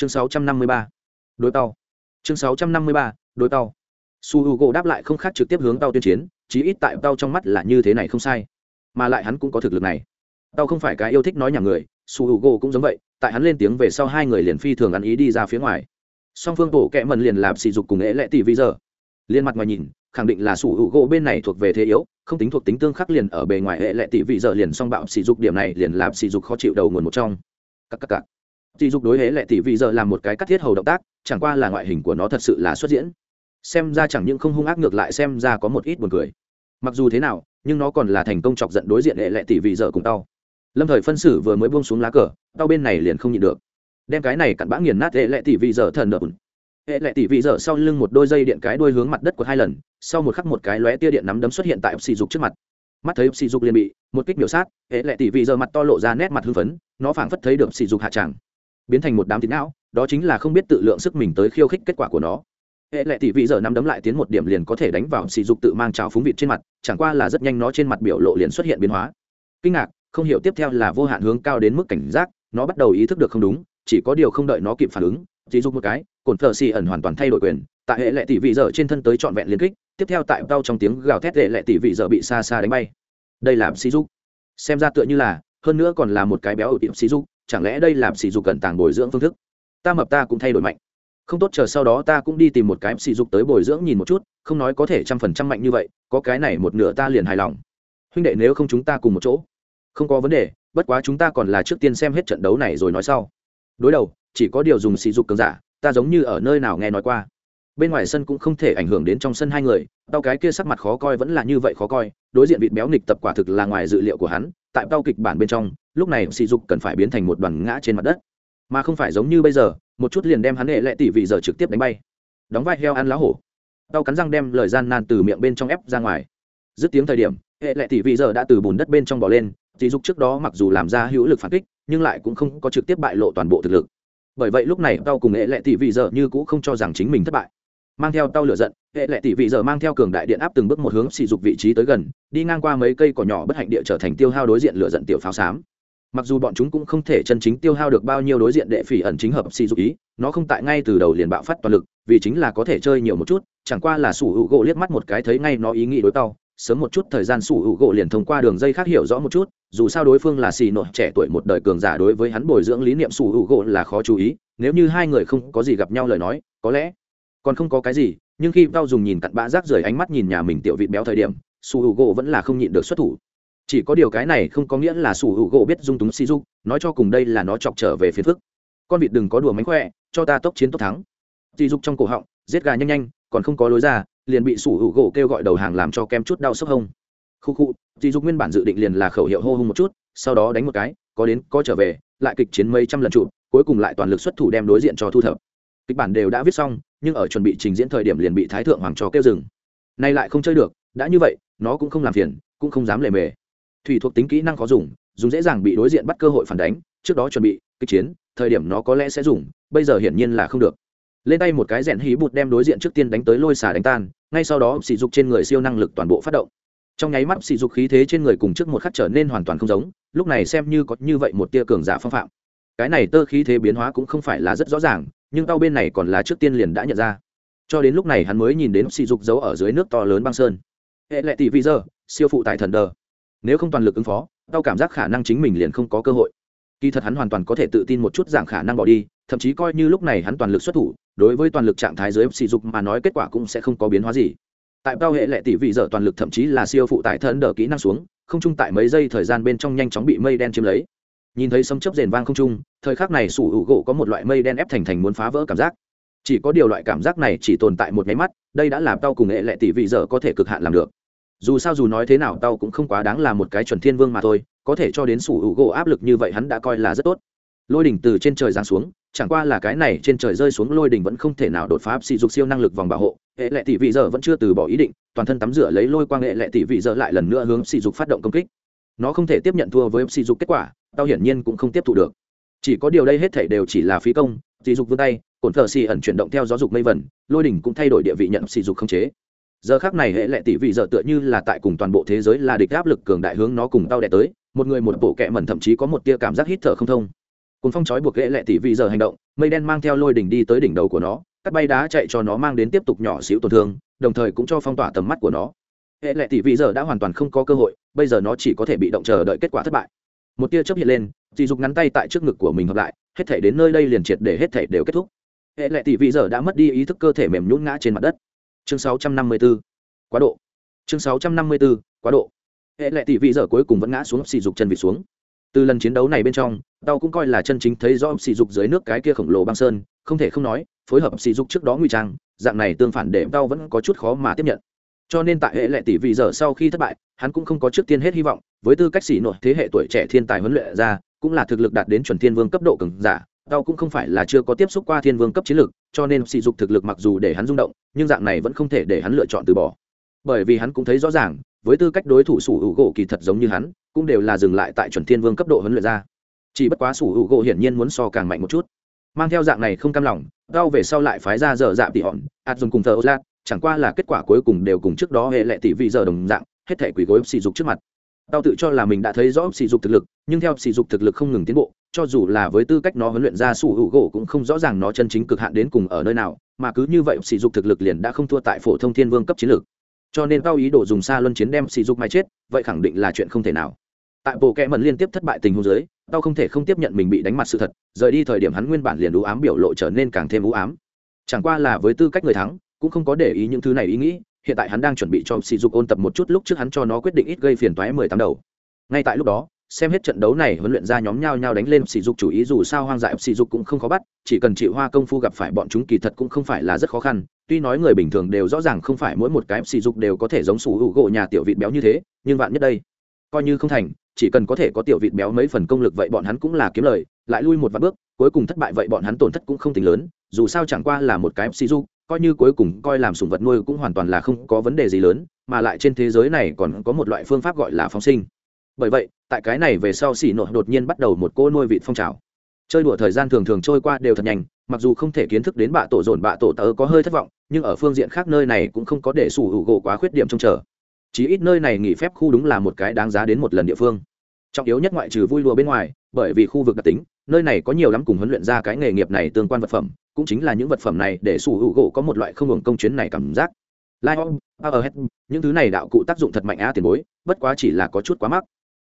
chương 653. đối tàu. Chương 653. đối tàu. Su h u gỗ đáp lại không khác trực tiếp hướng tàu tuyên chiến, chí ít tại tàu trong mắt là như thế này không sai. Mà lại hắn cũng có thực lực này. Tàu không phải cái yêu thích nói nhà người, su h u gỗ cũng giống vậy, tại hắn lên tiếng về sau hai người liền phi thường ăn ý đi ra phía ngoài. Song phương tổ kẹ mần liền làm sỉ dục cùng ế lệ tỷ vi giờ. Liên mặt ngoài nhìn, khẳng định là sủ hữu gỗ bên này thuộc về thế yếu, không tính thuộc tính tương khắc liền ở bề ngoài hệ lệ tỷ vị giờ liền song bạo sỉ dục, điểm này liền làm sỉ dục khó chịu đầu nguồn một trong. Các các các. Dị dục đối hễ lệ tỷ vị giờ làm một cái cắt thiết hầu động tác, chẳng qua là ngoại hình của nó thật sự là xuất diễn. Xem ra chẳng những không hung ác ngược lại xem ra có một ít buồn cười. Mặc dù thế nào, nhưng nó còn là thành công chọc giận đối diện hễ lệ tỷ vị giờ cùng tao. Lâm thời phân xử vừa mới buông xuống lá cờ, tao bên này liền không nhịn được. Đem cái này cặn bã nghiền nát hễ lệ tỷ vị giờ thần đập. Hệ lệ tỷ vị giờ sau lưng một đôi dây điện cái đuôi hướng mặt đất của hai lần, sau một khắc một cái lóe tia điện nắm đấm xuất hiện tại sỉ dục trước mặt mắt thấy sỉ dục liền bị một kích biểu sát hệ lệ tỷ vị giờ mặt to lộ ra nét mặt hưng phấn nó phảng phất thấy được sỉ dục hạ tràng biến thành một đám thịt não, đó chính là không biết tự lượng sức mình tới khiêu khích kết quả của nó. Hệ lệ tỷ vị giờ nắm đấm lại tiến một điểm liền có thể đánh vào sỉ dục tự mang trào phúng vịt trên mặt, chẳng qua là rất nhanh nó trên mặt biểu lộ liền xuất hiện biến hóa. Kinh ngạc, không hiểu tiếp theo là vô hạn hướng cao đến mức cảnh giác, nó bắt đầu ý thức được không đúng, chỉ có điều không đợi nó kịp phản ứng, sỉ dục một cái cồn thờ xì ẩn hoàn toàn thay đổi quyền, tại hệ lệ tỷ vị giờ trên thân tới trọn vẹn liên kích, tiếp theo tại đau trong tiếng gào thét hệ lệ tỷ vị giờ bị xa xa đánh bay. Đây là xì dục. Xem ra tựa như là hơn nữa còn là một cái béo ở tiệm xì dục, chẳng lẽ đây làm xì dục cần tàng bồi dưỡng phương thức? Ta mập ta cũng thay đổi mạnh. Không tốt chờ sau đó ta cũng đi tìm một cái xì dục tới bồi dưỡng nhìn một chút, không nói có thể trăm phần trăm mạnh như vậy, có cái này một nửa ta liền hài lòng. Huynh đệ nếu không chúng ta cùng một chỗ, không có vấn đề, bất quá chúng ta còn là trước tiên xem hết trận đấu này rồi nói sau. Đối đầu, chỉ có điều dùng xì dục cường giả, ta giống như ở nơi nào nghe nói qua bên ngoài sân cũng không thể ảnh hưởng đến trong sân hai người, tao cái kia sắc mặt khó coi vẫn là như vậy khó coi, đối diện vịt béo nghịch tập quả thực là ngoài dự liệu của hắn, tại tao kịch bản bên trong, lúc này sỉ dục cần phải biến thành một đoàn ngã trên mặt đất. Mà không phải giống như bây giờ, một chút liền đem hắn hệ lệ tỷ vị giờ trực tiếp đánh bay. Đóng vai heo ăn lá hổ. Tao cắn răng đem lời gian nan từ miệng bên trong ép ra ngoài. Dứt tiếng thời điểm, hệ lệ tỷ vị giờ đã từ bùn đất bên trong bỏ lên, sỉ dục trước đó mặc dù làm ra hữu lực phản kích, nhưng lại cũng không có trực tiếp bại lộ toàn bộ thực lực. Bởi vậy lúc này tao cùng hệ lệ tỷ vị giờ như cũ không cho rằng chính mình thất bại mang theo tao lửa giận, hệ lệ tỷ vị giờ mang theo cường đại điện áp từng bước một hướng sỉ dục vị trí tới gần, đi ngang qua mấy cây cỏ nhỏ bất hạnh địa trở thành tiêu hao đối diện lửa giận tiểu pháo xám. Mặc dù bọn chúng cũng không thể chân chính tiêu hao được bao nhiêu đối diện đệ phỉ ẩn chính hợp sỉ dục ý, nó không tại ngay từ đầu liền bạo phát toàn lực, vì chính là có thể chơi nhiều một chút, chẳng qua là sủ hữu gỗ liếc mắt một cái thấy ngay nó ý nghĩ đối tao, sớm một chút thời gian sủ hữu gỗ liền thông qua đường dây khác hiểu rõ một chút, dù sao đối phương là xì nội trẻ tuổi một đời cường giả đối với hắn bồi dưỡng lý niệm sủ hữu gỗ là khó chú ý, nếu như hai người không có gì gặp nhau lời nói, có lẽ còn không có cái gì, nhưng khi tao dùng nhìn cặn bã rác rời ánh mắt nhìn nhà mình tiểu vịt béo thời điểm, su h u gỗ vẫn là không nhịn được xuất thủ. Chỉ có điều cái này không có nghĩa là su h u gỗ biết dung túng si du nói cho cùng đây là nó chọc trở về phiền phức. Con vịt đừng có đùa mánh khỏe, cho ta tốc chiến tốc thắng. Si du trong cổ họng, giết gà nhanh nhanh, còn không có lối ra, liền bị su h u gỗ kêu gọi đầu hàng làm cho kem chút đau sốc hông. Khu khu si du nguyên bản dự định liền là khẩu hiệu hô hung một chút, sau đó đánh một cái, có đến, có trở về, lại kịch chiến mấy trăm lần trụ, cuối cùng lại toàn lực xuất thủ đem đối diện cho thu thập. Kịch bản đều đã viết xong nhưng ở chuẩn bị trình diễn thời điểm liền bị thái thượng hoàng trò kêu dừng. Nay lại không chơi được, đã như vậy, nó cũng không làm phiền, cũng không dám lề mề. Thủy thuộc tính kỹ năng khó dùng dùng dễ dàng bị đối diện bắt cơ hội phản đánh, trước đó chuẩn bị, kích chiến, thời điểm nó có lẽ sẽ dùng, bây giờ hiển nhiên là không được. Lên tay một cái rèn hí bụt đem đối diện trước tiên đánh tới lôi xả đánh tan, ngay sau đó sỉ dục trên người siêu năng lực toàn bộ phát động. Trong nháy mắt sỉ dục khí thế trên người cùng trước một khắc trở nên hoàn toàn không giống, lúc này xem như có như vậy một tia cường giả phong phạm. Cái này tơ khí thế biến hóa cũng không phải là rất rõ ràng nhưng tao bên này còn là trước tiên liền đã nhận ra. Cho đến lúc này hắn mới nhìn đến sỉ dục giấu ở dưới nước to lớn băng sơn. Hệ lệ tỷ vi giờ, siêu phụ tại thần đờ. Nếu không toàn lực ứng phó, tao cảm giác khả năng chính mình liền không có cơ hội. Kỳ thật hắn hoàn toàn có thể tự tin một chút dạng khả năng bỏ đi, thậm chí coi như lúc này hắn toàn lực xuất thủ, đối với toàn lực trạng thái dưới sỉ dục mà nói kết quả cũng sẽ không có biến hóa gì. Tại bao hệ lệ tỷ vị dở toàn lực thậm chí là siêu phụ tại thần đờ kỹ năng xuống, không chung tại mấy giây thời gian bên trong nhanh chóng bị mây đen chiếm lấy nhìn thấy sấm chớp rền vang không trung, thời khắc này sủ hữu gỗ có một loại mây đen ép thành thành muốn phá vỡ cảm giác. Chỉ có điều loại cảm giác này chỉ tồn tại một nháy mắt, đây đã làm tao cùng nghệ lệ tỷ vị giờ có thể cực hạn làm được. Dù sao dù nói thế nào tao cũng không quá đáng là một cái chuẩn thiên vương mà thôi, có thể cho đến sủ hữu gỗ áp lực như vậy hắn đã coi là rất tốt. Lôi đỉnh từ trên trời giáng xuống, chẳng qua là cái này trên trời rơi xuống lôi đỉnh vẫn không thể nào đột phá sử dụng siêu năng lực vòng bảo hộ, hệ lệ tỷ vị giờ vẫn chưa từ bỏ ý định, toàn thân tắm rửa lấy lôi quang hệ lệ tỷ vị giờ lại lần nữa hướng sử dụng phát động công kích nó không thể tiếp nhận thua với sỉ dục kết quả, tao hiển nhiên cũng không tiếp thu được. Chỉ có điều đây hết thảy đều chỉ là phí công sỉ dục vươn tay, cổn thờ xì ẩn chuyển động theo gió dục mây vẩn, lôi đỉnh cũng thay đổi địa vị nhận sỉ dục không chế. Giờ khác này hệ lệ tỷ vị giờ tựa như là tại cùng toàn bộ thế giới là địch áp lực cường đại hướng nó cùng tao đẻ tới, một người một bộ kẹ mẩn thậm chí có một tia cảm giác hít thở không thông. Cùng phong chói buộc hệ lệ tỷ vị giờ hành động, mây đen mang theo lôi đỉnh đi tới đỉnh đầu của nó, cắt bay đá chạy cho nó mang đến tiếp tục nhỏ xíu tổn thương, đồng thời cũng cho phong tỏa tầm mắt của nó hệ lệ tỷ vị giờ đã hoàn toàn không có cơ hội, bây giờ nó chỉ có thể bị động chờ đợi kết quả thất bại. Một tia chớp hiện lên dì dục ngắn tay tại trước ngực của mình hợp lại, hết thể đến nơi đây liền triệt để hết thể đều kết thúc. Hệ lệ tỷ vị giờ đã mất đi ý thức cơ thể mềm nhún ngã trên mặt đất. Chương 654. quá độ. Chương 654. quá độ. Hệ lệ tỷ vị giờ cuối cùng vẫn ngã xuống xì dục chân vị xuống. Từ lần chiến đấu này bên trong, tao cũng coi là chân chính thấy rõ xì dục dưới nước cái kia khổng lồ băng sơn, không thể không nói, phối hợp xì dục trước đó nguy trang, dạng này tương phản để tao vẫn có chút khó mà tiếp nhận cho nên tại hệ lệ tỷ vị giờ sau khi thất bại, hắn cũng không có trước tiên hết hy vọng, với tư cách xỉ nội thế hệ tuổi trẻ thiên tài huấn luyện ra, cũng là thực lực đạt đến chuẩn thiên vương cấp độ cường giả, tao cũng không phải là chưa có tiếp xúc qua thiên vương cấp chiến lược, cho nên sỉ dục thực lực mặc dù để hắn rung động, nhưng dạng này vẫn không thể để hắn lựa chọn từ bỏ. Bởi vì hắn cũng thấy rõ ràng, với tư cách đối thủ sủ hữu gỗ kỳ thật giống như hắn, cũng đều là dừng lại tại chuẩn thiên vương cấp độ huấn luyện ra. Chỉ bất quá sủ hữu gỗ hiển nhiên muốn so càng mạnh một chút. Mang theo dạng này không cam lòng đau về sau lại phái ra dở dạ tỉ hòn, ạt dùng cùng thờ ô lát chẳng qua là kết quả cuối cùng đều cùng trước đó hệ lệ tỷ vị giờ đồng dạng, hết thể quỷ gối sỉ dục trước mặt. Tao tự cho là mình đã thấy rõ sỉ dục thực lực, nhưng theo sỉ dục thực lực không ngừng tiến bộ, cho dù là với tư cách nó huấn luyện ra sủ hữu gỗ cũng không rõ ràng nó chân chính cực hạn đến cùng ở nơi nào, mà cứ như vậy sỉ dục thực lực liền đã không thua tại phổ thông thiên vương cấp chiến lược. Cho nên tao ý đồ dùng xa luân chiến đem sỉ dục mai chết, vậy khẳng định là chuyện không thể nào. Tại bộ kẽ mẩn liên tiếp thất bại tình huống dưới, tao không thể không tiếp nhận mình bị đánh mặt sự thật, rời đi thời điểm hắn nguyên bản liền ú ám biểu lộ trở nên càng thêm ú ám. Chẳng qua là với tư cách người thắng cũng không có để ý những thứ này ý nghĩ, hiện tại hắn đang chuẩn bị cho sỉ dục ôn tập một chút lúc trước hắn cho nó quyết định ít gây phiền toái mười tám đầu. Ngay tại lúc đó, xem hết trận đấu này huấn luyện ra nhóm nhau nhau đánh lên sỉ dục chủ ý dù sao hoang dại sỉ dục cũng không khó bắt, chỉ cần chị hoa công phu gặp phải bọn chúng kỳ thật cũng không phải là rất khó khăn, tuy nói người bình thường đều rõ ràng không phải mỗi một cái sỉ dục đều có thể giống sủ hữu gỗ nhà tiểu vịt béo như thế, nhưng vạn nhất đây, coi như không thành, chỉ cần có thể có tiểu vịt béo mấy phần công lực vậy bọn hắn cũng là kiếm lời, lại lui một vài bước, cuối cùng thất bại vậy bọn hắn tổn thất cũng không tính lớn, dù sao chẳng qua là một cái sỉ dục coi như cuối cùng coi làm sủng vật nuôi cũng hoàn toàn là không có vấn đề gì lớn, mà lại trên thế giới này còn có một loại phương pháp gọi là phóng sinh. Bởi vậy, tại cái này về sau xỉ nội đột nhiên bắt đầu một cô nuôi vịt phong trào. Chơi đùa thời gian thường thường trôi qua đều thật nhanh, mặc dù không thể kiến thức đến bạ tổ dồn bạ tổ tớ có hơi thất vọng, nhưng ở phương diện khác nơi này cũng không có để sủ hữu gỗ quá khuyết điểm trông chờ. Chí ít nơi này nghỉ phép khu đúng là một cái đáng giá đến một lần địa phương. Trọng yếu nhất ngoại trừ vui lùa bên ngoài, bởi vì khu vực đặc tính, nơi này có nhiều lắm cùng huấn luyện ra cái nghề nghiệp này tương quan vật phẩm cũng chính là những vật phẩm này để sủ hữu gỗ có một loại không hưởng công chuyến này cảm giác. Lion powerhead, những thứ này đạo cụ tác dụng thật mạnh á tiền bối, bất quá chỉ là có chút quá mắc.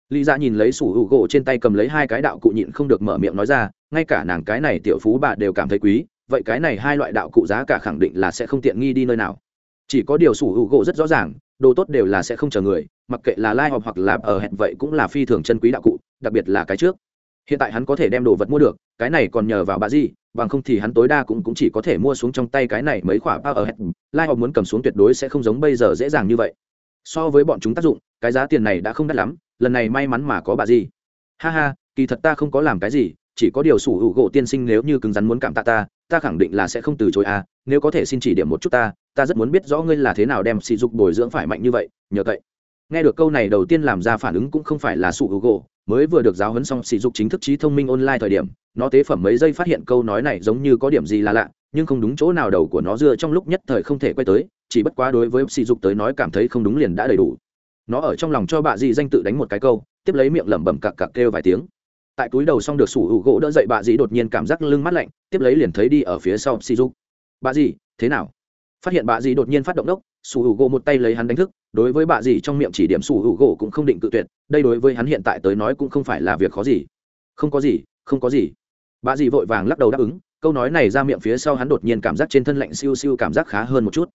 Lý ra dạ nhìn lấy sủ hữu gỗ trên tay cầm lấy hai cái đạo cụ nhịn không được mở miệng nói ra, ngay cả nàng cái này tiểu phú bà đều cảm thấy quý, vậy cái này hai loại đạo cụ giá cả khẳng định là sẽ không tiện nghi đi nơi nào. Chỉ có điều sủ hữu gỗ rất rõ ràng, đồ tốt đều là sẽ không chờ người, mặc kệ là lai họp hoặc là ở hẹn vậy cũng là phi thường chân quý đạo cụ, đặc biệt là cái trước. Hiện tại hắn có thể đem đồ vật mua được, cái này còn nhờ vào bà gì bằng không thì hắn tối đa cũng, cũng chỉ có thể mua xuống trong tay cái này mấy quả bao ở hết lai họ muốn cầm xuống tuyệt đối sẽ không giống bây giờ dễ dàng như vậy. So với bọn chúng tác dụng cái giá tiền này đã không đắt lắm lần này may mắn mà có bà gì. Ha ha kỳ thật ta không có làm cái gì chỉ có điều sủ hữu gỗ tiên sinh nếu như cứng rắn muốn cảm tạ ta ta khẳng định là sẽ không từ chối à. Nếu có thể xin chỉ điểm một chút ta ta rất muốn biết rõ ngươi là thế nào đem sỉ dục bồi dưỡng phải mạnh như vậy nhờ cậy nghe được câu này đầu tiên làm ra phản ứng cũng không phải là sụ hữu gỗ mới vừa được giáo huấn xong sỉ dục chính thức trí thông minh online thời điểm, nó tế phẩm mấy giây phát hiện câu nói này giống như có điểm gì là lạ, nhưng không đúng chỗ nào đầu của nó dưa trong lúc nhất thời không thể quay tới, chỉ bất quá đối với sỉ dục tới nói cảm thấy không đúng liền đã đầy đủ. Nó ở trong lòng cho bà dì danh tự đánh một cái câu, tiếp lấy miệng lẩm bẩm cặc cặc kêu vài tiếng. Tại túi đầu xong được sủ hữu gỗ đỡ dậy bà dì đột nhiên cảm giác lưng mắt lạnh, tiếp lấy liền thấy đi ở phía sau sỉ dục. Bà dì, thế nào? Phát hiện bà dì đột nhiên phát động đốc sủ hữu gỗ một tay lấy hắn đánh thức, đối với bà dì trong miệng chỉ điểm sủ hữu gỗ cũng không định cự tuyệt, đây đối với hắn hiện tại tới nói cũng không phải là việc khó gì. Không có gì, không có gì. Bà dì vội vàng lắc đầu đáp ứng, câu nói này ra miệng phía sau hắn đột nhiên cảm giác trên thân lạnh siêu siêu cảm giác khá hơn một chút.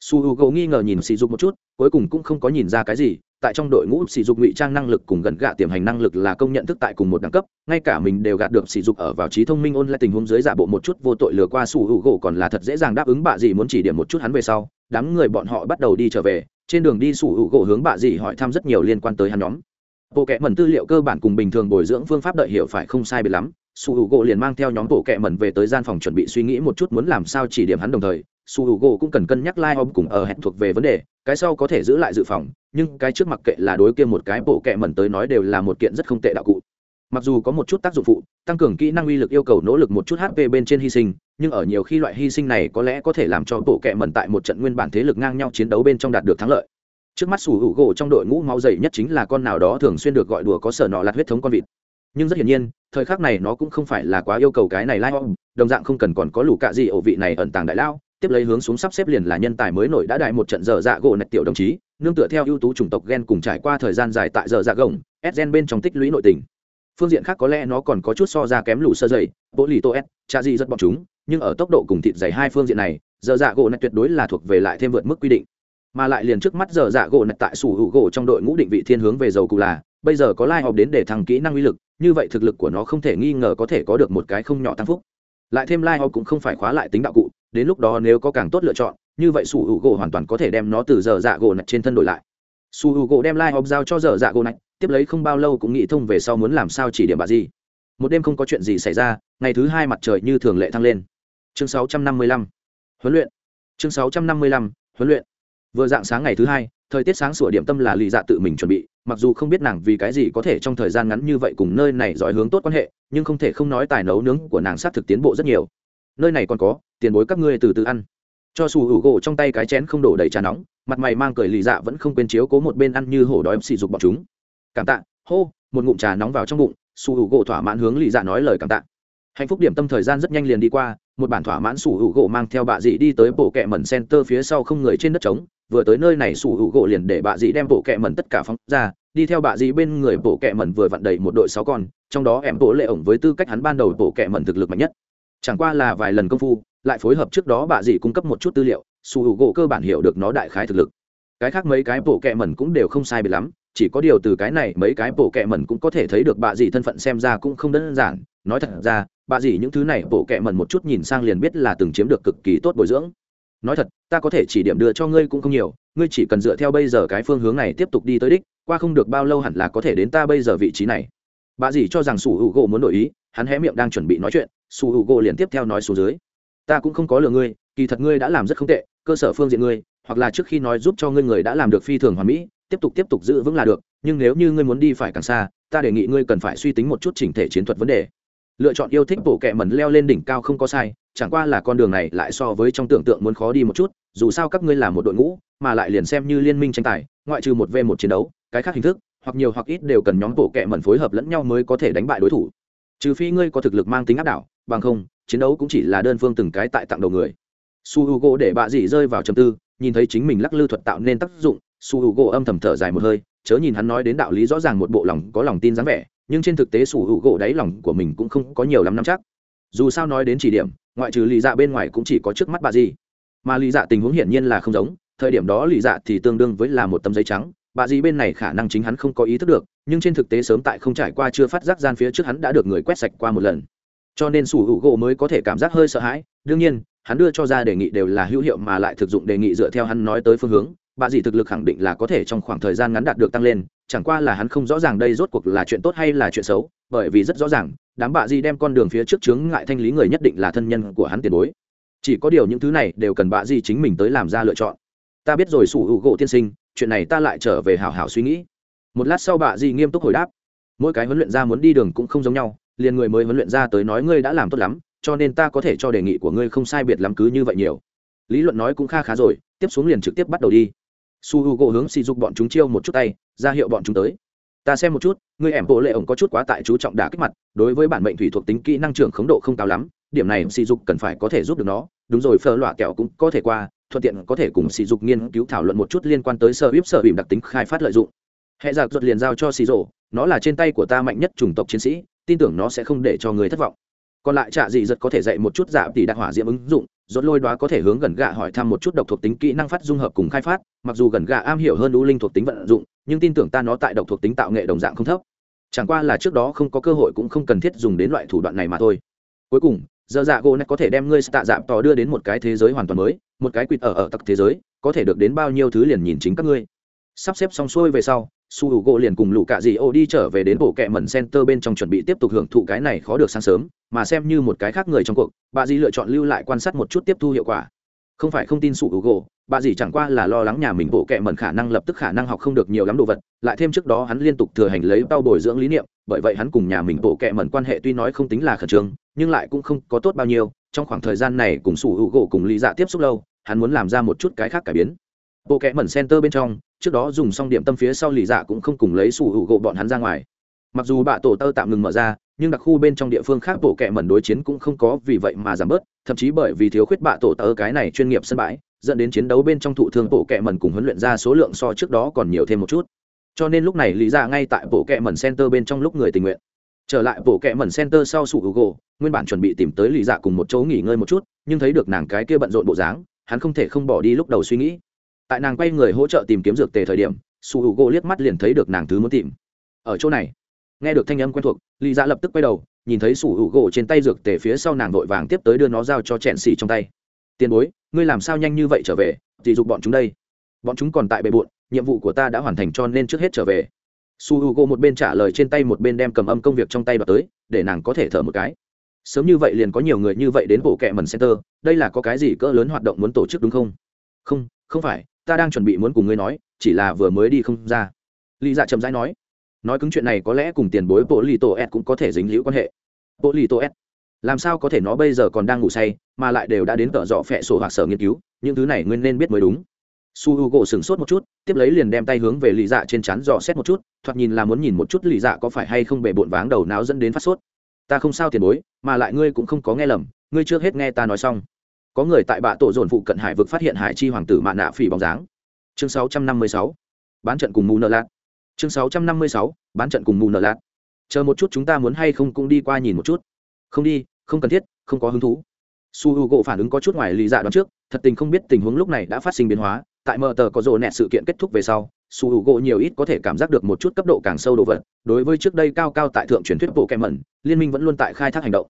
Su h u gỗ nghi ngờ nhìn sỉ dục một chút, cuối cùng cũng không có nhìn ra cái gì, tại trong đội ngũ sỉ dục ngụy trang năng lực cùng gần gạ tiềm hành năng lực là công nhận thức tại cùng một đẳng cấp, ngay cả mình đều gạt được sỉ dục ở vào trí thông minh ôn lại tình huống dưới giả bộ một chút vô tội lừa qua su h u gỗ còn là thật dễ dàng đáp ứng bà gì muốn chỉ điểm một chút hắn về sau đám người bọn họ bắt đầu đi trở về, trên đường đi sủ hữu u gỗ hướng bạ dì hỏi thăm rất nhiều liên quan tới hắn nhóm. Bộ kệ mẩn tư liệu cơ bản cùng bình thường bồi dưỡng phương pháp đợi hiểu phải không sai biệt lắm su hữu gỗ liền mang theo nhóm bộ kệ mẩn về tới gian phòng chuẩn bị suy nghĩ một chút muốn làm sao chỉ điểm hắn đồng thời su hữu gỗ cũng cần cân nhắc lai、like、om cùng ở hẹn thuộc về vấn đề, cái sau có thể giữ lại dự phòng, nhưng cái trước mặc kệ là đối kia một cái bộ kệ mẩn tới nói đều là một kiện rất không tệ đạo cụ mặc dù có một chút tác dụng phụ, tăng cường kỹ năng uy lực yêu cầu nỗ lực một chút hp bên trên hy sinh, nhưng ở nhiều khi loại hy sinh này có lẽ có thể làm cho bộ kệ mẩn tại một trận nguyên bản thế lực ngang nhau chiến đấu bên trong đạt được thắng lợi. Trước mắt sủ hữu gỗ trong đội ngũ máu dày nhất chính là con nào đó thường xuyên được gọi đùa có sở nọ lạt huyết thống con vịt. Nhưng rất hiển nhiên, thời khắc này nó cũng không phải là quá yêu cầu cái này lai、like、om đồng dạng không cần còn có lũ cạ gì ổ vị này ẩn tàng đại lao, tiếp lấy hướng xuống sắp xếp liền là nhân tài mới nổi đã đại một trận dở dạ gỗ nạch tiểu đồng chí, nương tựa theo ưu tú chủng tộc gen cùng trải qua thời gian dài tại dở dạ gồng, s gen bên trong tích lũy nội tình phương diện khác có lẽ nó còn có chút so ra kém lũ sơ dày bộ lì tô s cha di rất bọn chúng, nhưng ở tốc độ cùng thịt dày hai phương diện này dở dạ gỗ này tuyệt đối là thuộc về lại thêm vượt mức quy định mà lại liền trước mắt dở dạ gỗ này tại sủ hữu gỗ trong đội ngũ định vị thiên hướng về dầu cụ là, bây giờ có lai họp đến để thăng kỹ năng uy lực, như vậy thực lực của nó không thể nghi ngờ có thể có được một cái không nhỏ tăng phúc lại thêm lai họp cũng không phải khóa lại tính đạo cụ, đến lúc đó nếu có càng tốt lựa chọn, như vậy sủ hữu gỗ hoàn toàn có thể đem nó từ giờ dạ gỗ này trên thân đổi lại Sủ hữu gỗ đem lai họp giao cho giờ dạ gỗ này tiếp lấy không bao lâu cũng nghĩ thông về sau muốn làm sao chỉ điểm bà gì một đêm không có chuyện gì xảy ra, ngày thứ hai mặt trời như thường lệ thăng lên. Chương 655. huấn luyện. Chương 655. huấn luyện. Vừa dạng sáng ngày thứ hai, thời tiết sáng sủa điểm tâm là lì dạ tự mình chuẩn bị, mặc dù không biết nàng vì cái gì có thể trong thời gian ngắn như vậy cùng nơi này giỏi hướng tốt quan hệ, nhưng không thể không nói tài nấu nướng của nàng sát thực tiến bộ rất nhiều. Nơi này còn có, tiền bối các ngươi từ từ ăn. Cho sủ hữu gỗ trong tay cái chén không đổ đầy trà nóng, mặt mày mang cười lì dạ vẫn không quên chiếu cố một bên ăn như hổ đói xì dục bọn chúng cảm tạ, hô, một ngụm trà nóng vào trong bụng, sủ hữu gỗ thỏa mãn hướng lì dạ nói lời cảm tạ. Hạnh phúc điểm tâm thời gian rất nhanh liền đi qua, một bản thỏa mãn sủ hữu gỗ mang theo bà dị đi tới bộ kẹ mẩn center phía sau không người trên đất trống, vừa tới nơi này sủ hữu gỗ liền để bà dị đem bộ kẹ mẩn tất cả phóng ra, đi theo bà dị bên người bộ kẹ mẩn vừa vặn đầy một đội sáu con, trong đó em bộ lệ ổng với tư cách hắn ban đầu bộ kẹ mẩn thực lực mạnh nhất. Chẳng qua là vài lần công phu, lại phối hợp trước đó bà dì cung cấp một chút tư liệu, sủ hữu gỗ cơ bản hiểu được nó đại khái thực lực. Cái khác mấy cái bộ kẹ mẩn cũng đều không sai bị lắm chỉ có điều từ cái này mấy cái bộ kệ mẩn cũng có thể thấy được bà dì thân phận xem ra cũng không đơn giản. Nói thật ra, bà dì những thứ này bộ kệ mẩn một chút nhìn sang liền biết là từng chiếm được cực kỳ tốt bồi dưỡng. Nói thật, ta có thể chỉ điểm đưa cho ngươi cũng không nhiều, ngươi chỉ cần dựa theo bây giờ cái phương hướng này tiếp tục đi tới đích, qua không được bao lâu hẳn là có thể đến ta bây giờ vị trí này. Bà dì cho rằng sủ hữu gỗ muốn đổi ý, hắn hé miệng đang chuẩn bị nói chuyện sủ hữu gỗ liền tiếp theo nói xuống dưới. Ta cũng không có lừa ngươi, kỳ thật ngươi đã làm rất không tệ, cơ sở phương diện ngươi, hoặc là trước khi nói giúp cho ngươi người đã làm được phi thường hoàn mỹ tiếp tục tiếp tục giữ vững là được, nhưng nếu như ngươi muốn đi phải càng xa, ta đề nghị ngươi cần phải suy tính một chút chỉnh thể chiến thuật vấn đề. Lựa chọn yêu thích bộ kệ mẩn leo lên đỉnh cao không có sai, chẳng qua là con đường này lại so với trong tưởng tượng muốn khó đi một chút, dù sao các ngươi là một đội ngũ, mà lại liền xem như liên minh tranh tài, ngoại trừ một v một chiến đấu, cái khác hình thức, hoặc nhiều hoặc ít đều cần nhóm bộ kệ mẩn phối hợp lẫn nhau mới có thể đánh bại đối thủ. Trừ phi ngươi có thực lực mang tính áp đảo, bằng không, chiến đấu cũng chỉ là đơn phương từng cái tại tặng đầu người. Su h u gỗ để bạ dị rơi vào trầm tư, nhìn thấy chính mình lắc lư thuật tạo nên tác dụng su h u gỗ âm thầm thở dài một hơi, chớ nhìn hắn nói đến đạo lý rõ ràng một bộ lòng có lòng tin dáng vẻ, nhưng trên thực tế su h u gỗ đáy lòng của mình cũng không có nhiều lắm nắm chắc. Dù sao nói đến chỉ điểm, ngoại trừ lì dạ bên ngoài cũng chỉ có trước mắt bà di. Mà lì dạ tình huống hiển nhiên là không giống, thời điểm đó lì dạ thì tương đương với là một tấm giấy trắng, bà di bên này khả năng chính hắn không có ý thức được, nhưng trên thực tế sớm tại không trải qua chưa phát giác gian phía trước hắn đã được người quét sạch qua một lần. Cho nên sủ hữu gỗ mới có thể cảm giác hơi sợ hãi, đương nhiên, hắn đưa cho ra đề nghị đều là hữu hiệu mà lại thực dụng đề nghị dựa theo hắn nói tới phương hướng bà dì thực lực khẳng định là có thể trong khoảng thời gian ngắn đạt được tăng lên, chẳng qua là hắn không rõ ràng đây rốt cuộc là chuyện tốt hay là chuyện xấu, bởi vì rất rõ ràng, đám bà dì đem con đường phía trước chướng ngại thanh lý người nhất định là thân nhân của hắn tiền bối. Chỉ có điều những thứ này đều cần bà dì chính mình tới làm ra lựa chọn. Ta biết rồi, sủ hữu gỗ tiên sinh, chuyện này ta lại trở về hào hào suy nghĩ. Một lát sau bà dì nghiêm túc hồi đáp. Mỗi cái huấn luyện ra muốn đi đường cũng không giống nhau, liền người mới huấn luyện ra tới nói ngươi đã làm tốt lắm, cho nên ta có thể cho đề nghị của ngươi không sai biệt lắm cứ như vậy nhiều. Lý luận nói cũng kha khá rồi, tiếp xuống liền trực tiếp bắt đầu đi su h u gỗ hướng sỉ dục bọn chúng chiêu một chút tay, ra hiệu bọn chúng tới. Ta xem một chút, ngươi ẻm bộ lệ ổng có chút quá tại chú trọng đả kích mặt, đối với bản mệnh thủy thuộc tính kỹ năng trưởng khống độ không cao lắm, điểm này sỉ dục cần phải có thể giúp được nó. Đúng rồi phơ loạ kẹo cũng có thể qua, thuận tiện có thể cùng sỉ dục nghiên cứu thảo luận một chút liên quan tới sơ íp sơ bìm đặc tính khai phát lợi dụng. Hệ giặc ruột liền giao cho xì rổ, nó là trên tay của ta mạnh nhất chủng tộc chiến sĩ, tin tưởng nó sẽ không để cho người thất vọng. Còn lại trạ dị giật có thể dạy một chút giả tỷ đặc hỏa diễm ứng dụng rốt lôi đoá có thể hướng gần gạ hỏi thăm một chút độc thuộc tính kỹ năng phát dung hợp cùng khai phát, mặc dù gần gạ am hiểu hơn u linh thuộc tính vận dụng, nhưng tin tưởng ta nó tại độc thuộc tính tạo nghệ đồng dạng không thấp. Chẳng qua là trước đó không có cơ hội cũng không cần thiết dùng đến loại thủ đoạn này mà thôi. Cuối cùng, giờ dạ gỗ này có thể đem ngươi tạ dạp tỏ đưa đến một cái thế giới hoàn toàn mới, một cái quỵt ở ở tặc thế giới, có thể được đến bao nhiêu thứ liền nhìn chính các ngươi. Sắp xếp xong xuôi về sau su h u gỗ liền cùng lũ cạ dị ô đi trở về đến bộ kẹ mẩn center bên trong chuẩn bị tiếp tục hưởng thụ cái này khó được sáng sớm, mà xem như một cái khác người trong cuộc, bà dì lựa chọn lưu lại quan sát một chút tiếp thu hiệu quả. Không phải không tin su h u gỗ bà dì chẳng qua là lo lắng nhà mình bộ kẹ mẩn khả năng lập tức khả năng học không được nhiều lắm đồ vật, lại thêm trước đó hắn liên tục thừa hành lấy bao bồi dưỡng lý niệm, bởi vậy hắn cùng nhà mình bộ kẹ mẩn quan hệ tuy nói không tính là khẩn trương, nhưng lại cũng không có tốt bao nhiêu, trong khoảng thời gian này cùng su h u gỗ cùng lý dạ tiếp xúc lâu, hắn muốn làm ra một chút cái khác cải biến. Bộ kẹ mẩn center bên trong trước đó dùng xong điểm tâm phía sau lì dạ cũng không cùng lấy sủ hữu gỗ bọn hắn ra ngoài. Mặc dù bạ tổ tơ tạm ngừng mở ra, nhưng đặc khu bên trong địa phương khác bộ kệ mẩn đối chiến cũng không có vì vậy mà giảm bớt, thậm chí bởi vì thiếu khuyết bạ tổ tơ cái này chuyên nghiệp sân bãi, dẫn đến chiến đấu bên trong thụ thương bộ kệ mẩn cùng huấn luyện ra số lượng so trước đó còn nhiều thêm một chút. Cho nên lúc này lý ra dạ ngay tại bộ kệ mẩn center bên trong lúc người tình nguyện. Trở lại bộ kệ mẩn center sau sủ hữu gỗ, nguyên bản chuẩn bị tìm tới lý dạ cùng một chỗ nghỉ ngơi một chút, nhưng thấy được nàng cái kia bận rộn bộ dáng, hắn không thể không bỏ đi lúc đầu suy nghĩ tại nàng quay người hỗ trợ tìm kiếm dược tề thời điểm, su h u gỗ liếc mắt liền thấy được nàng thứ muốn tìm. Ở chỗ này, nghe được thanh âm quen thuộc, lý dạ lập tức quay đầu, nhìn thấy su h u gỗ trên tay dược tề phía sau nàng vội vàng tiếp tới đưa nó giao cho chẹn xì trong tay. Tiền bối, ngươi làm sao nhanh như vậy trở về dì dục bọn chúng đây. Bọn chúng còn tại bề bộn, nhiệm vụ của ta đã hoàn thành cho nên trước hết trở về. Su h u gỗ một bên trả lời trên tay một bên đem cầm âm công việc trong tay vào tới, để nàng có thể thở một cái. Sớm như vậy liền có nhiều người như vậy đến bộ kệ mần center, đây là có cái gì cỡ lớn hoạt động muốn tổ chức đúng không? Không không phải ta đang chuẩn bị muốn cùng ngươi nói, chỉ là vừa mới đi không ra. Lý dạ chậm rãi nói nói cứng chuyện này có lẽ cùng tiền bối bộ lì tổ ed cũng có thể dính liễu quan hệ. Bộ lì tổ ed làm sao có thể nó bây giờ còn đang ngủ say, mà lại đều đã đến tợ dọ phẹ sổ hoặc sở nghiên cứu, những thứ này nguyên nên biết mới đúng. Su h u gỗ sửng sốt một chút, tiếp lấy liền đem tay hướng về lì dạ trên chắn dò xét một chút, thoạt nhìn là muốn nhìn một chút lì dạ có phải hay không bề bộn váng đầu não dẫn đến phát sốt. Ta không sao tiền bối, mà lại ngươi cũng không có nghe lầm, ngươi trước hết nghe ta nói xong có người tại bạ tổ dồn phụ cận hải vực phát hiện hải chi hoàng tử mạ nạ phỉ bóng dáng. Chương 656. bán trận cùng mù nợ lạc chương 656. bán trận cùng mù nợ lạc chờ một chút chúng ta muốn hay không cũng đi qua nhìn một chút. Không đi, không cần thiết, không có hứng thú. Su h u gỗ phản ứng có chút ngoài lý dạ đoán trước, thật tình không biết tình huống lúc này đã phát sinh biến hóa. Tại mờ tờ có rộ nẹt sự kiện kết thúc về sau, su h u gỗ nhiều ít có thể cảm giác được một chút cấp độ càng sâu đồ vật. Đối với trước đây cao cao tại thượng truyền thuyết bộ kem mẩn liên minh vẫn luôn tại khai thác hành động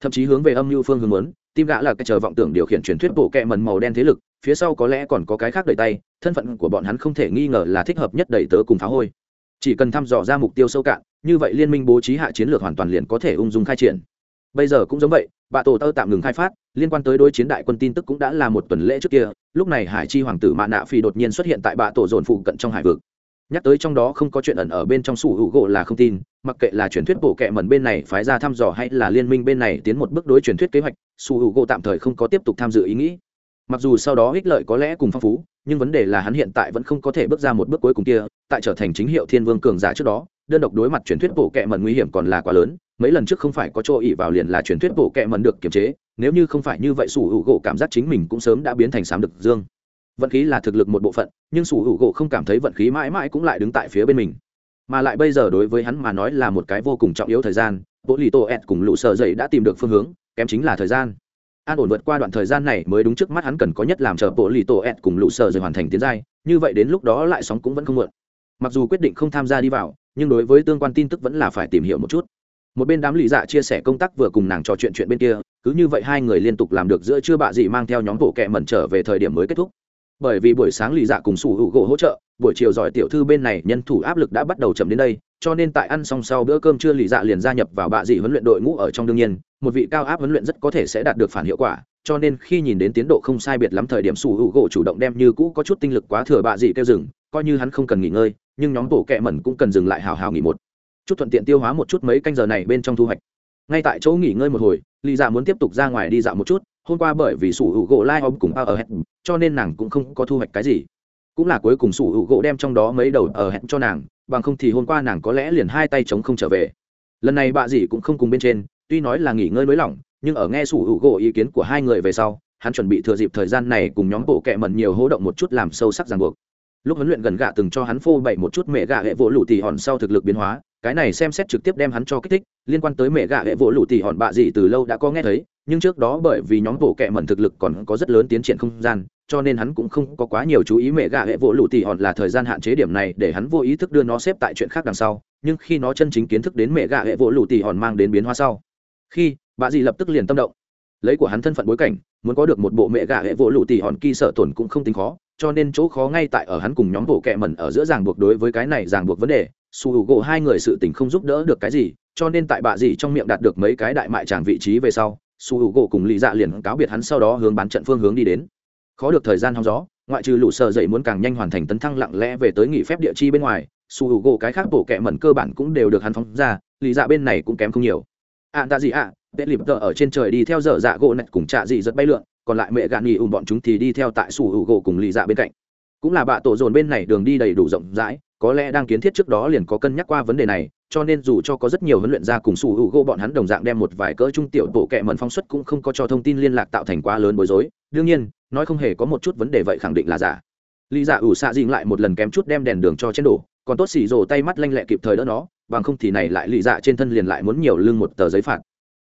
thậm chí hướng về âm mưu phương hướng muốn, tim gã là cái chờ vọng tưởng điều khiển truyền thuyết bộ kẹ mần màu đen thế lực, phía sau có lẽ còn có cái khác đầy tay, thân phận của bọn hắn không thể nghi ngờ là thích hợp nhất đầy tớ cùng phá hôi. Chỉ cần thăm dò ra mục tiêu sâu cạn, như vậy liên minh bố trí hạ chiến lược hoàn toàn liền có thể ung dung khai triển. Bây giờ cũng giống vậy bạ tổ tơ tạm ngừng khai phát, liên quan tới đối chiến đại quân tin tức cũng đã là một tuần lễ trước kia, lúc này hải chi hoàng tử mạ nạ phi đột nhiên xuất hiện tại bạ tổ dồn phụ cận trong hải vực nhắc tới trong đó không có chuyện ẩn ở bên trong sủ hữu gỗ là không tin, mặc kệ là truyền thuyết bộ kệ mẩn bên này phái ra thăm dò hay là liên minh bên này tiến một bước đối truyền thuyết kế hoạch, sủ hữu gỗ tạm thời không có tiếp tục tham dự ý nghĩ. Mặc dù sau đó ích lợi có lẽ cùng phong phú, nhưng vấn đề là hắn hiện tại vẫn không có thể bước ra một bước cuối cùng kia, tại trở thành chính hiệu thiên vương cường giả trước đó, đơn độc đối mặt truyền thuyết bộ kệ mẩn nguy hiểm còn là quá lớn, mấy lần trước không phải có chỗ ỉ vào liền là truyền thuyết bộ kệ mẩn được kiềm chế, nếu như không phải như vậy sủ hữu gỗ cảm giác chính mình cũng sớm đã biến thành sám được dương vận khí là thực lực một bộ phận, nhưng sủ hữu gỗ không cảm thấy vận khí mãi mãi cũng lại đứng tại phía bên mình. Mà lại bây giờ đối với hắn mà nói là một cái vô cùng trọng yếu thời gian bộ lì tô ed cùng lũ sợ dậy đã tìm được phương hướng, kém chính là thời gian. An ổn vượt qua đoạn thời gian này mới đúng trước mắt hắn cần có nhất làm chờ bộ lì tô ed cùng lũ sợ dậy hoàn thành tiến giai, như vậy đến lúc đó lại sóng cũng vẫn không mượn. Mặc dù quyết định không tham gia đi vào, nhưng đối với tương quan tin tức vẫn là phải tìm hiểu một chút. Một bên đám lì dạ chia sẻ công tác vừa cùng nàng trò chuyện chuyện bên kia, cứ như vậy hai người liên tục làm được giữa chưa bạ gì mang theo nhóm bộ kẹ mẩn trở về thời điểm mới kết thúc bởi vì buổi sáng lì dạ cùng sủ hữu gỗ hỗ trợ, buổi chiều giỏi tiểu thư bên này nhân thủ áp lực đã bắt đầu chậm đến đây, cho nên tại ăn xong sau bữa cơm trưa lì dạ liền gia nhập vào bạ dị huấn luyện đội ngũ ở trong đương nhiên, một vị cao áp huấn luyện rất có thể sẽ đạt được phản hiệu quả, cho nên khi nhìn đến tiến độ không sai biệt lắm thời điểm sủ hữu gỗ chủ động đem như cũ có chút tinh lực quá thừa bạ dị kêu dừng, coi như hắn không cần nghỉ ngơi, nhưng nhóm bộ kẹ mẩn cũng cần dừng lại hào hào nghỉ một chút thuận tiện tiêu hóa một chút mấy canh giờ này bên trong thu hoạch. Ngay tại chỗ nghỉ ngơi một hồi, lì dạ muốn tiếp tục ra ngoài đi dạo một chút hôm qua bởi vì sủ hữu gỗ lai om cùng ở hẹn cho nên nàng cũng không có thu hoạch cái gì. Cũng là cuối cùng sủ hữu gỗ đem trong đó mấy đầu ở hẹn cho nàng, bằng không thì hôm qua nàng có lẽ liền hai tay chống không trở về. Lần này bà dì cũng không cùng bên trên, tuy nói là nghỉ ngơi nới lỏng, nhưng ở nghe sủ hữu gỗ ý kiến của hai người về sau, hắn chuẩn bị thừa dịp thời gian này cùng nhóm bộ kệ mẩn nhiều hố động một chút làm sâu sắc ràng buộc. Lúc huấn luyện gần gạ từng cho hắn phô bày một chút mẹ gạ hệ vỗ lụ tỉ hòn sau thực lực biến hóa cái này xem xét trực tiếp đem hắn cho kích thích, liên quan tới mẹ gạ hệ vỗ lụ tỉ hòn bạ gì từ lâu đã có nghe thấy, nhưng trước đó bởi vì nhóm bộ kệ mẩn thực lực còn có rất lớn tiến triển không gian, cho nên hắn cũng không có quá nhiều chú ý mẹ gạ hệ vỗ lụ tỉ hòn là thời gian hạn chế điểm này để hắn vô ý thức đưa nó xếp tại chuyện khác đằng sau, nhưng khi nó chân chính kiến thức đến mẹ gạ hệ vỗ lụ tỉ hòn mang đến biến hóa sau, khi bạ gì lập tức liền tâm động. Lấy của hắn thân phận bối cảnh, muốn có được một bộ mẹ gạ hệ vỗ lụ tỉ hòn kỳ sợ tổn cũng không tính khó, cho nên chỗ khó ngay tại ở hắn cùng nhóm bộ kệ mẩn ở giữa ràng buộc đối với cái này ràng buộc vấn đề su h u gỗ hai người sự tình không giúp đỡ được cái gì cho nên tại bạ gì trong miệng đạt được mấy cái đại mại tràng vị trí về sau su h u gỗ cùng lì dạ liền cáo biệt hắn sau đó hướng bán trận phương hướng đi đến. Khó được thời gian hóng gió ngoại trừ lũ sợ dậy muốn càng nhanh hoàn thành tấn thăng lặng lẽ về tới nghỉ phép địa chi bên ngoài su h u gỗ cái khác bộ kẹ mẩn cơ bản cũng đều được hắn phóng ra lì dạ bên này cũng kém không nhiều. Ạ à, ta gì ạ? À, tệ lịp tờ ở trên trời đi theo dở dạ gỗ nạch cùng trạ dị giật bay lượn còn lại mẹ gạn nghỉ ùm bọn chúng thì đi theo tại su h u gỗ cùng lì dạ bên cạnh. Cũng là bạ tổ dồn bên này đường đi đầy đủ rộng rãi có lẽ đang kiến thiết trước đó liền có cân nhắc qua vấn đề này, cho nên dù cho có rất nhiều huấn luyện gia cùng sủ hữu gỗ bọn hắn đồng dạng đem một vài cỡ trung tiểu bộ kệ mẩn phong suất cũng không có cho thông tin liên lạc tạo thành quá lớn bối rối. Đương nhiên, nói không hề có một chút vấn đề vậy khẳng định là giả. Lý giả ủ xạ dình lại một lần kém chút đem đèn đường cho trên đổ, còn tốt xỉ rồ tay mắt lanh lẹ kịp thời đỡ nó, bằng không thì này lại lý dạ trên thân liền lại muốn nhiều lưng một tờ giấy phạt.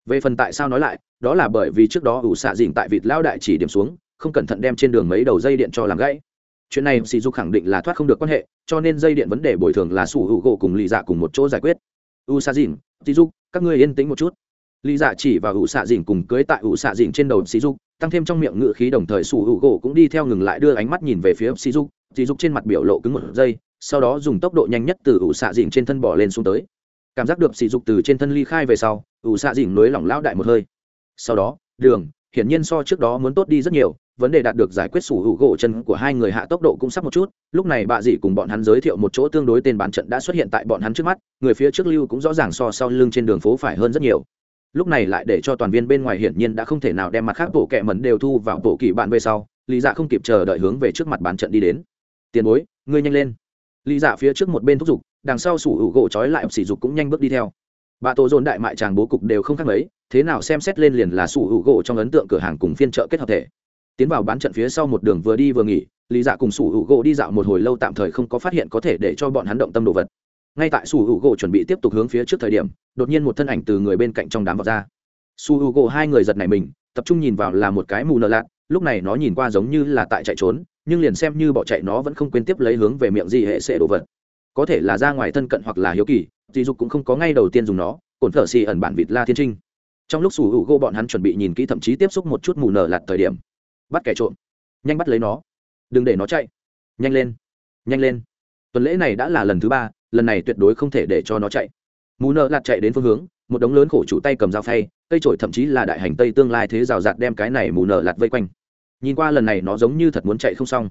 Về phần tại sao nói lại, đó là bởi vì trước đó ủ xạ dình tại vịt lao đại chỉ điểm xuống, không cẩn thận đem trên đường mấy đầu dây điện cho làm gãy chuyện này sỉ dục khẳng định là thoát không được quan hệ, cho nên dây điện vấn đề bồi thường là sủ hữu gỗ cùng lì dạ cùng một chỗ giải quyết. U sa dìn sỉ dục, các ngươi yên tĩnh một chút. Lý dạ chỉ và ủ xạ dìn cùng cưới tại ủ xạ dìn trên đầu sỉ dục, tăng thêm trong miệng ngự khí đồng thời sủ hữu gỗ cũng đi theo ngừng lại đưa ánh mắt nhìn về phía sỉ dục. Sỉ dục trên mặt biểu lộ cứng một giây, sau đó dùng tốc độ nhanh nhất từ ủ xạ dìn trên thân bỏ lên xuống tới. Cảm giác được sỉ dục từ trên thân ly khai về sau ủ xạ dìn nối lỏng lão đại một hơi. Sau đó, đường, hiển nhiên so trước đó muốn tốt đi rất nhiều vấn đề đạt được giải quyết sủ hữu gỗ chân của hai người hạ tốc độ cũng sắp một chút. Lúc này bạ dị cùng bọn hắn giới thiệu một chỗ tương đối tên bán trận đã xuất hiện tại bọn hắn trước mắt, người phía trước lưu cũng rõ ràng so sau lưng trên đường phố phải hơn rất nhiều. Lúc này lại để cho toàn viên bên ngoài hiển nhiên đã không thể nào đem mặt khác bộ kệ mẩn đều thu vào bộ kỳ bạn về sau, lý dạ không kịp chờ đợi hướng về trước mặt bán trận đi đến. Tiền bối, ngươi nhanh lên. Lý dạ phía trước một bên thúc giục, đằng sau sủ hữu gỗ trói lại sỉ dục cũng nhanh bước đi theo. Bà tổ dồn đại mại tràng bố cục đều không khác mấy, thế nào xem xét lên liền là sủ hữu gỗ trong ấn tượng cửa hàng cùng phiên chợ kết hợp thể tiến vào bán trận phía sau một đường vừa đi vừa nghỉ, lý dạ cùng sủ hữu gỗ đi dạo một hồi lâu tạm thời không có phát hiện có thể để cho bọn hắn động tâm đồ vật. Ngay tại sủ hữu gỗ chuẩn bị tiếp tục hướng phía trước thời điểm, đột nhiên một thân ảnh từ người bên cạnh trong đám vào ra. Su hữu gỗ hai người giật này mình, tập trung nhìn vào là một cái mù nợ lạ, lúc này nó nhìn qua giống như là tại chạy trốn, nhưng liền xem như bỏ chạy nó vẫn không quên tiếp lấy hướng về miệng gì hệ sệ đồ vật. Có thể là ra ngoài thân cận hoặc là hiếu kỳ dì dục cũng không có ngay đầu tiên dùng nó cồn thở xì ẩn bản vịt la thiên trinh. Trong lúc sủ hữu gỗ bọn hắn chuẩn bị nhìn kỹ thậm chí tiếp xúc một chút mù nở lạt thời điểm bắt kẻ trộm. Nhanh bắt lấy nó. Đừng để nó chạy. Nhanh lên. Nhanh lên. Tuần lễ này đã là lần thứ ba, lần này tuyệt đối không thể để cho nó chạy. Mù nở lạt chạy đến phương hướng, một đống lớn khổ chủ tay cầm dao phay, cây trổi thậm chí là đại hành tây tương lai thế rào rạt đem cái này mù nở lạt vây quanh. Nhìn qua lần này nó giống như thật muốn chạy không xong.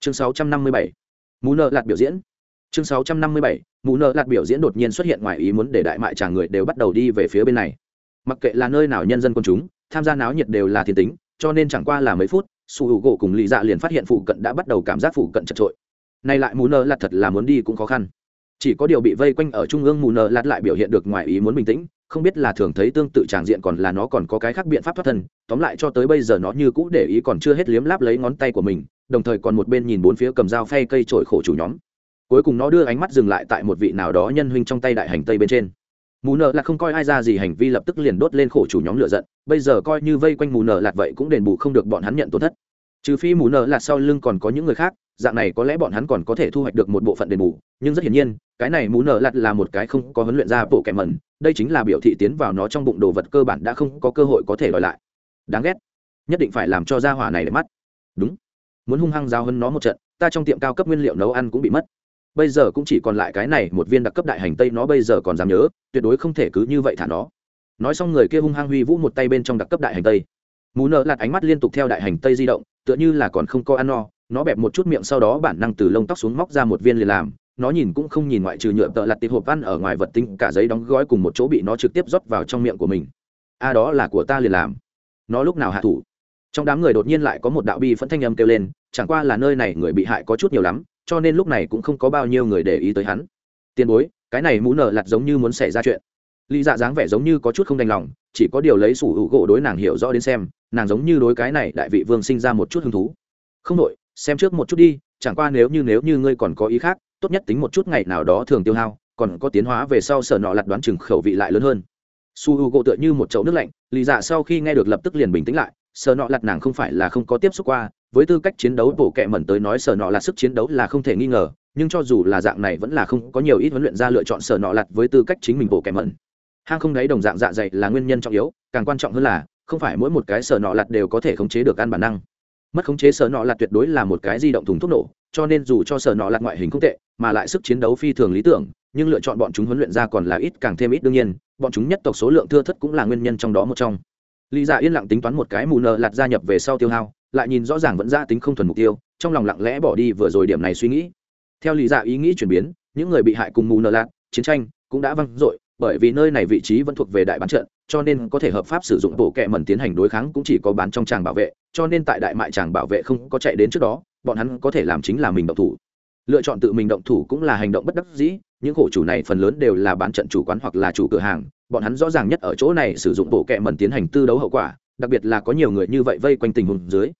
Chương 657. mù nở lạt biểu diễn. Chương 657. mù nở lạt biểu diễn đột nhiên xuất hiện ngoài ý muốn để đại mại trả người đều bắt đầu đi về phía bên này. Mặc kệ là nơi nào nhân dân quân chúng, tham gia náo nhiệt đều là thiên tính cho nên chẳng qua là mấy phút, su hữu gỗ cùng lì dạ liền phát hiện phụ cận đã bắt đầu cảm giác phụ cận chật trội. Nay lại mù nơ lạt thật là muốn đi cũng khó khăn. Chỉ có điều bị vây quanh ở trung ương mù nơ lạt lại biểu hiện được ngoài ý muốn bình tĩnh, không biết là thường thấy tương tự tràng diện còn là nó còn có cái khác biện pháp thoát thân, tóm lại cho tới bây giờ nó như cũ để ý còn chưa hết liếm láp lấy ngón tay của mình, đồng thời còn một bên nhìn bốn phía cầm dao phay cây trổi khổ chủ nhóm. Cuối cùng nó đưa ánh mắt dừng lại tại một vị nào đó nhân huynh trong tay đại hành tây bên trên mù nợ là không coi ai ra gì, hành vi lập tức liền đốt lên khổ chủ nhóm lửa giận. Bây giờ coi như vây quanh mù nợ lạt vậy cũng đền bù không được bọn hắn nhận tổn thất. Trừ phi mù nợ lạt sau lưng còn có những người khác, dạng này có lẽ bọn hắn còn có thể thu hoạch được một bộ phận đền bù. Nhưng rất hiển nhiên, cái này mù nợ lạt là một cái không có huấn luyện ra bộ kẻ mẩn. Đây chính là biểu thị tiến vào nó trong bụng đồ vật cơ bản đã không có cơ hội có thể đòi lại. Đáng ghét. Nhất định phải làm cho gia hỏa này để mắt. Đúng. Muốn hung hăng giao hơn nó một trận, ta trong tiệm cao cấp nguyên liệu nấu ăn cũng bị mất bây giờ cũng chỉ còn lại cái này, một viên đặc cấp đại hành tây nó bây giờ còn dám nhớ, tuyệt đối không thể cứ như vậy thả nó. Nói xong người kia hung hăng huy vũ một tay bên trong đặc cấp đại hành tây. Mù nợ lạt ánh mắt liên tục theo đại hành tây di động, tựa như là còn không có ăn no, nó bẹp một chút miệng sau đó bản năng từ lông tóc xuống móc ra một viên liền làm, nó nhìn cũng không nhìn ngoại trừ nhựa tợ lặt tịp hộp ăn ở ngoài vật tinh, cả giấy đóng gói cùng một chỗ bị nó trực tiếp rót vào trong miệng của mình. A, đó là của ta liền làm. Nó lúc nào hạ thủ? Trong đám người đột nhiên lại có một đạo bi phẫn thanh âm kêu lên, chẳng qua là nơi này người bị hại có chút nhiều lắm cho nên lúc này cũng không có bao nhiêu người để ý tới hắn. Tiền bối, cái này mũ nở lặt giống như muốn xảy ra chuyện. Lý dạ dáng vẻ giống như có chút không đành lòng, chỉ có điều lấy sủ hữu gỗ đối nàng hiểu rõ đến xem, nàng giống như đối cái này đại vị vương sinh ra một chút hứng thú. Không đội xem trước một chút đi, chẳng qua nếu như nếu như ngươi còn có ý khác, tốt nhất tính một chút ngày nào đó thường tiêu hao, còn có tiến hóa về sau sở nọ lặt đoán chừng khẩu vị lại lớn hơn. Su h u gỗ tựa như một chậu nước lạnh lì dạ sau khi nghe được lập tức liền bình tĩnh lại sở nọ lặt nàng không phải là không có tiếp xúc qua, với tư cách chiến đấu bổ kẹ mẩn tới nói sở nọ là sức chiến đấu là không thể nghi ngờ, nhưng cho dù là dạng này vẫn là không có nhiều ít huấn luyện ra lựa chọn sở nọ lặt với tư cách chính mình bổ kẹ mẩn. Hang không đáy đồng dạng dạ dày là nguyên nhân trọng yếu, càng quan trọng hơn là, không phải mỗi một cái sở nọ lặt đều có thể khống chế được ăn bản năng. Mất khống chế sở nọ lặt tuyệt đối là một cái di động thùng thuốc nổ, cho nên dù cho sở nọ lặt ngoại hình không tệ, mà lại sức chiến đấu phi thường lý tưởng, nhưng lựa chọn bọn chúng huấn luyện ra còn là ít càng thêm ít đương nhiên, bọn chúng nhất tộc số lượng thưa thất cũng là nguyên nhân trong đó một trong lý dạ yên lặng tính toán một cái mù nợ lạt gia nhập về sau tiêu hao, lại nhìn rõ ràng vẫn ra tính không thuần mục tiêu, trong lòng lặng lẽ bỏ đi vừa rồi điểm này suy nghĩ. Theo lý dạ ý nghĩ chuyển biến, những người bị hại cùng mù nợ lạt, chiến tranh, cũng đã văng dội, bởi vì nơi này vị trí vẫn thuộc về đại bán trận, cho nên có thể hợp pháp sử dụng bộ kệ mẩn tiến hành đối kháng cũng chỉ có bán trong tràng bảo vệ, cho nên tại đại mại tràng bảo vệ không có chạy đến trước đó, bọn hắn có thể làm chính là mình động thủ. Lựa chọn tự mình động thủ cũng là hành động bất đắc dĩ, những khổ chủ này phần lớn đều là bán trận chủ quán hoặc là chủ cửa hàng bọn hắn rõ ràng nhất ở chỗ này sử dụng bộ kệ mẩn tiến hành tư đấu hậu quả, đặc biệt là có nhiều người như vậy vây quanh tình huống dưới.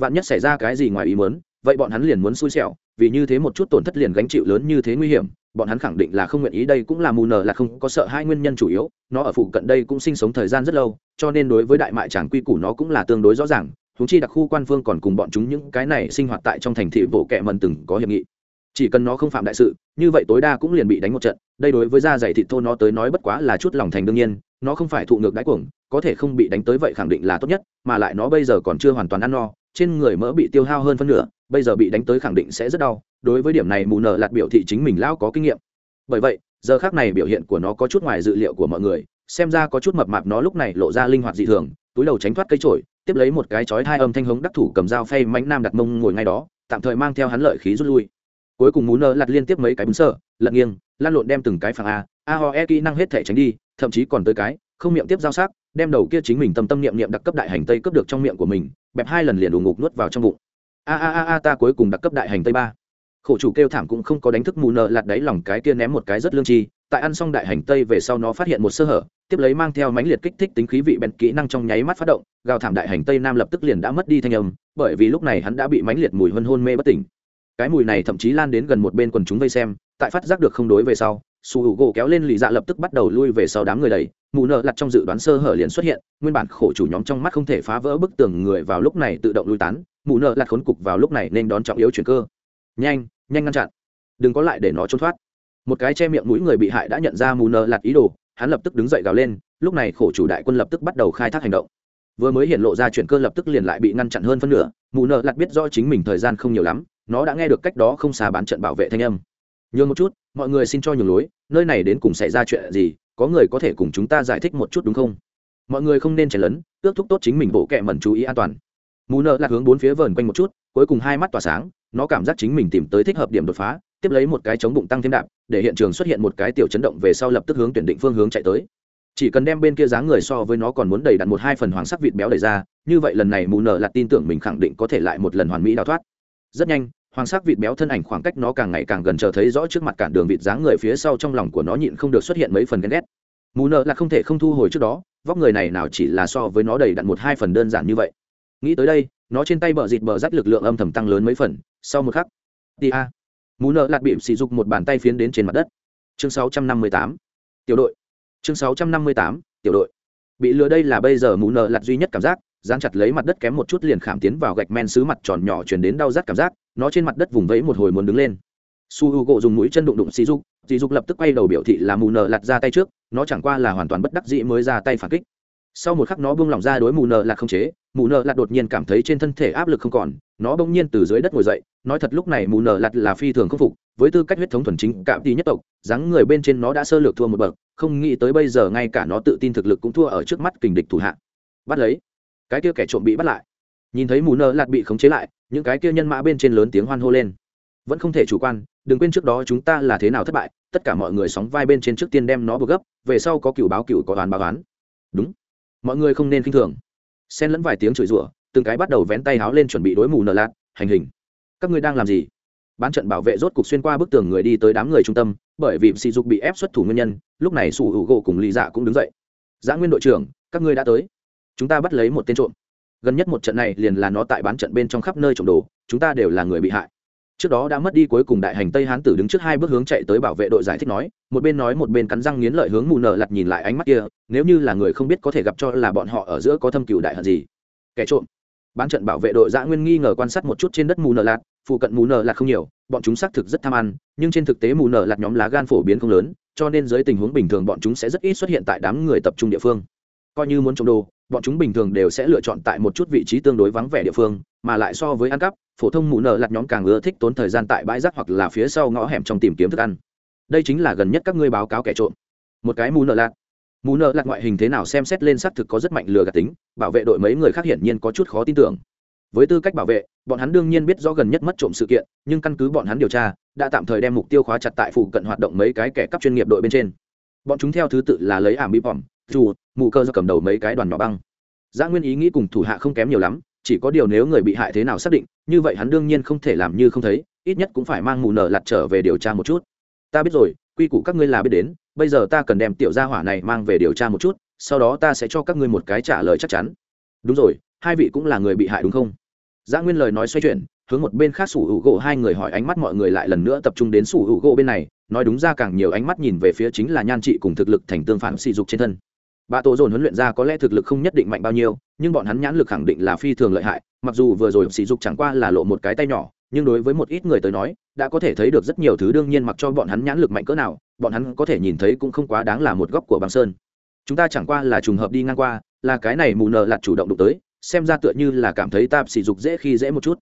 Vạn nhất xảy ra cái gì ngoài ý muốn, vậy bọn hắn liền muốn xui xẻo, vì như thế một chút tổn thất liền gánh chịu lớn như thế nguy hiểm, bọn hắn khẳng định là không nguyện ý, đây cũng là mù nờ là không có sợ hai nguyên nhân chủ yếu, nó ở phụ cận đây cũng sinh sống thời gian rất lâu, cho nên đối với đại mại chẳng quy củ nó cũng là tương đối rõ ràng, huống chi đặc khu quan phương còn cùng bọn chúng những cái này sinh hoạt tại trong thành thị bộ kệ mần từng có hiệp nghị chỉ cần nó không phạm đại sự, như vậy tối đa cũng liền bị đánh một trận. Đây đối với da dày thịt thô nó tới nói bất quá là chút lòng thành đương nhiên, nó không phải thụ ngược đáy cuồng, có thể không bị đánh tới vậy khẳng định là tốt nhất, mà lại nó bây giờ còn chưa hoàn toàn ăn no, trên người mỡ bị tiêu hao hơn phân nửa, bây giờ bị đánh tới khẳng định sẽ rất đau. Đối với điểm này mù nở lạt biểu thị chính mình lão có kinh nghiệm. Bởi vậy, giờ khác này biểu hiện của nó có chút ngoài dự liệu của mọi người, xem ra có chút mập mạp nó lúc này lộ ra linh hoạt dị thường, túi đầu tránh thoát cây trổi tiếp lấy một cái chói hai âm thanh hống đắc thủ cầm dao phay mánh nam đặt mông ngồi ngay đó, tạm thời mang theo hắn lợi khí rút lui cuối cùng mú nơ lặt liên tiếp mấy cái bún sợ lật nghiêng lan lộn đem từng cái phẳng a a ho e kỹ năng hết thể tránh đi, thậm chí còn tới cái, không miệng tiếp giao sát đem đầu kia chính mình tâm tâm niệm niệm đặc cấp đại hành tây cướp được trong miệng của mình, bẹp hai lần liền đủ ngục nuốt vào trong bụng. A a a a, ta cuối cùng đặc cấp đại hành tây ba. Khổ chủ kêu thảm cũng không có đánh thức mù nợ lạt đáy lòng cái kia ném một cái rất lương chi, tại ăn xong đại hành tây về sau nó phát hiện một sơ hở, tiếp lấy mang theo mãnh liệt kích thích tính khí vị bèn kỹ năng trong nháy mắt phát động, gào thảm đại hành tây nam lập tức liền đã mất đi thanh âm, bởi vì lúc này hắn đã bị mãnh liệt mùi hân hôn mê bất tỉnh cái mùi này thậm chí lan đến gần một bên quần chúng vây xem, tại phát giác được không đối về sau, su hữu gỗ kéo lên lì dạ lập tức bắt đầu lui về sau đám người đầy mù nợ lặt trong dự đoán sơ hở liền xuất hiện, nguyên bản khổ chủ nhóm trong mắt không thể phá vỡ bức tường người vào lúc này tự động lui tán, mù nợ lặt khốn cục vào lúc này nên đón trọng yếu chuyển cơ. Nhanh nhanh ngăn chặn. Đừng có lại để nó trốn thoát. Một cái che miệng mũi người bị hại đã nhận ra mù nợ lặt ý đồ, hắn lập tức đứng dậy gào lên, lúc này khổ chủ đại quân lập tức bắt đầu khai thác hành động. Vừa mới hiện lộ ra chuyển cơ lập tức liền lại bị ngăn chặn hơn phân nửa, mù nợ lặt biết do chính mình thời gian không nhiều lắm nó đã nghe được cách đó không xa bán trận bảo vệ thanh âm. Nhường một chút, mọi người xin cho nhường lối, nơi này đến cùng xảy ra chuyện gì, có người có thể cùng chúng ta giải thích một chút đúng không? Mọi người không nên chen lấn, ước thúc tốt chính mình bộ kệ mẩn chú ý an toàn. Mù nợ lạc hướng bốn phía vờn quanh một chút, cuối cùng hai mắt tỏa sáng, nó cảm giác chính mình tìm tới thích hợp điểm đột phá, tiếp lấy một cái chống bụng tăng thêm đạp, để hiện trường xuất hiện một cái tiểu chấn động về sau lập tức hướng tuyển định phương hướng chạy tới. Chỉ cần đem bên kia dáng người so với nó còn muốn đầy đặn một hai phần hoàng sắc vịt béo đẩy ra, như vậy lần này mù nợ lạc tin tưởng mình khẳng định có thể lại một lần hoàn mỹ đào thoát rất nhanh, hoàng sắc vịt béo thân ảnh khoảng cách nó càng ngày càng gần chờ thấy rõ trước mặt cản đường vịt dáng người phía sau trong lòng của nó nhịn không được xuất hiện mấy phần ghen ghét. Mù nợ là không thể không thu hồi trước đó, vóc người này nào chỉ là so với nó đầy đặn một hai phần đơn giản như vậy. Nghĩ tới đây, nó trên tay bờ dịt bờ rách lực lượng âm thầm tăng lớn mấy phần, sau một khắc, đi a. Mù nợ lạt bịm sỉ dục một bàn tay phiến đến trên mặt đất. Chương 658. tiểu đội. Chương 658. tiểu đội. Bị lừa đây là bây giờ mù nợ lạt duy nhất cảm giác dán chặt lấy mặt đất kém một chút liền khảm tiến vào gạch men xứ mặt tròn nhỏ chuyển đến đau rát cảm giác, nó trên mặt đất vùng vẫy một hồi muốn đứng lên. Su h u gộ dùng mũi chân đụng đụng xì dục xì dục lập tức quay đầu biểu thị là mù nợ lặt ra tay trước, nó chẳng qua là hoàn toàn bất đắc dĩ mới ra tay phản kích. Sau một khắc nó buông lỏng ra đối mù nợ lặt không chế, mù nợ lặt đột nhiên cảm thấy trên thân thể áp lực không còn, nó bỗng nhiên từ dưới đất ngồi dậy, nói thật lúc này mù nợ lặt là phi thường khâm phục, với tư cách huyết thống thuần chính cạm tí nhất tộc, dáng người bên trên nó đã sơ lược thua một bậc, không nghĩ tới bây giờ ngay cả nó tự tin thực lực cũng thua ở trước mắt kình địch thủ hạ. Bắt lấy cái kia kẻ trộm bị bắt lại. Nhìn thấy mù nợ lạt bị khống chế lại, những cái kia nhân mã bên trên lớn tiếng hoan hô lên. Vẫn không thể chủ quan, đừng quên trước đó chúng ta là thế nào thất bại, tất cả mọi người sóng vai bên trên trước tiên đem nó buộc gấp, về sau có cựu báo cựu có đoán báo đoán đúng. Mọi người không nên k i n h thường. Xen lẫn vài tiếng chửi rủa, từng cái bắt đầu vén tay háo lên chuẩn bị đối mù nợ lạt, hành hình. Các ngươi đang làm gì? Bán trận bảo vệ rốt cục xuyên qua bức tường người đi tới đám người trung tâm, bởi vì sỉ dục bị ép xuất thủ nguyên nhân, lúc này sủ hữu gỗ cùng lì dạ cũng đứng dậy. Giã nguyên đội trưởng, các ngươi đã tới chúng ta bắt lấy một tên trộm. Gần nhất một trận này liền là nó tại bán trận bên trong khắp nơi trộm đồ, chúng ta đều là người bị hại. Trước đó đã mất đi cuối cùng đại hành tây hán tử đứng trước hai bước hướng chạy tới bảo vệ đội giải thích nói, một bên nói một bên cắn răng nghiến lợi hướng mù nở lặt nhìn lại ánh mắt kia, nếu như là người không biết có thể gặp cho là bọn họ ở giữa có thâm cựu đại hận gì. Kẻ trộm. Bán trận bảo vệ đội giã nguyên nghi ngờ quan sát một chút trên đất mù nở lạt, phụ cận mù nở lạt không nhiều, bọn chúng xác thực rất tham ăn, nhưng trên thực tế mù nở lạt nhóm lá gan phổ biến không lớn, cho nên dưới tình huống bình thường bọn chúng sẽ rất ít xuất hiện tại đám người tập trung địa phương. Coi như muốn trộm đồ bọn chúng bình thường đều sẽ lựa chọn tại một chút vị trí tương đối vắng vẻ địa phương, mà lại so với ăn cắp, phổ thông mù nợ lặt nhóm càng ưa thích tốn thời gian tại bãi rác hoặc là phía sau ngõ hẻm trong tìm kiếm thức ăn. Đây chính là gần nhất các ngươi báo cáo kẻ trộm. Một cái mù nợ lạt. Mù nợ lạt ngoại hình thế nào xem xét lên xác thực có rất mạnh lừa gạt tính, bảo vệ đội mấy người khác hiển nhiên có chút khó tin tưởng. Với tư cách bảo vệ, bọn hắn đương nhiên biết rõ gần nhất mất trộm sự kiện, nhưng căn cứ bọn hắn điều tra, đã tạm thời đem mục tiêu khóa chặt tại phụ cận hoạt động mấy cái kẻ cắp chuyên nghiệp đội bên trên. Bọn chúng theo thứ tự là lấy ảm bị bỏm dù mù cơ do cầm đầu mấy cái đoàn nhỏ băng Giã Nguyên ý nghĩ cùng thủ hạ không kém nhiều lắm, chỉ có điều nếu người bị hại thế nào xác định, như vậy hắn đương nhiên không thể làm như không thấy, ít nhất cũng phải mang mù nở lặt trở về điều tra một chút. Ta biết rồi, quy củ các ngươi là biết đến bây giờ ta cần đem tiểu gia hỏa này mang về điều tra một chút sau đó ta sẽ cho các ngươi một cái trả lời chắc chắn đúng rồi hai vị cũng là người bị hại đúng không giã Nguyên lời nói xoay chuyển, hướng một bên khác sủ hữu gỗ hai người hỏi ánh mắt mọi người lại lần nữa tập trung đến sủ hữu gỗ bên này, nói đúng ra càng nhiều ánh mắt nhìn về phía chính là nhan trị cùng thực lực thành tương phản sỉ dục trên thân. Bà tổ dồn huấn luyện ra có lẽ thực lực không nhất định mạnh bao nhiêu, nhưng bọn hắn nhãn lực khẳng định là phi thường lợi hại, mặc dù vừa rồi sỉ dục chẳng qua là lộ một cái tay nhỏ, nhưng đối với một ít người tới nói, đã có thể thấy được rất nhiều thứ đương nhiên mặc cho bọn hắn nhãn lực mạnh cỡ nào, bọn hắn có thể nhìn thấy cũng không quá đáng là một góc của băng sơn. Chúng ta chẳng qua là trùng hợp đi ngang qua, là cái này mù nợ lạt chủ động đụng tới, xem ra tựa như là cảm thấy ta sỉ dục dễ khi dễ một chút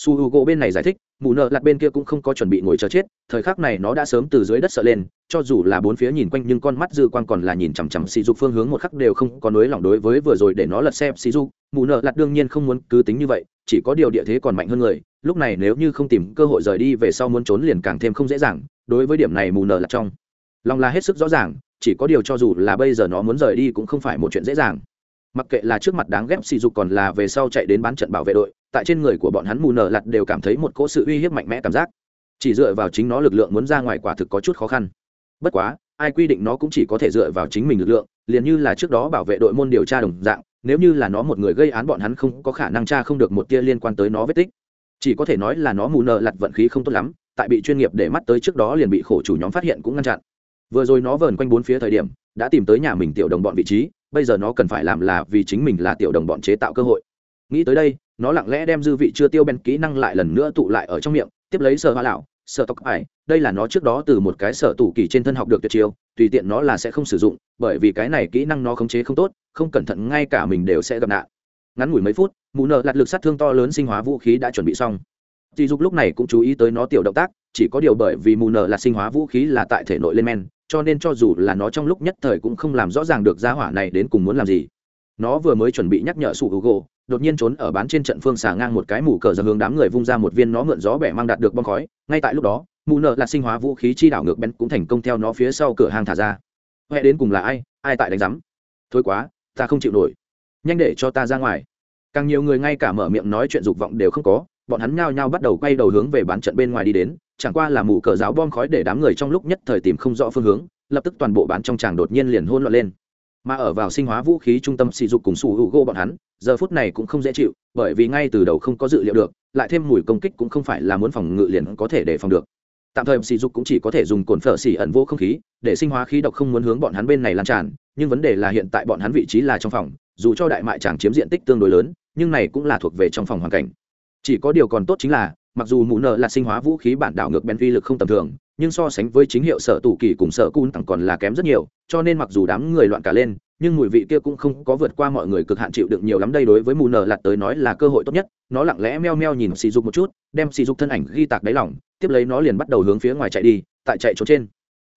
su h u gỗ bên này giải thích, mù nợ lặt bên kia cũng không có chuẩn bị ngồi chờ chết, thời khắc này nó đã sớm từ dưới đất sợ lên, cho dù là bốn phía nhìn quanh nhưng con mắt dư quan còn là nhìn chằm chằm sỉ dục phương hướng một khắc đều không có nối lỏng đối với vừa rồi để nó lật xem sỉ dục. Mù nợ lặt đương nhiên không muốn cứ tính như vậy, chỉ có điều địa thế còn mạnh hơn người, lúc này nếu như không tìm cơ hội rời đi về sau muốn trốn liền càng thêm không dễ dàng, đối với điểm này mù nợ lặt trong lòng là hết sức rõ ràng, chỉ có điều cho dù là bây giờ nó muốn rời đi cũng không phải một chuyện dễ dàng mặc kệ là trước mặt đáng ghép sỉ dục còn là về sau chạy đến bán trận bảo vệ đội, tại trên người của bọn hắn mù nở lặt đều cảm thấy một cỗ sự uy hiếp mạnh mẽ cảm giác. Chỉ dựa vào chính nó lực lượng muốn ra ngoài quả thực có chút khó khăn. Bất quá, ai quy định nó cũng chỉ có thể dựa vào chính mình lực lượng, liền như là trước đó bảo vệ đội môn điều tra đồng dạng, nếu như là nó một người gây án bọn hắn không có khả năng tra không được một tia liên quan tới nó vết tích. Chỉ có thể nói là nó mù nợ lặt vận khí không tốt lắm, tại bị chuyên nghiệp để mắt tới trước đó liền bị khổ chủ nhóm phát hiện cũng ngăn chặn. Vừa rồi nó vờn quanh bốn phía thời điểm, đã tìm tới nhà mình tiểu đồng bọn vị trí bây giờ nó cần phải làm là vì chính mình là tiểu đồng bọn chế tạo cơ hội. Nghĩ tới đây, nó lặng lẽ đem dư vị chưa tiêu ben kỹ năng lại lần nữa tụ lại ở trong miệng, tiếp lấy sợ hoa lão sợ tóc ải đây là nó trước đó từ một cái sợ tủ kỳ trên thân học được tuyệt chiêu, tùy tiện nó là sẽ không sử dụng, bởi vì cái này kỹ năng nó khống chế không tốt, không cẩn thận ngay cả mình đều sẽ gặp nạn. Ngắn ngủi mấy phút mù nợ lạt lực sát thương to lớn sinh hóa vũ khí đã chuẩn bị xong. Dì dục lúc này cũng chú ý tới nó tiểu động tác, chỉ có điều bởi vì mù nợ là sinh hóa vũ khí là tại thể nội lên men cho nên cho dù là nó trong lúc nhất thời cũng không làm rõ ràng được gia hỏa này đến cùng muốn làm gì. Nó vừa mới chuẩn bị nhắc nhở sủ hữu gỗ đột nhiên trốn ở bán trên trận phương xà ngang một cái mù cờ ra hướng đám người vung ra một viên nó mượn gió bẻ mang đạt được bom khói. Ngay tại lúc đó, mù nợ là sinh hóa vũ khí chi đảo ngược bén cũng thành công theo nó phía sau cửa hàng thả ra. Huệ đến cùng là ai? Ai tại đánh rắm thôi quá, ta không chịu nổi. Nhanh để cho ta ra ngoài. Càng nhiều người ngay cả mở miệng nói chuyện dục vọng đều không có bọn hắn nhao nhao bắt đầu quay đầu hướng về bán trận bên ngoài đi đến, chẳng qua là mù cờ giáo bom khói để đám người trong lúc nhất thời tìm không rõ phương hướng, lập tức toàn bộ bán trong tràng đột nhiên liền hôn loạn lên. Mà ở vào sinh hóa vũ khí trung tâm sỉ dục cùng sủ hữu gỗ bọn hắn, giờ phút này cũng không dễ chịu, bởi vì ngay từ đầu không có dự liệu được, lại thêm mùi công kích cũng không phải là muốn phòng ngự liền có thể đề phòng được. Tạm thời sỉ dục cũng chỉ có thể dùng cồn phở xỉ ẩn vô không khí, để sinh hóa khí độc không muốn hướng bọn hắn bên này lan tràn, nhưng vấn đề là hiện tại bọn hắn vị trí là trong phòng, dù cho đại mại chàng chiếm diện tích tương đối lớn, nhưng này cũng là thuộc về trong phòng hoàn cảnh chỉ có điều còn tốt chính là, mặc dù mù nợ là sinh hóa vũ khí bản đảo ngược bén vi lực không tầm thường, nhưng so sánh với chính hiệu sở tù kỳ cùng sở cun tặng còn là kém rất nhiều, cho nên mặc dù đám người loạn cả lên, nhưng mùi vị kia cũng không có vượt qua mọi người cực hạn chịu đựng nhiều lắm đây đối với mù nợ lạt tới nói là cơ hội tốt nhất. Nó lặng lẽ meo meo nhìn sỉ dục một chút, đem sỉ dục thân ảnh ghi tạc đáy lỏng tiếp lấy nó liền bắt đầu hướng phía ngoài chạy đi, tại chạy chỗ trên.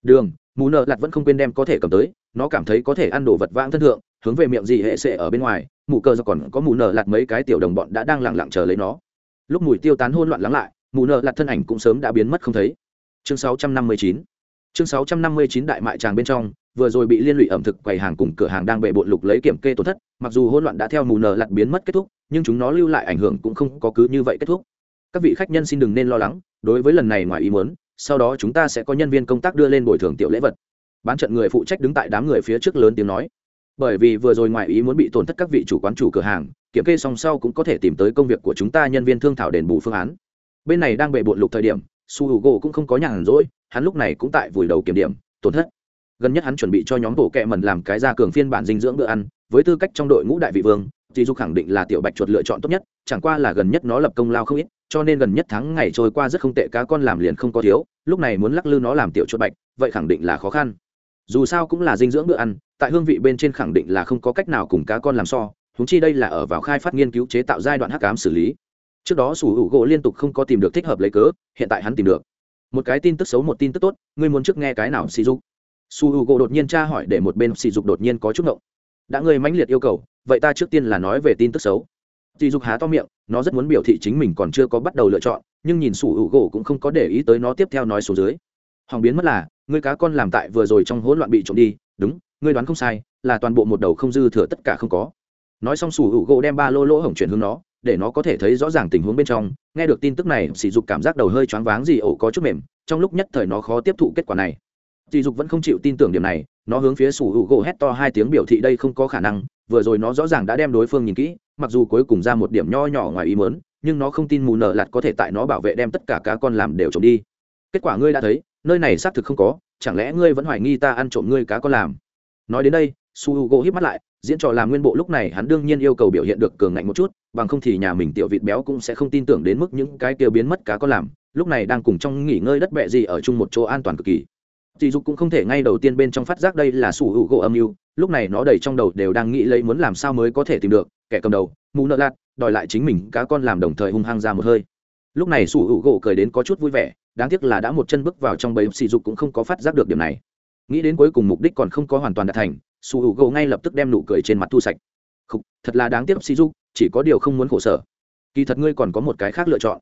Đường mù nợ lạt vẫn không quên đem có thể cầm tới, nó cảm thấy có thể ăn đồ vật vãng thân thượng, hướng về miệng gì hệ sệ ở bên ngoài mù cơ do còn có mù nợ lạt mấy cái tiểu đồng bọn đã đang lẳng lặng chờ lấy nó lúc mùi tiêu tán hôn loạn lắng lại, mù nợ lặt thân ảnh cũng sớm đã biến mất không thấy. Chương 659 chương 659 đại mại tràng bên trong, vừa rồi bị liên lụy ẩm thực quầy hàng cùng cửa hàng đang bệ bộn lục lấy kiểm kê tổn thất, mặc dù hỗn loạn đã theo mù nợ lặt biến mất kết thúc, nhưng chúng nó lưu lại ảnh hưởng cũng không có cứ như vậy kết thúc. Các vị khách nhân xin đừng nên lo lắng, đối với lần này ngoài ý muốn, sau đó chúng ta sẽ có nhân viên công tác đưa lên bồi thường tiểu lễ vật. Bán trận người phụ trách đứng tại đám người phía trước lớn tiếng nói bởi vì vừa rồi ngoại ý muốn bị tổn thất các vị chủ quán chủ cửa hàng, kiểm kê xong sau cũng có thể tìm tới công việc của chúng ta nhân viên thương thảo đền bù phương án. Bên này đang bệ bộn lục thời điểm, su h u gỗ cũng không có nhàn rỗi, hắn lúc này cũng tại vùi đầu kiểm điểm, tổn thất. Gần nhất hắn chuẩn bị cho nhóm bộ kẹ mần làm cái ra cường phiên bản dinh dưỡng bữa ăn, với tư cách trong đội ngũ đại vị vương thì du khẳng định là tiểu bạch chuột lựa chọn tốt nhất, chẳng qua là gần nhất nó lập công lao không ít, cho nên gần nhất tháng ngày trôi qua rất không tệ, cá con làm liền không có thiếu, lúc này muốn lắc lư nó làm tiểu chuột bạch, vậy khẳng định là khó khăn. Dù sao cũng là dinh dưỡng bữa ăn tại hương vị bên trên khẳng định là không có cách nào cùng cá con làm so húng chi đây là ở vào khai phát nghiên cứu chế tạo giai đoạn hắc cám xử lý. Trước đó sủ hữu gỗ liên tục không có tìm được thích hợp lấy cớ, hiện tại hắn tìm được. Một cái tin tức xấu, một tin tức tốt, ngươi muốn trước nghe cái nào sỉ dục? Su hữu gỗ đột nhiên tra hỏi để một bên sỉ dục đột nhiên có chút ngộng. Đã ngươi mãnh liệt yêu cầu, vậy ta trước tiên là nói về tin tức xấu. Sỉ dục há to miệng, nó rất muốn biểu thị chính mình còn chưa có bắt đầu lựa chọn, nhưng nhìn sủ hữu gỗ cũng không có để ý tới nó tiếp theo nói số dưới. Hoàng biến mất là, ngươi cá con làm tại vừa rồi trong hỗn loạn bị trộm đi, đúng ngươi đoán không sai, là toàn bộ một đầu không dư thừa tất cả không có. Nói xong sủ hữu gỗ đem ba lô lỗ hổng chuyển hướng nó, để nó có thể thấy rõ ràng tình huống bên trong. Nghe được tin tức này, sỉ dục cảm giác đầu hơi choáng váng gì ổ có chút mềm, trong lúc nhất thời nó khó tiếp thụ kết quả này. Sỉ dục vẫn không chịu tin tưởng điểm này, nó hướng phía sủ hữu gỗ hét to hai tiếng biểu thị đây không có khả năng, vừa rồi nó rõ ràng đã đem đối phương nhìn kỹ, mặc dù cuối cùng ra một điểm nho nhỏ ngoài ý mớn nhưng nó không tin mù nợ lạt có thể tại nó bảo vệ đem tất cả cá con làm đều trộm đi. Kết quả ngươi đã thấy, nơi này xác thực không có, chẳng lẽ ngươi vẫn hoài nghi ta ăn trộm ngươi cá con làm? Nói đến đây, su h u gỗ hít mắt lại, diễn trò làm nguyên bộ lúc này hắn đương nhiên yêu cầu biểu hiện được cường ngạnh một chút, bằng không thì nhà mình tiểu vịt béo cũng sẽ không tin tưởng đến mức những cái kia biến mất cá có làm, lúc này đang cùng trong nghỉ ngơi đất bẹ gì ở chung một chỗ an toàn cực kỳ. Dì dục cũng không thể ngay đầu tiên bên trong phát giác đây là su h u gỗ âm mưu, lúc này nó đầy trong đầu đều đang nghĩ lấy muốn làm sao mới có thể tìm được, kẻ cầm đầu, mù nợ lạt, đòi lại chính mình, cá con làm đồng thời hung hăng ra một hơi. Lúc này sủ hữu gỗ cười đến có chút vui vẻ, đáng tiếc là đã một chân bước vào trong bẫy sỉ dục cũng không có phát giác được điểm này nghĩ đến cuối cùng mục đích còn không có hoàn toàn đạt thành sủ hữu gỗ ngay lập tức đem nụ cười trên mặt thu sạch. Khúc, thật là đáng tiếc si du chỉ có điều không muốn khổ sở. Kỳ thật ngươi còn có một cái khác lựa chọn.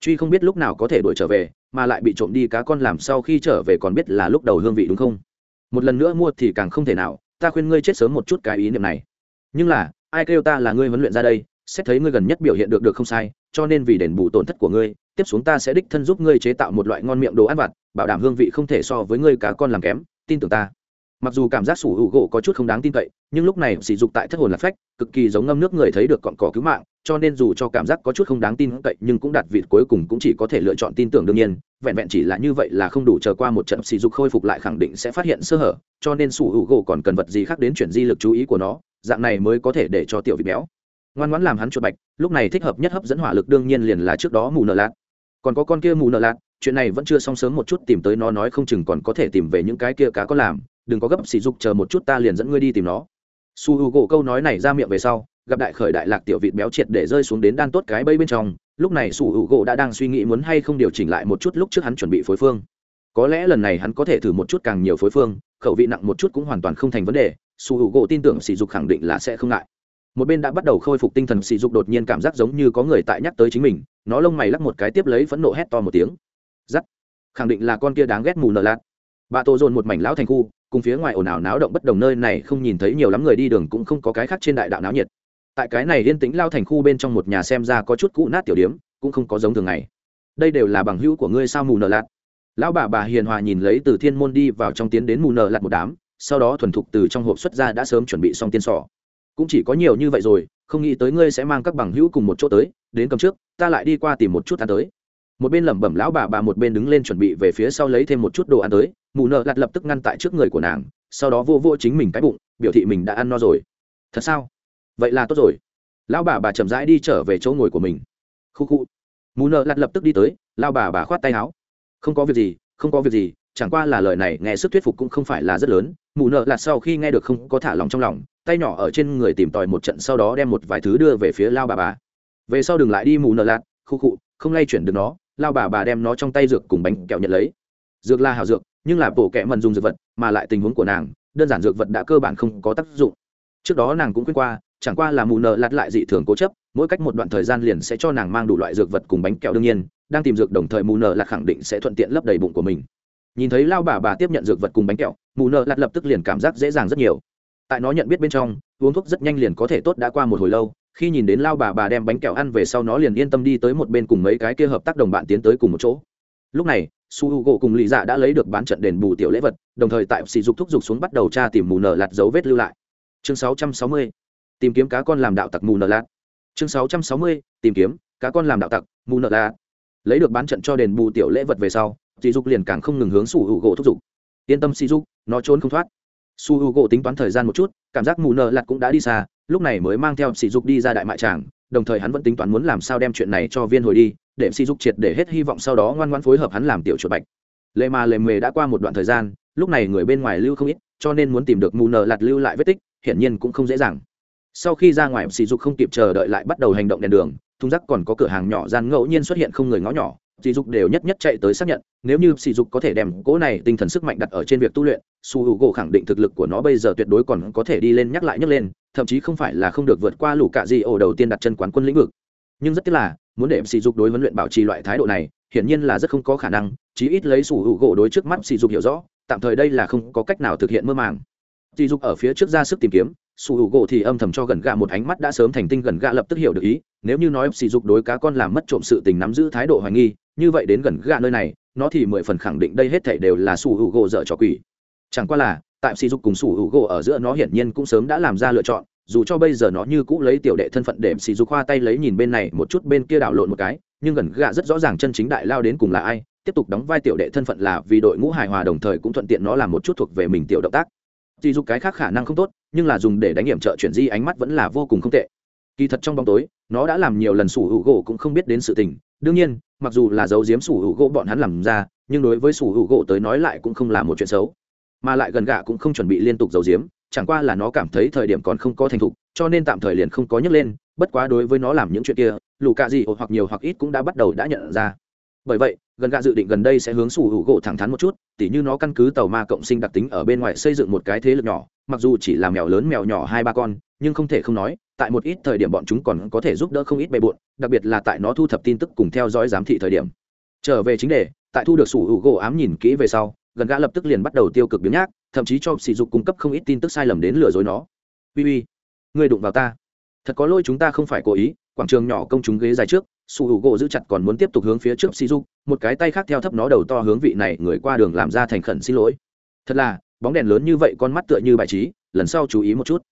Truy không biết lúc nào có thể đuổi trở về mà lại bị trộm đi cá con làm sau khi trở về còn biết là lúc đầu hương vị đúng không? Một lần nữa mua thì càng không thể nào ta khuyên ngươi chết sớm một chút cái ý niệm này. Nhưng là ai kêu ta là ngươi huấn luyện ra đây xét thấy ngươi gần nhất biểu hiện được được không sai cho nên vì đền bù tổn thất của ngươi tiếp xuống ta sẽ đích thân giúp ngươi chế tạo một loại ngon miệng đồ ăn vặt bảo đảm hương vị không thể so với ngươi cá con làm kém tin tưởng ta. Mặc dù cảm giác sủ hữu gỗ có chút không đáng tin cậy, nhưng lúc này sỉ dục tại thất hồn lạc phách, cực kỳ giống ngâm nước người thấy được cọn cỏ cứu mạng, cho nên dù cho cảm giác có chút không đáng tin cậy, nhưng cũng đạt vịt cuối cùng cũng chỉ có thể lựa chọn tin tưởng đương nhiên, vẹn vẹn chỉ là như vậy là không đủ chờ qua một trận sỉ dục khôi phục lại khẳng định sẽ phát hiện sơ hở, cho nên sủ hữu gỗ còn cần vật gì khác đến chuyển di lực chú ý của nó, dạng này mới có thể để cho tiểu vịt béo. Ngoan ngoãn làm hắn chuột bạch, lúc này thích hợp nhất hấp dẫn hỏa lực đương nhiên liền là trước đó mù nợ lạc còn có con kia mù nợ lạc chuyện này vẫn chưa xong sớm một chút tìm tới nó nói không chừng còn có thể tìm về những cái kia cá có làm, đừng có gấp, sỉ dục, chờ một chút ta liền dẫn ngươi đi tìm nó. Su h u gỗ câu nói này ra miệng về sau, gặp đại khởi đại lạc tiểu vịt béo triệt để rơi xuống đến đan tốt cái bẫy bên trong, lúc này su h u gỗ đã đang suy nghĩ muốn hay không điều chỉnh lại một chút lúc trước hắn chuẩn bị phối phương. Có lẽ lần này hắn có thể thử một chút càng nhiều phối phương, khẩu vị nặng một chút cũng hoàn toàn không thành vấn đề, su h u gỗ tin tưởng sỉ dục khẳng định là sẽ không ngại. Một bên đã bắt đầu khôi phục tinh thần, sỉ dục đột nhiên cảm giác giống như có người tại nhắc tới chính mình, nó lông mày lắc một cái tiếp lấy phẫn nộ hét to một tiếng giắt. Khẳng định là con kia đáng ghét mù nợ lạt. Bà tô dồn một mảnh lão thành khu, cùng phía ngoài ồn ào náo động bất đồng nơi này không nhìn thấy nhiều lắm người đi đường cũng không có cái khác trên đại đạo náo nhiệt. Tại cái này yên tĩnh lao thành khu bên trong một nhà xem ra có chút cũ nát tiểu điếm, cũng không có giống thường ngày. Đây đều là bằng hữu của ngươi sao mù nợ lạt? Lão bà bà hiền hòa nhìn lấy từ thiên môn đi vào trong tiến đến mù nợ lạt một đám, sau đó thuần thục từ trong hộp xuất ra đã sớm chuẩn bị xong tiên sỏ cũng chỉ có nhiều như vậy rồi, không nghĩ tới ngươi sẽ mang các bằng hữu cùng một chỗ tới, đến cầm trước, ta lại đi qua tìm một chút ta tới một bên lẩm bẩm lão bà bà một bên đứng lên chuẩn bị về phía sau lấy thêm một chút đồ ăn tới, mụ nợ lặt lập tức ngăn tại trước người của nàng, sau đó vô vô chính mình cái bụng, biểu thị mình đã ăn no rồi. Thật sao? Vậy là tốt rồi. Lão bà bà chậm rãi đi trở về chỗ ngồi của mình. Khu khu. Mụ nợ lặt lập tức đi tới lao bà bà khoát tay áo. Không có việc gì, không có việc gì, chẳng qua là lời này nghe sức thuyết phục cũng không phải là rất lớn. Mụ nợ lặt sau khi nghe được không có thả lòng trong lòng, tay nhỏ ở trên người tìm tòi một trận sau đó đem một vài thứ đưa về phía lao bà bà. Về sau đừng lại đi mù nợ lặt khu cụ không lay chuyển được nó lao bà bà đem nó trong tay dược cùng bánh kẹo nhận lấy. Dược là hảo dược, nhưng là bổ kẹ mần dùng dược vật, mà lại tình huống của nàng, đơn giản dược vật đã cơ bản không có tác dụng. Trước đó nàng cũng khuyên qua, chẳng qua là mù nợ lặt lại dị thường cố chấp, mỗi cách một đoạn thời gian liền sẽ cho nàng mang đủ loại dược vật cùng bánh kẹo đương nhiên, đang tìm dược đồng thời mù nợ lặt khẳng định sẽ thuận tiện lấp đầy bụng của mình. Nhìn thấy lao bà bà tiếp nhận dược vật cùng bánh kẹo, mù nợ lặt lập tức liền cảm giác dễ dàng rất nhiều. Tại nó nhận biết bên trong, uống thuốc rất nhanh liền có thể tốt đã qua một hồi lâu khi nhìn đến lao bà bà đem bánh kẹo ăn về sau nó liền yên tâm đi tới một bên cùng mấy cái kia hợp tác đồng bạn tiến tới cùng một chỗ lúc này, su h u gỗ cùng lì dạ đã lấy được bán trận đền bù tiểu lễ vật, đồng thời tại sỉ dục thúc giục xuống bắt đầu tra tìm mù nở lạt dấu vết lưu lại chương 660. tìm kiếm cá con làm đạo tặc mù nở lạt chương 660. tìm kiếm cá con làm đạo tặc mù nở lạt lấy được bán trận cho đền bù tiểu lễ vật về sau, sỉ dục liền càng không ngừng hướng su h u gỗ thúc giục yên tâm sỉ dục, nó trốn không thoát su h u gỗ tính toán thời gian một chút, cảm giác mù nở lạt cũng đã đi xa lúc này mới mang theo sỉ dục đi ra đại mại tràng, đồng thời hắn vẫn tính toán muốn làm sao đem chuyện này cho viên hồi đi, để sỉ dục triệt để hết hy vọng sau đó ngoan ngoan phối hợp hắn làm tiểu chuột bạch. Lệ mà lệ mề đã qua một đoạn thời gian, lúc này người bên ngoài lưu không ít, cho nên muốn tìm được mù nờ lạt lưu lại vết tích, hiển nhiên cũng không dễ dàng. Sau khi ra ngoài, sỉ dục không kịp chờ đợi lại bắt đầu hành động đèn đường thung rác còn có cửa hàng nhỏ gian ngẫu nhiên xuất hiện không người ngõ nhỏ sỉ dục đều nhất nhất chạy tới xác nhận, nếu như sỉ dục có thể đem cỗ này tinh thần sức mạnh đặt ở trên việc tu luyện, su hữu gỗ khẳng định thực lực của nó bây giờ tuyệt đối còn có thể đi lên nhắc lại nhắc lên, thậm chí không phải là không được vượt qua lũ cạ di ổ đầu tiên đặt chân quán quân lĩnh vực. Nhưng rất tiếc là, muốn để sỉ dục đối huấn luyện bảo trì loại thái độ này, hiển nhiên là rất không có khả năng, chí ít lấy su h u gỗ đối trước mắt sỉ dục hiểu rõ, tạm thời đây là không có cách nào thực hiện mơ màng. Sỉ dục ở phía trước ra sức tìm kiếm sủ hữu gỗ thì âm thầm cho gần gạ một ánh mắt đã sớm thành tinh gần gạ lập tức hiểu được ý, nếu như nói sỉ dục đối cá con làm mất trộm sự tình nắm giữ thái độ hoài nghi như vậy đến gần gạ nơi này, nó thì mười phần khẳng định đây hết thảy đều là sủ hữu gỗ dở trò quỷ. Chẳng qua là, tại sỉ dục cùng sủ hữu gỗ ở giữa nó hiển nhiên cũng sớm đã làm ra lựa chọn, dù cho bây giờ nó như cũ lấy tiểu đệ thân phận để sỉ dục khoa tay lấy nhìn bên này một chút bên kia đảo lộn một cái, nhưng gần gạ rất rõ ràng chân chính đại lao đến cùng là ai, tiếp tục đóng vai tiểu đệ thân phận là vì đội ngũ hài hòa đồng thời cũng thuận tiện nó làm một chút thuộc về mình tiểu động tác. Chỉ dục cái khác khả năng không tốt, nhưng là dùng để đánh hiểm trợ chuyển di ánh mắt vẫn là vô cùng không tệ. Kỳ thật trong bóng tối, nó đã làm nhiều lần sủ hữu gỗ cũng không biết đến sự tình, đương nhiên mặc dù là dấu diếm sủ hữu gỗ bọn hắn làm ra, nhưng đối với sủ hữu gỗ tới nói lại cũng không là một chuyện xấu. Mà lại gần gạ cũng không chuẩn bị liên tục dấu diếm chẳng qua là nó cảm thấy thời điểm còn không có thành thục, cho nên tạm thời liền không có nhấc lên, bất quá đối với nó làm những chuyện kia lù cạ gì hoặc nhiều hoặc ít cũng đã bắt đầu đã nhận ra bởi vậy, gần gạ dự định gần đây sẽ hướng sủ hữu gỗ thẳng thắn một chút, tỉ như nó căn cứ tàu ma cộng sinh đặc tính ở bên ngoài xây dựng một cái thế lực nhỏ, mặc dù chỉ là mèo lớn mèo nhỏ hai ba con, nhưng không thể không nói, tại một ít thời điểm bọn chúng còn có thể giúp đỡ không ít bề bộn, đặc biệt là tại nó thu thập tin tức cùng theo dõi giám thị thời điểm. Trở về chính đề, tại thu được sủ hữu gỗ ám nhìn kỹ về sau, gần gã lập tức liền bắt đầu tiêu cực biến nhác, thậm chí cho sỉ dục cung cấp không ít tin tức sai lầm đến lừa dối nó. Uy uy người đụng vào ta. Thật có lỗi chúng ta không phải cố ý, quảng trường nhỏ công chúng ghế dài trước sủ hữu gỗ giữ chặt còn muốn tiếp tục hướng phía trước shizu dục một cái tay khác theo thấp nó đầu to hướng vị này người qua đường làm ra thành khẩn xin lỗi. Thật là, bóng đèn lớn như vậy, con mắt tựa như bài trí, lần sau chú ý một chút.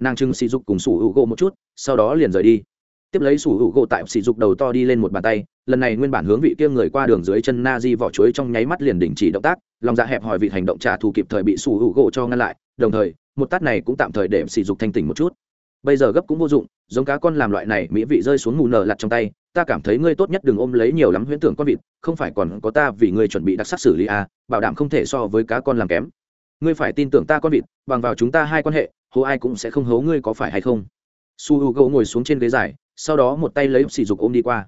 Nàng trưng sỉ dục cùng sủ hữu gỗ một chút, sau đó liền rời đi. Tiếp lấy sủ hữu gỗ tại sỉ dục đầu to đi lên một bàn tay, lần này nguyên bản hướng vị kia người qua đường dưới chân na di vỏ chuối trong nháy mắt liền đình chỉ động tác, lòng dạ hẹp hỏi vị hành động trả thù kịp thời bị sủ hữu gỗ cho ngăn lại, đồng thời, một tát này cũng tạm thời để sỉ dục thanh tỉnh một chút. Bây giờ gấp cũng vô dụng, giống cá con làm loại này, mỹ vị rơi xuống mù nở lặt trong tay ta cảm thấy ngươi tốt nhất đừng ôm lấy nhiều lắm huyễn tưởng con vịt không phải còn có ta vì ngươi chuẩn bị đặc sắc xử lý a à, bảo đảm không thể so với cá con làm kém. Ngươi phải tin tưởng ta con vịt bằng vào chúng ta hai quan hệ hố ai cũng sẽ không hố ngươi có phải hay không. Su h u gỗ ngồi xuống trên ghế dài sau đó một tay lấy sỉ dục ôm đi qua.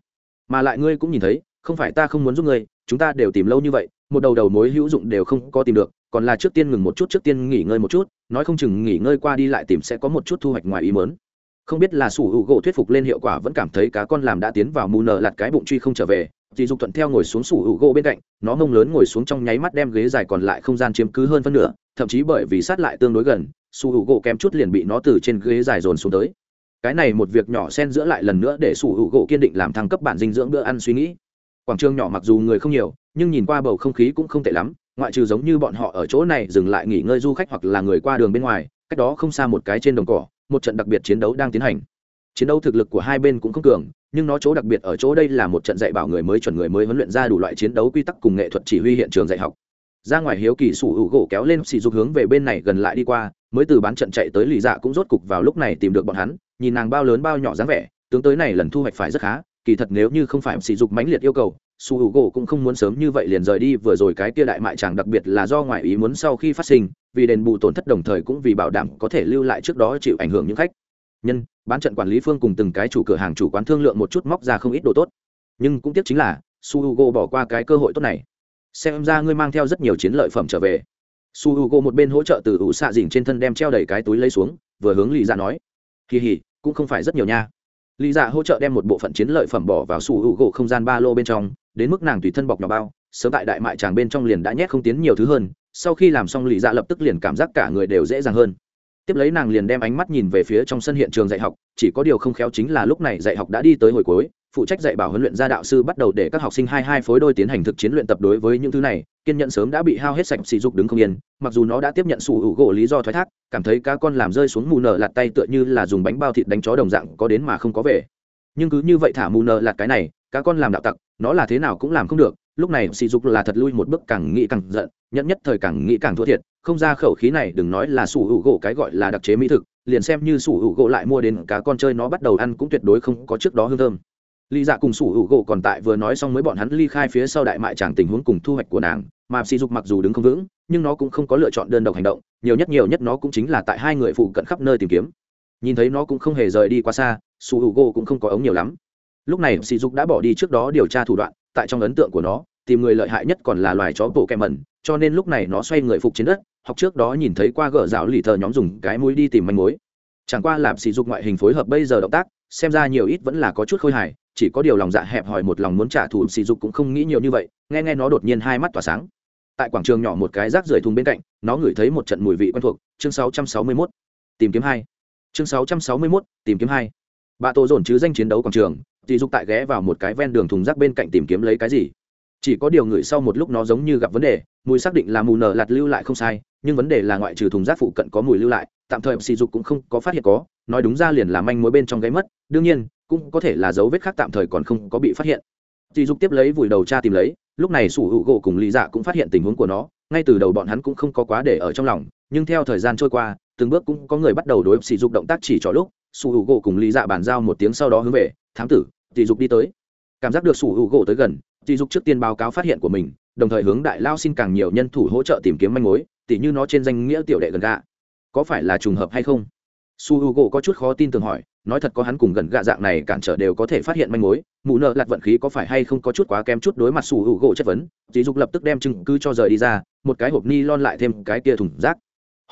Mà lại ngươi cũng nhìn thấy không phải ta không muốn giúp ngươi chúng ta đều tìm lâu như vậy một đầu đầu mối hữu dụng đều không có tìm được còn là trước tiên ngừng một chút trước tiên nghỉ ngơi một chút nói không chừng nghỉ ngơi qua đi lại tìm sẽ có một chút thu hoạch ngoài ý mớn không biết là sủ hữu gỗ thuyết phục lên hiệu quả vẫn cảm thấy cá con làm đã tiến vào mù nở lặt cái bụng truy không trở về dì dục thuận theo ngồi xuống sủ hữu gỗ bên cạnh, nó mông lớn ngồi xuống trong nháy mắt đem ghế dài còn lại không gian chiếm cứ hơn phân nửa, thậm chí bởi vì sát lại tương đối gần, sủ hữu gỗ kém chút liền bị nó từ trên ghế dài dồn xuống tới. Cái này một việc nhỏ xen giữa lại lần nữa để sủ hữu gỗ kiên định làm thăng cấp bản dinh dưỡng bữa ăn suy nghĩ. Quảng trường nhỏ mặc dù người không nhiều, nhưng nhìn qua bầu không khí cũng không tệ lắm, ngoại trừ giống như bọn họ ở chỗ này dừng lại nghỉ ngơi du khách hoặc là người qua đường bên ngoài, cách đó không xa một cái trên đồng cỏ một trận đặc biệt chiến đấu đang tiến hành. Chiến đấu thực lực của hai bên cũng không cường, nhưng nó chỗ đặc biệt ở chỗ đây là một trận dạy bảo người mới chuẩn người mới huấn luyện ra đủ loại chiến đấu quy tắc cùng nghệ thuật chỉ huy hiện trường dạy học. Ra ngoài hiếu kỳ sủ hữu gỗ kéo lên xì dục hướng về bên này gần lại đi qua, mới từ bán trận chạy tới lì dạ cũng rốt cục vào lúc này tìm được bọn hắn, nhìn nàng bao lớn bao nhỏ dáng vẻ, tướng tới này lần thu hoạch phải rất khá, kỳ thật nếu như không phải xì dục mãnh liệt yêu cầu su h u gỗ cũng không muốn sớm như vậy liền rời đi, vừa rồi cái kia đại mại chàng đặc biệt là do ngoại ý muốn sau khi phát sinh, vì đền bù tổn thất đồng thời cũng vì bảo đảm có thể lưu lại trước đó chịu ảnh hưởng những khách. Nhân, bán trận quản lý phương cùng từng cái chủ cửa hàng chủ quán thương lượng một chút móc ra không ít đồ tốt. Nhưng cũng tiếc chính là, su h u gỗ bỏ qua cái cơ hội tốt này. Xem ra ngươi mang theo rất nhiều chiến lợi phẩm trở về. Su h u gỗ một bên hỗ trợ từ ủ xạ dỉnh trên thân đem treo đầy cái túi lấy xuống, vừa hướng lì ra nói. Kỳ hỉ, cũng không phải rất nhiều nha lý dạ hỗ trợ đem một bộ phận chiến lợi phẩm bỏ vào sủ hữu gỗ không gian ba lô bên trong, đến mức nàng tùy thân bọc nhỏ bao, sớm tại đại mại tràng bên trong liền đã nhét không tiến nhiều thứ hơn, sau khi làm xong lý dạ lập tức liền cảm giác cả người đều dễ dàng hơn. Tiếp lấy nàng liền đem ánh mắt nhìn về phía trong sân hiện trường dạy học, chỉ có điều không khéo chính là lúc này dạy học đã đi tới hồi cuối phụ trách dạy bảo huấn luyện gia đạo sư bắt đầu để các học sinh hai hai phối đôi tiến hành thực chiến luyện tập đối với những thứ này, kiên nhẫn sớm đã bị hao hết sạch sỉ dục đứng không yên, mặc dù nó đã tiếp nhận sủ hữu gỗ lý do thoái thác, cảm thấy cá con làm rơi xuống mù nở lạt tay tựa như là dùng bánh bao thịt đánh chó đồng dạng có đến mà không có về. Nhưng cứ như vậy thả mù nở lạt cái này, cá con làm đạo tặc, nó là thế nào cũng làm không được, lúc này sỉ dục là thật lui một bước càng nghĩ càng giận, nhẫn nhất thời càng nghĩ càng thua thiệt, không ra khẩu khí này đừng nói là sủ hữu gỗ cái gọi là đặc chế mỹ thực, liền xem như sủ hữu gỗ lại mua đến cá con chơi nó bắt đầu ăn cũng tuyệt đối không có trước đó hương thơm lý dạ cùng sủ hữu gỗ còn tại vừa nói xong mới bọn hắn ly khai phía sau đại mại tràng tình huống cùng thu hoạch của nàng, mà sỉ dục mặc dù đứng không vững, nhưng nó cũng không có lựa chọn đơn độc hành động, nhiều nhất nhiều nhất nó cũng chính là tại hai người phụ cận khắp nơi tìm kiếm. Nhìn thấy nó cũng không hề rời đi quá xa, sủ hữu gỗ cũng không có ống nhiều lắm. Lúc này sỉ dục đã bỏ đi trước đó điều tra thủ đoạn, tại trong ấn tượng của nó, tìm người lợi hại nhất còn là loài chó bộ kẹm mẩn, cho nên lúc này nó xoay người phục trên đất, học trước đó nhìn thấy qua gỡ rào lì thờ nhóm dùng cái mũi đi tìm manh mối. Chẳng qua làm sỉ dục ngoại hình phối hợp bây giờ động tác xem ra nhiều ít vẫn là có chút khôi hài chỉ có điều lòng dạ hẹp hòi một lòng muốn trả thù sỉ dục cũng không nghĩ nhiều như vậy nghe nghe nó đột nhiên hai mắt tỏa sáng. Tại quảng trường nhỏ một cái rác rưởi thùng bên cạnh nó ngửi thấy một trận mùi vị quen thuộc chương 661. tìm kiếm hai. Chương 661, tìm kiếm hai. Bà tô dồn chứ danh chiến đấu quảng trường sỉ dục tại ghé vào một cái ven đường thùng rác bên cạnh tìm kiếm lấy cái gì? Chỉ có điều ngửi sau một lúc nó giống như gặp vấn đề mùi xác định là mù nở lạt lưu lại không sai nhưng vấn đề là ngoại trừ thùng rác phụ cận có mùi lưu lại tạm thời sỉ dục cũng không có phát hiện có nói đúng ra liền là manh mối bên trong gáy mất đương nhiên, cũng có thể là dấu vết khác tạm thời còn không có bị phát hiện. Dì dục tiếp lấy vùi đầu cha tìm lấy, lúc này sủ hữu gỗ cùng lý dạ cũng phát hiện tình huống của nó, ngay từ đầu bọn hắn cũng không có quá để ở trong lòng, nhưng theo thời gian trôi qua, từng bước cũng có người bắt đầu đối sỉ dục động tác chỉ cho lúc, sủ hữu gỗ cùng lý dạ bàn giao một tiếng sau đó hướng về, thám tử, dì dục đi tới. Cảm giác được sủ hữu gỗ tới gần, dì dục trước tiên báo cáo phát hiện của mình, đồng thời hướng đại lao xin càng nhiều nhân thủ hỗ trợ tìm kiếm manh mối, tỉ như nó trên danh nghĩa tiểu đệ gần gạ. Có phải là trùng hợp hay không? Su h u gỗ có chút khó tin tưởng hỏi nói thật có hắn cùng gần gạ dạng này cản trở đều có thể phát hiện manh mối mụ nợ lặt vận khí có phải hay không có chút quá kém chút đối mặt sủ hữu gỗ chất vấn, dì dục lập tức đem chứng cứ cho rời đi ra, một cái hộp ni lon lại thêm cái kia thùng rác.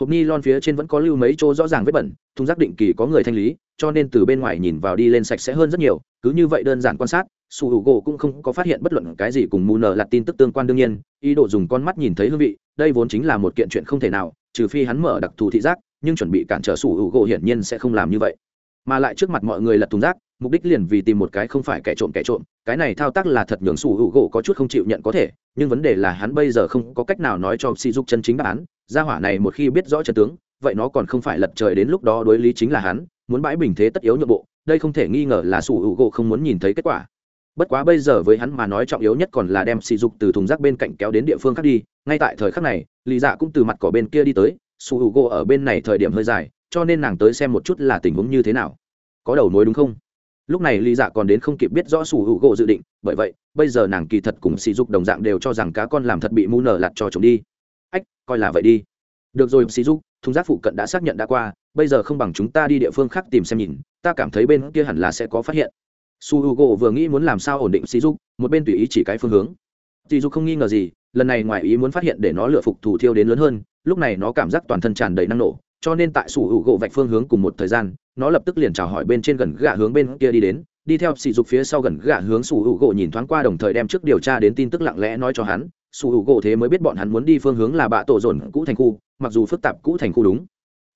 Hộp ni lon phía trên vẫn có lưu mấy chỗ rõ ràng vết bẩn, thùng rác định kỳ có người thanh lý, cho nên từ bên ngoài nhìn vào đi lên sạch sẽ hơn rất nhiều, cứ như vậy đơn giản quan sát, sủ hữu gỗ cũng không có phát hiện bất luận cái gì cùng mù nợ lặt tin tức tương quan đương nhiên, ý đồ dùng con mắt nhìn thấy hương vị, đây vốn chính là một kiện chuyện không thể nào, trừ phi hắn mở đặc thù thị giác, nhưng chuẩn bị cản trở sủ hữu gỗ hiển nhiên sẽ không làm như vậy mà lại trước mặt mọi người lật thùng rác, mục đích liền vì tìm một cái không phải kẻ trộm kẻ trộm, cái này thao tác là thật nhường sủ hữu gỗ có chút không chịu nhận có thể, nhưng vấn đề là hắn bây giờ không có cách nào nói cho sỉ dục chân chính đáp án, gia hỏa này một khi biết rõ chân tướng, vậy nó còn không phải lật trời đến lúc đó đối lý chính là hắn, muốn bãi bình thế tất yếu nhượng bộ, đây không thể nghi ngờ là sủ hữu gỗ không muốn nhìn thấy kết quả. Bất quá bây giờ với hắn mà nói trọng yếu nhất còn là đem sỉ dục từ thùng rác bên cạnh kéo đến địa phương khác đi, ngay tại thời khắc này, lý dạ cũng từ mặt cỏ bên kia đi tới, sủ hữu gỗ ở bên này thời điểm hơi dài cho nên nàng tới xem một chút là tình huống như thế nào. Có đầu mối đúng không? Lúc này lý dạ còn đến không kịp biết rõ sủ hữu gỗ dự định, bởi vậy, bây giờ nàng kỳ thật cùng sỉ dục đồng dạng đều cho rằng cá con làm thật bị mu nở lặt cho chúng đi. Ách, coi là vậy đi. Được rồi, sỉ dục, thùng rác phụ cận đã xác nhận đã qua, bây giờ không bằng chúng ta đi địa phương khác tìm xem nhìn, ta cảm thấy bên kia hẳn là sẽ có phát hiện. Su h u g vừa nghĩ muốn làm sao ổn định sỉ dục, một bên tùy ý chỉ cái phương hướng. Sỉ dục không nghi ngờ gì, lần này ngoài ý muốn phát hiện để nó lựa phục thủ thiêu đến lớn hơn, lúc này nó cảm giác toàn thân tràn đầy năng nổ cho nên tại sủ hữu gỗ vạch phương hướng cùng một thời gian, nó lập tức liền chào hỏi bên trên gần gạ hướng bên kia đi đến, đi theo sỉ dục phía sau gần gạ hướng sủ hữu gỗ nhìn thoáng qua đồng thời đem trước điều tra đến tin tức lặng lẽ nói cho hắn, sủ hữu gỗ thế mới biết bọn hắn muốn đi phương hướng là bạ tổ dồn cũ thành khu, mặc dù phức tạp cũ thành khu đúng,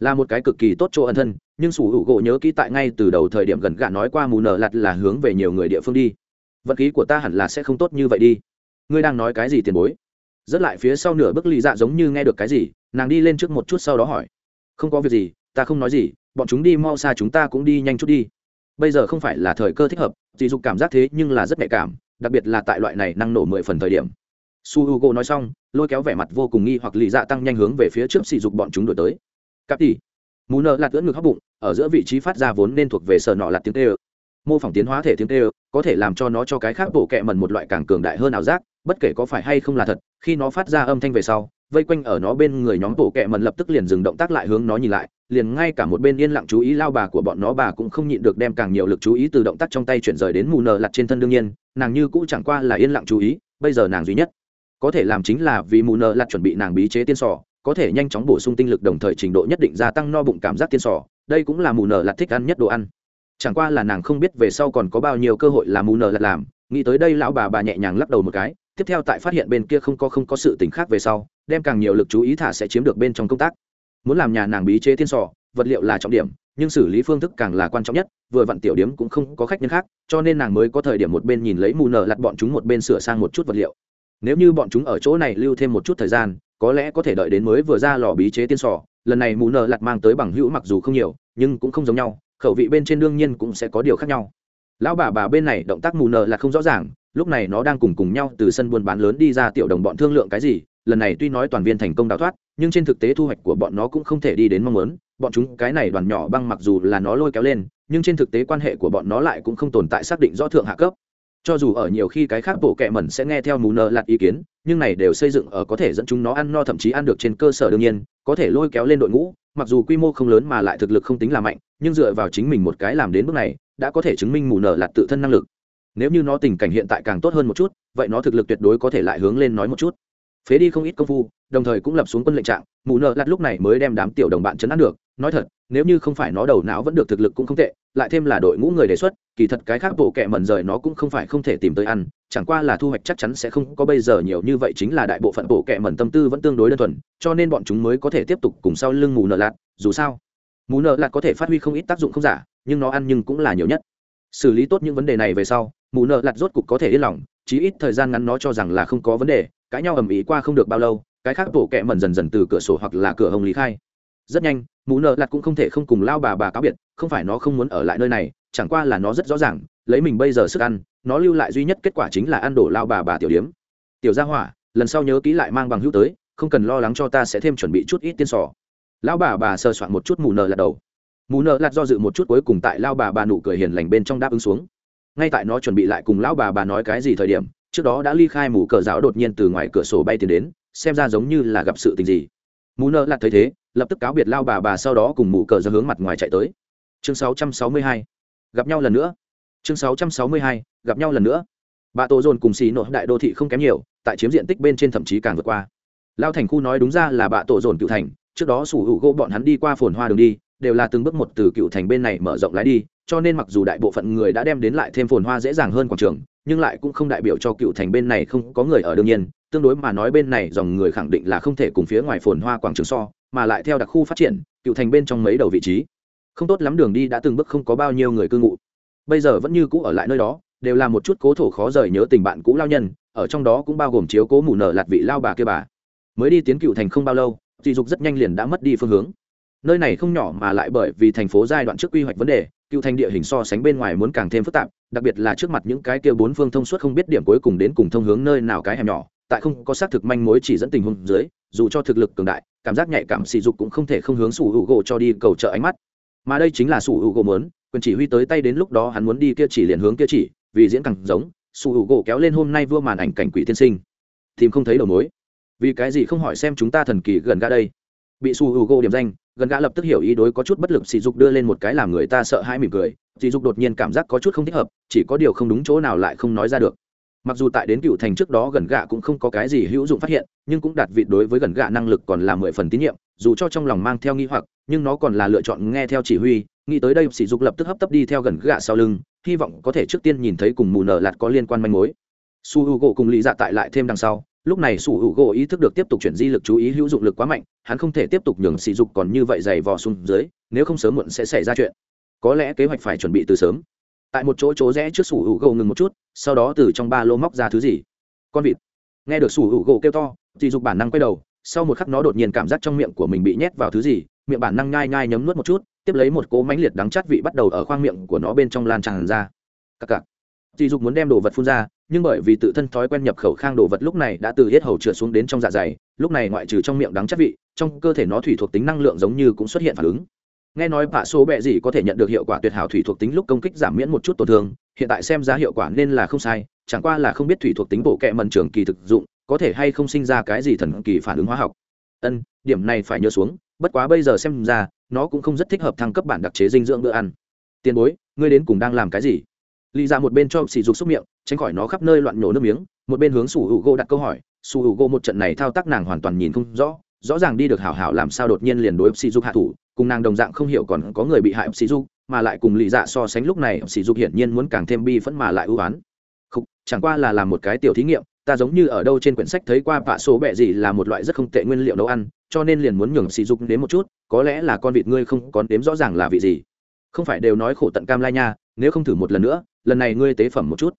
là một cái cực kỳ tốt chỗ ân thân, nhưng sủ hữu gỗ nhớ kỹ tại ngay từ đầu thời điểm gần gạ nói qua mù nở lặt là hướng về nhiều người địa phương đi. Vận khí của ta hẳn là sẽ không tốt như vậy đi. Ngươi đang nói cái gì tiền bối? Rất lại phía sau nửa bước lì dạ giống như nghe được cái gì, nàng đi lên trước một chút sau đó hỏi không có việc gì, ta không nói gì, bọn chúng đi mau xa chúng ta cũng đi nhanh chút đi. Bây giờ không phải là thời cơ thích hợp dì dục cảm giác thế nhưng là rất nhạy cảm, đặc biệt là tại loại này năng nổ mười phần thời điểm. Su h u g o nói xong, lôi kéo vẻ mặt vô cùng nghi hoặc lì dạ tăng nhanh hướng về phía trước sỉ dục bọn chúng đổi tới. Cặp tỉ. Mù nợ lạt ưỡn ngực hóc bụng, ở giữa vị trí phát ra vốn nên thuộc về sở nọ lạt tiếng tê ơ. Mô phỏng tiến hóa thể tiếng tê ơ, có thể làm cho nó cho cái khác bổ kẹ mần một loại càng cường đại hơn ảo giác, bất kể có phải hay không là thật, khi nó phát ra âm thanh về sau vây quanh ở nó bên người nhóm bộ kẹ mần lập tức liền dừng động tác lại hướng nó nhìn lại, liền ngay cả một bên yên lặng chú ý lao bà của bọn nó bà cũng không nhịn được đem càng nhiều lực chú ý từ động tác trong tay chuyển rời đến mù nờ lặt trên thân đương nhiên, nàng như cũ chẳng qua là yên lặng chú ý, bây giờ nàng duy nhất có thể làm chính là vì mù nờ lặt chuẩn bị nàng bí chế tiên sò có thể nhanh chóng bổ sung tinh lực đồng thời trình độ nhất định gia tăng no bụng cảm giác tiên sò đây cũng là mù nờ lặt thích ăn nhất đồ ăn. Chẳng qua là nàng không biết về sau còn có bao nhiêu cơ hội là mù nờ lặt làm, nghĩ tới đây lão bà bà nhẹ nhàng lắc đầu một cái tiếp theo tại phát hiện bên kia không có không có sự tình khác về sau, đem càng nhiều lực chú ý thả sẽ chiếm được bên trong công tác. Muốn làm nhà nàng bí chế thiên sò, vật liệu là trọng điểm, nhưng xử lý phương thức càng là quan trọng nhất, vừa vặn tiểu điếm cũng không có khách nhân khác, cho nên nàng mới có thời điểm một bên nhìn lấy mù nở lặt bọn chúng một bên sửa sang một chút vật liệu. Nếu như bọn chúng ở chỗ này lưu thêm một chút thời gian, có lẽ có thể đợi đến mới vừa ra lò bí chế tiên sò, lần này mù nở lặt mang tới bằng hữu mặc dù không nhiều, nhưng cũng không giống nhau, khẩu vị bên trên đương nhiên cũng sẽ có điều khác nhau. Lão bà bà bên này động tác mù nở là không rõ ràng lúc này nó đang cùng cùng nhau từ sân buôn bán lớn đi ra tiểu đồng bọn thương lượng cái gì, lần này tuy nói toàn viên thành công đào thoát, nhưng trên thực tế thu hoạch của bọn nó cũng không thể đi đến mong muốn. Bọn chúng, cái này đoàn nhỏ băng mặc dù là nó lôi kéo lên, nhưng trên thực tế quan hệ của bọn nó lại cũng không tồn tại xác định rõ thượng hạ cấp. Cho dù ở nhiều khi cái khác bộ kệ mẩn sẽ nghe theo mù nợ lạt ý kiến, nhưng này đều xây dựng ở có thể dẫn chúng nó ăn no thậm chí ăn được trên cơ sở đương nhiên, có thể lôi kéo lên đội ngũ, mặc dù quy mô không lớn mà lại thực lực không tính là mạnh, nhưng dựa vào chính mình một cái làm đến bước này, đã có thể chứng minh mù nợ lạt tự thân năng lực nếu như nó tình cảnh hiện tại càng tốt hơn một chút, vậy nó thực lực tuyệt đối có thể lại hướng lên nói một chút. Phế đi không ít công phu, đồng thời cũng lập xuống quân lệnh trạng mù nợ lặt lúc này mới đem đám tiểu đồng bạn chấn áp được. Nói thật, nếu như không phải nó đầu não vẫn được thực lực cũng không tệ, lại thêm là đội ngũ người đề xuất, kỳ thật cái khác bộ kệ mẩn rời nó cũng không phải không thể tìm tới ăn, chẳng qua là thu hoạch chắc chắn sẽ không có bây giờ nhiều như vậy chính là đại bộ phận bộ kệ mẩn tâm tư vẫn tương đối đơn thuần, cho nên bọn chúng mới có thể tiếp tục cùng sau lưng mù nợ lạt. Dù sao mù nợ lạt có thể phát huy không ít tác dụng không giả, nhưng nó ăn nhưng cũng là nhiều nhất xử lý tốt những vấn đề này về sau, mù nợ lặt rốt cục có thể yên lòng, chí ít thời gian ngắn nó cho rằng là không có vấn đề, cãi nhau ầm ĩ qua không được bao lâu, cái khác bộ kẹ mẩn dần dần từ cửa sổ hoặc là cửa hồng lý khai. Rất nhanh, mù nợ lặt cũng không thể không cùng lao bà bà cáo biệt, không phải nó không muốn ở lại nơi này, chẳng qua là nó rất rõ ràng, lấy mình bây giờ sức ăn, nó lưu lại duy nhất kết quả chính là ăn đổ lao bà bà tiểu điếm. Tiểu gia hỏa, lần sau nhớ ký lại mang bằng hữu tới, không cần lo lắng cho ta sẽ thêm chuẩn bị chút ít tiên sò lão bà bà sơ soạn một chút mù nợ lặt đầu mù nợ lạt do dự một chút cuối cùng tại lao bà bà nụ cười hiền lành bên trong đáp ứng xuống ngay tại nó chuẩn bị lại cùng lão bà bà nói cái gì thời điểm, trước đó đã ly khai mù cờ giáo đột nhiên từ ngoài cửa sổ bay tiến đến, xem ra giống như là gặp sự tình gì mù nợ lạt thấy thế, lập tức cáo biệt lao bà bà sau đó cùng mù cờ ra hướng mặt ngoài chạy tới chương 662. gặp nhau lần nữa chương 662. gặp nhau lần nữa bà tổ dồn cùng xì nội đại đô thị không kém nhiều, tại chiếm diện tích bên trên thậm chí càng vượt qua lao thành khu nói đúng ra là bà tổ dồn cựu thành, trước đó sủ hữu gỗ bọn hắn đi qua phồn hoa đường đi đều là từng bước một từ cựu thành bên này mở rộng lái đi, cho nên mặc dù đại bộ phận người đã đem đến lại thêm phồn hoa dễ dàng hơn quảng trường, nhưng lại cũng không đại biểu cho cựu thành bên này không có người ở đương nhiên, tương đối mà nói bên này dòng người khẳng định là không thể cùng phía ngoài phồn hoa quảng trường so, mà lại theo đặc khu phát triển, cựu thành bên trong mấy đầu vị trí, không tốt lắm đường đi đã từng bước không có bao nhiêu người cư ngụ. Bây giờ vẫn như cũ ở lại nơi đó, đều là một chút cố thổ khó rời nhớ tình bạn cũ lao nhân, ở trong đó cũng bao gồm chiếu cố mù nở lạt vị lao bà kia bà. Mới đi tiến cựu thành không bao lâu dị dục rất nhanh liền đã mất đi phương hướng nơi này không nhỏ mà lại bởi vì thành phố giai đoạn trước quy hoạch vấn đề, cựu thành địa hình so sánh bên ngoài muốn càng thêm phức tạp, đặc biệt là trước mặt những cái kia bốn phương thông suốt không biết điểm cuối cùng đến cùng thông hướng nơi nào cái hẻm nhỏ, tại không có xác thực manh mối chỉ dẫn tình huống dưới, dù cho thực lực cường đại, cảm giác nhạy cảm sỉ dục cũng không thể không hướng sủ hữu gỗ cho đi cầu trợ ánh mắt. Mà đây chính là sủ hữu gỗ muốn, quyền chỉ huy tới tay đến lúc đó hắn muốn đi kia chỉ liền hướng kia chỉ, vì diễn càng giống, sủ hữu gỗ kéo lên hôm nay vua màn ảnh cảnh quỷ tiên sinh. Tìm không thấy đầu mối. Vì cái gì không hỏi xem chúng ta thần kỳ gần ga đây? Bị sủ hữu gỗ điểm danh gần gã lập tức hiểu ý đối có chút bất lực sỉ dục đưa lên một cái làm người ta sợ hãi mỉm cười. Sỉ dục đột nhiên cảm giác có chút không thích hợp, chỉ có điều không đúng chỗ nào lại không nói ra được. Mặc dù tại đến cựu thành trước đó gần gạ cũng không có cái gì hữu dụng phát hiện, nhưng cũng đạt vị đối với gần gạ năng lực còn là mười phần tín nhiệm, dù cho trong lòng mang theo nghi hoặc, nhưng nó còn là lựa chọn nghe theo chỉ huy. Nghĩ tới đây, sỉ dục lập tức hấp tấp đi theo gần gạ sau lưng, hy vọng có thể trước tiên nhìn thấy cùng mù nở lạt có liên quan manh mối. Su h u gỗ cùng lý dạ tại lại thêm đằng sau lúc này Sủ Hữu gỗ ý thức được tiếp tục chuyển di lực chú ý hữu dụng lực quá mạnh, hắn không thể tiếp tục nhường sỉ dục còn như vậy dày vò xuống dưới, nếu không sớm muộn sẽ xảy ra chuyện. Có lẽ kế hoạch phải chuẩn bị từ sớm. Tại một chỗ chỗ rẽ trước sủ hữu gỗ ngừng một chút, sau đó từ trong ba lô móc ra thứ gì? Con vịt. Nghe được sủ hữu gỗ kêu to, sỉ dục bản năng quay đầu, sau một khắc nó đột nhiên cảm giác trong miệng của mình bị nhét vào thứ gì, miệng bản năng nhai nhai nhấm nuốt một chút, tiếp lấy một cỗ mánh liệt đắng chát vị bắt đầu ở khoang miệng của nó bên trong lan tràn ra. Cặc cặc. Sỉ dục muốn đem đồ vật phun ra nhưng bởi vì tự thân thói quen nhập khẩu khang đồ vật lúc này đã từ hết hầu trượt xuống đến trong dạ dày, lúc này ngoại trừ trong miệng đắng chất vị, trong cơ thể nó thủy thuộc tính năng lượng giống như cũng xuất hiện phản ứng. Nghe nói bạ số bẹ gì có thể nhận được hiệu quả tuyệt hảo thủy thuộc tính lúc công kích giảm miễn một chút tổn thương, hiện tại xem ra hiệu quả nên là không sai, chẳng qua là không biết thủy thuộc tính bộ kệ mần trường kỳ thực dụng, có thể hay không sinh ra cái gì thần kỳ phản ứng hóa học. Ân, điểm này phải nhớ xuống, bất quá bây giờ xem ra, nó cũng không rất thích hợp thăng cấp bản đặc chế dinh dưỡng bữa ăn. Tiền bối, ngươi đến cùng đang làm cái gì? Lì ra dạ một bên cho sỉ dục xúc miệng, tránh khỏi nó khắp nơi loạn nổ nước miếng, một bên hướng sủ hữu gỗ đặt câu hỏi sủ hữu gỗ một trận này thao tác nàng hoàn toàn nhìn không rõ rõ ràng đi được hảo hảo làm sao đột nhiên liền đối sỉ dục hạ thủ, cùng nàng đồng dạng không hiểu còn có người bị hại sỉ dục, mà lại cùng lì dạ so sánh lúc này sỉ dục hiển nhiên muốn càng thêm bi phẫn mà lại ưu ái. không chẳng qua là làm một cái tiểu thí nghiệm, ta giống như ở đâu trên quyển sách thấy qua vạ số bẹ gì là một loại rất không tệ nguyên liệu nấu ăn, cho nên liền muốn nhường sỉ dục đến một chút, có lẽ là con vịt ngươi không còn đếm rõ ràng là vị gì không phải đều nói khổ tận cam lai nha, nếu không thử một lần nữa lần này ngươi tế phẩm một chút.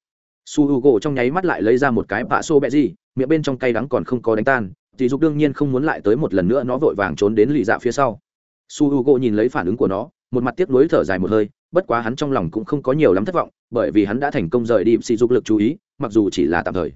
Su h u gỗ trong nháy mắt lại lấy ra một cái bạ xô bẹ gì, miệng bên trong cay đắng còn không có đánh tan dì dục đương nhiên không muốn lại tới một lần nữa nó vội vàng trốn đến lì dạ phía sau. Su h u gỗ nhìn lấy phản ứng của nó, một mặt tiếp nối thở dài một hơi, bất quá hắn trong lòng cũng không có nhiều lắm thất vọng, bởi vì hắn đã thành công rời đi sỉ dục lực chú ý, mặc dù chỉ là tạm thời.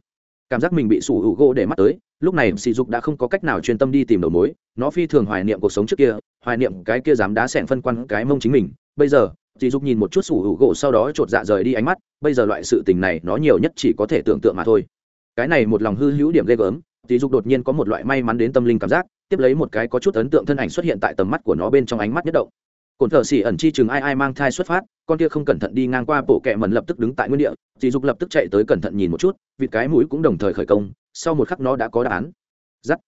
Cảm giác mình bị sủ hữu gỗ để mắt tới, lúc này sỉ dục đã không có cách nào chuyên tâm đi tìm đầu mối, nó phi thường hoài niệm cuộc sống trước kia, hoài niệm cái kia dám đá xẹn phân quan cái mông chính mình, bây giờ dì dục nhìn một chút sủ hữu gỗ sau đó chột dạ rời đi ánh mắt, bây giờ loại sự tình này nó nhiều nhất chỉ có thể tưởng tượng mà thôi. Cái này một lòng hư hữu điểm ghê gớm, dì dục đột nhiên có một loại may mắn đến tâm linh cảm giác, tiếp lấy một cái có chút ấn tượng thân ảnh xuất hiện tại tầm mắt của nó bên trong ánh mắt nhất động. Cồn thợ xỉ ẩn chi chừng ai ai mang thai xuất phát, con kia không cẩn thận đi ngang qua bộ kẹ mần lập tức đứng tại nguyên địa, dì dục lập tức chạy tới cẩn thận nhìn một chút vì cái mũi cũng đồng thời khởi công, sau một khắc nó đã có đáp án. Giắt.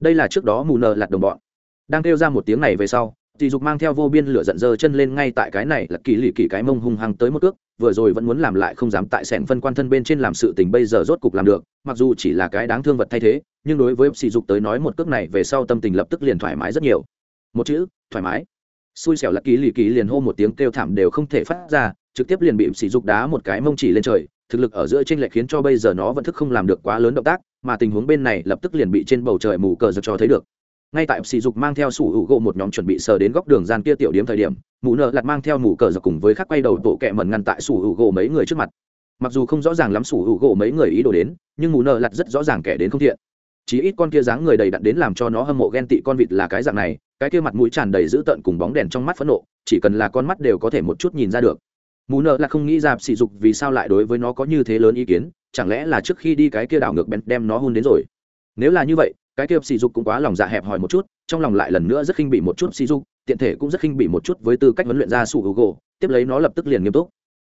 Đây là trước đó mù nờ lạt đồng bọn. Đang kêu ra một tiếng này về sau Tỷ dục mang theo vô biên lửa giận dơ chân lên ngay tại cái này là kỳ lì kỳ cái mông hung hăng tới một cước, vừa rồi vẫn muốn làm lại không dám tại sẹn phân quan thân bên trên làm sự tình bây giờ rốt cục làm được, mặc dù chỉ là cái đáng thương vật thay thế, nhưng đối với sỉ dục tới nói một cước này về sau tâm tình lập tức liền thoải mái rất nhiều. Một chữ, thoải mái. Xui xẻo là kỳ lì kỳ liền hô một tiếng kêu thảm đều không thể phát ra, trực tiếp liền bị sỉ dục đá một cái mông chỉ lên trời, thực lực ở giữa trên lệch khiến cho bây giờ nó vẫn thức không làm được quá lớn động tác, mà tình huống bên này lập tức liền bị trên bầu trời mù cờ giật cho thấy được ngay tại sỉ dục mang theo sủ hữu gỗ một nhóm chuẩn bị sờ đến góc đường gian kia tiểu điểm thời điểm mù nợ lặt mang theo mụ cờ giặc cùng với khắc quay đầu tổ kẹ mẩn ngăn tại sủ hữu gỗ mấy người trước mặt. Mặc dù không rõ ràng lắm sủ hữu gỗ mấy người ý đồ đến, nhưng mù nợ lặt rất rõ ràng kẻ đến không thiện. Chỉ ít con kia dáng người đầy đặn đến làm cho nó hâm mộ ghen tị con vịt là cái dạng này, cái kia mặt mũi tràn đầy dữ tợn cùng bóng đèn trong mắt phẫn nộ, chỉ cần là con mắt đều có thể một chút nhìn ra được. Mù nợ là không nghĩ ra sỉ dục vì sao lại đối với nó có như thế lớn ý kiến, chẳng lẽ là trước khi đi cái kia đảo ngược bèn đem nó hôn đến rồi. Nếu là như vậy cái kia sỉ dục cũng quá lòng dạ hẹp hòi một chút, trong lòng lại lần nữa rất khinh bị một chút sỉ dục, tiện thể cũng rất khinh bị một chút với tư cách huấn luyện ra sủ hữu gỗ tiếp lấy nó lập tức liền nghiêm túc.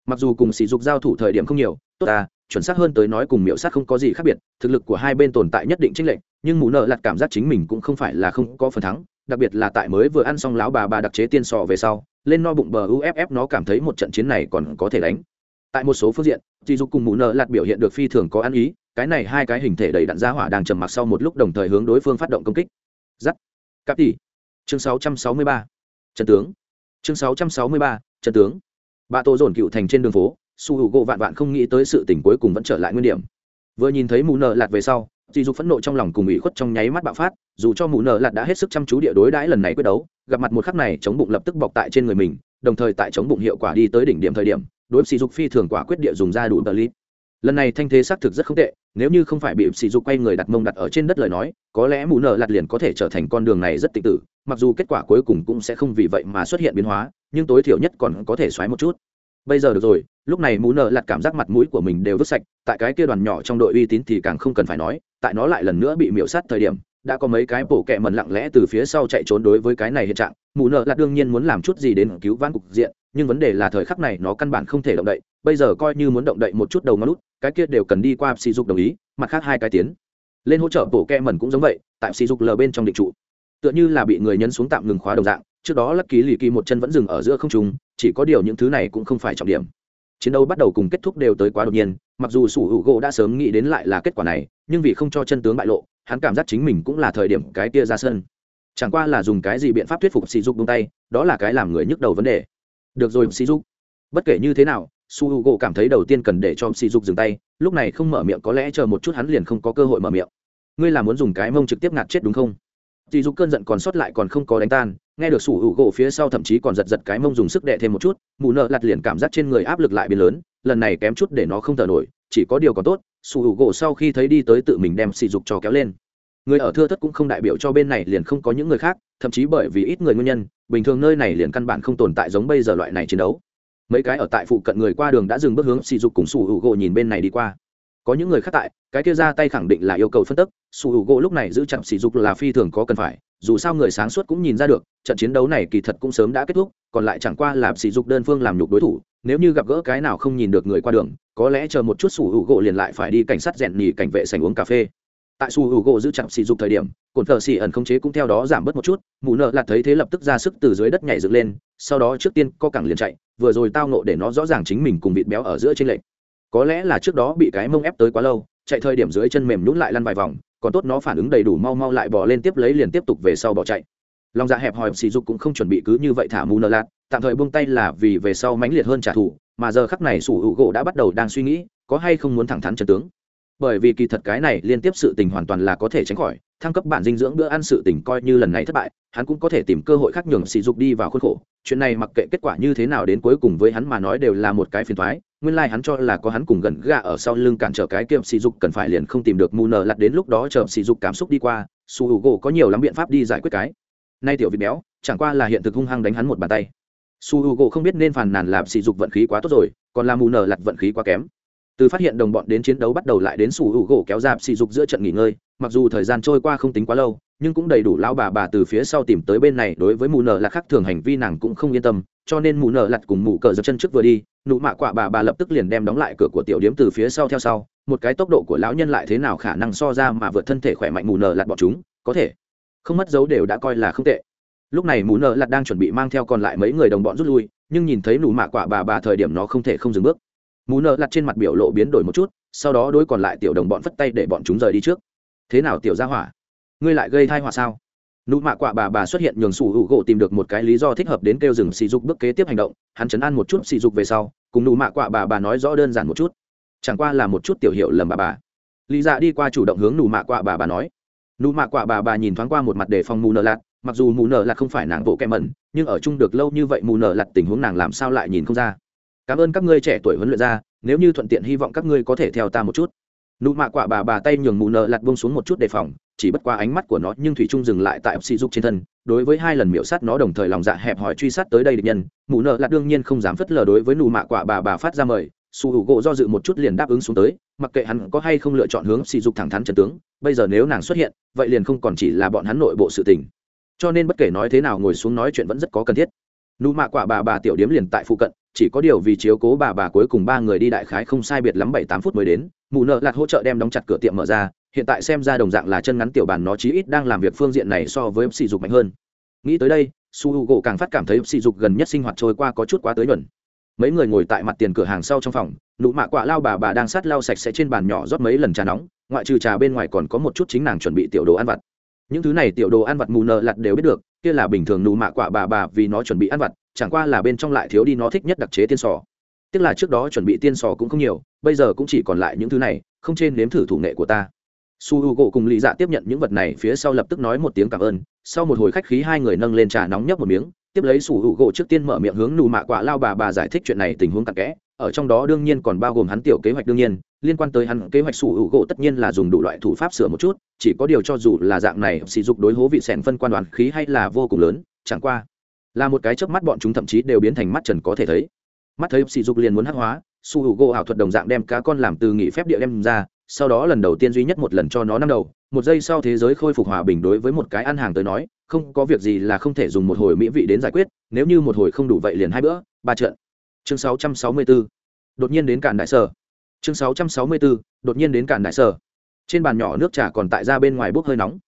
Mặc dù cùng sỉ dục giao thủ thời điểm không nhiều, tốt ta, chuẩn xác hơn tới nói cùng Miệu sát không có gì khác biệt, thực lực của hai bên tồn tại nhất định chênh lệch, nhưng mù nợ lặt cảm giác chính mình cũng không phải là không có phần thắng, đặc biệt là tại mới vừa ăn xong láo bà bà đặc chế tiên sọ về sau, lên no bụng bờ uff nó cảm thấy một trận chiến này còn có thể đánh tại một số phương diện dì dục cùng mụ nợ Lạt biểu hiện được phi thường có ăn ý, cái này hai cái hình thể đầy đạn giá hỏa đang trầm mặc sau một lúc đồng thời hướng đối phương phát động công kích. Giắt. Cáp tỷ chương 663. trận tướng. Chương 663. trận tướng. Bà tô dồn cựu thành trên đường phố, su hữu gỗ vạn vạn không nghĩ tới sự tình cuối cùng vẫn trở lại nguyên điểm. Vừa nhìn thấy mù nợ lạt về sau dì dục phẫn nộ trong lòng cùng ủy khuất trong nháy mắt bạo phát, dù cho mù nợ lạt đã hết sức chăm chú địa đối đãi lần này quyết đấu, gặp mặt một khắc này chống bụng lập tức bọc tại trên người mình, đồng thời tại chống bụng hiệu quả đi tới đỉnh điểm thời điểm đối sỉ dục phi thường quả quyết địa dùng ra đủ tờ lít lần này thanh thế xác thực rất không tệ, nếu như không phải bị sỉ dục quay người đặt mông đặt ở trên đất lời nói, có lẽ mù nợ lạt liền có thể trở thành con đường này rất tịch tử, mặc dù kết quả cuối cùng cũng sẽ không vì vậy mà xuất hiện biến hóa, nhưng tối thiểu nhất còn có thể xoáy một chút. Bây giờ được rồi, lúc này mù nợ lặt cảm giác mặt mũi của mình đều vứt sạch, tại cái kia đoàn nhỏ trong đội uy tín thì càng không cần phải nói, tại nó lại lần nữa bị miễu sát thời điểm, đã có mấy cái bổ kẹ mần lặng lẽ từ phía sau chạy trốn đối với cái này hiện trạng mù nợ lặt đương nhiên muốn làm chút gì đến cứu vãn cục diện nhưng vấn đề là thời khắc này nó căn bản không thể động đậy bây giờ coi như muốn động đậy một chút đầu ngón út, cái kia đều cần đi qua sỉ dục đồng ý mặt khác hai cái tiến. Lên hỗ trợ bổ kẹ mẩn cũng giống vậy tại sỉ dục lờ bên trong định trụ. Tựa như là bị người nhấn xuống tạm ngừng khóa đồng dạng trước đó lắc ký lì kỳ một chân vẫn dừng ở giữa không trung chỉ có điều những thứ này cũng không phải trọng điểm. Chiến đấu bắt đầu cùng kết thúc đều tới quá đột nhiên mặc dù sủ hữu gỗ đã sớm nghĩ đến lại là kết quả này nhưng vì không cho chân tướng bại lộ hắn cảm giác chính mình cũng là thời điểm cái kia ra sân. Chẳng qua là dùng cái gì biện pháp thuyết phục sỉ dục buông tay đó là cái làm người nhức đầu vấn đề được rồi sỉ dục. Bất kể như thế nào, su h u gỗ cảm thấy đầu tiên cần để cho sỉ dục dừng tay, lúc này không mở miệng có lẽ chờ một chút hắn liền không có cơ hội mở miệng. Ngươi là muốn dùng cái mông trực tiếp ngạt chết đúng không? Sỉ dục cơn giận còn sót lại còn không có đánh tan, nghe được sủ hữu gỗ phía sau thậm chí còn giật giật cái mông dùng sức đệ thêm một chút mụ nợ lặt liền cảm giác trên người áp lực lại biến lớn, lần này kém chút để nó không thở nổi, chỉ có điều còn tốt sủ hữu gỗ sau khi thấy đi tới tự mình đem sỉ dục cho kéo lên người ở thưa thất cũng không đại biểu cho bên này liền không có những người khác, thậm chí bởi vì ít người nguyên nhân, bình thường nơi này liền căn bản không tồn tại giống bây giờ loại này chiến đấu. Mấy cái ở tại phụ cận người qua đường đã dừng bước hướng sỉ dục cùng sủ hữu gỗ nhìn bên này đi qua. Có những người khác tại, cái kia ra tay khẳng định là yêu cầu phân tức sủ hữu gỗ lúc này giữ chặt sỉ dục là phi thường có cần phải, dù sao người sáng suốt cũng nhìn ra được, trận chiến đấu này kỳ thật cũng sớm đã kết thúc, còn lại chẳng qua là sỉ dục đơn phương làm nhục đối thủ, nếu như gặp gỡ cái nào không nhìn được người qua đường, có lẽ chờ một chút sủ hữu gỗ liền lại phải đi cảnh sát rèn nhì cảnh vệ sành uống cà phê tại su hữu gỗ giữ chặt sỉ dục thời điểm cồn thợ xỉ ẩn không chế cũng theo đó giảm bớt một chút, mù nợ lạt thấy thế lập tức ra sức từ dưới đất nhảy dựng lên, sau đó trước tiên co cẳng liền chạy, vừa rồi tao nộ để nó rõ ràng chính mình cùng vịt béo ở giữa trên lệnh có lẽ là trước đó bị cái mông ép tới quá lâu, chạy thời điểm dưới chân mềm nhún lại lăn vài vòng, còn tốt nó phản ứng đầy đủ mau mau lại bỏ lên tiếp lấy liền tiếp tục về sau bỏ chạy. Lòng dạ hẹp hòi sỉ dục cũng không chuẩn bị cứ như vậy thả mù nợ lạt, tạm thời buông tay là vì về sau mãnh liệt hơn trả thù, mà giờ khắc này sủ hữu gỗ đã bắt đầu đang suy nghĩ, có hay không muốn thẳng thắn trần tướng bởi vì kỳ thật cái này liên tiếp sự tình hoàn toàn là có thể tránh khỏi, thăng cấp bản dinh dưỡng bữa ăn sự tình coi như lần này thất bại, hắn cũng có thể tìm cơ hội khác nhường sỉ dục đi vào khuôn khổ. Chuyện này mặc kệ kết quả như thế nào đến cuối cùng với hắn mà nói đều là một cái phiền thoái nguyên lai、like、hắn cho là có hắn cùng gần gà ở sau lưng cản trở cái kiệm sỉ dục cần phải liền không tìm được mù nở lặt đến lúc đó chờ sỉ dục cảm xúc đi qua, su h u gỗ có nhiều lắm biện pháp đi giải quyết cái. Nay tiểu vịt béo, chẳng qua là hiện thực hung hăng đánh hắn một bàn tay. Su h u gỗ không biết nên phàn nàn làm sỉ dục vận khí quá tốt rồi, còn là mù nở lặt vận khí quá kém từ phát hiện đồng bọn đến chiến đấu bắt đầu lại đến sủ hữu gỗ kéo dạp xì dục giữa trận nghỉ ngơi, mặc dù thời gian trôi qua không tính quá lâu, nhưng cũng đầy đủ lão bà bà từ phía sau tìm tới bên này đối với mù nợ là khác thường hành vi nàng cũng không yên tâm, cho nên mù nợ lặt cùng mù cờ giật chân trước vừa đi, nụ mạ quạ bà bà lập tức liền đem đóng lại cửa của tiểu điếm từ phía sau theo sau, một cái tốc độ của lão nhân lại thế nào khả năng so ra mà vượt thân thể khỏe mạnh mù nợ lặt bọn chúng, có thể không mất dấu đều đã coi là không tệ. Lúc này mù nợ lặt đang chuẩn bị mang theo còn lại mấy người đồng bọn rút lui, nhưng nhìn thấy nụ mạ quạ bà bà thời điểm nó không thể không dừng bước mù nợ lặt trên mặt biểu lộ biến đổi một chút, sau đó đôi còn lại tiểu đồng bọn phất tay để bọn chúng rời đi trước. Thế nào tiểu gia hỏa? Ngươi lại gây thai họa sao? Nụ mạ quạ bà bà xuất hiện nhường sủ hữu gỗ tìm được một cái lý do thích hợp đến kêu rừng sỉ dục bước kế tiếp hành động, hắn chấn an một chút sỉ dục về sau, cùng nụ mạ quạ bà bà nói rõ đơn giản một chút. Chẳng qua là một chút tiểu hiệu lầm bà bà. Lý dạ đi qua chủ động hướng nụ mạ quạ bà bà nói. Nụ mạ quạ bà bà nhìn thoáng qua một mặt để phòng mù nợ lạt, mặc dù mù nợ lạt không phải nàng vỗ kẹ mẩn, nhưng ở chung được lâu như vậy mù nợ lạt tình huống nàng làm sao lại nhìn không ra cảm ơn các ngươi trẻ tuổi huấn luyện ra, nếu như thuận tiện hy vọng các ngươi có thể theo ta một chút. Nụ mạ quạ bà bà tay nhường mù nợ lạt bông xuống một chút đề phòng, chỉ bất qua ánh mắt của nó nhưng thủy trung dừng lại tại sỉ dục trên thân, đối với hai lần miễu sát nó đồng thời lòng dạ hẹp hỏi truy sát tới đây địch nhân mù nợ lặt đương nhiên không dám phất lờ đối với nụ mạ quạ bà bà phát ra mời, su hữu gỗ do dự một chút liền đáp ứng xuống tới, mặc kệ hắn có hay không lựa chọn hướng sỉ dục thẳng thắn trần tướng, bây giờ nếu nàng xuất hiện, vậy liền không còn chỉ là bọn hắn nội bộ sự tình. Cho nên bất kể nói thế nào ngồi xuống nói chuyện vẫn rất có cần thiết. Nụ mạ quả bà bà tiểu điếm liền tại phụ cận chỉ có điều vì chiếu cố bà bà cuối cùng ba người đi đại khái không sai biệt lắm bảy tám phút mới đến, mụ nợ lạt hỗ trợ đem đóng chặt cửa tiệm mở ra, hiện tại xem ra đồng dạng là chân ngắn tiểu bàn nó chí ít đang làm việc phương diện này so với sỉ dục mạnh hơn. Nghĩ tới đây, su h u gỗ càng phát cảm thấy sỉ dục gần nhất sinh hoạt trôi qua có chút quá tới nhuần mấy người ngồi tại mặt tiền cửa hàng sau trong phòng, nụ mạ quạ lao bà bà đang sát lau sạch sẽ trên bàn nhỏ rót mấy lần trà nóng, ngoại trừ trà bên ngoài còn có một chút chính nàng chuẩn bị tiểu đồ ăn vặt. Những thứ này tiểu đồ ăn vặt mù nợ lặt đều biết được, kia là bình thường nụ mạ quạ bà bà vì nó chuẩn bị ăn vặt chẳng qua là bên trong lại thiếu đi nó thích nhất đặc chế tiên sò. Tức là trước đó chuẩn bị tiên sò cũng không nhiều, bây giờ cũng chỉ còn lại những thứ này, không trên nếm thử thủ nghệ của ta. Su h u gỗ cùng lý dạ tiếp nhận những vật này, phía sau lập tức nói một tiếng cảm ơn. Sau một hồi khách khí, hai người nâng lên trà nóng nhấp một miếng. Tiếp lấy su h u gỗ trước tiên mở miệng hướng nụ mạ quả lao bà bà giải thích chuyện này tình huống cặn kẽ. Ở trong đó đương nhiên còn bao gồm hắn tiểu kế hoạch đương nhiên. Liên quan tới hắn, kế hoạch su h u gỗ tất nhiên là dùng đủ loại thủ pháp sửa một chút, chỉ có điều cho dù là dạng này, sỉ dục đối hố vị sẻn phân quan đoàn khí hay là vô cùng lớn, chẳng qua là một cái chớp mắt bọn chúng thậm chí đều biến thành mắt trần có thể thấy mắt thấy sỉ dục liền muốn hắc hóa, su hữu gỗ ảo thuật đồng dạng đem cá con làm từ nghỉ phép địa đem ra, sau đó lần đầu tiên duy nhất một lần cho nó năm đầu, một giây sau thế giới khôi phục hòa bình đối với một cái ăn hàng tới nói, không có việc gì là không thể dùng một hồi mỹ vị đến giải quyết, nếu như một hồi không đủ vậy liền hai bữa, ba trận chương 664. đột nhiên đến cản đại sở chương 664. đột nhiên đến cản đại sở trên bàn nhỏ nước trà còn tại ra bên ngoài bốc hơi nóng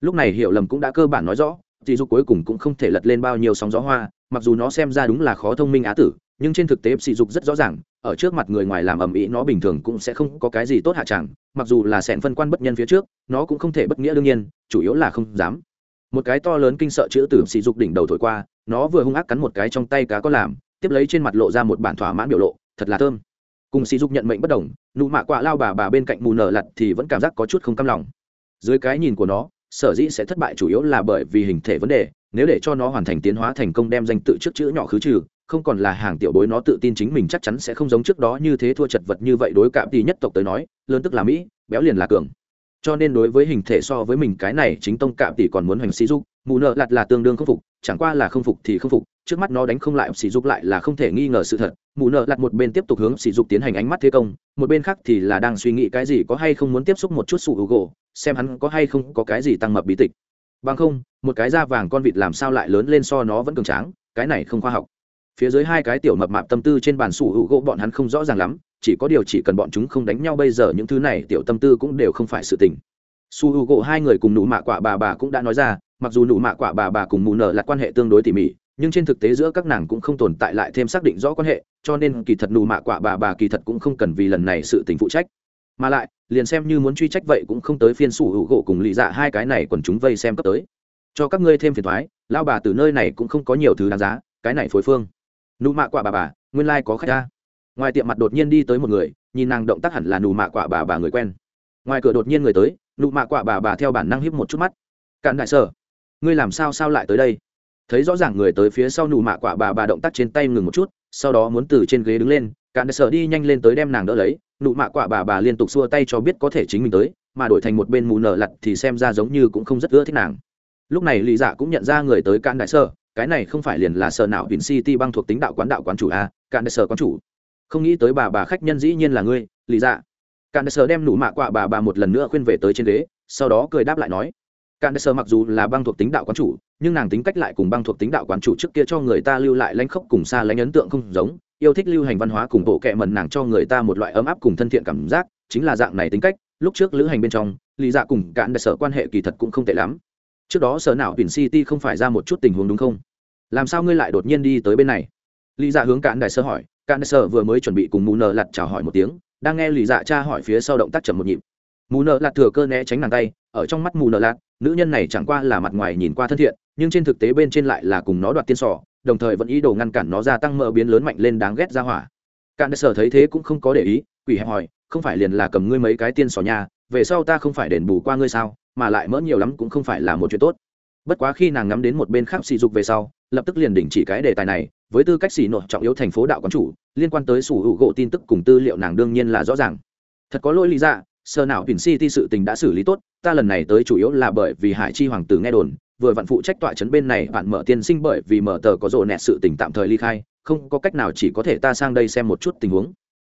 lúc này hiểu lầm cũng đã cơ bản nói rõ thì dục cuối cùng cũng không thể lật lên bao nhiêu sóng gió hoa, mặc dù nó xem ra đúng là khó thông minh á tử, nhưng trên thực tế sỉ dục rất rõ ràng, ở trước mặt người ngoài làm ầm ĩ nó bình thường cũng sẽ không có cái gì tốt hạ chẳng, mặc dù là sẻn phân quan bất nhân phía trước, nó cũng không thể bất nghĩa đương nhiên, chủ yếu là không dám. Một cái to lớn kinh sợ chữ từ sỉ dục đỉnh đầu thổi qua, nó vừa hung ác cắn một cái trong tay cá có làm, tiếp lấy trên mặt lộ ra một bản thỏa mãn biểu lộ, thật là thơm. Cùng sỉ dục nhận mệnh bất đồng, nụ mạ quạ lao bà bà bên cạnh mù nở lặt thì vẫn cảm giác có chút không cam lòng. Dưới cái nhìn của nó sở dĩ sẽ thất bại chủ yếu là bởi vì hình thể vấn đề, nếu để cho nó hoàn thành tiến hóa thành công đem danh tự trước chữ nhỏ khứ trừ, không còn là hàng tiểu bối nó tự tin chính mình chắc chắn sẽ không giống trước đó như thế thua chật vật như vậy đối cảm thì nhất tộc tới nói, lớn tức là mỹ, béo liền là cường. Cho nên đối với hình thể so với mình cái này chính tông cạm tỷ còn muốn hành sĩ dục, mù nợ lạt là tương đương không phục, chẳng qua là không phục thì không phục trước mắt nó đánh không lại, sỉ dục lại là không thể nghi ngờ sự thật. Mù nợ lặt một bên tiếp tục hướng sỉ dục tiến hành ánh mắt thế công, một bên khác thì là đang suy nghĩ cái gì có hay không muốn tiếp xúc một chút sụ hữu gỗ xem hắn có hay không có cái gì tăng mập bí tịch. Bằng không, một cái da vàng con vịt làm sao lại lớn lên so nó vẫn cường tráng, cái này không khoa học. Phía dưới hai cái tiểu mập mạp tâm tư trên bàn sủ hữu gỗ bọn hắn không rõ ràng lắm, chỉ có điều chỉ cần bọn chúng không đánh nhau bây giờ những thứ này, tiểu tâm tư cũng đều không phải sự tình. Su hữu gỗ hai người cùng nụ mạ quả bà bà cũng đã nói ra, mặc dù nụ mạ quả bà bà cùng mù nợ là quan hệ tương đối tỉ mỉ nhưng trên thực tế giữa các nàng cũng không tồn tại lại thêm xác định rõ quan hệ, cho nên kỳ thật nụ mạ quả bà bà kỳ thật cũng không cần vì lần này sự tình phụ trách. Mà lại, liền xem như muốn truy trách vậy cũng không tới phiên sủ hữu gỗ cùng lì dạ hai cái này còn chúng vây xem cấp tới. Cho các ngươi thêm phiền thoái lao bà từ nơi này cũng không có nhiều thứ đáng giá, cái này phối phương. Nụ mạ quả bà bà, nguyên lai、like、có khách ra ngoài tiệm mặt đột nhiên đi tới một người, nhìn nàng động tác hẳn là nụ mạ quả bà bà người quen. Ngoài cửa đột nhiên người tới nụ mạ quả bà bà theo bản năng hiếp một chút mắt. Cạn đại sở, ngươi làm sao sao lại tới đây? Thấy rõ ràng người tới phía sau nụ mạ quả bà bà động tác trên tay ngừng một chút, sau đó muốn từ trên ghế đứng lên, cạn đại đi nhanh lên tới đem nàng đỡ lấy, nụ mạ quả bà bà liên tục xua tay cho biết có thể chính mình tới, mà đổi thành một bên mù nở lặt thì xem ra giống như cũng không rất ưa thích nàng. Lúc này lý dạ cũng nhận ra người tới cạn đại sơ cái này không phải liền là sợ nào biển city băng thuộc tính đạo quán đạo quán chủ a cạn đại sơ quán chủ. Không nghĩ tới bà bà khách nhân dĩ nhiên là ngươi, lý dạ. Cạn đại sơ đem nụ mạ quả bà bà một lần nữa khuyên về tới trên ghế, sau đó cười đáp lại nói cạn đại mặc dù là băng thuộc tính đạo quán chủ, nhưng nàng tính cách lại cùng băng thuộc tính đạo quán chủ trước kia cho người ta lưu lại lãnh khốc cùng xa lãnh ấn tượng không giống. Yêu thích lưu hành văn hóa cùng bộ kệ mần nàng cho người ta một loại ấm áp cùng thân thiện cảm giác, chính là dạng này tính cách, lúc trước lữ hành bên trong, lý dạ cùng cạn đại sở quan hệ kỳ thật cũng không tệ lắm. Trước đó sở nào biển city không phải ra một chút tình huống đúng không? Làm sao ngươi lại đột nhiên đi tới bên này? Lý dạ hướng cạn đại sơ hỏi. Cạn đại sơ vừa mới chuẩn bị cùng mù nờ lặt chào hỏi một tiếng, đang nghe lý dạ cha hỏi phía sau động tác chậm một nhịp mù nợ lạt thừa cơ né tránh nàng tay, ở trong mắt mù nợ lạt, nữ nhân này chẳng qua là mặt ngoài nhìn qua thân thiện, nhưng trên thực tế bên trên lại là cùng nó đoạt tiên sỏ, đồng thời vẫn ý đồ ngăn cản nó gia tăng mỡ biến lớn mạnh lên đáng ghét ra hỏa. Cạn đại sở thấy thế cũng không có để ý, quỷ hẹp hỏi, không phải liền là cầm ngươi mấy cái tiên sỏ nhà về sau ta không phải đền bù qua ngươi sao, mà lại mỡ nhiều lắm cũng không phải là một chuyện tốt. Bất quá khi nàng ngắm đến một bên khác sỉ dục về sau, lập tức liền đình chỉ cái đề tài này, với tư cách xỉ nội trọng yếu thành phố đạo quán chủ, liên quan tới sủ hữu gỗ tin tức cùng tư liệu nàng đương nhiên là rõ ràng. Thật có lỗi lý ra sơ nào pin city sự tình đã xử lý tốt, ta lần này tới chủ yếu là bởi vì hải chi hoàng tử nghe đồn, vừa vặn phụ trách tọa trấn bên này bạn mở tiên sinh bởi vì mở tờ có rộ nẹt sự tình tạm thời ly khai, không có cách nào chỉ có thể ta sang đây xem một chút tình huống.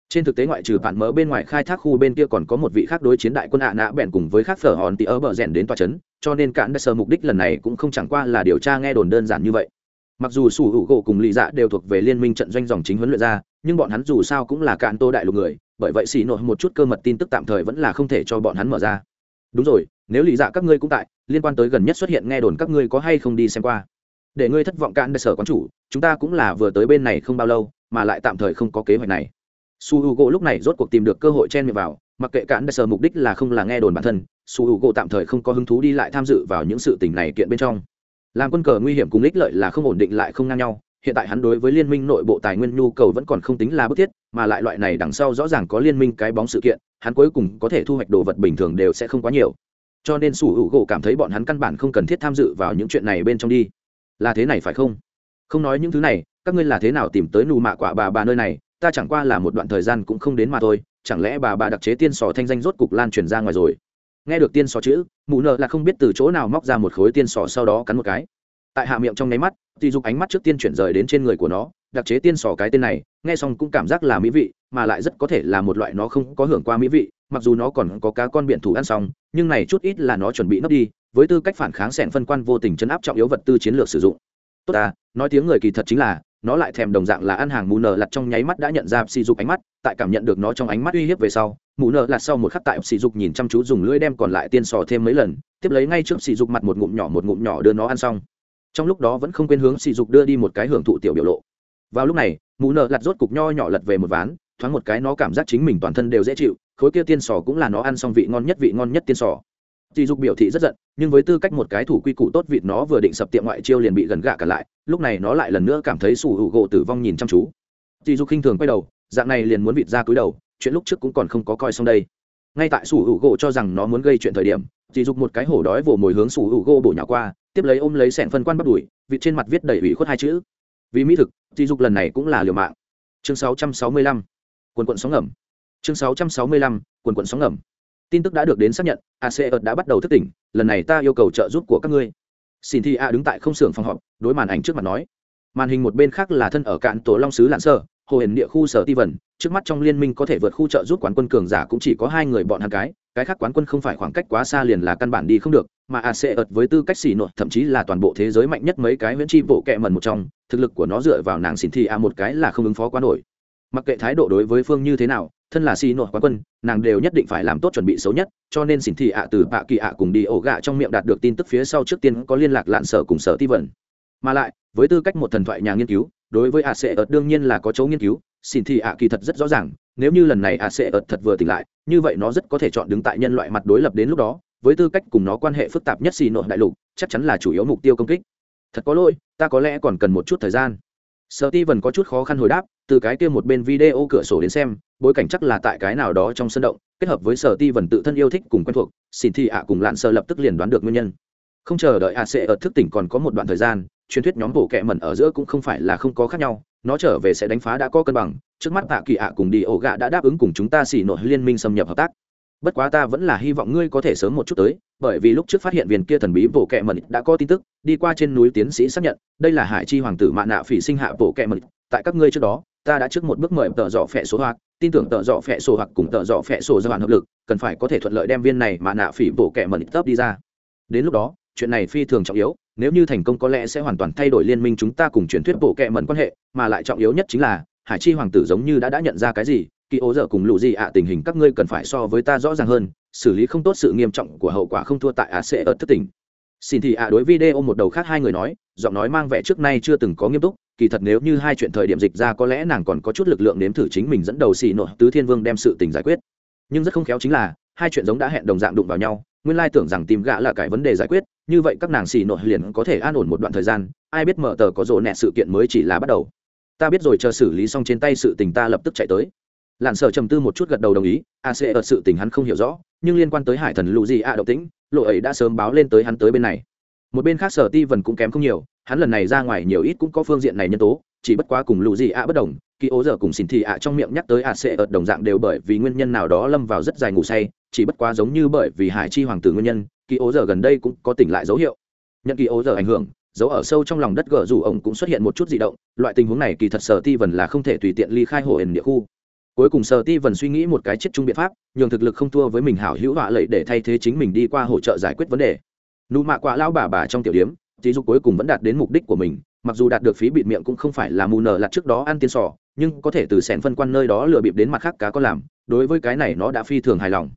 Trên thực tế ngoại trừ bạn mở bên ngoài khai thác khu bên kia còn có một vị khác đối chiến đại quân ạ nã bèn cùng với khác phở hòn tỉ ở bờ rèn đến tòa trấn, cho nên cạn đã sơ mục đích lần này cũng không chẳng qua là điều tra nghe đồn đơn giản như vậy. Mặc dù sủ hữu gỗ cùng lì dạ đều thuộc về liên minh trận doanh dòng chính huấn luyện ra, nhưng bọn hắn dù sao cũng là cạn tô đại lục người bởi vậy xì nội một chút cơ mật tin tức tạm thời vẫn là không thể cho bọn hắn mở ra. Đúng rồi, nếu lì dạ các ngươi cũng tại, liên quan tới gần nhất xuất hiện nghe đồn các ngươi có hay không đi xem qua? Để ngươi thất vọng cạn đại sở quán chủ, chúng ta cũng là vừa tới bên này không bao lâu, mà lại tạm thời không có kế hoạch này. Su h u gỗ lúc này rốt cuộc tìm được cơ hội chen miệng vào, mặc kệ cạn đại sở mục đích là không là nghe đồn bản thân, su h u gỗ tạm thời không có hứng thú đi lại tham dự vào những sự tình này kiện bên trong. Làm quân cờ nguy hiểm cùng ích lợi là không ổn định lại không ngang nhau hiện tại hắn đối với liên minh nội bộ tài nguyên nhu cầu vẫn còn không tính là bức thiết, mà lại loại này đằng sau rõ ràng có liên minh cái bóng sự kiện, hắn cuối cùng có thể thu hoạch đồ vật bình thường đều sẽ không quá nhiều. Cho nên sủ hữu gỗ cảm thấy bọn hắn căn bản không cần thiết tham dự vào những chuyện này bên trong đi. Là thế này phải không? Không nói những thứ này, các ngươi là thế nào tìm tới nù mạ quả bà bà nơi này, ta chẳng qua là một đoạn thời gian cũng không đến mà thôi, chẳng lẽ bà bà đặc chế tiên sò thanh danh rốt cục lan truyền ra ngoài rồi? Nghe được tiên sò chữ, mụ nợ là không biết từ chỗ nào móc ra một khối tiên sò sau đó cắn một cái tại hạ miệng trong nháy mắt, thì dục ánh mắt trước tiên chuyển rời đến trên người của nó, đặc chế tiên sò cái tên này, nghe xong cũng cảm giác là mỹ vị, mà lại rất có thể là một loại nó không có hưởng qua mỹ vị, mặc dù nó còn có cá con biển thủ ăn xong, nhưng này chút ít là nó chuẩn bị nấp đi, với tư cách phản kháng sẻn phân quan vô tình chấn áp trọng yếu vật tư chiến lược sử dụng. Tốt ta, nói tiếng người kỳ thật chính là, nó lại thèm đồng dạng là ăn hàng mù nở lặt trong nháy mắt đã nhận ra sỉ dục ánh mắt, tại cảm nhận được nó trong ánh mắt uy hiếp về sau, mù nở lặt sau một khắc tại sỉ dục nhìn chăm chú dùng lưỡi đem còn lại tiên sò thêm mấy lần, tiếp lấy ngay trước sỉ dục mặt một ngụm nhỏ một ngụm nhỏ đưa nó ăn xong trong lúc đó vẫn không quên hướng sỉ dục đưa đi một cái hưởng thụ tiểu biểu lộ vào lúc này mũ nợ lặt rốt cục nho nhỏ lật về một ván thoáng một cái nó cảm giác chính mình toàn thân đều dễ chịu khối kia tiên sò cũng là nó ăn xong vị ngon nhất vị ngon nhất tiên sò Tỷ dục biểu thị rất giận, nhưng với tư cách một cái thủ quy củ tốt vịt nó vừa định sập tiệm ngoại chiêu liền bị gần gạ cả lại, lúc này nó lại lần nữa cảm thấy sủ hữu gỗ tử vong nhìn chăm chú. Tỷ dục khinh thường quay đầu, dạng này liền muốn vịt ra cúi đầu, chuyện lúc trước cũng còn không có coi xong đây. Ngay tại sủ hữu gỗ cho rằng nó muốn gây chuyện thời điểm, Tỷ dục một cái hổ đói vồ mồi hướng sủ hữu gỗ bổ nhào qua, tiếp lấy ôm lấy sẹn phân quan bắt đuổi, vị trên mặt viết đầy ủy khuất hai chữ. Vì mỹ thực, di dục lần này cũng là liều mạng. Chương 665. Quần quận sóng ngầm. Chương 665. Quần quận sóng ngầm tin tức đã được đến xác nhận ac đã bắt đầu thức tỉnh lần này ta yêu cầu trợ giúp của các ngươi xin thi a đứng tại không xưởng phòng họp đối màn ảnh trước mặt nói màn hình một bên khác là thân ở cạn tổ long sứ lạn sơ hồ hển địa khu sở ti vần trước mắt trong liên minh có thể vượt khu trợ giúp quán quân cường giả cũng chỉ có hai người bọn hàng cái cái khác quán quân không phải khoảng cách quá xa liền là căn bản đi không được, mà a sẽ ợt với tư cách xỉ nội thậm chí là toàn bộ thế giới mạnh nhất mấy cái viễn tri bộ kẹ mần một trong, thực lực của nó dựa vào nàng xỉn thi a một cái là không ứng phó quá nổi. Mặc kệ thái độ đối với phương như thế nào, thân là xì nội quán quân, nàng đều nhất định phải làm tốt chuẩn bị xấu nhất, cho nên xỉn thì ạ từ bạ kỳ ạ cùng đi ổ gạ trong miệng đạt được tin tức phía sau trước tiên có liên lạc lạn sở cùng sở ti vẩn mà lại, với tư cách một thần thoại nhà nghiên cứu đối với ạ sệ ợt đương nhiên là có chỗ nghiên cứu, xin thì ạ kỳ thật rất rõ ràng, nếu như lần này ạ sệ ợt thật vừa tỉnh lại, như vậy nó rất có thể chọn đứng tại nhân loại mặt đối lập đến lúc đó, với tư cách cùng nó quan hệ phức tạp nhất xì nội đại lục, chắc chắn là chủ yếu mục tiêu công kích. Thật có lỗi, ta có lẽ còn cần một chút thời gian. Sợ ti vần có chút khó khăn hồi đáp, từ cái kia một bên video cửa sổ đến xem, bối cảnh chắc là tại cái nào đó trong sân động, kết hợp với sở ti vần tự thân yêu thích cùng quen thuộc, xin thì ạ cùng lạn sơ lập tức liền đoán được nguyên nhân. Không chờ đợi ạ sẽ ở thức tỉnh còn có một đoạn thời gian truyền thuyết nhóm bộ kệ mẩn ở giữa cũng không phải là không có khác nhau, nó trở về sẽ đánh phá đã có cân bằng, trước mắt tạ kỳ ạ cùng đi ổ gạ đã đáp ứng cùng chúng ta xỉ nội liên minh xâm nhập hợp tác. Bất quá ta vẫn là hy vọng ngươi có thể sớm một chút tới, bởi vì lúc trước phát hiện viên kia thần bí bộ kệ mẩn đã có tin tức, đi qua trên núi tiến sĩ xác nhận, đây là hải chi hoàng tử mạ nạ phỉ sinh hạ bộ kệ mẩn. Tại các ngươi trước đó, ta đã trước một bước mời tợ dọ phẹ số hoặc tin tưởng tợ dọ phẹ sổ hoặc cùng tợ dọ phẹ sổ gia hạn hợp lực, cần phải có thể thuận lợi đem viên này mà nạ phỉ bộ kệ mẩn tấp đi ra. Đến lúc đó, chuyện này phi thường trọng yếu nếu như thành công có lẽ sẽ hoàn toàn thay đổi liên minh chúng ta cùng truyền thuyết bộ kệ mẩn quan hệ, mà lại trọng yếu nhất chính là, hải chi hoàng tử giống như đã đã nhận ra cái gì, kỳ ố dở cùng lụ gì ạ tình hình các ngươi cần phải so với ta rõ ràng hơn, xử lý không tốt sự nghiêm trọng của hậu quả không thua tại ạ sẽ ở thất tỉnh xin thì ạ đối video một đầu khác hai người nói, giọng nói mang vẻ trước nay chưa từng có nghiêm túc, kỳ thật nếu như hai chuyện thời điểm dịch ra có lẽ nàng còn có chút lực lượng nếm thử chính mình dẫn đầu xì nội tứ thiên vương đem sự tình giải quyết. Nhưng rất không khéo chính là, hai chuyện giống đã hẹn đồng dạng đụng vào nhau nguyên lai tưởng rằng tìm gã là cái vấn đề giải quyết, như vậy các nàng xì nội liền có thể an ổn một đoạn thời gian, ai biết mở tờ có rộ nẹt sự kiện mới chỉ là bắt đầu. Ta biết rồi, chờ xử lý xong trên tay sự tình ta lập tức chạy tới. Lặn sợ trầm tư một chút gật đầu đồng ý, a sẽ ở sự tình hắn không hiểu rõ, nhưng liên quan tới hải thần lụ gì a động tĩnh, lộ ấy đã sớm báo lên tới hắn tới bên này. Một bên khác sở ti vần cũng kém không nhiều, hắn lần này ra ngoài nhiều ít cũng có phương diện này nhân tố, chỉ bất quá cùng lụ gì a bất đồng kỳ ố giờ cùng xin thị ạ trong miệng nhắc tới ạ sẽ ợt đồng dạng đều bởi vì nguyên nhân nào đó lâm vào rất dài ngủ say, chỉ bất quá giống như bởi vì hải chi hoàng tử nguyên nhân kỳ ố giờ gần đây cũng có tỉnh lại dấu hiệu. Nhận kỳ ố giờ ảnh hưởng, dấu ở sâu trong lòng đất gờ rủ ông cũng xuất hiện một chút di động, loại tình huống này kỳ thật sở ti vần là không thể tùy tiện ly khai hồ ẩn địa khu. Cuối cùng sở ti vần suy nghĩ một cái chết chung biện pháp, nhường thực lực không thua với mình hảo hữu họa lợi để thay thế chính mình đi qua hỗ trợ giải quyết vấn đề. Nụ mạ quạ lao bà bà trong tiểu điếm, tí dục cuối cùng vẫn đạt đến mục đích của mình, mặc dù đạt được phí bịt miệng cũng không phải là mù nở lặt trước đó ăn tiên sò nhưng có thể từ sẻn phân quan nơi đó lừa bịp đến mặt khác cá có làm, đối với cái này nó đã phi thường hài lòng.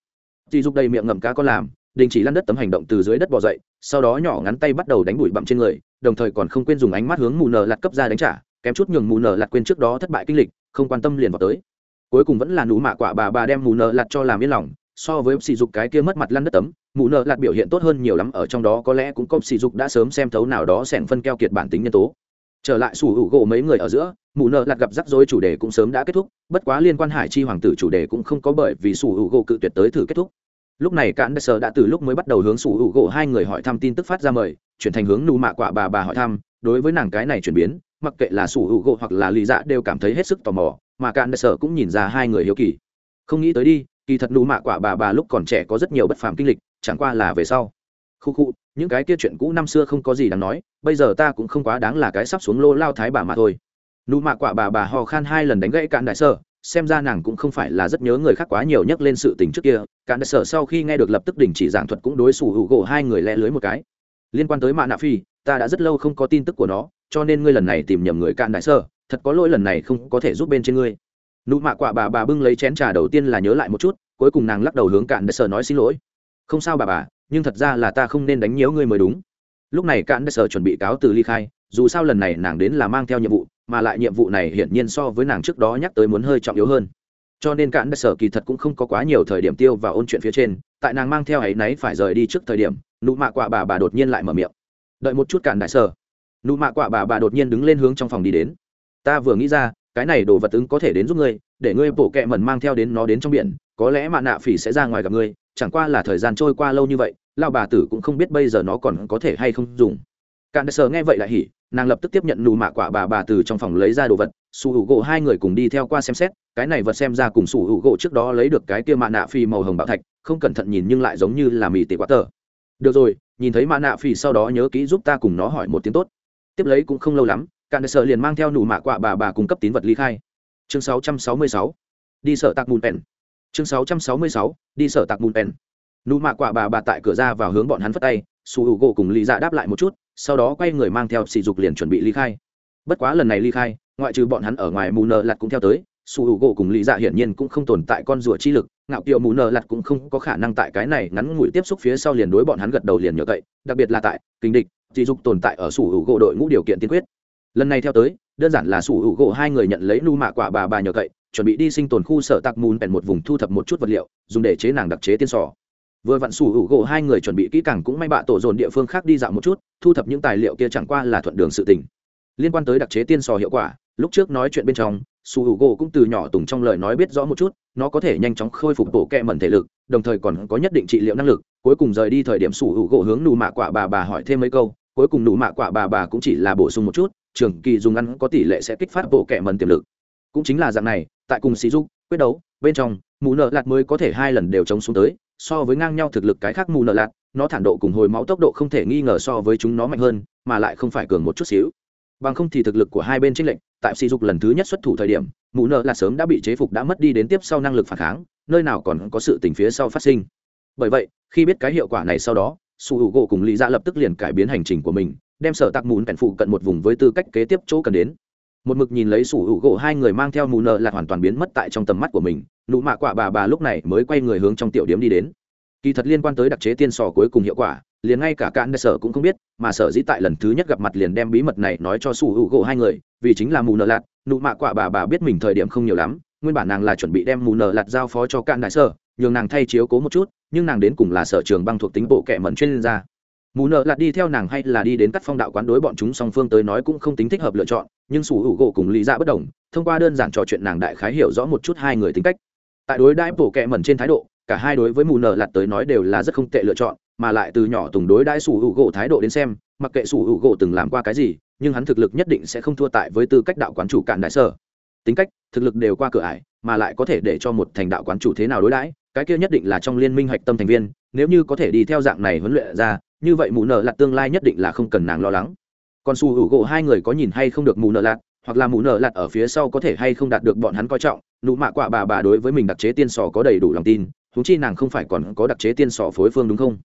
Dì dục đầy miệng ngậm cá có làm, đình chỉ lăn đất tấm hành động từ dưới đất bò dậy, sau đó nhỏ ngắn tay bắt đầu đánh bụi bặm trên người, đồng thời còn không quên dùng ánh mắt hướng mù nở lặt cấp ra đánh trả, kém chút nhường mù nở lặt quên trước đó thất bại kinh lịch, không quan tâm liền vào tới. Cuối cùng vẫn là nụ mạ quả bà bà đem mù nờ lặt cho làm yên lòng, so với sỉ dục cái kia mất mặt lăn đất tấm, mù nợ lạt biểu hiện tốt hơn nhiều lắm, ở trong đó có lẽ cũng có sỉ dục đã sớm xem thấu nào đó sẻn phân keo kiệt bản tính nhân tố trở lại sủ hữu gỗ mấy người ở giữa, mụ nợ lạt gặp rắc rối chủ đề cũng sớm đã kết thúc, bất quá liên quan hải chi hoàng tử chủ đề cũng không có bởi vì sủ hữu gỗ cự tuyệt tới thử kết thúc. Lúc này cạn đất sơ đã từ lúc mới bắt đầu hướng sủ hữu gỗ hai người hỏi thăm tin tức phát ra mời, chuyển thành hướng nụ mạ quả bà bà hỏi thăm, đối với nàng cái này chuyển biến, mặc kệ là sủ hữu gỗ hoặc là lì dạ đều cảm thấy hết sức tò mò, mà cạn đất sơ cũng nhìn ra hai người hiếu kỳ. Không nghĩ tới đi, kỳ thật nụ mạ quả bà bà lúc còn trẻ có rất nhiều bất phàm kinh lịch, chẳng qua là về sau. Khu khu những cái kia chuyện cũ năm xưa không có gì đáng nói, bây giờ ta cũng không quá đáng là cái sắp xuống lô lao thái bà mà thôi. Nụ mạ quả bà bà ho khan hai lần đánh gãy cạn đại sơ xem ra nàng cũng không phải là rất nhớ người khác quá nhiều nhắc lên sự tình trước kia. Cạn đại sở sau khi nghe được lập tức đình chỉ giảng thuật cũng đối xù hữu gỗ hai người lẽ lưới một cái. Liên quan tới mạ nạ phi, ta đã rất lâu không có tin tức của nó, cho nên ngươi lần này tìm nhầm người cạn đại sơ thật có lỗi lần này không có thể giúp bên trên ngươi. Nụ mạ quả bà bà bưng lấy chén trà đầu tiên là nhớ lại một chút, cuối cùng nàng lắc đầu hướng cạn đại sở nói xin lỗi. Không sao bà bà nhưng thật ra là ta không nên đánh nhiễu ngươi mới đúng. Lúc này cạn đại sở chuẩn bị cáo từ ly khai, dù sao lần này nàng đến là mang theo nhiệm vụ, mà lại nhiệm vụ này hiển nhiên so với nàng trước đó nhắc tới muốn hơi trọng yếu hơn. Cho nên cạn đại sở kỳ thật cũng không có quá nhiều thời điểm tiêu và ôn chuyện phía trên, tại nàng mang theo ấy nấy phải rời đi trước thời điểm, nụ mạ quả bà bà đột nhiên lại mở miệng. Đợi một chút cạn đại sở nụ mạ quả bà bà đột nhiên đứng lên hướng trong phòng đi đến. Ta vừa nghĩ ra, cái này đồ vật ứng có thể đến giúp ngươi, để ngươi bổ kẹ mẩn mang theo đến nó đến trong biển, có lẽ mạ nạ phỉ sẽ ra ngoài gặp ngươi, chẳng qua là thời gian trôi qua lâu như vậy lao bà tử cũng không biết bây giờ nó còn có thể hay không dùng cạn đại sờ nghe vậy lại hỉ, nàng lập tức tiếp nhận nụ mạ quả bà bà từ trong phòng lấy ra đồ vật su hữu gỗ hai người cùng đi theo qua xem xét, cái này vật xem ra cùng su hữu gỗ trước đó lấy được cái kia mạ nạ phi màu hồng bảo thạch, không cẩn thận nhìn nhưng lại giống như là mì tỉ quá tờ được rồi, nhìn thấy mạ nạ phi sau đó nhớ kỹ giúp ta cùng nó hỏi một tiếng tốt tiếp lấy cũng không lâu lắm, cạn đại sờ liền mang theo nụ mạ quả bà bà cung cấp tín vật ly khai chương 666. đi sở tạc mùn pèn chương 666. đi sở tạc mùn pèn nụ mạ quả bà bà tại cửa ra vào hướng bọn hắn phất tay, su hữu gỗ cùng lý dạ đáp lại một chút, sau đó quay người mang theo sỉ dục liền chuẩn bị ly khai. Bất quá lần này ly khai, ngoại trừ bọn hắn ở ngoài mù nợ lặt cũng theo tới, su hữu gỗ cùng lý dạ hiển nhiên cũng không tồn tại con rùa chi lực, ngạo kiệu mù nợ lặt cũng không có khả năng tại cái này ngắn ngủi tiếp xúc phía sau liền đối bọn hắn gật đầu liền nhờ cậy, đặc biệt là tại kinh địch, sỉ dục tồn tại ở su hữu gỗ đội ngũ điều kiện tiên quyết. Lần này theo tới, đơn giản là su hữu gỗ hai người nhận lấy nu mạ quả bà bà nhờ cậy, chuẩn bị đi sinh tồn khu sở tạc mùn bèn một vùng thu thập một chút vật liệu, dùng để chế nàng đặc chế tiên sò vừa vặn sủ hữu gỗ hai người chuẩn bị kỹ càng cũng may bạ tổ dồn địa phương khác đi dạo một chút, thu thập những tài liệu kia chẳng qua là thuận đường sự tình. Liên quan tới đặc chế tiên sò hiệu quả, lúc trước nói chuyện bên trong su hữu gỗ cũng từ nhỏ tùng trong lời nói biết rõ một chút, nó có thể nhanh chóng khôi phục bộ kẹ mẩn thể lực, đồng thời còn có nhất định trị liệu năng lực, cuối cùng rời đi thời điểm su hữu gỗ hướng nụ mạ quả bà bà hỏi thêm mấy câu, cuối cùng nụ mạ quả bà bà cũng chỉ là bổ sung một chút, trường kỳ dùng ăn có tỷ lệ sẽ kích phát bộ kẹ mẩn tiềm lực. Cũng chính là dạng này, tại cùng sĩ dục, quyết đấu, bên trong, mũ nợ lạt mới có thể hai lần đều chống xuống tới so với ngang nhau thực lực cái khác mù nợ lạt, nó thản độ cùng hồi máu tốc độ không thể nghi ngờ so với chúng nó mạnh hơn, mà lại không phải cường một chút xíu. Bằng không thì thực lực của hai bên trích lệnh tại sỉ dục lần thứ nhất xuất thủ thời điểm, mù nợ là sớm đã bị chế phục đã mất đi đến tiếp sau năng lực phản kháng, nơi nào còn có sự tình phía sau phát sinh. Bởi vậy, khi biết cái hiệu quả này sau đó, su h u gỗ cùng lý ra lập tức liền cải biến hành trình của mình, đem sở tạc mùn bèn phụ cận một vùng với tư cách kế tiếp chỗ cần đến. Một mực nhìn lấy sủ hữu gỗ hai người mang theo mù nợ là hoàn toàn biến mất tại trong tầm mắt của mình nụ mạ quả bà bà lúc này mới quay người hướng trong tiểu điếm đi đến. Kỳ thật liên quan tới đặc chế tiên sò cuối cùng hiệu quả, liền ngay cả cạn sở cũng không biết, mà sở dĩ tại lần thứ nhất gặp mặt liền đem bí mật này nói cho sủ hữu gỗ hai người, vì chính là mù nợ lạt, nụ mạ quả bà bà biết mình thời điểm không nhiều lắm, nguyên bản nàng là chuẩn bị đem mù nợ lạt giao phó cho cạn đại sở, nhường nàng thay chiếu cố một chút, nhưng nàng đến cùng là sở trường băng thuộc tính bộ kệ mẩn chuyên gia. Mù nợ lạt đi theo nàng hay là đi đến cắt phong đạo quán đối bọn chúng song phương tới nói cũng không tính thích hợp lựa chọn, nhưng sủ hữu gỗ cùng lý ra bất đồng, thông qua đơn giản trò chuyện nàng đại khái hiểu rõ một chút hai người tính cách tại đối đãi bổ kẹ mẩn trên thái độ, cả hai đối với mù nở lạt tới nói đều là rất không tệ lựa chọn, mà lại từ nhỏ tùng đối đãi sủ hữu gỗ thái độ đến xem, mặc kệ sủ hữu gỗ từng làm qua cái gì, nhưng hắn thực lực nhất định sẽ không thua tại với tư cách đạo quán chủ cạn đại sở. Tính cách, thực lực đều qua cửa ải, mà lại có thể để cho một thành đạo quán chủ thế nào đối đãi, cái kia nhất định là trong liên minh hạch tâm thành viên, nếu như có thể đi theo dạng này huấn luyện ra, như vậy mù nợ lạt tương lai nhất định là không cần nàng lo lắng. Còn su hữu gỗ hai người có nhìn hay không được mù nợ lạt hoặc là mù nợ lạt ở phía sau có thể hay không đạt được bọn hắn coi trọng, nụ mạ quạ bà bà đối với mình đặc chế tiên sò có đầy đủ lòng tin húng chi nàng không phải còn có đặc chế tiên sò phối phương đúng không?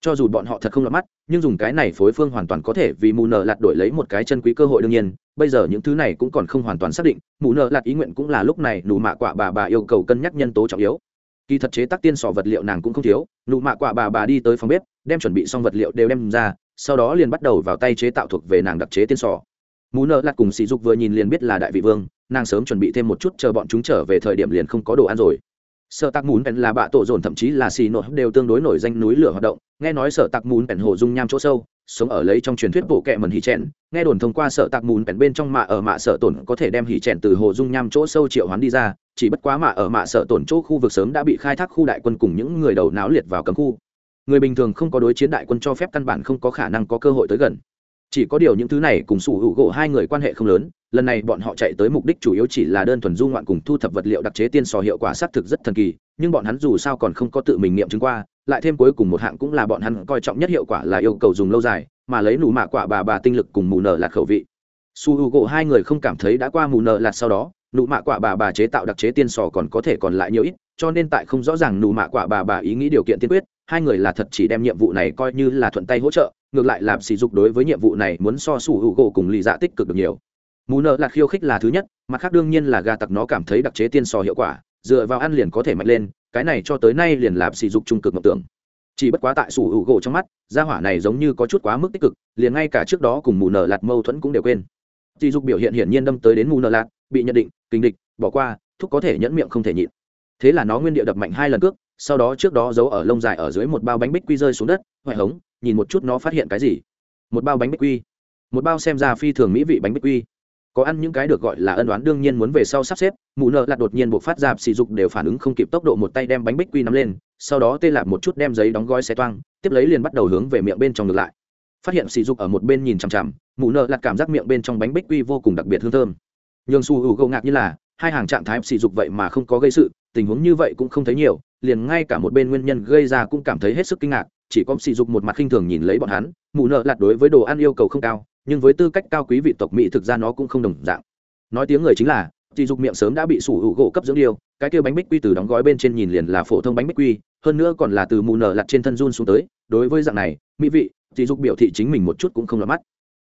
Cho dù bọn họ thật không lọt mắt, nhưng dùng cái này phối phương hoàn toàn có thể vì mù nợ lạt đổi lấy một cái chân quý cơ hội đương nhiên, bây giờ những thứ này cũng còn không hoàn toàn xác định mù nợ lạt ý nguyện cũng là lúc này nụ mạ quạ bà bà yêu cầu cân nhắc nhân tố trọng yếu. Kỳ thật chế tác tiên sò vật liệu nàng cũng không thiếu, nụ mạ quạ bà bà đi tới phòng bếp, đem chuẩn bị xong vật liệu đều đem ra, sau đó liền bắt đầu vào tay chế tạo thuộc về nàng đặc chế tiên sò mù nợ lặt cùng sỉ dục vừa nhìn liền biết là đại vị vương, nàng sớm chuẩn bị thêm một chút chờ bọn chúng trở về thời điểm liền không có đồ ăn rồi. Sợ tạc mún bèn là bạ tổ dồn thậm chí là xì nội đều tương đối nổi danh núi lửa hoạt động, nghe nói sợ tạc mún bèn hồ dung nham chỗ sâu, sống ở lấy trong truyền thuyết bộ kệ mần hỉ chèn, nghe đồn thông qua sợ tạc mún bèn bên trong mạ ở mạ sợ tổn có thể đem hỉ chèn từ hồ dung nham chỗ sâu triệu hoán đi ra, chỉ bất quá mạ ở mạ sợ tổn chỗ khu vực sớm đã bị khai thác khu đại quân cùng những người đầu náo liệt vào cấm khu. Người bình thường không có đối chiến đại quân cho phép căn bản không có khả năng có cơ hội tới gần chỉ có điều những thứ này cùng sủ hữu gỗ hai người quan hệ không lớn, lần này bọn họ chạy tới mục đích chủ yếu chỉ là đơn thuần du ngoạn cùng thu thập vật liệu đặc chế tiên sò hiệu quả xác thực rất thần kỳ, nhưng bọn hắn dù sao còn không có tự mình nghiệm chứng qua, lại thêm cuối cùng một hạng cũng là bọn hắn coi trọng nhất hiệu quả là yêu cầu dùng lâu dài, mà lấy nụ mạ quả bà bà tinh lực cùng mù nở lạt khẩu vị. Su h u gỗ hai người không cảm thấy đã qua mù nở lạt sau đó, nụ mạ quả bà bà chế tạo đặc chế tiên sò còn có thể còn lại nhiều ít, cho nên tại không rõ ràng nụ mạ quả bà bà ý nghĩ điều kiện tiên quyết, hai người là thật chỉ đem nhiệm vụ này coi như là thuận tay hỗ trợ ngược lại làm sỉ dục đối với nhiệm vụ này muốn so sủ hữu gỗ cùng lì dạ tích cực được nhiều. Mù nợ là khiêu khích là thứ nhất, mặt khác đương nhiên là gà tặc nó cảm thấy đặc chế tiên sò hiệu quả, dựa vào ăn liền có thể mạnh lên, cái này cho tới nay liền làm sỉ dục trung cực mộng tưởng. Chỉ bất quá tại sủ hữu gỗ trong mắt, gia hỏa này giống như có chút quá mức tích cực, liền ngay cả trước đó cùng mù nợ lạt mâu thuẫn cũng đều quên. Sỉ dục biểu hiện hiển nhiên đâm tới đến mù nợ lạt bị nhận định, kinh địch, bỏ qua, thúc có thể nhẫn miệng không thể nhịn thế là nó nguyên địa đập mạnh hai lần cước, sau đó trước đó giấu ở lông dài ở dưới một bao bánh bích quy rơi xuống đất hoại hống, nhìn một chút nó phát hiện cái gì. Một bao bánh bích quy. Một bao xem ra phi thường mỹ vị bánh bích quy. Có ăn những cái được gọi là ân đoán đương nhiên muốn về sau sắp xếp, mụ nợ lạt đột nhiên buộc phát ra sỉ dục đều phản ứng không kịp tốc độ một tay đem bánh bích quy nắm lên, sau đó tê lạp một chút đem giấy đóng gói xe toang, tiếp lấy liền bắt đầu hướng về miệng bên trong ngược lại. Phát hiện sỉ dục ở một bên nhìn chằm chằm, mụ nợ lạt cảm giác miệng bên trong bánh bích quy vô cùng đặc biệt hương thơm. Nhường su hữu gâu ngạc như là, hai hàng trạng thái sỉ dục vậy mà không có gây sự tình huống như vậy cũng không thấy nhiều, liền ngay cả một bên nguyên nhân gây ra cũng cảm thấy hết sức kinh ngạc, chỉ có sỉ dục một mặt khinh thường nhìn lấy bọn hắn mụ nợ lạt đối với đồ ăn yêu cầu không cao, nhưng với tư cách cao quý vị tộc mỹ thực ra nó cũng không đồng dạng. Nói tiếng người chính là, sỉ dục miệng sớm đã bị sủ hữu gỗ cấp dưỡng điêu, cái kia bánh bích quy từ đóng gói bên trên nhìn liền là phổ thông bánh bích quy, hơn nữa còn là từ mù nợ lặt trên thân run xuống tới, đối với dạng này, mỹ vị, sỉ dục biểu thị chính mình một chút cũng không lọt mắt.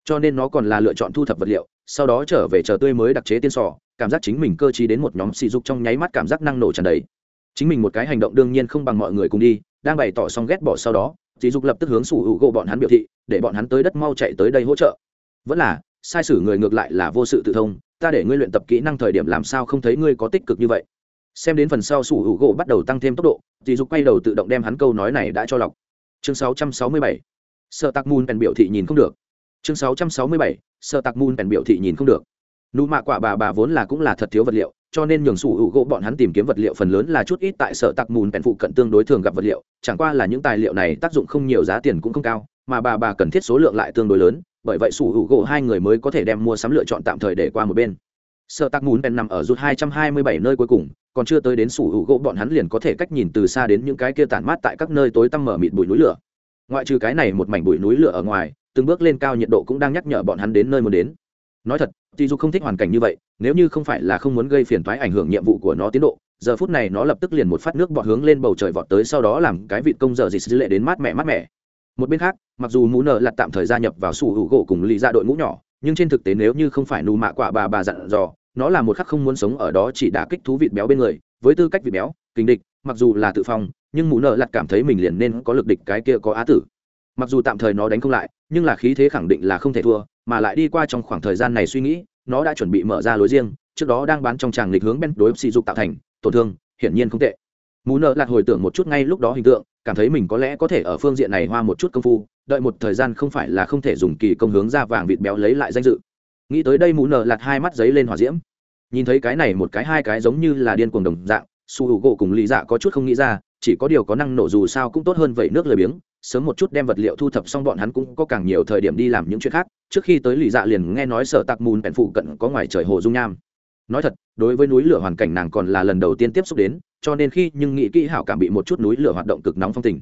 Cho nên nó còn là lựa chọn thu thập vật liệu, sau đó trở về chờ tươi mới đặc chế tiên sò cảm giác chính mình cơ t đến một nhóm sỉ dục trong nháy mắt cảm giác năng nổ tràn đầy chính mình một cái hành động đương nhiên không bằng mọi người cùng đi, đang bày tỏ xong ghét bỏ sau đó, sỉ dục lập tức hướng sủ hữu gỗ bọn hắn biểu thị, để bọn hắn tới đất mau chạy tới đây hỗ trợ vẫn là, sai sử người ngược lại là vô sự tự thông, ta để ngươi luyện tập kỹ năng thời điểm làm sao không thấy ngươi có tích cực như vậy xem đến phần sau sủ hữu gỗ bắt đầu tăng thêm tốc độ dì dục quay đầu tự động đem hắn câu nói này đã cho lọc chương 667. sợ tạc mùn bèn biểu thị nhìn không được chương 667. sợ tạc mùn bèn biểu thị nhìn không được nụ mạ quả bà bà vốn là cũng là thật thiếu vật liệu, cho nên nhường sủ hữu gỗ bọn hắn tìm kiếm vật liệu phần lớn là chút ít tại sở tặc mùn bèn phụ cận tương đối thường gặp vật liệu, chẳng qua là những tài liệu này tác dụng không nhiều, giá tiền cũng không cao, mà bà bà cần thiết số lượng lại tương đối lớn, bởi vậy sủ hữu gỗ hai người mới có thể đem mua sắm lựa chọn tạm thời để qua một bên. Sở tặc mùn bèn nằm ở rút hai trăm hai mươi bảy nơi cuối cùng, còn chưa tới đến sủ hữu gỗ bọn hắn liền có thể cách nhìn từ xa đến những cái kia tản mát tại các nơi tối tăm mở mịt bụi núi lửa. Ngoại trừ cái này một mảnh bụi núi lửa ở ngoài, từng bước lên cao nhiệt độ cũng đang nhắc nhở bọn hắn đến nơi muốn đến nói thật thì dù không thích hoàn cảnh như vậy, nếu như không phải là không muốn gây phiền thoái ảnh hưởng nhiệm vụ của nó tiến độ, giờ phút này nó lập tức liền một phát nước bọt hướng lên bầu trời vọt tới sau đó làm cái vịt công giờ gì dư lệ đến mát mẻ mát mẻ. Một bên khác, mặc dù mũ nợ là tạm thời gia nhập vào sủ hữu gỗ cùng lì ra đội ngũ nhỏ, nhưng trên thực tế nếu như không phải nù mạ quả bà bà dặn dò, nó là một khắc không muốn sống ở đó chỉ đã kích thú vịt béo bên người. Với tư cách vịt béo, kình địch, mặc dù là tự phong, nhưng mũ nợ lặt cảm thấy mình liền nên có lực địch cái kia có á tử. Mặc dù tạm thời nó đánh không lại, nhưng là khí thế khẳng định là không thể thua mà lại đi qua trong khoảng thời gian này suy nghĩ, nó đã chuẩn bị mở ra lối riêng, trước đó đang bán trong tràng lịch hướng bên đối sỉ dục tạo thành, tổn thương, hiển nhiên không tệ. Mù nợ lạc hồi tưởng một chút ngay lúc đó hình tượng, cảm thấy mình có lẽ có thể ở phương diện này hoa một chút công phu, đợi một thời gian không phải là không thể dùng kỳ công hướng ra vàng vịt béo lấy lại danh dự. Nghĩ tới đây mù nợ lặt hai mắt giấy lên hỏa diễm. Nhìn thấy cái này một cái hai cái giống như là điên cuồng đồng dạng, su hữu gỗ cùng lý dạ có chút không nghĩ ra, chỉ có điều có năng nổ dù sao cũng tốt hơn vậy nước lười biếng sớm một chút đem vật liệu thu thập xong bọn hắn cũng có càng nhiều thời điểm đi làm những chuyện khác. Trước khi tới lì dạ liền nghe nói sở tạc mùn bèn phụ cận có ngoài trời hồ dung nham. Nói thật, đối với núi lửa hoàn cảnh nàng còn là lần đầu tiên tiếp xúc đến, cho nên khi nhưng nghĩ kỹ hảo cảm bị một chút núi lửa hoạt động cực nóng phong tình.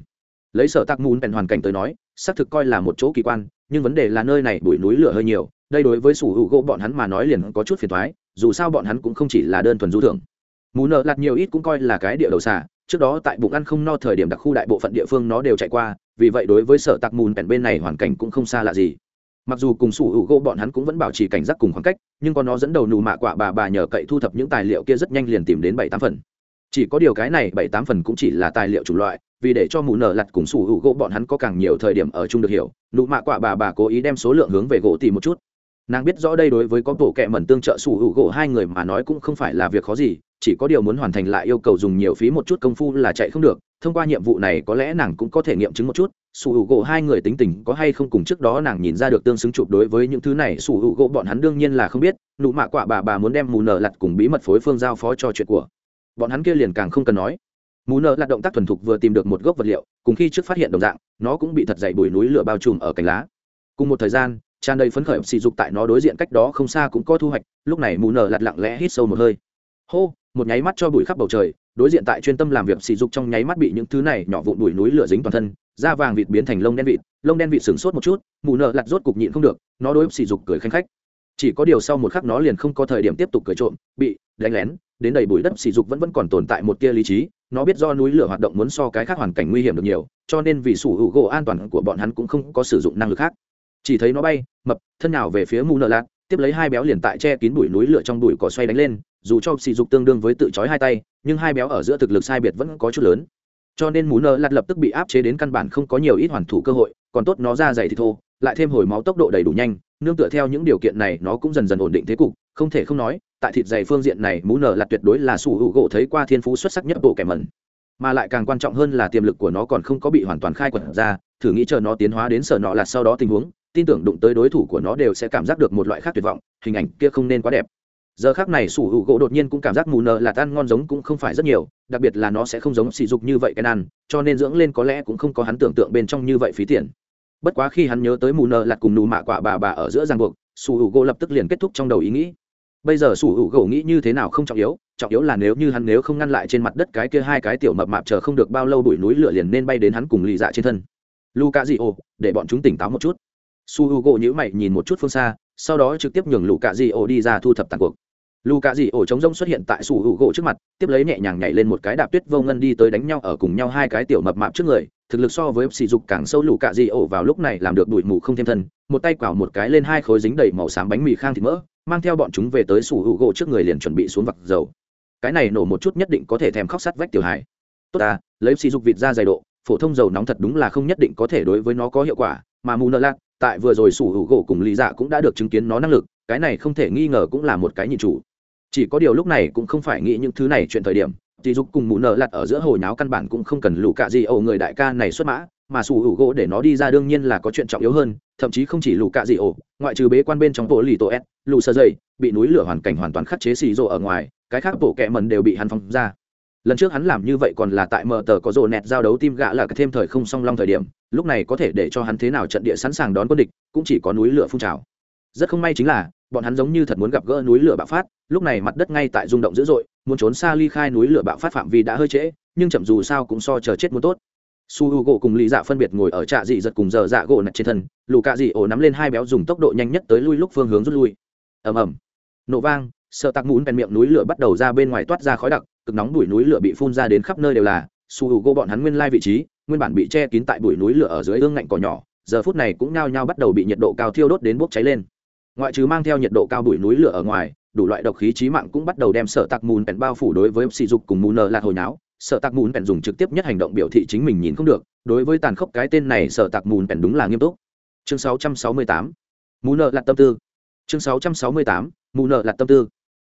Lấy sở tạc mùn bèn hoàn cảnh tới nói, xác thực coi là một chỗ kỳ quan, nhưng vấn đề là nơi này bụi núi lửa hơi nhiều, đây đối với sủ hữu gỗ bọn hắn mà nói liền có chút phiền thoái dù sao bọn hắn cũng không chỉ là đơn thuần du thưởng. Mù nợ lạt nhiều ít cũng coi là cái địa đầu xả trước đó tại bụng ăn không no thời điểm đặc khu đại bộ phận địa phương nó đều chạy qua, vì vậy đối với sở tạc mùn bèn bên này hoàn cảnh cũng không xa lạ gì. Mặc dù cùng sủ hữu gỗ bọn hắn cũng vẫn bảo trì cảnh giác cùng khoảng cách, nhưng có nó dẫn đầu nù mạ quả bà bà nhờ cậy thu thập những tài liệu kia rất nhanh liền tìm đến bảy tám phần. Chỉ có điều cái này bảy tám phần cũng chỉ là tài liệu chủng loại, vì để cho mù nở lặt cùng sủ hữu gỗ bọn hắn có càng nhiều thời điểm ở chung được hiểu, nụ mạ quả bà bà cố ý đem số lượng hướng về gỗ tìm một chút nàng biết rõ đây đối với có bộ kệ mẩn tương trợ sủ hữu gỗ hai người mà nói cũng không phải là việc khó gì, chỉ có điều muốn hoàn thành lại yêu cầu dùng nhiều phí một chút công phu là chạy không được, thông qua nhiệm vụ này có lẽ nàng cũng có thể nghiệm chứng một chút, sủ hữu gỗ hai người tính tình có hay không cùng trước đó nàng nhìn ra được tương xứng chụp đối với những thứ này, sủ hữu gỗ bọn hắn đương nhiên là không biết, nụ mạ quả bà bà muốn đem mù nở lặt cùng bí mật phối phương giao phó cho chuyện của bọn hắn kia liền càng không cần nói. Mù nở lặt động tác thuần thục vừa tìm được một gốc vật liệu, cùng khi trước phát hiện đồng dạng, nó cũng bị thật dày bụi núi lửa bao trùm ở cành lá. Cùng một thời gian tràn đầy phấn khởi sỉ dục tại nó đối diện cách đó không xa cũng có thu hoạch, lúc này mù nở lặt lặng lẽ hít sâu một hơi. Hô, một nháy mắt cho bụi khắp bầu trời, đối diện tại chuyên tâm làm việc sỉ dục trong nháy mắt bị những thứ này nhỏ vụn đùi núi lửa dính toàn thân, da vàng vịt biến thành lông đen vịt, lông đen vịt sừng sốt một chút, mù nở lặt rốt cục nhịn không được, nó đối sỉ dục cười khanh khách. Chỉ có điều sau một khắc nó liền không có thời điểm tiếp tục cười trộm, bị đánh lén, đến đầy bụi đất sỉ dục vẫn vẫn còn tồn tại một tia lý trí, nó biết do núi lửa hoạt động muốn so cái khác hoàn cảnh nguy hiểm được nhiều, cho nên vì sủ hữu gỗ an toàn của bọn hắn cũng không có sử dụng năng lực khác chỉ thấy nó bay, mập, thân nào về phía mù nợ lạc tiếp lấy hai béo liền tại che kín bụi núi lửa trong bụi cỏ xoay đánh lên, dù cho sỉ dục tương đương với tự chói hai tay, nhưng hai béo ở giữa thực lực sai biệt vẫn có chút lớn. Cho nên mù nợ lạt lập tức bị áp chế đến căn bản không có nhiều ít hoàn thủ cơ hội, còn tốt nó ra dày thì thô, lại thêm hồi máu tốc độ đầy đủ nhanh, nương tựa theo những điều kiện này nó cũng dần dần ổn định thế cục, không thể không nói, tại thịt dày phương diện này mũ nợ lạc tuyệt đối là sủ hữu gỗ thấy qua thiên phú xuất sắc nhất bộ kẻ mẩn. Mà lại càng quan trọng hơn là tiềm lực của nó còn không có bị hoàn toàn khai quật ra, thử nghĩ chờ nó tiến hóa đến sở nọ là sau đó tình huống tin tưởng đụng tới đối thủ của nó đều sẽ cảm giác được một loại khác tuyệt vọng, hình ảnh kia không nên quá đẹp. Giờ khác này sủ hữu gỗ đột nhiên cũng cảm giác mù nợ là tan ngon giống cũng không phải rất nhiều, đặc biệt là nó sẽ không giống sỉ dục như vậy cái ăn cho nên dưỡng lên có lẽ cũng không có hắn tưởng tượng bên trong như vậy phí tiền. Bất quá khi hắn nhớ tới mù nợ là cùng nù mạ quả bà bà ở giữa giang buộc, sủ hữu gỗ lập tức liền kết thúc trong đầu ý nghĩ. Bây giờ sủ hữu gỗ nghĩ như thế nào không trọng yếu trọng yếu là nếu như hắn nếu không ngăn lại trên mặt đất cái kia hai cái tiểu mập mạp chờ không được bao lâu đuổi núi lửa liền nên bay đến hắn cùng lì dạ trên thân. Luka di ô để bọn chúng tỉnh táo một chút su h u gỗ nhữ mày nhìn một chút phương xa, sau đó trực tiếp nhường luka di ô đi ra thu thập tàn cuộc. Luka di ô chống rông xuất hiện tại su h u gỗ trước mặt, tiếp lấy nhẹ nhàng nhảy lên một cái đạp tuyết vô ngân đi tới đánh nhau ở cùng nhau hai cái tiểu mập mạp trước người, thực lực so với sỉ dục càng sâu luka di ô vào lúc này làm được đuổi mù không thêm thân, một tay quảo một cái lên hai khối dính đầy màu xám bánh mì khang thịt mỡ, mang theo bọn chúng về tới sủ hữu gỗ trước người liền chuẩn bị xuống vặt dầu. Cái này nổ một chút nhất định có thể thèm khóc sắt vách tiểu hải tốt ta, lấy sỉ dục vịt ra dày độ, phổ thông dầu nóng thật đúng là không nhất định có thể đối với nó có hiệu quả, mà mù nợ lạc tại vừa rồi sủ hữu gỗ cùng lý dạ cũng đã được chứng kiến nó năng lực, cái này không thể nghi ngờ cũng là một cái nhị chủ. Chỉ có điều lúc này cũng không phải nghĩ những thứ này chuyện thời điểm dì dục cùng mụ nợ lặt ở giữa hồi nháo căn bản cũng không cần lũ cạ gì ẩu người đại ca này xuất mã, mà sủ hữu gỗ để nó đi ra đương nhiên là có chuyện trọng yếu hơn, thậm chí không chỉ lũ cạ gì ẩu ngoại trừ bế quan bên trong bộ lì tổ s, lũ sơ dây bị núi lửa hoàn cảnh hoàn toàn khắc chế xì rộ ở ngoài, cái khác bộ kẹ mần đều bị hắn phóng ra lần trước hắn làm như vậy còn là tại mờ tờ có rồ nẹt giao đấu tim gã là cái thêm thời không song long thời điểm, lúc này có thể để cho hắn thế nào trận địa sẵn sàng đón quân địch, cũng chỉ có núi lửa phun trào. Rất không may chính là, bọn hắn giống như thật muốn gặp gỡ núi lửa bạo phát, lúc này mặt đất ngay tại rung động dữ dội, muốn trốn xa ly khai núi lửa bạo phát phạm vi đã hơi trễ, nhưng chậm dù sao cũng so chờ chết muốn tốt. Su h u gỗ cùng lý dạ phân biệt ngồi ở trạ dị giật cùng giờ dạ gỗ nạch trên thân, lù cạ dị ổ nắm lên hai béo dùng tốc độ nhanh nhất tới lui lúc phương hướng rút lui. Ầm ầm. Nổ vang, sợ tặc mũn bèn miệng núi lửa bắt đầu ra bên ngoài toát ra khói đặc cực nóng bụi núi lửa bị phun ra đến khắp nơi đều là, su h u gỗ bọn hắn nguyên lai vị trí, nguyên bản bị che kín tại bụi núi lửa ở dưới ương ngạnh cỏ nhỏ, giờ phút này cũng nhao nhao bắt đầu bị nhiệt độ cao thiêu đốt đến bốc cháy lên. Ngoại trừ mang theo nhiệt độ cao bụi núi lửa ở ngoài, đủ loại độc khí trí mạng cũng bắt đầu đem sợ tặc mùn bèn bao phủ đối với sỉ dục cùng mù nờ lạc hồi náo sợ tặc mùn bèn dùng trực tiếp nhất hành động biểu thị chính mình nhìn không được, đối với tàn khốc cái tên này sợ tặc mùn bèn đúng là nghiêm túc. Chương 668 mù nờ lạc tâm tư. Chương 668 mù nờ lạc tâm tư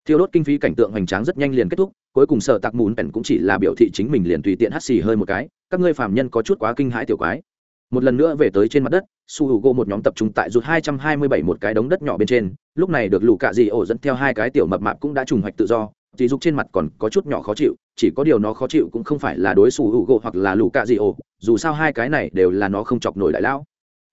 thiêu đốt kinh phí cảnh tượng hoành tráng rất nhanh liền kết thúc, cuối cùng sợ tặc mùn bèn cũng chỉ là biểu thị chính mình liền tùy tiện hắt xì hơi một cái, các ngươi phàm nhân có chút quá kinh hãi tiểu quái. Một lần nữa về tới trên mặt đất, su h u gỗ một nhóm tập trung tại rụt hai trăm hai mươi bảy một cái đống đất nhỏ bên trên, lúc này được lù cạ dị ổ dẫn theo hai cái tiểu mập mạp cũng đã trùng hoạch tự do dì dục trên mặt còn có chút nhỏ khó chịu, chỉ có điều nó khó chịu cũng không phải là đối su h u gỗ hoặc là lù cạ dị ổ, dù sao hai cái này đều là nó không chọc nổi đại lão.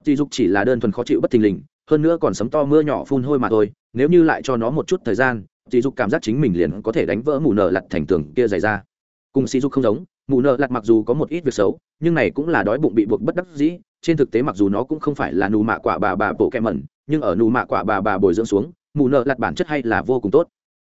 Dì dục chỉ là đơn thuần khó chịu bất thình lình, hơn nữa còn sấm to mưa nhỏ phun hôi mà thôi, nếu như lại cho nó một chút thời gian dì dục cảm giác chính mình liền có thể đánh vỡ mù nợ lặt thành tường kia dày ra. Cùng sỉ dục không giống, mù nợ lặt mặc dù có một ít việc xấu, nhưng này cũng là đói bụng bị buộc bất đắc dĩ, trên thực tế mặc dù nó cũng không phải là nù mạ quả bà bà bộ kẹ mẩn, nhưng ở nù mạ quả bà bà bồi dưỡng xuống, mù nợ lặt bản chất hay là vô cùng tốt.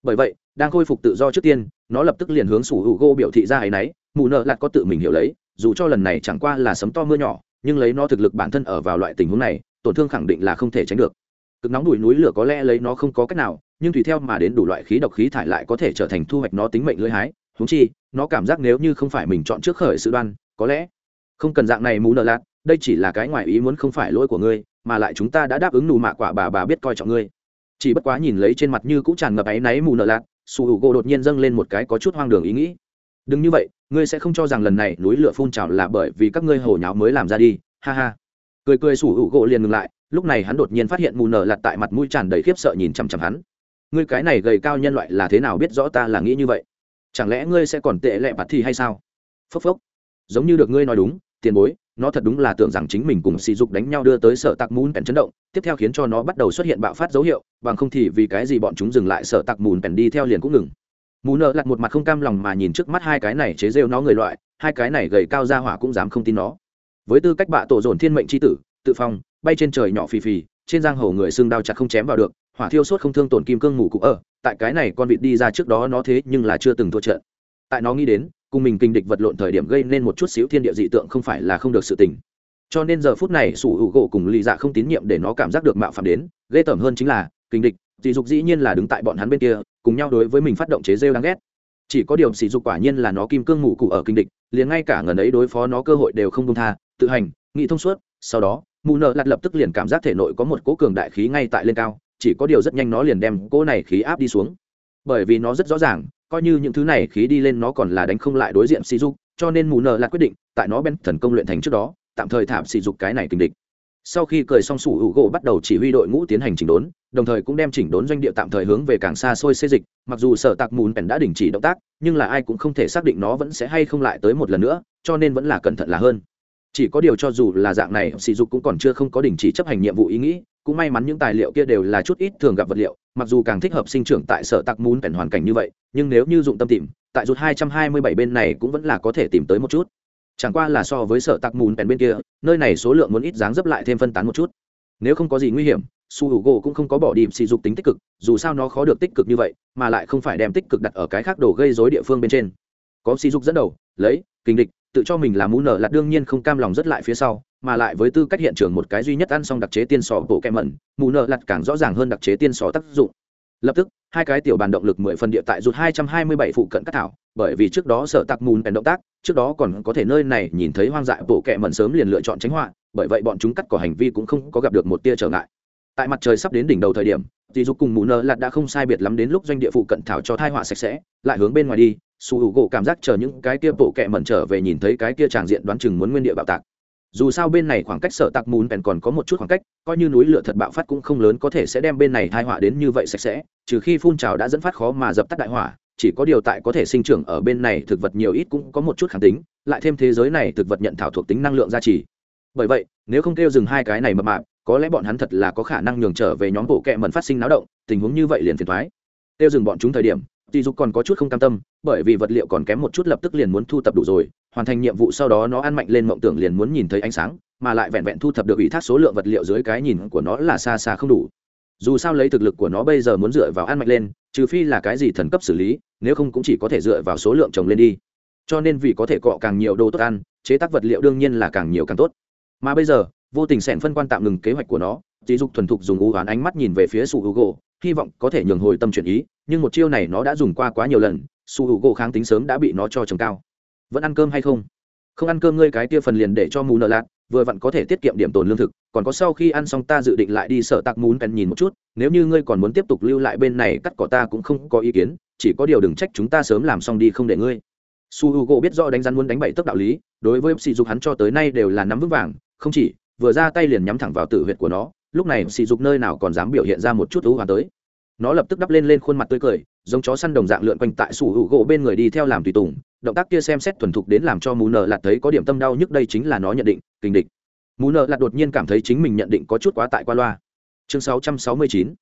Bởi vậy, đang khôi phục tự do trước tiên, nó lập tức liền hướng sủ hữu gô biểu thị ra ấ y n ấ y mù nợ lặt có tự mình hiểu lấy, dù cho lần này chẳng qua là sấm to mưa nhỏ, nhưng lấy nó thực lực bản thân ở vào loại tình huống này, tổn thương khẳng định là không thể tránh được. Cực nóng đùi núi lửa có lẽ lấy nó không có cách nào nhưng tùy theo mà đến đủ loại khí độc khí thải lại có thể trở thành thu hoạch nó tính mệnh lưỡi hái. Húng chi, nó cảm giác nếu như không phải mình chọn trước khởi sự đoan, có lẽ không cần dạng này mù nợ lạt, đây chỉ là cái ngoài ý muốn không phải lỗi của ngươi, mà lại chúng ta đã đáp ứng nụ mạ quả bà bà biết coi trọng ngươi. Chỉ bất quá nhìn lấy trên mặt như cũng tràn ngập áy náy mù nợ lạt, su hữu gỗ đột nhiên dâng lên một cái có chút hoang đường ý nghĩ. Đừng như vậy, ngươi sẽ không cho rằng lần này núi lửa phun trào là bởi vì các ngươi hồ nháo mới làm ra đi, ha ha. Cười cười su hữu gỗ liền ngừng lại, lúc này hắn đột nhiên phát hiện mù nợ lạt tại mặt mũi tràn đầy khiếp sợ nhìn chằm chằm hắn ngươi cái này gầy cao nhân loại là thế nào biết rõ ta là nghĩ như vậy? Chẳng lẽ ngươi sẽ còn tệ lẹ bạt thì hay sao? Phốc phốc. Giống như được ngươi nói đúng, tiền bối, nó thật đúng là tưởng rằng chính mình cùng sỉ dục đánh nhau đưa tới sở tạc mùn pèn chấn động, tiếp theo khiến cho nó bắt đầu xuất hiện bạo phát dấu hiệu, bằng không thì vì cái gì bọn chúng dừng lại sở tạc mùn pèn đi theo liền cũng ngừng. Mù nợ lặt một mặt không cam lòng mà nhìn trước mắt hai cái này chế rêu nó người loại, hai cái này gầy cao ra hỏa cũng dám không tin nó. Với tư cách bạ tổ dồn thiên mệnh c h i tử, tự phong, bay trên trời nhỏ phì phì trên giang hồ người xương đao chặt không chém vào được, hỏa thiêu sốt không thương tổn kim cương ngủ cụ ở, tại cái này con vịt đi ra trước đó nó thế nhưng là chưa từng thua trận. Tại nó nghĩ đến, cùng mình kinh địch vật lộn thời điểm gây nên một chút xíu thiên địa dị tượng không phải là không được sự tình. Cho nên giờ phút này sủ hữu gỗ cùng lì dạ không tín nhiệm để nó cảm giác được mạo phạm đến, ghê tởm hơn chính là, kinh địch dị dục dĩ nhiên là đứng tại bọn hắn bên kia, cùng nhau đối với mình phát động chế rêu đáng ghét. Chỉ có điều sỉ dục quả nhiên là nó kim cương ngủ cụ ở kinh địch, liền ngay cả ngần ấy đối phó nó cơ hội đều không công tha, tự hành nghĩ thông suốt, sau đó mù nợ lặt lập tức liền cảm giác thể nội có một cỗ cường đại khí ngay tại lên cao, chỉ có điều rất nhanh nó liền đem cỗ này khí áp đi xuống. Bởi vì nó rất rõ ràng, coi như những thứ này khí đi lên nó còn là đánh không lại đối diện sỉ dục cho nên mù nợ lặt quyết định, tại nó bên thần công luyện thành trước đó, tạm thời thảm sỉ dục cái này kình địch. Sau khi cười xong, sủ hữu gỗ bắt đầu chỉ huy đội ngũ tiến hành chỉnh đốn, đồng thời cũng đem chỉnh đốn doanh địa tạm thời hướng về càng xa xôi xê dịch. Mặc dù sở tạc mùn pèn đã đình chỉ động tác, nhưng là ai cũng không thể xác định nó vẫn sẽ hay không lại tới một lần nữa, cho nên vẫn là cẩn thận là hơn chỉ có điều cho dù là dạng này, sỉ dục cũng còn chưa không có đình chỉ chấp hành nhiệm vụ ý nghĩ, cũng may mắn những tài liệu kia đều là chút ít thường gặp vật liệu, mặc dù càng thích hợp sinh trưởng tại sở tặc muốn pèn hoàn cảnh như vậy, nhưng nếu như dụng tâm tìm, tại rút hai trăm hai mươi bảy bên này cũng vẫn là có thể tìm tới một chút. Chẳng qua là so với sở tặc muốn pèn bên kia, nơi này số lượng muốn ít dáng dấp lại thêm phân tán một chút. Nếu không có gì nguy hiểm, su h u gỗ cũng không có bỏ đi sỉ dục tính tích cực, dù sao nó khó được tích cực như vậy, mà lại không phải đem tích cực đặt ở cái khác đồ gây dối địa phương bên trên. Có sỉ dục dẫn đầu, lấy, kinh địch tự cho mình là mũ nở lạt đương nhiên không cam lòng rất lại phía sau, mà lại với tư cách hiện trường một cái duy nhất ăn xong đặc chế tiên sò bộ kẹ mẩn mù nợ lặt càng rõ ràng hơn đặc chế tiên sò tác dụng. Lập tức, hai cái tiểu bàn động lực mười phần địa tại rụt hai trăm hai mươi bảy phụ cận cắt thảo, bởi vì trước đó sợ tặc mùn bèn động tác, trước đó còn có thể nơi này nhìn thấy hoang dại bộ kẹ mẩn sớm liền lựa chọn tránh họa, bởi vậy bọn chúng cắt cỏ hành vi cũng không có gặp được một tia trở ngại tại mặt trời sắp đến đỉnh đầu thời điểm dì dục cùng mù nợ lạt đã không sai biệt lắm đến lúc doanh địa phụ cận thảo cho thai họa sạch sẽ, lại hướng bên ngoài đi, su hữu gỗ cảm giác chờ những cái kia bộ kẹ mẩn trở về nhìn thấy cái kia tràng diện đoán chừng muốn nguyên địa bạo tạc. Dù sao bên này khoảng cách sở tạc mùn bèn còn có một chút khoảng cách, coi như núi lửa thật bạo phát cũng không lớn có thể sẽ đem bên này thai họa đến như vậy sạch sẽ, trừ khi phun trào đã dẫn phát khó mà dập tắt đại hỏa, chỉ có điều tại có thể sinh trưởng ở bên này thực vật nhiều ít cũng có một chút kháng tính, lại thêm thế giới này thực vật nhận thảo thuộc tính năng lượng gia trì. Bởi vậy, nếu không kêu dừng hai cái này mập mạp có lẽ bọn hắn thật là có khả năng nhường trở về nhóm bộ kệ mẩn phát sinh náo động, tình huống như vậy liền phiền thoái tiêu dừng bọn chúng thời điểm tỷ dục còn có chút không cam tâm, bởi vì vật liệu còn kém một chút lập tức liền muốn thu tập đủ rồi, hoàn thành nhiệm vụ sau đó nó ăn mạnh lên mộng tưởng liền muốn nhìn thấy ánh sáng, mà lại vẹn vẹn thu thập được ủy thác số lượng vật liệu dưới cái nhìn của nó là xa xa không đủ. Dù sao lấy thực lực của nó bây giờ muốn dựa vào ăn mạnh lên, trừ phi là cái gì thần cấp xử lý, nếu không cũng chỉ có thể dựa vào số lượng trồng lên đi. Cho nên vì có thể cọ càng nhiều đồ tốt ăn, chế tác vật liệu đương nhiên là càng nhiều càng tốt. Mà bây giờ vô tình sẻn phân quan tạm ngừng kế hoạch của nó dì dục thuần thục dùng u hoán ánh mắt nhìn về phía su hữu gỗ hy vọng có thể nhường hồi tâm chuyển ý, nhưng một chiêu này nó đã dùng qua quá nhiều lần, su hữu gỗ kháng tính sớm đã bị nó cho trồng cao. Vẫn ăn cơm hay không? Không ăn cơm ngươi cái tia phần liền để cho mù nợ lạc vừa vặn có thể tiết kiệm điểm tồn lương thực, còn có sau khi ăn xong ta dự định lại đi sợ tạc mún pèn nhìn một chút, nếu như ngươi còn muốn tiếp tục lưu lại bên này cắt cỏ ta cũng không có ý kiến, chỉ có điều đừng trách chúng ta sớm làm xong đi không để ngươi. Su h u gỗ biết rõ đánh rắn muốn đánh bậy tức đạo lý, đối với sỉ dục hắn cho tới nay đều là nắm vững vàng, không chỉ vừa ra tay liền nhắm thẳng vào tử huyệt của nó, lúc này sỉ dục nơi nào còn dám biểu hiện ra một chút ưu hoàn tới nó lập tức đắp lên lên khuôn mặt tươi cười, giống chó săn đồng dạng lượn quanh tại sủ hữu gỗ bên người đi theo làm tùy tùng, động tác kia xem xét thuần thục đến làm cho mù nợ lạt thấy có điểm tâm đau nhức đây chính là nó nhận định, kinh địch mù nợ lạt đột nhiên cảm thấy chính mình nhận định có chút quá tại qua loa chương 669.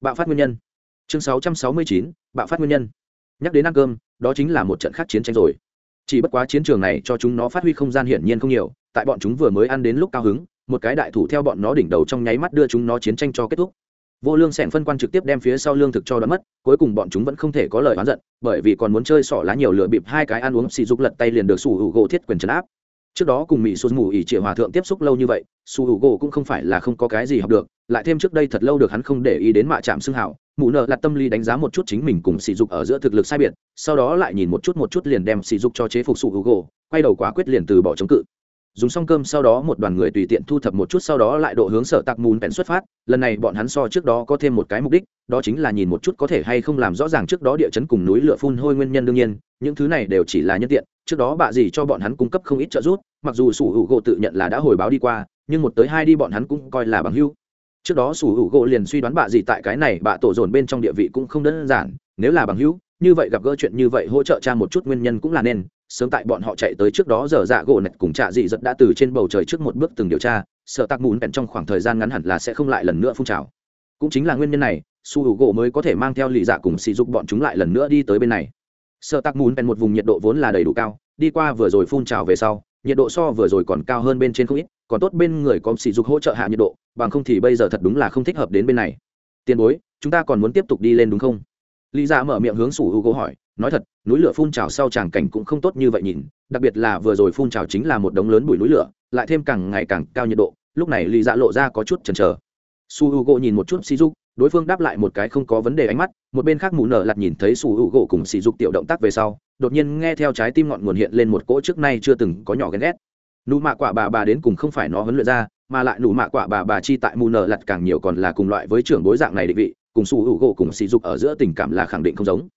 bạo phát nguyên nhân chương 669. bạo phát nguyên nhân nhắc đến ăn cơm, đó chính là một trận khác chiến tranh rồi chỉ bất quá chiến trường này cho chúng nó phát huy không gian hiển nhiên không nhiều, tại bọn chúng vừa mới ăn đến lúc cao hứng một cái đại thủ theo bọn nó đỉnh đầu trong nháy mắt đưa chúng nó chiến tranh cho kết thúc. Vô lương sẻn phân quan trực tiếp đem phía sau lương thực cho đoán mất, cuối cùng bọn chúng vẫn không thể có lời oán giận, bởi vì còn muốn chơi sỏ lá nhiều lửa bịp hai cái ăn uống, xì dục lật tay liền được sủ hữu gỗ thiết quyền trấn áp. Trước đó cùng mỹ xuân mù ỉ triệu hòa thượng tiếp xúc lâu như vậy sủ hữu gỗ cũng không phải là không có cái gì học được, lại thêm trước đây thật lâu được hắn không để ý đến mạ trạm xưng hảo, mụ nợ là tâm lý đánh giá một chút chính mình cùng sỉ dục ở giữa thực lực sai biệt, sau đó lại nhìn một chút một chút liền đem sỉ dục cho chế phục su hữu gỗ, quay đầu quả quyết liền từ bỏ chống cự dùng xong cơm sau đó một đoàn người tùy tiện thu thập một chút, sau đó lại độ hướng sở tạc mùn bèn xuất phát. Lần này bọn hắn so trước đó có thêm một cái mục đích, đó chính là nhìn một chút có thể hay không làm rõ ràng trước đó địa chấn cùng núi lửa phun hôi nguyên nhân đương nhiên, những thứ này đều chỉ là nhân tiện. Trước đó bạ gì cho bọn hắn cung cấp không ít trợ giúp, mặc dù sủ hữu gỗ tự nhận là đã hồi báo đi qua, nhưng một tới hai đi bọn hắn cũng coi là bằng hưu trước đó sủ hữu gỗ liền suy đoán bạ gì tại cái này, bạ tổ dồn bên trong địa vị cũng không đơn giản, nếu là bằng hữu, như vậy gặp gỡ chuyện như vậy hỗ trợ cha một chút nguyên nhân cũng là nên sớm tại bọn họ chạy tới trước đó giờ dạ gỗ nạch cùng trạ dị Dật đã từ trên bầu trời trước một bước từng điều tra, sợ tạc mùn bèn trong khoảng thời gian ngắn hẳn là sẽ không lại lần nữa phun trào. Cũng chính là nguyên nhân này, su hữu gỗ mới có thể mang theo lì dạ cùng sỉ dục bọn chúng lại lần nữa đi tới bên này. Sợ tạc mùn bèn một vùng nhiệt độ vốn là đầy đủ cao, đi qua vừa rồi phun trào về sau, nhiệt độ so vừa rồi còn cao hơn bên trên không ít, còn tốt bên người có sỉ dục hỗ trợ hạ nhiệt độ, bằng không thì bây giờ thật đúng là không thích hợp đến bên này. Tiền bối, chúng ta còn muốn tiếp tục đi lên đúng không? Lý dạ mở miệng hướng sủ hữu gỗ hỏi nói thật, núi lửa phun trào sau tràng cảnh cũng không tốt như vậy nhìn, đặc biệt là vừa rồi phun trào chính là một đống lớn bụi núi lửa, lại thêm càng ngày càng cao nhiệt độ, lúc này lì dạ lộ ra có chút chần chờ. Su h u gỗ nhìn một chút sỉ dục đối phương đáp lại một cái không có vấn đề ánh mắt, một bên khác mù nở lặt nhìn thấy su h u gỗ cùng sỉ dục tiểu động tác về sau, đột nhiên nghe theo trái tim ngọn nguồn hiện lên một cỗ trước nay chưa từng có nhỏ ghen ghét. Nụ mạ quả bà bà đến cùng không phải nó huấn luyện ra, mà lại nụ mạ quả bà bà chi tại mù nở lặt càng nhiều còn là cùng loại với trưởng bối dạng này định vị, cùng su h u gỗ cùng sỉ dục ở giữa tình cảm là khẳng định không giống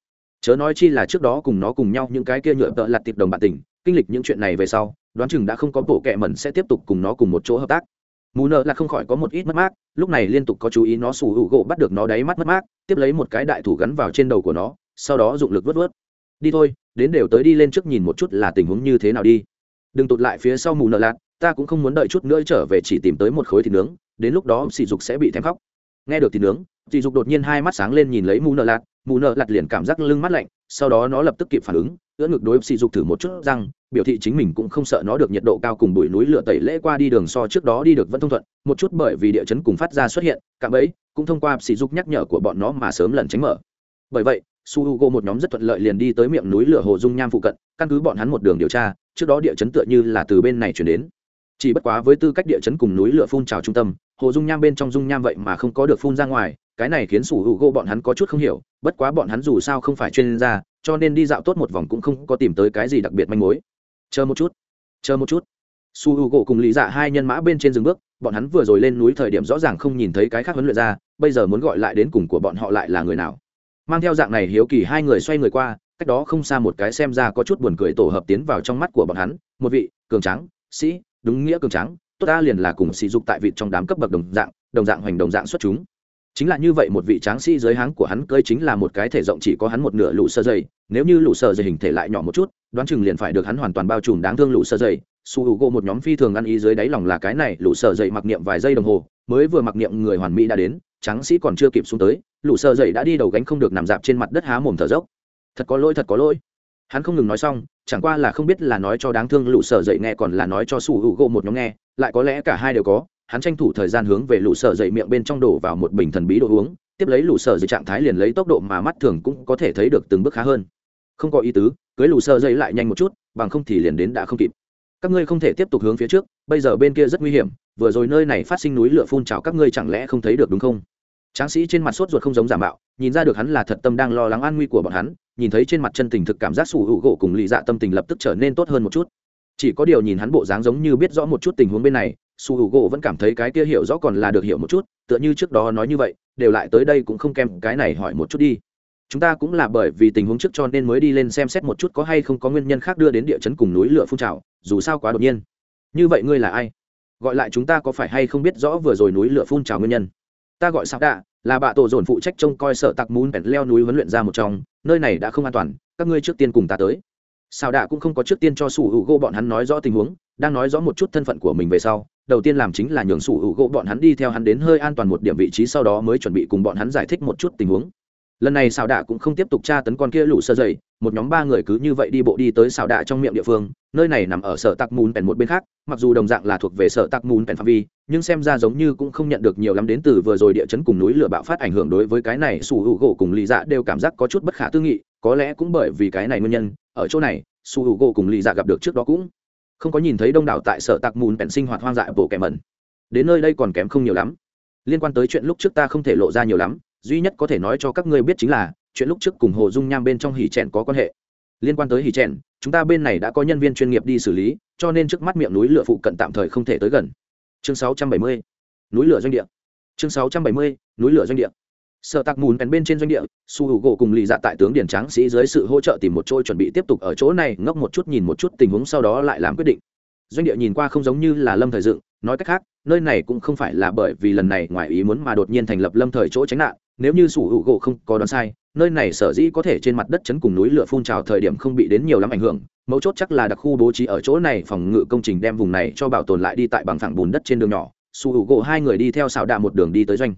chớ nói chi là trước đó cùng nó cùng nhau những cái kia nhựa tợ lặt tiệp đồng bạn tình, kinh lịch những chuyện này về sau, đoán chừng đã không có bộ kệ mẩn sẽ tiếp tục cùng nó cùng một chỗ hợp tác. Mù nợ là không khỏi có một ít mất mát, lúc này liên tục có chú ý nó sủ hữu gỗ bắt được nó đáy mắt mất mát, tiếp lấy một cái đại thủ gắn vào trên đầu của nó, sau đó dụng lực vớt vớt. Đi thôi, đến đều tới đi lên trước nhìn một chút là tình huống như thế nào đi. Đừng tụt lại phía sau mù nợ lạc ta cũng không muốn đợi chút nữa trở về chỉ tìm tới một khối thịt nướng, đến lúc đó sỉ dục sẽ bị thèm khóc. Nghe được thịt nướng, sỉ dục đột nhiên hai mắt sáng lên nhìn lấy mù nợ lạc mù nợ lặt liền cảm giác lưng mắt lạnh, sau đó nó lập tức kịp phản ứng, ưỡn ngực đối sỉ dục thử một chút răng, biểu thị chính mình cũng không sợ nó được nhiệt độ cao cùng bụi núi lửa tẩy lễ qua đi đường so trước đó đi được vẫn thông thuận, một chút bởi vì địa chấn cùng phát ra xuất hiện, cạm ấy cũng thông qua sỉ dục nhắc nhở của bọn nó mà sớm lần tránh mở. Bởi vậy, su h u g o một nhóm rất thuận lợi liền đi tới miệng núi lửa hồ dung nham phụ cận, căn cứ bọn hắn một đường điều tra, trước đó địa chấn tựa như là từ bên này chuyển đến. Chỉ bất quá với tư cách địa chấn cùng núi lửa phun trào trung tâm, hồ dung nham bên trong dung nham vậy mà không có được phun ra ngoài cái này khiến sủ hữu gỗ bọn hắn có chút không hiểu, bất quá bọn hắn dù sao không phải chuyên gia, cho nên đi dạo tốt một vòng cũng không có tìm tới cái gì đặc biệt manh mối. Chờ một chút, chờ một chút. Su hữu gỗ cùng lý dạ hai nhân mã bên trên rừng bước, bọn hắn vừa rồi lên núi thời điểm rõ ràng không nhìn thấy cái khác huấn luyện ra, bây giờ muốn gọi lại đến cùng của bọn họ lại là người nào. Mang theo dạng này hiếu kỳ hai người xoay người qua, cách đó không xa một cái xem ra có chút buồn cười tổ hợp tiến vào trong mắt của bọn hắn, một vị, cường trắng sĩ, đúng nghĩa cường trắng tốt ta liền là cùng sỉ dục tại vị trong đám cấp bậc đồng dạng đồng dạng hoành đồng dạng xuất chúng chính là như vậy một vị tráng sĩ dưới háng của hắn cơi chính là một cái thể rộng chỉ có hắn một nửa lũ sơ dày, nếu như lũ sơ dày hình thể lại nhỏ một chút, đoán chừng liền phải được hắn hoàn toàn bao trùm đáng thương lũ sơ dày. Su u gỗ một nhóm phi thường ăn ý dưới đáy lòng là cái này, lũ sơ dày mặc niệm vài giây đồng hồ, mới vừa mặc niệm người hoàn mỹ đã đến, tráng sĩ còn chưa kịp xuống tới, lũ sơ dày đã đi đầu gánh không được nằm dạp trên mặt đất há mồm thở dốc. Thật có lỗi, thật có lỗi. Hắn không ngừng nói xong, chẳng qua là không biết là nói cho đáng thương lũ sơ dày nghe còn là nói cho su u gỗ một nhóm nghe, lại có lẽ cả hai đều có hắn tranh thủ thời gian hướng về lũ sở dậy miệng bên trong đổ vào một bình thần bí đồ uống, tiếp lấy lũ sở dậy trạng thái liền lấy tốc độ mà mắt thường cũng có thể thấy được từng bước khá hơn. Không có ý tứ, cưới lũ sở dậy lại nhanh một chút, bằng không thì liền đến đã không kịp. Các ngươi không thể tiếp tục hướng phía trước, bây giờ bên kia rất nguy hiểm, vừa rồi nơi này phát sinh núi lửa phun trào các ngươi chẳng lẽ không thấy được đúng không? Tráng sĩ trên mặt sốt ruột không giống giả mạo, nhìn ra được hắn là thật tâm đang lo lắng an nguy của bọn hắn, nhìn thấy trên mặt chân tình thực cảm giác sủ hữu gỗ cùng lì dạ tâm tình lập tức trở nên tốt hơn một chút. Chỉ có điều nhìn hắn bộ dáng giống như biết rõ một chút tình huống bên này su hữu gỗ vẫn cảm thấy cái kia hiểu rõ còn là được hiểu một chút, tựa như trước đó nói như vậy, đều lại tới đây cũng không kèm cái này hỏi một chút đi. Chúng ta cũng là bởi vì tình huống trước cho nên mới đi lên xem xét một chút có hay không có nguyên nhân khác đưa đến địa chấn cùng núi lửa phun trào, dù sao quá đột nhiên. Như vậy ngươi là ai? Gọi lại chúng ta có phải hay không biết rõ vừa rồi núi lửa phun trào nguyên nhân? Ta gọi sao đạ, là bạ tổ dồn phụ trách trông coi sợ tặc mún bèn leo núi huấn luyện ra một trong, nơi này đã không an toàn, các ngươi trước tiên cùng ta tới. Sao đạ cũng không có trước tiên cho sủ hữu gỗ bọn hắn nói rõ tình huống đang nói rõ một chút thân phận của mình về sau, đầu tiên làm chính là nhường sủ hữu gỗ bọn hắn đi theo hắn đến hơi an toàn một điểm vị trí sau đó mới chuẩn bị cùng bọn hắn giải thích một chút tình huống. Lần này xào đạ cũng không tiếp tục tra tấn con kia lũ sơ dày một nhóm ba người cứ như vậy đi bộ đi tới xào đạ trong miệng địa phương, nơi này nằm ở sở tạc mùn pèn một bên khác, mặc dù đồng dạng là thuộc về sở tạc mùn pèn phạm vi, nhưng xem ra giống như cũng không nhận được nhiều lắm đến từ vừa rồi địa chấn cùng núi lửa bạo phát ảnh hưởng đối với cái này sủ hữu gỗ cùng lì dạ đều cảm giác có chút bất khả tư nghị, có lẽ cũng bởi vì cái này nguyên nhân, ở chỗ này, sủ hữu gỗ cùng lì dạ gặp được trước đó cũng không có nhìn thấy đông đảo tại sở tạc mùn bèn sinh hoạt hoang dại bộ kẻ mẩn đến nơi đây còn kém không nhiều lắm liên quan tới chuyện lúc trước ta không thể lộ ra nhiều lắm, duy nhất có thể nói cho các ngươi biết chính là, chuyện lúc trước cùng hồ dung nham bên trong hỉ trẻn có quan hệ liên quan tới hỉ trẻn chúng ta bên này đã có nhân viên chuyên nghiệp đi xử lý, cho nên trước mắt miệng núi lửa phụ cận tạm thời không thể tới gần chương 670. núi lửa doanh địa chương 670. núi lửa doanh địa sợ tạc mùn bèn bên trên doanh địa, su hữu gỗ cùng lì dạ tại tướng điển tráng sĩ dưới sự hỗ trợ tìm một trôi chuẩn bị tiếp tục ở chỗ này, ngốc một chút nhìn một chút tình huống sau đó lại làm quyết định. Doanh địa nhìn qua không giống như là lâm thời dựng, nói cách khác, nơi này cũng không phải là bởi vì lần này ngoài ý muốn mà đột nhiên thành lập lâm thời chỗ tránh nạn, nếu như sủ hữu gỗ không có đoán sai, nơi này sở dĩ có thể trên mặt đất chấn cùng núi lửa phun trào thời điểm không bị đến nhiều lắm ảnh hưởng, mấu chốt chắc là đặc khu bố trí ở chỗ này phòng ngự công trình đem vùng này cho bảo tồn lại đi tại bằng phẳng bùn đất trên đường nhỏ. Su hữu gỗ hai người đi theo xào đạ một đường đi tới doanh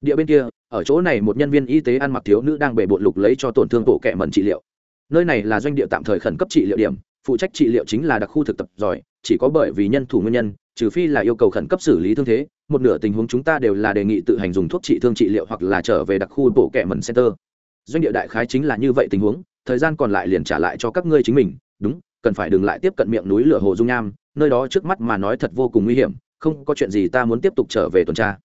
địa bên kia, ở chỗ này một nhân viên y tế ăn mặc thiếu nữ đang bề bộn lục lấy cho tổn thương bộ kẹ mẩn trị liệu. Nơi này là doanh địa tạm thời khẩn cấp trị liệu điểm, phụ trách trị liệu chính là đặc khu thực tập giỏi, chỉ có bởi vì nhân thủ nguyên nhân, trừ phi là yêu cầu khẩn cấp xử lý thương thế, một nửa tình huống chúng ta đều là đề nghị tự hành dùng thuốc trị thương trị liệu hoặc là trở về đặc khu bộ kẹ mẩn center. Doanh địa đại khái chính là như vậy tình huống, thời gian còn lại liền trả lại cho các ngươi chính mình, đúng, cần phải đừng lại tiếp cận miệng núi lửa hồ dung nham, nơi đó trước mắt mà nói thật vô cùng nguy hiểm, không có chuyện gì ta muốn tiếp tục trở về tuần tra.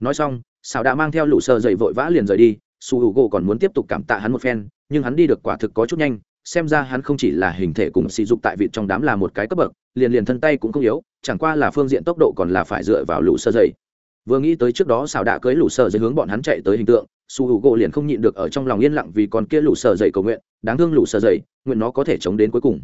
Nói xong xào đã mang theo lũ sơ dậy vội vã liền rời đi su h u gỗ còn muốn tiếp tục cảm tạ hắn một phen nhưng hắn đi được quả thực có chút nhanh xem ra hắn không chỉ là hình thể cùng sỉ dục tại vị trong đám là một cái cấp bậc liền liền thân tay cũng không yếu chẳng qua là phương diện tốc độ còn là phải dựa vào lũ sơ dậy. vừa nghĩ tới trước đó xào đã cưới lũ sơ dậy hướng bọn hắn chạy tới hình tượng su hữu gỗ liền không nhịn được ở trong lòng yên lặng vì còn kia lũ sơ dậy cầu nguyện đáng thương lũ sơ dậy, nguyện nó có thể chống đến cuối cùng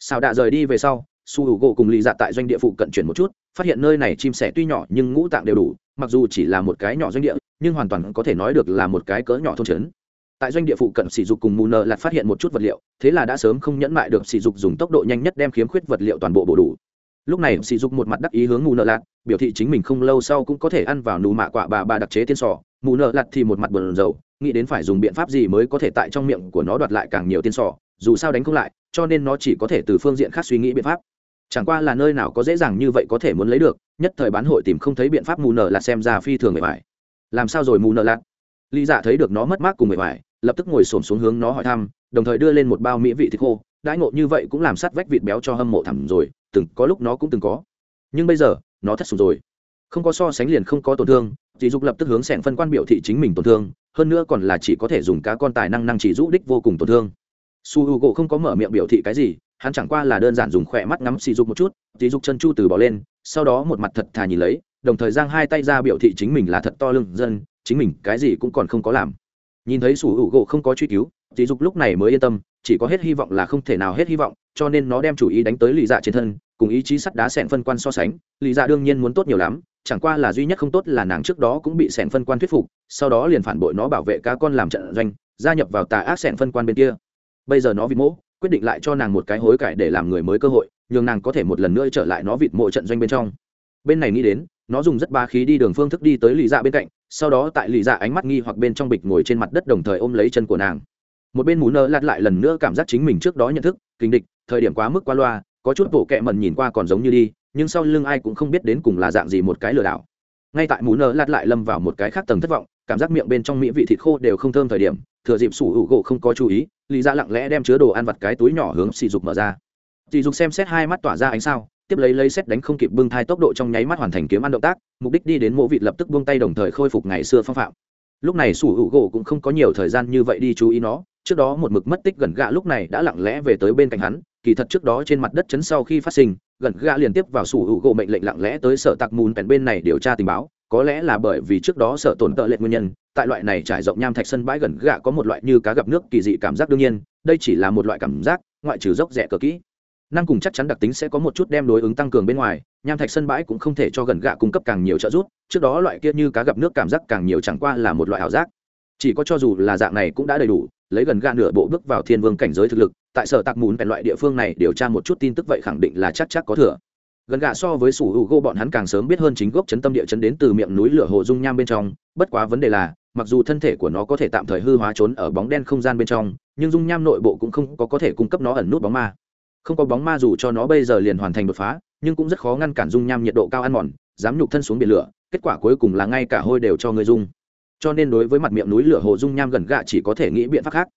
xào đã rời đi về sau su hữu gỗ cùng lì dạ tại doanh địa phụ cận chuyển một chút phát hiện nơi này chim sẻ tuy nhỏ nhưng ngũ tạng đều đủ mặc dù chỉ là một cái nhỏ doanh địa, nhưng hoàn toàn có thể nói được là một cái cỡ nhỏ thôn trấn. Tại doanh địa phụ cận sỉ dục cùng mù nợ lạt phát hiện một chút vật liệu, thế là đã sớm không nhẫn mại được sỉ dục dùng tốc độ nhanh nhất đem khiếm khuyết vật liệu toàn bộ bổ đủ. Lúc này sỉ dục một mặt đắc ý hướng mù nợ lạt, biểu thị chính mình không lâu sau cũng có thể ăn vào nù mạ quả bà bà đặc chế tiên sò. Mù nợ lạt thì một mặt bờn dầu nghĩ đến phải dùng biện pháp gì mới có thể tại trong miệng của nó đoạt lại càng nhiều tiên sò, dù sao đánh không lại, cho nên nó chỉ có thể từ phương diện khác suy nghĩ biện pháp chẳng qua là nơi nào có dễ dàng như vậy có thể muốn lấy được, nhất thời bán hội tìm không thấy biện pháp mù nở lạt xem ra phi thường bề bài làm sao rồi mù nở lạt? Lý dạ thấy được nó mất mát cùng bề bài lập tức ngồi xổm xuống hướng nó hỏi thăm, đồng thời đưa lên một bao mỹ vị thịt khô. Đãi ngộ như vậy cũng làm sát vách vịt béo cho hâm mộ thẳm rồi, từng có lúc nó cũng từng có. Nhưng bây giờ, nó thất sụp rồi. Không có so sánh liền không có tổn thương dì dục lập tức hướng sẻng phân quan biểu thị chính mình tổn thương, hơn nữa còn là chỉ có thể dùng cá con tài năng năng chỉ rũ đích vô cùng tổn thương. Su h u gỗ không có mở miệng biểu thị cái gì hắn chẳng qua là đơn giản dùng khỏe mắt ngắm xì dục một chút, xì dục chân chu từ bỏ lên, sau đó một mặt thật thà nhìn lấy, đồng thời giang hai tay ra biểu thị chính mình là thật to lưng dân, chính mình cái gì cũng còn không có làm. Nhìn thấy sủ hữu gỗ không có truy cứu, xì dục lúc này mới yên tâm, chỉ có hết hy vọng là không thể nào hết hy vọng, cho nên nó đem chủ ý đánh tới lì dạ trên thân, cùng ý chí sắt đá sẹn phân quan so sánh, lì dạ đương nhiên muốn tốt nhiều lắm, chẳng qua là duy nhất không tốt là nàng trước đó cũng bị sẹn phân quan thuyết phục, sau đó liền phản bội nó bảo vệ cá con làm trận doanh, gia nhập vào tà ác sẹn phân quan bên kia. Bây giờ nó vì mỗ quyết định lại cho nàng một cái hối cải để làm người mới cơ hội, nhường nàng có thể một lần nữa trở lại nó vịt mộ trận doanh bên trong. Bên này nghĩ đến, nó dùng rất ba khí đi đường phương thức đi tới lì dạ bên cạnh, sau đó tại lì dạ ánh mắt nghi hoặc bên trong bịch ngồi trên mặt đất đồng thời ôm lấy chân của nàng. Một bên mù nơ lặt lại lần nữa cảm giác chính mình trước đó nhận thức, kinh địch, thời điểm quá mức qua loa, có chút bộ kẹ mần nhìn qua còn giống như đi, nhưng sau lưng ai cũng không biết đến cùng là dạng gì một cái lừa đảo. Ngay tại mù nơ lặt lại lâm vào một cái khác tầng thất vọng, cảm giác miệng bên trong mỹ vị thịt khô đều không thơm thời điểm, thừa dịp sủ hữu gỗ không có chú ý lý dạ lặng lẽ đem chứa đồ ăn vặt cái túi nhỏ hướng sỉ dục mở ra. Sỉ dục xem xét hai mắt tỏa ra ánh sao, tiếp lấy lấy xét đánh không kịp bưng thai tốc độ trong nháy mắt hoàn thành kiếm ăn động tác, mục đích đi đến mộ vịt lập tức buông tay đồng thời khôi phục ngày xưa phong phạm. Lúc này sủ hữu gỗ cũng không có nhiều thời gian như vậy đi chú ý nó, trước đó một mực mất tích gần gạ lúc này đã lặng lẽ về tới bên cạnh hắn, kỳ thật trước đó trên mặt đất chấn sau khi phát sinh, gần gạ liên tiếp vào sủ hữu gỗ mệnh lệnh lặng lẽ tới sở tạc mùn bèn bên này điều tra tình báo có lẽ là bởi vì trước đó sợ tổn tợ lệ nguyên nhân, tại loại này trải rộng nham thạch sân bãi gần gạ có một loại như cá gặp nước kỳ dị cảm giác đương nhiên, đây chỉ là một loại cảm giác, ngoại trừ dốc rẻ cờ kỹ. Năng cùng chắc chắn đặc tính sẽ có một chút đem đối ứng tăng cường bên ngoài, nham thạch sân bãi cũng không thể cho gần gạ cung cấp càng nhiều trợ giúp, trước đó loại kia như cá gặp nước cảm giác càng nhiều chẳng qua là một loại ảo giác. Chỉ có cho dù là dạng này cũng đã đầy đủ, lấy gần gạ nửa bộ bước vào thiên vương cảnh giới thực lực, tại sở tạc mún vẹn loại địa phương này điều tra một chút tin tức vậy khẳng định là chắc chắc có thừa gần gạ so với sủ hữu gỗ bọn hắn càng sớm biết hơn chính gốc chấn tâm địa chấn đến từ miệng núi lửa hồ dung nham bên trong. Bất quá vấn đề là, mặc dù thân thể của nó có thể tạm thời hư hóa trốn ở bóng đen không gian bên trong, nhưng dung nham nội bộ cũng không có có thể cung cấp nó ẩn nút bóng ma. Không có bóng ma dù cho nó bây giờ liền hoàn thành đột phá, nhưng cũng rất khó ngăn cản dung nham nhiệt độ cao ăn mòn, dám nhục thân xuống biển lửa, kết quả cuối cùng là ngay cả hôi đều cho người dung cho nên đối với mặt miệng núi lửa hồ dung nham gần gạ chỉ có thể nghĩ biện pháp khác.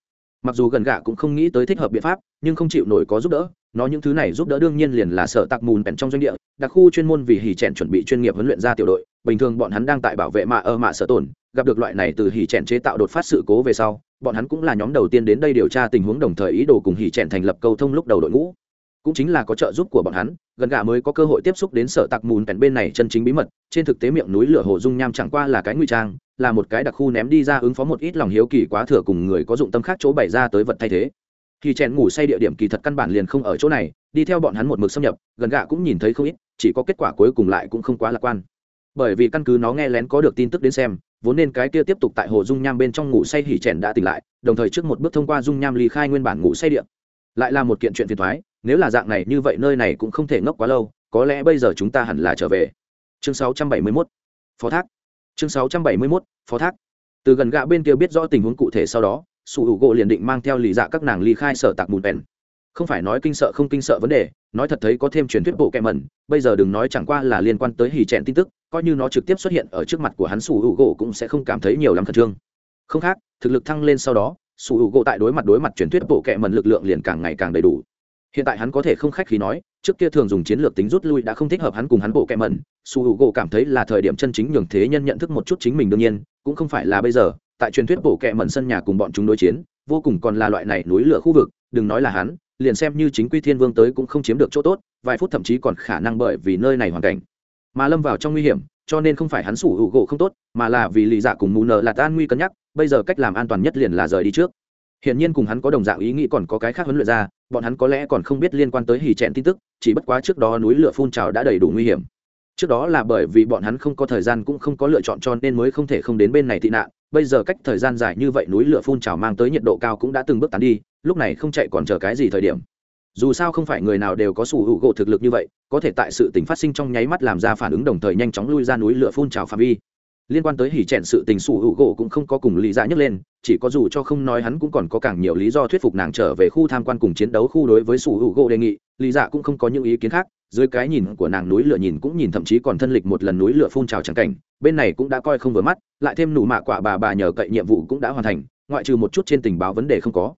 Mặc dù gần gạ cũng không nghĩ tới thích hợp biện pháp, nhưng không chịu nổi có giúp đỡ nó những thứ này giúp đỡ đương nhiên liền là sở tạc mùn bèn trong doanh địa, đặc khu chuyên môn vì hỉ trẻn chuẩn bị chuyên nghiệp huấn luyện ra tiểu đội. Bình thường bọn hắn đang tại bảo vệ mạ ơ mạ sở tổn, gặp được loại này từ hỉ trẻn chế tạo đột phát sự cố về sau, bọn hắn cũng là nhóm đầu tiên đến đây điều tra tình huống đồng thời ý đồ cùng hỉ trẻn thành lập câu thông lúc đầu đội ngũ. Cũng chính là có trợ giúp của bọn hắn, gần gà mới có cơ hội tiếp xúc đến sở tạc mùn bèn bên này chân chính bí mật, trên thực tế miệng núi lửa hồ dung nham chẳng qua là cái nguy trang, là một cái đặc khu ném đi ra ứng phó một ít lòng hiếu kỳ quá thừa cùng người có dụng tâm khác chỗ bày ra tới vật thay thế thì chèn ngủ say địa điểm kỳ thật căn bản liền không ở chỗ này, đi theo bọn hắn một mực xâm nhập, gần gạ cũng nhìn thấy không ít, chỉ có kết quả cuối cùng lại cũng không quá lạc quan. Bởi vì căn cứ nó nghe lén có được tin tức đến xem, vốn nên cái kia tiếp tục tại hồ dung nham bên trong ngủ say hỉ chèn đã tỉnh lại, đồng thời trước một bước thông qua dung nham ly khai nguyên bản ngủ say điện lại là một kiện chuyện phiền thoái nếu là dạng này như vậy nơi này cũng không thể ngốc quá lâu, có lẽ bây giờ chúng ta hẳn là trở về. Chương 671 phó thác. Chương 671 phó thác. Từ gần gạ bên kia biết rõ tình huống cụ thể sau đó sủ hữu gỗ liền định mang theo lì dạ các nàng ly khai sở tạc bùn bèn. Không phải nói kinh sợ không kinh sợ vấn đề, nói thật thấy có thêm truyền thuyết bộ kẹ mẩn, bây giờ đừng nói chẳng qua là liên quan tới hì chẹn tin tức, coi như nó trực tiếp xuất hiện ở trước mặt của hắn sủ hữu gỗ cũng sẽ không cảm thấy nhiều lắm khẩn trương. Không khác, thực lực thăng lên sau đó, sủ hữu gỗ tại đối mặt đối mặt truyền thuyết bộ kẹ mẩn lực lượng liền càng ngày càng đầy đủ. Hiện tại hắn có thể không khách khí nói, trước kia thường dùng chiến lược tính rút lui đã không thích hợp hắn cùng hắn bộ kẹ mẩn, sủ hữu gỗ cảm thấy là thời điểm chân chính nhường thế nhân nhận thức một chút chính mình đương nhiên, cũng không phải là bây giờ tại truyền thuyết bộ kẹ mẩn sân nhà cùng bọn chúng đối chiến, vô cùng còn là loại này núi lửa khu vực, đừng nói là hắn, liền xem như chính quy thiên vương tới cũng không chiếm được chỗ tốt, vài phút thậm chí còn khả năng bởi vì nơi này hoàn cảnh mà lâm vào trong nguy hiểm, cho nên không phải hắn sủ hữu gỗ không tốt, mà là vì lì dạ cùng mù nợ là tan nguy cân nhắc, bây giờ cách làm an toàn nhất liền là rời đi trước. Hiển nhiên cùng hắn có đồng dạng ý nghĩ còn có cái khác huấn luyện ra, bọn hắn có lẽ còn không biết liên quan tới hì chẹn tin tức, chỉ bất quá trước đó núi lửa phun trào đã đầy đủ nguy hiểm trước đó là bởi vì bọn hắn không có thời gian cũng không có lựa chọn cho nên mới không thể không đến bên này tị nạn. Bây giờ cách thời gian dài như vậy núi lửa phun trào mang tới nhiệt độ cao cũng đã từng bước tán đi, lúc này không chạy còn chờ cái gì thời điểm. Dù sao không phải người nào đều có sủ hữu gỗ thực lực như vậy, có thể tại sự tình phát sinh trong nháy mắt làm ra phản ứng đồng thời nhanh chóng lui ra núi lửa phun trào phạm vi liên quan tới hỉ trẻn sự tình sủ hữu gỗ cũng không có cùng lý dạ nhấc lên, chỉ có dù cho không nói hắn cũng còn có càng nhiều lý do thuyết phục nàng trở về khu tham quan cùng chiến đấu khu đối với sủ hữu gỗ đề nghị, lý dạ cũng không có những ý kiến khác, dưới cái nhìn của nàng núi lửa nhìn cũng nhìn thậm chí còn thân lịch một lần núi lửa phun trào trắng cảnh, bên này cũng đã coi không vừa mắt, lại thêm nụ mạ quả bà bà nhờ cậy nhiệm vụ cũng đã hoàn thành, ngoại trừ một chút trên tình báo vấn đề không có.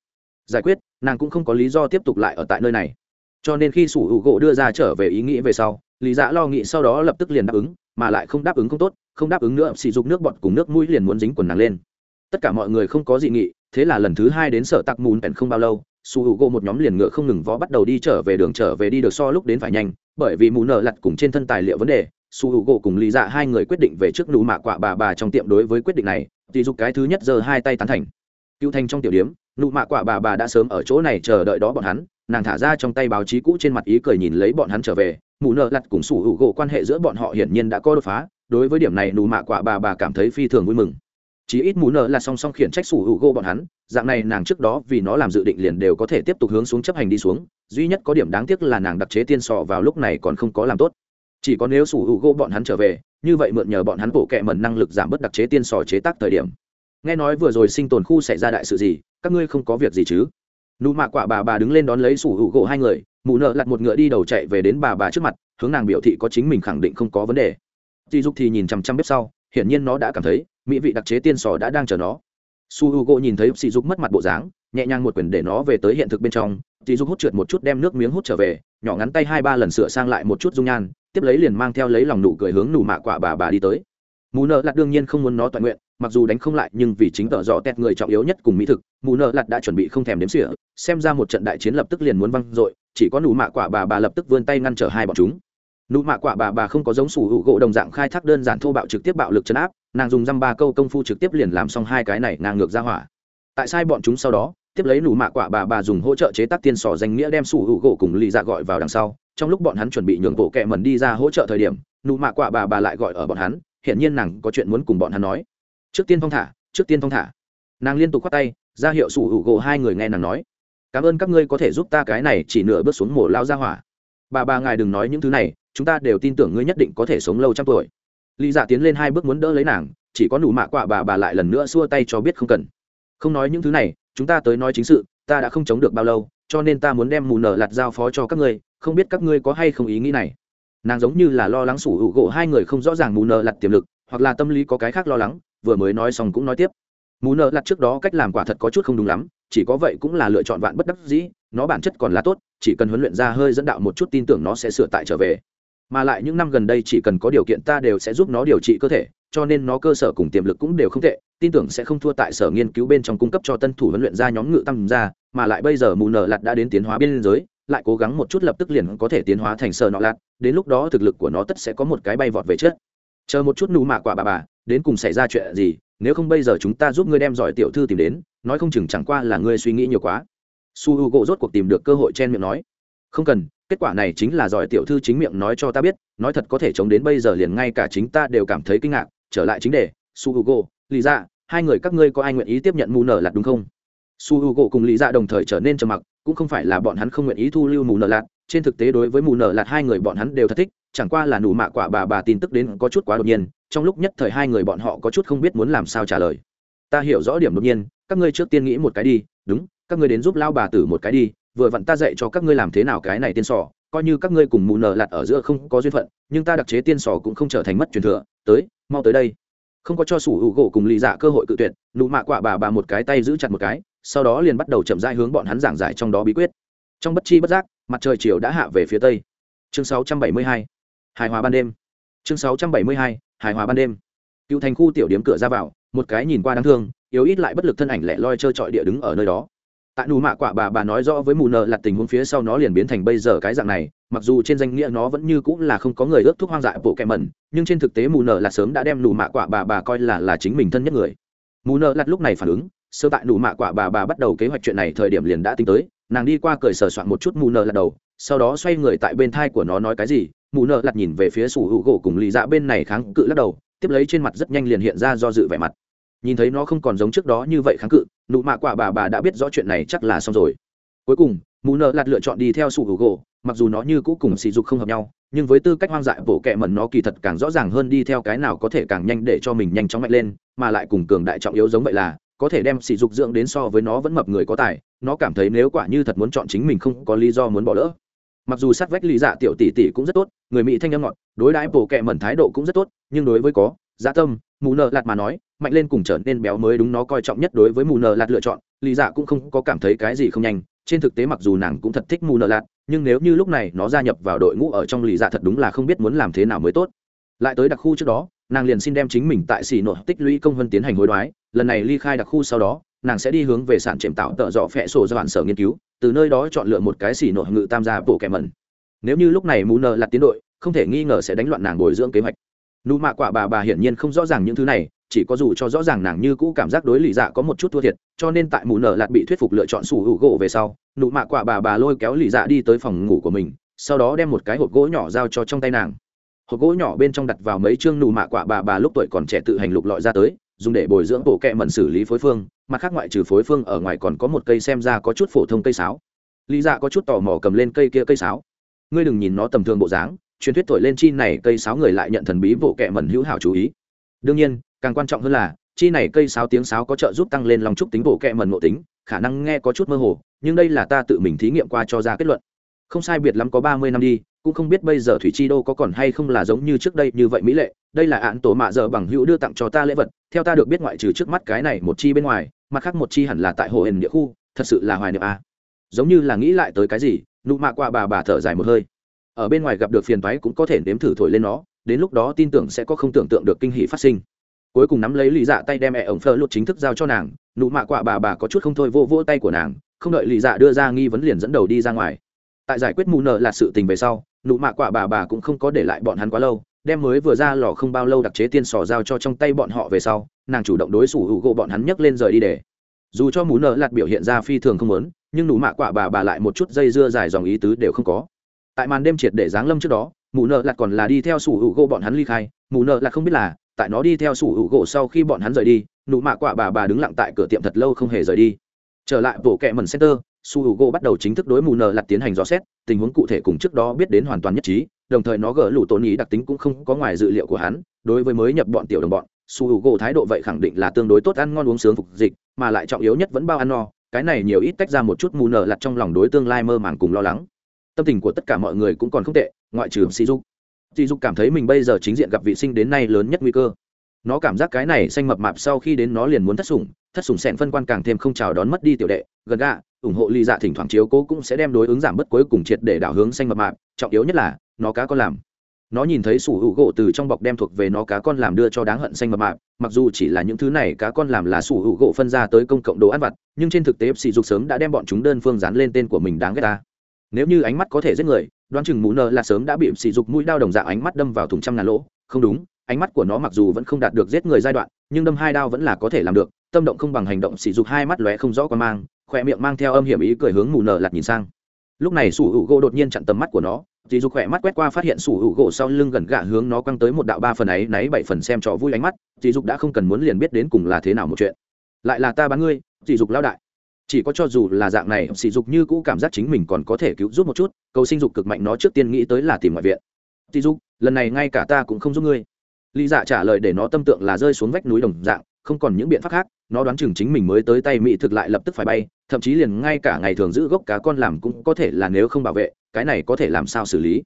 Giải quyết, nàng cũng không có lý do tiếp tục lại ở tại nơi này. Cho nên khi sủ hữu gỗ đưa ra trở về ý nghĩ về sau, lý dạ lo nghĩ sau đó lập tức liền đáp ứng mà lại không đáp ứng không tốt, không đáp ứng nữa, sỉ dục nước bọt cùng nước mũi liền muốn dính quần nàng lên. Tất cả mọi người không có dị nghị, thế là lần thứ hai đến sở tặc mùn bèn không bao lâu, su hữu gỗ một nhóm liền ngựa không ngừng vó bắt đầu đi trở về đường, trở về đi được so lúc đến phải nhanh, bởi vì mù nợ lặt cùng trên thân tài liệu vấn đề, su hữu gỗ cùng lý dạ hai người quyết định về trước nụ mạ quạ bà bà trong tiệm đối với quyết định này, thì dục cái thứ nhất giờ hai tay tán thành. Cựu thành trong tiểu điếm nụ mạ quạ bà bà đã sớm ở chỗ này chờ đợi đó bọn hắn nàng thả ra trong tay báo chí cũ trên mặt ý cười nhìn lấy bọn hắn trở về, mụ nợ lặt cùng sủ hữu gỗ quan hệ giữa bọn họ hiển nhiên đã có đột phá, đối với điểm này nụ mạ quả bà bà cảm thấy phi thường vui mừng. Chí ít mù nợ là song song khiển trách sủ hữu gỗ bọn hắn, dạng này nàng trước đó vì nó làm dự định liền đều có thể tiếp tục hướng xuống chấp hành đi xuống, duy nhất có điểm đáng tiếc là nàng đặc chế tiên sọ vào lúc này còn không có làm tốt. Chỉ có nếu sủ hữu gỗ bọn hắn trở về, như vậy mượn nhờ bọn hắn bộ kệ mẩn năng lực giảm bớt đặc chế tiên sò chế tác thời điểm. Nghe nói vừa rồi sinh tồn khu xảy ra đại sự gì, các ngươi không có việc gì chứ? Nụ mạ quả bà bà đứng lên đón lấy sủ hữu gỗ hai người, mụ nợ lặt một ngựa đi đầu chạy về đến bà bà trước mặt, hướng nàng biểu thị có chính mình khẳng định không có vấn đề. Dì dục thì nhìn chằm chằm bếp sau, hiển nhiên nó đã cảm thấy, mỹ vị đặc chế tiên sò đã đang chờ nó. Su h u gỗ nhìn thấy sỉ dục mất mặt bộ dáng, nhẹ nhàng một quyền để nó về tới hiện thực bên trong. Dì dục hút trượt một chút đem nước miếng hút trở về, nhỏ ngắn tay hai ba lần sửa sang lại một chút dung nhan, tiếp lấy liền mang theo lấy lòng nụ cười hướng nụ mạ quả bà bà đi tới. Mù nợ lặt đương nhiên không muốn nó toàn nguyện mặc dù đánh không lại nhưng vì chính tợ dò tẹt người trọng yếu nhất cùng mỹ thực, mù nợ lặt đã chuẩn bị không thèm đếm xỉa, xem ra một trận đại chiến lập tức liền muốn văng r chỉ có nụ mạ quả bà bà lập tức vươn tay ngăn trở hai bọn chúng. Nụ mạ quả bà bà không có giống sủ hữu gỗ đồng dạng khai thác đơn giản thô bạo trực tiếp bạo lực chấn áp, nàng dùng dăm ba câu công phu trực tiếp liền làm xong hai cái này ngang ngược ra hỏa. Tại sai bọn chúng sau đó, tiếp lấy nụ mạ quả bà bà dùng hỗ trợ chế tác tiên sỏ danh nghĩa đem sủ hữu gỗ cùng lì dạ gọi vào đằng sau, trong lúc bọn hắn chuẩn bị nhường bộ kẹ mẩn đi ra hỗ trợ thời điểm, nụ mạ quả bà bà lại gọi ở bọn hắn hiện nhiên nàng có chuyện muốn cùng bọn hắn nói trước tiên phong thả, trước tiên phong thả. Nàng liên tục khoác tay, ra hiệu sủ hữu gỗ hai người nghe nàng nói. Cảm ơn các ngươi có thể giúp ta cái này chỉ nửa bước xuống mổ lao ra hỏa. Bà bà ngài đừng nói những thứ này, chúng ta đều tin tưởng ngươi nhất định có thể sống lâu trăm tuổi. Lý dạ tiến lên hai bước muốn đỡ lấy nàng, chỉ có nụ mạ quạ bà bà lại lần nữa xua tay cho biết không cần. Không nói những thứ này, chúng ta tới nói chính sự, ta đã không chống được bao lâu, cho nên ta muốn đem mù nở lạt giao phó cho các ngươi, không biết các ngươi có hay không ý nghĩ này. Nàng giống như là lo lắng sủ hữu gỗ hai người không rõ ràng mù nở lặt tiềm lực, hoặc là tâm lý có cái khác lo lắng vừa mới nói xong cũng nói tiếp. Mù nợ lặt trước đó cách làm quả thật có chút không đúng lắm, chỉ có vậy cũng là lựa chọn vạn bất đắc dĩ, nó bản chất còn là tốt, chỉ cần huấn luyện ra hơi dẫn đạo một chút tin tưởng nó sẽ sửa tại trở về. Mà lại những năm gần đây chỉ cần có điều kiện ta đều sẽ giúp nó điều trị cơ thể, cho nên nó cơ sở cùng tiềm lực cũng đều không tệ, tin tưởng sẽ không thua tại sở nghiên cứu bên trong cung cấp cho tân thủ huấn luyện ra nhóm ngự tăng ra, mà lại bây giờ mù nở lạt đã đến tiến hóa biên giới, lại cố gắng một chút lập tức liền có thể tiến hóa thành sở nọ lạt đến lúc đó thực lực của nó tất sẽ có một cái bay vọt về trước. Chờ một chút nụ mạ quả bà bà đến cùng xảy ra chuyện gì, nếu không bây giờ chúng ta giúp ngươi đem giỏi tiểu thư tìm đến, nói không chừng chẳng qua là ngươi suy nghĩ nhiều quá. Su h u gỗ rốt cuộc tìm được cơ hội chen miệng nói. Không cần, kết quả này chính là giỏi tiểu thư chính miệng nói cho ta biết, nói thật có thể chống đến bây giờ liền ngay cả chính ta đều cảm thấy kinh ngạc. Trở lại chính đề, su h u gỗ lý ra hai người các ngươi có ai nguyện ý tiếp nhận mù nở lạt đúng không? Su h u gỗ cùng lý ra đồng thời trở nên trầm mặc, cũng không phải là bọn hắn không nguyện ý thu lưu mù nở lạt, trên thực tế đối với mù nở lạt hai người bọn hắn đều thật thích, chẳng qua là nụ mạ quả bà bà tin tức đến có chút quá đột nhiên trong lúc nhất thời hai người bọn họ có chút không biết muốn làm sao trả lời ta hiểu rõ điểm đột nhiên, các ngươi trước tiên nghĩ một cái đi, đúng, các ngươi đến giúp lao bà tử một cái đi, vừa vặn ta dạy cho các ngươi làm thế nào cái này tiên sò coi như các ngươi cùng mù nở lạt ở giữa không có duyên phận, nhưng ta đặc chế tiên sò cũng không trở thành mất truyền thừa, tới, mau tới đây không có cho sủ hữu gỗ cùng lì dạ cơ hội cự tuyệt, nụ mạ quả bà bà một cái tay giữ chặt một cái, sau đó liền bắt đầu chậm rãi hướng bọn hắn giảng giải trong đó bí quyết trong bất chi bất giác, mặt trời chiều đã hạ về phía tây chương 672. hài hòa ban đêm chương 672 hài hòa ban đêm. Cựu thành khu tiểu điếm cửa ra vào, một cái nhìn qua đáng thương, yếu ít lại bất lực thân ảnh lẻ loi trơ trọi địa đứng ở nơi đó. Tại nù mạ quả bà bà nói rõ với mù nợ là tình huống phía sau nó liền biến thành bây giờ cái dạng này, mặc dù trên danh nghĩa nó vẫn như cũng là không có người ước thuốc hoang dại bộ kẹ mẩn, nhưng trên thực tế mù nợ là sớm đã đem nù mạ quả bà bà coi là là chính mình thân nhất người. Mù nợ lặt lúc này phản ứng sơ tại nù mạ quả bà bà bắt đầu kế hoạch chuyện này thời điểm liền đã tính tới, nàng đi qua cười sờ soạn một chút mù nợ lặt đầu, sau đó xoay người tại bên thai của nó nói cái gì mụ nợ lặt nhìn về phía sủ hữu gỗ cùng lì dạ bên này kháng cự lắc đầu, tiếp lấy trên mặt rất nhanh liền hiện ra do dự vẻ mặt. Nhìn thấy nó không còn giống trước đó như vậy kháng cự, nụ mạ quả bà bà đã biết rõ chuyện này chắc là xong rồi. Cuối cùng, mụ nợ lạt lựa chọn đi theo sủ hữu gỗ, mặc dù nó như cũ cùng sỉ dục không hợp nhau, nhưng với tư cách hoang dại bổ kẹ mẩn nó kỳ thật càng rõ ràng hơn đi theo cái nào có thể càng nhanh để cho mình nhanh chóng mạnh lên, mà lại cùng cường đại trọng yếu giống vậy là, có thể đem sỉ dục dưỡng đến so với nó vẫn mập người có tài, nó cảm thấy nếu quả như thật muốn chọn chính mình không có lý do muốn bỏ lỡ mặc dù sát vách lý dạ tiểu tỷ tỷ cũng rất tốt, người mỹ thanh âm ngọt, đối đãi bổ kẹ mẩn thái độ cũng rất tốt, nhưng đối với có dạ tâm, mù nợ lạt mà nói, mạnh lên cùng trở nên béo mới đúng nó coi trọng nhất đối với mù nợ lạt lựa chọn. Lý dạ cũng không có cảm thấy cái gì không nhanh, trên thực tế mặc dù nàng cũng thật thích mù nợ lạt, nhưng nếu như lúc này nó gia nhập vào đội ngũ ở trong lý dạ thật đúng là không biết muốn làm thế nào mới tốt. Lại tới đặc khu trước đó, nàng liền xin đem chính mình tại xỉ nội tích lũy công vân tiến hành hối đoái. Lần này ly khai đặc khu sau đó, nàng sẽ đi hướng về sản chệm tạo tợ dọ phẹ sổ do bản sở nghiên cứu từ nơi đó chọn lựa một cái xỉ nội ngự tam gia bộ kẻ mẩn. Nếu như lúc này mù nợ lạt tiến đội, không thể nghi ngờ sẽ đánh loạn nàng bồi dưỡng kế hoạch. Nụ mạ quả bà bà hiển nhiên không rõ ràng những thứ này, chỉ có dù cho rõ ràng nàng như cũ cảm giác đối lì dạ có một chút thua thiệt, cho nên tại mù nở lạt bị thuyết phục lựa chọn sủ hữu gỗ về sau, nụ mạ quả bà bà lôi kéo lì dạ đi tới phòng ngủ của mình, sau đó đem một cái hộp gỗ nhỏ giao cho trong tay nàng. Hộp gỗ nhỏ bên trong đặt vào mấy chương nụ mạ quả bà bà lúc tuổi còn trẻ tự hành lục lọi ra tới, dùng để bồi dưỡng bộ kẹ mẩn xử lý phối phương mặt khác ngoại trừ phối phương ở ngoài còn có một cây xem ra có chút phổ thông cây sáo. Lý dạ có chút tò mò cầm lên cây kia cây sáo. Ngươi đừng nhìn nó tầm thường bộ dáng, truyền thuyết thổi lên chi này cây sáo người lại nhận thần bí bộ kệ mẩn hữu hảo chú ý. Đương nhiên, càng quan trọng hơn là, chi này cây sáo tiếng sáo có trợ giúp tăng lên lòng trúc tính bộ kệ mẩn ngộ tính, khả năng nghe có chút mơ hồ, nhưng đây là ta tự mình thí nghiệm qua cho ra kết luận. Không sai biệt lắm có ba mươi năm đi, cũng không biết bây giờ thủy chi đô có còn hay không là giống như trước đây như vậy mỹ lệ. Đây là án tổ mạ giờ bằng hữu đưa tặng cho ta lễ vật, theo ta được biết ngoại trừ trước mắt cái này một chi bên ngoài mặt khác một chi hẳn là tại hồ hển địa khu, thật sự là hoài niệm a giống như là nghĩ lại tới cái gì, nụ mạ qua bà bà thở dài một hơi. Ở bên ngoài gặp được phiền toái cũng có thể nếm thử thổi lên nó, đến lúc đó tin tưởng sẽ có không tưởng tượng được kinh hỷ phát sinh. Cuối cùng nắm lấy lì dạ tay đem mẹ ổng phơ lụt chính thức giao cho nàng, nụ mạ quạ bà bà có chút không thôi vô vô tay của nàng, không đợi lì dạ đưa ra nghi vấn liền dẫn đầu đi ra ngoài. Tại giải quyết mù nợ là sự tình về sau, nụ mạ quạ bà bà cũng không có để lại bọn hắn quá lâu, đem mới vừa ra lò không bao lâu đặc chế tiên sò giao cho trong tay bọn họ về sau nàng chủ động đối xử hữu gỗ bọn hắn nhấc lên rời đi để. Dù cho mù nợ lạt biểu hiện ra phi thường không lớn nhưng nụ mạ quạ bà bà lại một chút dây dưa dài dòng ý tứ đều không có. Tại màn đêm triệt để giáng lâm trước đó mù nợ lạt còn là đi theo sủ hữu gỗ bọn hắn ly khai mù nợ lạt không biết là, tại nó đi theo sủ hữu gỗ sau khi bọn hắn rời đi, nụ mạ quạ bà bà đứng lặng tại cửa tiệm thật lâu không hề rời đi. Trở lại bộ kẹ mần center su hữu gỗ bắt đầu chính thức đối mù nợ lạt tiến hành dò xét, tình huống cụ thể cùng trước đó biết đến hoàn toàn nhất trí, đồng thời nó gỡ lũ tổn ý đặc tính cũng không có ngoài dự liệu của hắn, đối với mới nhập bọn tiểu đồng bọn su hữu gỗ thái độ vậy khẳng định là tương đối tốt, ăn ngon uống sướng phục dịch, mà lại trọng yếu nhất vẫn bao ăn no, cái này nhiều ít tách ra một chút mù nợ lặt trong lòng đối tương lai mơ màng cùng lo lắng. Tâm tình của tất cả mọi người cũng còn không tệ, ngoại trừ sỉ dục. Sỉ dục cảm thấy mình bây giờ chính diện gặp vị sinh đến nay lớn nhất nguy cơ. Nó cảm giác cái này xanh mập mạp sau khi đến nó liền muốn thất sủng thất sủng sẹn phân quan càng thêm không chào đón mất đi tiểu đệ, gần gạ, ủng hộ ly dạ thỉnh thoảng chiếu cố cũng sẽ đem đối ứng giảm bất cuối cùng triệt để đảo hướng xanh mập mạp, trọng yếu nhất là, nó cá có làm nó nhìn thấy sủ hữu gỗ từ trong bọc đem thuộc về nó cá con làm đưa cho đáng hận xanh mập mạp, mặc dù chỉ là những thứ này cá con làm là sủ hữu gỗ phân ra tới công cộng đồ ăn vặt, nhưng trên thực tế sỉ dục sớm đã đem bọn chúng đơn phương dán lên tên của mình đáng ghét ta. Nếu như ánh mắt có thể giết người, đoán chừng mũ nơ là sớm đã bị sỉ dục mũi đao đồng dạng ánh mắt đâm vào thùng trăm ngàn lỗ. Không đúng, ánh mắt của nó mặc dù vẫn không đạt được giết người giai đoạn, nhưng đâm hai đao vẫn là có thể làm được, tâm động không bằng hành động sỉ dục hai mắt lóe không rõ qua mang khỏe miệng mang theo âm hiểm ý cười hướng mù nở lạt nhìn sang lúc này sủ hữu gỗ đột nhiên chặn tầm mắt của nó, dì dục khỏe mắt quét qua phát hiện sủ hữu gỗ sau lưng gần gạ hướng nó quăng tới một đạo ba phần ấy náy bảy phần xem trò vui ánh mắt, dì dục đã không cần muốn liền biết đến cùng là thế nào một chuyện. Lại là ta bán ngươi, dì dục lao đại. Chỉ có cho dù là dạng này, sỉ dục như cũ cảm giác chính mình còn có thể cứu giúp một chút, cầu sinh dục cực mạnh nó trước tiên nghĩ tới là tìm ngoại viện. Sỉ dục, lần này ngay cả ta cũng không giúp ngươi. Lý dạ trả lời để nó tâm tượng là rơi xuống vách núi đồng dạng, không còn những biện pháp khác nó đoán chừng chính mình mới tới tay mỹ thực lại lập tức phải bay, thậm chí liền ngay cả ngày thường giữ gốc cá con làm cũng có thể là nếu không bảo vệ, cái này có thể làm sao xử lý?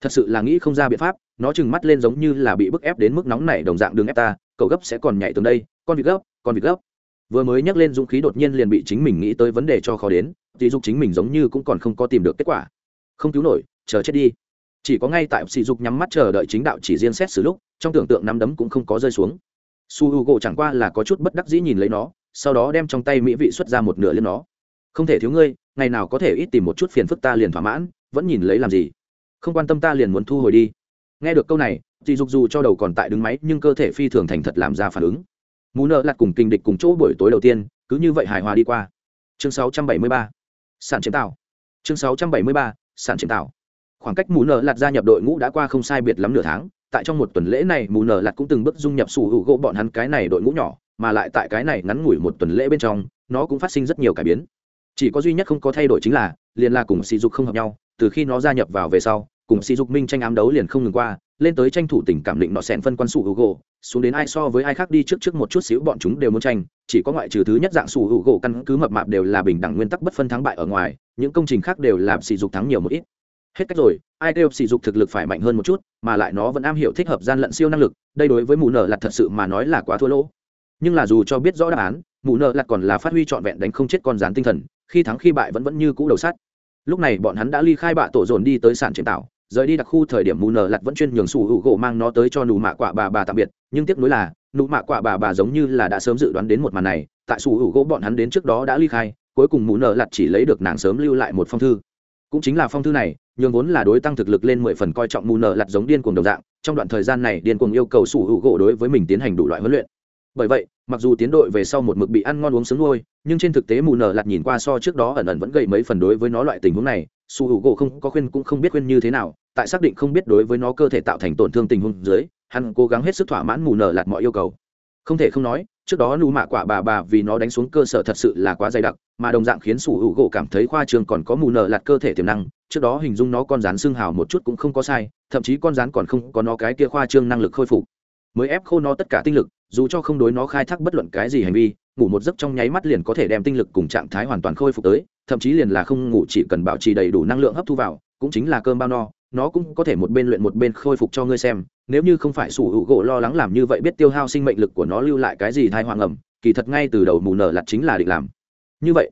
Thật sự là nghĩ không ra biện pháp, nó chừng mắt lên giống như là bị bức ép đến mức nóng này đồng dạng đường ép ta, cậu gấp sẽ còn nhảy tường đây, con vịt gấp, con vịt gấp. Vừa mới nhắc lên dũng khí đột nhiên liền bị chính mình nghĩ tới vấn đề cho khó đến thì dục chính mình giống như cũng còn không có tìm được kết quả. Không cứu nổi, chờ chết đi. Chỉ có ngay tại sỉ dục nhắm mắt chờ đợi chính đạo chỉ riêng xét xử lúc, trong tưởng tượng nắm đấm cũng không có rơi xuống su h u gỗ chẳng qua là có chút bất đắc dĩ nhìn lấy nó, sau đó đem trong tay mỹ vị xuất ra một nửa lên nó. Không thể thiếu ngươi, ngày nào có thể ít tìm một chút phiền phức ta liền thỏa mãn, vẫn nhìn lấy làm gì? Không quan tâm ta liền muốn thu hồi đi. Nghe được câu này dì dục dù cho đầu còn tại đứng máy, nhưng cơ thể phi thường thành thật làm ra phản ứng. Mù nợ lặt cùng kinh địch cùng chỗ buổi tối đầu tiên, cứ như vậy hài hòa đi qua. Chương 673. sản chiếm tạo chương 673. sản chiếm tạo khoảng cách mù nợ lặt gia nhập đội ngũ đã qua không sai biệt lắm nửa tháng tại trong một tuần lễ này, mù nở lạt cũng từng bước dung nhập sủ hữu gỗ bọn hắn cái này đội ngũ nhỏ, mà lại tại cái này ngắn ngủi một tuần lễ bên trong, nó cũng phát sinh rất nhiều cải biến. Chỉ có duy nhất không có thay đổi chính là, liền là cùng sỉ dục không hợp nhau, từ khi nó gia nhập vào về sau, cùng sỉ dục minh tranh ám đấu liền không ngừng qua, lên tới tranh thủ tình cảm định nọ sẹn phân quan sủ hữu gỗ, xuống đến ai so với ai khác đi trước trước một chút xíu bọn chúng đều muốn tranh, chỉ có ngoại trừ thứ nhất dạng sủ hữu gỗ căn cứ mập mạp đều là bình đẳng nguyên tắc bất phân thắng bại ở ngoài, những công trình khác đều làm sỉ dục thắng nhiều một ít hết cách rồi, ai kêu sỉ dục thực lực phải mạnh hơn một chút, mà lại nó vẫn am hiểu thích hợp gian lận siêu năng lực, đây đối với mù nợ lặt thật sự mà nói là quá thua lỗ. Nhưng là dù cho biết rõ đáp án, mù nợ lặt còn là phát huy trọn vẹn đánh không chết con rán tinh thần, khi thắng khi bại vẫn vẫn như cũ đầu sắt. Lúc này bọn hắn đã ly khai bạ tổ dồn đi tới sản triển tạo, rời đi đặc khu thời điểm mù nở lặt vẫn chuyên nhường sủ hữu gỗ mang nó tới cho nụ mạ quả bà bà tạm biệt, nhưng tiếc nuối là, nụ mạ quả bà bà giống như là đã sớm dự đoán đến một màn này, tại sủ hữu gỗ bọn hắn đến trước đó đã ly khai, cuối cùng mù nở lặt chỉ lấy được nàng sớm lưu lại một phong thư. Cũng chính là phong thư này nhường vốn là đối tăng thực lực lên mười phần coi trọng mù nở lặt giống điên cuồng đồng dạng, trong đoạn thời gian này điên cuồng yêu cầu sủ hữu gỗ đối với mình tiến hành đủ loại huấn luyện. Bởi vậy, mặc dù tiến đội về sau một mực bị ăn ngon uống sướng nuôi, nhưng trên thực tế mù nở lặt nhìn qua so trước đó ẩn ẩn vẫn gây mấy phần đối với nó loại tình huống này, Sủ hữu gỗ không có khuyên cũng không biết khuyên như thế nào, tại xác định không biết đối với nó cơ thể tạo thành tổn thương tình huống dưới, hắn cố gắng hết sức thỏa mãn mù nở lặt mọi yêu cầu không thể không nói, trước đó nụ mạ quả bà bà vì nó đánh xuống cơ sở thật sự là quá dày đặc, mà đồng dạng khiến sủ hữu gỗ cảm thấy khoa trường còn có mù nở lạt cơ thể tiềm năng, trước đó hình dung nó con rán xương hào một chút cũng không có sai, thậm chí con rán còn không có nó cái kia khoa trương năng lực khôi phục. Mới ép khô nó tất cả tinh lực, dù cho không đối nó khai thác bất luận cái gì hành vi, ngủ một giấc trong nháy mắt liền có thể đem tinh lực cùng trạng thái hoàn toàn khôi phục tới, thậm chí liền là không ngủ chỉ cần bảo trì đầy đủ năng lượng hấp thu vào, cũng chính là cơm bao no nó cũng có thể một bên luyện một bên khôi phục cho ngươi xem, nếu như không phải sủ hữu gỗ lo lắng làm như vậy biết tiêu hao sinh mệnh lực của nó lưu lại cái gì thai hoàng ẩm kỳ thật ngay từ đầu mù nở lặt chính là định làm. Như vậy,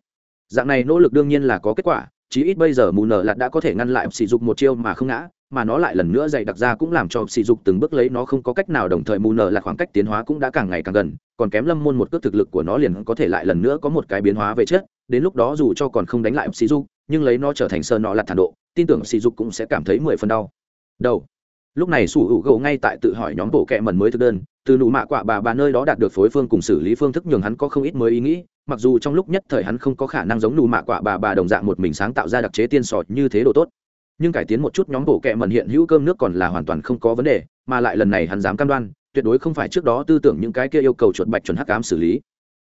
dạng này nỗ lực đương nhiên là có kết quả, chí ít bây giờ mù nở lặt đã có thể ngăn lại sỉ dục một chiêu mà không ngã, mà nó lại lần nữa dày đặc ra cũng làm cho sỉ dục từng bước lấy nó không có cách nào đồng thời mù nở lặt khoảng cách tiến hóa cũng đã càng ngày càng gần, còn kém lâm môn một cước thực lực của nó liền có thể lại lần nữa có một cái biến hóa về chết đến lúc đó dù cho còn không đánh lại sỉ dục nhưng lấy nó trở thành sơn nọ lặt thản độ, tin tưởng sỉ dục cũng sẽ cảm thấy mười phần đau. Đầu. Lúc này sủ hữu gỗ ngay tại tự hỏi nhóm bộ kẹ mần mới thực đơn, từ nụ mạ quạ bà bà nơi đó đạt được phối phương cùng xử lý phương thức nhường hắn có không ít mới ý nghĩ, mặc dù trong lúc nhất thời hắn không có khả năng giống nụ mạ quạ bà bà đồng dạng một mình sáng tạo ra đặc chế tiên sọt như thế độ tốt. Nhưng cải tiến một chút nhóm bộ kệ mẩn hiện hữu cơm nước còn là hoàn toàn không có vấn đề, mà lại lần này hắn dám cam đoan, tuyệt đối không phải trước đó tư tưởng những cái kia yêu cầu chuột bạch chuẩn hắc ám xử lý.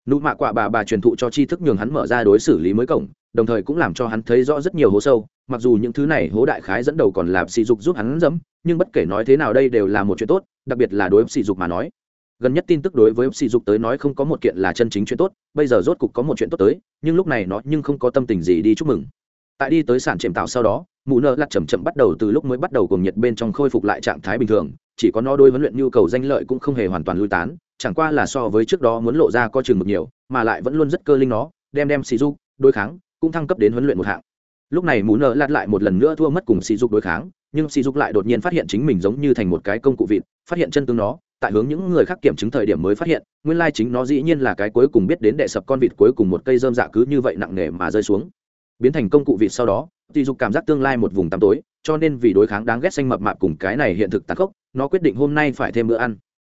Nụ mạ quạ bà bà truyền thụ cho tri thức nhường hắn mở ra đối xử lý mới cổng đồng thời cũng làm cho hắn thấy rõ rất nhiều hố sâu, mặc dù những thứ này hố đại khái dẫn đầu còn là sỉ dục giúp hắn dẫm, nhưng bất kể nói thế nào đây đều là một chuyện tốt, đặc biệt là đối với sỉ dục mà nói. Gần nhất tin tức đối với sỉ dục tới nói không có một kiện là chân chính chuyện tốt, bây giờ rốt cục có một chuyện tốt tới, nhưng lúc này nó nhưng không có tâm tình gì đi chúc mừng. Tại đi tới sản chệm tạo sau đó, mụ nợ lặt chầm chậm bắt đầu từ lúc mới bắt đầu cùng nhiệt bên trong khôi phục lại trạng thái bình thường, chỉ có nó đôi huấn luyện nhu cầu danh lợi cũng không hề hoàn toàn lui tán, chẳng qua là so với trước đó muốn lộ ra có chừng mực nhiều, mà lại vẫn luôn rất cơ linh nó, đem đem xì dục, đối kháng cũng thăng cấp đến huấn luyện một hạng. Lúc này mù nợ lạt lại một lần nữa thua mất cùng sỉ dục đối kháng, nhưng sỉ dục lại đột nhiên phát hiện chính mình giống như thành một cái công cụ vịt, phát hiện chân tướng nó, tại hướng những người khác kiểm chứng thời điểm mới phát hiện, nguyên lai chính nó dĩ nhiên là cái cuối cùng biết đến đệ sập con vịt cuối cùng một cây dơm dạ cứ như vậy nặng nề mà rơi xuống. Biến thành công cụ vịt sau đó, sỉ dục cảm giác tương lai một vùng tăm tối, cho nên vì đối kháng đáng ghét xanh mập mạp cùng cái này hiện thực tàn khốc, nó quyết định hôm nay phải thêm bữa ăn.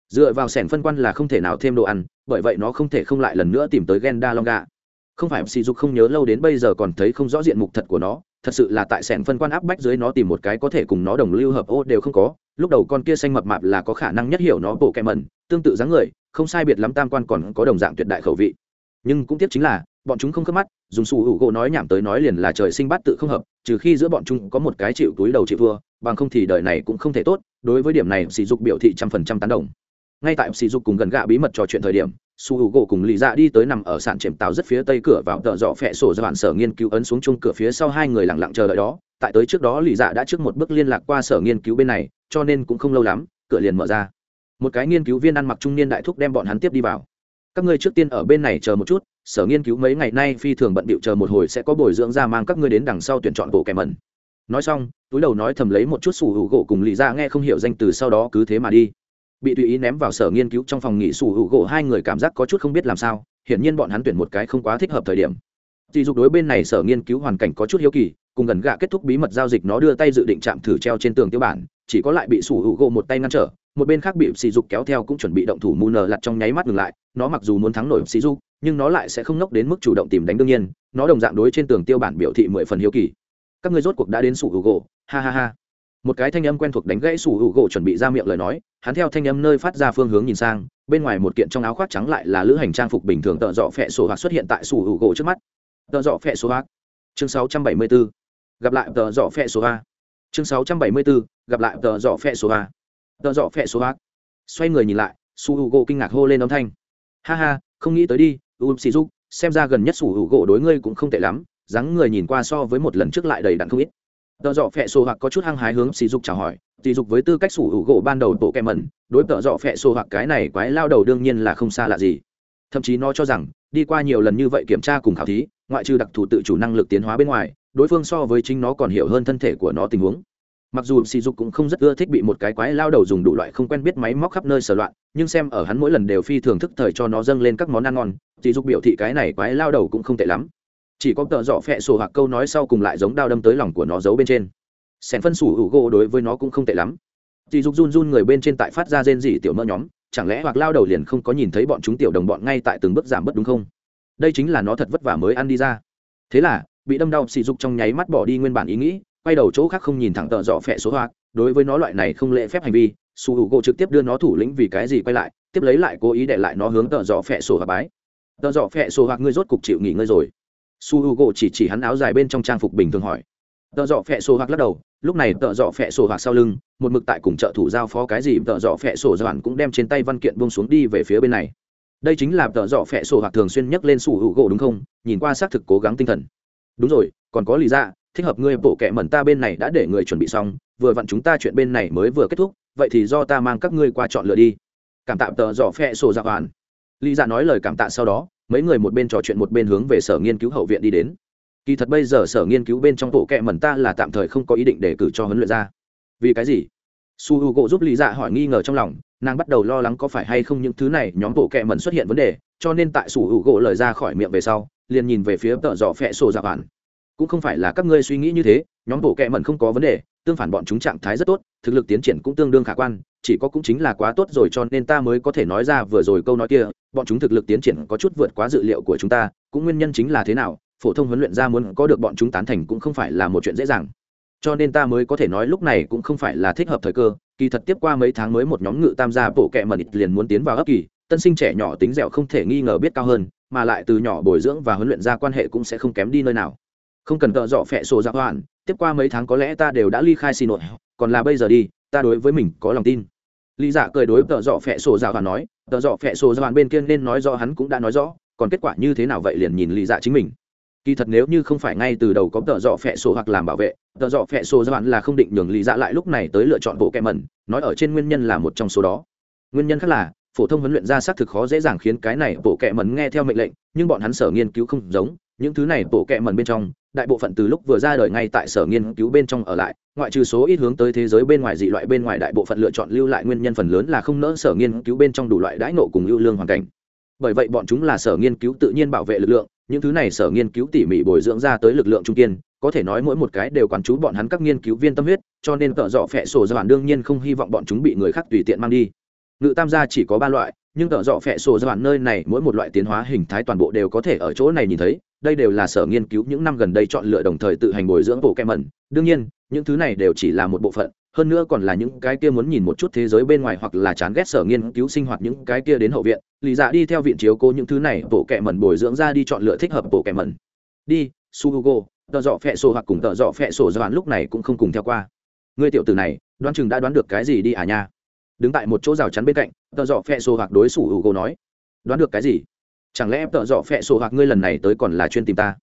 Dựa vào sẻn phân quan là không thể nào thêm đồ ăn, bởi vậy nó không thể không lại lần nữa tìm tới gen đa long gà không phải sỉ dục không nhớ lâu đến bây giờ còn thấy không rõ diện mục thật của nó, thật sự là tại sẻn phân quan áp bách dưới nó tìm một cái có thể cùng nó đồng lưu hợp ô đều không có. Lúc đầu con kia xanh mập mạp là có khả năng nhất hiểu nó bộ kẹ mẩn, tương tự dáng người, không sai biệt lắm tam quan còn có đồng dạng tuyệt đại khẩu vị. Nhưng cũng tiếc chính là, bọn chúng không khớp mắt, dùng sủ hữu gỗ nói nhảm tới nói liền là trời sinh bát tự không hợp, trừ khi giữa bọn chúng có một cái chịu túi đầu chịu thua, bằng không thì đời này cũng không thể tốt, đối với điểm này sỉ dục biểu thị trăm phần trăm tán đồng. Ngay tại sỉ dục cùng gần gạ bí mật trò chuyện thời điểm su hữu gỗ cùng lì dạ đi tới nằm ở sàn chềm tàu rất phía tây cửa vào tợ dọ phẹ sổ ra bản sở nghiên cứu ấn xuống chung cửa phía sau hai người lặng lặng chờ đợi đó. Tại tới trước đó, lì dạ đã trước một bước liên lạc qua sở nghiên cứu bên này, cho nên cũng không lâu lắm, cửa liền mở ra. Một cái nghiên cứu viên ăn mặc trung niên đại thúc đem bọn hắn tiếp đi vào. Các ngươi trước tiên ở bên này chờ một chút, sở nghiên cứu mấy ngày nay phi thường bận bịu chờ một hồi sẽ có bồi dưỡng ra mang các ngươi đến đằng sau tuyển chọn bộ kèm mẩn. Nói xong, túi đầu nói thầm lấy một chút sủ hữu gỗ cùng lì ra nghe không hiểu danh từ sau đó cứ thế mà đi bị tùy ý ném vào sở nghiên cứu trong phòng nghỉ sủ hữu gỗ hai người cảm giác có chút không biết làm sao hiển nhiên bọn hắn tuyển một cái không quá thích hợp thời điểm Tỷ dục đối bên này sở nghiên cứu hoàn cảnh có chút hiếu kỳ, cùng gần gạ kết thúc bí mật giao dịch nó đưa tay dự định chạm thử treo trên tường tiêu bản, chỉ có lại bị sủ hữu gỗ một tay ngăn trở, một bên khác bị sỉ dục kéo theo cũng chuẩn bị động thủ mù nờ lặt trong nháy mắt ngừng lại, nó mặc dù muốn thắng nổi sỉ dục, nhưng nó lại sẽ không nốc đến mức chủ động tìm đánh đương nhiên, nó đồng dạng đối trên tường tiêu bản biểu thị mười phần hiếu kỳ. Các ngươi rốt cuộc đã đến sủ hữu gỗ, ha ha ha. Một cái thanh âm quen thuộc đánh gãy sủ hữu gỗ chuẩn bị ra miệng lời nói, hắn theo thanh âm nơi phát ra phương hướng nhìn sang, bên ngoài một kiện trong áo khoác trắng lại là lữ hành trang phục bình thường tợ dọ phẹ sổ hoặc xuất hiện tại sủ hữu gỗ trước mắt. Tợ dọ phẹ sổ a chương 674. gặp lại tợ dọ phẹ sổ a chương 674. gặp lại tợ dọ phẹ sổ a tợ dọ phẹ sổ a xoay người nhìn lại su h u gỗ kinh ngạc hô lên âm thanh. Ha ha không nghĩ tới đi u sĩ dục xem ra gần nhất su h u gỗ đối ngươi cũng không tệ lắm dáng người nhìn qua so với một lần trước lại đầy đặn không ít tợ dọ phẹ số hoặc có chút hăng hái hướng sỉ dục chào hỏi. Sỉ dục với tư cách sủ hữu gỗ ban đầu tổ kẹ mẩn, đối tợ dọ phẹ số hoặc cái này quái lao đầu đương nhiên là không xa lạ gì. Thậm chí nó cho rằng, đi qua nhiều lần như vậy kiểm tra cùng khảo thí, ngoại trừ đặc thù tự chủ năng lực tiến hóa bên ngoài, đối phương so với chính nó còn hiểu hơn thân thể của nó tình huống. Mặc dù sỉ dục cũng không rất ưa thích bị một cái quái lao đầu dùng đủ loại không quen biết máy móc khắp nơi sở loạn, nhưng xem ở hắn mỗi lần đều phi thường thức thời cho nó dâng lên các món ăn ngon sỉ dục biểu thị cái này quái lao đầu cũng không tệ lắm chỉ có tợ dọ phẹ sổ hoặc câu nói sau cùng lại giống đao đâm tới lòng của nó giấu bên trên. Sẻn phân sủ hữu gỗ đối với nó cũng không tệ lắm. Dì dục run run người bên trên tại phát ra rên dỉ tiểu mỡ nhóm, chẳng lẽ hoặc lao đầu liền không có nhìn thấy bọn chúng tiểu đồng bọn ngay tại từng bước giảm bớt đúng không? Đây chính là nó thật vất vả mới ăn đi ra. Thế là, bị đâm đau sỉ dục trong nháy mắt bỏ đi nguyên bản ý nghĩ, quay đầu chỗ khác không nhìn thẳng tợ dọ phẹ số hoặc, đối với nó loại này không lễ phép hành vi su hữu gỗ trực tiếp đưa nó thủ lĩnh vì cái gì quay lại, tiếp lấy lại cố ý để lại nó hướng tợ dọ phẹ sổ hoặc bái. Tợ dọ phẹ sổ hoặc, ngươi rốt cục chịu nghỉ ngơi rồi su hữu gỗ chỉ chỉ hắn áo dài bên trong trang phục bình thường hỏi. Tợ dọ phẹ sổ hoặc lắc đầu, lúc này tợ dọ phẹ sổ hoặc sau lưng, một mực tại cùng trợ thủ giao phó cái gì, tợ dọ phẹ sổ doạn cũng đem trên tay văn kiện buông xuống đi về phía bên này. Đây chính là tợ dọ phẹ sổ hoặc thường xuyên nhắc lên sủ hữu gỗ đúng không? Nhìn qua xác thực cố gắng tinh thần. Đúng rồi, còn có lý ra dạ, thích hợp ngươi bộ kệ mẩn ta bên này đã để người chuẩn bị xong, vừa vặn chúng ta chuyện bên này mới vừa kết thúc, vậy thì do ta mang các ngươi qua chọn lựa đi. Cảm tạ tợ dọ phẹ sổ dạ hoàn lý ra nói lời cảm tạ sau đó mấy người một bên trò chuyện một bên hướng về sở nghiên cứu hậu viện đi đến. Kỳ thật bây giờ sở nghiên cứu bên trong bộ kệ mẩn ta là tạm thời không có ý định để cử cho huấn luyện ra. Vì cái gì? Su h u gỗ giúp lý dạ hỏi nghi ngờ trong lòng, nàng bắt đầu lo lắng có phải hay không những thứ này nhóm bộ kệ mẩn xuất hiện vấn đề, cho nên tại su h u gỗ lời ra khỏi miệng về sau, liền nhìn về phía tợ dò phẹ sổ dạ bản cũng không phải là các ngươi suy nghĩ như thế, nhóm bộ kệ mẩn không có vấn đề tương phản bọn chúng trạng thái rất tốt, thực lực tiến triển cũng tương đương khả quan, chỉ có cũng chính là quá tốt rồi cho nên ta mới có thể nói ra vừa rồi câu nói kia, bọn chúng thực lực tiến triển có chút vượt quá dự liệu của chúng ta, cũng nguyên nhân chính là thế nào, phổ thông huấn luyện ra muốn có được bọn chúng tán thành cũng không phải là một chuyện dễ dàng. Cho nên ta mới có thể nói lúc này cũng không phải là thích hợp thời cơ, kỳ thật tiếp qua mấy tháng mới một nhóm ngự tam gia bộ kẹ mẩn liền muốn tiến vào ấp kỳ, tân sinh trẻ nhỏ tính dẻo không thể nghi ngờ biết cao hơn, mà lại từ nhỏ bồi dưỡng và huấn luyện ra quan hệ cũng sẽ không kém đi nơi nào. Không cần tợ dọ phẹ sổ dạ hoạn tiếp qua mấy tháng có lẽ ta đều đã ly khai xin nội còn là bây giờ đi, ta đối với mình có lòng tin. Lý dạ cười đối tợ dọ phẹ sổ dạ và nói, tợ dọ phẹ sổ dạ hoàn bên kia nên nói rõ hắn cũng đã nói rõ, còn kết quả như thế nào vậy liền nhìn lý dạ chính mình. Kỳ thật nếu như không phải ngay từ đầu có tợ dọ phẹ sổ hoặc làm bảo vệ, tợ dọ phẹ sổ dạ hoàn là không định nhường lý dạ lại lúc này tới lựa chọn bộ kẹ mẩn, nói ở trên nguyên nhân là một trong số đó. Nguyên nhân khác là, phổ thông huấn luyện ra xác thực khó dễ dàng khiến cái này bộ kẹ mẩn nghe theo mệnh lệnh, nhưng bọn hắn sở nghiên cứu không giống những thứ này bộ kệ mẩn bên trong, đại bộ phận từ lúc vừa ra đời ngay tại sở nghiên cứu bên trong ở lại, ngoại trừ số ít hướng tới thế giới bên ngoài dị loại bên ngoài đại bộ phận lựa chọn lưu lại nguyên nhân phần lớn là không nỡ sở nghiên cứu bên trong đủ loại đãi nộ cùng ưu lương hoàn cảnh. Bởi vậy bọn chúng là sở nghiên cứu tự nhiên bảo vệ lực lượng, những thứ này sở nghiên cứu tỉ mỉ bồi dưỡng ra tới lực lượng trung kiên, có thể nói mỗi một cái đều quán chú bọn hắn các nghiên cứu viên tâm huyết, cho nên tợ dọ phẹ sổ ra bản đương nhiên không hy vọng bọn chúng bị người khác tùy tiện mang đi. Ngự tam gia chỉ có ba loại, nhưng tợ dọ phẹ sổ ra bản nơi này mỗi một loại tiến hóa hình thái toàn bộ đều có thể ở chỗ này nhìn thấy đây đều là sở nghiên cứu những năm gần đây chọn lựa đồng thời tự hành bồi dưỡng bộ kem mẩn đương nhiên, những thứ này đều chỉ là một bộ phận, hơn nữa còn là những cái kia muốn nhìn một chút thế giới bên ngoài hoặc là chán ghét sở nghiên cứu sinh hoạt những cái kia đến hậu viện. Lì dạ đi theo viện chiếu cố những thứ này bộ kẹ mẩn bồi dưỡng ra đi chọn lựa thích hợp bộ kẹ mẩn đi su hugo tợ dọ phẹ sổ hoặc cùng tợ dọ phẹ sổ doan lúc này cũng không cùng theo qua. Ngươi tiểu tử này, đoán chừng đã đoán được cái gì đi à nha? Đứng tại một chỗ rào chắn bên cạnh, tợ dọ phẹ sổ hoặc đối su hugo nói. Đoán được cái gì? Chẳng lẽ tợ dọ phẹ sổ hoặc ngươi lần này tới còn là chuyên tìm ta?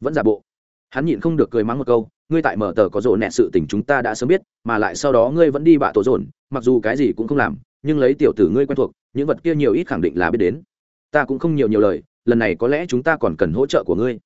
Vẫn giả bộ. Hắn nhịn không được cười mắng một câu ngươi tại mở tờ có rộ nẹ sự tình chúng ta đã sớm biết mà lại sau đó ngươi vẫn đi bạ tổ dồn, mặc dù cái gì cũng không làm nhưng lấy tiểu tử ngươi quen thuộc những vật kia nhiều ít khẳng định là biết đến. Ta cũng không nhiều nhiều lời lần này có lẽ chúng ta còn cần hỗ trợ của ngươi.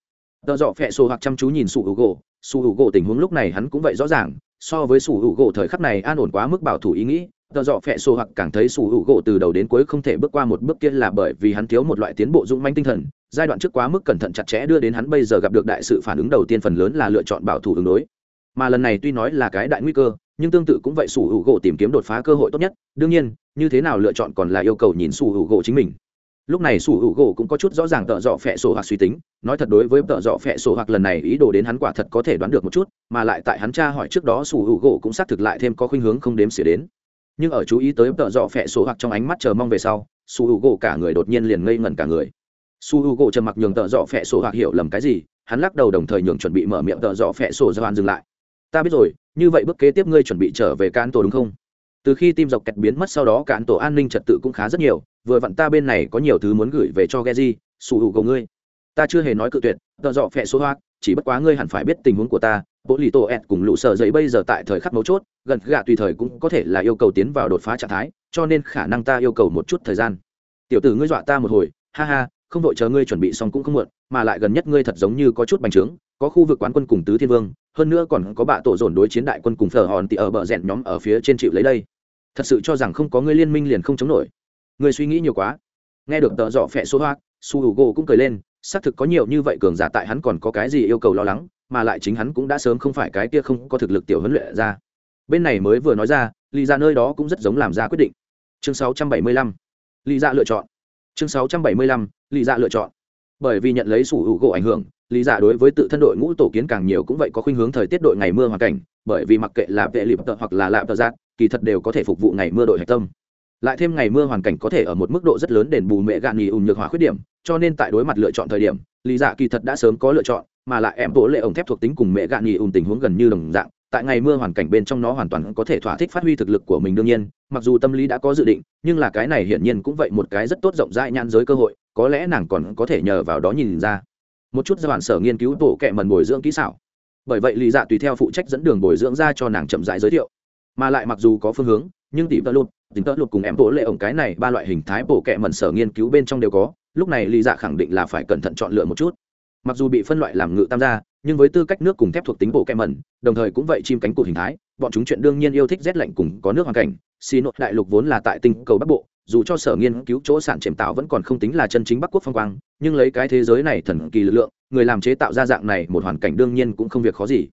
Tợ dọ phẹ sổ hoặc chăm chú nhìn sụ hữu gỗ sụ hữu gỗ tình huống lúc này hắn cũng vậy rõ ràng so với Sủ hữu gỗ thời khắc này an ổn quá mức bảo thủ ý nghĩ tờ dọ phẹ sổ hoặc càng thấy Sủ hữu gỗ từ đầu đến cuối không thể bước qua một bước kia là bởi vì hắn thiếu một loại tiến bộ dũng manh tinh thần. Giai đoạn trước quá mức cẩn thận chặt chẽ đưa đến hắn bây giờ gặp được đại sự phản ứng đầu tiên phần lớn là lựa chọn bảo thủ ứng đối. Mà lần này tuy nói là cái đại nguy cơ, nhưng tương tự cũng vậy sủ hữu gỗ tìm kiếm đột phá cơ hội tốt nhất. Đương nhiên, như thế nào lựa chọn còn là yêu cầu nhìn sủ hữu gỗ chính mình lúc này sủ hữu gỗ cũng có chút rõ ràng tợ dọ phẹ sổ hoặc suy tính, nói thật đối với tợ dọ phẹ sổ hoặc lần này ý đồ đến hắn quả thật có thể đoán được một chút, mà lại tại hắn tra hỏi trước đó sủ hữu gỗ cũng xác thực lại thêm có khuynh hướng không đếm xỉa đến. Nhưng ở chú ý tới tợ dọ phẹ sổ hoặc trong ánh mắt chờ mong về sau, sủ hữu gỗ cả người đột nhiên liền ngây ngẩn cả người. Su h u gỗ trầm mặc nhường tợ dọ phẹ sổ hoặc hiểu lầm cái gì, hắn lắc đầu đồng thời nhường chuẩn bị mở miệng tợ dọ phẹ sổ ra hoàn dừng lại. Ta biết rồi, như vậy bước kế tiếp ngươi chuẩn bị trở về can tổ đúng không? Từ khi tim dọc kẹt biến mất sau đó cản tổ an ninh trật tự cũng khá rất nhiều vừa vặn ta bên này có nhiều thứ muốn gửi về cho Geji, su hữu cầu ngươi. Ta chưa hề nói cự tuyệt tợ dọ phẹ số hoa chỉ bất quá ngươi hẳn phải biết tình huống của ta bộ lì tổ ẹt cùng lũ sợ giấy bây giờ tại thời khắc mấu chốt gần gạ tùy thời cũng có thể là yêu cầu tiến vào đột phá trạng thái cho nên khả năng ta yêu cầu một chút thời gian. Tiểu tử ngươi dọa ta một hồi ha ha không đội chờ ngươi chuẩn bị xong cũng không muộn mà lại gần nhất ngươi thật giống như có chút bành trướng có khu vực quán quân cùng tứ thiên vương hơn nữa còn có bạ tổ dồn đối chiến đại quân cùng phở hòn tị ở bờ rẽn nhóm ở phía trên chịu lấy đây thật sự cho rằng không có ngươi liên minh liền không chống nổi. Ngươi suy nghĩ nhiều quá. Nghe được tợ dọ phẹ số hoa su hữu gỗ cũng cười lên xác thực có nhiều như vậy cường giả tại hắn còn có cái gì yêu cầu lo lắng mà lại chính hắn cũng đã sớm không phải cái kia không có thực lực tiểu huấn luyện ra. Bên này mới vừa nói ra lì ra dạ nơi đó cũng rất giống làm ra quyết định. Chương 675. lì ra lựa chọn. Chương 675, lì ra lựa chọn. Bởi vì nhận lấy sủ hữu gỗ ảnh hưởng lý dạ đối với tự thân đội ngũ tổ kiến càng nhiều cũng vậy có khuynh hướng thời tiết đội ngày mưa hoàn cảnh, bởi vì mặc kệ là vệ lịp tợ hoặc là lạp tợ giác kỳ thật đều có thể phục vụ ngày mưa đội hạch tâm. Lại thêm ngày mưa hoàn cảnh có thể ở một mức độ rất lớn đền bù mẹ gạn nghỉ ùn nhược hóa khuyết điểm, cho nên tại đối mặt lựa chọn thời điểm, lý dạ kỳ thật đã sớm có lựa chọn, mà lại em bố lệ ổng thép thuộc tính cùng mẹ gạn nghỉ ùn tình huống gần như đồng dạng, tại ngày mưa hoàn cảnh bên trong nó hoàn toàn có thể thỏa thích phát huy thực lực của mình đương nhiên, mặc dù tâm lý đã có dự định, nhưng là cái này hiển nhiên cũng vậy một cái rất tốt rộng rãi nhãn giới cơ hội, có lẽ nàng còn có thể nhờ vào đó nhìn ra một chút do bản sở nghiên cứu tổ kệ mần bồi dưỡng kỹ xảo. Bởi vậy lý dạ tùy theo phụ trách dẫn đường bồi dưỡng ra cho nàng chậm rãi giới thiệu. Mà lại mặc dù có phương hướng, nhưng tỷ tơ lụt tỷ tơ lụt cùng em bố lệ ổng cái này ba loại hình thái bộ kệ mần sở nghiên cứu bên trong đều có, lúc này lý dạ khẳng định là phải cẩn thận chọn lựa một chút. Mặc dù bị phân loại làm ngự tam gia, nhưng với tư cách nước cùng thép thuộc tính bộ kẹ mẩn đồng thời cũng vậy chim cánh cụt hình thái, bọn chúng chuyện đương nhiên yêu thích rét lạnh cùng có nước hoàn cảnh. Xì nội đại lục vốn là tại tinh cầu bắc bộ dù cho sở nghiên cứu chỗ sản chềm tạo vẫn còn không tính là chân chính bắc quốc phong quang, nhưng lấy cái thế giới này thần kỳ lực lượng, người làm chế tạo ra dạng này một hoàn cảnh đương nhiên cũng không việc khó gì.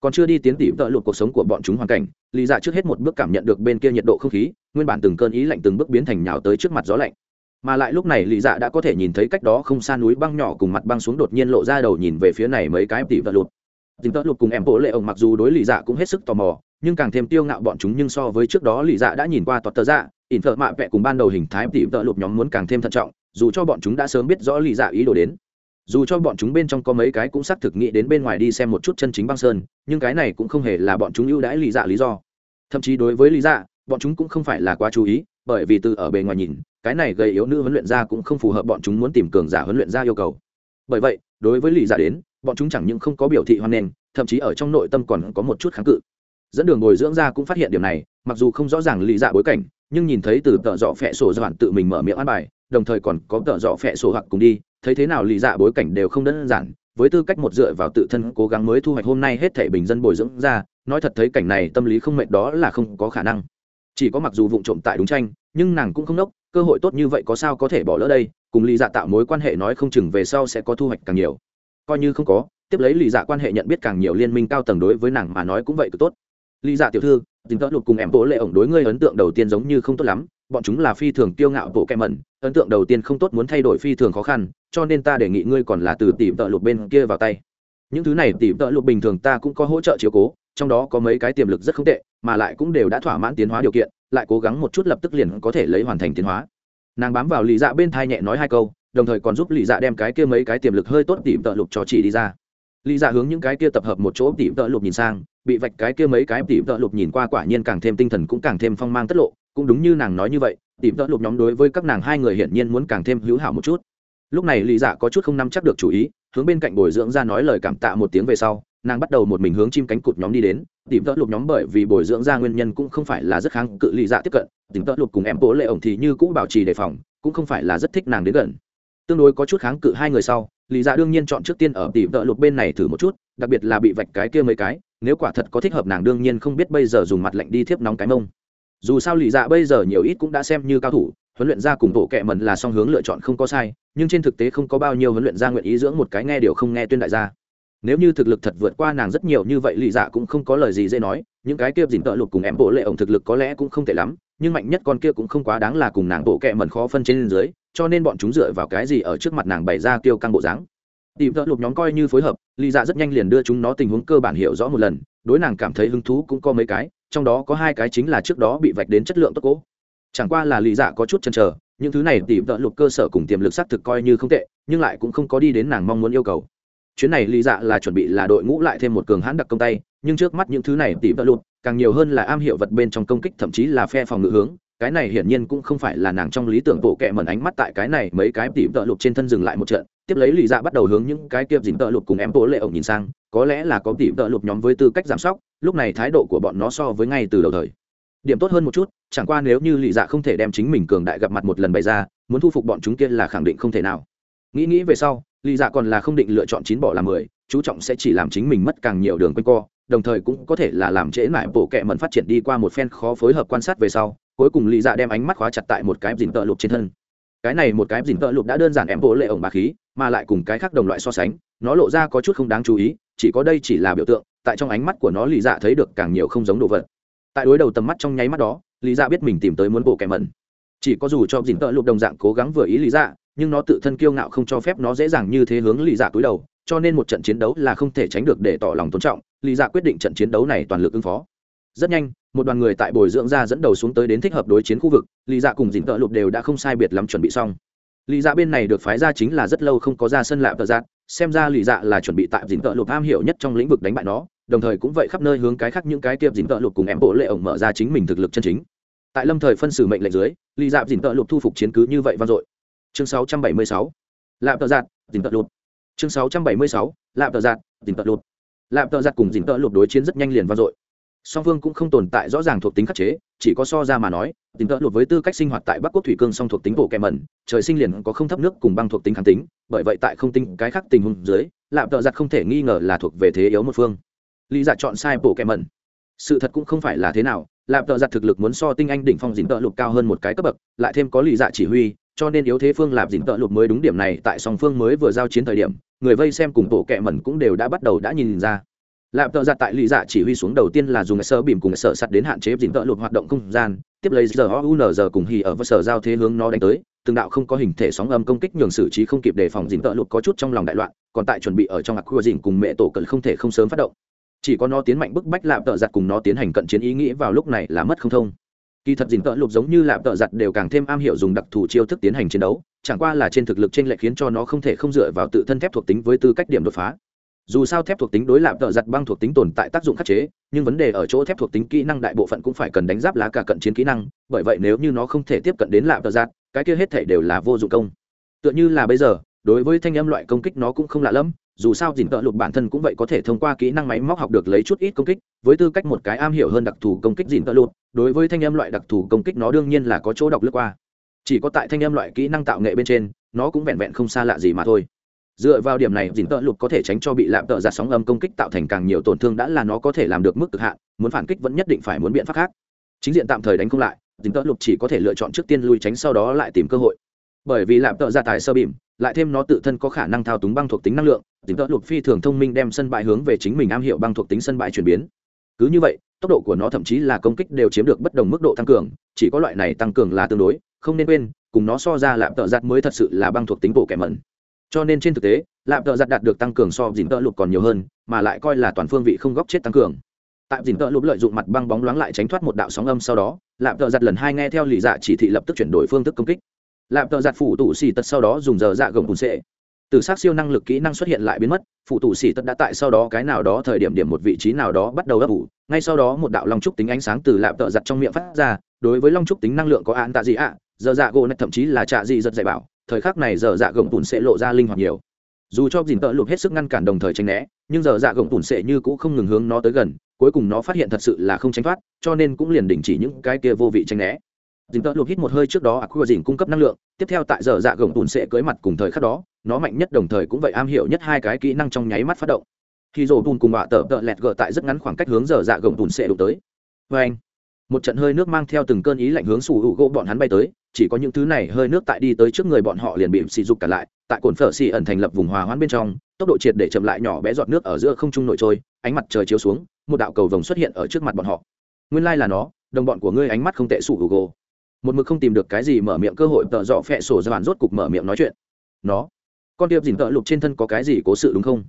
Còn chưa đi tiến tỉ tợ lụt cuộc sống của bọn chúng hoàn cảnh, lý dạ trước hết một bước cảm nhận được bên kia nhiệt độ không khí, nguyên bản từng cơn ý lạnh từng bước biến thành nhào tới trước mặt gió lạnh. Mà lại lúc này lý dạ đã có thể nhìn thấy cách đó không xa núi băng nhỏ cùng mặt băng xuống đột nhiên lộ ra đầu nhìn về phía này mấy cái tỉ vật lụt. Tỉ tợ lụt cùng em bố lệ ông mặc dù đối lì dạ cũng hết sức tò mò nhưng càng thêm tiêu ngạo bọn chúng nhưng so với trước đó lì dạ đã nhìn qua tọt tờ dạ ỉn thợ mạ vẹ cùng ban đầu hình thái tỉ vợ lụt nhóm muốn càng thêm thận trọng, dù cho bọn chúng đã sớm biết rõ lì dạ ý đồ đến. Dù cho bọn chúng bên trong có mấy cái cũng xác thực nghĩ đến bên ngoài đi xem một chút chân chính băng sơn, nhưng cái này cũng không hề là bọn chúng ưu đãi lì dạ lý do. Thậm chí đối với lý dạ bọn chúng cũng không phải là quá chú ý, bởi vì từ ở bề ngoài nhìn, cái này gây yếu nữ huấn luyện ra cũng không phù hợp bọn chúng muốn tìm cường giả huấn luyện ra yêu cầu. Bởi vậy, đối với lý dạ đến, bọn chúng chẳng những không có biểu thị hoan nghênh, thậm chí ở trong nội tâm còn có một chút kháng cự dẫn đường bồi dưỡng ra cũng phát hiện điểm này, mặc dù không rõ ràng lý dạ bối cảnh, nhưng nhìn thấy từ tợ dọ phẹ sổ doạn tự mình mở miệng ăn bài, đồng thời còn có tợ dọ phẹ sổ hoặc cùng đi, thấy thế nào lý dạ bối cảnh đều không đơn giản, với tư cách một dựa vào tự thân cố gắng mới thu hoạch hôm nay hết thể bình dân bồi dưỡng ra, nói thật thấy cảnh này tâm lý không mệt đó là không có khả năng. Chỉ có mặc dù vụ trộm tại đúng tranh, nhưng nàng cũng không đốc cơ hội tốt như vậy có sao có thể bỏ lỡ đây, cùng lý dạ tạo mối quan hệ nói không chừng về sau sẽ có thu hoạch càng nhiều. Coi như không có, tiếp lấy lý dạ quan hệ nhận biết càng nhiều liên minh cao tầng đối với nàng mà nói cũng vậy cứ tốt lý dạ tiểu thư dình tớ lục cùng em bố lệ ổng đối ngươi ấn tượng đầu tiên giống như không tốt lắm, bọn chúng là phi thường kiêu ngạo bộ kẹ mẩn, ấn tượng đầu tiên không tốt muốn thay đổi phi thường khó khăn, cho nên ta đề nghị ngươi còn là từ tỉ tợ lục bên kia vào tay. Những thứ này tỉ tợ lục bình thường ta cũng có hỗ trợ chiếu cố, trong đó có mấy cái tiềm lực rất không tệ, mà lại cũng đều đã thỏa mãn tiến hóa điều kiện, lại cố gắng một chút lập tức liền có thể lấy hoàn thành tiến hóa. Nàng bám vào lì dạ bên thai nhẹ nói hai câu, đồng thời còn giúp lì dạ đem cái kia mấy cái tiềm lực hơi tốt tỉ tợ lục cho chị đi ra. Lì dạ hướng những cái kia tập hợp một chỗ tỉ tợ lục nhìn sang bị vạch cái kia mấy cái tìm tợ lục nhìn qua quả nhiên càng thêm tinh thần cũng càng thêm phong mang tất lộ, cũng đúng như nàng nói như vậy tìm tợ lục nhóm đối với các nàng hai người hiển nhiên muốn càng thêm hữu hảo một chút. Lúc này lý dạ có chút không nắm chắc được chủ ý, hướng bên cạnh bồi dưỡng ra nói lời cảm tạ một tiếng về sau, nàng bắt đầu một mình hướng chim cánh cụt nhóm đi đến. Tìm tợ lục nhóm bởi vì bồi dưỡng ra nguyên nhân cũng không phải là rất kháng cự lý dạ tiếp cận tìm tợ lục cùng em bố lệ ổng thì như cũng bảo trì đề phòng, cũng không phải là rất thích nàng đến gần. Tương đối có chút kháng cự hai người sau Lý dạ đương nhiên chọn trước tiên ở tỷ vợ lục bên này thử một chút, đặc biệt là bị vạch cái kia mấy cái, nếu quả thật có thích hợp nàng đương nhiên không biết bây giờ dùng mặt lạnh đi thiếp nóng cái mông. Dù sao Lý dạ bây giờ nhiều ít cũng đã xem như cao thủ, huấn luyện ra cùng bộ kệ mẩn là song hướng lựa chọn không có sai, nhưng trên thực tế không có bao nhiêu huấn luyện ra nguyện ý dưỡng một cái nghe điều không nghe tuyên đại gia. Nếu như thực lực thật vượt qua nàng rất nhiều như vậy Lý dạ cũng không có lời gì dễ nói, những cái kia dình tợ lục cùng em bộ lệ ổng thực lực có lẽ cũng không tệ lắm, nhưng mạnh nhất con kia cũng không quá đáng là cùng nàng bộ kệ mẩn khó phân trên dưới cho nên bọn chúng dựa vào cái gì ở trước mặt nàng bày ra tiêu căng bộ dáng? Tìm thợ lục nhóm coi như phối hợp lì dạ rất nhanh liền đưa chúng nó tình huống cơ bản hiểu rõ một lần, đối nàng cảm thấy hứng thú cũng có mấy cái, trong đó có hai cái chính là trước đó bị vạch đến chất lượng tốt cố. Chẳng qua là lì dạ có chút chần chờ, những thứ này tìm thợ lục cơ sở cùng tiềm lực xác thực coi như không tệ, nhưng lại cũng không có đi đến nàng mong muốn yêu cầu. Chuyến này lì dạ là chuẩn bị là đội ngũ lại thêm một cường hãn đặc công tay, nhưng trước mắt những thứ này tìm thợ lục càng nhiều hơn là am hiểu vật bên trong công kích, thậm chí là phe phòng ngự hướng cái này hiển nhiên cũng không phải là nàng trong lý tưởng bộ kệ mẩn ánh mắt tại cái này mấy cái tìm tợ lục trên thân dừng lại một trận. Tiếp lấy lì dạ bắt đầu hướng những cái kia dình tợ lục cùng em bố lệ ổng nhìn sang, có lẽ là có tìm tợ lục nhóm với tư cách giảm sóc, lúc này thái độ của bọn nó so với ngay từ đầu thời. Điểm tốt hơn một chút, chẳng qua nếu như lì dạ không thể đem chính mình cường đại gặp mặt một lần bày ra, muốn thu phục bọn chúng kia là khẳng định không thể nào. Nghĩ nghĩ về sau, lì dạ còn là không định lựa chọn chín bỏ làm mười, chú trọng sẽ chỉ làm chính mình mất càng nhiều đường quanh co đồng thời cũng có thể là làm trễ lại bộ kệ mẩn phát triển đi qua một phen khó phối hợp quan sát về sau, cuối cùng lì dạ đem ánh mắt khóa chặt tại một cái dình tợ lục trên thân. Cái này một cái dình tợ lục đã đơn giản em bộ lệ ổng bà khí, mà lại cùng cái khác đồng loại so sánh, nó lộ ra có chút không đáng chú ý, chỉ có đây chỉ là biểu tượng, tại trong ánh mắt của nó lì dạ thấy được càng nhiều không giống đồ vật. Tại đối đầu tầm mắt trong nháy mắt đó lý dạ biết mình tìm tới muốn bộ kẻ mẩn. Chỉ có dù cho dình tợ lục đồng dạng cố gắng vừa ý lý dạ nhưng nó tự thân kiêu ngạo không cho phép nó dễ dàng như thế hướng lý dạ túi đầu cho nên một trận chiến đấu là không thể tránh được để tỏ lòng tôn trọng, lý dạ quyết định trận chiến đấu này toàn lực ứng phó. Rất nhanh, một đoàn người tại bồi dưỡng ra dẫn đầu xuống tới đến thích hợp đối chiến khu vực, lý dạ cùng dình tợ lục đều đã không sai biệt lắm chuẩn bị xong. Lý dạ bên này được phái ra chính là rất lâu không có ra sân lạp tợ giác xem ra lý dạ là chuẩn bị tại dình tợ lục am hiểu nhất trong lĩnh vực đánh bại nó, đồng thời cũng vậy khắp nơi hướng cái khác những cái tiệp dình tợ lục cùng em bộ lệ ổng mở ra chính mình thực lực chân chính. Tại lâm thời phân xử mệnh lệnh dưới, lý Dạ dình tợ lục thu phục chiến cứ như vậy vang dội. Chương 676. lạp tợ giác dình tợ lục chương 676. Lạm tợ giạt, dình tợ lụt. Lạm tợ giạt cùng dình tợ lụt đối chiến rất nhanh liền vang dội. Song phương cũng không tồn tại rõ ràng thuộc tính khắc chế, chỉ có so ra mà nói, dình tợ lụt với tư cách sinh hoạt tại bắc quốc thủy cương song thuộc tính bộ kèm mẩn trời sinh liền có không thấp nước cùng băng thuộc tính kháng tính, bởi vậy tại không tính cái khác tình huống dưới, Lạm tợ giặt không thể nghi ngờ là thuộc về thế yếu một phương. Lý dạ chọn sai bộ kèm mẩn sự thật cũng không phải là thế nào, Lạm tợ giặt thực lực muốn so tinh anh đỉnh phong dình tợ lụt cao hơn một cái cấp bậc, lại thêm có lý dạ chỉ huy cho nên yếu thế phương lạp dình tợ lụt mới đúng điểm này, tại song phương mới vừa giao chiến thời điểm, người vây xem cùng bộ kẹ mẩn cũng đều đã bắt đầu đã nhìn ra. Lạp tợ giặt tại lì dạ chỉ huy xuống đầu tiên là dùng sơ bìm cùng sở sắt đến hạn chế dình tợ lụt hoạt động không gian, tiếp lấy giờ o u giờ cùng hì ở vơ sở giao thế hướng nó đánh tới, từng đạo không có hình thể sóng âm công kích nhường xử trí không kịp đề phòng dình tợ lụt có chút trong lòng đại loạn, còn tại chuẩn bị ở trong mặt khu dình cùng mẹ tổ cận không thể không sớm phát động. Chỉ có nó tiến mạnh bức bách lạp tợ giặt cùng nó tiến hành cận chiến ý nghĩ vào lúc này là mất không thông kỳ thật dình tợ lục giống như lạp tợ giặt đều càng thêm am hiểu dùng đặc thù chiêu thức tiến hành chiến đấu, chẳng qua là trên thực lực t r ê n lệch khiến cho nó không thể không dựa vào tự thân thép thuộc tính với tư cách điểm đột phá. Dù sao thép thuộc tính đối lạp tợ giặt băng thuộc tính tồn tại tác dụng khắc chế, nhưng vấn đề ở chỗ thép thuộc tính kỹ năng đại bộ phận cũng phải cần đánh giáp lá cả cận chiến kỹ năng, bởi vậy nếu như nó không thể tiếp cận đến lạp tợ giặt, cái kia hết thể đều là vô dụng công. Tựa như là bây giờ, đối với thanh âm loại công kích nó cũng không lạ lẫm dù sao dìn tợ lụt bản thân cũng vậy có thể thông qua kỹ năng máy móc học được lấy chút ít công kích, với tư cách một cái am hiểu hơn đặc thù công kích dìn tợ lụt, đối với thanh âm loại đặc thù công kích nó đương nhiên là có chỗ đọc lướt qua. Chỉ có tại thanh âm loại kỹ năng tạo nghệ bên trên, nó cũng vẹn vẹn không xa lạ gì mà thôi. Dựa vào điểm này dìn tợ lụt có thể tránh cho bị lạm tợ ra sóng âm công kích tạo thành càng nhiều tổn thương đã là nó có thể làm được mức cực hạn, muốn phản kích vẫn nhất định phải muốn biện pháp khác. Chính diện tạm thời đánh không lại dìn tợ lụt chỉ có thể lựa chọn trước tiên lui tránh sau đó lại tìm cơ hội. Bởi vì lạm tợ ra tài sơ bìm lại thêm nó tự thân có khả năng thao túng băng thuộc tính năng lượng dình tợ lục phi thường thông minh đem sân bãi hướng về chính mình am hiểu băng thuộc tính sân bãi chuyển biến. Cứ như vậy, tốc độ của nó thậm chí là công kích đều chiếm được bất đồng mức độ tăng cường, chỉ có loại này tăng cường là tương đối, không nên quên, cùng nó so ra lạm tợ giặt mới thật sự là băng thuộc tính bộ kẻ mẩn. Cho nên trên thực tế, lạm tợ giặt đạt được tăng cường so dình tợ lục còn nhiều hơn, mà lại coi là toàn phương vị không góc chết tăng cường. Tại dình tợ lục lợi dụng mặt băng bóng loáng lại tránh thoát một đạo sóng âm sau đó, lạm tợ giặt lần hai nghe theo lì dạ chỉ thị lập tức chuyển đổi phương thức công kích. Lạp tợ giặt phụ tủ xì tật sau đó dùng giờ dạ gồng cùn sệ từ sát siêu năng lực kỹ năng xuất hiện lại biến mất phụ tủ xì tật đã tại sau đó cái nào đó thời điểm điểm một vị trí nào đó bắt đầu ấp ủ. Ngay sau đó một đạo long trúc tính ánh sáng từ lạp tợ giặt trong miệng phát ra, đối với long trúc tính năng lượng có án tạ gì ạ? Giờ dạ gỗ này thậm chí là trạ gì giật dạy bảo, thời khắc này giờ dạ gồng cùn sẽ lộ ra linh hoạt nhiều. Dù cho dìn tợ lụt hết sức ngăn cản đồng thời tranh né, nhưng giờ dạ gồng tùn sẽ như cũ không ngừng hướng nó tới gần, cuối cùng nó phát hiện thật sự là không tránh thoát, cho nên cũng liền đình chỉ những cái kia vô vị tranh né dính tợ lụt hít một hơi trước đó aqua dình cung cấp năng lượng, tiếp theo tại giờ dạ gồng tùn sẽ cưới mặt cùng thời khắc đó, nó mạnh nhất đồng thời cũng vậy am hiểu nhất hai cái kỹ năng trong nháy mắt phát động. Khi rồ tùn cùng bạ tờ tợ lẹt gờ tại rất ngắn khoảng cách hướng giờ dạ gồng tùn sẽ đụng tới. Vê anh, một trận hơi nước mang theo từng cơn ý lạnh hướng sủ hữu gỗ bọn hắn bay tới, chỉ có những thứ này hơi nước tại đi tới trước người bọn họ liền bị xì dục cả lại, tại cồn phở xì ẩn thành lập vùng hòa hoãn bên trong, tốc độ triệt để chậm lại nhỏ bé giọt nước ở giữa không trung nổi trôi, ánh mặt trời chiếu xuống, một đạo cầu vồng xuất hiện ở trước mặt bọn họ. Nguyên lai là nó, đồng bọn của ngươi ánh mắt không tệ sủ hữu gỗ một mực không tìm được cái gì mở miệng cơ hội tợ dọ phẹ sổ ra bàn rốt cục mở miệng nói chuyện. Nó, con điệp dìn tợ lục trên thân có cái gì cố sự đúng không?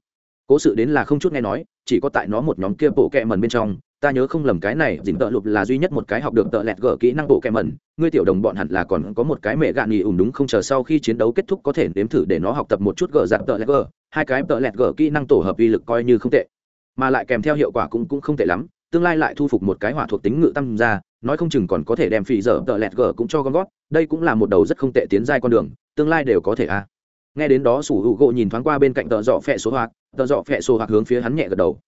Cố sự đến là không chút nghe nói, chỉ có tại nó một nhóm kia bộ kẹ mần bên trong, ta nhớ không lầm cái này dìn tợ lục là duy nhất một cái học được tợ lẹt gở kỹ năng bộ kẹ mần ngươi tiểu đồng bọn hẳn là còn có một cái mẹ gạn nghỉ ủng đúng không? Chờ sau khi chiến đấu kết thúc có thể nếm thử để nó học tập một chút gở dạng tợ lẹt gở. Hai cái tợ lẹt gở kỹ năng tổ hợp uy lực coi như không tệ, mà lại kèm theo hiệu quả cũng cũng không tệ lắm tương lai lại thu phục một cái hỏa thuộc tính ngự tăng ra, nói không chừng còn có thể đem phì dở tợ lẹt gờ cũng cho con gót, đây cũng là một đầu rất không tệ tiến giai con đường, tương lai đều có thể a à. nghe đến đó sủ hữu gỗ nhìn thoáng qua bên cạnh tợ dọ phẹ số hoạt tợ dọ phẹ số hoạt hướng phía hắn nhẹ gật đầu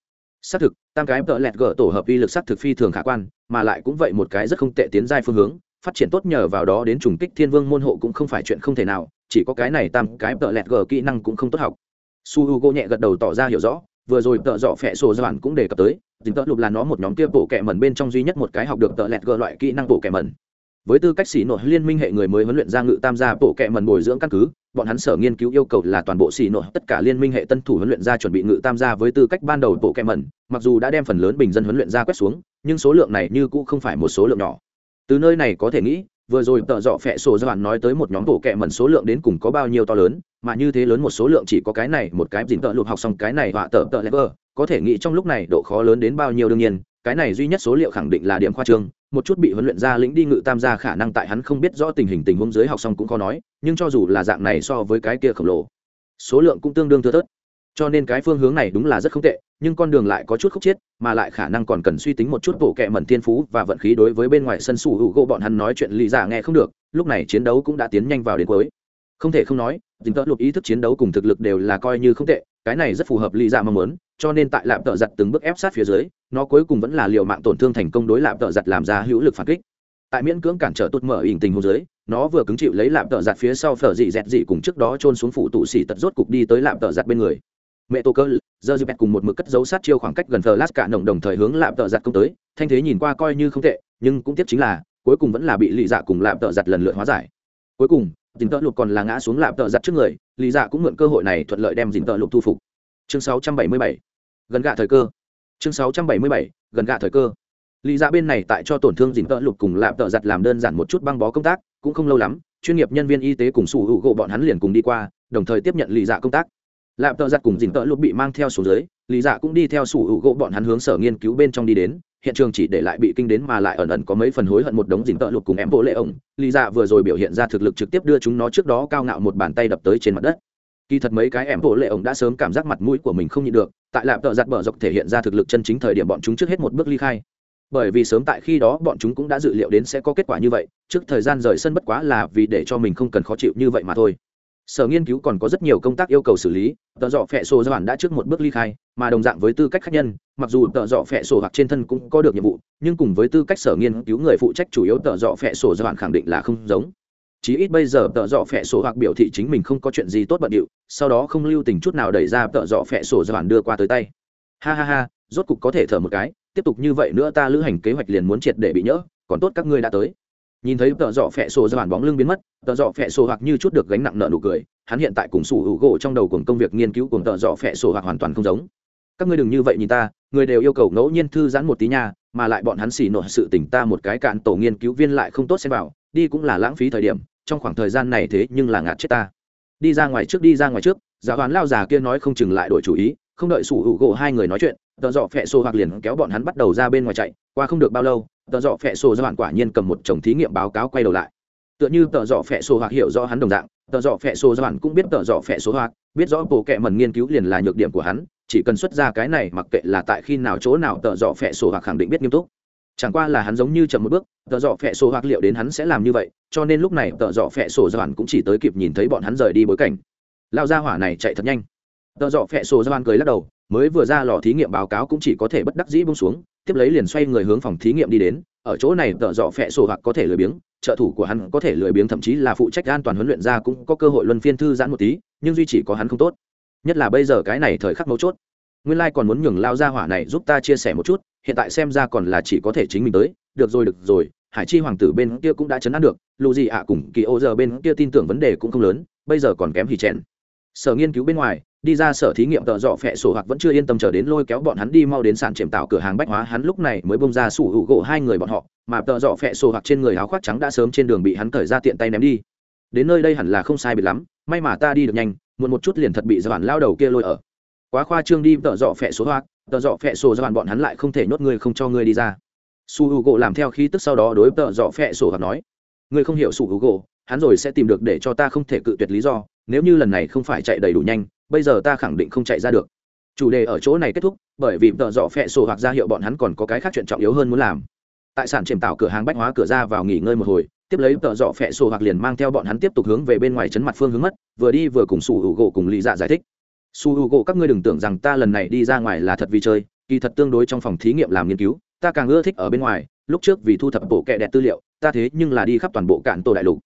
xác thực, tam cái tợ lẹt gờ tổ hợp uy lực xác thực phi thường khả quan, mà lại cũng vậy một cái rất không tệ tiến giai phương hướng, phát triển tốt nhờ vào đó đến trùng kích thiên vương môn hộ cũng không phải chuyện không thể nào, chỉ có cái này tam cái tợ lẹt gờ kỹ năng cũng không tốt học su h u g o nhẹ gật đầu tỏ ra hiểu rõ vừa rồi tợ dọ phẹ sổ doạn cũng đề cập tới, dính tợ lục là nó một nhóm kia bộ kẹ mẩn bên trong duy nhất một cái học được tợ lẹt gờ loại kỹ năng bộ kẹ mẩn. Với tư cách xỉ nội liên minh hệ người mới huấn luyện ra ngự tam gia bộ kẹ mẩn bồi dưỡng căn cứ, bọn hắn sở nghiên cứu yêu cầu là toàn bộ xỉ nội tất cả liên minh hệ tân thủ huấn luyện ra chuẩn bị ngự tam gia với tư cách ban đầu bộ kẹ mẩn, mặc dù đã đem phần lớn bình dân huấn luyện ra quét xuống, nhưng số lượng này như cũ không phải một số lượng nhỏ. Từ nơi này có thể nghĩ vừa rồi tợ dọ phẹ sổ doạn nói tới một nhóm bộ kệ mẩn số lượng đến cùng có bao nhiêu to lớn, mà như thế lớn một số lượng chỉ có cái này, một cái dìn tợ lục học xong cái này họa tợ tợ lẽ có thể nghĩ trong lúc này độ khó lớn đến bao nhiêu đương nhiên, cái này duy nhất số liệu khẳng định là điểm khoa trương, một chút bị huấn luyện ra lĩnh đi ngự tam gia khả năng tại hắn không biết rõ tình hình tình huống dưới học xong cũng khó nói, nhưng cho dù là dạng này so với cái kia khổng lồ, số lượng cũng tương đương thưa thớt cho nên cái phương hướng này đúng là rất không tệ, nhưng con đường lại có chút khúc chiết, mà lại khả năng còn cần suy tính một chút bộ kệ mẩn thiên phú và vận khí đối với bên ngoài sân sủ hữu gỗ bọn hắn nói chuyện lý giả dạ nghe không được, lúc này chiến đấu cũng đã tiến nhanh vào đến cuối. Không thể không nói dính tợ lục ý thức chiến đấu cùng thực lực đều là coi như không tệ, cái này rất phù hợp lý giả dạ mong muốn, cho nên tại lạm tợ giặt từng bước ép sát phía dưới, nó cuối cùng vẫn là liều mạng tổn thương thành công đối lạm tợ giặt làm ra hữu lực phản kích. Tại miễn cưỡng cản trở tốt mở ỉn tình hồ dưới, nó vừa cứng chịu lấy lạm tợ giặt phía sau phở dị dẹt dị cùng trước đó trôn xuống phủ tụ xỉ tật rốt cục đi tới lạm tợ giặt bên người mẹ tô cơ, giờ dịp cùng một mực cất dấu sát chiêu khoảng cách gần phở lát cả nồng đồng thời hướng lạm tợ giặt công tới. Thanh thế nhìn qua coi như không tệ, nhưng cũng tiếp chính là, cuối cùng vẫn là bị lì dạ cùng lạm tợ giặt lần lượt hóa giải. Cuối cùng dìn tợ lục còn là ngã xuống lạm tợ giặt trước người lì dạ cũng mượn cơ hội này thuận lợi đem dìn tợ lục thu phục. Chương 677 gần gạ thời cơ. Chương 677 gần gạ thời cơ. Lý dạ bên này tại cho tổn thương dìn tợ lục cùng lạm tợ giặt làm đơn giản một chút băng bó công tác, cũng không lâu lắm, chuyên nghiệp nhân viên y tế cùng sủ hữu gộ bọn hắn liền cùng đi qua, đồng thời tiếp nhận lì dạ công tác lạp tợ giặt cùng dình tợ lục bị mang theo xuống dưới, Lý dạ cũng đi theo sủ hữu gỗ bọn hắn hướng sở nghiên cứu bên trong đi đến, hiện trường chỉ để lại bị kinh đến mà lại ẩn ẩn có mấy phần hối hận một đống dình tợ lục cùng em bộ lệ ổng. Lý dạ vừa rồi biểu hiện ra thực lực trực tiếp đưa chúng nó trước đó cao ngạo một bàn tay đập tới trên mặt đất. Kỳ thật mấy cái em bộ lệ ổng đã sớm cảm giác mặt mũi của mình không nhịn được, tại lạp tợ giặt bờ dọc thể hiện ra thực lực chân chính thời điểm bọn chúng trước hết một bước ly khai. Bởi vì sớm tại khi đó bọn chúng cũng đã dự liệu đến sẽ có kết quả như vậy, trước thời gian rời sân bất quá là vì để cho mình không cần khó chịu như vậy mà thôi sở nghiên cứu còn có rất nhiều công tác yêu cầu xử lý, tợ dọ phẹ sổ doạn đã trước một bước ly khai, mà đồng dạng với tư cách khách nhân, mặc dù tợ dọ phẹ sổ hoặc trên thân cũng có được nhiệm vụ, nhưng cùng với tư cách sở nghiên cứu người phụ trách chủ yếu tợ dọ phẹ sổ doạn khẳng định là không giống. Chí ít bây giờ tợ dọ phẹ sổ hoặc biểu thị chính mình không có chuyện gì tốt bận điệu, sau đó không lưu tình chút nào đẩy ra tợ dọ phẹ sổ doạn đưa qua tới tay. Ha ha ha, rốt cục có thể thở một cái, tiếp tục như vậy nữa ta lữ hành kế hoạch liền muốn triệt để bị nhỡ, còn tốt các ngươi đã tới nhìn thấy tợ dọ phẹ sổ ra bản bóng lưng biến mất, tợ dọ phẹ sổ hoặc như chút được gánh nặng nợ nụ cười, hắn hiện tại cùng sủ hữu gỗ trong đầu cùng công việc nghiên cứu cùng tợ dọ phẹ sổ hoặc hoàn toàn không giống. Các ngươi đừng như vậy nhìn ta, người đều yêu cầu ngẫu nhiên thư giãn một tí nha, mà lại bọn hắn xỉ nổi sự tỉnh ta một cái cạn tổ nghiên cứu viên lại không tốt xem vào, đi cũng là lãng phí thời điểm, trong khoảng thời gian này thế nhưng là ngạt chết ta. Đi ra ngoài trước, đi ra ngoài trước, giáo hoán lao già kia nói không chừng lại đổi chủ ý, không đợi sủ hữu gỗ hai người nói chuyện, tợ dọ phẹ sổ hoặc liền kéo bọn hắn bắt đầu ra bên ngoài chạy, qua không được bao lâu tợ dọ phẹ sổ do bạn quả nhiên cầm một chồng thí nghiệm báo cáo quay đầu lại. Tựa như tợ dọ phẹ sổ hoặc hiểu rõ hắn đồng dạng tợ dọ phẹ sổ do bạn cũng biết tợ dọ phẹ sổ hoặc biết rõ bộ kệ mần nghiên cứu liền là nhược điểm của hắn, chỉ cần xuất ra cái này mặc kệ là tại khi nào chỗ nào tợ dọ phẹ sổ hoặc khẳng định biết nghiêm túc. Chẳng qua là hắn giống như chậm một bước tợ dọ phẹ sổ hoặc liệu đến hắn sẽ làm như vậy, cho nên lúc này tợ dọ phẹ sổ do bạn cũng chỉ tới kịp nhìn thấy bọn hắn rời đi bối cảnh. Lao ra hỏa này chạy thật nhanh. Tợ dọ phẹ sổ do bạn cười lắc đầu, mới vừa ra lò thí nghiệm báo cáo cũng chỉ có thể bất đắc dĩ bông xuống tiếp lấy liền xoay người hướng phòng thí nghiệm đi đến. Ở chỗ này, tợ dọ phẹ sổ hoặc có thể lười biếng, trợ thủ của hắn có thể lười biếng, thậm chí là phụ trách an toàn huấn luyện ra cũng có cơ hội luân phiên thư giãn một tí, nhưng duy chỉ có hắn không tốt. Nhất là bây giờ cái này thời khắc mấu chốt. Nguyên lai、like、còn muốn nhường lao ra hỏa này giúp ta chia sẻ một chút, hiện tại xem ra còn là chỉ có thể chính mình tới. Được rồi được rồi, hải chi hoàng tử bên kia cũng đã chấn an được lù gì ạ cùng kỳ ô giờ bên kia tin tưởng vấn đề cũng không lớn, bây giờ còn kém hỉ chèn sở nghiên cứu bên ngoài, đi ra sở thí nghiệm tợ dọ phẹ sổ hoặc vẫn chưa yên tâm chờ đến lôi kéo bọn hắn đi mau đến sàn chềm tạo cửa hàng bách hóa, hắn lúc này mới bông ra sủ hữu gỗ hai người bọn họ, mà tợ dọ phẹ sổ hoặc trên người áo khoác trắng đã sớm trên đường bị hắn thời ra tiện tay ném đi. Đến nơi đây hẳn là không sai biệt lắm, may mà ta đi được nhanh, muộn một chút liền thật bị giàn lao đầu kia lôi ở. Quá khoa trương đi, tợ dọ phẹ số hoặc, tợ dọ phẹ sổ giàn bọn hắn lại không thể nhốt người không cho ngươi đi ra. Su hữu gỗ làm theo khí tức sau đó đối tợ dọ phẹ sổ hoặc nói, ngươi không hiểu su hữu gỗ, hắn rồi sẽ tìm được để cho ta không thể cự tuyệt lý do nếu như lần này không phải chạy đầy đủ nhanh, bây giờ ta khẳng định không chạy ra được. Chủ đề ở chỗ này kết thúc, bởi vì tợ dọ phẹ sổ hoặc ra hiệu bọn hắn còn có cái khác chuyện trọng yếu hơn muốn làm. Tại sản chìm tạo cửa hàng bách hóa cửa ra vào nghỉ ngơi một hồi, tiếp lấy tợ dọ phẹ sổ hoặc liền mang theo bọn hắn tiếp tục hướng về bên ngoài chấn mặt phương hướng mất, vừa đi vừa cùng su hữu gỗ cùng lý dạ giải thích. Su hữu gỗ các ngươi đừng tưởng rằng ta lần này đi ra ngoài là thật vì chơi, kỳ thật tương đối trong phòng thí nghiệm làm nghiên cứu, ta càng ưa thích ở bên ngoài, lúc trước vì thu thập bộ kệ đẹp tư liệu, ta thế nhưng là đi khắp toàn bộ cạn tổ đại lục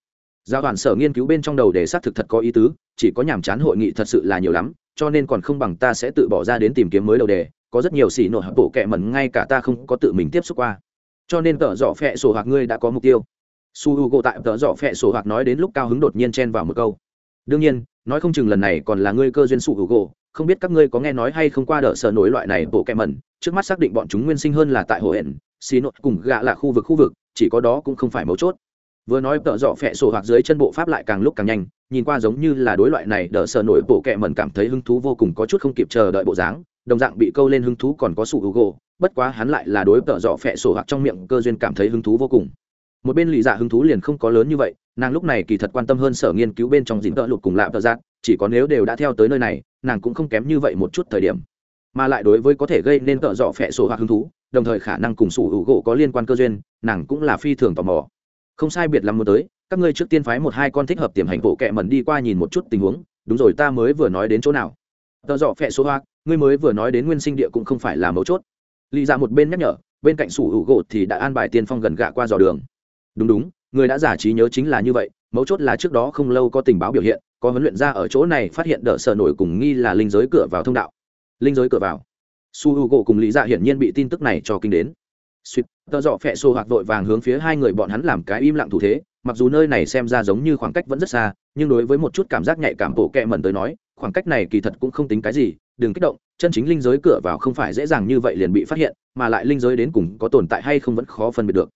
giao đoàn sở nghiên cứu bên trong đầu để xác thực thật có ý tứ, chỉ có nhàm chán hội nghị thật sự là nhiều lắm, cho nên còn không bằng ta sẽ tự bỏ ra đến tìm kiếm mới đầu đề, có rất nhiều xỉ nổi hợp bộ kệ mẩn ngay cả ta không có tự mình tiếp xúc qua. Cho nên tợ dọ phẹ sổ hoặc ngươi đã có mục tiêu. Su h u gộ tại tợ dọ phẹ sổ hoặc nói đến lúc cao hứng đột nhiên chen vào một câu. Đương nhiên, nói không chừng lần này còn là ngươi cơ duyên su h u gộ không biết các ngươi có nghe nói hay không qua đỡ sở nổi loại này bộ kệ mẩn, trước mắt xác định bọn chúng nguyên sinh hơn là tại hồ hển xì nội cùng gạ là khu vực khu vực, chỉ có đó cũng không phải mấu chốt vừa nói tợ dọ phẹ sổ hoặc dưới chân bộ pháp lại càng lúc càng nhanh, nhìn qua giống như là đối loại này đỡ sợ nổi bộ kẹ mẩn cảm thấy hứng thú vô cùng có chút không kịp chờ đợi bộ dáng, đồng dạng bị câu lên hứng thú còn có sủ hữu gỗ bất quá hắn lại là đối tợ dọ phẹ sổ hoặc trong miệng cơ duyên cảm thấy hứng thú vô cùng. Một bên lì dạ hứng thú liền không có lớn như vậy, nàng lúc này kỳ thật quan tâm hơn sở nghiên cứu bên trong dính tợ lục cùng lạ tợ giác, chỉ có nếu đều đã theo tới nơi này, nàng cũng không kém như vậy một chút thời điểm. Mà lại đối với có thể gây nên tợ dọ phẹ sổ hoặc hứng thú, đồng thời khả năng cùng sủ hữu gỗ có liên quan cơ duyên, nàng cũng là phi thường tò mò không sai biệt lắm muốn tới, các ngươi trước tiên phái một hai con thích hợp tiềm hành bộ kẹ mẩn đi qua nhìn một chút tình huống, đúng rồi ta mới vừa nói đến chỗ nào. Tờ dọ phẹ số hoa ngươi mới vừa nói đến nguyên sinh địa cũng không phải là mấu chốt. Lì ra dạ một bên nhắc nhở, bên cạnh sủ hữu gỗ thì đã an bài tiên phong gần gạ qua dò đường. Đúng đúng, người đã giả trí nhớ chính là như vậy, mấu chốt là trước đó không lâu có tình báo biểu hiện, có huấn luyện ra ở chỗ này phát hiện đỡ sợ nổi cùng nghi là linh giới cửa vào thông đạo. Linh giới cửa vào. Su h u gỗ cùng lý dạ hiển nhiên bị tin tức này cho kinh đến suýt, tợ dọ phẹ xô hoặc vội vàng hướng phía hai người bọn hắn làm cái im lặng thủ thế, mặc dù nơi này xem ra giống như khoảng cách vẫn rất xa, nhưng đối với một chút cảm giác nhạy cảm bộ kẹ mẩn tới nói, khoảng cách này kỳ thật cũng không tính cái gì, đừng kích động, chân chính linh giới cửa vào không phải dễ dàng như vậy liền bị phát hiện, mà lại linh giới đến cùng có tồn tại hay không vẫn khó phân biệt được.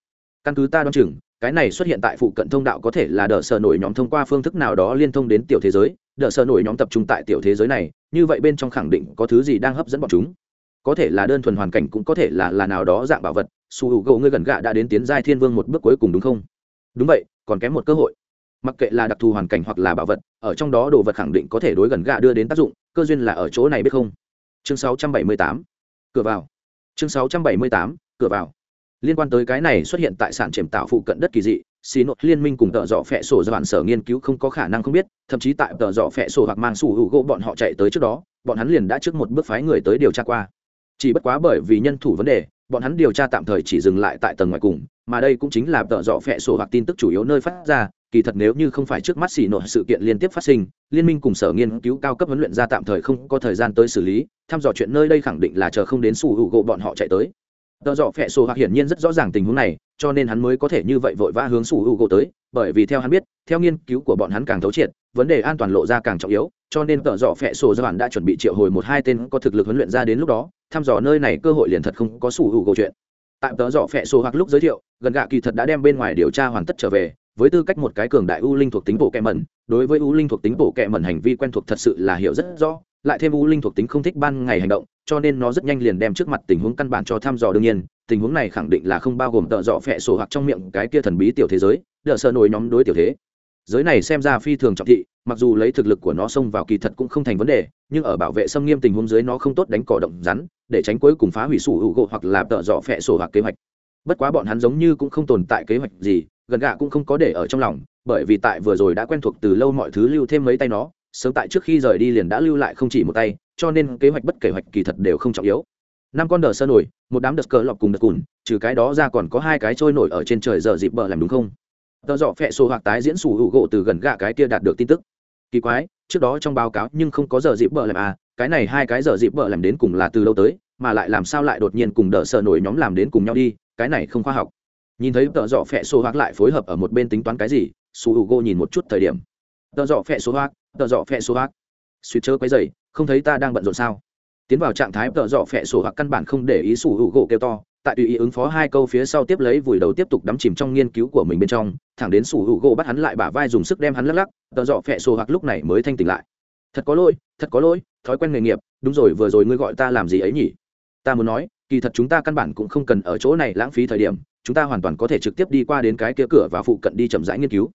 Căn cứ ta đoán chừng, cái này xuất hiện tại phụ cận thông đạo có thể là đỡ sở nổi nhóm thông qua phương thức nào đó liên thông đến tiểu thế giới, đỡ sở nổi nhóm tập trung tại tiểu thế giới này, như vậy bên trong khẳng định có thứ gì đang hấp dẫn bọn chúng có thể là đơn thuần hoàn cảnh cũng có thể là là nào đó dạng bảo vật. Su h u gỗ ngươi gần gạ đã đến tiến giai thiên vương một bước cuối cùng đúng không? Đúng vậy còn kém một cơ hội. Mặc kệ là đặc thù hoàn cảnh hoặc là bảo vật ở trong đó đồ vật khẳng định có thể đối gần gạ đưa đến tác dụng cơ duyên là ở chỗ này biết không? Chương 678, cửa vào. Chương 678, cửa vào. Liên quan tới cái này xuất hiện tại sản triển tạo phụ cận đất kỳ dị xì nội liên minh cùng tợ dọ phẹ sổ do bản sở nghiên cứu không có khả năng không biết thậm chí tại tợ dọ phẹ sổ hoặc mang sủ hữu gỗ bọn họ chạy tới trước đó bọn hắn liền đã trước một bước phái người tới điều tra qua chỉ bất quá bởi vì nhân thủ vấn đề, bọn hắn điều tra tạm thời chỉ dừng lại tại tầng ngoài cùng, mà đây cũng chính là tợ dọ phẹ sổ hoặc tin tức chủ yếu nơi phát ra, kỳ thật nếu như không phải trước mắt xì nội sự kiện liên tiếp phát sinh, liên minh cùng sở nghiên cứu cao cấp huấn luyện ra tạm thời không có thời gian tới xử lý, thăm dò chuyện nơi đây khẳng định là chờ không đến sủ hữu gộ bọn họ chạy tới. Tợ dọ phẹ sổ hoặc hiển nhiên rất rõ ràng tình huống này, cho nên hắn mới có thể như vậy vội vã hướng sủ hữu gộ tới, bởi vì theo hắn biết, theo nghiên cứu của bọn hắn càng thấu triệt vấn đề an toàn lộ ra càng trọng yếu, cho nên tợ dọ phẹ sổ do bạn đã chuẩn bị triệu hồi một hai tên có thực lực huấn luyện ra đến lúc đó, thăm dò nơi này cơ hội liền thật không có sủ hữu câu chuyện. Tại tợ dọ phẹ sổ hoặc lúc giới thiệu, gần gạ kỳ thật đã đem bên ngoài điều tra hoàn tất trở về, với tư cách một cái cường đại u linh thuộc tính bộ kẹ mẩn, đối với u linh thuộc tính bộ kẹ mẩn hành vi quen thuộc thật sự là hiểu rất rõ, lại thêm u linh thuộc tính không thích ban ngày hành động, cho nên nó rất nhanh liền đem trước mặt tình huống căn bản cho thăm dò đương nhiên, tình huống này khẳng định là không bao gồm tợ dọ phẹ sổ hoặc trong miệng cái kia thần bí tiểu thế giới, đỡ sợ nổi nhóm đối tiểu thế giới này xem ra phi thường trọng thị, mặc dù lấy thực lực của nó xông vào kỳ thật cũng không thành vấn đề, nhưng ở bảo vệ xâm nghiêm tình huống dưới nó không tốt đánh cỏ động rắn, để tránh cuối cùng phá hủy sủ hữu gỗ hoặc là tợ dọ phẹ sổ hoặc kế hoạch. Bất quá bọn hắn giống như cũng không tồn tại kế hoạch gì, gần gạ cũng không có để ở trong lòng, bởi vì tại vừa rồi đã quen thuộc từ lâu mọi thứ lưu thêm mấy tay nó, sớm tại trước khi rời đi liền đã lưu lại không chỉ một tay, cho nên kế hoạch bất kế hoạch kỳ thật đều không trọng yếu. Năm con đờ sơ nổi, một đám đợt cờ lọc cùng đợt cùn, trừ cái đó ra còn có hai cái trôi nổi ở trên trời giờ dịp bờ làm đúng không? Tờ dọ phẹ sổ hoặc tái diễn sủ hữu gỗ từ gần gạ cái kia đạt được tin tức. Kỳ quái, trước đó trong báo cáo nhưng không có giờ dịp bợ làm à cái này hai cái giờ dịp bợ làm đến cùng là từ lâu tới, mà lại làm sao lại đột nhiên cùng đỡ sợ nổi nhóm làm đến cùng nhau đi, cái này không khoa học. Nhìn thấy tờ dọ phẹ sổ hoặc lại phối hợp ở một bên tính toán cái gì su h u nhìn một chút thời điểm. Tờ dọ phẹ số hoặc, tờ dọ phẹ số hoặc. Suýt chớ quấy dày không thấy ta đang bận rộn sao? Tiến vào trạng thái tợ dọ phẹ sổ hoặc căn bản không để ý sủ hữu gỗ kêu to tại tùy ý ứng phó hai câu phía sau tiếp lấy vùi đầu tiếp tục đắm chìm trong nghiên cứu của mình bên trong, thẳng đến sủ hữu gỗ bắt hắn lại bả vai dùng sức đem hắn lắc lắc, tợ dọ phẹ sổ hoặc lúc này mới thanh tỉnh lại. Thật có lỗi, thật có lỗi, thói quen nghề nghiệp, đúng rồi, vừa rồi ngươi gọi ta làm gì ấy nhỉ? Ta muốn nói, kỳ thật chúng ta căn bản cũng không cần ở chỗ này lãng phí thời điểm, chúng ta hoàn toàn có thể trực tiếp đi qua đến cái kia cửa và phụ cận đi chậm rãi nghiên cứu.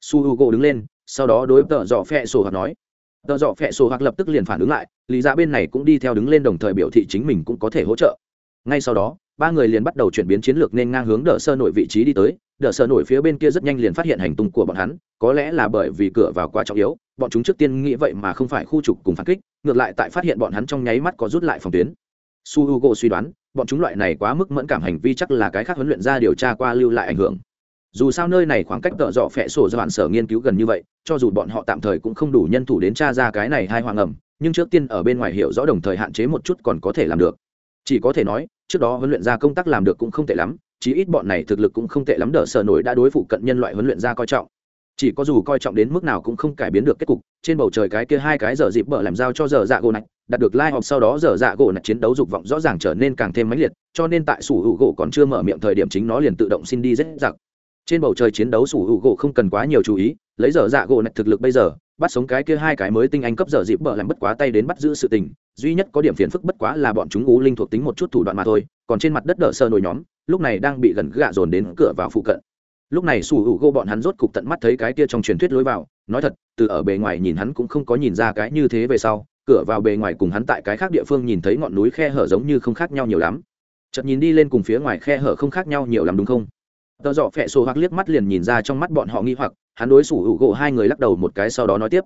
Su h u gỗ đứng lên, sau đó đối với tợ dọ phẹ sổ hoặc nói. Tợ dọ phẹ sổ hoặc lập tức liền phản ứng lại, lý ra bên này cũng đi theo đứng lên đồng thời biểu thị chính mình cũng có thể hỗ trợ. Ngay sau đó ba người liền bắt đầu chuyển biến chiến lược nên ngang hướng đỡ sơ nội vị trí đi tới. Đỡ sơ nội phía bên kia rất nhanh liền phát hiện hành tung của bọn hắn, có lẽ là bởi vì cửa vào quá trọng yếu, bọn chúng trước tiên nghĩ vậy mà không phải khu trục cùng phản kích, ngược lại tại phát hiện bọn hắn trong nháy mắt có rút lại phòng tuyến. Su Hugo suy đoán, bọn chúng loại này quá mức mẫn cảm hành vi chắc là cái khác huấn luyện ra điều tra qua lưu lại ảnh hưởng. Dù sao nơi này khoảng cách tợ dọ phẹ sổ do bạn sở nghiên cứu gần như vậy, cho dù bọn họ tạm thời cũng không đủ nhân thủ đến tra ra cái này hai hoàng ẩm, nhưng trước tiên ở bên ngoài hiểu rõ đồng thời hạn chế một chút còn có thể làm được. Chỉ có thể nói trước đó huấn luyện ra công tác làm được cũng không tệ lắm, chí ít bọn này thực lực cũng không tệ lắm, đỡ sở nổi đã đối phụ cận nhân loại huấn luyện ra coi trọng. Chỉ có dù coi trọng đến mức nào cũng không cải biến được kết cục, trên bầu trời cái kia hai cái giờ dịp bờ làm giao cho giờ dạ gỗ nạch đạt được lai học sau đó giờ dạ gỗ nạch chiến đấu dục vọng rõ ràng trở nên càng thêm mãnh liệt, cho nên tại sủ hữu gỗ còn chưa mở miệng thời điểm chính nó liền tự động xin đi rất giặc. Trên bầu trời chiến đấu sủ hữu gỗ không cần quá nhiều chú ý, lấy giờ dạ gỗ nạch thực lực bây giờ bắt sống cái kia hai cái mới tinh anh cấp giờ dịp bợ làm bất quá tay đến bắt giữ sự tình, duy nhất có điểm phiền phức bất quá là bọn chúng ú linh thuộc tính một chút thủ đoạn mà thôi, còn trên mặt đất đỡ sơ nổi nhóm, lúc này đang bị gần gạ dồn đến cửa vào phụ cận. Lúc này sủ hữu gô bọn hắn rốt cục tận mắt thấy cái kia trong truyền thuyết lối vào, nói thật, từ ở bề ngoài nhìn hắn cũng không có nhìn ra cái như thế về sau, cửa vào bề ngoài cùng hắn tại cái khác địa phương nhìn thấy ngọn núi khe hở giống như không khác nhau nhiều lắm. Chợt nhìn đi lên cùng phía ngoài khe hở không khác nhau nhiều lắm đúng không? Tờ dọ phẹ sổ hoặc liếc mắt liền nhìn ra trong mắt bọn họ nghi hoặc, hắn đối xử hữu gỗ hai người lắc đầu một cái sau đó nói tiếp.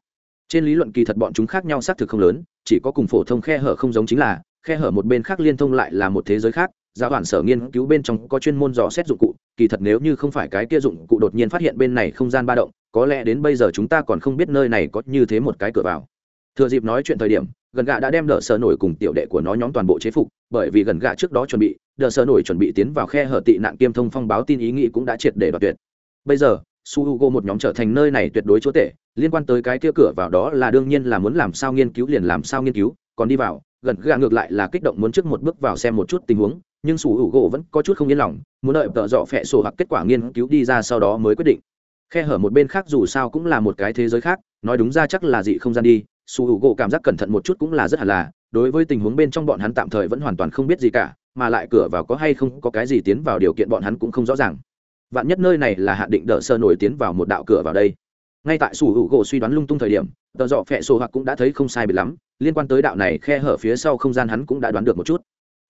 Trên lý luận kỳ thật bọn chúng khác nhau xác thực không lớn, chỉ có cùng phổ thông khe hở không giống chính là, khe hở một bên khác liên thông lại là một thế giới khác, giáo bản sở nghiên cứu bên trong có chuyên môn dò xét dụng cụ, kỳ thật nếu như không phải cái kia dụng cụ đột nhiên phát hiện bên này không gian ba động, có lẽ đến bây giờ chúng ta còn không biết nơi này có như thế một cái cửa vào. Thừa dịp nói chuyện thời điểm gần gạ đã đem đỡ sở nổi cùng tiểu đệ của nó nhóm toàn bộ chế phục, bởi vì gần gạ trước đó chuẩn bị, đỡ sở nổi chuẩn bị tiến vào khe hở tị nạn kiêm thông phong báo tin ý nghĩ cũng đã triệt để đoạt tuyệt. Bây giờ, su h u g o một nhóm trở thành nơi này tuyệt đối chúa tể, liên quan tới cái kia cửa vào đó là đương nhiên là muốn làm sao nghiên cứu liền làm sao nghiên cứu, còn đi vào, gần gạ ngược lại là kích động muốn trước một bước vào xem một chút tình huống, nhưng sủ hữu vẫn có chút không yên lòng, muốn đợi tợ dọ phẹ sổ hoặc kết quả nghiên cứu đi ra sau đó mới quyết định. Khe hở một bên khác dù sao cũng là một cái thế giới khác, nói đúng ra chắc là dị không gian đi su h u gỗ cảm giác cẩn thận một chút cũng là rất hẳn là, đối với tình huống bên trong bọn hắn tạm thời vẫn hoàn toàn không biết gì cả, mà lại cửa vào có hay không có cái gì tiến vào điều kiện bọn hắn cũng không rõ ràng. Vạn nhất nơi này là hạ định đỡ sơ nổi tiến vào một đạo cửa vào đây. Ngay tại sủ hữu gỗ suy đoán lung tung thời điểm, tờ dọ phẹ sổ hoặc cũng đã thấy không sai biệt lắm, liên quan tới đạo này khe hở phía sau không gian hắn cũng đã đoán được một chút.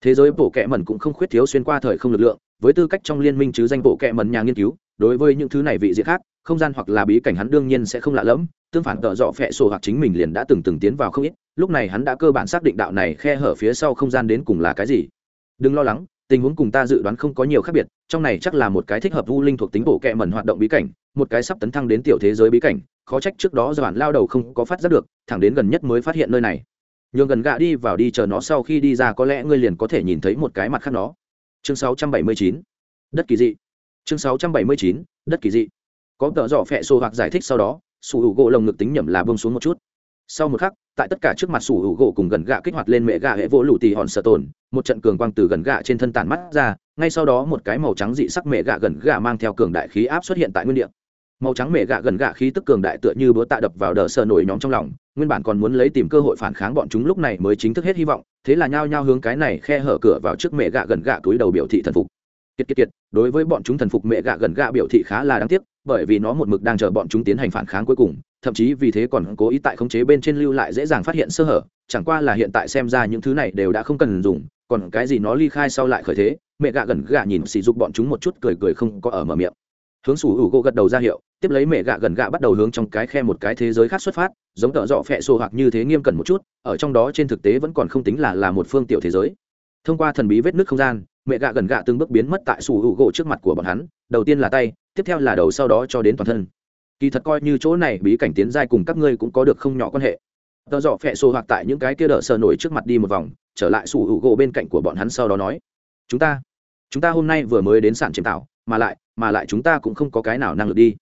Thế giới bộ kệ mẩn cũng không khuyết thiếu xuyên qua thời không lực lượng, với tư cách trong liên minh chứ danh bộ kệ mẩn nhà nghiên cứu đối với những thứ này vị diện khác, không gian hoặc là bí cảnh hắn đương nhiên sẽ không lạ lẫm, tương phản tợ dọ phẹ sổ hoặc chính mình liền đã từng từng tiến vào không ít, lúc này hắn đã cơ bản xác định đạo này khe hở phía sau không gian đến cùng là cái gì. Đừng lo lắng, tình huống cùng ta dự đoán không có nhiều khác biệt, trong này chắc là một cái thích hợp u linh thuộc tính bộ kệ mẩn hoạt động bí cảnh, một cái sắp tấn thăng đến tiểu thế giới bí cảnh, khó trách trước đó doạn lao đầu không có phát giác được, thẳng đến gần nhất mới phát hiện nơi này. Nhường gần gạ đi vào đi chờ nó sau khi đi ra có lẽ ngươi liền có thể nhìn thấy một cái mặt khác nó. Chương 679 đất kỳ dị chương 679 đất kỳ dị. Có tờ dọ phẹ xô hoặc giải thích sau đó, sủ hữu gỗ lồng ngực tính nhẩm là bông xuống một chút. Sau một khắc, tại tất cả trước mặt sủ hữu gỗ cùng gần gạ kích hoạt lên mẹ gạ hệ vỗ lù tì hòn sợ tồn, một trận cường quang từ gần gạ trên thân tản mắt ra, ngay sau đó một cái màu trắng dị sắc mẹ gạ gần gạ mang theo cường đại khí áp xuất hiện tại nguyên địa. Màu trắng mẹ gạ gần gạ khí tức cường đại tựa như búa tạ đập vào đờ sờ nổi nhóm trong lòng, nguyên bản còn muốn lấy tìm cơ hội phản kháng bọn chúng lúc này mới chính thức hết hy vọng, thế là nhao nhao hướng cái này khe hở cửa vào trước mẹ gạ gần gạ túi đầu biểu thị thần phục kiệt kiệt kiệt, đối với bọn chúng thần phục mẹ gạ gần gạ biểu thị khá là đáng tiếc, bởi vì nó một mực đang chờ bọn chúng tiến hành phản kháng cuối cùng, thậm chí vì thế còn cố ý tại khống chế bên trên lưu lại dễ dàng phát hiện sơ hở, chẳng qua là hiện tại xem ra những thứ này đều đã không cần dùng, còn cái gì nó ly khai sau lại khởi thế, mẹ gạ gần gạ nhìn sỉ dục bọn chúng một chút cười cười không có ở mở miệng. Hướng sủ hữu gỗ gật đầu ra hiệu, tiếp lấy mẹ gạ gần gạ bắt đầu hướng trong cái khe một cái thế giới khác xuất phát, giống tợ dọ phẹ xô hoặc như thế nghiêm cẩn một chút, ở trong đó trên thực tế vẫn còn không tính là là một phương tiểu thế giới. Thông qua thần bí vết nước không gian mẹ gạ gần gạ từng bước biến mất tại sủ hữu gỗ trước mặt của bọn hắn, đầu tiên là tay, tiếp theo là đầu sau đó cho đến toàn thân. Kỳ thật coi như chỗ này bí cảnh tiến giai cùng các ngươi cũng có được không nhỏ quan hệ. Tờ dọ phẹ xô hoặc tại những cái kia đỡ sờ nổi trước mặt đi một vòng, trở lại sủ hữu gỗ bên cạnh của bọn hắn sau đó nói, chúng ta chúng ta hôm nay vừa mới đến sản chiếm tạo, mà lại mà lại chúng ta cũng không có cái nào năng lực đi.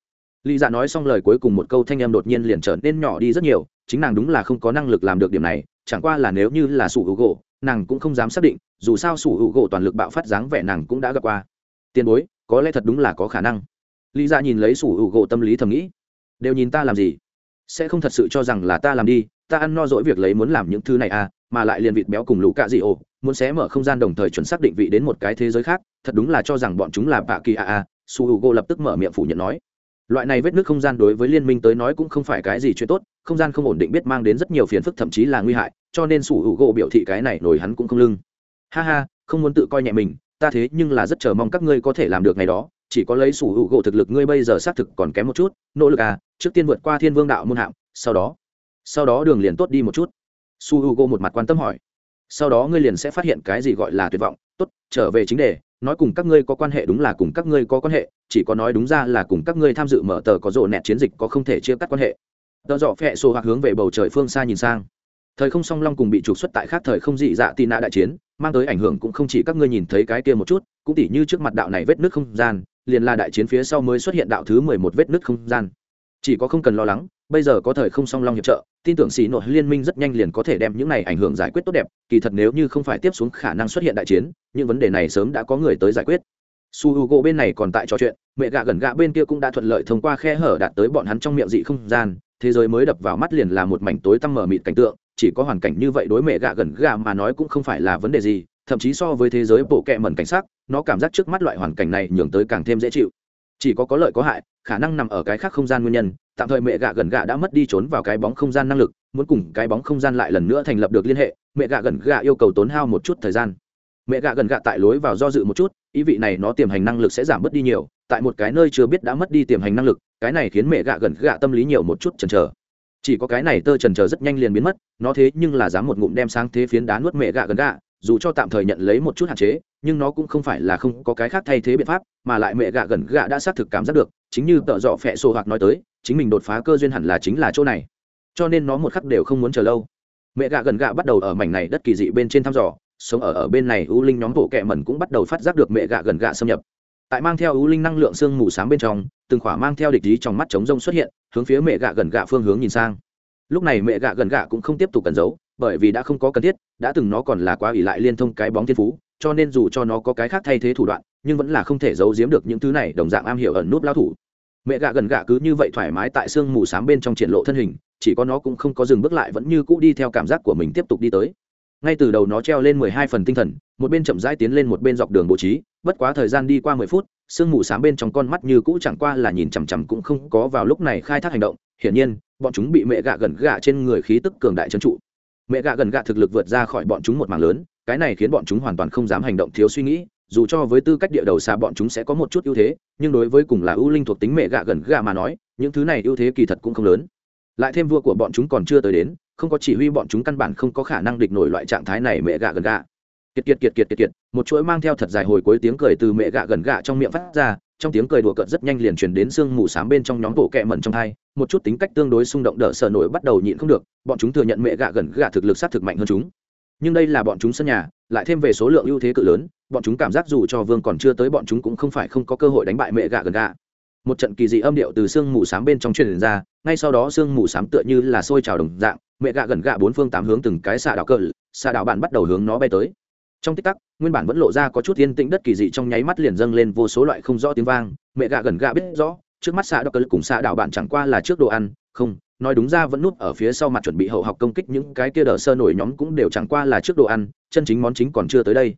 Lý dạ nói xong lời cuối cùng một câu thanh em đột nhiên liền trở nên nhỏ đi rất nhiều, chính nàng đúng là không có năng lực làm được điểm này, chẳng qua là nếu như là sủ hữu gỗ nàng cũng không dám xác định, dù sao sủ hữu gỗ toàn lực bạo phát dáng vẻ nàng cũng đã gặp qua. Tiền bối, có lẽ thật đúng là có khả năng. Lý ra nhìn lấy sủ hữu gỗ tâm lý thầm nghĩ. Đều nhìn ta làm gì? Sẽ không thật sự cho rằng là ta làm đi, ta ăn no dỗi việc lấy muốn làm những thứ này à mà lại liền vịt béo cùng lũ cạ dị ồ muốn xé mở không gian đồng thời chuẩn xác định vị đến một cái thế giới khác, thật đúng là cho rằng bọn chúng là bạ kỳ à à. su h u g o lập tức mở miệng phủ nhận nói loại này vết nước không gian đối với liên minh tới nói cũng không phải cái gì chuyện tốt, không gian không ổn định biết mang đến rất nhiều phiền phức thậm chí là nguy hại, cho nên sủ hữu gỗ biểu thị cái này nổi hắn cũng không lưng. Ha ha, không muốn tự coi nhẹ mình, ta thế nhưng là rất chờ mong các ngươi có thể làm được ngày đó, chỉ có lấy sủ hữu gỗ thực lực ngươi bây giờ xác thực còn kém một chút, nỗ lực à trước tiên vượt qua thiên vương đạo môn hạm, sau đó sau đó đường liền tốt đi một chút. Su hữu gỗ một mặt quan tâm hỏi, sau đó ngươi liền sẽ phát hiện cái gì gọi là tuyệt vọng, tốt, trở về chính đề nói cùng các ngươi có quan hệ đúng là cùng các ngươi có quan hệ, chỉ có nói đúng ra là cùng các ngươi tham dự mở tờ có rộ nẹt chiến dịch có không thể chia cắt quan hệ. Tờ dọ phẹ sổ hoặc hướng về bầu trời phương xa nhìn sang. Thời không song long cùng bị trục xuất tại khác thời không dị dạ tị nạ đại chiến, mang tới ảnh hưởng cũng không chỉ các ngươi nhìn thấy cái kia một chút, cũng tỉ như trước mặt đạo này vết nước không gian, liền là đại chiến phía sau mới xuất hiện đạo thứ mười một vết nước không gian. Chỉ có không cần lo lắng bây giờ có thời không song long hiệp trợ, tin tưởng xì nội liên minh rất nhanh liền có thể đem những này ảnh hưởng giải quyết tốt đẹp, kỳ thật nếu như không phải tiếp xuống khả năng xuất hiện đại chiến, những vấn đề này sớm đã có người tới giải quyết. Su h u gỗ bên này còn tại trò chuyện, mẹ gạ gần gạ bên kia cũng đã thuận lợi thông qua khe hở đạt tới bọn hắn trong miệng dị không gian, thế giới mới đập vào mắt liền là một mảnh tối tăm mở mịt cảnh tượng, chỉ có hoàn cảnh như vậy đối mẹ gạ gần gạ mà nói cũng không phải là vấn đề gì, thậm chí so với thế giới bộ kẹ mẩn cảnh sắc, nó cảm giác trước mắt loại hoàn cảnh này nhường tới càng thêm dễ chịu chỉ có có lợi có hại, khả năng nằm ở cái khác không gian nguyên nhân, tạm thời mẹ gạ gần gạ đã mất đi trốn vào cái bóng không gian năng lực, muốn cùng cái bóng không gian lại lần nữa thành lập được liên hệ, mẹ gạ gần gạ yêu cầu tốn hao một chút thời gian. Mẹ gạ gần gạ tại lối vào do dự một chút, ý vị này nó tiềm hành năng lực sẽ giảm mất đi nhiều, tại một cái nơi chưa biết đã mất đi tiềm hành năng lực, cái này khiến mẹ gạ gần gạ tâm lý nhiều một chút chần chờ. Chỉ có cái này tơ trần chờ rất nhanh liền biến mất, nó thế nhưng là dám một ngụm đem sáng thế phiến đá nuốt mẹ gạ gần gạ dù cho tạm thời nhận lấy một chút hạn chế, nhưng nó cũng không phải là không có cái khác thay thế biện pháp, mà lại mẹ gạ gần gạ đã xác thực cảm giác được, chính như tợ dọ phẹ sổ hoặc nói tới, chính mình đột phá cơ duyên hẳn là chính là chỗ này. Cho nên nó một khắc đều không muốn chờ lâu. Mẹ gạ gần gạ bắt đầu ở mảnh này đất kỳ dị bên trên thăm dò, sống ở ở bên này u linh nhóm bộ kẹ mẩn cũng bắt đầu phát giác được mẹ gạ gần gạ xâm nhập. Tại mang theo u linh năng lượng sương mù sáng bên trong, từng khỏa mang theo địch ý trong mắt trống rông xuất hiện, hướng phía mẹ gạ gần gạ phương hướng nhìn sang. Lúc này mẹ gạ gần gạ cũng không tiếp tục cẩn giấu bởi vì đã không có cần thiết, đã từng nó còn là quá ỷ lại liên thông cái bóng thiên phú, cho nên dù cho nó có cái khác thay thế thủ đoạn, nhưng vẫn là không thể giấu giếm được những thứ này, đồng dạng am hiểu ẩn núp lao thủ. Mẹ gạ gần gạ cứ như vậy thoải mái tại sương mù s á m bên trong triển lộ thân hình, chỉ có nó cũng không có dừng bước lại, vẫn như cũ đi theo cảm giác của mình tiếp tục đi tới. Ngay từ đầu nó treo lên mười hai phần tinh thần, một bên chậm rãi tiến lên một bên dọc đường bố trí, bất quá thời gian đi qua mười phút, sương mù s á m bên trong con mắt như cũ chẳng qua là nhìn chằm chằm cũng không có vào lúc này khai thác hành động. Hiển nhiên, bọn chúng bị mẹ gạ gần gạ trên người khí tức cường đại trấn trụ mẹ gạ gần gạ thực lực vượt ra khỏi bọn chúng một mảng lớn, cái này khiến bọn chúng hoàn toàn không dám hành động thiếu suy nghĩ, dù cho với tư cách địa đầu xa bọn chúng sẽ có một chút ưu thế, nhưng đối với cùng là ưu linh thuộc tính mẹ gạ gần gạ mà nói, những thứ này ưu thế kỳ thật cũng không lớn. Lại thêm vua của bọn chúng còn chưa tới đến, không có chỉ huy bọn chúng căn bản không có khả năng địch nổi loại trạng thái này mẹ gạ gần gạ. Kiệt kiệt kiệt kiệt kiệt kiệt, một chuỗi mang theo thật dài hồi cuối tiếng cười từ mẹ gạ gần gạ trong miệng phát ra trong tiếng cười đùa cợt rất nhanh liền truyền đến sương mù s bên trong nhóm bộ kẹ mẩn trong hai một chút tính cách tương đối xung động đỡ sợ nổi bắt đầu nhịn không được, bọn chúng thừa nhận mẹ gạ gần gạ thực lực sát thực mạnh hơn chúng. Nhưng đây là bọn chúng sân nhà, lại thêm về số lượng ưu thế cự lớn, bọn chúng cảm giác dù cho vương còn chưa tới bọn chúng cũng không phải không có cơ hội đánh bại mẹ gạ gần gạ. Một trận kỳ dị âm điệu từ sương mù s bên trong truyền ra, ngay sau đó sương mù s tựa như là sôi trào đồng dạng, mẹ gạ gần gạ bốn phương tám hướng từng cái xạ đạo cỡ xạ đạo bạn bắt đầu hướng nó bay tới trong tích tắc, nguyên bản vẫn lộ ra có chút yên tĩnh đất kỳ dị trong nháy mắt liền dâng lên vô số loại không rõ tiếng vang. Mẹ gạ gần gạ biết rõ, trước mắt xạ đọc cỡ cùng xạ đạo bạn chẳng qua là trước đồ ăn. Không, nói đúng ra vẫn núp ở phía sau mặt chuẩn bị hậu học công kích những cái kia đờ sơ nổi nhóm cũng đều chẳng qua là trước đồ ăn, chân chính món chính còn chưa tới đây.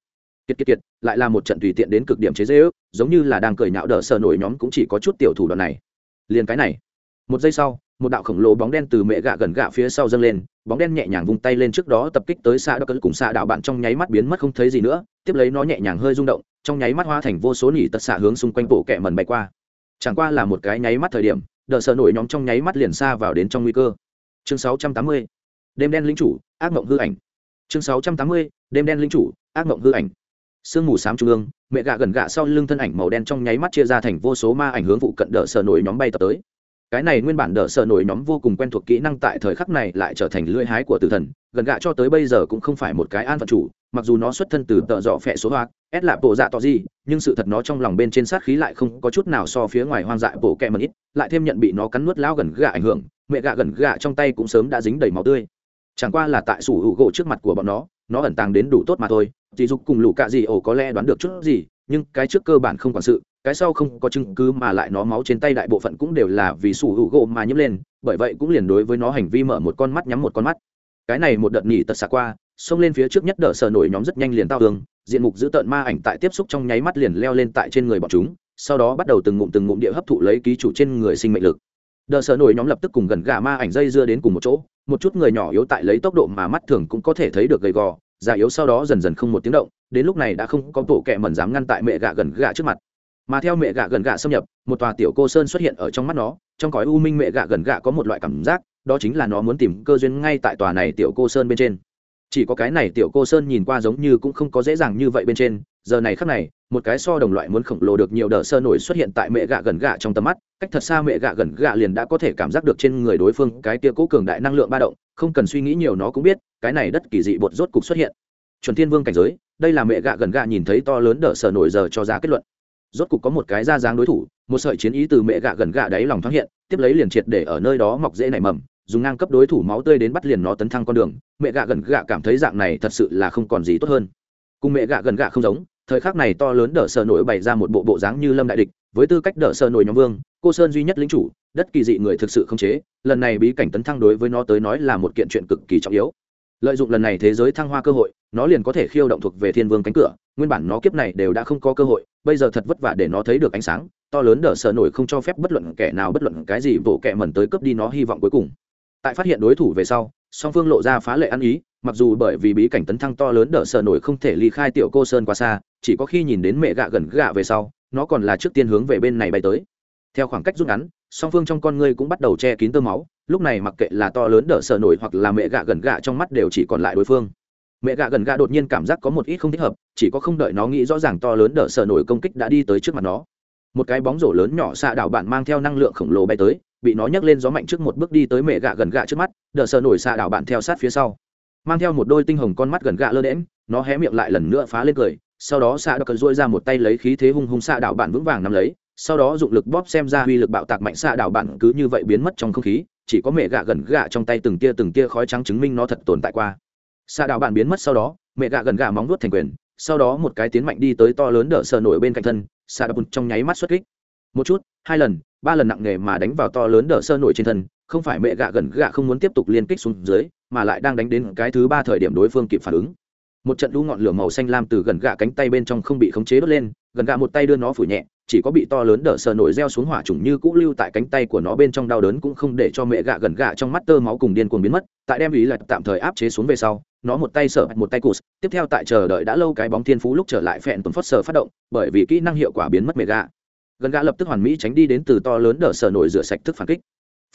Kiệt kiệt kiệt, lại là một trận tùy tiện đến cực điểm chế dễ ước, giống như là đang cười nhạo đờ sơ nổi nhóm cũng chỉ có chút tiểu thủ đoạn này. Liền cái này. Một giây sau, một đạo khổng lồ bóng đen từ mẹ gạ gần gạ phía sau dâng lên bóng đen nhẹ nhàng vung tay lên trước đó tập kích tới xạ đắc cùng xạ đạo bạn trong nháy mắt biến mất không thấy gì nữa, tiếp lấy nó nhẹ nhàng hơi rung động, trong nháy mắt hoa thành vô số nỉ tật xạ hướng xung quanh bộ kẹ mần bay qua chẳng qua là một cái nháy mắt thời điểm đợt sợ nổi nhóm trong nháy mắt liền xa vào đến trong nguy cơ chương 680. đêm đen linh chủ, ác mộng hư ảnh chương 680. đêm đen linh chủ, ác mộng hư ảnh sương mù xám trung ương, mẹ gạ gần gạ sau lưng thân ảnh màu đen trong nháy mắt chia ra thành vô số ma ảnh hướng vụ cận đỡ sợ nổi nhóm bay tập tới cái này nguyên bản đỡ sợ nổi nhóm vô cùng quen thuộc kỹ năng tại thời khắc này lại trở thành lưỡi hái của tử thần, gần gạ cho tới bây giờ cũng không phải một cái an phận chủ, mặc dù nó xuất thân từ tợ dọ phẹ số hoạt ép là bộ dạ tỏ gì, nhưng sự thật nó trong lòng bên trên sát khí lại không có chút nào so phía ngoài hoang dại bộ kẹ mật ít, lại thêm nhận bị nó cắn nuốt lao gần gạ ảnh hưởng, mẹ gạ gần gạ trong tay cũng sớm đã dính đầy máu tươi. Chẳng qua là tại sủ hữu gỗ trước mặt của bọn nó nó ẩn tàng đến đủ tốt mà thôi dì dục cùng lũ cạ gì ổ có lẽ đoán được chút gì, nhưng cái trước cơ bản không quản sự cái sau không có chứng cứ mà lại nó máu trên tay đại bộ phận cũng đều là vì sủ hữu gỗ mà nhiễm lên, bởi vậy cũng liền đối với nó hành vi mở một con mắt nhắm một con mắt. Cái này một đợt nhỉ tật xạ qua, xông lên phía trước nhất đỡ sờ nổi nhóm rất nhanh liền tao tường diện mục giữ tợn ma ảnh tại tiếp xúc trong nháy mắt liền leo lên tại trên người bọn chúng, sau đó bắt đầu từng ngụm từng ngụm địa hấp thụ lấy ký chủ trên người sinh mệnh lực. Đợt sờ nổi nhóm lập tức cùng gần gà ma ảnh dây dưa đến cùng một chỗ, một chút người nhỏ yếu tại lấy tốc độ mà mắt thường cũng có thể thấy được gầy gò, già yếu sau đó dần dần không một tiếng động, đến lúc này đã không có tổ kẹ mẩn dám ngăn tại mẹ gạ gần gạ trước mặt mà theo mẹ gạ gần gạ xâm nhập, một tòa tiểu cô sơn xuất hiện ở trong mắt nó, trong cõi u minh mẹ gạ gần gạ có một loại cảm giác, đó chính là nó muốn tìm cơ duyên ngay tại tòa này tiểu cô sơn bên trên. Chỉ có cái này tiểu cô sơn nhìn qua giống như cũng không có dễ dàng như vậy bên trên, giờ này khắc này, một cái so đồng loại muốn khổng lồ được nhiều đờ sơ nổi xuất hiện tại mẹ gạ gần gạ trong tầm mắt, cách thật xa mẹ gạ gần gạ liền đã có thể cảm giác được trên người đối phương cái tia cố cường đại năng lượng ba động, không cần suy nghĩ nhiều nó cũng biết, cái này đất kỳ dị bột rốt cục xuất hiện. Chuẩn thiên vương cảnh giới, đây là mẹ gạ gần gạ nhìn thấy to lớn đờ sơ nổi giờ cho ra kết luận rốt cục có một cái ra dáng đối thủ, một sợi chiến ý từ mẹ gạ gần gạ đáy lòng thoáng hiện, tiếp lấy liền triệt để ở nơi đó mọc dễ nảy mầm, dùng ngang cấp đối thủ máu tươi đến bắt liền nó tấn thăng con đường, mẹ gạ gần gạ cảm thấy dạng này thật sự là không còn gì tốt hơn. Cùng mẹ gạ gần gạ không giống, thời khắc này to lớn đỡ sợ nổi bày ra một bộ bộ dáng như lâm đại địch, với tư cách đỡ sợ nổi nhóm vương, cô sơn duy nhất lính chủ, đất kỳ dị người thực sự không chế, lần này bí cảnh tấn thăng đối với nó tới nói là một kiện chuyện cực kỳ trọng yếu. Lợi dụng lần này thế giới thăng hoa cơ hội nó liền có thể khiêu động thuộc về thiên vương cánh cửa, nguyên bản nó kiếp này đều đã không có cơ hội, bây giờ thật vất vả để nó thấy được ánh sáng, to lớn đỡ sợ nổi không cho phép bất luận kẻ nào bất luận cái gì bộ kẻ mẩn tới cướp đi nó hy vọng cuối cùng. Tại phát hiện đối thủ về sau, song phương lộ ra phá lệ ăn ý, mặc dù bởi vì bí cảnh tấn thăng to lớn đỡ sợ nổi không thể ly khai tiểu cô sơn quá xa, chỉ có khi nhìn đến mẹ gạ gần gạ về sau, nó còn là trước tiên hướng về bên này bay tới. Theo khoảng cách rút ngắn, song phương trong con ngươi cũng bắt đầu che kín tơ máu, lúc này mặc kệ là to lớn đỡ sợ nổi hoặc là mẹ gạ gần gạ trong mắt đều chỉ còn lại đối phương mẹ gạ gần gạ đột nhiên cảm giác có một ít không thích hợp, chỉ có không đợi nó nghĩ rõ ràng to lớn đỡ sợ nổi công kích đã đi tới trước mặt nó. Một cái bóng rổ lớn nhỏ xạ đảo bạn mang theo năng lượng khổng lồ bay tới, bị nó nhấc lên gió mạnh trước một bước đi tới mẹ gạ gần gạ trước mắt, đỡ sợ nổi xạ đảo bạn theo sát phía sau. Mang theo một đôi tinh hồng con mắt gần gạ lơ đễm nó hé miệng lại lần nữa phá lên cười, sau đó xạ đảo cần dôi ra một tay lấy khí thế hung hung xạ đảo bạn vững vàng nắm lấy, sau đó dụng lực bóp xem ra uy lực bạo tạc mạnh xạ đảo bạn cứ như vậy biến mất trong không khí, chỉ có mẹ gạ gần gạ trong tay từng tia từng tia khói trắng chứng minh nó thật tồn tại qua xạ đạo bạn biến mất sau đó, mẹ gạ gần gạ móng nuốt thành quyền, sau đó một cái tiến mạnh đi tới to lớn đỡ sờ nổi bên cạnh thân, xạ đập trong nháy mắt xuất kích. Một chút, hai lần, ba lần nặng nề mà đánh vào to lớn đỡ sơ nổi trên thân, không phải mẹ gạ gần gạ không muốn tiếp tục liên kích xuống dưới, mà lại đang đánh đến cái thứ ba thời điểm đối phương kịp phản ứng. Một trận đu ngọn lửa màu xanh lam từ gần gạ cánh tay bên trong không bị khống chế đốt lên, gần gạ một tay đưa nó phủ nhẹ, chỉ có bị to lớn đỡ sờ nổi reo xuống hỏa trùng như cũ lưu tại cánh tay của nó bên trong đau đớn cũng không để cho mẹ gạ gần gạ trong mắt tơ máu cùng điên cuồng biến mất, tại đem ý lại tạm thời áp chế xuống về sau nó một tay sợ một tay cụt. Tiếp theo tại chờ đợi đã lâu cái bóng thiên phú lúc trở lại phẹn tuần phất sở phát động, bởi vì kỹ năng hiệu quả biến mất mẹ gạ gần gạ lập tức hoàn mỹ tránh đi đến từ to lớn đỡ sở nổi rửa sạch thức phản kích.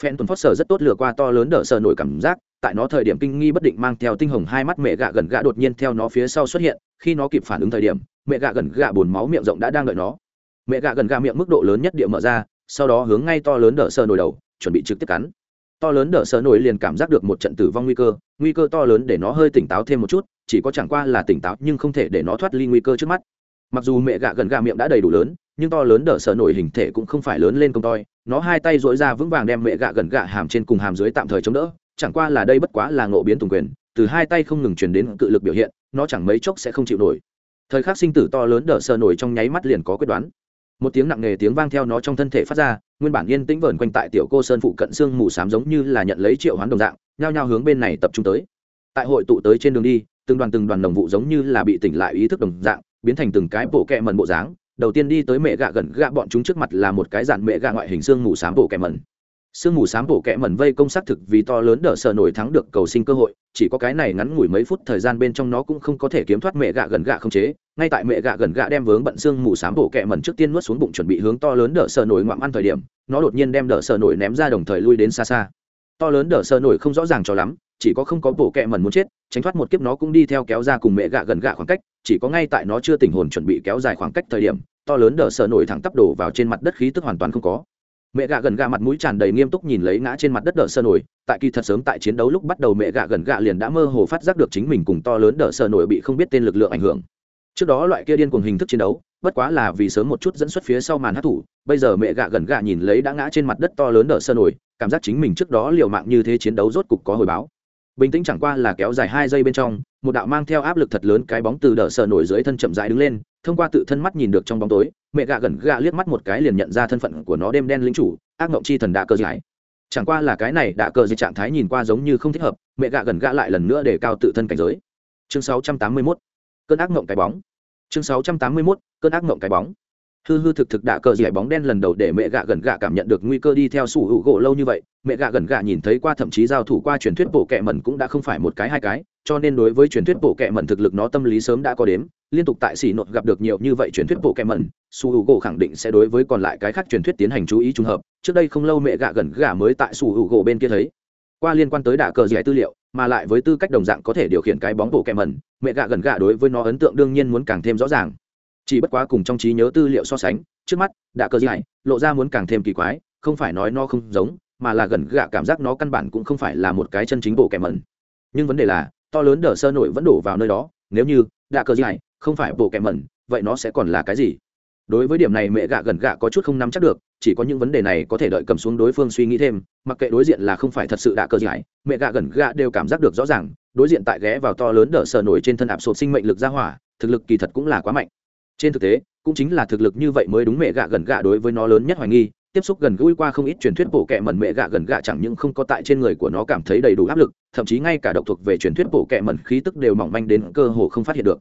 Phen tuần phót sở rất tốt lừa qua to lớn đỡ sở nổi cảm giác, tại nó thời điểm kinh nghi bất định mang theo tinh hồng hai mắt mẹ gạ gần gạ đột nhiên theo nó phía sau xuất hiện, khi nó kịp phản ứng thời điểm, mẹ gạ gần gạ bồn máu miệng rộng đã đang đợi nó. Mẹ gạ gần gạ miệng mức độ lớn nhất địa mở ra, sau đó hướng ngay to lớn đỡ sở nổi đầu, chuẩn bị trực tiếp cắn to lớn đỡ sở nổi liền cảm giác được một trận tử vong nguy cơ nguy cơ to lớn để nó hơi tỉnh táo thêm một chút, chỉ có chẳng qua là tỉnh táo nhưng không thể để nó thoát ly nguy cơ trước mắt. Mặc dù mẹ gạ gần gạ miệng đã đầy đủ lớn, nhưng to lớn đỡ sở nổi hình thể cũng không phải lớn lên công toi, nó hai tay dỗi ra vững vàng đem mẹ gạ gần gạ hàm trên cùng hàm dưới tạm thời chống đỡ, chẳng qua là đây bất quá là ngộ biến tùng quyền, từ hai tay không ngừng chuyển đến cự lực biểu hiện, nó chẳng mấy chốc sẽ không chịu nổi. Thời khắc sinh tử to lớn đỡ sở nổi trong nháy mắt liền có quyết đoán. Một tiếng nặng nề tiếng vang theo nó trong thân thể phát ra nguyên bản yên tĩnh vờn quanh tại tiểu cô sơn phụ cận xương mù sám giống như là nhận lấy triệu hoán đồng dạng, nhao nhao hướng bên này tập trung tới. Tại hội tụ tới trên đường đi, từng đoàn từng đoàn đồng vụ giống như là bị tỉnh lại ý thức đồng dạng, biến thành từng cái bộ kẹ mần bộ dáng. Đầu tiên đi tới mẹ gạ gần gạ bọn chúng trước mặt là một cái dạn mẹ gạ ngoại hình xương mù sám bộ kẹ mần sương mù sám bộ kẹ mần vây công xác thực vì to lớn đỡ sợ nổi thắng được cầu sinh cơ hội, chỉ có cái này ngắn ngủi mấy phút thời gian bên trong nó cũng không có thể kiếm thoát mẹ gạ gần gạ không chế ngay tại mẹ gạ gần gạ đem vướng bận xương mù s á m bộ kẹ mẩn trước tiên nuốt xuống bụng chuẩn bị hướng to lớn đỡ sợ nổi ngoạm ăn thời điểm, nó đột nhiên đem đỡ sợ nổi ném ra đồng thời lui đến xa xa. To lớn đỡ sợ nổi không rõ ràng cho lắm, chỉ có không có bộ kẹ mẩn muốn chết, tránh thoát một kiếp nó cũng đi theo kéo ra cùng mẹ gạ gần gạ khoảng cách, chỉ có ngay tại nó chưa tỉnh hồn chuẩn bị kéo dài khoảng cách thời điểm, to lớn đỡ sợ nổi thẳng tắp đổ vào trên mặt đất khí tức hoàn toàn không có. Mẹ gạ gần gạ mặt mũi tràn đầy nghiêm túc nhìn lấy ngã trên mặt đất đỡ sơ nổi, tại kỳ thật sớm tại chiến đấu lúc bắt đầu mẹ gạ gần gạ liền đã mơ hồ phát giác được chính mình cùng to lớn đỡ sơ nổi bị không biết tên lực lượng ảnh hưởng trước đó loại kia điên cuồng hình thức chiến đấu, bất quá là vì sớm một chút dẫn xuất phía sau màn hát thủ, bây giờ mẹ gạ gần gạ nhìn lấy đã ngã trên mặt đất to lớn đỡ sơ nổi, cảm giác chính mình trước đó liều mạng như thế chiến đấu rốt cục có hồi báo. Bình tĩnh chẳng qua là kéo dài hai giây bên trong, một đạo mang theo áp lực thật lớn cái bóng từ đỡ sơ nổi dưới thân chậm rãi đứng lên, thông qua tự thân mắt nhìn được trong bóng tối, mẹ gạ gần gạ liếc mắt một cái liền nhận ra thân phận của nó đêm đen lính chủ, ác mộng chi thần đạ cơ giải. Chẳng qua là cái này đạ cơ dịch trạng thái nhìn qua giống như không thích hợp, mẹ gạ gần gạ lại lần nữa để cao tự thân cảnh giới. Chương 681 cơn ác mộng cái bóng. Chương 681 cơn ác mộng cái bóng. Hư hư thực thực đạ cờ dẻ bóng đen lần đầu để mẹ gạ gần gạ cảm nhận được nguy cơ đi theo sủ hữu gỗ lâu như vậy, mẹ gạ gần gạ nhìn thấy qua thậm chí giao thủ qua truyền thuyết bộ kệ mẩn cũng đã không phải một cái hai cái, cho nên đối với truyền thuyết bộ kệ mẩn thực lực nó tâm lý sớm đã có đếm, liên tục tại xỉ nột gặp được nhiều như vậy truyền thuyết bộ kệ mẩn, sủ hữu gỗ khẳng định sẽ đối với còn lại cái khác truyền thuyết tiến hành chú ý trùng hợp, trước đây không lâu mẹ gạ gần gạ mới tại sủ hữu gỗ bên kia thấy. Qua liên quan tới đạ cờ dẻ tư liệu mà lại với tư cách đồng dạng có thể điều khiển cái bóng bộ kệ mẩn, mẹ gạ gần gạ đối với nó ấn tượng đương nhiên muốn càng thêm rõ ràng. Chỉ bất quá cùng trong trí nhớ tư liệu so sánh, trước mắt đạ Cơ dẻ lộ ra muốn càng thêm kỳ quái, không phải nói nó không giống, mà là gần gạ cảm giác nó căn bản cũng không phải là một cái chân chính bộ kẻ mẩn. Nhưng vấn đề là, to lớn đờ sơ nổi vẫn đổ vào nơi đó, nếu như đạ Cơ dẻ không phải bộ kẻ mẩn, vậy nó sẽ còn là cái gì? Đối với điểm này mẹ gạ gần gạ có chút không nắm chắc được, chỉ có những vấn đề này có thể đợi cầm xuống đối phương suy nghĩ thêm, mặc kệ đối diện là không phải thật sự đã cờ giải mẹ gạ gần gạ đều cảm giác được rõ ràng, đối diện tại ghé vào to lớn đỡ sờ nổi trên thân ạp sột sinh mệnh lực ra hỏa, thực lực kỳ thật cũng là quá mạnh. Trên thực tế, cũng chính là thực lực như vậy mới đúng mẹ gạ gần gạ đối với nó lớn nhất hoài nghi, tiếp xúc gần gũi qua không ít truyền thuyết bộ kẹ mẩn mẹ gạ gần gạ chẳng những không có tại trên người của nó cảm thấy đầy đủ áp lực, thậm chí ngay cả độc thuộc về truyền thuyết bộ kẹ mẩn khí tức đều mỏng manh đến cơ hồ không phát hiện được.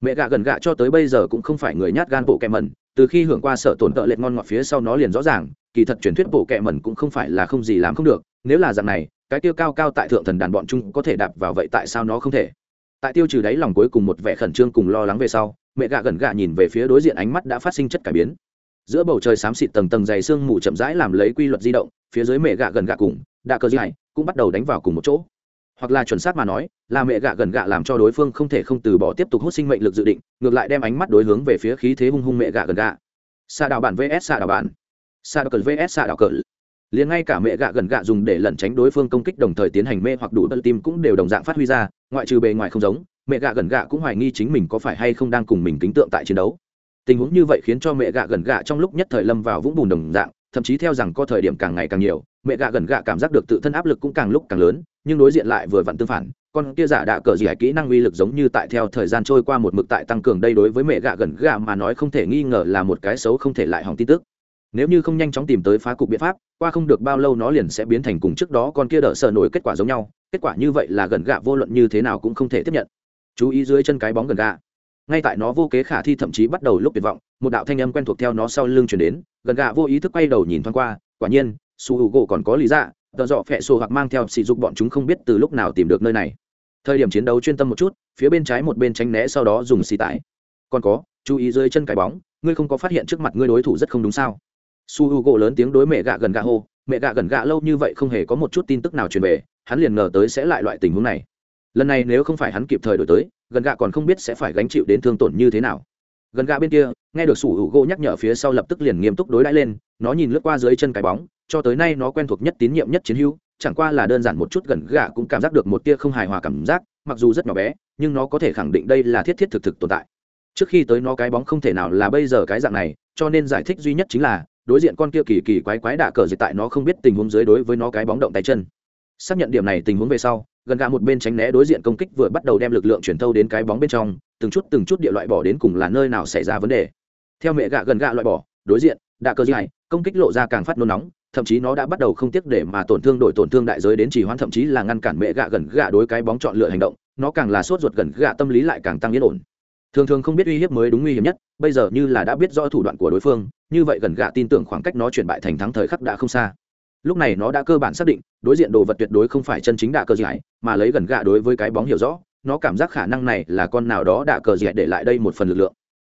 Mẹ gạ gần gạ cho tới bây giờ cũng không phải người nhát gan bộ kẹ mẩn từ khi hưởng qua sở tổn tợ lệch ngon ngọt phía sau nó liền rõ ràng, kỳ thật truyền thuyết bộ kệ mẩn cũng không phải là không gì làm không được, nếu là dạng này, cái tiêu cao cao tại thượng thần đàn bọn chúng có thể đạp vào vậy tại sao nó không thể? Tại tiêu trừ đáy lòng cuối cùng một vẻ khẩn trương cùng lo lắng về sau, mẹ gạ gần gạ nhìn về phía đối diện ánh mắt đã phát sinh chất cải biến. Giữa bầu trời xám xịt tầng tầng dày sương mù chậm rãi làm lấy quy luật di động, phía dưới mẹ gạ gần gạ cùng, đạ cơ dài cũng bắt đầu đánh vào cùng một chỗ hoặc là chuẩn xác mà nói, là mẹ gạ gần gạ làm cho đối phương không thể không từ bỏ tiếp tục hút sinh mệnh lực dự định, ngược lại đem ánh mắt đối hướng về phía khí thế hung hung mẹ gạ gần gạ. Xa đào bản vs xa đào bản. Xa đào cờ vs xa đào cờ. Liền ngay cả mẹ gạ gần gạ dùng để lẩn tránh đối phương công kích đồng thời tiến hành mê hoặc đủ đất tim cũng đều đồng dạng phát huy ra, ngoại trừ bề ngoài không giống, mẹ gạ gần gạ cũng hoài nghi chính mình có phải hay không đang cùng mình kính tượng tại chiến đấu. Tình huống như vậy khiến cho mẹ gạ gần gạ trong lúc nhất thời lâm vào vũng bùn đồng dạng, thậm chí theo rằng có thời điểm càng ngày càng nhiều mẹ gạ gần gạ cảm giác được tự thân áp lực cũng càng lúc càng lớn, nhưng đối diện lại vừa vặn tương phản, con kia giả đạ cờ gì kỹ năng uy lực giống như tại theo thời gian trôi qua một mực tại tăng cường đây đối với mẹ gạ gần gạ mà nói không thể nghi ngờ là một cái xấu không thể lại hỏng tin tức. Nếu như không nhanh chóng tìm tới phá cục biện pháp, qua không được bao lâu nó liền sẽ biến thành cùng trước đó con kia đỡ sợ nổi kết quả giống nhau, kết quả như vậy là gần gạ vô luận như thế nào cũng không thể tiếp nhận. Chú ý dưới chân cái bóng gần gạ. Ngay tại nó vô kế khả thi thậm chí bắt đầu lúc tuyệt vọng, một đạo thanh âm quen thuộc theo nó sau lưng chuyển đến, gần gạ vô ý thức quay đầu nhìn thoáng qua, quả nhiên su hữu gỗ còn có lý dạ tợ dọ phẹ sổ hoặc mang theo sỉ dục bọn chúng không biết từ lúc nào tìm được nơi này. Thời điểm chiến đấu chuyên tâm một chút, phía bên trái một bên tránh né sau đó dùng xì tải. Còn có, chú ý dưới chân cái bóng, ngươi không có phát hiện trước mặt ngươi đối thủ rất không đúng sao? Su h u gỗ lớn tiếng đối mẹ gạ gần gạ hô, mẹ gạ gần gạ lâu như vậy không hề có một chút tin tức nào truyền về, hắn liền ngờ tới sẽ lại loại tình huống này. Lần này nếu không phải hắn kịp thời đổi tới, gần gạ còn không biết sẽ phải gánh chịu đến thương tổn như thế nào gần gạ bên kia, nghe được sủ hữu gỗ nhắc nhở phía sau lập tức liền nghiêm túc đối đãi lên, nó nhìn lướt qua dưới chân cái bóng, cho tới nay nó quen thuộc nhất tín nhiệm nhất chiến hữu, chẳng qua là đơn giản một chút gần gạ cũng cảm giác được một tia không hài hòa cảm giác, mặc dù rất nhỏ bé, nhưng nó có thể khẳng định đây là thiết thiết thực thực tồn tại. Trước khi tới nó cái bóng không thể nào là bây giờ cái dạng này, cho nên giải thích duy nhất chính là, đối diện con kia kỳ kỳ quái quái đạ cờ dịch tại nó không biết tình huống dưới đối với nó cái bóng động tay chân. Xác nhận điểm này tình huống về sau, gần gạ một bên tránh né đối diện công kích vừa bắt đầu đem lực lượng chuyển thâu đến cái bóng bên trong từng chút từng chút địa loại bỏ đến cùng là nơi nào xảy ra vấn đề. Theo mẹ gạ gần gạ loại bỏ, đối diện, đạ cơ dài công kích lộ ra càng phát nôn nóng, thậm chí nó đã bắt đầu không tiếc để mà tổn thương đổi tổn thương đại giới đến chỉ hoãn, thậm chí là ngăn cản mẹ gạ gần gạ đối cái bóng chọn lựa hành động, nó càng là sốt ruột gần gạ tâm lý lại càng tăng yên ổn. Thường thường không biết uy hiếp mới đúng nguy hiểm nhất, bây giờ như là đã biết rõ thủ đoạn của đối phương, như vậy gần gạ tin tưởng khoảng cách nó chuyển bại thành thắng thời khắc đã không xa. Lúc này nó đã cơ bản xác định, đối diện đồ vật tuyệt đối không phải chân chính đạ cơ dạy mà lấy gần gạ đối với cái bóng hiểu rõ nó cảm giác khả năng này là con nào đó đã cờ dạy để lại đây một phần lực lượng.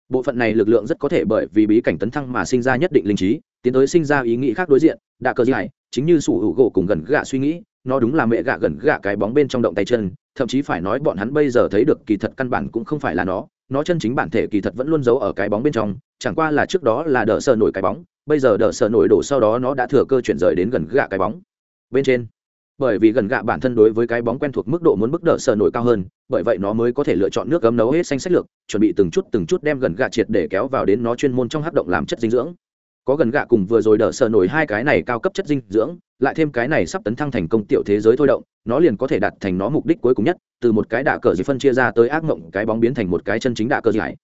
Bộ phận này lực lượng rất có thể bởi vì bí cảnh tấn thăng mà sinh ra nhất định linh trí, tiến tới sinh ra ý nghĩ khác đối diện, Đã cờ dạy chính như sủ hữu gỗ cùng gần gạ suy nghĩ, nó đúng là mẹ gạ gần gạ cái bóng bên trong động tay chân, thậm chí phải nói bọn hắn bây giờ thấy được kỳ thật căn bản cũng không phải là nó nó chân chính bản thể kỳ thật vẫn luôn giấu ở cái bóng bên trong, chẳng qua là trước đó là đỡ sợ nổi cái bóng, bây giờ đỡ sợ nổi đổ sau đó nó đã thừa cơ chuyển rời đến gần gạ cái bóng. Bên trên bởi vì gần gạ bản thân đối với cái bóng quen thuộc mức độ muốn bức đỡ sở nổi cao hơn, bởi vậy nó mới có thể lựa chọn nước gấm nấu hết xanh sách lược, chuẩn bị từng chút từng chút đem gần gạ triệt để kéo vào đến nó chuyên môn trong hát động làm chất dinh dưỡng có gần gạ cùng vừa rồi đỡ sở nổi hai cái này cao cấp chất dinh dưỡng, lại thêm cái này sắp tấn thăng thành công tiểu thế giới thôi động, nó liền có thể đạt thành nó mục đích cuối cùng nhất, từ một cái đạ cờ gì phân chia ra tới ác mộng, cái bóng biến thành một cái chân chính đạ cờ lại.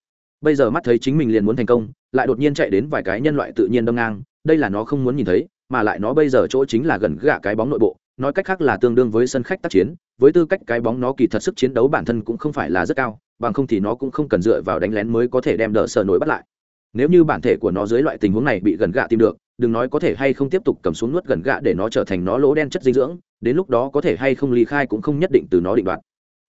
bây giờ mắt thấy chính mình liền muốn thành công, lại đột nhiên chạy đến vài cái nhân loại tự nhiên đâm ngang, đây là nó không muốn nhìn thấy mà lại nó bây giờ chỗ chính là gần gạ cái bóng nội bộ, nói cách khác là tương đương với sân khách tác chiến, với tư cách cái bóng nó kỳ thật sức chiến đấu bản thân cũng không phải là rất cao, bằng không thì nó cũng không cần dựa vào đánh lén mới có thể đem đỡ sợ nổi bắt lại. Nếu như bản thể của nó dưới loại tình huống này bị gần gạ tìm được, đừng nói có thể hay không tiếp tục cầm xuống nuốt gần gạ để nó trở thành nó lỗ đen chất dinh dưỡng, đến lúc đó có thể hay không ly khai cũng không nhất định từ nó định đoạt.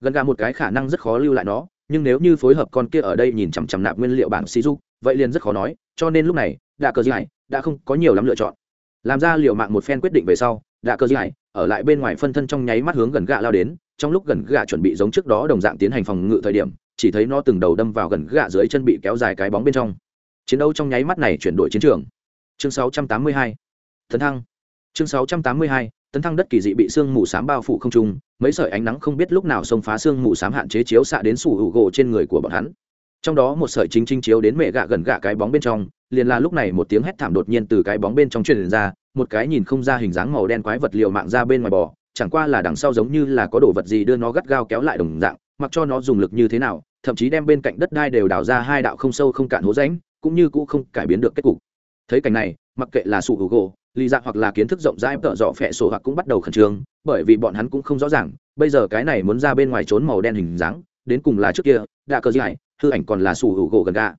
Gần gạ một cái khả năng rất khó lưu lại nó, nhưng nếu như phối hợp con kia ở đây nhìn chằm chằm nạp nguyên liệu bản sĩ du vậy liền rất khó nói, cho nên lúc này, đạ cờ dài đã không có nhiều lắm lựa chọn làm ra liệu mạng một phen quyết định về sau, đạ cơ dài ở lại bên ngoài phân thân trong nháy mắt hướng gần gạ lao đến, trong lúc gần gạ chuẩn bị giống trước đó đồng dạng tiến hành phòng ngự thời điểm, chỉ thấy nó từng đầu đâm vào gần gạ dưới chân bị kéo dài cái bóng bên trong chiến đấu trong nháy mắt này chuyển đổi chiến trường chương 682. tấn thăng chương 682. tấn thăng đất kỳ dị bị sương mù s á m bao phủ không trung, mấy sợi ánh nắng không biết lúc nào xông phá sương mù s á m hạn chế chiếu xạ đến sủ hữu gỗ trên người của bọn hắn trong đó một sợi chính chính chiếu đến mẹ gạ gần gạ cái bóng bên trong, liền là lúc này một tiếng hét thảm đột nhiên từ cái bóng bên trong truyền ra, một cái nhìn không ra hình dáng màu đen quái vật liệu mạng ra bên ngoài bò, chẳng qua là đằng sau giống như là có đồ vật gì đưa nó gắt gao kéo lại đồng dạng, mặc cho nó dùng lực như thế nào, thậm chí đem bên cạnh đất đai đều đào ra hai đạo không sâu không cạn hố rãnh, cũng như cũ không cải biến được kết cục. Thấy cảnh này, mặc kệ là sụ hữu gỗ, lý dạ hoặc là kiến thức rộng rãi tợ dọ phẹ sổ hoặc cũng bắt đầu khẩn trương, bởi vì bọn hắn cũng không rõ ràng, bây giờ cái này muốn ra bên ngoài trốn màu đen hình dáng, đến cùng là trước kia, đã cơ dài hư ảnh còn là sủ hữu gỗ gần gà.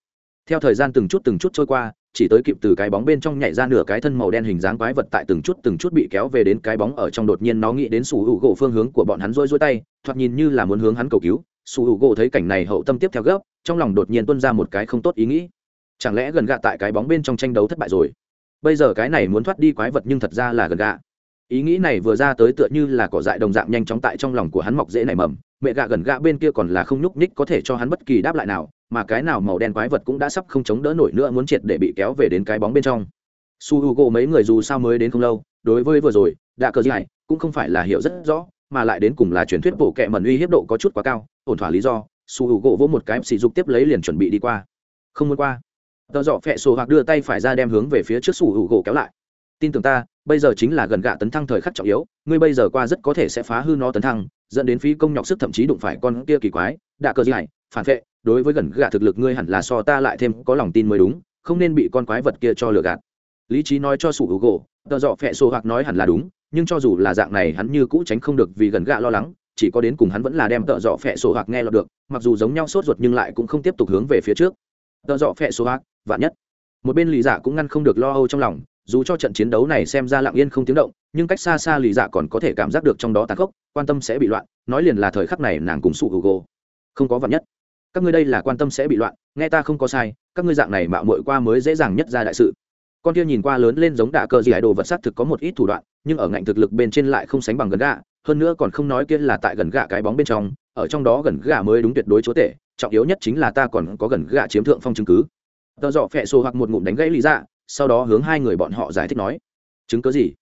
Theo thời gian từng chút từng chút trôi qua, chỉ tới kịp từ cái bóng bên trong nhảy ra nửa cái thân màu đen hình dáng quái vật tại từng chút từng chút bị kéo về đến cái bóng ở trong đột nhiên nó nghĩ đến sủ hữu gỗ phương hướng của bọn hắn rôi rôi tay, thoạt nhìn như là muốn hướng hắn cầu cứu. Sủ hữu gỗ thấy cảnh này hậu tâm tiếp theo gấp, trong lòng đột nhiên tuân ra một cái không tốt ý nghĩ. Chẳng lẽ gần gạ tại cái bóng bên trong tranh đấu thất bại rồi? Bây giờ cái này muốn thoát đi quái vật nhưng thật ra là gần gạ ý nghĩ này vừa ra tới tựa như là cỏ dại đồng dạng nhanh chóng tại trong lòng của hắn mọc dễ nảy mầm. Mẹ gạ gần gạ bên kia còn là không nhúc nhích có thể cho hắn bất kỳ đáp lại nào, mà cái nào màu đen quái vật cũng đã sắp không chống đỡ nổi nữa muốn triệt để bị kéo về đến cái bóng bên trong. Su h u gỗ mấy người dù sao mới đến không lâu, đối với vừa rồi, đạ cờ dài cũng không phải là hiểu rất rõ, mà lại đến cùng là truyền thuyết bộ kệ mẩn uy hiếp độ có chút quá cao, ổn thỏa lý do, su h u gỗ vỗ một cái, sỉ dục tiếp lấy liền chuẩn bị đi qua. Không muốn qua. Tờ dọ phẹ sổ hoặc đưa tay phải ra đem hướng về phía trước sủ hữu gỗ kéo lại tin tưởng ta, bây giờ chính là gần gạ tấn thăng thời khắc trọng yếu, ngươi bây giờ qua rất có thể sẽ phá hư nó tấn thăng, dẫn đến phí công nhọc sức thậm chí đụng phải con kia kỳ quái, đạ cờ dài phản vệ, đối với gần gạ thực lực ngươi hẳn là so ta lại thêm có lòng tin mới đúng, không nên bị con quái vật kia cho lừa gạt. Lý trí nói cho sủ hữu gỗ tợ dọ phẹ xô hoặc nói hẳn là đúng, nhưng cho dù là dạng này hắn như cũ tránh không được vì gần gạ lo lắng, chỉ có đến cùng hắn vẫn là đem tợ dọ phẹ xô hoặc nghe lọt được, mặc dù giống nhau sốt ruột nhưng lại cũng không tiếp tục hướng về phía trước. Tợ dọ phẹ xô hoặc, vạn nhất. Một bên lý giả cũng ngăn không được lo âu trong lòng dù cho trận chiến đấu này xem ra lặng yên không tiếng động, nhưng cách xa xa lì dạ còn có thể cảm giác được trong đó tàn khốc, quan tâm sẽ bị loạn, nói liền là thời khắc này nàng cùng sụ hữu gô không có vật nhất. Các ngươi đây là quan tâm sẽ bị loạn, nghe ta không có sai, các ngươi dạng này mạo muội qua mới dễ dàng nhất ra đại sự. Con kia nhìn qua lớn lên giống đạ cơ gì hải đồ vật sắc thực có một ít thủ đoạn, nhưng ở ngạnh thực lực bên trên lại không sánh bằng gần gạ, hơn nữa còn không nói kia là tại gần gạ cái bóng bên trong, ở trong đó gần gạ mới đúng tuyệt đối chúa tể, trọng yếu nhất chính là ta còn có gần gạ chiếm thượng phong chứng cứ. Tờ dọ phẹ xô hoặc một ngụm đánh gãy lý dạ sau đó hướng hai người bọn họ giải thích nói, chứng cứ gì?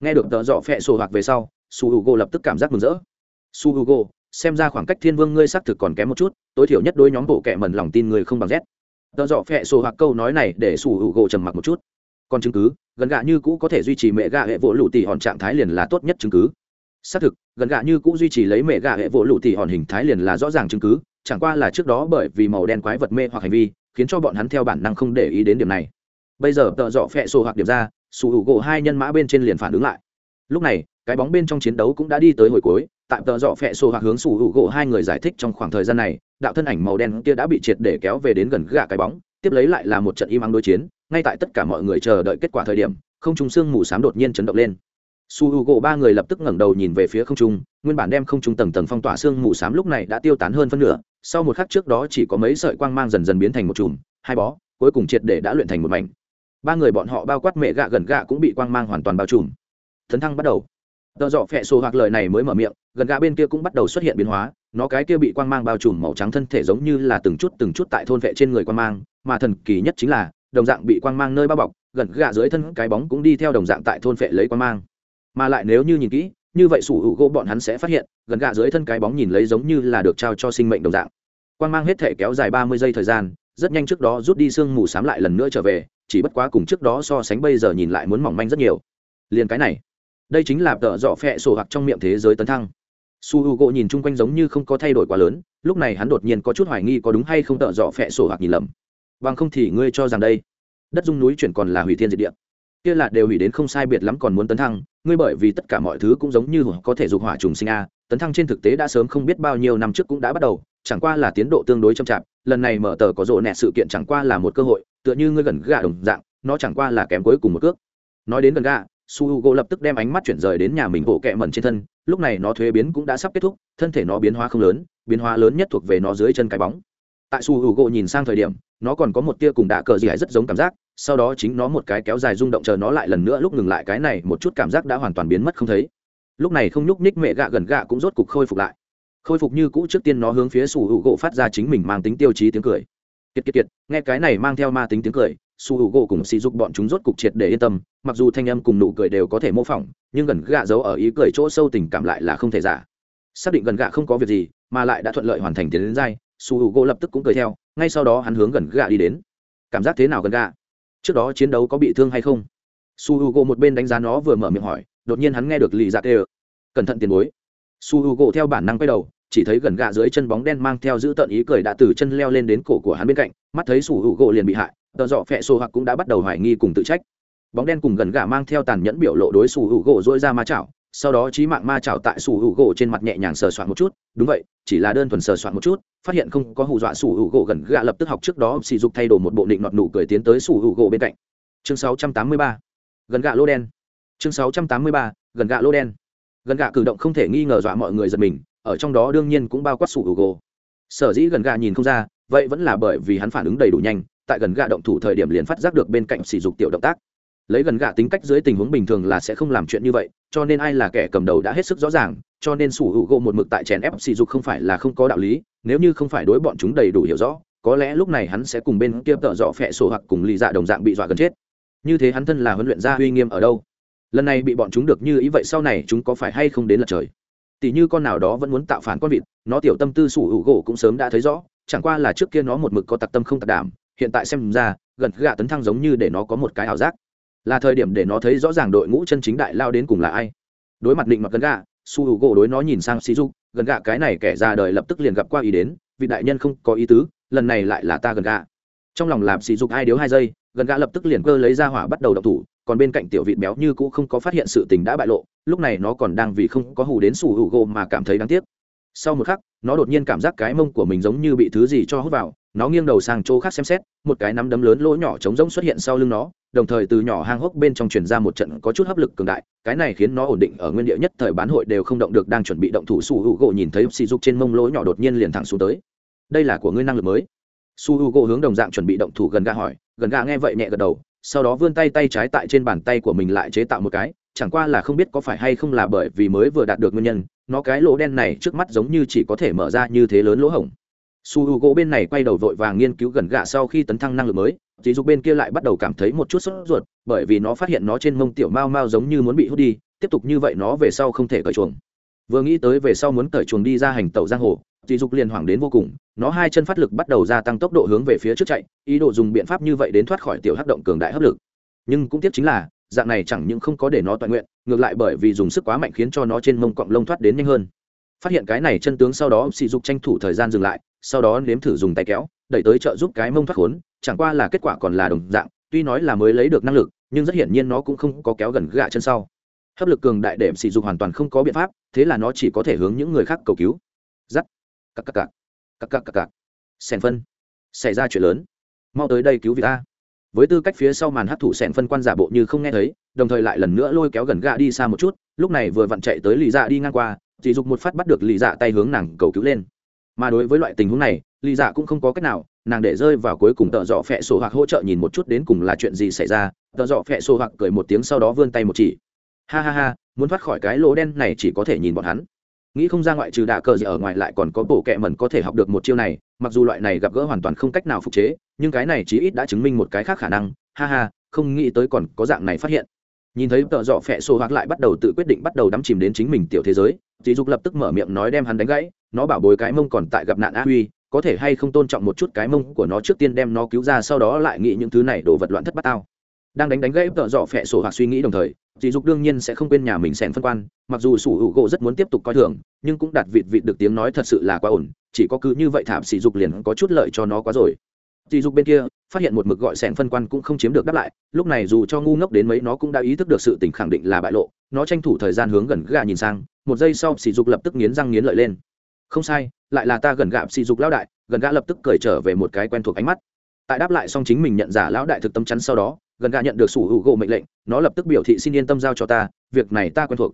Nghe được tợ dọ phẹ sổ hoặc về sau, su h u g o lập tức cảm giác mừng rỡ. Su h u g o xem ra khoảng cách thiên vương ngươi xác thực còn kém một chút, tối thiểu nhất đôi nhóm bộ kệ mẩn lòng tin người không bằng rét tợ dọ phẹ sổ hoặc câu nói này để su h u g o trầm mặc một chút. Còn chứng cứ, gần gạ như cũ có thể duy trì mẹ gạ hệ vỗ lụ tỉ hòn trạng thái liền là tốt nhất chứng cứ. Xác thực, gần gạ như cũ duy trì lấy mẹ gạ hệ vỗ lụ tỉ hòn hình thái liền là rõ ràng chứng cứ, chẳng qua là trước đó bởi vì màu đen quái vật mê hoặc hành vi, khiến cho bọn hắn theo bản năng không để ý đến điểm này bây giờ tợ dọ phẹ sổ hoặc điểm ra, sủ hữu gỗ hai nhân mã bên trên liền phản ứng lại. Lúc này, cái bóng bên trong chiến đấu cũng đã đi tới hồi cuối, tại tợ dọ phẹ sổ hoặc hướng sủ hữu gỗ hai người giải thích trong khoảng thời gian này, đạo thân ảnh màu đen kia đã bị triệt để kéo về đến gần gạ cái bóng, tiếp lấy lại là một trận im ắng đối chiến, ngay tại tất cả mọi người chờ đợi kết quả thời điểm, không trung sương mù sám đột nhiên chấn động lên. Su h u gỗ ba người lập tức ngẩng đầu nhìn về phía không trung, nguyên bản đem không trung tầng tầng phong tỏa sương mù sám lúc này đã tiêu tán hơn phân nửa, sau một khắc trước đó chỉ có mấy sợi quang mang dần dần biến thành một chùm, hai bó, cuối cùng triệt để đã luyện thành một mảnh ba người bọn họ bao quát mẹ gạ gần gạ cũng bị quang mang hoàn toàn bao trùm. Thấn thăng bắt đầu. Tợ dọ phẹ sổ hoặc lời này mới mở miệng, gần gạ bên kia cũng bắt đầu xuất hiện biến hóa, nó cái kia bị quang mang bao trùm màu trắng thân thể giống như là từng chút từng chút tại thôn vệ trên người quang mang, mà thần kỳ nhất chính là, đồng dạng bị quang mang nơi bao bọc, gần gạ dưới thân cái bóng cũng đi theo đồng dạng tại thôn vệ lấy quang mang. Mà lại nếu như nhìn kỹ, như vậy sủ hữu gỗ bọn hắn sẽ phát hiện, gần gạ dưới thân cái bóng nhìn lấy giống như là được trao cho sinh mệnh đồng dạng. Quang mang hết thể kéo dài ba mươi giây thời gian, rất nhanh trước đó rút đi sương mù s á m lại lần nữa trở về chỉ bất quá cùng trước đó so sánh bây giờ nhìn lại muốn mỏng manh rất nhiều. Liền cái này, đây chính là tợ dọ phẹ sổ hoặc trong miệng thế giới tấn thăng. Su h u gỗ nhìn chung quanh giống như không có thay đổi quá lớn, lúc này hắn đột nhiên có chút hoài nghi có đúng hay không tợ dọ phẹ sổ hoặc nhìn lầm. Bằng không thì ngươi cho rằng đây, đất dung núi chuyển còn là hủy thiên diệt địa. Kia là đều hủy đến không sai biệt lắm còn muốn tấn thăng, ngươi bởi vì tất cả mọi thứ cũng giống như có thể dục hỏa trùng sinh a, tấn thăng trên thực tế đã sớm không biết bao nhiêu năm trước cũng đã bắt đầu, chẳng qua là tiến độ tương đối chậm chạp lần này mở tờ có rộ nẹt sự kiện chẳng qua là một cơ hội, tựa như ngươi gần gà đồng dạng, nó chẳng qua là kém cuối cùng một cước. Nói đến gần gà, su h u g o lập tức đem ánh mắt chuyển rời đến nhà mình bộ kẹ mẩn trên thân, lúc này nó thuế biến cũng đã sắp kết thúc, thân thể nó biến hóa không lớn, biến hóa lớn nhất thuộc về nó dưới chân cái bóng. Tại su h u g o nhìn sang thời điểm, nó còn có một tia cùng đạ cờ gì hay rất giống cảm giác, sau đó chính nó một cái kéo dài rung động chờ nó lại lần nữa lúc ngừng lại cái này một chút cảm giác đã hoàn toàn biến mất không thấy. Lúc này không nhúc ních mẹ gạ gần gạ cũng rốt cục khôi phục lại khôi phục như cũ trước tiên nó hướng phía sủ hữu gỗ phát ra chính mình mang tính tiêu chí tiếng cười. Kiệt kiệt kiệt, nghe cái này mang theo ma tính tiếng cười, su hữu gỗ cùng sỉ dục bọn chúng rốt cục triệt để yên tâm, mặc dù thanh âm cùng nụ cười đều có thể mô phỏng, nhưng gần gạ giấu ở ý cười chỗ sâu tình cảm lại là không thể giả. Xác định gần gạ không có việc gì, mà lại đã thuận lợi hoàn thành tiến đến dai su hữu gỗ lập tức cũng cười theo, ngay sau đó hắn hướng gần gạ đi đến. Cảm giác thế nào gần gạ? Trước đó chiến đấu có bị thương hay không? Su hữu gỗ một bên đánh giá nó vừa mở miệng hỏi, đột nhiên hắn nghe được lì dạ tê cẩn thận tiền bối. Su hữu gỗ theo bản năng quay đầu chỉ thấy gần gạ dưới chân bóng đen mang theo giữ tận ý cười đã từ chân leo lên đến cổ của hắn bên cạnh, mắt thấy sủ hữu gỗ liền bị hại tờ dọ phẹ xô hoặc cũng đã bắt đầu hoài nghi cùng tự trách bóng đen cùng gần gạ mang theo tàn nhẫn biểu lộ đối sủ hữu gỗ dỗi ra ma chảo, sau đó trí mạng ma chảo tại sủ hữu gỗ trên mặt nhẹ nhàng sờ soạn một chút, đúng vậy, chỉ là đơn thuần sờ soạn một chút, phát hiện không có hù dọa sủ hữu gỗ gần gạ lập tức học trước đó sỉ dục thay đổi một bộ định nọt nụ cười tiến tới sủ hữu gỗ bên cạnh chương 683. gần gạ lô đen chương 683. gần gạ lô đen gần gạ cử động không thể nghi ngờ dọa mọi người giật mình ở trong đó đương nhiên cũng bao quát sủ Hugo. sở dĩ gần gà nhìn không ra, vậy vẫn là bởi vì hắn phản ứng đầy đủ nhanh, tại gần gà động thủ thời điểm liền phát giác được bên cạnh sử dụng tiểu động tác. Lấy gần gà tính cách dưới tình huống bình thường là sẽ không làm chuyện như vậy, cho nên ai là kẻ cầm đầu đã hết sức rõ ràng, cho nên sủ Hugo một mực tại chèn ép sử dụng không phải là không có đạo lý, nếu như không phải đối bọn chúng đầy đủ hiểu rõ, có lẽ lúc này hắn sẽ cùng bên kia tợ dọ phệ sổ hoặc cùng lì dạ đồng dạng bị dọa gần chết. Như thế hắn thân là huấn luyện gia uy nghiêm ở đâu? Lần này bị bọn chúng được như ý vậy sau này chúng có phải hay không đến lật trời? Tỷ như con nào đó vẫn muốn tạo phản con vịt, nó tiểu tâm tư sủ hữu gỗ cũng sớm đã thấy rõ, chẳng qua là trước kia nó một mực có tặc tâm không tặc đảm, hiện tại xem ra, gần gạ tấn thăng giống như để nó có một cái ảo giác. Là thời điểm để nó thấy rõ ràng đội ngũ chân chính đại lao đến cùng là ai. Đối mặt định mặt gần gạ, su hữu gỗ đối nó nhìn sang xí dục gần gạ cái này kẻ ra đời lập tức liền gặp qua ý đến, vị đại nhân không có ý tứ, lần này lại là ta gần gạ. Trong lòng làm sỉ dục hai điếu hai giây gần gạ lập tức liền cơ lấy ra hỏa bắt đầu đập thủ, còn bên cạnh tiểu vịt béo như cũ không có phát hiện sự tình đã bại lộ lúc này nó còn đang vì không có hù đến sủ hữu gỗ mà cảm thấy đáng tiếc. Sau một khắc, nó đột nhiên cảm giác cái mông của mình giống như bị thứ gì cho hút vào, nó nghiêng đầu sang chỗ khác xem xét, một cái nắm đấm lớn lỗ nhỏ trống rỗng xuất hiện sau lưng nó, đồng thời từ nhỏ hang hốc bên trong truyền ra một trận có chút hấp lực cường đại, cái này khiến nó ổn định ở nguyên địa nhất, thời bán hội đều không động được đang chuẩn bị động thủ su hữu gỗ nhìn thấy sỉ dục trên mông lỗ nhỏ đột nhiên liền thẳng xuống tới. Đây là của ngươi năng lực mới. Su hữu gỗ hướng đồng dạng chuẩn bị động thủ gần gà hỏi, gần gà nghe vậy nhẹ gật đầu, sau đó vươn tay tay trái tại trên bàn tay của mình lại chế tạo một cái chẳng qua là không biết có phải hay không là bởi vì mới vừa đạt được nguyên nhân, nó cái lỗ đen này trước mắt giống như chỉ có thể mở ra như thế lớn lỗ hổng. Su h u gỗ bên này quay đầu vội vàng nghiên cứu gần gạ sau khi tấn thăng năng lực mới dì dục bên kia lại bắt đầu cảm thấy một chút sốt ruột, bởi vì nó phát hiện nó trên mông tiểu mao mao giống như muốn bị hút đi, tiếp tục như vậy nó về sau không thể cởi chuồng. Vừa nghĩ tới về sau muốn cởi chuồng đi ra hành tàu giang hồ dì dục liền hoảng đến vô cùng, nó hai chân phát lực bắt đầu gia tăng tốc độ hướng về phía trước chạy, ý đồ dùng biện pháp như vậy đến thoát khỏi tiểu hắc động cường đại hấp lực. Nhưng cũng tiếc chính là dạng này chẳng những không có để nó toàn nguyện ngược lại bởi vì dùng sức quá mạnh khiến cho nó trên mông cọng lông thoát đến nhanh hơn. Phát hiện cái này chân tướng sau đó sỉ dục tranh thủ thời gian dừng lại sau đó nếm thử dùng tay kéo đẩy tới trợ giúp cái mông thoát khốn chẳng qua là kết quả còn là đồng dạng tuy nói là mới lấy được năng lực nhưng rất hiển nhiên nó cũng không có kéo gần gạ chân sau. Hấp lực cường đại để sỉ dục hoàn toàn không có biện pháp thế là nó chỉ có thể hướng những người khác cầu cứu. Giắt cặc cặc cặc, cặc cặc cặc cặc, sèn phân xảy ra chuyện lớn. Mau tới đây cứu vị ta với tư cách phía sau màn hấp thủ sẹn phân quan giả bộ như không nghe thấy, đồng thời lại lần nữa lôi kéo gần gạ đi xa một chút, lúc này vừa vặn chạy tới lì dạ đi ngang qua, chỉ dục một phát bắt được lì dạ tay hướng nàng cầu cứu lên. Mà đối với loại tình huống này, lì dạ cũng không có cách nào, nàng để rơi vào cuối cùng tợ dọ phẹ sổ hoặc hỗ trợ nhìn một chút đến cùng là chuyện gì xảy ra, tợ dọ phẹ sổ hoặc cười một tiếng sau đó vươn tay một chỉ. Ha ha ha, muốn thoát khỏi cái lỗ đen này chỉ có thể nhìn bọn hắn. Nghĩ không ra ngoại trừ đạ cờ gì ở ngoài lại còn có bộ kệ mẩn có thể học được một chiêu này mặc dù loại này gặp gỡ hoàn toàn không cách nào phục chế, nhưng cái này chí ít đã chứng minh một cái khác khả năng. Ha ha, không nghĩ tới còn có dạng này phát hiện. Nhìn thấy tợ dọ phẹ sổ hoặc lại bắt đầu tự quyết định bắt đầu đắm chìm đến chính mình tiểu thế giới, dì dục lập tức mở miệng nói đem hắn đánh gãy. Nó bảo bồi cái mông còn tại gặp nạn a huy, có thể hay không tôn trọng một chút cái mông của nó trước tiên đem nó cứu ra, sau đó lại nghĩ những thứ này đổ vật loạn thất bát tao. Đang đánh đánh gãy tợ dọ phẹ sổ hoặc suy nghĩ đồng thời, dì dục đương nhiên sẽ không quên nhà mình xẻn phân quan. Mặc dù sủ hữu gỗ rất muốn tiếp tục coi thường, nhưng cũng đạt vịt vịt được tiếng nói thật sự là quá ổn chỉ có cứ như vậy thảm sỉ dục liền có chút lợi cho nó quá rồi. Sỉ dục bên kia, phát hiện một mực gọi xẻn phân quan cũng không chiếm được đáp lại, lúc này dù cho ngu ngốc đến mấy nó cũng đã ý thức được sự tình khẳng định là bại lộ, nó tranh thủ thời gian hướng gần gà nhìn sang, một giây sau sỉ dục lập tức nghiến răng nghiến lợi lên. Không sai, lại là ta gần gạ sỉ dục lão đại, gần gã lập tức cười trở về một cái quen thuộc ánh mắt. Tại đáp lại xong chính mình nhận giả lão đại thực tâm chắn sau đó, gần gã nhận được sủ hữu gỗ mệnh lệnh, nó lập tức biểu thị xin yên tâm giao cho ta, việc này ta quen thuộc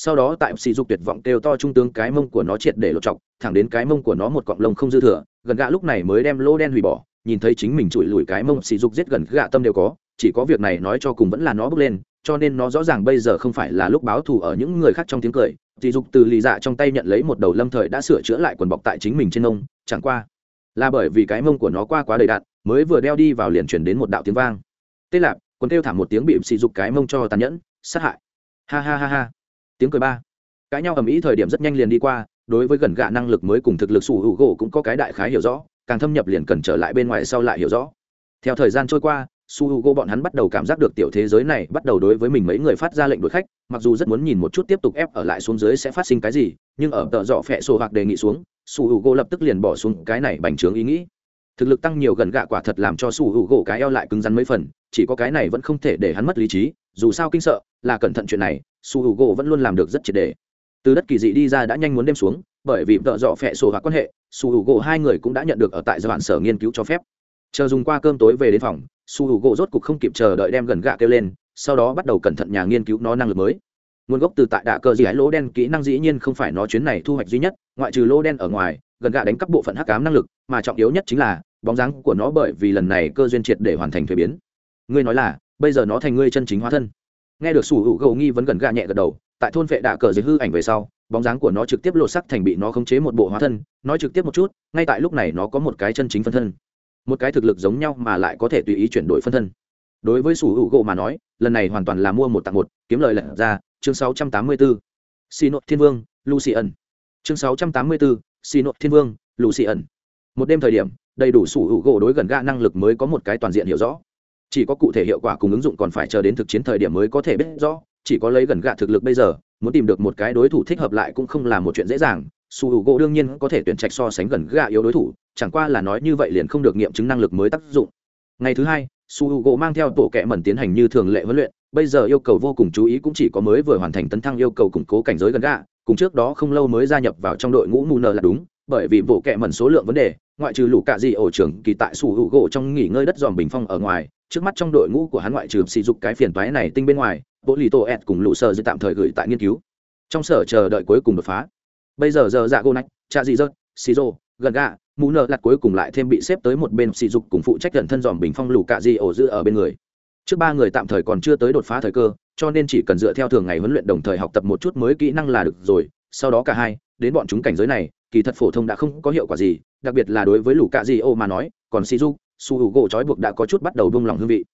sau đó tại sỉ dục tuyệt vọng kêu to trung tướng cái mông của nó triệt để lột chọc, thẳng đến cái mông của nó một cọng lông không dư thừa, gần gạ lúc này mới đem lô đen hủy bỏ, nhìn thấy chính mình trụi lùi cái mông, sỉ dục giết gần gạ tâm đều có, chỉ có việc này nói cho cùng vẫn là nó bước lên, cho nên nó rõ ràng bây giờ không phải là lúc báo thù ở những người khác trong tiếng cười. Sỉ dục từ lì dạ trong tay nhận lấy một đầu lâm thời đã sửa chữa lại quần bọc tại chính mình trên ông chẳng qua là bởi vì cái mông của nó qua quá đầy đạn mới vừa đeo đi vào liền chuyển đến một đạo tiếng vang. Tê lạp, quần kêu thảm một tiếng bị sỉ dục cái mông cho tàn nhẫn, sát hại. Ha ha ha ha tiếng cười ba. Cãi nhau ầm ĩ thời điểm rất nhanh liền đi qua, đối với gần gạ năng lực mới cùng thực lực sủ hữu gỗ cũng có cái đại khái hiểu rõ, càng thâm nhập liền cần trở lại bên ngoài sau lại hiểu rõ. Theo thời gian trôi qua su h u g o bọn hắn bắt đầu cảm giác được tiểu thế giới này bắt đầu đối với mình mấy người phát ra lệnh đuổi khách, mặc dù rất muốn nhìn một chút tiếp tục ép ở lại xuống dưới sẽ phát sinh cái gì, nhưng ở tợ dọ phẹ sổ hoặc đề nghị xuống su h u g o lập tức liền bỏ xuống cái này bành trướng ý nghĩ. Thực lực tăng nhiều gần gạ quả thật làm cho su h u g o cái eo lại cứng rắn mấy phần chỉ có cái này vẫn không thể để hắn mất lý trí, dù sao kinh sợ, là cẩn thận chuyện này, su h u vẫn luôn làm được rất triệt đề. Từ đất kỳ dị đi ra đã nhanh muốn đem xuống, bởi vì vợ dọ phẹ sổ hoặc quan hệ, su h u hai người cũng đã nhận được ở tại giai đoạn sở nghiên cứu cho phép. Chờ dùng qua cơm tối về đến phòng, su h u gỗ rốt cục không kịp chờ đợi đem gần gạ kêu lên, sau đó bắt đầu cẩn thận nhà nghiên cứu nó năng lực mới. Nguồn gốc từ tại đạ cờ gì hãy lỗ đen kỹ năng dĩ nhiên không phải nó chuyến này thu hoạch duy nhất, ngoại trừ lỗ đen ở ngoài, gần gạ đánh cắp bộ phận hắc cám năng lực, mà trọng yếu nhất chính là, bóng dáng của nó bởi vì lần này cơ duyên triệt để hoàn thành thuế biến ngươi nói là, bây giờ nó thành ngươi chân chính hóa thân. Nghe được sủ hữu gầu nghi vấn gần gà nhẹ gật đầu, tại thôn vệ đạ cờ dưới hư ảnh về sau, bóng dáng của nó trực tiếp lộ sắc thành bị nó khống chế một bộ hóa thân, nói trực tiếp một chút, ngay tại lúc này nó có một cái chân chính phân thân. Một cái thực lực giống nhau mà lại có thể tùy ý chuyển đổi phân thân. Đối với sủ hữu gỗ mà nói, lần này hoàn toàn là mua một tặng một, kiếm lời lật ra, chương 684. xì nội thiên vương lucy ẩn chương 684. xì nội thiên vương lucy ẩn một đêm thời điểm, đầy đủ sủ hữu gỗ đối gần gã năng lực mới có một cái toàn diện hiểu rõ chỉ có cụ thể hiệu quả cùng ứng dụng còn phải chờ đến thực chiến thời điểm mới có thể biết rõ, chỉ có lấy gần gạ thực lực bây giờ, muốn tìm được một cái đối thủ thích hợp lại cũng không là một chuyện dễ dàng. Su hữu gỗ đương nhiên có thể tuyển trạch so sánh gần gạ yếu đối thủ, chẳng qua là nói như vậy liền không được nghiệm chứng năng lực mới tác dụng. Ngày thứ hai, su hữu gỗ mang theo tổ kệ mẩn tiến hành như thường lệ huấn luyện, bây giờ yêu cầu vô cùng chú ý cũng chỉ có mới vừa hoàn thành tấn thăng yêu cầu củng cố cảnh giới gần gạ, cùng trước đó không lâu mới gia nhập vào trong đội ngũ mù nờ là đúng, bởi vì bộ kệ mẩn số lượng vấn đề, ngoại trừ lũ cạ gì ổ trưởng kỳ tại su hữu gỗ trong nghỉ ngơi đất dòm bình phong ở ngoài trước mắt trong đội ngũ của hắn ngoại trừ sỉ dục cái phiền toái này tinh bên ngoài bộ lì tổ ẹt cùng lũ sở dự tạm thời gửi tại nghiên cứu. Trong sở chờ đợi cuối cùng đột phá. Bây giờ giờ dạ gô nách trả gì rớt, xì rô gần gạ mù nợ lặt cuối cùng lại thêm bị xếp tới một bên sỉ dục cùng phụ trách gần thân dòm bình phong lũ cạ gì ổ giữ ở bên người. Trước ba người tạm thời còn chưa tới đột phá thời cơ cho nên chỉ cần dựa theo thường ngày huấn luyện đồng thời học tập một chút mới kỹ năng là được rồi. Sau đó cả hai đến bọn chúng cảnh giới này kỳ thật phổ thông đã không có hiệu quả gì đặc biệt là đối với lũ cạ gì ô mà nói còn si du su hữu gỗ trói buộc đã có chút bắt đầu buông lỏng hương vị.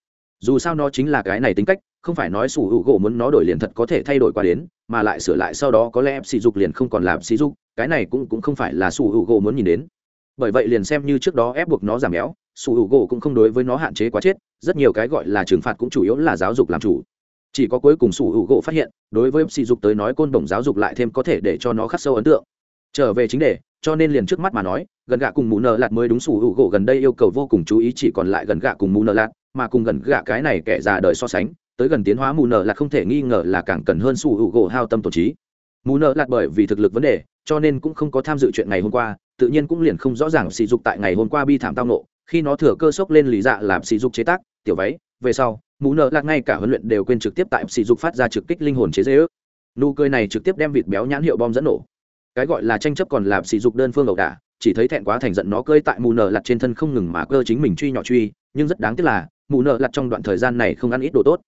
Dù sao nó chính là cái này tính cách, không phải nói su hữu gỗ muốn nó đổi liền thật có thể thay đổi qua đến, mà lại sửa lại sau đó có lẽ sỉ dục liền không còn làm sỉ dục, cái này cũng cũng không phải là su hữu gỗ muốn nhìn đến. Bởi vậy liền xem như trước đó ép buộc nó giảm béo su hữu gỗ cũng không đối với nó hạn chế quá chết, rất nhiều cái gọi là trừng phạt cũng chủ yếu là giáo dục làm chủ. Chỉ có cuối cùng su hữu gỗ phát hiện, đối với sỉ dục tới nói côn đồng giáo dục lại thêm có thể để cho nó khắc sâu ấn tượng trở về chính đề, cho nên liền trước mắt mà nói, gần gạ cùng mù nợ lạt mới đúng sủ hữu gỗ gần đây yêu cầu vô cùng chú ý chỉ còn lại gần gạ cùng mù nợ lạt, mà cùng gần gạ cái này kẻ già đời so sánh, tới gần tiến hóa mù nợ lạt không thể nghi ngờ là càng cần hơn sủ hữu gỗ hao tâm tổ trí. Mù nợ lạt bởi vì thực lực vấn đề, cho nên cũng không có tham dự chuyện ngày hôm qua, tự nhiên cũng liền không rõ ràng sỉ dục tại ngày hôm qua bi thảm tao nộ khi nó thừa cơ sốc lên lý dạ làm sỉ dục chế tác, tiểu váy, về sau, mù nợ lạt ngay cả huấn luyện đều quên trực tiếp tại sỉ dục phát ra trực kích linh hồn chế dễ ước. Nụ cười này trực tiếp đem vịt béo nhãn hiệu bom dẫn nổ cái gọi là tranh chấp còn là sỉ dục đơn phương ẩu đả, chỉ thấy thẹn quá thành giận nó cơi tại mù nợ lặt trên thân không ngừng mà cơ chính mình truy nhỏ truy, nhưng rất đáng tiếc là, mù nợ lặt trong đoạn thời gian này không ăn ít đồ tốt.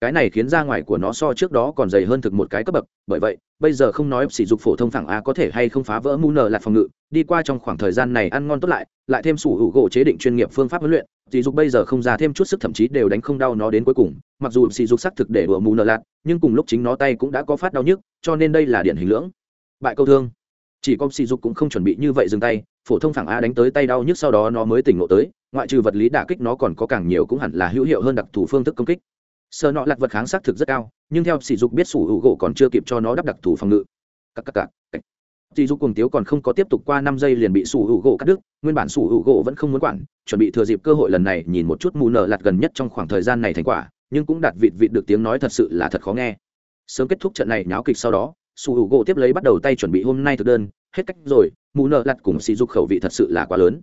Cái này khiến ra ngoài của nó so trước đó còn dày hơn thực một cái cấp bậc, bởi vậy, bây giờ không nói sỉ dục phổ thông phẳng a có thể hay không phá vỡ mù nợ lặt phòng ngự, đi qua trong khoảng thời gian này ăn ngon tốt lại lại thêm sủ hữu gỗ chế định chuyên nghiệp phương pháp huấn luyện, sỉ dục bây giờ không ra thêm chút sức thậm chí đều đánh không đau nó đến cuối cùng, mặc dù sỉ dục xác thực để đùa mù nợ lặt, nhưng cùng lúc chính nó tay cũng đã có phát đau nhức, cho nên đây là điển hình lưỡng bại câu thương. Chỉ có sỉ dục cũng không chuẩn bị như vậy dừng tay, phổ thông phẳng a đánh tới tay đau nhức sau đó nó mới tỉnh ngộ tới, ngoại trừ vật lý đả kích nó còn có càng nhiều cũng hẳn là hữu hiệu hơn đặc thù phương thức công kích. Sợ nọ lặt vật kháng xác thực rất cao, nhưng theo sỉ dục biết sủ hữu gỗ còn chưa kịp cho nó đắp đặc thù phòng ngự. Các các các sỉ dục cùng tiếu còn không có tiếp tục qua năm giây liền bị sủ hữu gỗ cắt đứt, nguyên bản sủ hữu gỗ vẫn không muốn quản, chuẩn bị thừa dịp cơ hội lần này nhìn một chút mù nở lặt gần nhất trong khoảng thời gian này thành quả, nhưng cũng đạt vịt vịt được tiếng nói thật sự là thật khó nghe. Sớm kết thúc trận này nháo kịch sau đó sủ hữu gỗ tiếp lấy bắt đầu tay chuẩn bị hôm nay thực đơn, hết cách rồi mù nợ lặt cùng sỉ dục khẩu vị thật sự là quá lớn.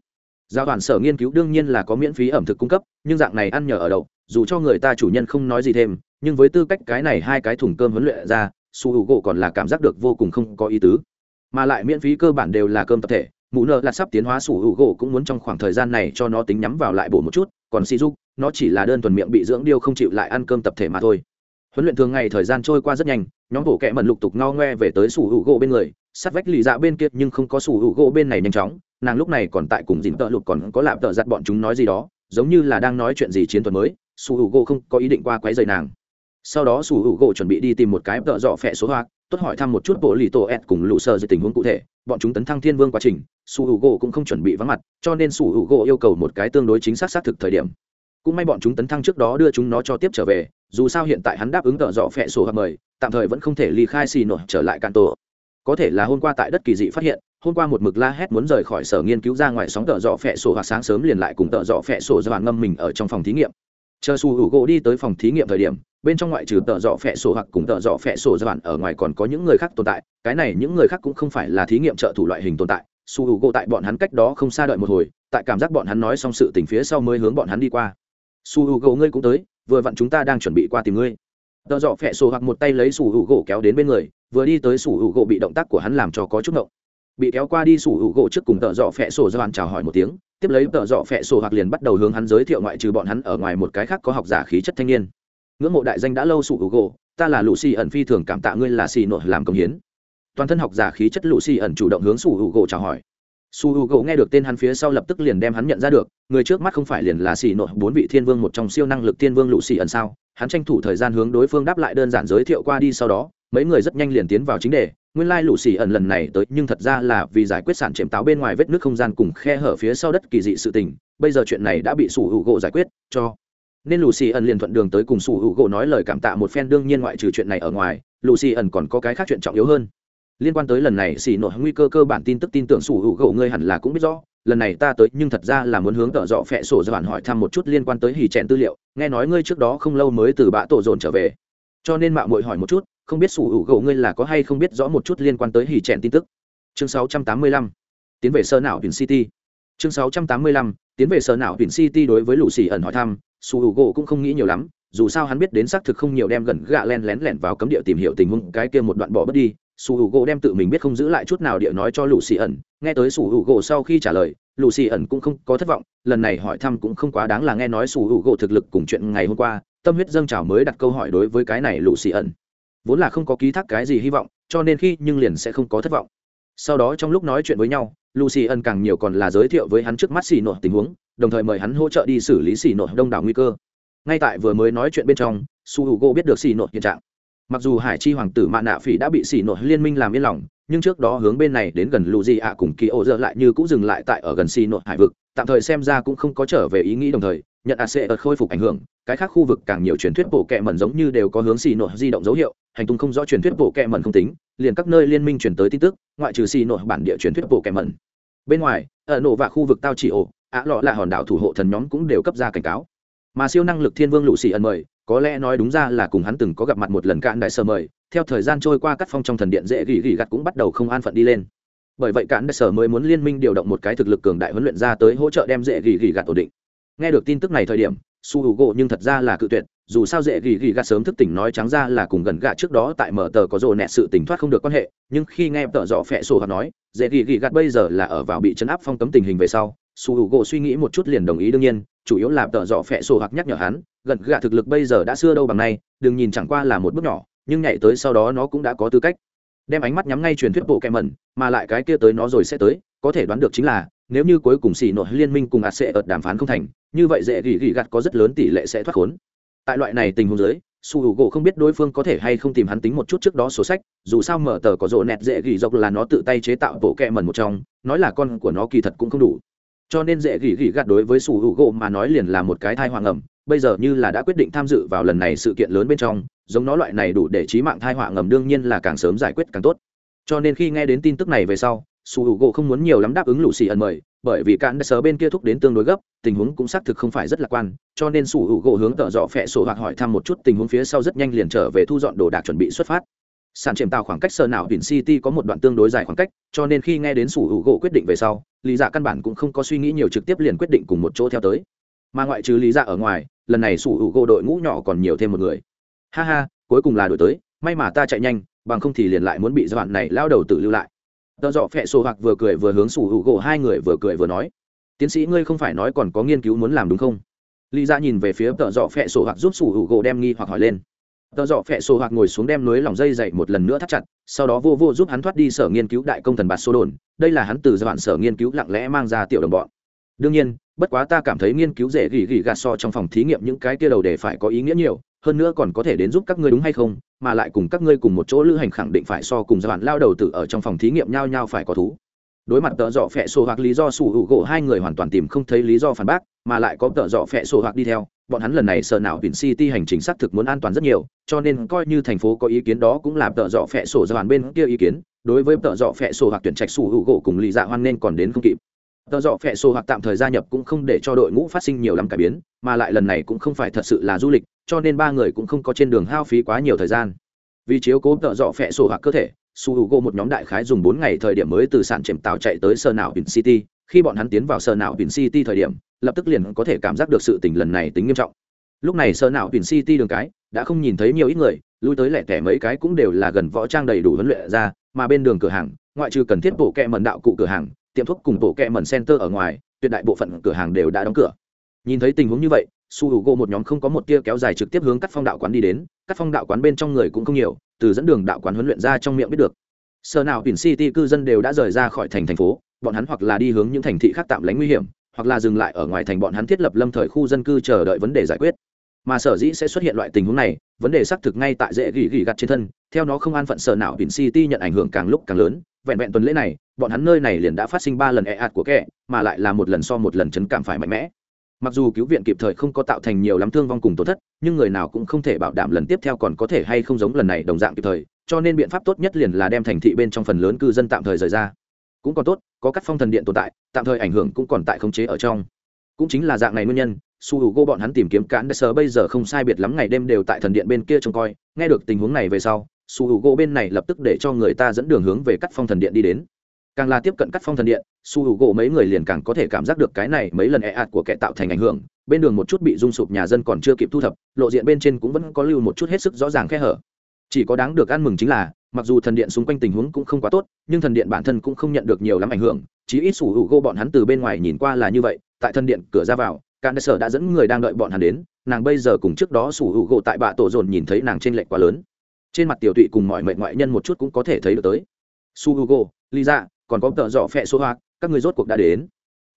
Giáo đoàn sở nghiên cứu đương nhiên là có miễn phí ẩm thực cung cấp, nhưng dạng này ăn nhờ ở đậu, dù cho người ta chủ nhân không nói gì thêm, nhưng với tư cách cái này hai cái thùng cơm huấn luyện ra su hữu gỗ còn là cảm giác được vô cùng không có ý tứ. Mà lại miễn phí cơ bản đều là cơm tập thể mụ nợ là sắp tiến hóa su hữu gỗ cũng muốn trong khoảng thời gian này cho nó tính nhắm vào lại bổ một chút, còn si dục, nó chỉ là đơn thuần miệng bị dưỡng điêu không chịu lại ăn cơm tập thể mà thôi huấn luyện thường ngày thời gian trôi qua rất nhanh, nhóm bộ kẹ mẩn lục tục ngao ngoe về tới sủ hữu gỗ bên người, sát vách lì dạ bên kia nhưng không có sủ hữu gỗ bên này nhanh chóng, nàng lúc này còn tại cùng dìn tợ lục còn có lạp tợ giặt bọn chúng nói gì đó, giống như là đang nói chuyện gì chiến thuật mới, sủ hữu gỗ không có ý định qua quấy rầy nàng. Sau đó sủ hữu gỗ chuẩn bị đi tìm một cái tợ dọ phẹ số hoa, tốt hỏi thăm một chút bộ lì tổ ed cùng lũ sơ về tình huống cụ thể, bọn chúng tấn thăng thiên vương quá trình, sủ hữu gỗ cũng không chuẩn bị vắng mặt, cho nên sủ hữu gỗ yêu cầu một cái tương đối chính xác xác thực thời điểm cũng may bọn chúng tấn thăng trước đó đưa chúng nó cho tiếp trở về, dù sao hiện tại hắn đáp ứng tợ dọ phẹ sổ hoặc mời, tạm thời vẫn không thể ly khai xì nổi trở lại cạn tổ có thể là hôm qua tại đất kỳ dị phát hiện, hôm qua một mực la hét muốn rời khỏi sở nghiên cứu ra ngoài sóng tợ dọ phẹ sổ hoặc sáng sớm liền lại cùng tợ dọ phẹ sổ ra ngâm mình ở trong phòng thí nghiệm. Chờ su hữu gỗ đi tới phòng thí nghiệm thời điểm, bên trong ngoại trừ tợ dọ phẹ sổ hoặc cùng tợ dọ phẹ sổ ra bản ở ngoài còn có những người khác tồn tại, cái này những người khác cũng không phải là thí nghiệm trợ thủ loại hình tồn tại. Su hữu gỗ tại bọn hắn cách đó không xa đợi một hồi, tại cảm giác bọn hắn nói xong sự tình phía sau mới hướng bọn hắn đi qua su hữu gỗ ngươi cũng tới, vừa vặn chúng ta đang chuẩn bị qua tìm ngươi. Tợ dọ phẹ sổ hoặc một tay lấy su hữu gỗ kéo đến bên người, vừa đi tới su hữu gỗ bị động tác của hắn làm cho có chút ngộng. Bị kéo qua đi su hữu gỗ trước cùng tợ dọ phẹ sổ do bản chào hỏi một tiếng, tiếp lấy tợ dọ phẹ sổ hoặc liền bắt đầu hướng hắn giới thiệu ngoại trừ bọn hắn ở ngoài một cái khác có học giả khí chất thanh niên. Ngưỡng mộ đại danh đã lâu su hữu gỗ ta là lũ xì ẩn phi thường cảm tạ ngươi là xì nội làm công hiến. Toàn thân học giả khí chất lũ xì ẩn chủ động hướng su hữu gỗ chào hỏi su h u gỗ nghe được tên hắn phía sau lập tức liền đem hắn nhận ra được, người trước mắt không phải liền là xì nội bốn vị thiên vương một trong siêu năng lực thiên vương lũ xì ẩn sao? Hắn tranh thủ thời gian hướng đối phương đáp lại đơn giản giới thiệu qua đi sau đó, mấy người rất nhanh liền tiến vào chính đề. Nguyên lai lũ xì ẩn lần này tới, nhưng thật ra là vì giải quyết sản chém táo bên ngoài vết nước không gian cùng khe hở phía sau đất kỳ dị sự tình, bây giờ chuyện này đã bị su h u gỗ giải quyết, cho nên lù xì ẩn liền thuận đường tới cùng su h u gỗ nói lời cảm tạ một phen, đương nhiên ngoại trừ chuyện này ở ngoài lù xì ẩn còn có cái khác chuyện trọng yếu hơn liên quan tới lần này xì nội nguy cơ cơ bản tin tức tin tưởng sủ hữu gỗ ngươi hẳn là cũng biết rõ, lần này ta tới nhưng thật ra là muốn hướng tợ dọ phẹ sổ ra bản hỏi thăm một chút liên quan tới hì chèn tư liệu, nghe nói ngươi trước đó không lâu mới từ bã tổ dồn trở về. Cho nên mạo muội hỏi một chút, không biết sủ hữu gỗ ngươi là có hay không biết rõ một chút liên quan tới hì chèn tin tức. Chương 685 tiến về sơ não biển city. Chương 685 tiến về sơ não biển city đối với lũ xì ẩn hỏi thăm, sủ hữu gỗ cũng không nghĩ nhiều lắm, dù sao hắn biết đến xác thực không nhiều đem gần gạ len lén lẻn vào cấm địa tìm hiểu tình huống, cái kia một đoạn bỏ bất đi sủ hữu gỗ đem tự mình biết không giữ lại chút nào địa nói cho lũ xì ẩn. Nghe tới sủ hữu gỗ sau khi trả lời, lũ xì ẩn cũng không có thất vọng. Lần này hỏi thăm cũng không quá đáng là nghe nói sủ hữu gỗ thực lực cùng chuyện ngày hôm qua, tâm huyết dâng trào mới đặt câu hỏi đối với cái này lũ xì ẩn. Vốn là không có ký thác cái gì hy vọng, cho nên khi nhưng liền sẽ không có thất vọng. Sau đó trong lúc nói chuyện với nhau lucy ẩn càng nhiều còn là giới thiệu với hắn trước mắt xì nổ tình huống, đồng thời mời hắn hỗ trợ đi xử lý xì nổ đông đảo nguy cơ. Ngay tại vừa mới nói chuyện bên trong su h u g o biết được xì nổ hiện trạng mặc dù hải chi hoàng tử mạ nạ phỉ đã bị xì nội liên minh làm yên lòng, nhưng trước đó hướng bên này đến gần lù di ạ cùng kỳ ô dơ lại như cũng dừng lại tại ở gần xì nội hải vực, tạm thời xem ra cũng không có trở về ý nghĩ đồng thời nhận a sẽ ở khôi phục ảnh hưởng, cái khác khu vực càng nhiều truyền thuyết bộ kệ mẩn giống như đều có hướng xì nội di động dấu hiệu, hành tung không rõ truyền thuyết bộ kệ mẩn không tính, liền các nơi liên minh truyền tới tin tức, ngoại trừ xì nội bản địa truyền thuyết bộ kệ mẩn. Bên ngoài, ở nổ và khu vực tao chỉ ổ ạ lọ là hòn đảo thủ hộ thần nhóm cũng đều cấp ra cảnh cáo. Mà siêu năng lực thiên vương lũ xì ẩn mời có lẽ nói đúng ra là cùng hắn từng có gặp mặt một lần cạn đại sở mời, theo thời gian trôi qua các phong trong thần điện dễ gỉ gỉ gặt cũng bắt đầu không an phận đi lên. Bởi vậy cạn đại sở mới muốn liên minh điều động một cái thực lực cường đại huấn luyện ra tới hỗ trợ đem dễ gỉ gỉ gặt ổn định. Nghe được tin tức này thời điểm, su hữu gỗ nhưng thật ra là cự tuyệt, dù sao dễ gỉ gỉ gặt sớm thức tỉnh nói trắng ra là cùng gần gạ trước đó tại mở tờ có rồ nẹt sự tỉnh thoát không được quan hệ, nhưng khi nghe tờ dọ phẹ sổ hoặc nói, dễ gỉ gỉ gặt bây giờ là ở vào bị chấn áp phong cấm tình hình về sau, su hữu gỗ suy nghĩ một chút liền đồng ý đương nhiên, chủ yếu là tờ dọ phẹ sổ hoặc nhắc nhở hắn gần gạ thực lực bây giờ đã xưa đâu bằng nay, đừng nhìn chẳng qua là một bước nhỏ, nhưng nhảy tới sau đó nó cũng đã có tư cách. Đem ánh mắt nhắm ngay truyền thuyết bộ kẹm mẩn, mà lại cái kia tới nó rồi sẽ tới, có thể đoán được chính là, nếu như cuối cùng xì nội liên minh cùng ạt sẽ ợt đàm phán không thành, như vậy dễ gỉ gỉ gặt có rất lớn tỷ lệ sẽ thoát khốn. Tại loại này tình huống dưới, su h u gỗ không biết đối phương có thể hay không tìm hắn tính một chút trước đó sổ sách, dù sao mở tờ có rộ nẹt dễ gỉ dọc là nó tự tay chế tạo bộ kẹ mẩn một trong, nói là con của nó kỳ thật cũng không đủ. Cho nên dễ gỉ gỉ gạt đối với su h u gỗ mà nói liền là một cái thai hoàng ẩm bây giờ như là đã quyết định tham dự vào lần này sự kiện lớn bên trong, giống nó loại này đủ để trí mạng thai họa ngầm đương nhiên là càng sớm giải quyết càng tốt. Cho nên khi nghe đến tin tức này về sau, su hữu gỗ không muốn nhiều lắm đáp ứng lũ xì ẩn mời, bởi vì cạn đã sớ bên kia thúc đến tương đối gấp, tình huống cũng xác thực không phải rất lạc quan, cho nên su hữu gỗ hướng tợ dọ phẹ sổ hoặc hỏi thăm một chút tình huống phía sau rất nhanh liền trở về thu dọn đồ đạc chuẩn bị xuất phát. Sàn chìm tàu khoảng cách sơ nào biển city có một đoạn tương đối dài khoảng cách, cho nên khi nghe đến su hữu gỗ quyết định về sau, lý dạ căn bản cũng không có suy nghĩ nhiều trực tiếp liền quyết định cùng một chỗ theo tới mà ngoại trừ lý dạ ở ngoài, lần này sủ hữu gỗ đội ngũ nhỏ còn nhiều thêm một người. Ha ha, cuối cùng là đổi tới, may mà ta chạy nhanh, bằng không thì liền lại muốn bị giai này lao đầu tự lưu lại. Tợ dọ phẹ sổ hoặc vừa cười vừa hướng sủ hữu gỗ hai người vừa cười vừa nói, tiến sĩ ngươi không phải nói còn có nghiên cứu muốn làm đúng không? Lý dạ nhìn về phía tợ dọ phẹ sổ hoặc giúp sủ hữu gỗ đem nghi hoặc hỏi lên. Tợ dọ phẹ sổ hoặc ngồi xuống đem núi lòng dây dậy một lần nữa thắt chặt, sau đó vô vô giúp hắn thoát đi sở nghiên cứu đại công thần bạt sô đồn. Đây là hắn từ giai đoạn sở nghiên cứu lặng lẽ mang ra tiểu đồng bọn đương nhiên, bất quá ta cảm thấy nghiên cứu dễ gỉ gỉ gạt so trong phòng thí nghiệm những cái kia đầu để phải có ý nghĩa nhiều, hơn nữa còn có thể đến giúp các ngươi đúng hay không, mà lại cùng các ngươi cùng một chỗ lữ hành khẳng định phải so cùng giai đoạn lao đầu tử ở trong phòng thí nghiệm nhau nhau phải có thú. Đối mặt tợ dọ phẹ sổ hoặc lý do sủ hữu gỗ hai người hoàn toàn tìm không thấy lý do phản bác, mà lại có tợ dọ phẹ sổ hoặc đi theo, bọn hắn lần này sợ nào biển city hành trình xác thực muốn an toàn rất nhiều, cho nên coi như thành phố có ý kiến đó cũng là tợ dọ phẹ sổ ra bàn bên kia ý kiến, đối với tợ dọ phẹ sổ hoặc tuyển trạch sủ hữu gỗ cùng lý dạ hoan nên còn đến không kịp tờ dọ phẹ sổ hoặc tạm thời gia nhập cũng không để cho đội ngũ phát sinh nhiều lắm cải biến, mà lại lần này cũng không phải thật sự là du lịch, cho nên ba người cũng không có trên đường hao phí quá nhiều thời gian. Vì chiếu cố tợ dọ phẹ sổ hoặc cơ thể, su h u một nhóm đại khái dùng bốn ngày thời điểm mới từ sàn chèm tàu chạy tới sơ nào biển city. Khi bọn hắn tiến vào sơ nào biển city thời điểm, lập tức liền có thể cảm giác được sự tình lần này tính nghiêm trọng. Lúc này sơ nào biển city đường cái đã không nhìn thấy nhiều ít người, lui tới lẻ tẻ mấy cái cũng đều là gần võ trang đầy đủ huấn luyện ra, mà bên đường cửa hàng, ngoại trừ cần thiết bộ kẹ mần đạo cụ cửa hàng tiệm thuốc cùng bộ kẹ mẩn center ở ngoài, tuyệt đại bộ phận cửa hàng đều đã đóng cửa. Nhìn thấy tình huống như vậy, su h u gỗ một nhóm không có một tia kéo dài trực tiếp hướng các phong đạo quán đi đến, các phong đạo quán bên trong người cũng không nhiều, từ dẫn đường đạo quán huấn luyện ra trong miệng biết được. Sở nào biển city cư dân đều đã rời ra khỏi thành thành phố, bọn hắn hoặc là đi hướng những thành thị khác tạm lánh nguy hiểm, hoặc là dừng lại ở ngoài thành bọn hắn thiết lập lâm thời khu dân cư chờ đợi vấn đề giải quyết. Mà sở dĩ sẽ xuất hiện loại tình huống này, vấn đề xác thực ngay tại dễ gỉ gỉ gặt trên thân, theo nó không an phận sở nào biển city nhận ảnh hưởng càng lúc càng lớn, vẹn vẹn tuần lễ này bọn hắn nơi này liền đã phát sinh ba lần e ạt của kẻ, mà lại là một lần so một lần chấn cảm phải mạnh mẽ. Mặc dù cứu viện kịp thời không có tạo thành nhiều lắm thương vong cùng tổn thất, nhưng người nào cũng không thể bảo đảm lần tiếp theo còn có thể hay không giống lần này đồng dạng kịp thời, cho nên biện pháp tốt nhất liền là đem thành thị bên trong phần lớn cư dân tạm thời rời ra. Cũng còn tốt, có các phong thần điện tồn tại, tạm thời ảnh hưởng cũng còn tại khống chế ở trong. Cũng chính là dạng này nguyên nhân, su h u gô bọn hắn tìm kiếm cán đất sơ bây giờ không sai biệt lắm ngày đêm đều tại thần điện bên kia trông coi, nghe được tình huống này về sau, su h u gô bên này lập tức để cho người ta dẫn đường hướng về các phong thần điện đi đến càng là tiếp cận cắt phong thần điện, su h u gỗ mấy người liền càng có thể cảm giác được cái này mấy lần e ạt của kẻ tạo thành ảnh hưởng. Bên đường một chút bị rung sụp nhà dân còn chưa kịp thu thập, lộ diện bên trên cũng vẫn có lưu một chút hết sức rõ ràng khe hở. Chỉ có đáng được ăn mừng chính là, mặc dù thần điện xung quanh tình huống cũng không quá tốt, nhưng thần điện bản thân cũng không nhận được nhiều lắm ảnh hưởng. Chí ít su h u gỗ bọn hắn từ bên ngoài nhìn qua là như vậy, tại thần điện cửa ra vào cạn sở đã dẫn người đang đợi bọn hắn đến, nàng bây giờ cùng trước đó sủ hữu gỗ tại bạ tổ dồn nhìn thấy nàng trên lệnh quá lớn. Trên mặt tiểu tụy cùng mọi mệnh ngoại nhân một chút cũng có thể thấy được tới. Su hữu gỗ lý ra còn có tợ dọ phẹ số hoạt các người rốt cuộc đã đến.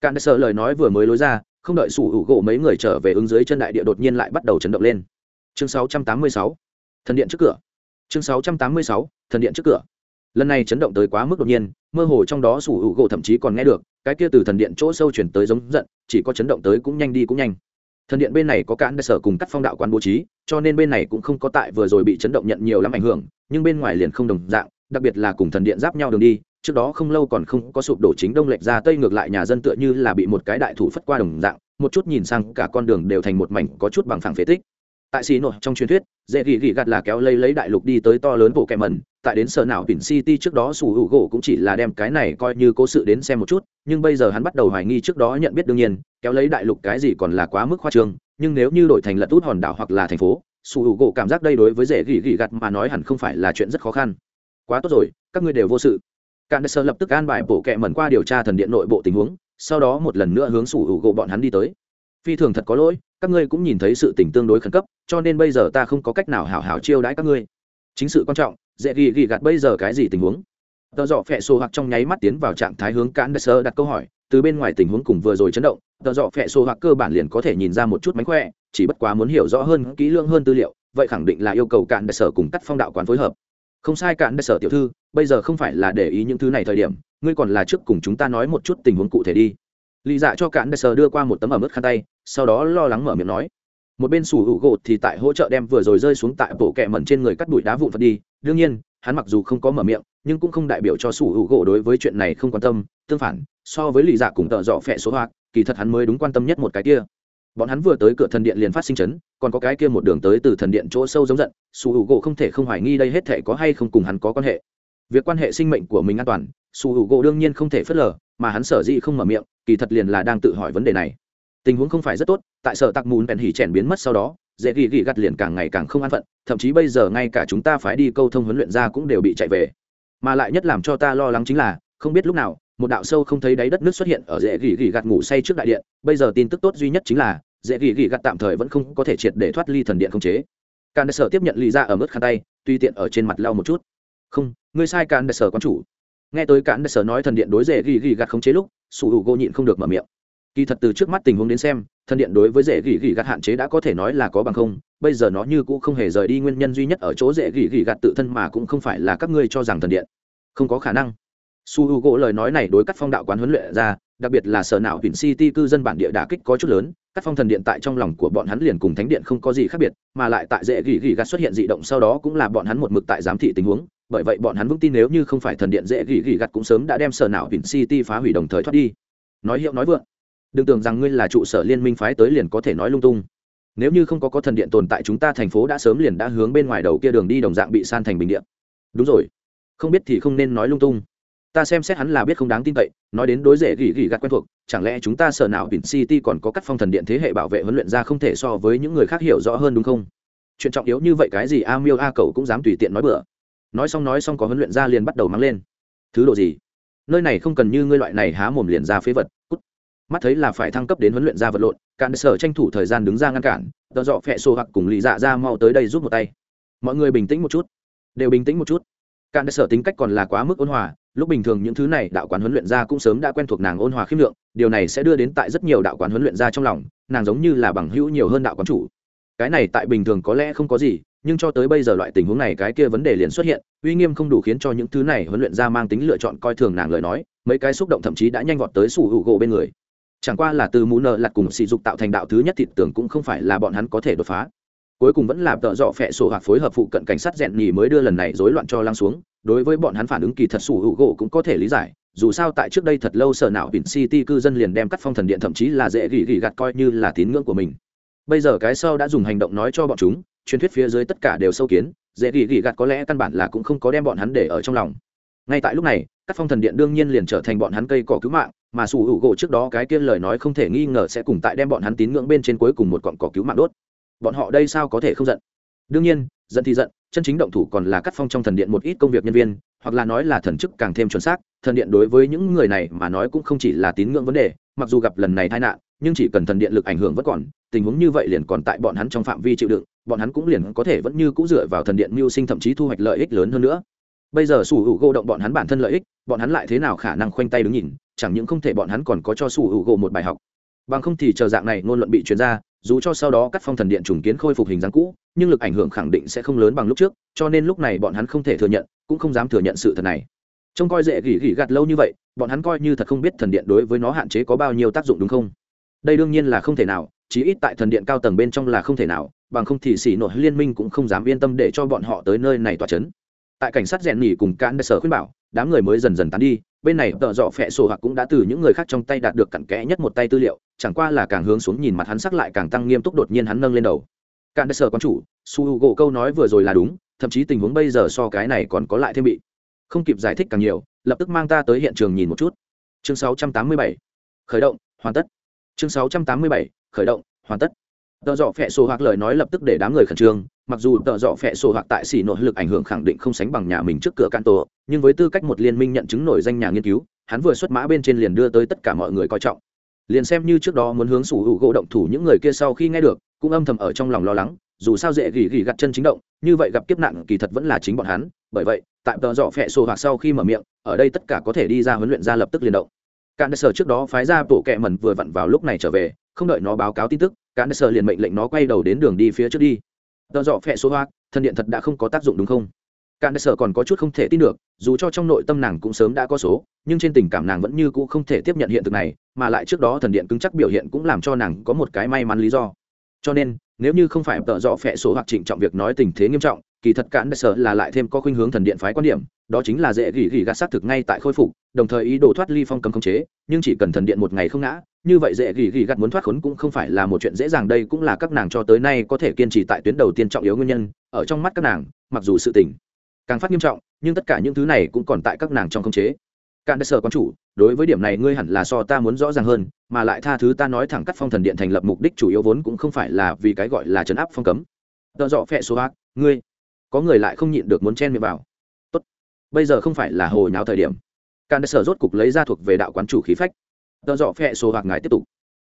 Cạn sợ lời nói vừa mới lối ra không đợi sủ hữu gỗ mấy người trở về ứng dưới chân đại địa đột nhiên lại bắt đầu chấn động lên. Chương 686, thần điện trước cửa. Chương 686, thần điện trước cửa. Lần này chấn động tới quá mức đột nhiên mơ hồ trong đó sủ hữu gỗ thậm chí còn nghe được cái kia từ thần điện chỗ sâu chuyển tới giống giận chỉ có chấn động tới cũng nhanh đi cũng nhanh. Thần điện bên này có cản đại sở cùng cắt phong đạo quán bố trí cho nên bên này cũng không có tại vừa rồi bị chấn động nhận nhiều lắm ảnh hưởng nhưng bên ngoài liền không đồng dạng đặc biệt là cùng thần điện giáp nhau đường đi trước đó không lâu còn không có sụp đổ chính đông lệch ra tây ngược lại nhà dân tựa như là bị một cái đại thủ phất qua đồng dạng, một chút nhìn sang cả con đường đều thành một mảnh có chút bằng phẳng phế tích. Tại xì nội trong truyền thuyết, dễ gỉ gỉ gặt là kéo lấy lấy đại lục đi tới to lớn bộ kẹ mần tại đến sở nào pin city trước đó sủ hữu gỗ cũng chỉ là đem cái này coi như cố sự đến xem một chút, nhưng bây giờ hắn bắt đầu hoài nghi trước đó nhận biết đương nhiên, kéo lấy đại lục cái gì còn là quá mức khoa trương, nhưng nếu như đổi thành lật út hòn đảo hoặc là thành phố, sủ hữu gỗ cảm giác đây đối với dễ gỉ gỉ gặt mà nói hẳn không phải là chuyện rất khó khăn. Quá tốt rồi, các ngươi đều vô sự cạn sơ lập tức an bài bộ kệ mẩn qua điều tra thần điện nội bộ tình huống, sau đó một lần nữa hướng sủ hữu gỗ bọn hắn đi tới. Phi thường thật có lỗi, các ngươi cũng nhìn thấy sự tình tương đối khẩn cấp, cho nên bây giờ ta không có cách nào hảo hảo chiêu đãi các ngươi. Chính sự quan trọng, dễ ghi ghi gạt bây giờ cái gì tình huống? Tờ dọ phẹ sổ hoặc trong nháy mắt tiến vào trạng thái hướng cán đất sơ đặt câu hỏi, từ bên ngoài tình huống cùng vừa rồi chấn động, tờ dọ phẹ sổ hoặc cơ bản liền có thể nhìn ra một chút mánh khỏe, chỉ bất quá muốn hiểu rõ hơn, kỹ lưỡng hơn tư liệu, vậy khẳng định là yêu cầu cạn đất sở cùng cắt phong đạo quán phối hợp không sai cạn đại sở tiểu thư, bây giờ không phải là để ý những thứ này thời điểm, ngươi còn là trước cùng chúng ta nói một chút tình huống cụ thể đi. Lý dạ cho cạn đại sở đưa qua một tấm ẩm ướt khăn tay, sau đó lo lắng mở miệng nói. Một bên sủ hữu gột thì tại hỗ trợ đem vừa rồi rơi xuống tại bộ kẹ mẩn trên người cắt đuổi đá vụn phật đi. Đương nhiên, hắn mặc dù không có mở miệng, nhưng cũng không đại biểu cho sủ hữu gỗ đối với chuyện này không quan tâm. Tương phản, so với lì dạ cùng tợ dọ phẹ số hoạt kỳ thật hắn mới đúng quan tâm nhất một cái kia bọn hắn vừa tới cửa thần điện liền phát sinh chấn, còn có cái kia một đường tới từ thần điện chỗ sâu giống giận, su h u gỗ không thể không hoài nghi đây hết thể có hay không cùng hắn có quan hệ. Việc quan hệ sinh mệnh của mình an toàn, su h u gỗ đương nhiên không thể phớt lờ, mà hắn sở dĩ không mở miệng, kỳ thật liền là đang tự hỏi vấn đề này. Tình huống không phải rất tốt, tại sở tặc mùn bèn hỉ chèn biến mất sau đó, dễ ghi ghi gặt liền càng ngày càng không an phận, thậm chí bây giờ ngay cả chúng ta phải đi câu thông huấn luyện ra cũng đều bị chạy về. Mà lại nhất làm cho ta lo lắng chính là, không biết lúc nào một đạo sâu không thấy đáy đất nước xuất hiện ở dễ gỉ gỉ gạt ngủ say trước đại điện. Bây giờ tin tức tốt duy nhất chính là, dễ gỉ gỉ gạt tạm thời vẫn không có thể triệt để thoát ly thần điện không chế. Can sở tiếp nhận lì ra ở mức khăn tay, tuy tiện ở trên mặt lau một chút. Không, ngươi sai can sở quán chủ. Nghe tới can sở nói thần điện đối dễ gỉ gỉ gạt không chế lúc, sủ hữu gỗ nhịn không được mở miệng. Kỳ thật từ trước mắt tình huống đến xem, thần điện đối với dễ gỉ gỉ gạt hạn chế đã có thể nói là có bằng không. Bây giờ nó như cũng không hề rời đi nguyên nhân duy nhất ở chỗ dễ gỉ gỉ gạt tự thân mà cũng không phải là các ngươi cho rằng thần điện. Không có khả năng su h u gỗ lời nói này đối cắt phong đạo quán huấn luyện ra, đặc biệt là sở não vịn city cư dân bản địa đà kích có chút lớn cắt phong thần điện tại trong lòng của bọn hắn liền cùng thánh điện không có gì khác biệt, mà lại tại dễ gỉ gỉ gạt xuất hiện dị động sau đó cũng là bọn hắn một mực tại giám thị tình huống, bởi vậy bọn hắn vững tin nếu như không phải thần điện dễ gỉ gỉ gạt cũng sớm đã đem sở não vịn city phá hủy đồng thời thoát đi. Nói hiệu nói vượng, đừng tưởng rằng ngươi là trụ sở liên minh phái tới liền có thể nói lung tung. Nếu như không có có thần điện tồn tại chúng ta thành phố đã sớm liền đã hướng bên ngoài đầu kia đường đi đồng dạng bị san thành bình điện đúng rồi, không biết thì không nên nói lung tung ta xem xét hắn là biết không đáng tin cậy, nói đến đối rể gỉ gỉ gạt quen thuộc, chẳng lẽ chúng ta sợ nào biển city còn có các phong thần điện thế hệ bảo vệ huấn luyện ra không thể so với những người khác hiểu rõ hơn đúng không? Chuyện trọng yếu như vậy cái gì? A miêu a cầu cũng dám tùy tiện nói bừa. Nói xong nói xong có huấn luyện ra liền bắt đầu mang lên. Thứ độ gì? Nơi này không cần như ngươi loại này há mồm liền ra phế vật, cút. Mắt thấy là phải thăng cấp đến huấn luyện ra vật lộn, cạn sở tranh thủ thời gian đứng ra ngăn cản, tợ dọ phẹ xô hoặc cùng lì dạ ra mau tới đây giúp một tay. Mọi người bình tĩnh một chút. Đều bình tĩnh một chút. Cạn sở tính cách còn là quá mức ôn hòa lúc bình thường những thứ này đạo quán huấn luyện ra cũng sớm đã quen thuộc nàng ôn hòa khiêm lượng, điều này sẽ đưa đến tại rất nhiều đạo quán huấn luyện ra trong lòng, nàng giống như là bằng hữu nhiều hơn đạo quán chủ. Cái này tại bình thường có lẽ không có gì, nhưng cho tới bây giờ loại tình huống này cái kia vấn đề liền xuất hiện, uy nghiêm không đủ khiến cho những thứ này huấn luyện ra mang tính lựa chọn coi thường nàng lời nói, mấy cái xúc động thậm chí đã nhanh vọt tới sủ hữu gỗ bên người. Chẳng qua là từ mũ nợ lặt cùng sỉ dục tạo thành đạo thứ nhất thịt tưởng cũng không phải là bọn hắn có thể đột phá cuối cùng vẫn là tợ dọ phẹ sổ hoặc phối hợp phụ cận cảnh sát rèn nhì mới đưa lần này rối loạn cho lăng xuống. Đối với bọn hắn phản ứng kỳ thật sủ hữu gỗ cũng có thể lý giải, dù sao tại trước đây thật lâu sở não biển city cư dân liền đem cắt phong thần điện thậm chí là dễ gỉ gỉ gạt coi như là tín ngưỡng của mình. Bây giờ cái sau đã dùng hành động nói cho bọn chúng, truyền thuyết phía dưới tất cả đều sâu kiến, dễ gỉ gỉ gạt có lẽ căn bản là cũng không có đem bọn hắn để ở trong lòng. Ngay tại lúc này các phong thần điện đương nhiên liền trở thành bọn hắn cây cỏ cứu mạng, mà sủ hữu gỗ trước đó cái kia lời nói không thể nghi ngờ sẽ cùng tại đem bọn hắn tín ngưỡng bên trên cuối cùng một cọn cỏ cứu mạng đốt bọn họ đây sao có thể không giận? Đương nhiên, giận thì giận, chân chính động thủ còn là cắt phong trong thần điện một ít công việc nhân viên, hoặc là nói là thần chức càng thêm chuẩn xác. Thần điện đối với những người này mà nói cũng không chỉ là tín ngưỡng vấn đề, mặc dù gặp lần này tai nạn, nhưng chỉ cần thần điện lực ảnh hưởng vẫn còn, tình huống như vậy liền còn tại bọn hắn trong phạm vi chịu đựng, bọn hắn cũng liền có thể vẫn như cũ dựa vào thần điện mưu sinh thậm chí thu hoạch lợi ích lớn hơn nữa. Bây giờ sủ hữu gỗ động bọn hắn bản thân lợi ích, bọn hắn lại thế nào khả năng khoanh tay đứng nhìn, chẳng những không thể bọn hắn còn có cho sủ hữu gỗ một bài học. Bằng không thì chờ dạng này ngôn luận bị truyền ra dù cho sau đó các phong thần điện trùng kiến khôi phục hình dáng cũ, nhưng lực ảnh hưởng khẳng định sẽ không lớn bằng lúc trước, cho nên lúc này bọn hắn không thể thừa nhận, cũng không dám thừa nhận sự thật này. Trông coi dễ gỉ gỉ gạt lâu như vậy, bọn hắn coi như thật không biết thần điện đối với nó hạn chế có bao nhiêu tác dụng đúng không? Đây đương nhiên là không thể nào, chí ít tại thần điện cao tầng bên trong là không thể nào, bằng không thì xỉ nội liên minh cũng không dám yên tâm để cho bọn họ tới nơi này tỏa chấn tại cảnh sát rèn nhỉ cùng cán sở khuyên bảo, đám người mới dần dần tán đi, bên này tợ dọ phẹ sổ hoặc cũng đã từ những người khác trong tay đạt được cặn kẽ nhất một tay tư liệu, chẳng qua là càng hướng xuống nhìn mặt hắn sắc lại càng tăng nghiêm túc đột nhiên hắn nâng lên đầu cạn sở quan chủ, su h u gỗ câu nói vừa rồi là đúng, thậm chí tình huống bây giờ so cái này còn có lại thêm bị không kịp giải thích càng nhiều, lập tức mang ta tới hiện trường nhìn một chút chương 687. khởi động, hoàn tất chương 687. khởi động, hoàn tất tợ dọ phẹ sổ hoặc lời nói lập tức để đám người khẩn trương, mặc dù tợ dọ phẹ sổ hoặc tại xỉ nội lực ảnh hưởng khẳng định không sánh bằng nhà mình trước cửa can tổ nhưng với tư cách một liên minh nhận chứng nổi danh nhà nghiên cứu, hắn vừa xuất mã bên trên liền đưa tới tất cả mọi người coi trọng. Liền xem như trước đó muốn hướng sủ hữu gỗ động thủ những người kia sau khi nghe được, cũng âm thầm ở trong lòng lo lắng, dù sao dễ gỉ gỉ gặt chân chính động, như vậy gặp kiếp nạn kỳ thật vẫn là chính bọn hắn, bởi vậy, tại Tờ dọ phẹ sổ hoặc sau khi mở miệng, ở đây tất cả có thể đi ra huấn luyện ra lập tức liền động. Cạn sở trước đó phái ra bộ kẹ mẩn vừa vặn vào lúc này trở về không đợi nó báo cáo tin tức cán sở liền mệnh lệnh nó quay đầu đến đường đi phía trước đi. Tờ dọ phẹ số hoa thân điện thật đã không có tác dụng đúng không? Cạn sở còn có chút không thể tin được, dù cho trong nội tâm nàng cũng sớm đã có số, nhưng trên tình cảm nàng vẫn như cũ không thể tiếp nhận hiện thực này, mà lại trước đó thần điện cứng chắc biểu hiện cũng làm cho nàng có một cái may mắn lý do. Cho nên nếu như không phải tợ dọ phẹ số hoặc trịnh trọng việc nói tình thế nghiêm trọng, kỳ thật cản đại sở là lại thêm có khuynh hướng thần điện phái quan điểm, đó chính là dễ gỉ gỉ gạt xác thực ngay tại khôi phục, đồng thời ý đồ thoát ly phong cấm khống chế, nhưng chỉ cần thần điện một ngày không ngã, như vậy dễ gỉ gỉ gạt muốn thoát khốn cũng không phải là một chuyện dễ dàng, đây cũng là các nàng cho tới nay có thể kiên trì tại tuyến đầu tiên trọng yếu nguyên nhân, ở trong mắt các nàng, mặc dù sự tình càng phát nghiêm trọng, nhưng tất cả những thứ này cũng còn tại các nàng trong khống chế cạn đất sở quan chủ, đối với điểm này ngươi hẳn là so ta muốn rõ ràng hơn, mà lại tha thứ ta nói thẳng cắt phong thần điện thành lập mục đích chủ yếu vốn cũng không phải là vì cái gọi là chấn áp phong cấm. Tợ dọ phẹ số ác ngươi, có người lại không nhịn được muốn chen miệng vào. Tốt, bây giờ không phải là hồi nháo thời điểm. Cạn đất sở rốt cục lấy ra thuộc về đạo quán chủ khí phách. Tợ dọ phẹ số hoặc ngài tiếp tục.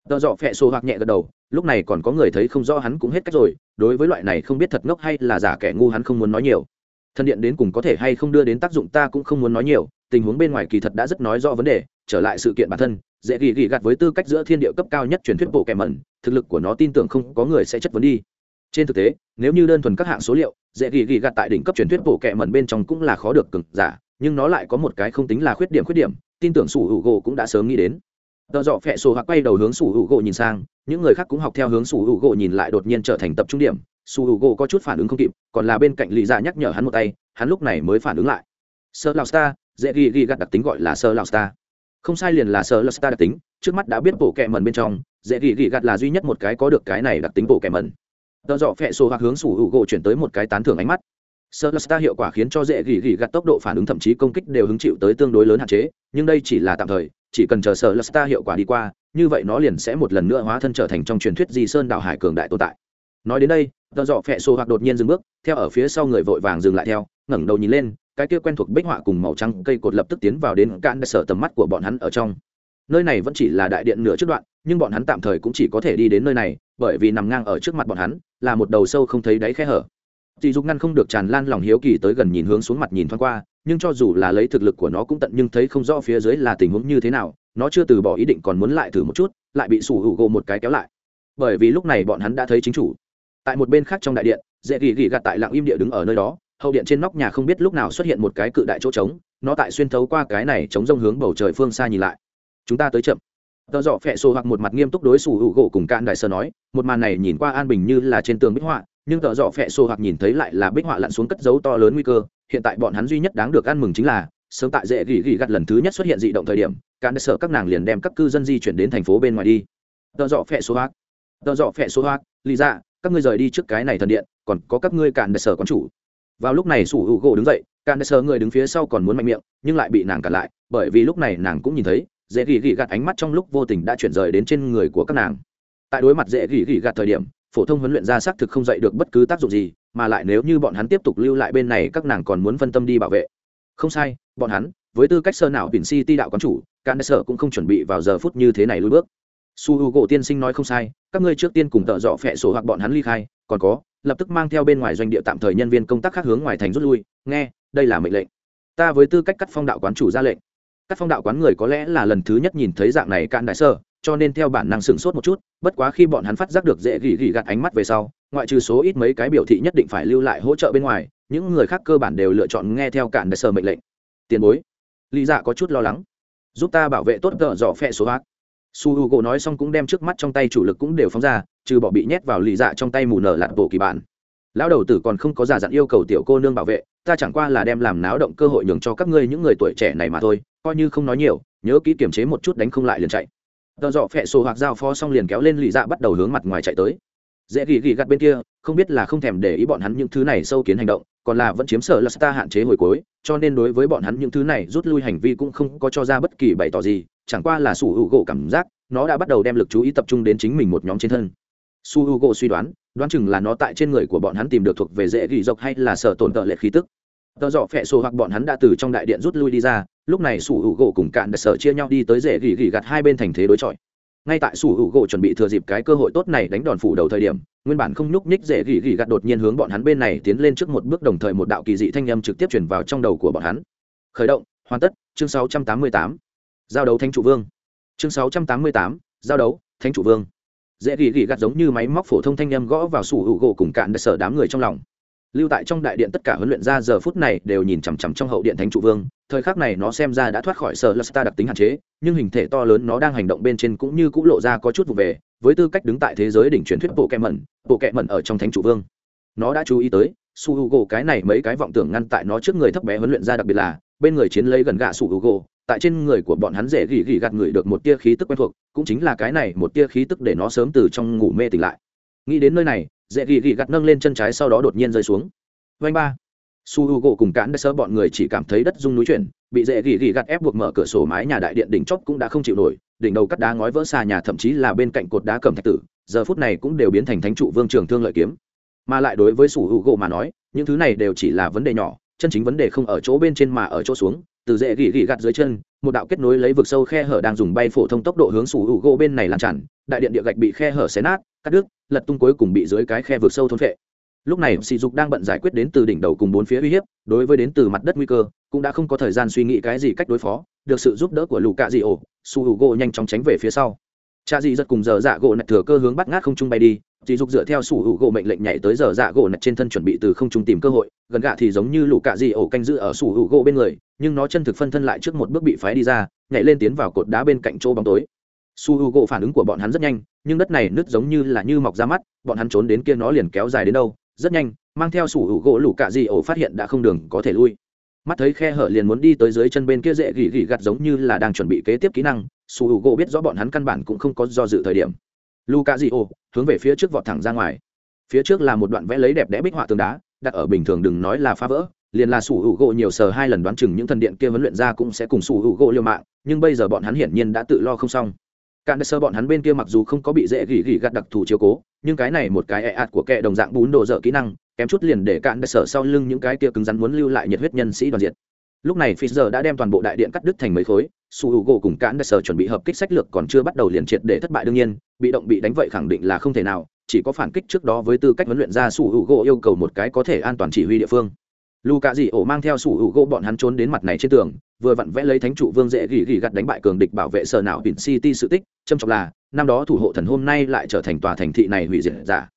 Tợ dọ phẹ số hoặc nhẹ gật đầu, lúc này còn có người thấy không rõ hắn cũng hết cách rồi, đối với loại này không biết thật ngốc hay là giả kẻ ngu hắn không muốn nói nhiều. Thần điện đến cùng có thể hay không đưa đến tác dụng ta cũng không muốn nói nhiều tình huống bên ngoài kỳ thật đã rất nói rõ vấn đề, trở lại sự kiện bản thân, dễ ghi ghi gạt với tư cách giữa thiên địa cấp cao nhất truyền thuyết bộ kẻ mẩn, thực lực của nó tin tưởng không có người sẽ chất vấn đi. Trên thực tế, nếu như đơn thuần các hạng số liệu, dễ ghi ghi gạt tại đỉnh cấp truyền thuyết bộ kẻ mẩn bên trong cũng là khó được cực giả, nhưng nó lại có một cái không tính là khuyết điểm khuyết điểm, tin tưởng sủ hữu gỗ cũng đã sớm nghĩ đến. Tờ dọ phẹ sổ hoặc quay đầu hướng sủ hữu gỗ nhìn sang, những người khác cũng học theo hướng sủ hữu gỗ nhìn lại đột nhiên trở thành tập trung điểm, sủ hữu gỗ có chút phản ứng không kịp, còn là bên cạnh lì dạ nhắc nhở hắn một tay, hắn lúc này mới phản ứng lại. Sơ lào star dễ ghi ghi gạt đặc tính gọi là sơ lao star. Không sai liền là sơ lao star đặc tính, trước mắt đã biết bộ kẹ mần bên trong, dễ ghi ghi gạt là duy nhất một cái có được cái này đặc tính bộ kẹ mần tờ dọ phẹ sổ hoặc hướng sủ hữu gỗ chuyển tới một cái tán thưởng ánh mắt. Sơ lao star hiệu quả khiến cho dễ ghi ghi gạt tốc độ phản ứng thậm chí công kích đều hứng chịu tới tương đối lớn hạn chế, nhưng đây chỉ là tạm thời, chỉ cần chờ sơ lao star hiệu quả đi qua, như vậy nó liền sẽ một lần nữa hóa thân trở thành trong truyền thuyết di sơn đảo hải cường đại tồn tại. Nói đến đây, tờ dọ phẹ sổ hoặc đột nhiên dừng bước, theo ở phía sau người vội vàng dừng lại theo, ngẩng đầu nhìn lên cái kia quen thuộc bích họa cùng màu trắng cây cột lập tức tiến vào đến cạn sở tầm mắt của bọn hắn ở trong. Nơi này vẫn chỉ là đại điện nửa trước đoạn, nhưng bọn hắn tạm thời cũng chỉ có thể đi đến nơi này, bởi vì nằm ngang ở trước mặt bọn hắn, là một đầu sâu không thấy đáy khe hở. Dì dục ngăn không được tràn lan lòng hiếu kỳ tới gần nhìn hướng xuống mặt nhìn thoáng qua, nhưng cho dù là lấy thực lực của nó cũng tận nhưng thấy không rõ phía dưới là tình huống như thế nào, nó chưa từ bỏ ý định còn muốn lại thử một chút, lại bị sủ hữu gỗ một cái kéo lại. Bởi vì lúc này bọn hắn đã thấy chính chủ. Tại một bên khác trong đại điện, dễ gỉ gỉ gạt tại lặng im địa đứng ở nơi đó hậu điện trên nóc nhà không biết lúc nào xuất hiện một cái cự đại chỗ trống, nó tại xuyên thấu qua cái này chống rông hướng bầu trời phương xa nhìn lại. Chúng ta tới chậm. Tờ dọ phẹ sổ hoặc một mặt nghiêm túc đối xù hữu gỗ cùng cạn đại sơ nói, một màn này nhìn qua an bình như là trên tường bích họa, nhưng tờ dọ phẹ sổ hoặc nhìn thấy lại là bích họa lặn xuống cất dấu to lớn nguy cơ, hiện tại bọn hắn duy nhất đáng được ăn mừng chính là, sớm tại dễ gỉ gỉ gặt lần thứ nhất xuất hiện dị động thời điểm, cạn đại Sơ các nàng liền đem các cư dân di chuyển đến thành phố bên ngoài đi. Tờ dọ phẹ sổ hoặc. Tờ dọ phẹ sổ hoặc lý ra dạ, các ngươi rời đi trước cái này thần điện, còn có các ngươi cạn đại Sơ quán chủ vào lúc này sủ hữu gỗ đứng dậy cạn đại người đứng phía sau còn muốn mạnh miệng, nhưng lại bị nàng cản lại, bởi vì lúc này nàng cũng nhìn thấy, dễ gỉ gỉ gạt ánh mắt trong lúc vô tình đã chuyển rời đến trên người của các nàng. Tại đối mặt dễ gỉ gỉ gạt thời điểm, phổ thông huấn luyện ra xác thực không dạy được bất cứ tác dụng gì, mà lại nếu như bọn hắn tiếp tục lưu lại bên này, các nàng còn muốn phân tâm đi bảo vệ. Không sai, bọn hắn, với tư cách sơ nào biển si ti đạo quán chủ, can sở cũng không chuẩn bị vào giờ phút như thế này lùi bước. Su h u gỗ tiên sinh nói không sai, các ngươi trước tiên cùng tợ dọ phẹ sổ hoặc bọn hắn ly khai, còn có lập tức mang theo bên ngoài doanh địa tạm thời nhân viên công tác khác hướng ngoài thành rút lui. Nghe, đây là mệnh lệnh. Ta với tư cách cắt phong đạo quán chủ ra lệnh. Các phong đạo quán người có lẽ là lần thứ nhất nhìn thấy dạng này cạn đại sơ, cho nên theo bản năng sửng sốt một chút, bất quá khi bọn hắn phát giác được dễ gỉ gỉ gạt ánh mắt về sau, ngoại trừ số ít mấy cái biểu thị nhất định phải lưu lại hỗ trợ bên ngoài, những người khác cơ bản đều lựa chọn nghe theo cạn đại sơ mệnh lệnh. Tiền bối, lý dạ có chút lo lắng. Giúp ta bảo vệ tốt cỡ dọ phe số hát su h u gỗ nói xong cũng đem trước mắt trong tay chủ lực cũng đều phóng ra, trừ bỏ bị nhét vào lì dạ trong tay mù nở lạt bộ kỳ bản lão đầu tử còn không có giả dặn yêu cầu tiểu cô nương bảo vệ, ta chẳng qua là đem làm náo động cơ hội nhường cho các ngươi những người tuổi trẻ này mà thôi, coi như không nói nhiều, nhớ kỹ kiềm chế một chút đánh không lại liền chạy. Tờ dọ phẹ sổ hoặc dao phó xong liền kéo lên lì dạ bắt đầu hướng mặt ngoài chạy tới dễ gỉ gỉ gặt bên kia, không biết là không thèm để ý bọn hắn những thứ này sâu kiến hành động, còn là vẫn chiếm sở là ta hạn chế hồi cuối, cho nên đối với bọn hắn những thứ này rút lui hành vi cũng không có cho ra bất kỳ bày tỏ gì, chẳng qua là sủ hữu gỗ cảm giác, nó đã bắt đầu đem lực chú ý tập trung đến chính mình một nhóm trên thân. Su hữu gỗ suy đoán đoán chừng là nó tại trên người của bọn hắn tìm được thuộc về dễ gỉ dọc hay là sở tổn tợ lệ khí tức. Tờ dọ phẹ sổ hoặc bọn hắn đã từ trong đại điện rút lui đi ra, lúc này sủ hữu gỗ cùng cạn đã sở chia nhau đi tới dễ gỉ gỉ gặt hai bên thành thế đối chọi ngay tại sủ hữu gỗ chuẩn bị thừa dịp cái cơ hội tốt này đánh đòn phủ đầu thời điểm nguyên bản không nhúc nhích dễ gỉ gỉ gạt đột nhiên hướng bọn hắn bên này tiến lên trước một bước đồng thời một đạo kỳ dị thanh âm trực tiếp chuyển vào trong đầu của bọn hắn. Khởi động hoàn tất chương 688. giao đấu thánh chủ vương. Chương 688, giao đấu thánh chủ vương. Dễ gỉ gỉ gạt giống như máy móc phổ thông thanh âm gõ vào sủ hữu gỗ cùng cạn đất sở đám người trong lòng lưu tại trong đại điện tất cả huấn luyện ra giờ phút này đều nhìn chằm chằm trong hậu điện thánh trụ vương. Thời khắc này nó xem ra đã thoát khỏi sở lasta đặc tính hạn chế, nhưng hình thể to lớn nó đang hành động bên trên cũng như cũng lộ ra có chút vụ về, với tư cách đứng tại thế giới đỉnh truyền thuyết bộ kẹ mẩn bộ kẹ mẩn ở trong thánh trụ vương. Nó đã chú ý tới, su h u g o cái này mấy cái vọng tưởng ngăn tại nó trước người thấp bé huấn luyện ra đặc biệt là, bên người chiến lấy gần gạ su h u g o tại trên người của bọn hắn dễ gỉ gỉ gạt người được một tia khí tức quen thuộc, cũng chính là cái này một tia khí tức để nó sớm từ trong ngủ mê tỉnh lại. Nghĩ đến nơi này dễ gỉ gỉ gạt nâng lên chân trái sau đó đột nhiên rơi xuống. Vanh ba. Su h u gỗ cùng cán đã sơ bọn người chỉ cảm thấy đất rung núi chuyển, bị dễ gỉ gỉ gặt ép buộc mở cửa sổ mái nhà đại điện đỉnh chóp cũng đã không chịu nổi, đỉnh đầu cắt đá ngói vỡ xa nhà thậm chí là bên cạnh cột đá cầm thạch tử, giờ phút này cũng đều biến thành thánh trụ vương trường thương lợi kiếm. Mà lại đối với su h u gỗ mà nói, những thứ này đều chỉ là vấn đề nhỏ, chân chính vấn đề không ở chỗ bên trên mà ở chỗ xuống từ dễ gỉ gỉ gạt dưới chân, một đạo kết nối lấy vực sâu khe hở đang dùng bay phổ thông tốc độ hướng sủ hữu gỗ bên này làm tràn, đại điện địa gạch bị khe hở xé nát, cắt đứt, lật tung cuối cùng bị dưới cái khe vực sâu thôn phệ. Lúc này, sỉ dục đang bận giải quyết đến từ đỉnh đầu cùng bốn phía uy hiếp, đối với đến từ mặt đất nguy cơ, cũng đã không có thời gian suy nghĩ cái gì cách đối phó, được sự giúp đỡ của lù cạ dị ổ su hữu gỗ nhanh chóng tránh về phía sau. Cha dị giật cùng giờ dạ gỗ nạch thừa cơ hướng bắt ngát không trung bay đi dì dục dựa theo sủ hữu gỗ mệnh lệnh nhảy tới giờ dạ gỗ nạch trên thân chuẩn bị từ không trung tìm cơ hội, gần gạ thì giống như lũ cạ dì ổ canh giữ ở sủ hữu gỗ bên người, nhưng nó chân thực phân thân lại trước một bước bị phái đi ra, nhảy lên tiến vào cột đá bên cạnh chỗ bóng tối. Su hữu gỗ phản ứng của bọn hắn rất nhanh, nhưng đất này nứt giống như là như mọc ra mắt, bọn hắn trốn đến kia nó liền kéo dài đến đâu, rất nhanh, mang theo sủ hữu gỗ lũ cạ dì ổ phát hiện đã không đường có thể lui. Mắt thấy khe hở liền muốn đi tới dưới chân bên kia dễ gỉ gỉ gặt giống như là đang chuẩn bị kế tiếp kỹ năng, sủ hữu gỗ biết rõ bọn hắn căn bản cũng không có do dự thời điểm. Lũ cạ dị ổ hướng về phía trước vọt thẳng ra ngoài. Phía trước là một đoạn vẽ lấy đẹp đẽ bích họa tường đá, đặt ở bình thường đừng nói là phá vỡ, liền là sủ hữu gỗ nhiều sờ hai lần đoán chừng những thần điện kia vấn luyện ra cũng sẽ cùng sủ hữu gỗ liều mạng, nhưng bây giờ bọn hắn hiển nhiên đã tự lo không xong. Cạn sơ bọn hắn bên kia mặc dù không có bị dễ gỉ gỉ gạt đặc thù chiếu cố, nhưng cái này một cái ẹ ạt của kẻ đồng dạng bún đồ dở kỹ năng, kém chút liền để cạn sơ sau lưng những cái kia cứng rắn muốn lưu lại nhiệt huyết nhân sĩ đoàn diệt lúc này Fisher đã đem toàn bộ đại điện cắt đứt thành mấy khối, su hữu gỗ cùng cạn sở chuẩn bị hợp kích sách lược còn chưa bắt đầu liền triệt để thất bại đương nhiên, bị động bị đánh vậy khẳng định là không thể nào, chỉ có phản kích trước đó với tư cách huấn luyện ra su hữu gỗ yêu cầu một cái có thể an toàn chỉ huy địa phương. Lù cạ dị ổ mang theo su hữu gỗ bọn hắn trốn đến mặt này trên tường, vừa vặn vẽ lấy thánh trụ vương dễ gỉ gỉ gặt đánh bại cường địch bảo vệ sở não biển city sự tích trâm trọng là, năm đó thủ hộ thần hôm nay lại trở thành tòa thành thị này hủy diệt giả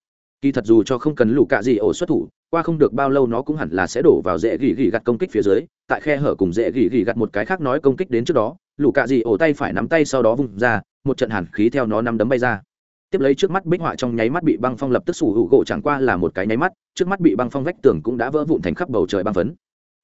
kỳ thật dù cho không cần lũ cạ gì ổ xuất thủ, qua không được bao lâu nó cũng hẳn là sẽ đổ vào dễ gỉ gỉ gặt công kích phía dưới. Tại khe hở cùng dễ gỉ gỉ gặt một cái khác nói công kích đến trước đó, lũ cạ gì ổ tay phải nắm tay sau đó vung ra, một trận hàn khí theo nó năm đấm bay ra. Tiếp lấy trước mắt bích họa trong nháy mắt bị băng phong lập tức sủ hữu gỗ chẳng qua là một cái nháy mắt, trước mắt bị băng phong vách tường cũng đã vỡ vụn thành khắp bầu trời băng phấn.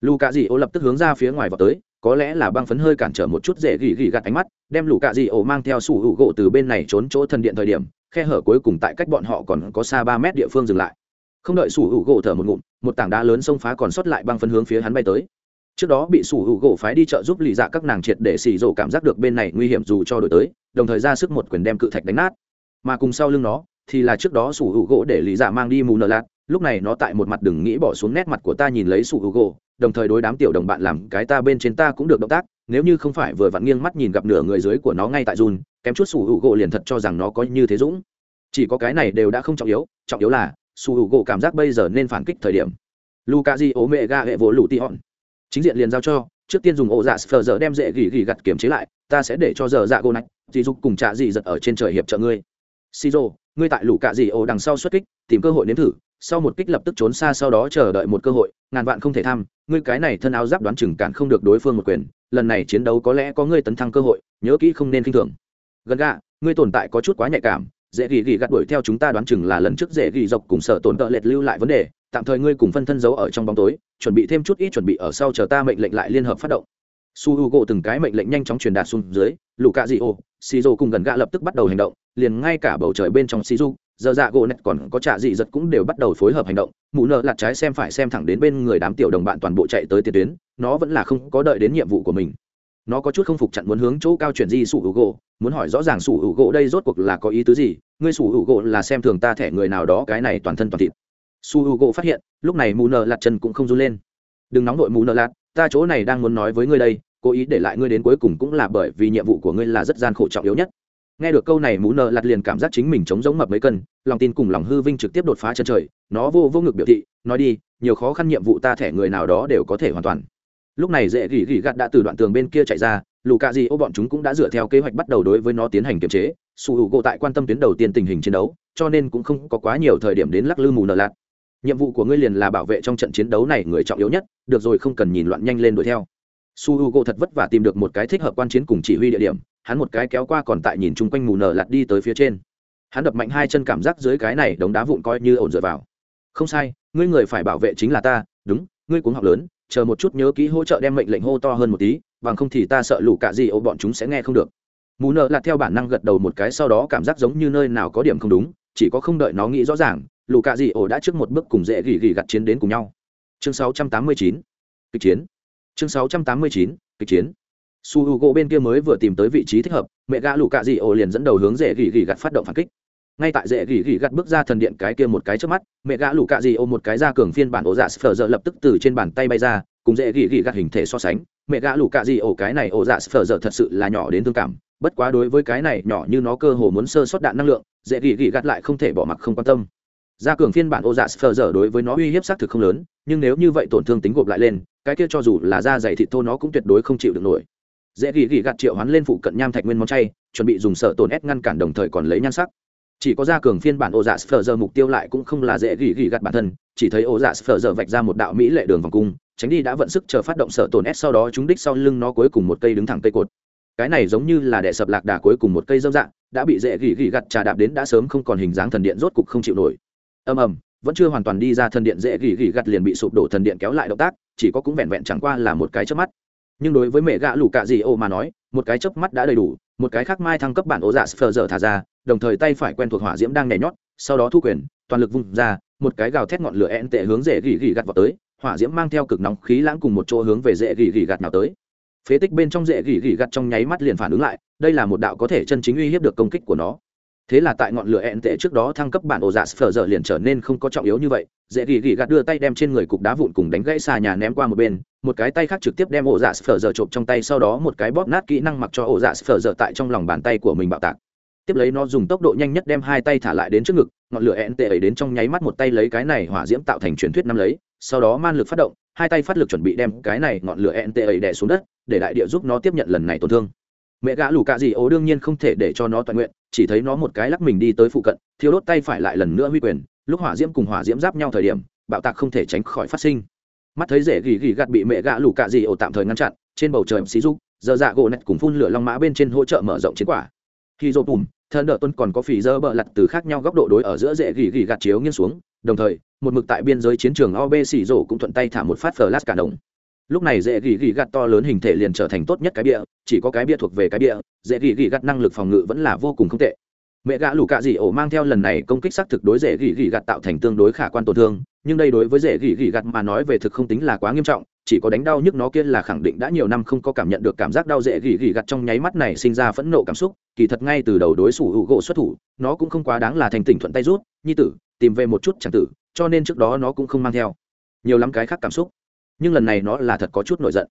Lù cạ dị ô lập tức hướng ra phía ngoài vào tới có lẽ là băng phấn hơi cản trở một chút dễ gỉ gỉ gạt ánh mắt, đem lũ cạ dị ổ mang theo sủ hữu gỗ từ bên này trốn chỗ thần điện thời điểm, khe hở cuối cùng tại cách bọn họ còn có xa ba mét địa phương dừng lại. Không đợi sủ hữu gỗ thở một ngụm, một tảng đá lớn xông phá còn sót lại băng phấn hướng phía hắn bay tới. Trước đó bị sủ hữu gỗ phái đi chợ giúp lì dạ các nàng triệt để xì rổ cảm giác được bên này nguy hiểm dù cho đổi tới, đồng thời ra sức một quyền đem cự thạch đánh nát. Mà cùng sau lưng nó, thì là trước đó sủ hữu gỗ để lì dạ mang đi mù nợ lạt lúc này nó tại một mặt đừng nghĩ bỏ xuống nét mặt của ta nhìn lấy sủ hữu gỗ đồng thời đối đám tiểu đồng bạn làm cái ta bên trên ta cũng được động tác nếu như không phải vừa vặn nghiêng mắt nhìn gặp nửa người dưới của nó ngay tại run kém chút sủ hữu gỗ liền thật cho rằng nó có như thế dũng. Chỉ có cái này đều đã không trọng yếu trọng yếu là sủ hữu gỗ cảm giác bây giờ nên phản kích thời điểm. Luka di ố mẹ ga hệ vỗ lụ ti hòn. Chính diện liền giao cho trước tiên dùng ổ dạ sờ giờ đem dễ gỉ gỉ gặt kiểm chế lại ta sẽ để cho giờ dạ gỗ nạch dì dục cùng trạ dì giật ở trên trời hiệp trợ ngươi. Shizo, ngươi tại lũ cạ dì ổ đằng sau xuất kích tìm cơ hội nếm thử sau một kích lập tức trốn xa sau đó chờ đợi một cơ hội, ngàn vạn không thể tham, ngươi cái này thân áo giáp đoán chừng cản không được đối phương một quyền, lần này chiến đấu có lẽ có ngươi tấn thăng cơ hội, nhớ kỹ không nên khinh thường. Gần gạ, ngươi tồn tại có chút quá nhạy cảm, dễ gỉ gỉ gạt đuổi theo chúng ta đoán chừng là lần trước dễ gỉ dọc cùng sở tổn tợ lệch lưu lại vấn đề, tạm thời ngươi cùng phân thân giấu ở trong bóng tối, chuẩn bị thêm chút ít chuẩn bị ở sau chờ ta mệnh lệnh lại liên hợp phát động. Su h u gộ từng cái mệnh lệnh nhanh chóng truyền đạt xuống dưới lù cạ dị ô xì dô cùng gần gạ lập tức bắt đầu hành động, liền ngay cả bầu trời bên trong xì du giờ dạ gỗ nẹt còn có trạ dị giật cũng đều bắt đầu phối hợp hành động. Mụ nợ lặt trái xem phải xem thẳng đến bên người đám tiểu đồng bạn toàn bộ chạy tới tiền tuyến, nó vẫn là không có đợi đến nhiệm vụ của mình. Nó có chút không phục chặn muốn hướng chỗ cao chuyển di sủ hữu gỗ, muốn hỏi rõ ràng sủ hữu gỗ đây rốt cuộc là có ý tứ gì? Ngươi sủ hữu gỗ là xem thường ta thẻ người nào đó, cái này toàn thân toàn thịt. Su hữu gỗ phát hiện, lúc này mù nợ lặt chân cũng không run lên. Đừng nóng đội mù nợ lặt ta chỗ này đang muốn nói với ngươi đây, cố ý để lại ngươi đến cuối cùng cũng là bởi vì nhiệm vụ của ngươi là rất gian khổ trọng yếu nhất nghe được câu này, mũ nợ lặt liền cảm giác chính mình chống giống mập mấy cân, lòng tin cùng lòng hư vinh trực tiếp đột phá chân trời, nó vô vô ngực biểu thị, nói đi, nhiều khó khăn nhiệm vụ ta thẻ người nào đó đều có thể hoàn toàn. Lúc này dễ gỉ gỉ gạt đã từ đoạn tường bên kia chạy ra, lù cạ gì ô bọn chúng cũng đã dựa theo kế hoạch bắt đầu đối với nó tiến hành kiềm chế. Su hữu gỗ tại quan tâm tuyến đầu tiên tình hình chiến đấu, cho nên cũng không có quá nhiều thời điểm đến lắc lư mù nợ lạt. Nhiệm vụ của ngươi liền là bảo vệ trong trận chiến đấu này người trọng yếu nhất, được rồi không cần nhìn loạn nhanh lên đuổi theo. Su h u g o thật vất vả tìm được một cái thích hợp quan chiến cùng chỉ huy địa điểm hắn một cái kéo qua còn tại nhìn chung quanh mù nở lặt đi tới phía trên. Hắn đập mạnh hai chân cảm giác dưới cái này đống đá vụn coi như ổn dựa vào. Không sai, ngươi người phải bảo vệ chính là ta, đúng, ngươi cuống học lớn, chờ một chút nhớ kỹ hỗ trợ đem mệnh lệnh hô to hơn một tí, bằng không thì ta sợ lũ cả gì ô bọn chúng sẽ nghe không được. Mù nợ lặt theo bản năng gật đầu một cái sau đó cảm giác giống như nơi nào có điểm không đúng, chỉ có không đợi nó nghĩ rõ ràng, lũ cả gì ổ đã trước một bước cùng dễ gỉ gỉ gặt chiến đến cùng nhau. Chương 689 kịch chiến. Chương 689 kịch chiến su h u gỗ bên kia mới vừa tìm tới vị trí thích hợp, mẹ gã lũ cạ dị ổ liền dẫn đầu hướng dễ gỉ gỉ gặt phát động phản kích. Ngay tại dễ gỉ gỉ gặt bước ra thần điện cái kia một cái trước mắt, mẹ gã lũ cạ dị ổ một cái ra cường phiên bản ổ dạ sờ dợ lập tức từ trên bàn tay bay ra, cùng dễ gỉ gỉ gặt hình thể so sánh, mẹ gã lũ cạ dị ổ cái này ổ dạ sờ dợ thật sự là nhỏ đến thương cảm, bất quá đối với cái này nhỏ như nó cơ hồ muốn sơ sót đạn năng lượng, dễ gỉ gỉ gặt lại không thể bỏ mặc không quan tâm. Gia cường phiên bản ô dạ sờ giờ đối với nó uy hiếp xác thực không lớn, nhưng nếu như vậy tổn thương tính gộp lại lên, cái kia cho dù là da dày thịt thô nó cũng tuyệt đối không chịu được nổi dễ gỉ gỉ gạt triệu hoán lên phụ cận nham thạch nguyên món chay, chuẩn bị dùng sợ tổn ép ngăn cản đồng thời còn lấy nhan sắc. Chỉ có gia cường phiên bản ô dạ sờ giờ mục tiêu lại cũng không là dễ gỉ gỉ gạt bản thân, chỉ thấy ô dạ sờ giờ vạch ra một đạo mỹ lệ đường vòng cung, tránh đi đã vận sức chờ phát động sợ tổn ép sau đó chúng đích sau lưng nó cuối cùng một cây đứng thẳng cây cột. Cái này giống như là đè sập lạc đà cuối cùng một cây dâm dạng, đã bị dễ gỉ gỉ gặt trà đạp đến đã sớm không còn hình dáng thần điện rốt cục không chịu nổi. Ầm ầm, vẫn chưa hoàn toàn đi ra thần điện dễ gỉ gỉ gặt liền bị sụp đổ thần điện kéo lại động tác, chỉ có cũng vẹn vẹn chẳng qua là một cái chớp mắt nhưng đối với mẹ gã lù cạ gì ô mà nói, một cái chớp mắt đã đầy đủ, một cái khác mai thăng cấp bản ố dạ sờ dở thả ra, đồng thời tay phải quen thuộc hỏa diễm đang nhảy nhót, sau đó thu quyền, toàn lực vung ra, một cái gào thét ngọn lửa ẹn tệ hướng dễ gỉ gỉ gạt vào tới, hỏa diễm mang theo cực nóng khí lãng cùng một chỗ hướng về dễ gỉ gỉ gạt nào tới. Phế tích bên trong dễ gỉ gỉ gạt trong nháy mắt liền phản ứng lại, đây là một đạo có thể chân chính uy hiếp được công kích của nó thế là tại ngọn lửa ẹn tệ trước đó thăng cấp bản ổ dạ phở giờ liền trở nên không có trọng yếu như vậy. Dễ gỉ gỉ gạt đưa tay đem trên người cục đá vụn cùng đánh gãy xà nhà ném qua một bên, một cái tay khác trực tiếp đem ổ dạ phở giờ chộp trong tay, sau đó một cái bóp nát kỹ năng mặc cho ổ dạ phở giờ tại trong lòng bàn tay của mình bạo tạc. Tiếp lấy nó dùng tốc độ nhanh nhất đem hai tay thả lại đến trước ngực, ngọn lửa ẹn tệ ấy đến trong nháy mắt một tay lấy cái này hỏa diễm tạo thành truyền thuyết năm lấy, sau đó man lực phát động, hai tay phát lực chuẩn bị đem cái này ngọn lửa ẹn tệ ấy đè xuống đất, để đại địa giúp nó tiếp nhận lần này tổn thương. Mẹ gã lù cạ gì ố đương nhiên không thể để cho nó toàn nguyện chỉ thấy nó một cái lắc mình đi tới phụ cận thiếu đốt tay phải lại lần nữa huy quyền, lúc hỏa diễm cùng hỏa diễm giáp nhau thời điểm, bạo tạc không thể tránh khỏi phát sinh. Mắt thấy rễ gỉ gỉ gạt bị mẹ gạ lù cạ gì ổ tạm thời ngăn chặn, trên bầu trời xí giúp giờ dạ gỗ nạch cùng phun lửa long mã bên trên hỗ trợ mở rộng chiến quả. Khi dô bùm thân đỡ tuân còn có phì dơ bợ lặt từ khác nhau góc độ đối ở giữa rễ gỉ gỉ gạt chiếu nghiêng xuống, đồng thời, một mực tại biên giới chiến trường ob xỉ rổ cũng thuận tay thả một phát flash cả đồng lúc này dễ gỉ gỉ gạt to lớn hình thể liền trở thành tốt nhất cái bia chỉ có cái bia thuộc về cái bia dễ gỉ gỉ gạt năng lực phòng ngự vẫn là vô cùng không tệ. Mẹ gã lù cạ dị ổ mang theo lần này công kích xác thực đối dễ gỉ gỉ gạt tạo thành tương đối khả quan tổn thương, nhưng đây đối với dễ gỉ gỉ gạt mà nói về thực không tính là quá nghiêm trọng, chỉ có đánh đau nhức nó kia là khẳng định đã nhiều năm không có cảm nhận được cảm giác đau dễ gỉ gỉ gặt trong nháy mắt này sinh ra phẫn nộ cảm xúc, kỳ thật ngay từ đầu đối xử hữu gỗ xuất thủ, nó cũng không quá đáng là thành tỉnh thuận tay rút, nhi tử, tìm về một chút chẳng tử, cho nên trước đó nó cũng không mang theo. Nhiều lắm cái khác cảm xúc nhưng lần này nó là thật có chút nổi giận.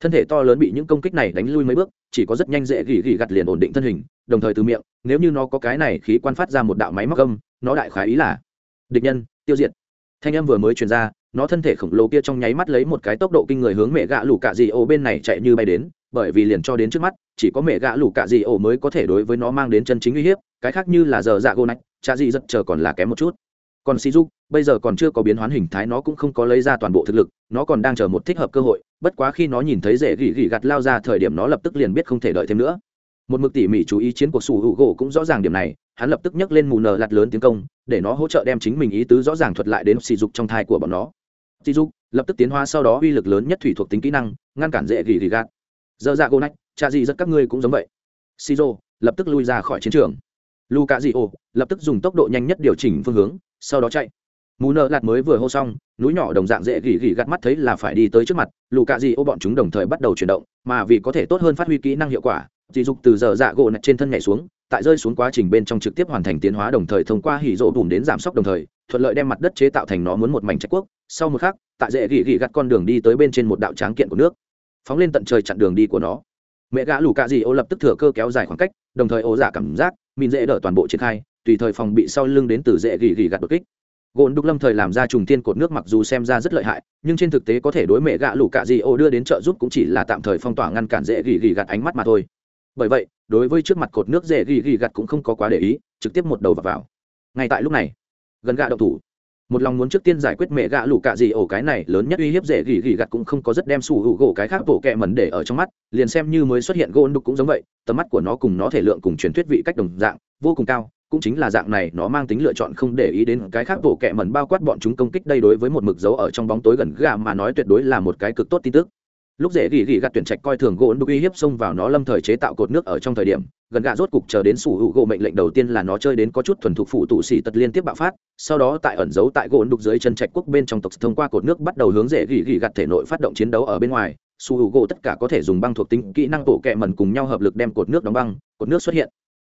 Thân thể to lớn bị những công kích này đánh lui mấy bước, chỉ có rất nhanh dễ gỉ gỉ gặt liền ổn định thân hình, đồng thời từ miệng, nếu như nó có cái này khí quan phát ra một đạo máy móc âm, nó đại khái ý là, địch nhân, tiêu diệt. Thanh âm vừa mới truyền ra, nó thân thể khổng lồ kia trong nháy mắt lấy một cái tốc độ kinh người hướng mẹ gạ lủ cạ dị ô bên này chạy như bay đến, bởi vì liền cho đến trước mắt, chỉ có mẹ gạ lủ cạ dị ô mới có thể đối với nó mang đến chân chính uy hiếp, cái khác như là giờ dạ gô nách, cha dị rất chờ còn là kém một chút còn si dục, bây giờ còn chưa có biến hóa hình thái, nó cũng không có lấy ra toàn bộ thực lực, nó còn đang chờ một thích hợp cơ hội, bất quá khi nó nhìn thấy rễ gỉ gỉ gặt lao ra thời điểm nó lập tức liền biết không thể đợi thêm nữa. Một mực tỉ mỉ chú ý chiến của sủ hữu gỗ cũng rõ ràng điểm này, hắn lập tức nhấc lên mù nờ lạt lớn tiến công, để nó hỗ trợ đem chính mình ý tứ rõ ràng thuật lại đến sỉ dục trong thai của bọn nó. Sỉ dục, lập tức tiến hóa sau đó uy lực lớn nhất thủy thuộc tính kỹ năng, ngăn cản dễ gỉ gỉ gạt. Dơ dạ gỗ nách, cha gì rất các ngươi cũng giống vậy. Sỉ lập tức lui ra khỏi chiến trường. Luka dị ô lập tức dùng tốc độ nhanh nhất điều chỉnh phương hướng sau đó chạy. Mù nợ lạt mới vừa hô xong, núi nhỏ đồng dạng dễ gỉ gỉ gắt mắt thấy là phải đi tới trước mặt, lù cạ dị ô bọn chúng đồng thời bắt đầu chuyển động, mà vì có thể tốt hơn phát huy kỹ năng hiệu quả, dị dục từ giờ dạ gỗ nạch trên thân nhảy xuống, tại rơi xuống quá trình bên trong trực tiếp hoàn thành tiến hóa đồng thời thông qua hỉ rộ bùn đến giảm sốc đồng thời, thuận lợi đem mặt đất chế tạo thành nó muốn một mảnh trách quốc. Sau một khắc, tại dễ gỉ gỉ gắt con đường đi tới bên trên một đạo tráng kiện của nước, phóng lên tận trời chặn đường đi của nó. Mẹ gã lù cạ dị ô lập tức thừa cơ kéo dài khoảng cách, đồng thời ô giả cảm giác, mìn dễ đỡ toàn bộ triển khai tùy thời phòng bị sau lưng đến từ dễ gỉ gỉ gạt đột kích. Gồn đục lâm thời làm ra trùng tiên cột nước mặc dù xem ra rất lợi hại nhưng trên thực tế có thể đối mẹ gạ lũ cạ di ô đưa đến trợ giúp cũng chỉ là tạm thời phong tỏa ngăn cản dễ gỉ gỉ gạt ánh mắt mà thôi. Bởi vậy đối với trước mặt cột nước dễ gỉ gỉ gạt cũng không có quá để ý trực tiếp một đầu vào, vào. ngay tại lúc này gần gạ độc thủ. Một lòng muốn trước tiên giải quyết mẹ gạ lũ cạ gì ổ cái này lớn nhất uy hiếp dễ gỉ gỉ gặt cũng không có rất đem sủ hữu gỗ cái khác bộ kẹ mẩn để ở trong mắt liền xem như mới xuất hiện gôn đục cũng giống vậy tầm mắt của nó cùng nó thể lượng cùng truyền thuyết vị cách đồng dạng vô cùng cao cũng chính là dạng này, nó mang tính lựa chọn không để ý đến cái khác bộ kẹ mẩn bao quát bọn chúng công kích đây đối với một mực dấu ở trong bóng tối gần gà mà nói tuyệt đối là một cái cực tốt tin tức. Lúc dễ gỉ gỉ gạt tuyển trạch coi thường gỗ đục uy hiếp xông vào nó lâm thời chế tạo cột nước ở trong thời điểm, gần gạ rốt cục chờ đến sủ hữu gỗ mệnh lệnh đầu tiên là nó chơi đến có chút thuần thục phụ tụ xỉ tật liên tiếp bạo phát, sau đó tại ẩn giấu tại gỗ đục dưới chân trạch quốc bên trong tộc thông qua cột nước bắt đầu hướng dễ gỉ gỉ gạt thể nội phát động chiến đấu ở bên ngoài. Sủ hữu gỗ tất cả có thể dùng băng thuộc tính kỹ năng tổ kẹ mẩn cùng nhau hợp lực đem cột nước đóng băng, cột nước xuất hiện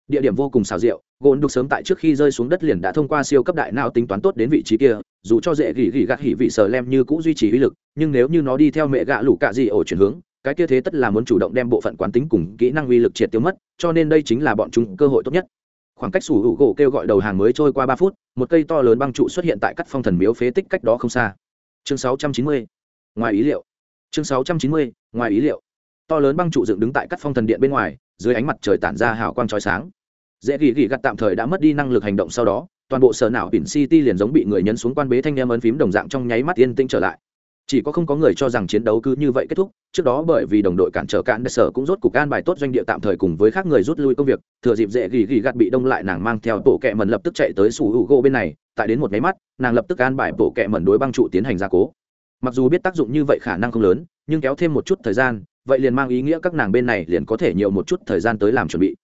địa điểm vô cùng xào rượu gôn đục sớm tại trước khi rơi xuống đất liền đã thông qua siêu cấp đại não tính toán tốt đến vị trí kia, dù cho dễ gỉ gỉ gạt hỉ vị sờ lem như cũng duy trì uy lực, nhưng nếu như nó đi theo mẹ gạ lũ cạ gì ổ chuyển hướng, cái kia thế tất là muốn chủ động đem bộ phận quán tính cùng kỹ năng uy lực triệt tiêu mất, cho nên đây chính là bọn chúng cơ hội tốt nhất khoảng cách sủ hữu gỗ kêu gọi đầu hàng mới trôi qua ba phút, một cây to lớn băng trụ xuất hiện tại các phong thần miếu phế tích cách đó không xa chương 690. ngoài ý liệu chương 690. ngoài ý liệu to lớn băng trụ dựng đứng tại các phong thần điện bên ngoài, dưới ánh mặt trời tản ra hào quang chói sáng dễ gỉ gỉ gặt tạm thời đã mất đi năng lực hành động sau đó, toàn bộ sở não pin city liền giống bị người nhấn xuống quan bế thanh em ấn phím đồng dạng trong nháy mắt yên tĩnh trở lại. Chỉ có không có người cho rằng chiến đấu cứ như vậy kết thúc, trước đó bởi vì đồng đội cản trở cạn đất sở cũng rốt cục can bài tốt doanh địa tạm thời cùng với khác người rút lui công việc, thừa dịp dễ gỉ gỉ gặt bị đông lại nàng mang theo tổ kẹ mần lập tức chạy tới sủ hữu gỗ bên này, tại đến một máy mắt, nàng lập tức can bài tổ kẹ mần đối băng trụ tiến hành gia cố. Mặc dù biết tác dụng như vậy khả năng không lớn, nhưng kéo thêm một chút thời gian, vậy liền mang ý nghĩa các nàng bên này liền có thể nhiều một chút thời gian tới làm chuẩn bị.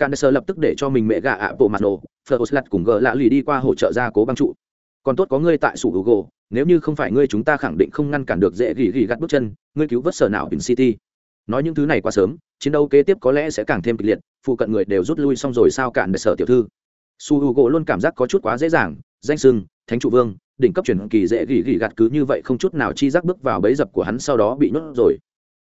Càn Sơ sở lập tức để cho mình mẹ gạ ạ bộ mặt nổ phờ cùng gờ lạ lì đi qua hỗ trợ gia cố băng trụ. Còn tốt có ngươi tại sủ Google, nếu như không phải ngươi chúng ta khẳng định không ngăn cản được dễ gỉ gỉ gắt bước chân ngươi cứu vớt sở nào bình city. Nói những thứ này quá sớm chiến đấu kế tiếp có lẽ sẽ càng thêm kịch liệt phụ cận người đều rút lui xong rồi sao cản Sơ sở tiểu thư? Su h luôn cảm giác có chút quá dễ dàng danh sưng thánh trụ vương đỉnh cấp truyền kỳ dễ gỉ gỉ gạt cứ như vậy không chút nào chi giác bước vào bẫy dập của hắn sau đó bị nhốt rồi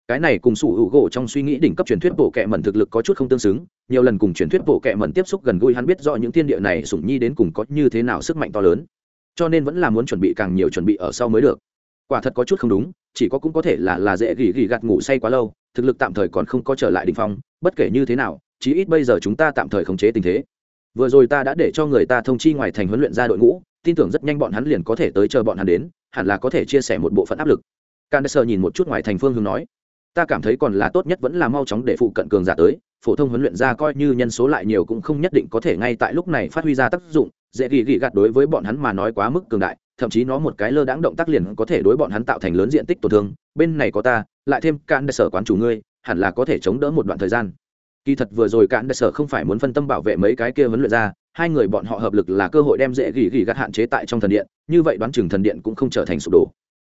cái này cùng sủ hữu gỗ trong suy nghĩ đỉnh cấp truyền thuyết bộ kệ mẩn thực lực có chút không tương xứng, nhiều lần cùng truyền thuyết bộ kệ mẩn tiếp xúc gần gũi hắn biết rõ những thiên địa này sủng nhi đến cùng có như thế nào sức mạnh to lớn, cho nên vẫn là muốn chuẩn bị càng nhiều chuẩn bị ở sau mới được. Quả thật có chút không đúng, chỉ có cũng có thể là là dễ gỉ gỉ gạt ngủ say quá lâu, thực lực tạm thời còn không có trở lại đ ỉ n h phong, bất kể như thế nào, chí ít bây giờ chúng ta tạm thời khống chế tình thế. Vừa rồi ta đã để cho người ta thông chi ngoài thành huấn luyện ra đội ngũ, tin tưởng rất nhanh bọn hắn liền có thể tới chờ bọn hắn đến, hẳn là có thể chia sẻ một bộ phận áp lực. Can sơ nhìn một chút ngoài thành phương hướng nói ta cảm thấy còn là tốt nhất vẫn là mau chóng để phụ cận cường giả tới, phổ thông huấn luyện ra coi như nhân số lại nhiều cũng không nhất định có thể ngay tại lúc này phát huy ra tác dụng, dễ gỉ gỉ gạt đối với bọn hắn mà nói quá mức cường đại, thậm chí nó một cái lơ đãng động tác liền có thể đối bọn hắn tạo thành lớn diện tích tổn thương, bên này có ta, lại thêm cạn đại sở quán chủ ngươi, hẳn là có thể chống đỡ một đoạn thời gian. Kỳ thật vừa rồi cạn đại sở không phải muốn phân tâm bảo vệ mấy cái kia huấn luyện ra hai người bọn họ hợp lực là cơ hội đem dễ gỉ gỉ gạt hạn chế tại trong thần điện, như vậy đoán chừng thần điện cũng không trở thành sụp đổ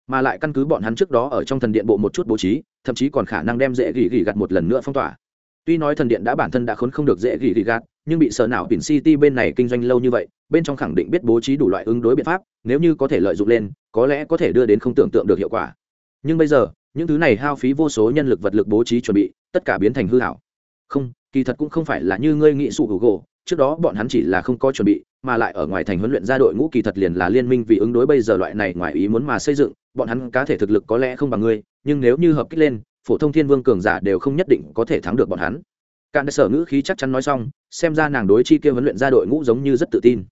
mà lại căn cứ bọn hắn trước đó ở trong thần điện bộ một chút bố trí, thậm chí còn khả năng đem dễ gỉ gỉ gạt một lần nữa phong tỏa. Tuy nói thần điện đã bản thân đã khốn không được dễ gỉ gỉ gạt, nhưng bị sợ nào pin city bên này kinh doanh lâu như vậy, bên trong khẳng định biết bố trí đủ loại ứng đối biện pháp, nếu như có thể lợi dụng lên, có lẽ có thể đưa đến không tưởng tượng được hiệu quả. Nhưng bây giờ, những thứ này hao phí vô số nhân lực vật lực bố trí chuẩn bị, tất cả biến thành hư hảo. Không, kỳ thật cũng không phải là như ngươi nghĩ sụ hữu gỗ, trước đó bọn hắn chỉ là không có chuẩn bị mà lại ở ngoài thành huấn luyện ra đội ngũ kỳ thật liền là liên minh vì ứng đối bây giờ loại này ngoài ý muốn mà xây dựng, bọn hắn cá thể thực lực có lẽ không bằng ngươi, nhưng nếu như hợp kích lên, phổ thông thiên vương cường giả đều không nhất định có thể thắng được bọn hắn. Cạn sở ngữ khí chắc chắn nói xong, xem ra nàng đối chi kia huấn luyện ra đội ngũ giống như rất tự tin.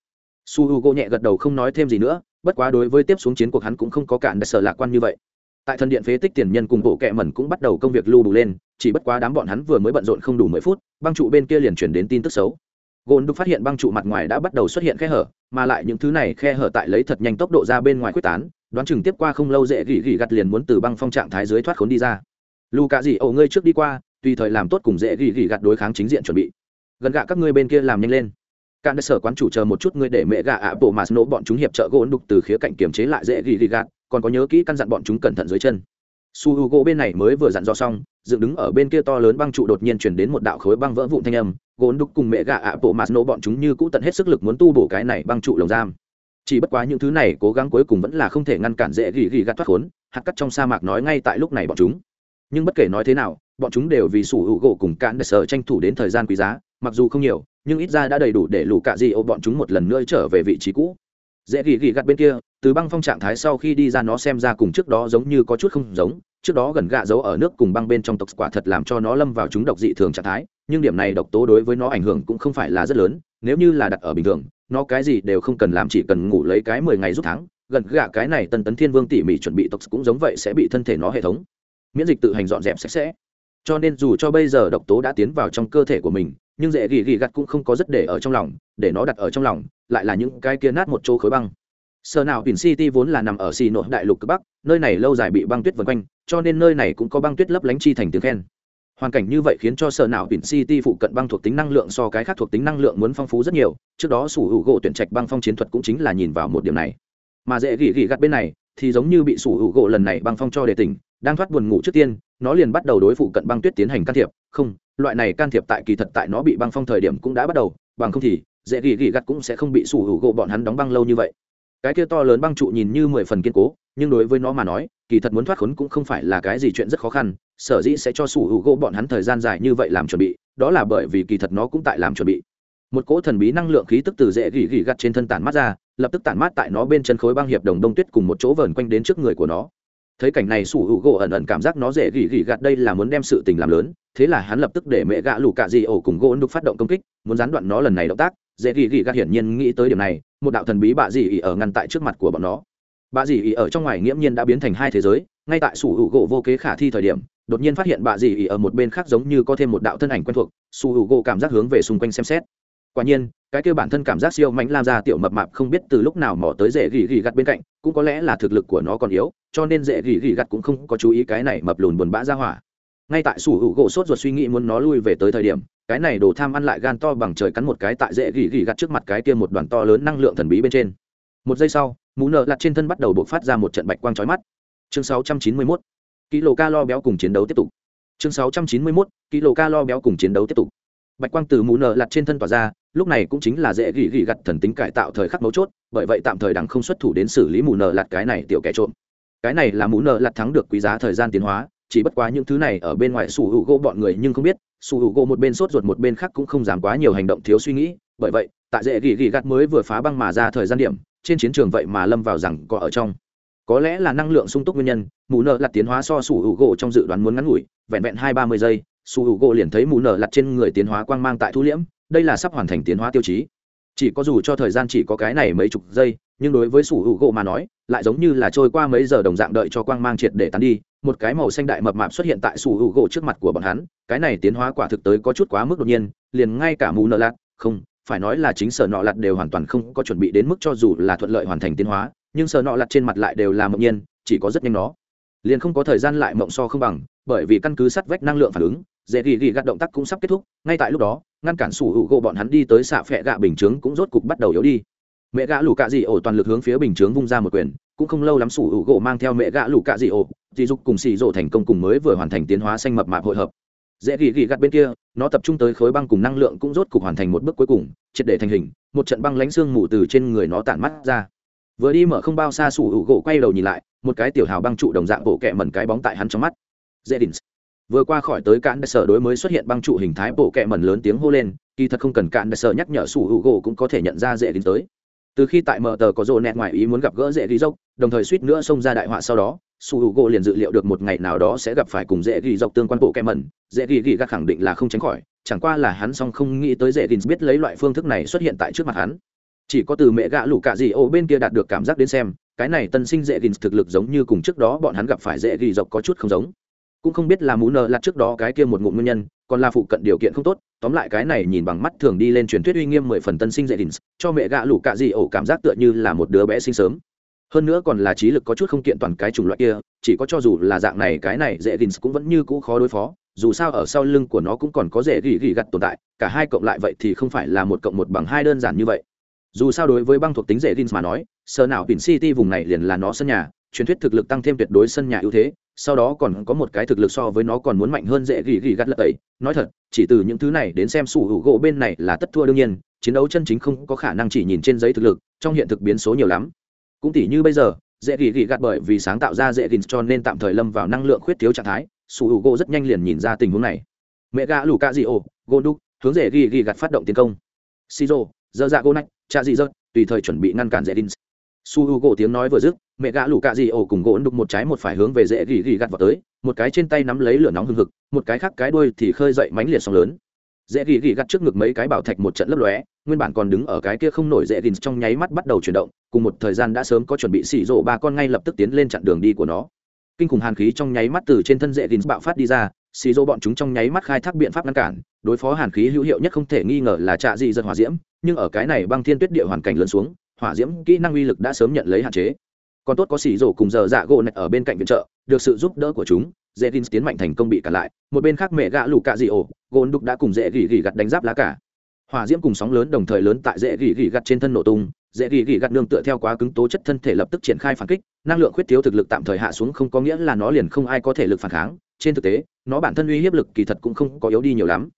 Su Hugo nhẹ gật đầu không nói thêm gì nữa, bất quá đối với tiếp xuống chiến cuộc hắn cũng không có cạn sở lạc quan như vậy. Tại thần điện phế tích tiền nhân cùng bộ kệ mẩn cũng bắt đầu công việc lưu đủ lên, chỉ bất quá đám bọn hắn vừa mới bận rộn không đủ mười phút, băng trụ bên kia liền chuyển đến tin tức xấu. Gôn đục phát hiện băng trụ mặt ngoài đã bắt đầu xuất hiện khe hở, mà lại những thứ này khe hở tại lấy thật nhanh tốc độ ra bên ngoài quyết tán, đoán chừng tiếp qua không lâu dễ gỉ gỉ gặt liền muốn từ băng phong trạng thái dưới thoát khốn đi ra. Lù cạ dị ẩu ngươi trước đi qua, tùy thời làm tốt cùng dễ gỉ gỉ gặt đối kháng chính diện chuẩn bị. Gần gạ các ngươi bên kia làm nhanh lên. Cạn sở quán chủ chờ một chút ngươi để mẹ gạ ạ, bộ mà nổ bọn chúng hiệp trợ Gôn đục từ khía cạnh kiềm chế lại dễ gỉ gỉ gạt còn có nhớ kỹ căn dặn bọn chúng cẩn thận dưới chân. Su h u gỗ bên này mới vừa dặn dò xong dựng đứng ở bên kia to lớn băng trụ đột nhiên chuyển đến một đạo khối băng vỡ vụn thanh âm, gốn đục cùng mẹ gạ ạ bộ mạt nổ bọn chúng như cũ tận hết sức lực muốn tu bổ cái này băng trụ lồng giam. Chỉ bất quá những thứ này cố gắng cuối cùng vẫn là không thể ngăn cản dễ gỉ gỉ gạt thoát khốn, hạt cắt trong sa mạc nói ngay tại lúc này bọn chúng. Nhưng bất kể nói thế nào, bọn chúng đều vì sủ hữu gỗ cùng cạn để sở tranh thủ đến thời gian quý giá, mặc dù không nhiều, nhưng ít ra đã đầy đủ để lù cạ di ô bọn chúng một lần nữa trở về vị trí cũ. Dễ gỉ gỉ gặt bên kia, từ băng phong trạng thái sau khi đi ra nó xem ra cùng trước đó giống như có chút không giống trước đó gần gạ giấu ở nước cùng băng bên trong tộc quả thật làm cho nó lâm vào chúng độc dị thường trạng thái, nhưng điểm này độc tố đối với nó ảnh hưởng cũng không phải là rất lớn, nếu như là đặt ở bình thường, nó cái gì đều không cần làm, chỉ cần ngủ lấy cái mười ngày rút tháng, gần gạ cái này tần tấn thiên vương tỉ mỉ chuẩn bị tộc cũng giống vậy sẽ bị thân thể nó hệ thống, miễn dịch tự hành dọn dẹp sạch sẽ. Cho nên dù cho bây giờ độc tố đã tiến vào trong cơ thể của mình, nhưng dễ gỉ gỉ gặt cũng không có rất để ở trong lòng, để nó đặt ở trong lòng, lại là những cái kia nát một chỗ khối băng sở nào biển city vốn là nằm ở xì nội đại lục cực bắc, nơi này lâu dài bị băng tuyết vần quanh, cho nên nơi này cũng có băng tuyết lấp lánh chi thành tiếng khen. Hoàn cảnh như vậy khiến cho sở nào biển city phụ cận băng thuộc tính năng lượng so cái khác thuộc tính năng lượng muốn phong phú rất nhiều, trước đó sủ hữu gỗ tuyển trạch băng phong chiến thuật cũng chính là nhìn vào một điểm này. Mà dễ gỉ gỉ gặt bên này, thì giống như bị sủ hữu gỗ lần này băng phong cho đề tỉnh, đang thoát buồn ngủ trước tiên, nó liền bắt đầu đối phụ cận băng tuyết tiến hành can thiệp. Không, loại này can thiệp tại kỳ thật tại nó bị băng phong thời điểm cũng đã bắt đầu, bằng không thì dễ gỉ gỉ gặt cũng sẽ không bị sủ hữu gỗ bọn hắn đóng băng lâu như vậy cái kia to lớn băng trụ nhìn như mười phần kiên cố, nhưng đối với nó mà nói, kỳ thật muốn thoát khốn cũng không phải là cái gì chuyện rất khó khăn, sở dĩ sẽ cho sủ hữu gỗ bọn hắn thời gian dài như vậy làm chuẩn bị, đó là bởi vì kỳ thật nó cũng tại làm chuẩn bị. Một cỗ thần bí năng lượng khí tức từ dễ gỉ gỉ gặt trên thân tản mát ra, lập tức tản mát tại nó bên chân khối băng hiệp đồng đông tuyết cùng một chỗ vờn quanh đến trước người của nó. Thấy cảnh này sủ hữu gỗ ẩn ẩn cảm giác nó dễ gỉ gỉ gạt đây là muốn đem sự tình làm lớn, thế là hắn lập tức để mẹ gạ lù cạ dị ổ cùng gỗ đục phát động công kích, muốn gián đoạn nó lần này động tác dễ gỉ gỉ gạt hiển nhiên nghĩ tới điểm này một đạo thần bí bạ dị ỉ ở ngăn tại trước mặt của bọn nó. Bạ dị ỉ ở trong ngoài nghiễm nhiên đã biến thành hai thế giới, ngay tại sủ hữu gỗ vô kế khả thi thời điểm, đột nhiên phát hiện bạ dị ỉ ở một bên khác giống như có thêm một đạo thân ảnh quen thuộc, sủ hữu gỗ cảm giác hướng về xung quanh xem xét. Quả nhiên, cái kêu bản thân cảm giác siêu mạnh lam ra tiểu mập mạp không biết từ lúc nào mỏ tới dễ gỉ gỉ gặt bên cạnh, cũng có lẽ là thực lực của nó còn yếu, cho nên dễ gỉ gỉ gặt cũng không có chú ý cái này mập lùn buồn bã ra hỏa. Ngay tại sủ hữu gỗ sốt ruột suy nghĩ muốn nó lui về tới thời điểm cái này đồ tham ăn lại gan to bằng trời cắn một cái tại dễ gỉ gỉ gặt trước mặt cái kia một đoàn to lớn năng lượng thần bí bên trên một giây sau, mũ nợ lặt trên thân bắt đầu buộc phát ra một trận bạch quang trói mắt chương 691. kilo calo béo cùng chiến đấu tiếp tục chương 691. kilo calo béo cùng chiến đấu tiếp tục bạch quang từ mũ nợ lặt trên thân tỏa ra, lúc này cũng chính là dễ gỉ gỉ gặt thần tính cải tạo thời khắc mấu chốt, bởi vậy tạm thời đằng không xuất thủ đến xử lý mũ nợ lặt cái này tiểu kẻ trộm cái này là mũ nợ lặt thắng được quý giá thời gian tiến hóa, chỉ bất quá những thứ này ở bên ngoài sủ hữu gỗ bọn người nhưng không biết sủ hữu gỗ một bên sốt ruột một bên khác cũng không dám quá nhiều hành động thiếu suy nghĩ, bởi vậy, tại dễ gỉ gỉ gạt mới vừa phá băng mà ra thời gian điểm, trên chiến trường vậy mà lâm vào rằng có ở trong. Có lẽ là năng lượng sung túc nguyên nhân, mù nợ lặt tiến hóa so sủ hữu gỗ trong dự đoán muốn ngắn ngủi, vẹn vẹn hai ba mươi giây, sủ hữu gỗ liền thấy mù nợ lặt trên người tiến hóa quang mang tại thu liễm, đây là sắp hoàn thành tiến hóa tiêu chí. Chỉ có dù cho thời gian chỉ có cái này mấy chục giây, nhưng đối với sủ hữu gỗ mà nói, lại giống như là trôi qua mấy giờ đồng dạng đợi cho quang mang triệt để tán đi một cái màu xanh đại mập mạp xuất hiện tại sủ hữu gỗ trước mặt của bọn hắn, cái này tiến hóa quả thực tới có chút quá mức đột nhiên, liền ngay cả mù nợ lạt, không, phải nói là chính sở nọ lặt đều hoàn toàn không có chuẩn bị đến mức cho dù là thuận lợi hoàn thành tiến hóa, nhưng sở nọ lặt trên mặt lại đều là mộng nhiên, chỉ có rất nhanh nó. Liền không có thời gian lại mộng so không bằng, bởi vì căn cứ sắt vách năng lượng phản ứng, dễ ghi ghi gạt động tác cũng sắp kết thúc, ngay tại lúc đó, ngăn cản sủ hữu gỗ bọn hắn đi tới xạ phẹ gạ bình chướng cũng rốt cục bắt đầu yếu đi. Mẹ gã lù cạ dị ổ toàn lực hướng phía bình chướng vung ra một quyền cũng không lâu lắm sủ hữu gỗ mang theo mẹ gã lũ cạ dị ổ, dị dục cùng xì rộ thành công cùng mới vừa hoàn thành tiến hóa xanh mập mạp hội hợp. Dễ ghi ghi gạt bên kia, nó tập trung tới khối băng cùng năng lượng cũng rốt cục hoàn thành một bước cuối cùng, triệt để thành hình, một trận băng lánh xương mù từ trên người nó tản mắt ra. Vừa đi mở không bao xa sủ hữu gỗ quay đầu nhìn lại, một cái tiểu hào băng trụ đồng dạng bộ kẹ mẩn cái bóng tại hắn trong mắt. Dễ đình vừa qua khỏi tới cạn đại sở đối mới xuất hiện băng trụ hình thái bộ kẹ mẩn lớn tiếng hô lên, kỳ thật không cần cạn đại sở nhắc nhở sủ hữu gỗ cũng có thể nhận ra dễ đình tới từ khi tại mở tờ có rộ nẹt ngoài ý muốn gặp gỡ dễ ghi dốc, đồng thời suýt nữa xông ra đại họa sau đó, su h u gỗ liền dự liệu được một ngày nào đó sẽ gặp phải cùng dễ ghi dọc tương quan bộ kem mẩn. Dễ ghi ghi gác khẳng định là không tránh khỏi, chẳng qua là hắn song không nghĩ tới dễ ghi biết lấy loại phương thức này xuất hiện tại trước mặt hắn. Chỉ có từ mẹ gạ lũ cạ gì ô bên kia đạt được cảm giác đến xem, cái này tân sinh dễ ghi thực lực giống như cùng trước đó bọn hắn gặp phải dễ ghi dọc có chút không giống cũng không biết là mũ nợ lặt trước đó cái kia một ngụm nguyên nhân, còn là phụ cận điều kiện không tốt, tóm lại cái này nhìn bằng mắt thường đi lên truyền thuyết uy nghiêm mười phần tân sinh dễ đình cho mẹ gạ lũ cạ dị ổ cảm giác tựa như là một đứa bé sinh sớm. Hơn nữa còn là trí lực có chút không kiện toàn cái chủng loại kia, chỉ có cho dù là dạng này cái này dễ đình cũng vẫn như cũ khó đối phó, dù sao ở sau lưng của nó cũng còn có dễ gỉ gỉ gặt tồn tại, cả hai cộng lại vậy thì không phải là một cộng một bằng hai đơn giản như vậy. Dù sao đối với băng thuộc tính dễ đình mà nói sờ nào pin city vùng này liền là nó sân nhà truyền thuyết thực lực tăng thêm tuyệt đối sân nhà ưu thế, sau đó còn có một cái thực lực so với nó còn muốn mạnh hơn dễ gỉ gỉ gắt lật tẩy. Nói thật, chỉ từ những thứ này đến xem sủ hữu gỗ bên này là tất thua đương nhiên, chiến đấu chân chính không có khả năng chỉ nhìn trên giấy thực lực, trong hiện thực biến số nhiều lắm. Cũng tỷ như bây giờ, dễ gỉ gỉ gạt bởi vì sáng tạo ra dễ gỉ cho nên tạm thời lâm vào năng lượng khuyết thiếu trạng thái, sủ hữu gỗ rất nhanh liền nhìn ra tình huống này. Mẹ gã lù ca dị ổ gô đúc hướng dễ gỉ gỉ gạt phát động tiến công. Shizu dơ dạ gô nách cha dị dơ tùy thời chuẩn bị ngăn cản dễ gỉ su hữu gỗ tiếng nói vừa dứt mẹ gã lù cạ dị ổ cùng gỗ đục một trái một phải hướng về dễ gỉ gỉ gặt vào tới, một cái trên tay nắm lấy lửa nóng hừng hực, một cái khác cái đuôi thì khơi dậy mánh liệt sóng lớn. Dễ gỉ gỉ gặt trước ngực mấy cái bảo thạch một trận lấp lóe, nguyên bản còn đứng ở cái kia không nổi dễ gỉ trong nháy mắt bắt đầu chuyển động, cùng một thời gian đã sớm có chuẩn bị xỉ rộ ba con ngay lập tức tiến lên chặn đường đi của nó. Kinh khủng hàn khí trong nháy mắt từ trên thân dễ gỉ bạo phát đi ra xì rộ bọn chúng trong nháy mắt khai thác biện pháp ngăn cản, đối phó hàn khí hữu hiệu nhất không thể nghi ngờ là trạ dị dân hỏa diễm, nhưng ở cái này băng thiên tuyết địa hoàn cảnh lớn xuống, hỏa diễm kỹ năng uy lực đã sớm nhận lấy hạn chế còn tốt có xì rổ cùng giờ dạ gỗ nạch ở bên cạnh viện trợ, được sự giúp đỡ của chúng, dễ gin tiến mạnh thành công bị cản lại, một bên khác mẹ gạ lù cạ dị ổ, gôn đục đã cùng dễ gỉ gỉ gặt đánh giáp lá cả. Hỏa diễm cùng sóng lớn đồng thời lớn tại dễ gỉ gỉ gặt trên thân nổ tung, dễ gỉ gỉ gặt nương tựa theo quá cứng tố chất thân thể lập tức triển khai phản kích, năng lượng khuyết thiếu thực lực tạm thời hạ xuống không có nghĩa là nó liền không ai có thể lực phản kháng, trên thực tế, nó bản thân uy hiếp lực kỳ thật cũng không có yếu đi nhiều lắm.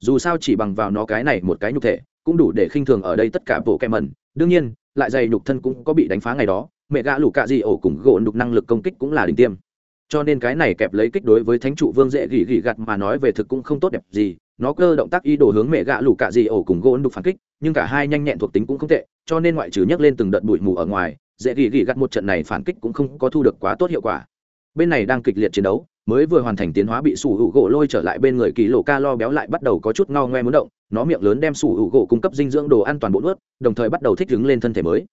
Dù sao chỉ bằng vào nó cái này một cái nhục thể, cũng đủ để khinh thường ở đây tất cả bộ kem mẩn. Đương nhiên lại dày nhục thân cũng có bị đánh phá ngày đó, mẹ gã lù cạ dị ổ cùng gỗ nục năng lực công kích cũng là đỉnh tiêm. Cho nên cái này kẹp lấy kích đối với thánh trụ vương dễ gỉ gỉ gặt mà nói về thực cũng không tốt đẹp gì, nó cơ động tác ý đồ hướng mẹ gạ lù cạ gì ổ cùng gỗ đục phản kích, nhưng cả hai nhanh nhẹn thuộc tính cũng không tệ, cho nên ngoại trừ nhấc lên từng đợt bụi mù ở ngoài, dễ gỉ gỉ gặt một trận này phản kích cũng không có thu được quá tốt hiệu quả bên này đang kịch liệt chiến đấu, mới vừa hoàn thành tiến hóa bị sủ hữu gỗ lôi trở lại bên người kỳ lộ ca lo béo lại bắt đầu có chút ngao ngoe muốn động, nó miệng lớn đem sủ hữu gỗ cung cấp dinh dưỡng đồ ăn toàn bộ ướt đồng thời bắt đầu thích ứng lên thân thể mới.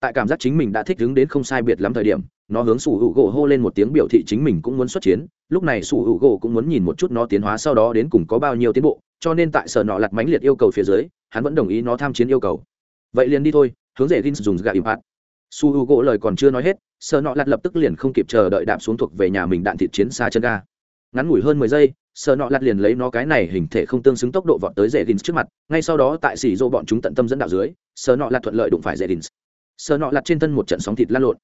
Tại cảm giác chính mình đã thích ứng đến không sai biệt lắm thời điểm, nó hướng sủ hữu gỗ hô lên một tiếng biểu thị chính mình cũng muốn xuất chiến, lúc này sủ hữu gỗ cũng muốn nhìn một chút nó tiến hóa sau đó đến cùng có bao nhiêu tiến bộ, cho nên tại sở nọ lặt mãnh liệt yêu cầu phía dưới, hắn vẫn đồng ý nó tham chiến yêu cầu. Vậy liền đi thôi, hướng rể gin dùng gà impact su hữu gỗ lời còn chưa nói hết sợ nọ lặt lập tức liền không kịp chờ đợi đạp xuống thuộc về nhà mình đạn thịt chiến xa chân ga. Ngắn ngủi hơn mười giây sợ nọ lặt liền lấy nó cái này hình thể không tương xứng tốc độ vọt tới dễ gins trước mặt. Ngay sau đó tại xỉ dô bọn chúng tận tâm dẫn đạo dưới sợ nọ lặt thuận lợi đụng phải dễ gins sợ nọ lặt trên thân một trận sóng thịt lan lộn.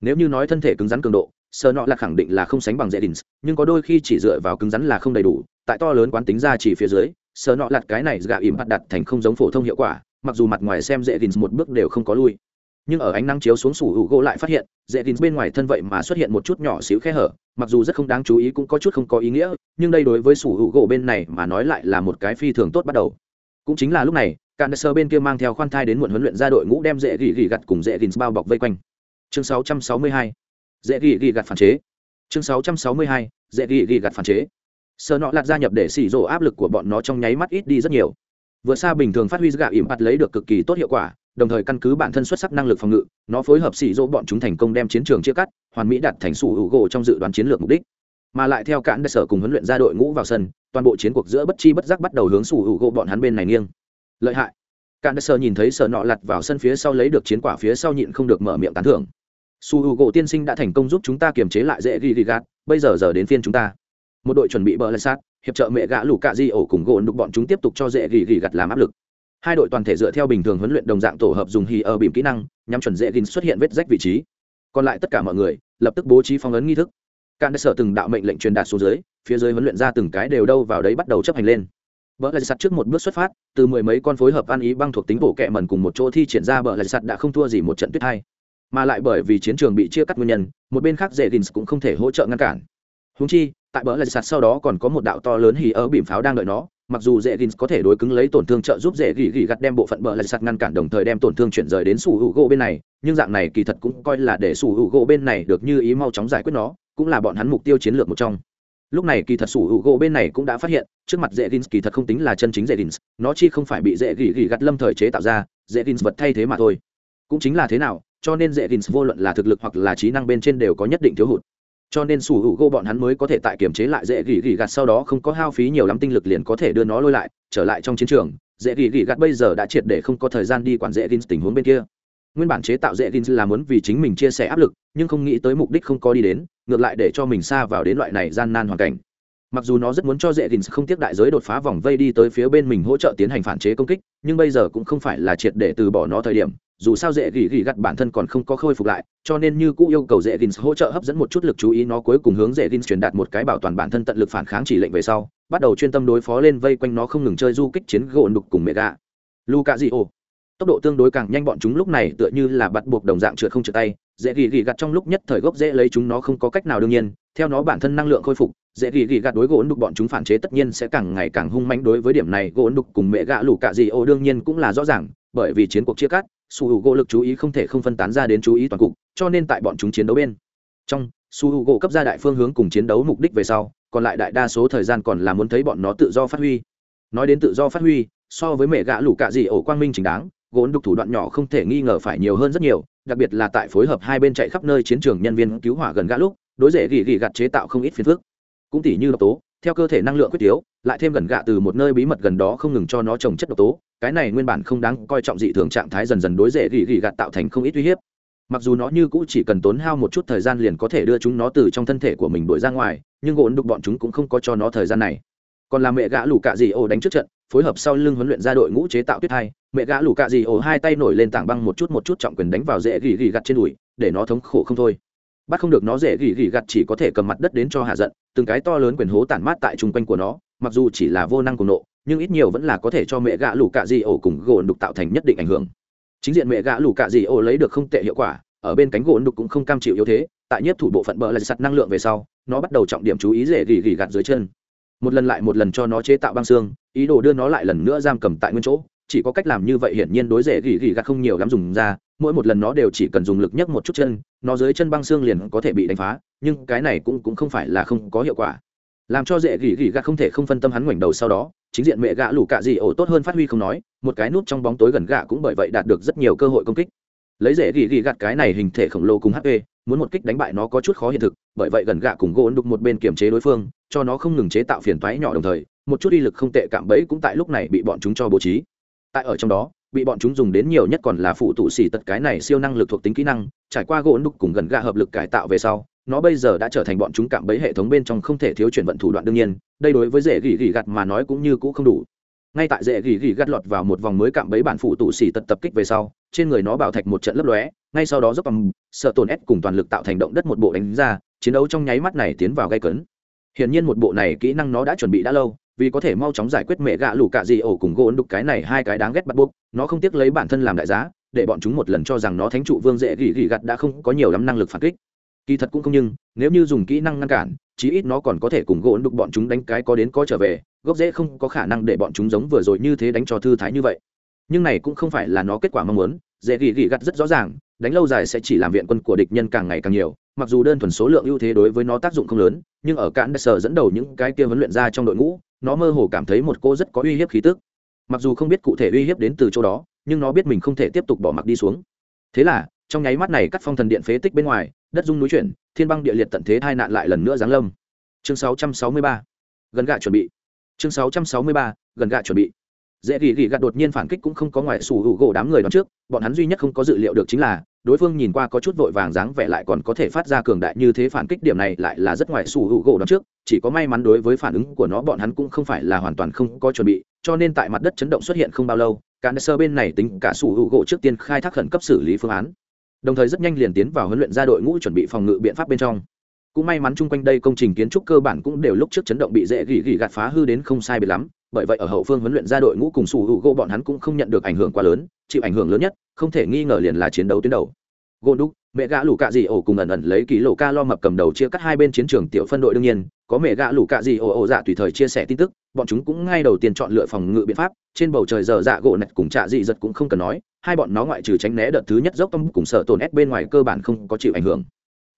Nếu như nói thân thể cứng rắn cường độ sợ nọ lặt khẳng định là không sánh bằng dễ gins nhưng có đôi khi chỉ dựa vào cứng rắn là không đầy đủ. Tại to lớn quán tính ra chỉ phía dưới sợ nọ lặt cái này gạ ìm bắt đặt thành không giống phổ thông hiệu quả, mặc dù mặt ngoài xem dễ gins một bước đều không có lui nhưng ở ánh nắng chiếu xuống sủ hữu gỗ lại phát hiện dễ đình bên ngoài thân vậy mà xuất hiện một chút nhỏ xíu khe hở mặc dù rất không đáng chú ý cũng có chút không có ý nghĩa nhưng đây đối với sủ hữu gỗ bên này mà nói lại là một cái phi thường tốt bắt đầu cũng chính là lúc này cạn Sơ bên kia mang theo khoan thai đến muộn huấn luyện ra đội ngũ đem dễ gỉ gỉ gặt cùng dễ gỉ bao bọc vây quanh. Chương 662. Dễ gỉ gỉ gặt phản chế. Chương 662. Dễ gỉ gỉ gặt phản chế. Sơ nọ lạt gia nhập để xỉ rổ áp lực của bọn nó trong nháy mắt ít đi rất nhiều. Vừa xa bình thường phát huy gạ ỉm bắt lấy được cực kỳ tốt hiệu quả, đồng thời căn cứ bản thân xuất sắc năng lực phòng ngự, nó phối hợp xỉ dỗ bọn chúng thành công đem chiến trường chia cắt, hoàn mỹ đạt thành sủ hữu gỗ trong dự đoán chiến lược mục đích. mà lại theo cản đại sở cùng huấn luyện ra đội ngũ vào sân toàn bộ chiến cuộc giữa bất chi bất giác bắt đầu hướng sủ hữu gỗ bọn hắn bên này nghiêng. Lợi hại. Cản đại sở nhìn thấy sở nọ lặt vào sân phía sau lấy được chiến quả phía sau nhịn không được mở miệng tán thưởng. Su hữu gỗ tiên sinh đã thành công giúp chúng ta kiềm chế lại dễ ghi ghi gạt bây giờ giờ đến phiên chúng ta. Một đội chuẩn bị bờ lại sát hiệp trợ mẹ gã lũ cạ di ổ cùng gỗ đục bọn chúng tiếp tục cho dễ ghi ghi gặt làm áp lực hai đội toàn thể dựa theo bình thường huấn luyện đồng dạng tổ hợp dùng hì ở bìm kỹ năng nhằm chuẩn dễ ghi xuất hiện vết rách vị trí còn lại tất cả mọi người lập tức bố trí phong ấn nghi thức can sở từng đạo mệnh lệnh truyền đạt xuống dưới phía dưới huấn luyện ra từng cái đều đâu vào đấy bắt đầu chấp hành lên Bờ lại Sắt trước một bước xuất phát, từ mười mấy con phối hợp ăn ý băng thuộc tính bổ kẹ mẩn cùng một chỗ thi triển ra bờ lại Sắt đã không thua gì một trận tuyết hay. Mà lại bởi vì chiến trường bị chia cắt nguyên nhân, một bên khác Zedins cũng không thể hỗ trợ ngăn cản. Huống chi, tại bờ lại Sắt sau đó còn có một đạo to lớn hì ở bìm pháo đang đợi nó, mặc dù Zedins có thể đối cứng lấy tổn thương trợ giúp dễ gỉ gỉ gặt đem bộ phận bờ lại sạt ngăn cản đồng thời đem tổn thương chuyển rời đến sủ hữu gỗ bên này, nhưng dạng này kỳ thật cũng coi là để sủ hữu gỗ bên này được như ý mau chóng giải quyết nó, cũng là bọn hắn mục tiêu chiến lược một trong. Lúc này kỳ thật sủ hữu gỗ bên này cũng đã phát hiện trước mặt dễ gins kỳ thật không tính là chân chính dễ gins nó chi không phải bị dễ gỉ gỉ gặt lâm thời chế tạo ra dễ gins vật thay thế mà thôi. Cũng chính là thế nào cho nên dễ gins vô luận là thực lực hoặc là trí năng bên trên đều có nhất định thiếu hụt cho nên sủ hữu gỗ bọn hắn mới có thể tại kiểm chế lại dễ gỉ gỉ Gạt sau đó không có hao phí nhiều lắm tinh lực liền có thể đưa nó lôi lại, trở lại trong chiến trường. Dễ gỉ gỉ Gạt bây giờ đã triệt để không có thời gian đi quản dễ gỉ tình huống bên kia. Nguyên bản chế tạo dễ gỉ là muốn vì chính mình chia sẻ áp lực, nhưng không nghĩ tới mục đích không có đi đến, ngược lại để cho mình xa vào đến loại này gian nan hoàn cảnh. Mặc dù nó rất muốn cho dễ gỉ không tiếc đại giới đột phá vòng vây đi tới phía bên mình hỗ trợ tiến hành phản chế công kích, nhưng bây giờ cũng không phải là triệt để từ bỏ nó thời điểm dù sao dễ gỉ gỉ gặt bản thân còn không có khôi phục lại, cho nên như cũ yêu cầu dễ gìn hỗ trợ hấp dẫn một chút lực chú ý, nó cuối cùng hướng dễ gìn truyền đạt một cái bảo toàn bản thân tận lực phản kháng chỉ lệnh về sau, bắt đầu chuyên tâm đối phó lên vây quanh nó không ngừng chơi du kích chiến gỗ đục cùng mẹ gà luka di ô tốc độ tương đối càng nhanh, bọn chúng lúc này tựa như là bắt buộc đồng dạng trượt không trượt tay, dễ gỉ gỉ gặt trong lúc nhất thời gốc dễ lấy chúng nó không có cách nào đương nhiên, theo nó bản thân năng lượng khôi phục, dễ gỉ gỉ gặt đối gỗ đục bọn chúng phản chế tất nhiên sẽ càng ngày càng hung mãnh đối với điểm này, gỗ đục cùng mẹ gạ lù cạ gì ô đương nhiên cũng là rõ ràng, bởi vì chiến cuộc chia cắt su hữu gỗ lực chú ý không thể không phân tán ra đến chú ý toàn cục, cho nên tại bọn chúng chiến đấu bên trong, su hữu gỗ cấp ra đại phương hướng cùng chiến đấu mục đích về sau, còn lại đại đa số thời gian còn là muốn thấy bọn nó tự do phát huy. Nói đến tự do phát huy, so với mẹ gã lũ cạ gì ổ quang minh chính đáng gỗ đục thủ đoạn nhỏ không thể nghi ngờ phải nhiều hơn rất nhiều, đặc biệt là tại phối hợp hai bên chạy khắp nơi chiến trường nhân viên cứu hỏa gần gã lúc, đối rễ gỉ gỉ gặt chế tạo không ít phiền phức. Cũng tỉ như độc tố, theo cơ thể năng lượng quyết yếu, lại thêm gần gạ từ một nơi bí mật gần đó không ngừng cho nó trồng chất độc tố cái này nguyên bản không đáng coi trọng dị thường trạng thái dần dần đối dễ gỉ gỉ gạt tạo thành không ít uy hiếp. Mặc dù nó như cũ chỉ cần tốn hao một chút thời gian liền có thể đưa chúng nó từ trong thân thể của mình đuổi ra ngoài, nhưng gỗ đục bọn chúng cũng không có cho nó thời gian này. Còn là mẹ gã lù cạ dị ổ đánh trước trận, phối hợp sau lưng huấn luyện ra đội ngũ chế tạo tuyết hai, mẹ gã lù cạ dị ổ hai tay nổi lên tảng băng một chút một chút trọng quyền đánh vào dễ gỉ gỉ gặt trên đùi, để nó thống khổ không thôi. Bắt không được nó dễ gỉ gỉ gặt chỉ có thể cầm mặt đất đến cho hạ giận, từng cái to lớn quyền hố tản mát tại chung quanh của nó, mặc dù chỉ là vô năng cùng nộ nhưng ít nhiều vẫn là có thể cho mẹ gã lù cạ dị ổ cùng gỗ đục tạo thành nhất định ảnh hưởng. Chính diện mẹ gã lù cạ dị ổ lấy được không tệ hiệu quả, ở bên cánh gỗ đục cũng không cam chịu yếu thế, tại nhất thủ bộ phận bờ lại sặt năng lượng về sau, nó bắt đầu trọng điểm chú ý dễ gỉ gỉ gạt dưới chân. Một lần lại một lần cho nó chế tạo băng xương, ý đồ đưa nó lại lần nữa giam cầm tại nguyên chỗ, chỉ có cách làm như vậy hiển nhiên đối dễ gỉ gỉ gạt không nhiều lắm dùng ra, mỗi một lần nó đều chỉ cần dùng lực nhấc một chút chân, nó dưới chân băng xương liền có thể bị đánh phá, nhưng cái này cũng cũng không phải là không có hiệu quả. Làm cho dễ gỉ gỉ gạt không thể không phân tâm hắn ngoảnh đầu sau đó chính diện mẹ gạ lù cạ gì ổ tốt hơn phát huy không nói, một cái nút trong bóng tối gần gạ cũng bởi vậy đạt được rất nhiều cơ hội công kích. Lấy dễ gỉ gỉ gạt cái này hình thể khổng lồ cùng hp muốn một kích đánh bại nó có chút khó hiện thực, bởi vậy gần gạ cùng gỗ đục một bên kiềm chế đối phương, cho nó không ngừng chế tạo phiền toái nhỏ đồng thời, một chút uy lực không tệ cạm bẫy cũng tại lúc này bị bọn chúng cho bố trí. Tại ở trong đó, bị bọn chúng dùng đến nhiều nhất còn là phụ tụ xỉ tật cái này siêu năng lực thuộc tính kỹ năng, trải qua gỗ đục cùng gần gạ hợp lực cải tạo về sau nó bây giờ đã trở thành bọn chúng cạm bẫy hệ thống bên trong không thể thiếu chuyển vận thủ đoạn đương nhiên, đây đối với dễ gỉ gỉ gặt mà nói cũng như cũ không đủ. Ngay tại dễ gỉ gỉ gắt lọt vào một vòng mới cạm bẫy bản phụ tụ xỉ tật tập kích về sau, trên người nó bảo thạch một trận lấp lóe, ngay sau đó dốc bằng sợ tổn ép cùng toàn lực tạo thành động đất một bộ đánh ra, chiến đấu trong nháy mắt này tiến vào gây cấn. Hiển nhiên một bộ này kỹ năng nó đã chuẩn bị đã lâu, vì có thể mau chóng giải quyết mẹ gạ lù cạ gì ổ cùng gỗ đục cái này hai cái đáng ghét bắt buộc, nó không tiếc lấy bản thân làm đại giá, để bọn chúng một lần cho rằng nó thánh trụ vương dễ gỉ gỉ gặt đã không có nhiều lắm năng lực phản kích kỳ thật cũng không nhưng, nếu như dùng kỹ năng ngăn cản, chí ít nó còn có thể cùng gỗ đục bọn chúng đánh cái có đến có trở về, gốc dễ không có khả năng để bọn chúng giống vừa rồi như thế đánh cho thư thái như vậy. Nhưng này cũng không phải là nó kết quả mong muốn, dễ gỉ gỉ gặt rất rõ ràng, đánh lâu dài sẽ chỉ làm viện quân của địch nhân càng ngày càng nhiều, mặc dù đơn thuần số lượng ưu thế đối với nó tác dụng không lớn, nhưng ở cạn sở dẫn đầu những cái kia huấn luyện ra trong đội ngũ, nó mơ hồ cảm thấy một cô rất có uy hiếp khí tức. Mặc dù không biết cụ thể uy hiếp đến từ chỗ đó, nhưng nó biết mình không thể tiếp tục bỏ mặc đi xuống. Thế là, trong nháy mắt này cắt phong thần điện phế tích bên ngoài đất dung núi chuyển, thiên băng địa liệt tận thế hai nạn lại lần nữa giáng lâm chương 663. gần gạ chuẩn bị chương 663. gần gạ chuẩn bị dễ gỉ gỉ gạt đột nhiên phản kích cũng không có ngoại sủ hữu gỗ đám người đón trước, bọn hắn duy nhất không có dự liệu được chính là, đối phương nhìn qua có chút vội vàng dáng vẻ lại còn có thể phát ra cường đại như thế phản kích điểm này lại là rất ngoại sủ hữu gỗ đón trước, chỉ có may mắn đối với phản ứng của nó bọn hắn cũng không phải là hoàn toàn không có chuẩn bị, cho nên tại mặt đất chấn động xuất hiện không bao lâu cả sơ bên này tính cả sủ hữu gỗ trước tiên khai thác khẩn cấp xử lý phương án đồng thời rất nhanh liền tiến vào huấn luyện ra đội ngũ chuẩn bị phòng ngự biện pháp bên trong. Cũng may mắn chung quanh đây công trình kiến trúc cơ bản cũng đều lúc trước chấn động bị dễ gỉ gỉ gạt phá hư đến không sai biệt lắm, bởi vậy ở hậu phương huấn luyện ra đội ngũ cùng sủ hữu gỗ bọn hắn cũng không nhận được ảnh hưởng quá lớn, chịu ảnh hưởng lớn nhất, không thể nghi ngờ liền là chiến đấu tuyến đầu. Gôn đúc, mẹ gã lũ cạ dị ổ cùng ẩn ẩn lấy ký lộ ca lo mập cầm đầu chia cắt hai bên chiến trường tiểu phân đội đương nhiên có mẹ gã lũ cạ gì ồ ồ dạ tùy thời chia sẻ tin tức, bọn chúng cũng ngay đầu tiên chọn lựa phòng ngự biện pháp, trên bầu trời giờ dạ gỗ nạch cùng trạ dị giật cũng không cần nói, hai bọn nó ngoại trừ tránh né đợt thứ nhất dốc tâm cùng sợ tổn ép bên ngoài cơ bản không có chịu ảnh hưởng.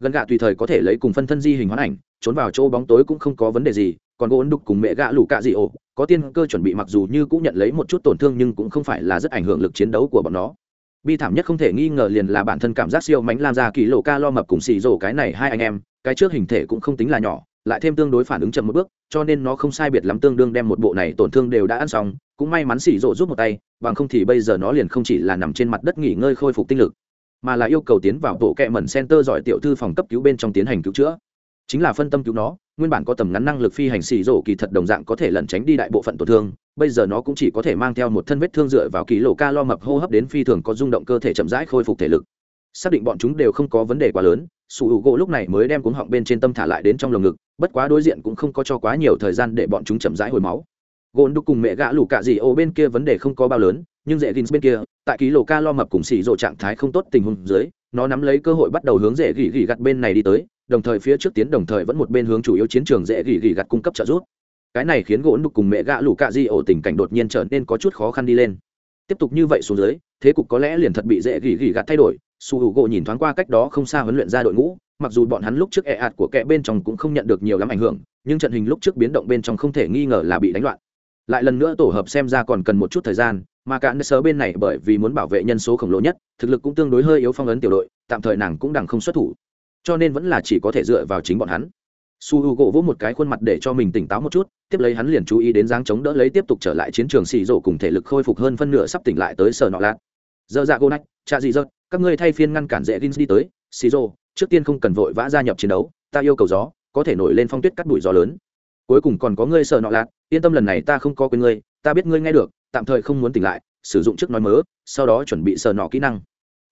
Gần gạ tùy thời có thể lấy cùng phân thân di hình hoán ảnh, trốn vào chỗ bóng tối cũng không có vấn đề gì, còn gỗ đục cùng mẹ gạ lũ cạ dị ồ, có tiên cơ chuẩn bị mặc dù như cũng nhận lấy một chút tổn thương nhưng cũng không phải là rất ảnh hưởng lực chiến đấu của bọn nó. Bi thảm nhất không thể nghi ngờ liền là bản thân cảm giác siêu mánh lam ra kỳ lộ ca lo mập cùng xì rổ cái này hai anh em, cái trước hình thể cũng không tính là nhỏ lại thêm tương đối phản ứng chậm một bước, cho nên nó không sai biệt lắm tương đương đem một bộ này tổn thương đều đã ăn xong, cũng may mắn xì rộ giúp một tay, bằng không thì bây giờ nó liền không chỉ là nằm trên mặt đất nghỉ ngơi khôi phục tinh lực, mà là yêu cầu tiến vào bộ kẹ mẩn center giỏi tiểu thư phòng cấp cứu bên trong tiến hành cứu chữa. Chính là phân tâm cứu nó, nguyên bản có tầm ngắn năng lực phi hành xì rổ kỳ thật đồng dạng có thể lẩn tránh đi đại bộ phận tổn thương, bây giờ nó cũng chỉ có thể mang theo một thân vết thương dựa vào kỳ lộ ca lo mập hô hấp đến phi thường có rung động cơ thể chậm rãi khôi phục thể lực xác định bọn chúng đều không có vấn đề quá lớn, sủ hữu gỗ lúc này mới đem cuống họng bên trên tâm thả lại đến trong lồng ngực, bất quá đối diện cũng không có cho quá nhiều thời gian để bọn chúng chậm rãi hồi máu. Gôn đúc cùng mẹ gã lủ cạ dị ô bên kia vấn đề không có bao lớn, nhưng dễ gins bên kia, tại ký lô ca lo mập cùng xì rộ trạng thái không tốt tình huống dưới, nó nắm lấy cơ hội bắt đầu hướng dễ gỉ gỉ gặt bên này đi tới, đồng thời phía trước tiến đồng thời vẫn một bên hướng chủ yếu chiến trường dễ gỉ gỉ gặt cung cấp trợ giúp. Cái này khiến gỗ đục cùng mẹ gã Lũ cạ di ổ tình cảnh đột nhiên trở nên có chút khó khăn đi lên. Tiếp tục như vậy xuống dưới, thế cục có lẽ liền thật bị dễ gỉ gỉ gặt thay đổi su hữu gỗ nhìn thoáng qua cách đó không xa huấn luyện ra đội ngũ, mặc dù bọn hắn lúc trước ẹ ạt của kẻ bên trong cũng không nhận được nhiều lắm ảnh hưởng, nhưng trận hình lúc trước biến động bên trong không thể nghi ngờ là bị đánh loạn. Lại lần nữa tổ hợp xem ra còn cần một chút thời gian, mà cả nơi sớ bên này bởi vì muốn bảo vệ nhân số khổng lồ nhất, thực lực cũng tương đối hơi yếu phong ấn tiểu đội, tạm thời nàng cũng đằng không xuất thủ. Cho nên vẫn là chỉ có thể dựa vào chính bọn hắn. Su h u gỗ vỗ một cái khuôn mặt để cho mình tỉnh táo một chút, tiếp lấy hắn liền chú ý đến dáng chống đỡ lấy tiếp tục trở lại chiến trường xì rổ cùng thể lực khôi phục hơn phân nửa sắp tỉnh lại tới sở nọ lạc dơ dạ gô nách cha dị dơ các ngươi thay phiên ngăn cản dễ gins đi tới xì rô trước tiên không cần vội vã gia nhập chiến đấu ta yêu cầu gió có thể nổi lên phong tuyết cắt đuổi gió lớn. Cuối cùng còn có ngươi sợ nọ lạc, yên tâm lần này ta không có quên ngươi ta biết ngươi nghe được tạm thời không muốn tỉnh lại sử dụng trước nói mớ sau đó chuẩn bị sợ nọ kỹ năng.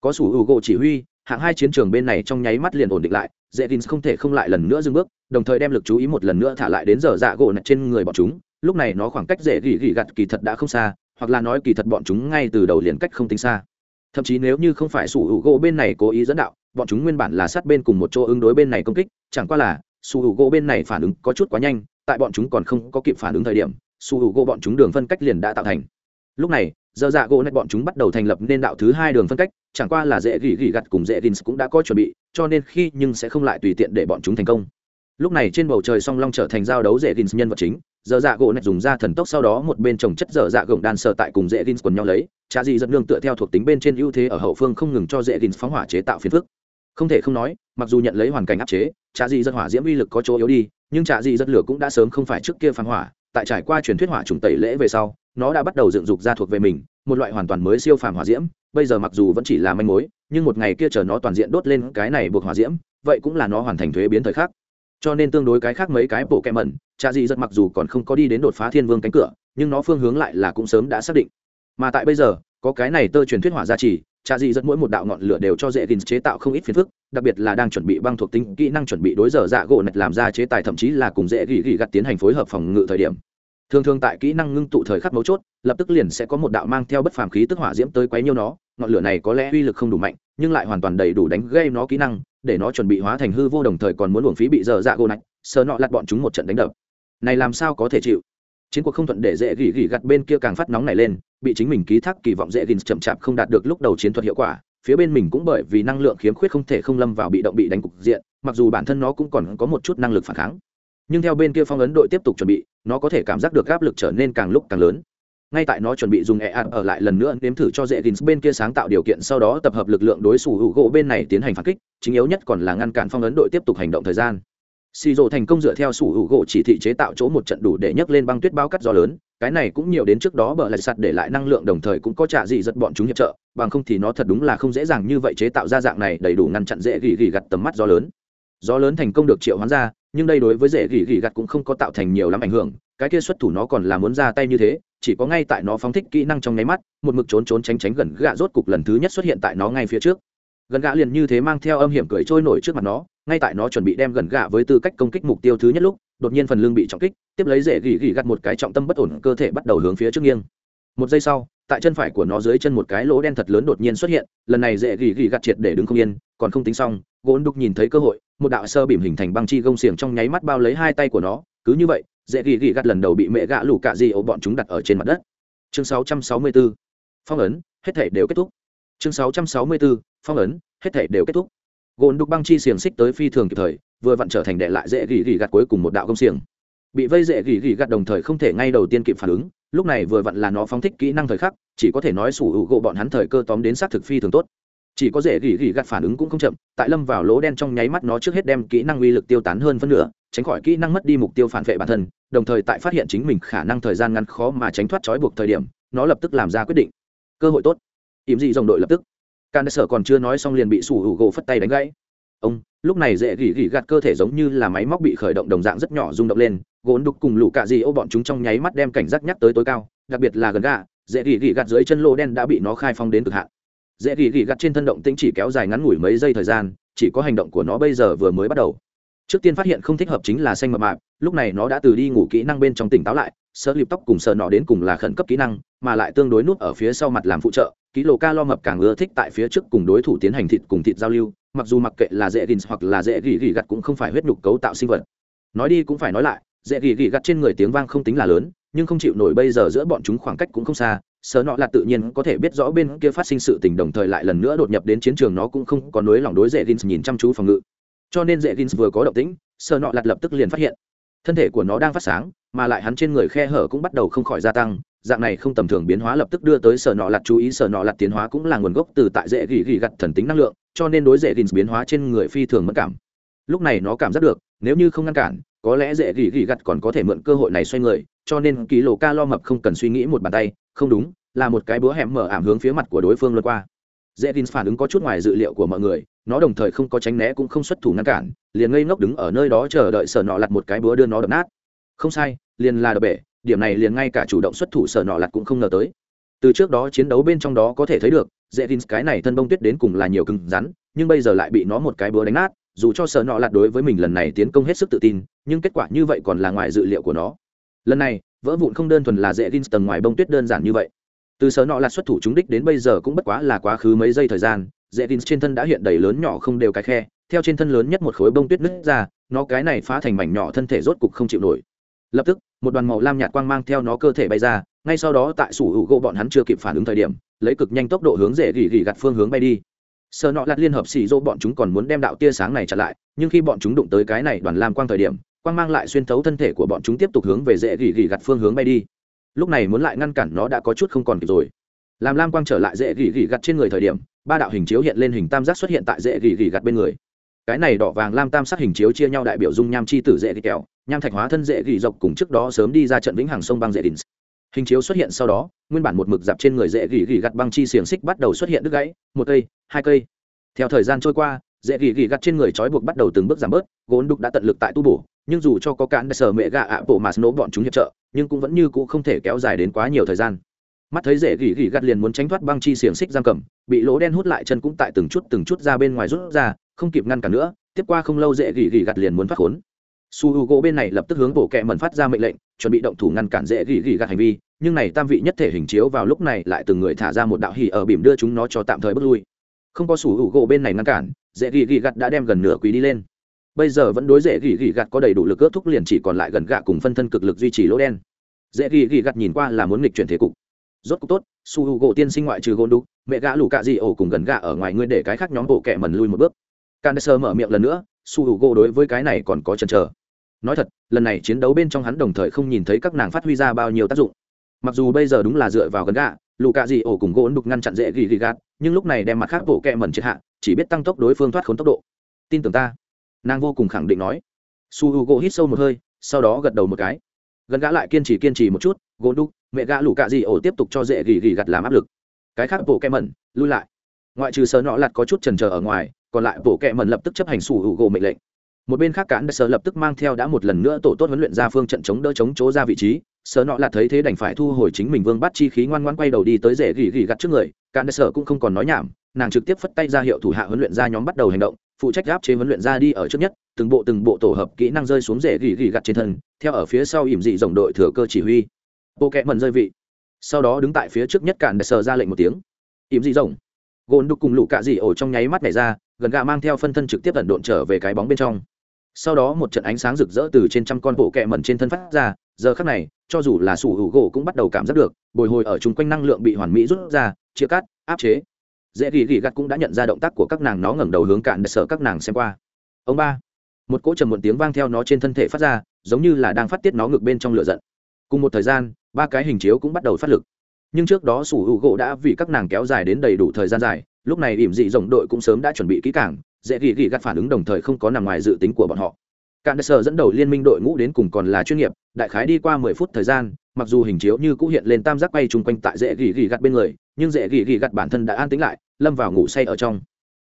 Có sủ hữu gỗ chỉ huy hạng hai chiến trường bên này trong nháy mắt liền ổn định lại dễ tin không thể không lại lần nữa dừng bước đồng thời đem lực chú ý một lần nữa thả lại đến giờ dạ gỗ nạch trên người bọn chúng. Lúc này nó khoảng cách dễ gỉ gỉ gặt kỳ thật đã không xa hoặc là nói kỳ thật bọn chúng ngay từ đầu liền cách không tính xa thậm chí nếu như không phải sủ hữu gỗ bên này cố ý dẫn đạo, bọn chúng nguyên bản là sát bên cùng một chỗ ứng đối bên này công kích, chẳng qua là, sủ hữu gỗ bên này phản ứng có chút quá nhanh, tại bọn chúng còn không có kịp phản ứng thời điểm, sủ hữu gỗ bọn chúng đường phân cách liền đã tạo thành. Lúc này, giờ dạ gỗ nạch bọn chúng bắt đầu thành lập nên đạo thứ hai đường phân cách, chẳng qua là dễ gỉ gỉ gặt cùng dễ gins cũng đã có chuẩn bị, cho nên khi nhưng sẽ không lại tùy tiện để bọn chúng thành công. Lúc này trên bầu trời song long trở thành giao đấu dễ gins nhân vật chính, giờ dạ gỗ nạch dùng ra thần tốc sau đó một bên trồng chất giờ dạ gồng đan sợ tại cùng dễ gins quần nhau lấy trà dị dẫn nương tựa theo thuộc tính bên trên ưu thế ở hậu phương không ngừng cho dễ gins phóng hỏa chế tạo phiền phức. Không thể không nói, mặc dù nhận lấy hoàn cảnh áp chế trà dị dẫn hỏa diễm uy lực có chỗ yếu đi, nhưng trà dị dẫn lửa cũng đã sớm không phải trước kia phản hỏa, tại trải qua truyền thuyết hỏa trùng tẩy lễ về sau, nó đã bắt đầu dựng dục ra thuộc về mình, một loại hoàn toàn mới siêu phàm hỏa diễm, bây giờ mặc dù vẫn chỉ là manh mối, nhưng một ngày kia chờ nó toàn diện đốt lên cái này buộc hỏa diễm, vậy cũng là nó hoàn thành thuế biến thời khắc. Cho nên tương đối cái khác mấy cái bộ kẹ mẩn trà dị rất mặc dù còn không có đi đến đột phá thiên vương cánh cửa, nhưng nó phương hướng lại là cũng sớm đã xác định mà tại bây giờ, có cái này tơ truyền thuyết hỏa gia trì cha dị rất mỗi một đạo ngọn lửa đều cho dễ gìn chế tạo không ít phiền phức, đặc biệt là đang chuẩn bị băng thuộc tính, kỹ năng chuẩn bị đối giờ dạ gỗ nạch làm ra chế tài thậm chí là cùng dễ gỉ gỉ gặt tiến hành phối hợp phòng ngự thời điểm. Thường thường tại kỹ năng ngưng tụ thời khắc mấu chốt, lập tức liền sẽ có một đạo mang theo bất phàm khí tức hỏa diễm tới quấy nhiêu nó, ngọn lửa này có lẽ uy lực không đủ mạnh, nhưng lại hoàn toàn đầy đủ đánh gây nó kỹ năng, để nó chuẩn bị hóa thành hư vô đồng thời còn muốn luồng phí bị dở dạ gỗ nạch, sờ nọ lặt bọn chúng một trận đánh đập. Này làm sao có thể chịu? Chiến cuộc không thuận để dễ gỉ gỉ gặt bên kia càng phát nóng này lên, bị chính mình ký thác kỳ vọng dễ gỉ chậm chạp không đạt được lúc đầu chiến thuật hiệu quả, phía bên mình cũng bởi vì năng lượng khiếm khuyết không thể không lâm vào bị động bị đánh cục diện, mặc dù bản thân nó cũng còn có một chút năng lực phản kháng. Nhưng theo bên kia phong ấn đội tiếp tục chuẩn bị, nó có thể cảm giác được áp lực trở nên càng lúc càng lớn. Ngay tại nó chuẩn bị dùng e ạt ở lại lần nữa nếm thử cho dễ gins bên kia sáng tạo điều kiện sau đó tập hợp lực lượng đối xù hữu gỗ bên này tiến hành phản kích, chính yếu nhất còn là ngăn cản phong ấn đội tiếp tục hành động thời gian xì rộ thành công dựa theo sủ hữu gỗ chỉ thị chế tạo chỗ một trận đủ để nhấc lên băng tuyết bao cắt gió lớn, cái này cũng nhiều đến trước đó bờ lại sạt để lại năng lượng đồng thời cũng có trả gì giật bọn chúng hiệp trợ, bằng không thì nó thật đúng là không dễ dàng như vậy chế tạo ra dạng này đầy đủ ngăn chặn dễ gỉ gỉ gặt tầm mắt gió lớn. Gió lớn thành công được triệu hoán ra, nhưng đây đối với dễ gỉ gỉ gặt cũng không có tạo thành nhiều lắm ảnh hưởng, cái kia xuất thủ nó còn là muốn ra tay như thế, chỉ có ngay tại nó phóng thích kỹ năng trong nháy mắt, một mực trốn trốn tránh tránh gần gạ rốt cục lần thứ nhất xuất hiện tại nó ngay phía trước. Gần gạ liền như thế mang theo âm hiểm cười trôi nổi trước mặt nó ngay tại nó chuẩn bị đem gần gạ với tư cách công kích mục tiêu thứ nhất lúc, đột nhiên phần lưng bị trọng kích, tiếp lấy rễ gỉ gỉ gặt một cái trọng tâm bất ổn, cơ thể bắt đầu hướng phía trước nghiêng một giây sau, tại chân phải của nó dưới chân một cái lỗ đen thật lớn đột nhiên xuất hiện, lần này dễ gỉ gỉ gặt triệt để đứng không yên, còn không tính xong, gỗ đục nhìn thấy cơ hội, một đạo sơ bìm hình thành băng chi gông xiềng trong nháy mắt bao lấy hai tay của nó, cứ như vậy dễ gỉ gỉ gặt lần đầu bị mẹ gạ lù cạ di ấu bọn chúng đặt ở trên mặt đất chương 664. phong ấn, hết thể đều kết thúc chương 664. phong ấn, hết thể đều kết thúc gồn đục băng chi xiềng xích tới phi thường kịp thời, vừa vặn trở thành đệ lại dễ gỉ gỉ gặt cuối cùng một đạo công xiềng. Bị vây dễ gỉ gỉ gặt đồng thời không thể ngay đầu tiên kịp phản ứng, lúc này vừa vặn là nó phóng thích kỹ năng thời khắc, chỉ có thể nói sủ hữu gỗ bọn hắn thời cơ tóm đến xác thực phi thường tốt. Chỉ có dễ gỉ gỉ gặt phản ứng cũng không chậm, tại lâm vào lỗ đen trong nháy mắt nó trước hết đem kỹ năng uy lực tiêu tán hơn phân nửa, tránh khỏi kỹ năng mất đi mục tiêu phản vệ bản thân, đồng thời tại phát hiện chính mình khả năng thời gian ngắn khó mà tránh thoát trói buộc thời điểm, nó lập tức làm ra quyết định. Cơ hội tốt. Ỉm dị dòng đội lập tức can sở còn chưa nói xong liền bị sủ hữu gỗ phất tay đánh gãy. Ông, lúc này dễ gỉ gỉ gạt cơ thể giống như là máy móc bị khởi động đồng dạng rất nhỏ rung động lên gốn đục cùng lũ cạ gì ô bọn chúng trong nháy mắt đem cảnh giác nhắc tới tối cao, đặc biệt là gần gà, dễ gỉ gỉ gạt dưới chân lô đen đã bị nó khai phong đến cực hạn. Dễ gỉ gỉ gạt trên thân động tĩnh chỉ kéo dài ngắn ngủi mấy giây thời gian, chỉ có hành động của nó bây giờ vừa mới bắt đầu. Trước tiên phát hiện không thích hợp chính là xanh mập mạp, lúc này nó đã từ đi ngủ kỹ năng bên trong tỉnh táo lại sợ lịp tóc cùng sợ nọ đến cùng là khẩn cấp kỹ năng, mà lại tương đối nút ở phía sau mặt làm phụ trợ, ký lô ca lo mập càng ưa thích tại phía trước cùng đối thủ tiến hành thịt cùng thịt giao lưu, mặc dù mặc kệ là dễ gìn hoặc là dễ gỉ gỉ gặt cũng không phải huyết nhục cấu tạo sinh vật. Nói đi cũng phải nói lại, dễ gỉ gỉ gặt trên người tiếng vang không tính là lớn, nhưng không chịu nổi bây giờ giữa bọn chúng khoảng cách cũng không xa sợ nọ là tự nhiên có thể biết rõ bên kia phát sinh sự tình đồng thời lại lần nữa đột nhập đến chiến trường nó cũng không có nối lòng đối dễ gins nhìn chăm chú phòng ngự. Cho nên dễ gins vừa có động tĩnh sợ nọ lặt lập tức liền phát hiện, thân thể của nó đang phát sáng mà lại hắn trên người khe hở cũng bắt đầu không khỏi gia tăng, dạng này không tầm thường biến hóa lập tức đưa tới sở nọ lặt chú ý, sở nọ lặt tiến hóa cũng là nguồn gốc từ tại dễ gỉ gỉ gặt thần tính năng lượng, cho nên đối dễ gỉ biến hóa trên người phi thường mất cảm. Lúc này nó cảm giác được, nếu như không ngăn cản, có lẽ dễ gỉ gỉ gặt còn có thể mượn cơ hội này xoay người, cho nên ký lô ca lo mập không cần suy nghĩ một bàn tay, không đúng, là một cái búa hẻm mở ảm hướng phía mặt của đối phương lướt qua. Dễ gỉ phản ứng có chút ngoài dự liệu của mọi người, nó đồng thời không có tránh né cũng không xuất thủ ngăn cản, liền ngây ngốc đứng ở nơi đó chờ đợi sở nọ lặt một cái búa đưa nó đập nát. Không sai liền là đập bể, điểm này liền ngay cả chủ động xuất thủ sở nọ lặt cũng không ngờ tới. Từ trước đó chiến đấu bên trong đó có thể thấy được, dễ tin cái này thân bông tuyết đến cùng là nhiều cứng rắn, nhưng bây giờ lại bị nó một cái búa đánh nát, dù cho sở nọ lặt đối với mình lần này tiến công hết sức tự tin, nhưng kết quả như vậy còn là ngoài dự liệu của nó. Lần này, vỡ vụn không đơn thuần là dễ tin tầng ngoài bông tuyết đơn giản như vậy. Từ sở nọ lặt xuất thủ chúng đích đến bây giờ cũng bất quá là quá khứ mấy giây thời gian, dễ tin trên thân đã hiện đầy lớn nhỏ không đều cái khe, theo trên thân lớn nhất một khối bông tuyết nứt ra, nó cái này phá thành mảnh nhỏ thân thể rốt cục không chịu nổi lập tức, một đoàn màu lam nhạt quang mang theo nó cơ thể bay ra, ngay sau đó tại sủ hữu gỗ bọn hắn chưa kịp phản ứng thời điểm, lấy cực nhanh tốc độ hướng rễ gỉ gỉ gặt phương hướng bay đi. Sợ nọ lặt liên hợp xì dô bọn chúng còn muốn đem đạo tia sáng này chặn lại, nhưng khi bọn chúng đụng tới cái này đoàn lam quang thời điểm, quang mang lại xuyên thấu thân thể của bọn chúng tiếp tục hướng về rễ gỉ gỉ gặt phương hướng bay đi. Lúc này muốn lại ngăn cản nó đã có chút không còn kịp rồi. Làm lam quang trở lại rễ gỉ gỉ gặt trên người thời điểm, ba đạo hình chiếu hiện lên hình tam giác xuất hiện tại rễ gỉ gỉ gặt bên người. Cái này đỏ vàng lam tam sắc hình chiếu chia nhau đại biểu dung nham chi tử dễ gỉ kẹo nham thạch hóa thân dễ gỉ dọc cùng trước đó sớm đi ra trận vĩnh hằng sông băng dễ đỉnh. Hình chiếu xuất hiện sau đó, nguyên bản một mực dạp trên người dễ gỉ gỉ gặt băng chi xiềng xích bắt đầu xuất hiện đứt gãy, một cây, hai cây. Theo thời gian trôi qua, dễ gỉ gỉ gặt trên người trói buộc bắt đầu từng bước giảm bớt, gốn đục đã tận lực tại tu bổ, nhưng dù cho có cán sở mẹ gạ ạ bộ mà nổ bọn chúng hiệp trợ, nhưng cũng vẫn như cũ không thể kéo dài đến quá nhiều thời gian. Mắt thấy dễ gỉ gỉ gặt liền muốn tránh thoát băng chi xiềng xích giam cầm, bị lỗ đen hút lại chân cũng tại từng chút từng chút ra bên ngoài rút ra, không kịp ngăn cản nữa, tiếp qua không lâu dễ gỉ gỉ gặt liền muốn thoát khốn su h u gỗ bên này lập tức hướng bộ kệ mẩn phát ra mệnh lệnh, chuẩn bị động thủ ngăn cản dễ gỉ gỉ gạt hành vi, nhưng này tam vị nhất thể hình chiếu vào lúc này lại từng người thả ra một đạo hỉ ở bìm đưa chúng nó cho tạm thời bước lui. Không có su h u gỗ bên này ngăn cản, dễ gỉ gỉ gạt đã đem gần nửa quý đi lên. Bây giờ vẫn đối dễ gỉ gỉ gạt có đầy đủ lực ước thúc liền chỉ còn lại gần gạ cùng phân thân cực lực duy trì lỗ đen. Dễ gỉ gỉ gạt nhìn qua là muốn nghịch chuyển thế cục. Rốt cục tốt, su h u gỗ tiên sinh ngoại trừ gôn đúc, mẹ gã lù cạ dị ổ cùng gần gạ ở ngoài ngươi để cái khác nhóm bộ kệ mẩn lui một bước. Can sơ mở miệng lần nữa, su h u gỗ đối với cái này còn có chần chờ nói thật, lần này chiến đấu bên trong hắn đồng thời không nhìn thấy các nàng phát huy ra bao nhiêu tác dụng. Mặc dù bây giờ đúng là dựa vào gần gạ, lù cạ gì ổ cùng gỗ đục ngăn chặn dễ ghi ghi gạt, nhưng lúc này đem mặt khác bộ kẹ mẩn triệt hạ, chỉ biết tăng tốc đối phương thoát khốn tốc độ. Tin tưởng ta. Nàng vô cùng khẳng định nói. Su h u gỗ hít sâu một hơi, sau đó gật đầu một cái. Gần gã lại kiên trì kiên trì một chút, gỗ đúc mẹ gã lủ cạ gì ổ tiếp tục cho dễ gỉ gỉ gạt làm áp lực. Cái khác bộ kẹ mẩn, lui lại. Ngoại trừ sờ nọ lặt có chút trần trờ ở ngoài, còn lại bộ kẹ mẩn lập tức chấp hành su h u gỗ mệnh lệnh một bên khác cản sở lập tức mang theo đã một lần nữa tổ tốt huấn luyện ra phương trận chống đỡ chống chỗ ra vị trí. Sở nọ là thấy thế đành phải thu hồi chính mình vương bắt chi khí ngoan ngoan quay đầu đi tới rễ gỉ gỉ gặt trước người. Cản sở cũng không còn nói nhảm, nàng trực tiếp phất tay ra hiệu thủ hạ huấn luyện ra nhóm bắt đầu hành động, phụ trách gáp chế huấn luyện ra đi ở trước nhất, từng bộ từng bộ tổ hợp kỹ năng rơi xuống rễ gỉ gỉ gặt trên thân, theo ở phía sau ỉm dị dòng đội thừa cơ chỉ huy. Bộ kẹ mần rơi vị. Sau đó đứng tại phía trước nhất cản sở ra lệnh một tiếng. Ỉm dị rồng. Gôn đục cùng lũ cạ dị ổ trong nháy mắt này ra, gần gà mang theo phân thân trực tiếp ẩn độn trở về cái bóng bên trong sau đó một trận ánh sáng rực rỡ từ trên trăm con bộ kẹ mẩn trên thân phát ra, giờ khắc này, cho dù là sủ hữu gỗ cũng bắt đầu cảm giác được, bồi hồi ở chung quanh năng lượng bị hoàn mỹ rút ra, chia cắt, áp chế. Dễ ghi ghi gắt cũng đã nhận ra động tác của các nàng, nó ngẩng đầu hướng cạn để sợ các nàng xem qua. Ông ba, một cỗ trầm một tiếng vang theo nó trên thân thể phát ra, giống như là đang phát tiết nó ngược bên trong lửa giận. Cùng một thời gian, ba cái hình chiếu cũng bắt đầu phát lực. Nhưng trước đó sủ hữu gỗ đã vì các nàng kéo dài đến đầy đủ thời gian dài, lúc này ỉm dị rồng đội cũng sớm đã chuẩn bị kỹ càng dễ ghi ghi gắt phản ứng đồng thời không có nằm ngoài dự tính của bọn họ Cạn sở dẫn đầu liên minh đội ngũ đến cùng còn là chuyên nghiệp, đại khái đi qua mười phút thời gian, mặc dù hình chiếu như cũ hiện lên tam giác bay chung quanh tại dễ gỉ gỉ gặt bên người, nhưng dễ gỉ gỉ gặt bản thân đã an tĩnh lại, lâm vào ngủ say ở trong.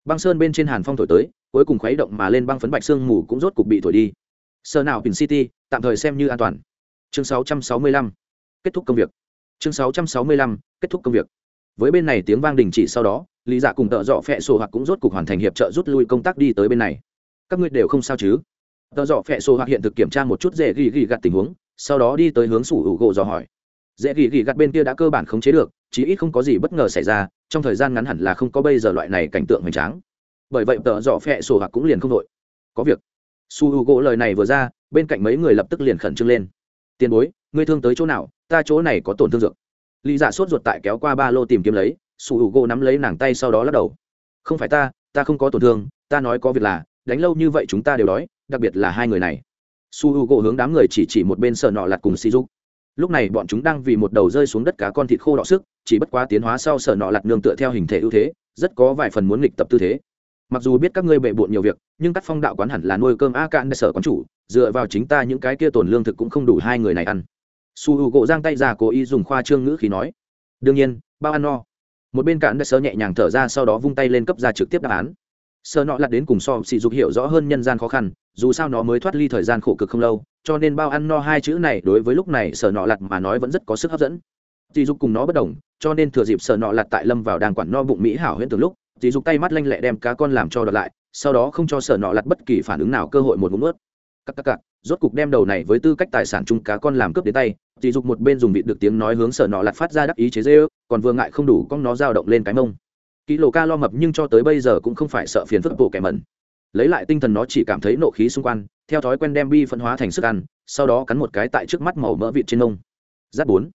Băng sơn bên trên hàn phong thổi tới, cuối cùng khuấy động mà lên băng phấn bạch xương mù cũng rốt cục bị thổi đi. Sơ nào Pin City, tạm thời xem như an toàn. Chương 665. Kết thúc công việc. Chương 665. Kết thúc công việc. Với bên này tiếng vang đình chỉ sau đó, Lý Dạ cùng tợ dọ phẹ sổ hoặc cũng rốt cục hoàn thành hiệp trợ rút lui công tác đi tới bên này. Các ngươi đều không sao chứ? tợ dọ phẹ sổ hoặc hiện thực kiểm tra một chút dễ ghi ghi gặt tình huống sau đó đi tới hướng sủ hữu gỗ dò hỏi. Dễ ghi ghi gặt bên kia đã cơ bản khống chế được chí ít không có gì bất ngờ xảy ra trong thời gian ngắn hẳn là không có bây giờ loại này cảnh tượng hoành tráng. Bởi vậy tợ dọ phẹ sổ hoặc cũng liền không đội. Có việc. Su hữu u gỗ lời này vừa ra bên cạnh mấy người lập tức liền khẩn trương lên. Tiền bối ngươi thương tới chỗ nào? Ta chỗ này có tổn thương dược lý dạ sốt ruột tại kéo qua ba lô tìm kiếm lấy su hữu gỗ nắm lấy nàng tay sau đó lắc đầu. Không phải ta ta không có tổn thương, ta nói có việc là, đánh lâu như vậy chúng ta đều đói, đặc biệt là hai người này. Su h u gỗ hướng đám người chỉ chỉ một bên sợ nọ lặt cùng si dục. Lúc này bọn chúng đang vì một đầu rơi xuống đất cá con thịt khô đọ sức, chỉ bất quá tiến hóa sau sợ nọ lặt nương tựa theo hình thể ưu thế, rất có vài phần muốn nghịch tập tư thế. Mặc dù biết các ngươi bệ bộn nhiều việc, nhưng các phong đạo quán hẳn là nuôi cơm a cạn sở quán chủ, dựa vào chính ta những cái kia tổn lương thực cũng không đủ hai người này ăn su h u gỗ giang tay ra cố ý dùng khoa trương ngữ khí nói, đương nhiên, bao ăn no. Một bên cạn đã sơ nhẹ nhàng thở ra sau đó vung tay lên cấp ra trực tiếp đáp án. Sơ nọ lặt đến cùng so sỉ dục hiểu rõ hơn nhân gian khó khăn, dù sao nó mới thoát ly thời gian khổ cực không lâu, cho nên bao ăn no hai chữ này đối với lúc này sở nọ lặt mà nói vẫn rất có sức hấp dẫn. Dì dục cùng nó bất đồng, cho nên thừa dịp sở nọ lặt tại lâm vào đang quản no bụng mỹ hảo huyễn từ lúc dì dục tay mắt lanh lẹ đem cá con làm cho đợt lại, sau đó không cho sở nọ lặt bất kỳ phản ứng nào cơ hội một ngụm ướt cắc cắc cắc rốt cục đem đầu này với tư cách tài sản chung cá con làm cướp đến tay dì dục một bên dùng vịt được tiếng nói hướng sở nọ lặt phát ra đắc ý chế dê còn vừa ngại không đủ con nó dao động lên cái mông. Ký lô ca lo mập nhưng cho tới bây giờ cũng không phải sợ phiền phức bộ kẻ mẩn. Lấy lại tinh thần nó chỉ cảm thấy nộ khí xung quanh, theo thói quen đem bi phân hóa thành sức ăn, sau đó cắn một cái tại trước mắt màu mỡ vịt trên mông. Giáp bốn.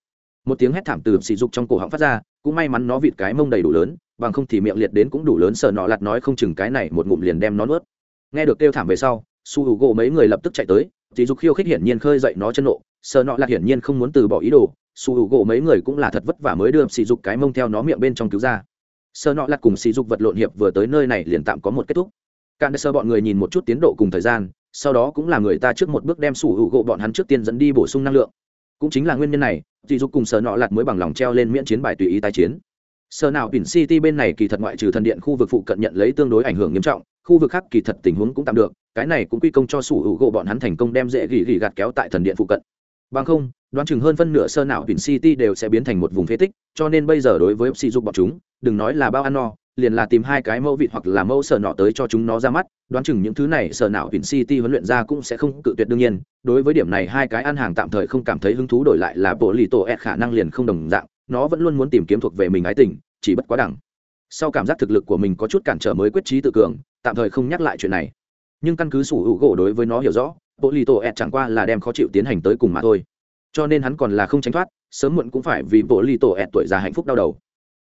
Một tiếng hét thảm từ sỉ dục trong cổ họng phát ra, cũng may mắn nó vịt cái mông đầy đủ lớn, bằng không thì miệng liệt đến cũng đủ lớn sợ nọ lặt nói không chừng cái này một ngụm liền đem nó nuốt. Nghe được kêu thảm về sau, su hữu gỗ mấy người lập tức chạy tới thì dục khiêu khích hiển nhiên khơi dậy nó chân nộ sợ nọ là hiển nhiên không muốn từ bỏ ý đồ su hữu gỗ mấy người cũng là thật vất vả mới đưa sỉ dục cái mông theo nó miệng bên trong cứu ra. Sơ nọ là cùng sỉ dục vật lộn hiệp vừa tới nơi này liền tạm có một kết thúc. Cạn sơ bọn người nhìn một chút tiến độ cùng thời gian, sau đó cũng là người ta trước một bước đem sủ hữu gỗ bọn hắn trước tiên dẫn đi bổ sung năng lượng. Cũng chính là nguyên nhân này sỉ dục cùng sơ nọ lạt mới bằng lòng treo lên miễn chiến bài tùy ý tái chiến. Sơ nào pin city bên này kỳ thật ngoại trừ thần điện khu vực phụ cận nhận lấy tương đối ảnh hưởng nghiêm trọng, khu vực khác kỳ thật tình huống cũng tạm được cái này cũng quy công cho sủ hữu gỗ bọn hắn thành công đem dễ gỉ gỉ gạt kéo tại thần điện phụ cận. Bằng không, đoán chừng hơn phân nửa sơ não pin city đều sẽ biến thành một vùng phế tích, cho nên bây giờ đối với sỉ dục bọn chúng, đừng nói là bao ăn no, liền là tìm hai cái mẫu vịt hoặc là mẫu sở nọ tới cho chúng nó ra mắt, đoán chừng những thứ này sở não vịt city huấn luyện ra cũng sẽ không cự tuyệt đương nhiên, đối với điểm này hai cái ăn hàng tạm thời không cảm thấy hứng thú đổi lại là bộ lì tổ ed khả năng liền không đồng dạng, nó vẫn luôn muốn tìm kiếm thuộc về mình ái tình, chỉ bất quá đẳng sau cảm giác thực lực của mình có chút cản trở mới quyết trí tự cường, tạm thời không nhắc lại chuyện này nhưng căn cứ sủ hữu gỗ đối với nó hiểu rõ bộ lì tổ ẹt chẳng qua là đem khó chịu tiến hành tới cùng mà thôi. Cho nên hắn còn là không tránh thoát, sớm muộn cũng phải vì bộ lì tổ ẹt tuổi già hạnh phúc đau đầu.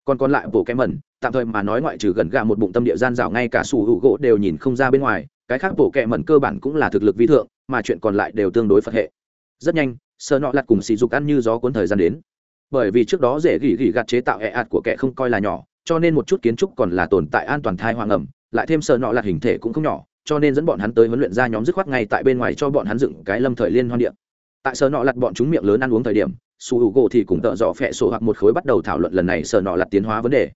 Còn còn lại bộ kém mẩn, tạm thời mà nói ngoại trừ gần gà một bụng tâm địa gian dạo ngay cả sủ hữu gỗ đều nhìn không ra bên ngoài, cái khác bộ kẹ mẩn cơ bản cũng là thực lực vi thượng, mà chuyện còn lại đều tương đối phật hệ. Rất nhanh sợ nọ lặt cùng xì dục ăn như gió cuốn thời gian đến. Bởi vì trước đó dễ gỉ gỉ gạt chế tạo ẹ ạt của kẻ không coi là nhỏ, cho nên một chút kiến trúc còn là tồn tại an toàn thai hoang ẩm, lại thêm sợ nọ lặt hình thể cũng không nhỏ cho nên dẫn bọn hắn tới huấn luyện ra nhóm dứt khoát ngay tại bên ngoài cho bọn hắn dựng cái lâm thời liên hoan điện. Tại sở nọ lặt bọn chúng miệng lớn ăn uống thời điểm, su hữu gỗ thì cũng tợ dọ phẹ sổ hoặc một khối bắt đầu thảo luận lần này sở nọ lặt tiến hóa vấn đề.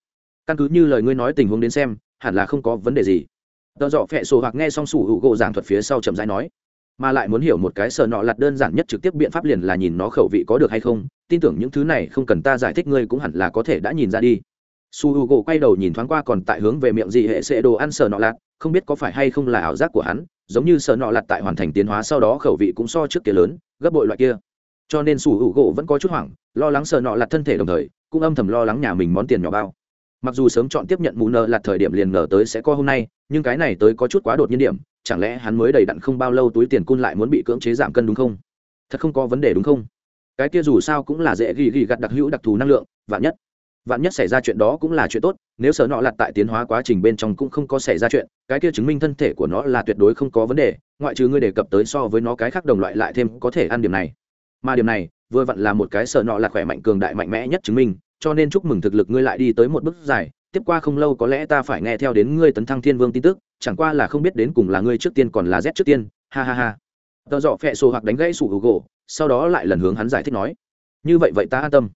Căn cứ như lời ngươi nói tình huống đến xem, hẳn là không có vấn đề gì. Tợ dọ phẹ sổ hoặc nghe xong su hữu gỗ giảng thuật phía sau chậm rãi nói, mà lại muốn hiểu một cái sở nọ lặt đơn giản nhất trực tiếp biện pháp liền là nhìn nó khẩu vị có được hay không, tin tưởng những thứ này không cần ta giải thích ngươi cũng hẳn là có thể đã nhìn ra đi. Su h u gỗ quay đầu nhìn thoáng qua còn tại hướng về miệng gì hệ sẽ đồ ăn sở nọ lặt không biết có phải hay không là ảo giác của hắn, giống như sợ nọ lặt tại hoàn thành tiến hóa sau đó khẩu vị cũng so trước kia lớn, gấp bội loại kia. Cho nên sủ hữu gỗ vẫn có chút hoảng, lo lắng sợ nọ lặt thân thể đồng thời, cũng âm thầm lo lắng nhà mình món tiền nhỏ bao. Mặc dù sớm chọn tiếp nhận mù nợ lặt thời điểm liền ngờ tới sẽ có hôm nay, nhưng cái này tới có chút quá đột nhiên điểm, chẳng lẽ hắn mới đầy đặn không bao lâu túi tiền cun lại muốn bị cưỡng chế giảm cân đúng không? Thật không có vấn đề đúng không? Cái kia dù sao cũng là dễ ghi ghi gặt đặc hữu đặc thù năng lượng, vạn nhất vạn nhất xảy ra chuyện đó cũng là chuyện tốt, nếu sở nọ lặt tại tiến hóa quá trình bên trong cũng không có xảy ra chuyện, cái kia chứng minh thân thể của nó là tuyệt đối không có vấn đề, ngoại trừ ngươi đề cập tới so với nó cái khác đồng loại lại thêm có thể ăn điểm này. Mà điểm này, vừa vặn là một cái sở nọ là khỏe mạnh cường đại mạnh mẽ nhất chứng minh, cho nên chúc mừng thực lực ngươi lại đi tới một bước dài, tiếp qua không lâu có lẽ ta phải nghe theo đến ngươi tấn thăng thiên vương tin tức, chẳng qua là không biết đến cùng là ngươi trước tiên còn là z trước tiên, ha ha ha. Tờ dọ phẹ sổ hoặc đánh gãy sủ hữu gỗ sau đó lại lần hướng hắn giải thích nói. Như vậy vậy ta an tâm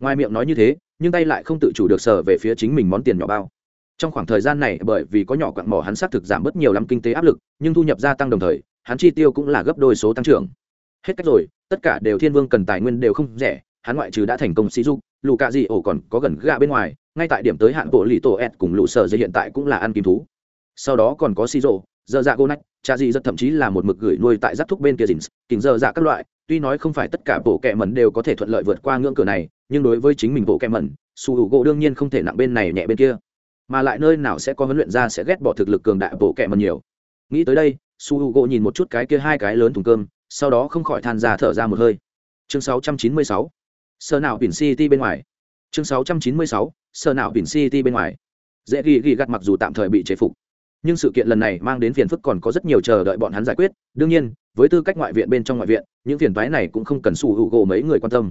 ngoài miệng nói như thế, nhưng tay lại không tự chủ được sở về phía chính mình món tiền nhỏ bao. Trong khoảng thời gian này, bởi vì có nhỏ quặng mỏ hắn xác thực giảm bớt nhiều lắm kinh tế áp lực, nhưng thu nhập gia tăng đồng thời, hắn chi tiêu cũng là gấp đôi số tăng trưởng. Hết cách rồi, tất cả đều thiên vương cần tài nguyên đều không rẻ, hắn ngoại trừ đã thành công sĩ dục, lù cạ gì ổ còn có gần gạ bên ngoài, ngay tại điểm tới hạn bộ lì tổ ed cùng lũ sở dây hiện tại cũng là ăn kim thú. Sau đó còn có xì rộ, dơ dạ gô nách, cha gì rất thậm chí là một mực gửi nuôi tại giáp thúc bên kia dình kính dơ dạ các loại tuy nói không phải tất cả bộ kệ mẩn đều có thể thuận lợi vượt qua ngưỡng cửa này, nhưng đối với chính mình bộ kệ mẩn, su hữu gỗ đương nhiên không thể nặng bên này nhẹ bên kia mà lại nơi nào sẽ có huấn luyện ra sẽ ghét bỏ thực lực cường đại bộ kệ mẩn nhiều nghĩ tới đây, su hữu gỗ nhìn một chút cái kia hai cái lớn thùng cơm, sau đó không khỏi than ra thở ra một hơi chương 696. sơ nào biển city bên ngoài chương 696. sơ nào biển city bên ngoài dễ ghi ghi gặt mặc dù tạm thời bị chế phục nhưng sự kiện lần này mang đến phiền phức còn có rất nhiều chờ đợi bọn hắn giải quyết. Đương nhiên, với tư cách ngoại viện bên trong ngoại viện, những phiền toái này cũng không cần sủ hữu gỗ mấy người quan tâm.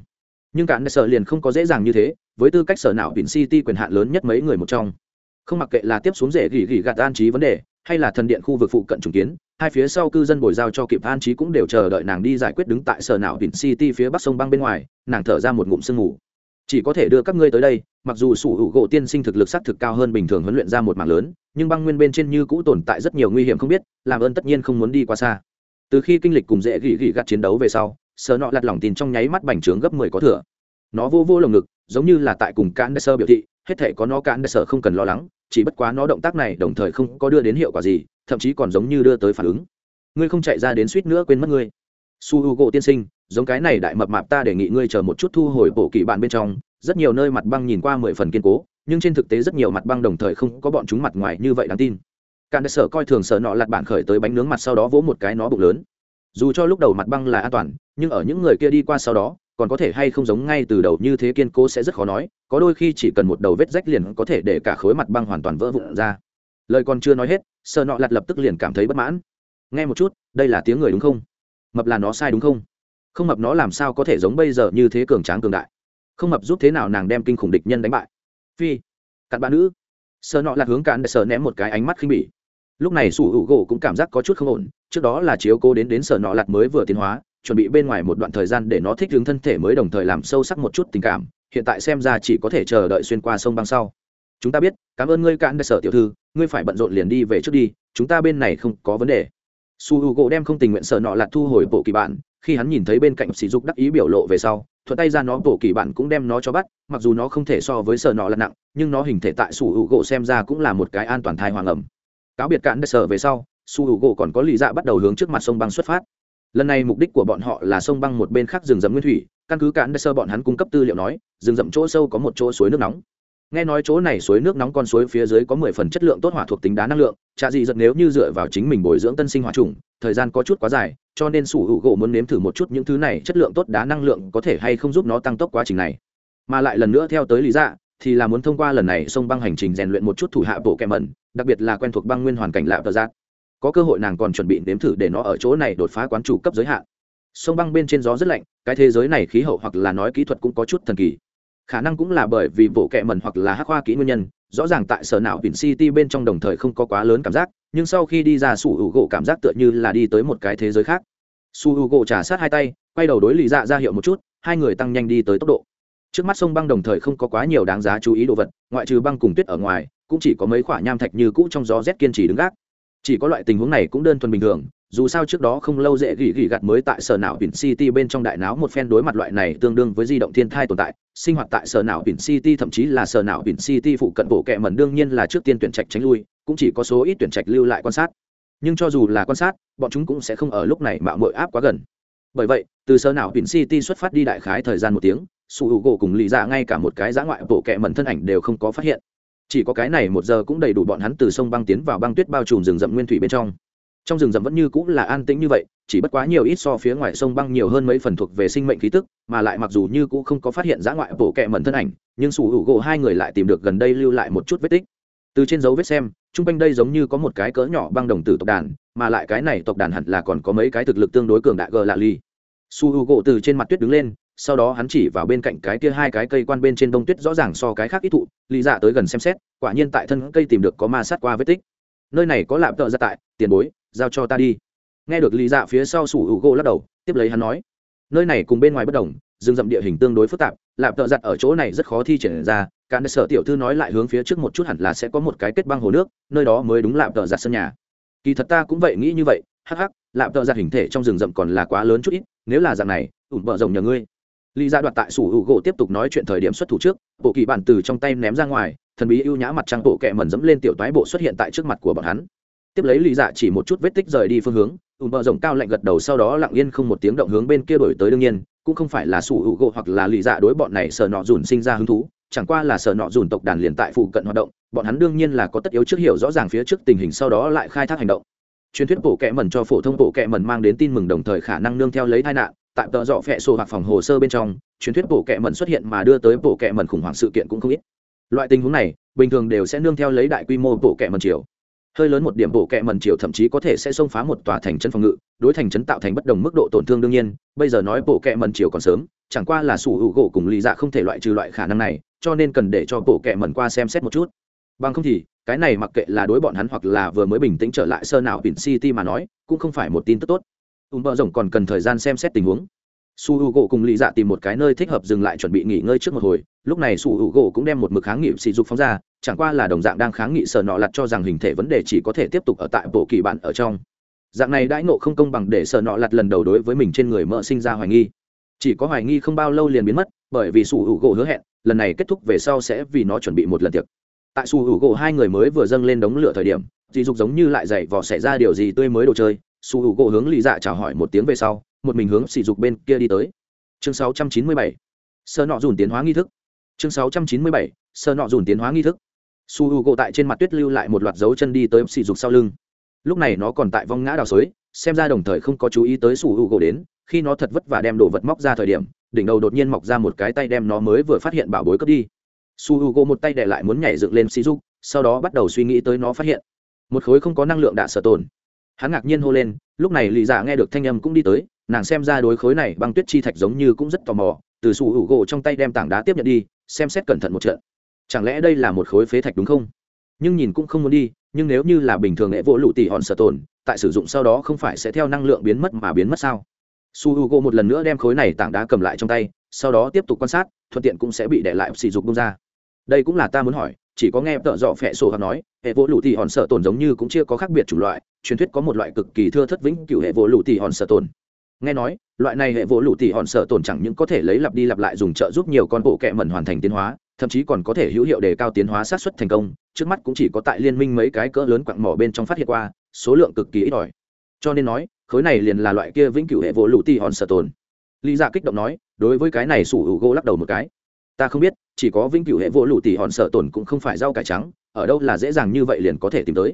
Nhưng cả sở liền không có dễ dàng như thế, với tư cách sở nào biển city quyền hạn lớn nhất mấy người một trong. Không mặc kệ là tiếp xuống rễ gỉ gỉ gạt an trí vấn đề, hay là thần điện khu vực phụ cận trùng kiến, hai phía sau cư dân bồi giao cho kịp an trí cũng đều chờ đợi nàng đi giải quyết đứng tại sở nào biển city phía bắc sông băng bên ngoài, nàng thở ra một ngụm sương ngủ chỉ có thể đưa các ngươi tới đây, mặc dù sủ hữu gỗ tiên sinh thực lực xác thực cao hơn bình thường huấn luyện ra một mạng lớn nhưng băng nguyên bên trên như cũ tồn tại rất nhiều nguy hiểm không biết, làm ơn tất nhiên không muốn đi quá xa. Từ khi kinh lịch cùng dễ gỉ gỉ gạt chiến đấu về sau, sở nọ lặt lòng tin trong nháy mắt bành trướng gấp mười có thừa. Nó vô vô lồng ngực, giống như là tại cùng cán sơ biểu thị, hết thể có nó cán sơ không cần lo lắng, chỉ bất quá nó động tác này đồng thời không có đưa đến hiệu quả gì, thậm chí còn giống như đưa tới phản ứng. Ngươi không chạy ra đến suýt nữa quên mất ngươi. Su h u gỗ tiên sinh, giống cái này đại mập mạp ta đề nghị ngươi chờ một chút thu hồi bộ kỳ bạn bên trong rất nhiều nơi mặt băng nhìn qua mười phần kiên cố, nhưng trên thực tế rất nhiều mặt băng đồng thời không có bọn chúng mặt ngoài như vậy đáng tin. Cạn đại sở coi thường sở nọ lặt bạn khởi tới bánh nướng mặt sau đó vỗ một cái nó bụng lớn. Dù cho lúc đầu mặt băng là an toàn, nhưng ở những người kia đi qua sau đó, còn có thể hay không giống ngay từ đầu như thế kiên cố sẽ rất khó nói, có đôi khi chỉ cần một đầu vết rách liền có thể để cả khối mặt băng hoàn toàn vỡ vụn ra. Lời còn chưa nói hết sợ nọ lặt lập tức liền cảm thấy bất mãn. Nghe một chút, đây là tiếng người đúng không? Mập là nó sai đúng không? Không mập nó làm sao có thể giống bây giờ như thế cường tráng cường đại? Không mập giúp thế nào nàng đem kinh khủng địch nhân đánh bại. Phi, cặn bạn nữ. Sợ nọ là hướng cạn sợ ném một cái ánh mắt khinh bỉ. Lúc này sủ hữu gỗ cũng cảm giác có chút không ổn, trước đó là chiếu cố đến đến sở nọ lạt mới vừa tiến hóa, chuẩn bị bên ngoài một đoạn thời gian để nó thích ứng thân thể mới đồng thời làm sâu sắc một chút tình cảm, hiện tại xem ra chỉ có thể chờ đợi xuyên qua sông băng sau. Chúng ta biết, cảm ơn ngươi cạn đại sở tiểu thư, ngươi phải bận rộn liền đi về trước đi, chúng ta bên này không có vấn đề su h u gỗ đem không tình nguyện sợ nọ lạt thu hồi bộ kỳ bản. khi hắn nhìn thấy bên cạnh sỉ dục đắc ý biểu lộ về sau, thuận tay ra nó, bộ kỳ bản cũng đem nó cho bắt, mặc dù nó không thể so với sợ nọ lạt nặng, nhưng nó hình thể tại su h u gỗ xem ra cũng là một cái an toàn thai hoàng ẩm cáo biệt cạn đại sở về sau, su h u gỗ còn có lý dạ bắt đầu hướng trước mặt sông băng xuất phát lần này mục đích của bọn họ là sông băng một bên khác rừng rậm nguyên thủy, căn cứ cạn đại sơ bọn hắn cung cấp tư liệu nói, rừng rậm chỗ sâu có một chỗ suối nước nóng nghe nói chỗ này suối nước nóng con suối phía dưới có mười phần chất lượng tốt hỏa thuộc tính đá năng lượng chả gì giật nếu như dựa vào chính mình bồi dưỡng tân sinh hỏa trùng, thời gian có chút quá dài, cho nên sủ hữu gỗ muốn nếm thử một chút những thứ này chất lượng tốt đá năng lượng có thể hay không giúp nó tăng tốc quá trình này. Mà lại lần nữa theo tới lý dạ thì là muốn thông qua lần này sông băng hành trình rèn luyện một chút thủ hạ bộ kẹm mẩn, đặc biệt là quen thuộc băng nguyên hoàn cảnh lạ tờ giác. Có cơ hội nàng còn chuẩn bị nếm thử để nó ở chỗ này đột phá quán chủ cấp giới hạn. Sông băng bên trên gió rất lạnh, cái thế giới này khí hậu hoặc là nói kỹ thuật cũng có chút thần kỳ khả năng cũng là bởi vì bộ kệ mẩn hoặc là hắc hoa kỹ nguyên nhân, rõ ràng tại sở não vin city bên trong đồng thời không có quá lớn cảm giác, nhưng sau khi đi ra su hữu gỗ cảm giác tựa như là đi tới một cái thế giới khác. Su hữu gỗ trả sát hai tay, quay đầu đối lì dạ ra hiệu một chút, hai người tăng nhanh đi tới tốc độ. Trước mắt sông băng đồng thời không có quá nhiều đáng giá chú ý đồ vật, ngoại trừ băng cùng tuyết ở ngoài, cũng chỉ có mấy khoả nham thạch như cũ trong gió rét kiên trì đứng gác chỉ có loại tình huống này cũng đơn thuần bình thường, dù sao trước đó không lâu dễ gỉ gỉ gặt mới tại sở não biển city bên trong đại não một phen đối mặt loại này tương đương với di động thiên thai tồn tại, sinh hoạt tại sở não biển city thậm chí là sở não biển city phụ cận bộ kệ mẩn đương nhiên là trước tiên tuyển trạch tránh lui, cũng chỉ có số ít tuyển trạch lưu lại quan sát. Nhưng cho dù là quan sát, bọn chúng cũng sẽ không ở lúc này mạo mội áp quá gần. Bởi vậy, từ sở não biển city xuất phát đi đại khái thời gian một tiếng sủ hữu gỗ cùng lì dạ ngay cả một cái giã ngoại bộ kệ mẩn thân ảnh đều không có phát hiện chỉ có cái này một giờ cũng đầy đủ bọn hắn từ sông băng tiến vào băng tuyết bao trùm rừng rậm nguyên thủy bên trong. Trong rừng rậm vẫn như cũng là an tĩnh như vậy, chỉ bất quá nhiều ít so phía ngoài sông băng nhiều hơn mấy phần thuộc về sinh mệnh khí tức, mà lại mặc dù như cũng không có phát hiện dã ngoại bộ kẹ mẩn thân ảnh, nhưng sủ hữu gỗ hai người lại tìm được gần đây lưu lại một chút vết tích. Từ trên dấu vết xem chung quanh đây giống như có một cái cỡ nhỏ băng đồng tử tộc đàn, mà lại cái này tộc đàn hẳn là còn có mấy cái thực lực tương đối cường đại gờ lạ ly su hữu gỗ từ trên mặt tuyết đứng lên sau đó hắn chỉ vào bên cạnh cái kia hai cái cây quan bên trên đông tuyết rõ ràng so cái khác ít thụ lý dạ tới gần xem xét, quả nhiên tại thân cây tìm được có ma sát qua vết tích. Nơi này có lạp tợ ra tại, tiền bối, giao cho ta đi. Nghe được lý dạ phía sau sủ hữu gỗ lắc đầu, tiếp lấy hắn nói, nơi này cùng bên ngoài bất đồng, rừng rậm địa hình tương đối phức tạp, lạp tợ giặt ở chỗ này rất khó thi triển ra cả sở tiểu thư nói lại hướng phía trước một chút hẳn là sẽ có một cái kết băng hồ nước, nơi đó mới đúng lạp tợ giặt sân nhà. Kỳ thật ta cũng vậy nghĩ như vậy, hắc hắc, lạp tợ giặt hình thể trong rừng rậm còn là quá lớn chút ít, nếu là dạng này, ủn bợ rồng nhờ ngươi lý dạ đoạt tại sủ hữu gỗ tiếp tục nói chuyện thời điểm xuất thủ trước, bộ kỳ bản từ trong tay ném ra ngoài, thần bí ưu nhã mặt trăng bộ kẹ mẩn dẫm lên tiểu toái bộ xuất hiện tại trước mặt của bọn hắn. Tiếp lấy lý dạ chỉ một chút vết tích rời đi phương hướng ùm bờ rồng cao lạnh gật đầu sau đó lặng yên không một tiếng động hướng bên kia đổi tới đương nhiên, cũng không phải là sủ hữu gỗ hoặc là lý dạ đối bọn này sợ nọ dùn sinh ra hứng thú, chẳng qua là sợ nọ dùn tộc đàn liền tại phụ cận hoạt động, bọn hắn đương nhiên là có tất yếu trước hiểu rõ ràng phía trước tình hình sau đó lại khai thác hành động. Truyền thuyết bộ kẹ mẩn cho phổ thông bộ kẹ mẩn mang đến tin mừng đồng thời khả năng nương theo lấy tai nạn tại tờ dọ phẹ sổ hoặc phòng hồ sơ bên trong, truyền thuyết bộ kệ mẩn xuất hiện mà đưa tới bộ kệ mẩn khủng hoảng sự kiện cũng không ít. Loại tình huống này, bình thường đều sẽ nương theo lấy đại quy mô bộ kệ mẩn chiều hơi lớn một điểm bộ kệ mẩn chiều thậm chí có thể sẽ xông phá một tòa thành chân phòng ngự, đối thành chấn tạo thành bất đồng mức độ tổn thương đương nhiên, bây giờ nói bộ kệ mẩn chiều còn sớm, chẳng qua là sủ hữu gỗ cùng lý dạ không thể loại trừ loại khả năng này, cho nên cần để cho bộ kệ mẩn qua xem xét một chút. Bằng không thì, cái này mặc kệ là đối bọn hắn hoặc là vừa mới bình tĩnh trở lại sơ nào pin city mà nói, cũng không phải một tin tức tốt ùm bờ rồng còn cần thời gian xem xét tình huống. Su h u gỗ cùng lì dạ tìm một cái nơi thích hợp dừng lại chuẩn bị nghỉ ngơi trước một hồi. Lúc này su h u gỗ cũng đem một mực kháng nghị sỉ dục phóng ra, chẳng qua là đồng dạng đang kháng nghị sở nọ lặt cho rằng hình thể vấn đề chỉ có thể tiếp tục ở tại bộ kỳ bạn ở trong. Dạng này đãi nộ không công bằng để sở nọ lặt lần đầu đối với mình trên người mợ sinh ra hoài nghi. Chỉ có hoài nghi không bao lâu liền biến mất, bởi vì su h u gỗ hứa hẹn, lần này kết thúc về sau sẽ vì nó chuẩn bị một lần tiệc. Tại su h u gỗ hai người mới vừa dâng lên đống lửa thời điểm, sỉ dục giống như lại dậy vỏ xảy ra điều gì tươi mới đồ chơi su h u gỗ hướng lì dạ chào hỏi một tiếng về sau, một mình hướng sỉ dục bên kia đi tới. Chương 697. sơ nọ dùn tiến hóa nghi thức. Chương 697. sơ nọ dùn tiến hóa nghi thức. Su h u gỗ tại trên mặt tuyết lưu lại một loạt dấu chân đi tới sỉ dục sau lưng. Lúc này nó còn tại vong ngã đào xới xem ra đồng thời không có chú ý tới su h u gỗ đến, khi nó thật vất vả đem đồ vật móc ra thời điểm, đỉnh đầu đột nhiên mọc ra một cái tay đem nó mới vừa phát hiện bảo bối cướp đi. Su h u gỗ một tay để lại muốn nhảy dựng lên sỉ dục, sau đó bắt đầu suy nghĩ tới nó phát hiện. Một khối không có năng lượng đạ sở tồn hắn ngạc nhiên hô lên, lúc này lì dạ nghe được thanh âm cũng đi tới, nàng xem ra đối khối này băng tuyết chi thạch giống như cũng rất tò mò, từ sủ hữu gỗ trong tay đem tảng đá tiếp nhận đi, xem xét cẩn thận một trận. Chẳng lẽ đây là một khối phế thạch đúng không? Nhưng nhìn cũng không muốn đi, nhưng nếu như là bình thường nghệ vỗ lụ tỉ hòn sở tồn, tại sử dụng sau đó không phải sẽ theo năng lượng biến mất mà biến mất sao? Su h u g o một lần nữa đem khối này tảng đá cầm lại trong tay, sau đó tiếp tục quan sát, thuận tiện cũng sẽ bị để lại sử dụng bông ra. Đây cũng là ta muốn hỏi chỉ có nghe tợ dọ phẹ sổ hoặc nói, hệ vỗ lụ tỉ hòn sợ tồn giống như cũng chưa có khác biệt chủng loại, truyền thuyết có một loại cực kỳ thưa thất vĩnh cựu hệ vỗ lụ tỉ hòn sợ tồn. Nghe nói, loại này hệ vỗ lụ tỉ hòn sợ tồn chẳng những có thể lấy lặp đi lặp lại dùng trợ giúp nhiều con bộ kẹ mẩn hoàn thành tiến hóa, thậm chí còn có thể hữu hiệu đề cao tiến hóa sát xuất thành công, trước mắt cũng chỉ có tại liên minh mấy cái cỡ lớn quặng mỏ bên trong phát hiện qua, số lượng cực kỳ ít ỏi. Cho nên nói, khối này liền là loại kia vĩnh cửu hệ vỗ lụ tỉ hòn sợ tồn. Lý dạ kích động nói, đối với cái này sủ hữu gỗ lắc đầu một cái. Ta không biết chỉ có vĩnh cửu hệ vô lụ tỷ hòn sợ tổn cũng không phải rau cải trắng, ở đâu là dễ dàng như vậy liền có thể tìm tới.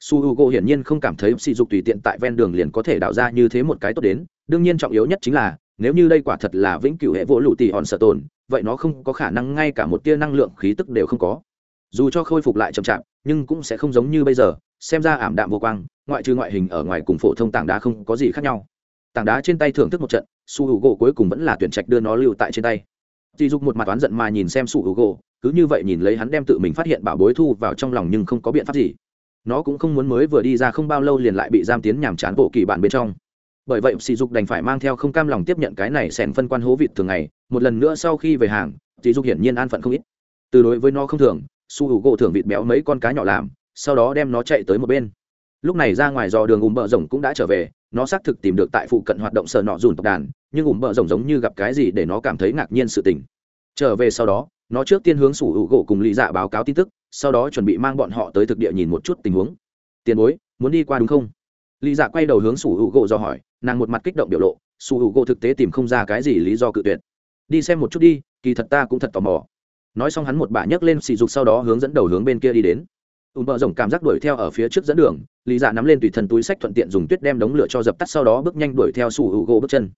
Su h u g o hiển nhiên không cảm thấy sỉ dục tùy tiện tại ven đường liền có thể đạo ra như thế một cái tốt đến, đương nhiên trọng yếu nhất chính là, nếu như đây quả thật là vĩnh cửu hệ vô lụ tỷ hòn sợ tồn, vậy nó không có khả năng ngay cả một tia năng lượng khí tức đều không có. Dù cho khôi phục lại chậm chạp, nhưng cũng sẽ không giống như bây giờ, xem ra ảm đạm vô quang, ngoại trừ ngoại hình ở ngoài cùng phổ thông tảng đá không có gì khác nhau. Tảng đá trên tay thưởng thức một trận, su h u gỗ cuối cùng vẫn là tuyển trạch đưa nó lưu tại trên tay. Tỷ dục một mặt oán giận mà nhìn xem Sủ Hữu gỗ cứ như vậy nhìn lấy hắn đem tự mình phát hiện bảo bối thu vào trong lòng nhưng không có biện pháp gì. Nó cũng không muốn mới vừa đi ra không bao lâu liền lại bị giam tiến nhàm chán bộ kỳ bạn bên trong. Bởi vậy, sỉ dục đành phải mang theo không cam lòng tiếp nhận cái này xèn phân quan hố vịt thường ngày, một lần nữa sau khi về hàng Tỷ dục hiển nhiên an phận không ít. Từ đối với nó không thường, Sủ hữu gỗ thưởng vịt béo mấy con cá nhỏ làm, sau đó đem nó chạy tới một bên. Lúc này ra ngoài dò đường ùm bợ rồng cũng đã trở về nó xác thực tìm được tại phụ cận hoạt động sờ nọ dùn tộc đàn, nhưng ủng bờ rồng giống như gặp cái gì để nó cảm thấy ngạc nhiên sự tình. Trở về sau đó, nó trước tiên hướng sủ hữu gỗ cùng lý dạ báo cáo tin tức, sau đó chuẩn bị mang bọn họ tới thực địa nhìn một chút tình huống. Tiền bối, muốn đi qua đúng không? Lý dạ quay đầu hướng sủ hữu gỗ do hỏi, nàng một mặt kích động biểu lộ, sủ hữu gỗ thực tế tìm không ra cái gì lý do cự tuyệt. Đi xem một chút đi, kỳ thật ta cũng thật tò mò. Nói xong hắn một bà nhấc lên xì dục sau đó hướng dẫn đầu hướng bên kia đi đến ùm bờ rồng cảm giác đuổi theo ở phía trước dẫn đường, lý dạ nắm lên tùy thân túi sách thuận tiện dùng tuyết đem đống lửa cho dập tắt sau đó bước nhanh đuổi theo sủ hữu gỗ bước chân.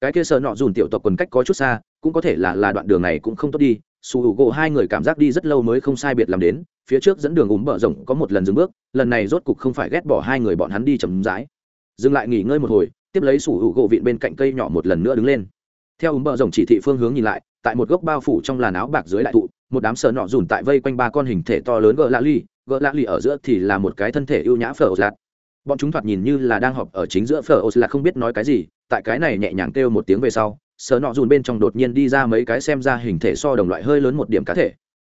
Cái kia sợ nọ dùn tiểu tộc quần cách có chút xa, cũng có thể là là đoạn đường này cũng không tốt đi. Sủ hữu gỗ hai người cảm giác đi rất lâu mới không sai biệt làm đến, phía trước dẫn đường ùm bờ rồng có một lần dừng bước, lần này rốt cục không phải ghét bỏ hai người bọn hắn đi chầm rãi. Dừng lại nghỉ ngơi một hồi, tiếp lấy sủ hữu gỗ vịn bên cạnh cây nhỏ một lần nữa đứng lên. Theo ùm bờ rồng chỉ thị phương hướng nhìn lại, tại một gốc bao phủ trong làn áo bạc dưới đại thụ, một đám sợ nọ dùn tại vây quanh ba con hình thể to lớn gờ lạ ly gỡ lạ lì ở giữa thì là một cái thân thể ưu nhã phở ô lạt. Bọn chúng thoạt nhìn như là đang họp ở chính giữa phở ô lạt không biết nói cái gì, tại cái này nhẹ nhàng kêu một tiếng về sau, sờ nọ dùn bên trong đột nhiên đi ra mấy cái xem ra hình thể so đồng loại hơi lớn một điểm cá thể.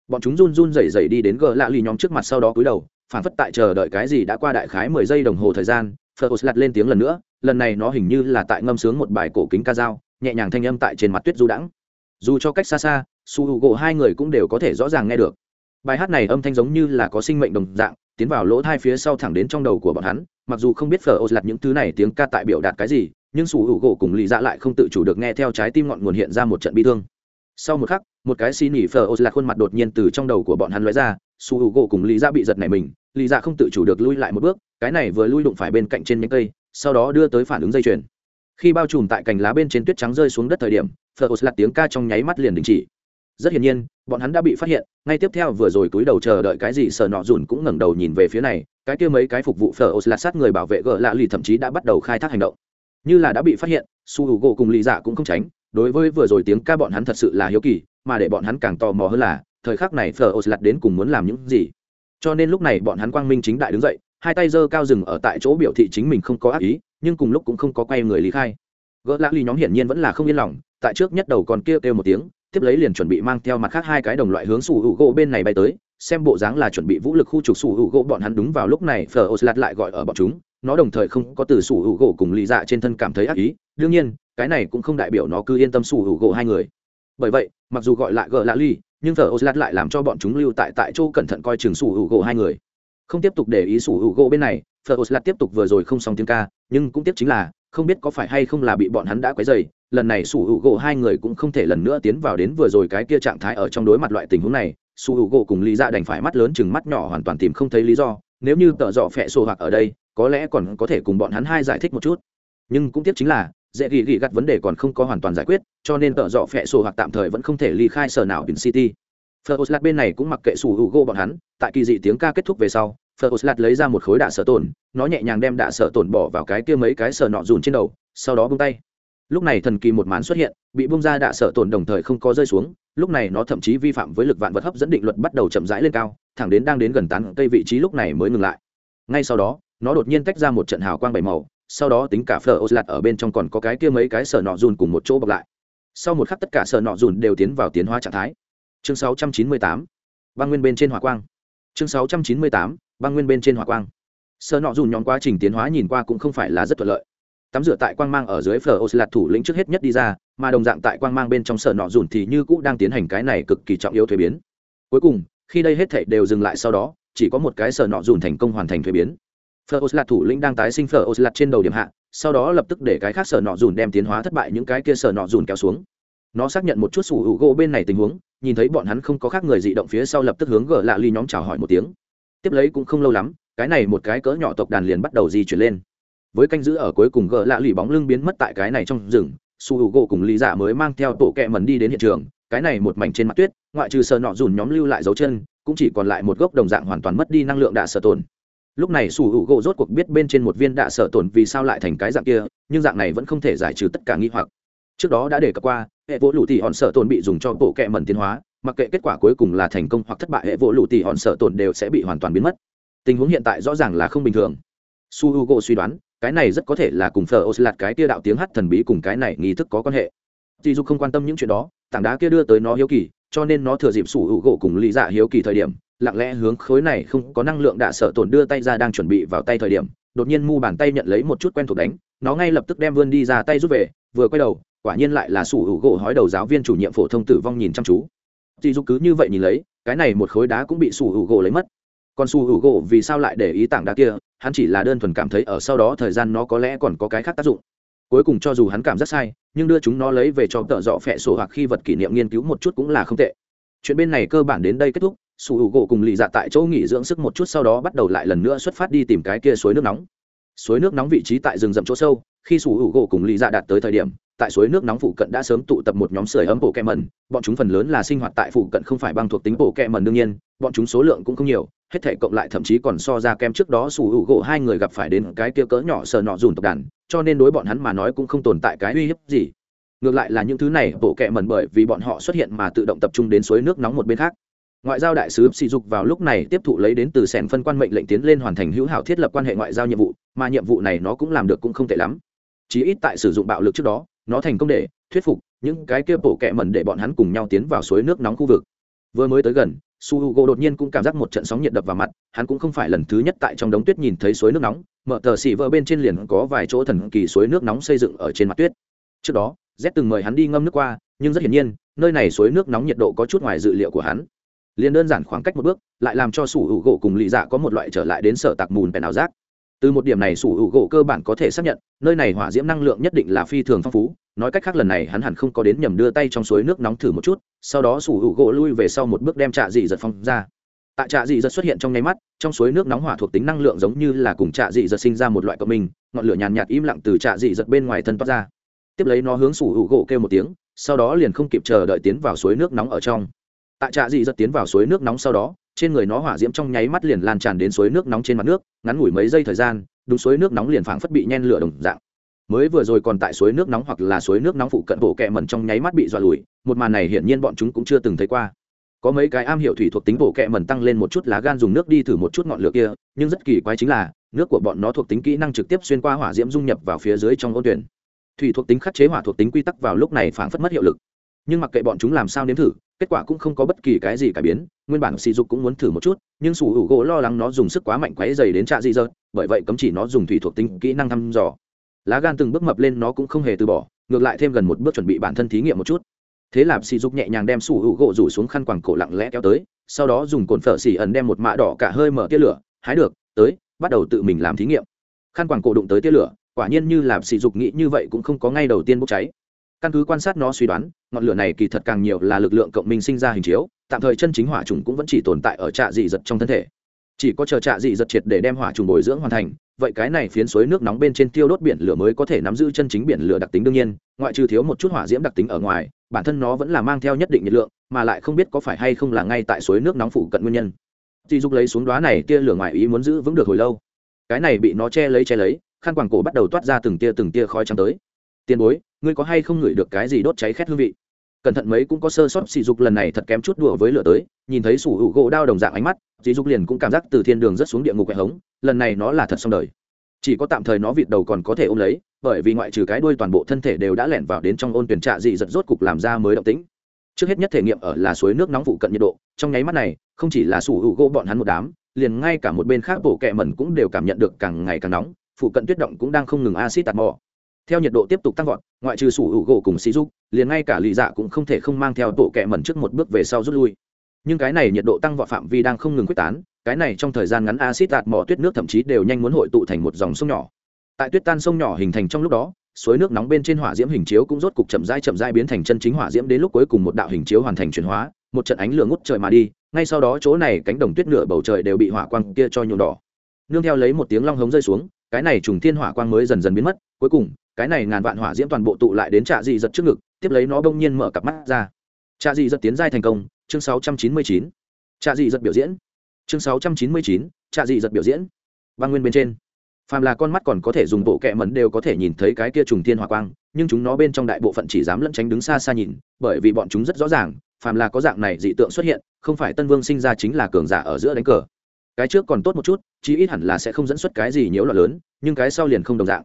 Bọn chúng run run rẩy rẩy đi đến gỡ lạ lì nhóm trước mặt sau đó cúi đầu, phản phất tại chờ đợi cái gì đã qua đại khái mười giây đồng hồ thời gian, phở ô lạt lên tiếng lần nữa, lần này nó hình như là tại ngâm sướng một bài cổ kính ca dao, nhẹ nhàng thanh âm tại trên mặt tuyết du đãng. Dù cho cách xa xa, su h u gỗ hai người cũng đều có thể rõ ràng nghe được bài hát này âm thanh giống như là có sinh mệnh đồng dạng, tiến vào lỗ thai phía sau thẳng đến trong đầu của bọn hắn, mặc dù không biết phở ô lặt những thứ này tiếng ca tại biểu đạt cái gì, nhưng sủ hữu gỗ cùng lì dạ lại không tự chủ được nghe theo trái tim ngọn nguồn hiện ra một trận bi thương. Sau một khắc, một cái xì nỉ phở ô lặt khuôn mặt đột nhiên từ trong đầu của bọn hắn lóe ra, sủ hữu gỗ cùng lì dạ bị giật này mình, lì dạ không tự chủ được lui lại một bước, cái này vừa lui đụng phải bên cạnh trên những cây, sau đó đưa tới phản ứng dây chuyền. Khi bao trùm tại cành lá bên trên tuyết trắng rơi xuống đất thời điểm, phở ô lặt tiếng ca trong nháy mắt liền đình chỉ rất hiển nhiên, bọn hắn đã bị phát hiện, ngay tiếp theo vừa rồi túi đầu chờ đợi cái gì sợ nọ dùn cũng ngẩng đầu nhìn về phía này, cái kia mấy cái phục vụ phở ô là sát người bảo vệ gỡ lạ lì thậm chí đã bắt đầu khai thác hành động. Như là đã bị phát hiện, su hữu gỗ cùng lì dạ cũng không tránh, đối với vừa rồi tiếng ca bọn hắn thật sự là hiếu kỳ, mà để bọn hắn càng tò mò hơn là, thời khắc này phở ô lặt đến cùng muốn làm những gì. Cho nên lúc này bọn hắn quang minh chính đại đứng dậy, hai tay giơ cao rừng ở tại chỗ biểu thị chính mình không có ác ý, nhưng cùng lúc cũng không có quay người lý khai. Gỡ lạ lì nhóm hiển nhiên vẫn là không yên lòng, tại trước nhất đầu còn kia kêu một tiếng tiếp lấy liền chuẩn bị mang theo mặt khác hai cái đồng loại hướng sủ hữu gỗ bên này bay tới, xem bộ dáng là chuẩn bị vũ lực khu trục sủ hữu gỗ bọn hắn đúng vào lúc này phờ ô lạt lại gọi ở bọn chúng, nó đồng thời không có từ sủ hữu gỗ cùng lì dạ trên thân cảm thấy ác ý, đương nhiên, cái này cũng không đại biểu nó cứ yên tâm sủ hữu gỗ hai người. Bởi vậy, mặc dù gọi lại gờ lạ ly nhưng phờ ô lạt lại làm cho bọn chúng lưu tại tại chỗ cẩn thận coi chừng sủ hữu gỗ hai người. Không tiếp tục để ý sủ hữu gỗ bên này phờ ô lạt tiếp tục vừa rồi không xong tiếng ca, nhưng cũng tiếp chính là, không biết có phải hay không là bị bọn hắn đã quấy dày lần này sủ hữu gỗ hai người cũng không thể lần nữa tiến vào đến vừa rồi cái kia trạng thái ở trong đối mặt loại tình huống này. Sủ hữu gỗ cùng lý ra đành phải mắt lớn chừng mắt nhỏ hoàn toàn tìm không thấy lý do. Nếu như tợ dọ phẹ sổ hoặc ở đây có lẽ còn có thể cùng bọn hắn hai giải thích một chút. Nhưng cũng tiếc chính là dễ ghi ghi gắt vấn đề còn không có hoàn toàn giải quyết cho nên tợ dọ phẹ sổ hoặc tạm thời vẫn không thể ly khai sở nào bình city. Feroslat bên này cũng mặc kệ sủ hữu gỗ bọn hắn, tại kỳ dị tiếng ca kết thúc về sau, Feroslat lấy ra một khối đạ sở tổn, nó nhẹ nhàng đem đạ sở tổn bỏ vào cái kia mấy cái sở nọ dùn trên đầu, sau đó buông tay lúc này thần kỳ một màn xuất hiện bị bung ra đạ sợ tổn đồng thời không có rơi xuống lúc này nó thậm chí vi phạm với lực vạn vật hấp dẫn định luật bắt đầu chậm rãi lên cao thẳng đến đang đến gần tán cây vị trí lúc này mới ngừng lại. Ngay sau đó nó đột nhiên tách ra một trận hào quang bảy màu sau đó tính cả phở ô lạt ở bên trong còn có cái kia mấy cái sở nọ dùn cùng một chỗ bọc lại. Sau một khắc tất cả sở nọ dùn đều tiến vào tiến hóa trạng thái. Chương 698, băng nguyên bên trên hỏa quang. Chương 698, băng nguyên bên trên hỏa quang. Sở nọ dùn nhóm quá trình tiến hóa nhìn qua cũng không phải là rất thuận lợi tắm rửa tại quang mang ở dưới phở oslat thủ lĩnh trước hết nhất đi ra, mà đồng dạng tại quang mang bên trong sở nọ dùn thì như cũ đang tiến hành cái này cực kỳ trọng yếu thuế biến. Cuối cùng, khi đây hết thảy đều dừng lại sau đó, chỉ có một cái sở nọ dùn thành công hoàn thành thuế biến. Phở oslat thủ lĩnh đang tái sinh phở oslat trên đầu điểm hạ, sau đó lập tức để cái khác sở nọ dùn đem tiến hóa thất bại những cái kia sở nọ dùn kéo xuống. Nó xác nhận một chút sủ hữu gỗ bên này tình huống, nhìn thấy bọn hắn không có khác người dị động phía sau lập tức hướng gỡ lạ ly nhóm chào hỏi một tiếng. Tiếp lấy cũng không lâu lắm, cái này một cái cỡ nhỏ tộc đàn liền bắt đầu di chuyển lên với canh giữ ở cuối cùng gờ lạ lì bóng lưng biến mất tại cái này trong rừng, su h u gỗ cùng lý giả mới mang theo tổ kẹ mần đi đến hiện trường, cái này một mảnh trên mặt tuyết, ngoại trừ sờ nọ dùn nhóm lưu lại dấu chân, cũng chỉ còn lại một gốc đồng dạng hoàn toàn mất đi năng lượng đạ sở tồn. Lúc này su h u gỗ rốt cuộc biết bên trên một viên đạ sở tồn vì sao lại thành cái dạng kia, nhưng dạng này vẫn không thể giải trừ tất cả nghi hoặc. Trước đó đã đề cập qua, hệ vỗ lụ thì hòn sở tồn bị dùng cho bộ kẹ mần tiến hóa, mặc kệ kết quả cuối cùng là thành công hoặc thất bại, hệ vỗ lụ thì hòn sợ tồn đều sẽ bị hoàn toàn biến mất. Tình huống hiện tại rõ ràng là không bình thường. Su h u g o suy đoán cái này rất có thể là cùng phở ô lạt cái tia đạo tiếng hát thần bí cùng cái này nghi thức có quan hệ. Dì dục không quan tâm những chuyện đó, tảng đá kia đưa tới nó hiếu kỳ, cho nên nó thừa dịp sủ hữu gỗ cùng lý dạ hiếu kỳ thời điểm, lặng lẽ hướng khối này không có năng lượng đạ sợ tổn đưa tay ra đang chuẩn bị vào tay thời điểm, đột nhiên mu bàn tay nhận lấy một chút quen thuộc đánh, nó ngay lập tức đem vươn đi ra tay rút về, vừa quay đầu, quả nhiên lại là sủ hữu gỗ hói đầu giáo viên chủ nhiệm phổ thông tử vong nhìn chăm chú. Dì dục cứ như vậy nhìn lấy, cái này một khối đá cũng bị sủ hữu gỗ lấy mất còn su hữu gỗ vì sao lại để ý tảng đá kia, hắn chỉ là đơn thuần cảm thấy ở sau đó thời gian nó có lẽ còn có cái khác tác dụng. Cuối cùng cho dù hắn cảm rất sai, nhưng đưa chúng nó lấy về cho tợ dọ phẹ sổ hoặc khi vật kỷ niệm nghiên cứu một chút cũng là không tệ. Chuyện bên này cơ bản đến đây kết thúc, su hữu gỗ cùng lì dạ tại chỗ nghỉ dưỡng sức một chút sau đó bắt đầu lại lần nữa xuất phát đi tìm cái kia suối nước nóng. Suối nước nóng vị trí tại rừng rậm chỗ sâu khi sủ hữu gỗ cùng Lý dạ đạt tới thời điểm, tại suối nước nóng phụ cận đã sớm tụ tập một nhóm sưởi ấm bộ kẹ mần bọn chúng phần lớn là sinh hoạt tại phụ cận không phải băng thuộc tính bộ kẹ mần đương nhiên, bọn chúng số lượng cũng không nhiều, hết thể cộng lại thậm chí còn so ra kem trước đó sủ hữu gỗ hai người gặp phải đến cái kia cỡ nhỏ sờ nọ dùn tộc đàn, cho nên đối bọn hắn mà nói cũng không tồn tại cái uy hiếp gì. Ngược lại là những thứ này bộ kẹ mần bởi vì bọn họ xuất hiện mà tự động tập trung đến suối nước nóng một bên khác. Ngoại giao đại sứ sỉ dục vào lúc này tiếp thụ lấy đến từ sẻn phân quan mệnh lệnh tiến lên hoàn thành hữu hảo thiết lập quan hệ ngoại giao nhiệm vụ, mà nhiệm vụ này nó cũng làm được cũng không tệ lắm chí ít tại sử dụng bạo lực trước đó, nó thành công để thuyết phục những cái kia bộ kẹ mẩn để bọn hắn cùng nhau tiến vào suối nước nóng khu vực. Vừa mới tới gần, su h u g o đột nhiên cũng cảm giác một trận sóng nhiệt đập vào mặt, hắn cũng không phải lần thứ nhất tại trong đống tuyết nhìn thấy suối nước nóng, mở tờ xỉ vỡ bên trên liền có vài chỗ thần kỳ suối nước nóng xây dựng ở trên mặt tuyết. Trước đó, z từng mời hắn đi ngâm nước qua, nhưng rất hiển nhiên, nơi này suối nước nóng nhiệt độ có chút ngoài dự liệu của hắn. Liền đơn giản khoảng cách một bước, lại làm cho sủ hữu gỗ cùng lì dạ có một loại trở lại đến sở tạc mùn bèn ảo giác từ một điểm này sủ hữu gỗ cơ bản có thể xác nhận, nơi này hỏa diễm năng lượng nhất định là phi thường phong phú. Nói cách khác lần này hắn hẳn không có đến nhầm đưa tay trong suối nước nóng thử một chút, sau đó sủ hữu gỗ lui về sau một bước đem trạ dị giật phong ra. Tại trạ dị giật xuất hiện trong nháy mắt, trong suối nước nóng hỏa thuộc tính năng lượng giống như là cùng trạ dị giật sinh ra một loại cộng minh, ngọn lửa nhàn nhạt im lặng từ trạ dị giật bên ngoài thân toát ra. Tiếp lấy nó hướng sủ hữu gỗ kêu một tiếng, sau đó liền không kịp chờ đợi tiến vào suối nước nóng ở trong. Tại trạ dị giật tiến vào suối nước nóng sau đó trên người nó hỏa diễm trong nháy mắt liền lan tràn đến suối nước nóng trên mặt nước, ngắn ngủi mấy giây thời gian, đúng suối nước nóng liền phảng phất bị nhen lửa đồng dạng. Mới vừa rồi còn tại suối nước nóng hoặc là suối nước nóng phụ cận bộ kẹ mẩn trong nháy mắt bị dọa lùi, một màn này hiển nhiên bọn chúng cũng chưa từng thấy qua. Có mấy cái am hiểu thủy thuộc tính bộ kẹ mẩn tăng lên một chút lá gan dùng nước đi thử một chút ngọn lửa kia, nhưng rất kỳ quái chính là, nước của bọn nó thuộc tính kỹ năng trực tiếp xuyên qua hỏa diễm dung nhập vào phía dưới trong ôn tuyển. Thủy thuộc tính khắc chế hỏa thuộc tính quy tắc vào lúc này phảng phất mất hiệu lực. Nhưng mặc kệ bọn chúng làm sao nếm thử kết quả cũng không có bất kỳ cái gì cải biến, nguyên bản sỉ dục cũng muốn thử một chút, nhưng sủ hữu gỗ lo lắng nó dùng sức quá mạnh quáy dày đến trạ dị dợt, bởi vậy cấm chỉ nó dùng thủy thuộc tính kỹ năng thăm dò. Lá gan từng bước mập lên nó cũng không hề từ bỏ, ngược lại thêm gần một bước chuẩn bị bản thân thí nghiệm một chút. Thế là sỉ dục nhẹ nhàng đem sủ hữu gỗ rủ xuống khăn quàng cổ lặng lẽ kéo tới, sau đó dùng cồn phở xỉ ẩn đem một mạ đỏ cả hơi mở tia lửa, hái được, tới, bắt đầu tự mình làm thí nghiệm. Khăn quàng cổ đụng tới tia lửa, quả nhiên như làm sỉ dục nghĩ như vậy cũng không có ngay đầu tiên bốc cháy căn cứ quan sát nó suy đoán, ngọn lửa này kỳ thật càng nhiều là lực lượng cộng minh sinh ra hình chiếu, tạm thời chân chính hỏa trùng cũng vẫn chỉ tồn tại ở trạ dị giật trong thân thể. Chỉ có chờ trạ dị giật triệt để đem hỏa trùng bồi dưỡng hoàn thành, vậy cái này phiến suối nước nóng bên trên tiêu đốt biển lửa mới có thể nắm giữ chân chính biển lửa đặc tính đương nhiên, ngoại trừ thiếu một chút hỏa diễm đặc tính ở ngoài, bản thân nó vẫn là mang theo nhất định nhiệt lượng, mà lại không biết có phải hay không là ngay tại suối nước nóng phụ cận nguyên nhân. Dì dục lấy xuống đoá này tia lửa ngoài ý muốn giữ vững được hồi lâu. Cái này bị nó che lấy che lấy, khăn quàng cổ bắt đầu toát ra từng tia từng tia khói trắng tới tiền bối, ngươi có hay không ngửi được cái gì đốt cháy khét hương vị? Cẩn thận mấy cũng có sơ sót sỉ dục lần này thật kém chút đùa với lửa tới, nhìn thấy sủ hữu gỗ đao đồng dạng ánh mắt sỉ dục liền cũng cảm giác từ thiên đường rất xuống địa ngục quẹt hống, lần này nó là thật xong đời. Chỉ có tạm thời nó vịt đầu còn có thể ôm lấy, bởi vì ngoại trừ cái đuôi toàn bộ thân thể đều đã lẻn vào đến trong ôn tuyển trạ dị giật rốt cục làm ra mới động tĩnh. Trước hết nhất thể nghiệm ở là suối nước nóng phụ cận nhiệt độ, trong nháy mắt này, không chỉ là sủ hữu gỗ bọn hắn một đám, liền ngay cả một bên khác bộ kẹ mẩn cũng đều cảm nhận được càng ngày càng nóng, phụ cận tuyết động cũng đang không ngừng acid tạt mò theo nhiệt độ tiếp tục tăng vọt, ngoại trừ sủ hữu gỗ cùng xí giúp liền ngay cả lì dạ cũng không thể không mang theo tổ kẹ mẩn trước một bước về sau rút lui. Nhưng cái này nhiệt độ tăng vọt phạm vi đang không ngừng quyết tán, cái này trong thời gian ngắn acid tạt mỏ tuyết nước thậm chí đều nhanh muốn hội tụ thành một dòng sông nhỏ. Tại tuyết tan sông nhỏ hình thành trong lúc đó, suối nước nóng bên trên hỏa diễm hình chiếu cũng rốt cục chậm rãi chậm rãi biến thành chân chính hỏa diễm đến lúc cuối cùng một đạo hình chiếu hoàn thành chuyển hóa, một trận ánh lửa ngút trời mà đi, ngay sau đó chỗ này cánh đồng tuyết nửa bầu trời đều bị hỏa quang kia cho nhuộm đỏ. Nương theo lấy một tiếng long hống rơi xuống, cái này trùng thiên hỏa quang mới dần dần biến mất, cuối cùng cái này ngàn vạn hỏa diễm toàn bộ tụ lại đến trạ dị giật trước ngực tiếp lấy nó bỗng nhiên mở cặp mắt ra. Trạ dị giật tiến giai thành công chương 699. trạ dị giật biểu diễn. Chương 699, trạ dị giật biểu diễn. Băng nguyên bên trên. Phàm là con mắt còn có thể dùng bộ kẹ mẩn đều có thể nhìn thấy cái kia trùng thiên hỏa quang nhưng chúng nó bên trong đại bộ phận chỉ dám lẫn tránh đứng xa xa nhìn bởi vì bọn chúng rất rõ ràng phàm là có dạng này dị tượng xuất hiện không phải tân vương sinh ra chính là cường giả ở giữa đánh cờ. Cái trước còn tốt một chút chí ít hẳn là sẽ không dẫn xuất cái gì nhiễu loạn lớn nhưng cái sau liền không đồng dạng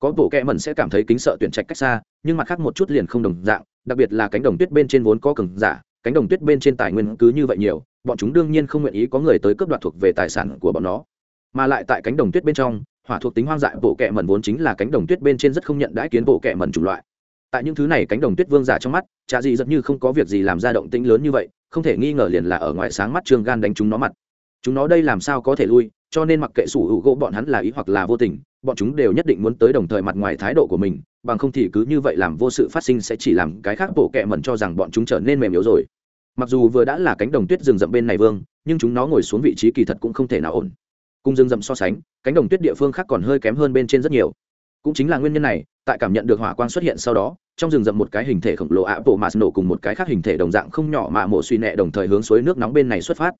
có bộ kẹ mẩn sẽ cảm thấy kính sợ tuyển trạch cách xa, nhưng mặt khác một chút liền không đồng dạng, đặc biệt là cánh đồng tuyết bên trên vốn có cường giả, cánh đồng tuyết bên trên tài nguyên cứ như vậy nhiều, bọn chúng đương nhiên không nguyện ý có người tới cướp đoạt thuộc về tài sản của bọn nó. Mà lại tại cánh đồng tuyết bên trong, hỏa thuộc tính hoang dại bộ kẹ mẩn vốn chính là cánh đồng tuyết bên trên rất không nhận đãi kiến bộ kẹ mẩn chủng loại. Tại những thứ này cánh đồng tuyết vương giả trong mắt, chả gì rất như không có việc gì làm ra động tĩnh lớn như vậy, không thể nghi ngờ liền là ở ngoài sáng mắt trương gan đánh chúng nó mặt. Chúng nó đây làm sao có thể lui, cho nên mặc kệ sủ hữu gỗ bọn hắn là ý hoặc là vô tình bọn chúng đều nhất định muốn tới đồng thời mặt ngoài thái độ của mình, bằng không thì cứ như vậy làm vô sự phát sinh sẽ chỉ làm cái khác bộ kệ mẩn cho rằng bọn chúng trở nên mềm yếu rồi. Mặc dù vừa đã là cánh đồng tuyết rừng rậm bên này vương, nhưng chúng nó ngồi xuống vị trí kỳ thật cũng không thể nào ổn. Cùng rừng rậm so sánh, cánh đồng tuyết địa phương khác còn hơi kém hơn bên trên rất nhiều. Cũng chính là nguyên nhân này, tại cảm nhận được hỏa quang xuất hiện sau đó, trong rừng rậm một cái hình thể khổng lồ ạ bộ mạt nổ cùng một cái khác hình thể đồng dạng không nhỏ mà mổ suy nẹ đồng thời hướng suối nước nóng bên này xuất phát.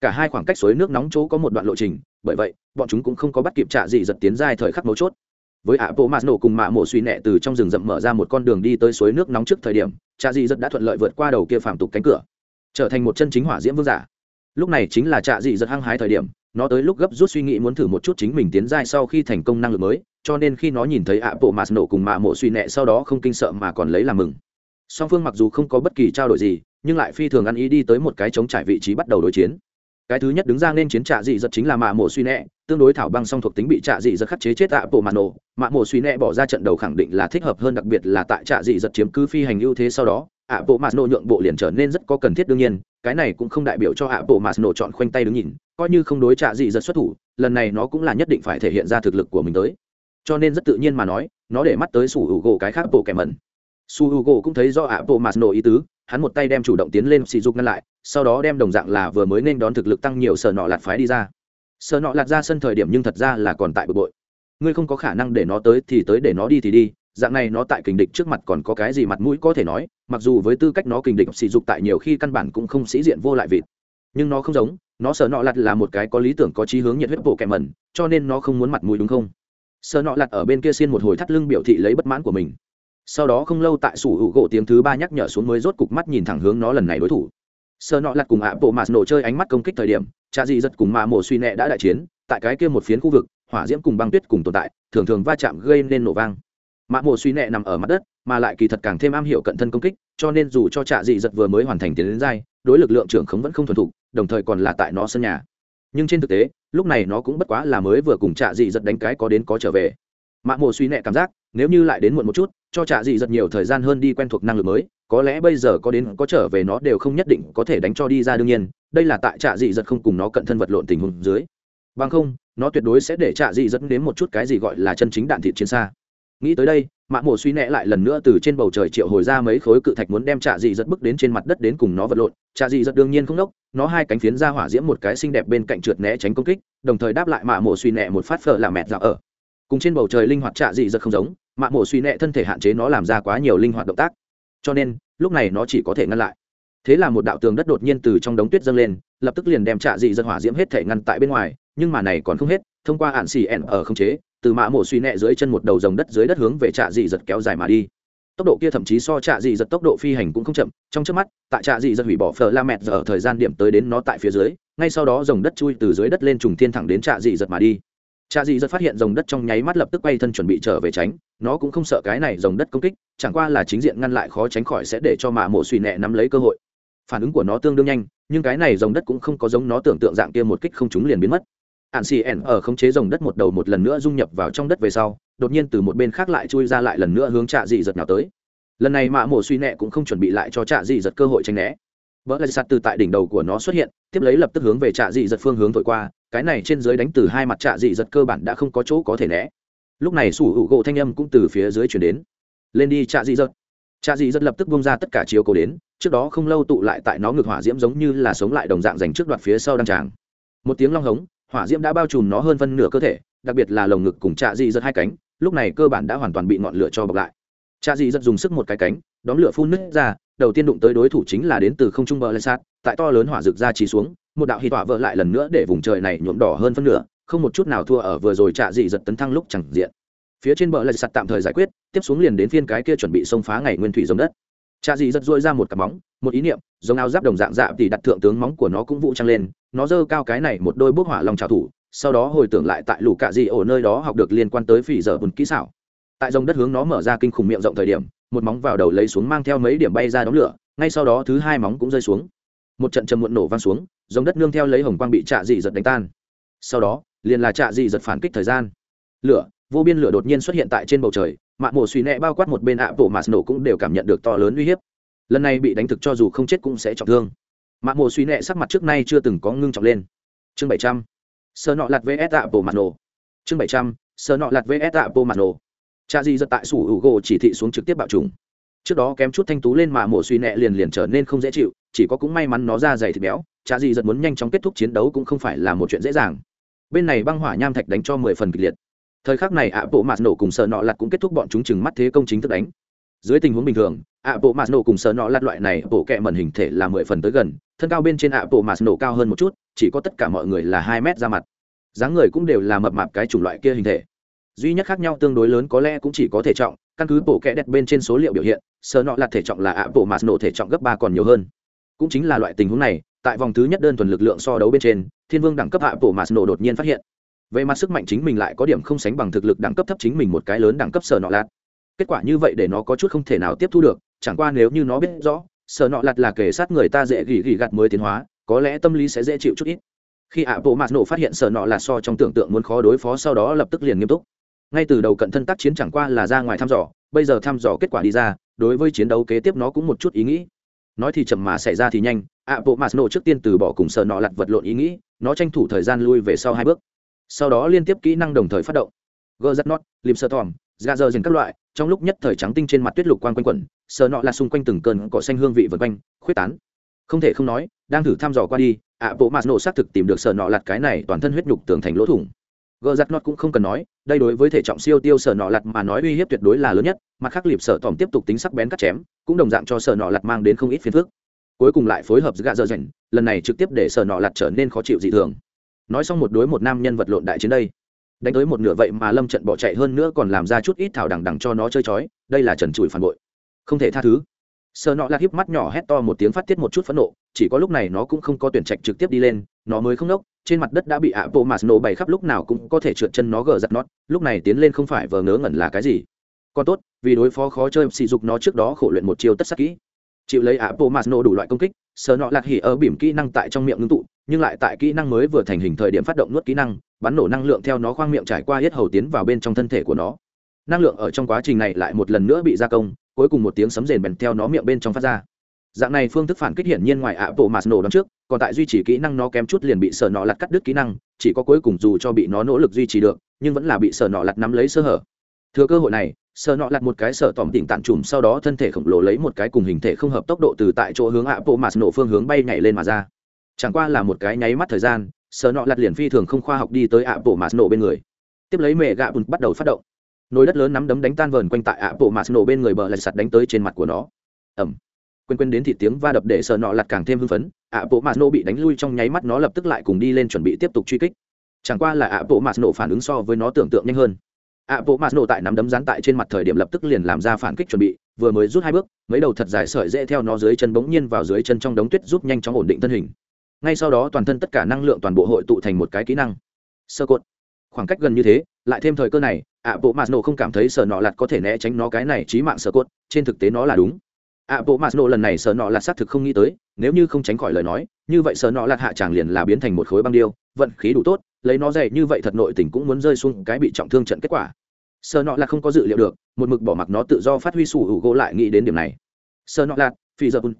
Cả hai khoảng cách suối nước nóng chỗ có một đoạn lộ trình bởi vậy, bọn chúng cũng không có bắt kịp trả gì giật tiến dài thời khắc mấu chốt. Với ạ bộ mạt nổ cùng mạ mổ suy nẹ từ trong rừng rậm mở ra một con đường đi tới suối nước nóng trước thời điểm trả gì giật đã thuận lợi vượt qua đầu kia phạm tục cánh cửa, trở thành một chân chính hỏa diễm vương giả. Lúc này chính là trạ dị giật hăng hái thời điểm, nó tới lúc gấp rút suy nghĩ muốn thử một chút chính mình tiến giai sau khi thành công năng lực mới, cho nên khi nó nhìn thấy ạ bộ mạt nổ cùng mạ mộ suy nẹ sau đó không kinh sợ mà còn lấy làm mừng. Song phương mặc dù không có bất kỳ trao đổi gì, nhưng lại phi thường ăn ý đi tới một cái chống trải vị trí bắt đầu đối chiến cái thứ nhất đứng ra nên chiến trạ dị giật chính là mạ mộ suy nẹ, tương đối thảo băng song thuộc tính bị trạ dị giật khắc chế chết tạ bộ mạ nổ. Mạ mộ suy nẹ bỏ ra trận đầu khẳng định là thích hợp hơn, đặc biệt là tại trạ dị giật chiếm cứ phi hành ưu thế sau đó, ạ, bộ mạ nổ nhượng bộ liền trở nên rất có cần thiết đương nhiên. Cái này cũng không đại biểu cho ạ, bộ mạ nổ chọn khoanh tay đứng nhìn, coi như không đối trạ dị giật xuất thủ, lần này nó cũng là nhất định phải thể hiện ra thực lực của mình tới. Cho nên rất tự nhiên mà nói, nó để mắt tới sủ hữu gỗ cái khác bộ kẻ mẩn su hữu gỗ cũng thấy do ạ, bộ mạt nổ ý tứ, hắn một tay đem chủ động tiến lên sỉ dục ngăn lại, sau đó đem đồng dạng là vừa mới nên đón thực lực tăng nhiều sở nọ lạt phái đi ra. Sở nọ lạt ra sân thời điểm nhưng thật ra là còn tại bực bội. Ngươi không có khả năng để nó tới thì tới để nó đi thì đi, dạng này nó tại kình địch trước mặt còn có cái gì mặt mũi có thể nói, mặc dù với tư cách nó kình địch sỉ dục tại nhiều khi căn bản cũng không sĩ diện vô lại vịt. Nhưng nó không giống, nó sở nọ lặt là một cái có lý tưởng, có chí hướng nhiệt huyết bộ kẻ mẩn, cho nên nó không muốn mặt mũi đúng không? Sợ nọ lặt ở bên kia xiên một hồi thắt lưng biểu thị lấy bất mãn của mình sau đó không lâu tại sủ hữu gỗ tiếng thứ ba nhắc nhở xuống mới rốt cục mắt nhìn thẳng hướng nó lần này đối thủ. Sợ nọ lặt cùng ạ bộ mạt nổ chơi ánh mắt công kích thời điểm, cha dị giật cùng mạ mổ suy nẹ đã đại chiến, tại cái kia một phiến khu vực, hỏa diễm cùng băng tuyết cùng tồn tại, thường thường va chạm gây nên nổ vang. Mạ mổ suy nẹ nằm ở mặt đất, mà lại kỳ thật càng thêm am hiểu cận thân công kích, cho nên dù cho cha dị giật vừa mới hoàn thành tiến đến dai đối lực lượng trưởng khống vẫn không thuần thục, đồng thời còn là tại nó sân nhà. Nhưng trên thực tế, lúc này nó cũng bất quá là mới vừa cùng cha dị giật đánh cái có đến có trở về mạ mộ suy nẹ cảm giác, nếu như lại đến muộn một chút, cho trạ dị giật nhiều thời gian hơn đi quen thuộc năng lực mới, có lẽ bây giờ có đến, có trở về nó đều không nhất định có thể đánh cho đi ra đương nhiên, đây là tại trạ dị giật không cùng nó cận thân vật lộn tình huống dưới. Bằng không, nó tuyệt đối sẽ để trạ dị dẫn đến một chút cái gì gọi là chân chính đạn thịt chiến xa. Nghĩ tới đây, mạ mổ suy nẹ lại lần nữa từ trên bầu trời triệu hồi ra mấy khối cự thạch muốn đem trạ dị giật bức đến trên mặt đất đến cùng nó vật lộn. Trạ dị giật đương nhiên không đốc, nó hai cánh phiến ra hỏa diễm một cái xinh đẹp bên cạnh trượt né tránh công kích, đồng thời đáp lại mạ mổ suy nẹ một phát phở là mẹt dạo ở cùng trên bầu trời linh hoạt trạ dị giật không giống, mạ mổ suy nẹ thân thể hạn chế nó làm ra quá nhiều linh hoạt động tác. Cho nên, lúc này nó chỉ có thể ngăn lại. Thế là một đạo tường đất đột nhiên từ trong đống tuyết dâng lên, lập tức liền đem trạ dị giật hỏa diễm hết thể ngăn tại bên ngoài, nhưng mà này còn không hết, thông qua hạn xì ẻn ở không chế, từ mạ mổ suy nẹ dưới chân một đầu dòng đất dưới đất hướng về trạ dị giật kéo dài mà đi. Tốc độ kia thậm chí so trạ dị giật tốc độ phi hành cũng không chậm, trong trước mắt, tại trạ dị giật hủy bỏ phờ la mẹt giờ ở thời gian điểm tới đến nó tại phía dưới, ngay sau đó dòng đất chui từ dưới đất lên trùng thiên thẳng đến trạ dị giật mà đi cha dị giật phát hiện dòng đất trong nháy mắt lập tức quay thân chuẩn bị trở về tránh, nó cũng không sợ cái này dòng đất công kích, chẳng qua là chính diện ngăn lại khó tránh khỏi sẽ để cho mạ mổ suy nẹ nắm lấy cơ hội. Phản ứng của nó tương đương nhanh, nhưng cái này dòng đất cũng không có giống nó tưởng tượng dạng kia một kích không chúng liền biến mất. Ạn xì ẻn ở khống chế dòng đất một đầu một lần nữa dung nhập vào trong đất về sau, đột nhiên từ một bên khác lại chui ra lại lần nữa hướng trạ dị giật nào tới. Lần này mạ mổ suy nẹ cũng không chuẩn bị lại cho trạ dị giật cơ hội tranh né. Vỡ lại sạt từ tại đỉnh đầu của nó xuất hiện, tiếp lấy lập tức hướng về trạ dị giật phương hướng thổi qua cái này trên dưới đánh từ hai mặt trạ dị giật cơ bản đã không có chỗ có thể né. Lúc này sủ hữu gỗ thanh âm cũng từ phía dưới chuyển đến. Lên đi, trạ dị giật. Trạ dị giật lập tức bông ra tất cả chiếu cầu đến, trước đó không lâu tụ lại tại nó ngược hỏa diễm giống như là sống lại đồng dạng dành trước đoạt phía sau đăng tràng. Một tiếng long hống, hỏa diễm đã bao trùm nó hơn phân nửa cơ thể, đặc biệt là lồng ngực cùng trạ dị giật hai cánh, lúc này cơ bản đã hoàn toàn bị ngọn lửa cho bọc lại. Trạ dị giật dùng sức một cái cánh đón lửa phun nứt ra, đầu tiên đụng tới đối thủ chính là đến từ không trung bờ lê sát, tại to lớn hỏa rực ra chỉ xuống một đạo hì tỏa vỡ lại lần nữa để vùng trời này nhuộm đỏ hơn phân nửa, không một chút nào thua ở vừa rồi trạ dị giật tấn thăng lúc chẳng diện. Phía trên bờ lại sạt tạm thời giải quyết, tiếp xuống liền đến phiên cái kia chuẩn bị xông phá ngày nguyên thủy giống đất. Trạ dị giật dôi ra một cặp móng, một ý niệm, giống áo giáp đồng dạng dạ thì đặt thượng tướng móng của nó cũng vụ trăng lên, nó giơ cao cái này một đôi bước hỏa lòng trào thủ, sau đó hồi tưởng lại tại lũ cạ dị ổ nơi đó học được liên quan tới phỉ dở bùn kỹ xảo. Tại dòng đất hướng nó mở ra kinh khủng miệng rộng thời điểm, một móng vào đầu lấy xuống mang theo mấy điểm bay ra đóng lửa, ngay sau đó thứ hai móng cũng rơi xuống. Một trận trầm muộn nổ vang xuống dòng đất nương theo lấy hồng quang bị trạ dị giật đánh tan. Sau đó, liền là trạ dị giật phản kích thời gian. Lửa, vô biên lửa đột nhiên xuất hiện tại trên bầu trời mạng mổ suy nẹ bao quát một bên ạ bộ mà nổ cũng đều cảm nhận được to lớn uy hiếp. Lần này bị đánh thực cho dù không chết cũng sẽ trọng thương. Mạng mổ suy nẹ sắc mặt trước nay chưa từng có ngưng trọng lên. Chương bảy trăm. Sơ nọ lặt vs ạ bộ mà nổ. Chương bảy trăm. Sơ nọ lặt vs ạ bộ mà nổ. Trạ dị giật tại sủ hữu gỗ chỉ thị xuống trực tiếp bạo trùng trước đó kém chút thanh tú lên mà mổ suy nẹ liền liền trở nên không dễ chịu, chỉ có cũng may mắn nó ra dày thịt béo, chả gì giật muốn nhanh chóng kết thúc chiến đấu cũng không phải là một chuyện dễ dàng. Bên này băng hỏa nham thạch đánh cho mười phần kịch liệt. Thời khắc này ạ bộ mạt nổ cùng sợ nọ lặt cũng kết thúc bọn chúng chừng mắt thế công chính thức đánh. Dưới tình huống bình thường, ạ bộ mạt nổ cùng sợ nọ lặt loại này bộ kẹ mẩn hình thể là mười phần tới gần, thân cao bên trên ạ bộ mạt nổ cao hơn một chút, chỉ có tất cả mọi người là hai mét ra mặt. Dáng người cũng đều là mập mạp cái chủng loại kia hình thể. Duy nhất khác nhau tương đối lớn có lẽ cũng chỉ có thể trọng, căn cứ bộ kẽ đẹp bên trên số liệu biểu hiện sợ nọ là thể trọng là ạ, bộ mạt nổ thể trọng gấp ba còn nhiều hơn. Cũng chính là loại tình huống này, tại vòng thứ nhất đơn thuần lực lượng so đấu bên trên, thiên vương đẳng cấp ạ, bộ mạt nổ đột nhiên phát hiện. Về mặt sức mạnh chính mình lại có điểm không sánh bằng thực lực đẳng cấp thấp chính mình một cái lớn đẳng cấp sở nọ lạt. Kết quả như vậy để nó có chút không thể nào tiếp thu được, chẳng qua nếu như nó biết rõ sở nọ lạt là kể sát người ta dễ gỉ gỉ gạt mới tiến hóa, có lẽ tâm lý sẽ dễ chịu chút ít. Khi ạ, bộ mạt nổ phát hiện sở nọ lạt so trong tưởng tượng muốn khó đối phó sau đó lập tức liền nghiêm túc. Ngay từ đầu cận thân tác chiến chẳng qua là ra ngoài thăm dò bây giờ thăm dò kết quả đi ra, đối với chiến đấu kế tiếp nó cũng một chút ý nghĩ. Nói thì chậm mà xảy ra thì nhanh. Ạ bộ mạt nổ trước tiên từ bỏ cùng sở nọ lạt vật lộn ý nghĩ, nó tranh thủ thời gian lui về sau hai bước. Sau đó liên tiếp kỹ năng đồng thời phát động. Gơ rất nót lim sơ thòm gà dạ dơ dần các loại, trong lúc nhất thời trắng tinh trên mặt tuyết lục quang quanh quẩn, sợ nọ là xung quanh từng cơn cỏ xanh hương vị vân quanh, khuyết tán. Không thể không nói, đang thử thăm dò qua đi ạ bộ mạt nổ xác thực tìm được sợ nọ lặt cái này toàn thân huyết nhục tường thành lỗ thủng gờ giặt nọt cũng không cần nói, đây đối với thể trọng siêu tiêu sở nọ lặt mà nói uy hiếp tuyệt đối là lớn nhất, mặt khác liệp sở tòm tiếp tục tính sắc bén cắt chém, cũng đồng dạng cho sở nọ lặt mang đến không ít phiền phức. Cuối cùng lại phối hợp gạ dơ dành, lần này trực tiếp để sở nọ lặt trở nên khó chịu dị thường. Nói xong một đối một nam nhân vật lộn đại chiến đây. Đánh tới một nửa vậy mà lâm trận bỏ chạy hơn nữa còn làm ra chút ít thảo đằng đằng cho nó chơi chói, đây là trần trụi phản bội. Không thể tha thứ. Sợ nọ lạc hiếp mắt nhỏ hét to một tiếng phát tiết một chút phẫn nộ, chỉ có lúc này nó cũng không có tuyển trạch trực tiếp đi lên nó mới không nốc, trên mặt đất đã bị ạ bộ mạt nổ bày khắp lúc nào cũng có thể trượt chân nó gờ giật nót lúc này tiến lên không phải vờ ngớ ngẩn là cái gì. Còn tốt, vì đối phó khó chơi, sỉ dục nó trước đó khổ luyện một chiêu tất sắc kỹ. Chịu lấy ạ bộ mạt nổ đủ loại công kích sờ nọ lạc hỉ ở bìm kỹ năng tại trong miệng ngưng tụ, nhưng lại tại kỹ năng mới vừa thành hình thời điểm phát động nuốt kỹ năng, bắn nổ năng lượng theo nó khoang miệng trải qua hết hầu tiến vào bên trong thân thể của nó. Năng lượng ở trong quá trình này lại một lần nữa bị gia công, cuối cùng một tiếng sấm rền bèn theo nó miệng bên trong phát ra dạng này phương thức phản kích hiển nhiên ngoài ạ bộ mạt nổ đón trước, còn tại duy trì kỹ năng nó kém chút liền bị sợ nọ lặt cắt đứt kỹ năng, chỉ có cuối cùng dù cho bị nó nỗ lực duy trì được, nhưng vẫn là bị sợ nọ lặt nắm lấy sơ hở. Thừa cơ hội này sợ nọ lặt một cái sợ tỏm tỉnh tản trùm sau đó thân thể khổng lồ lấy một cái cùng hình thể không hợp tốc độ từ tại chỗ hướng ạ bộ mạt nổ phương hướng bay nhảy lên mà ra. Chẳng qua là một cái nháy mắt thời gian sợ nọ lặt liền phi thường không khoa học đi tới ạ bộ mạt nổ bên người. Tiếp lấy mẹ gạ bùn bắt đầu phát động. Nồi đất lớn nắm đấm đánh tan vờn quanh tại ạ bộ mạt nổ bên người bờ lại sạt đánh tới trên mặt của nó. Ẩm quên quên đến thì tiếng va đập để sợ nọ lặt càng thêm hưng phấn, ạ bộ mạt nổ bị đánh lui trong nháy mắt nó lập tức lại cùng đi lên chuẩn bị tiếp tục truy kích. Chẳng qua là ạ bộ mạt nổ phản ứng so với nó tưởng tượng nhanh hơn. Ạ bộ mạt nổ tại nắm đấm rán tại trên mặt thời điểm lập tức liền làm ra phản kích chuẩn bị, vừa mới rút hai bước, mấy đầu thật dài sợi dễ theo nó dưới chân bỗng nhiên vào dưới chân trong đống tuyết giúp nhanh chóng ổn định thân hình. Ngay sau đó toàn thân tất cả năng lượng toàn bộ hội tụ thành một cái kỹ năng. Sơ cột. Khoảng cách gần như thế, lại thêm thời cơ này, ạ bộ mạt nổ không cảm thấy sợ nọ lặt có thể né tránh nó cái này trí mạng sơ cột, trên thực tế nó là đúng ạ bộ mạt nổ lần này sợ nọ là xác thực không nghĩ tới, nếu như không tránh khỏi lời nói, như vậy sợ nọ lạt hạ tràng liền là biến thành một khối băng điêu, vận khí đủ tốt, lấy nó dày như vậy thật nội tình cũng muốn rơi xuống cái bị trọng thương trận kết quả. Sợ nọ lạt không có dự liệu được, một mực bỏ mặc nó tự do phát huy su hữu gỗ lại nghĩ đến điểm này. Sợ nọ lạt phi giờ bùn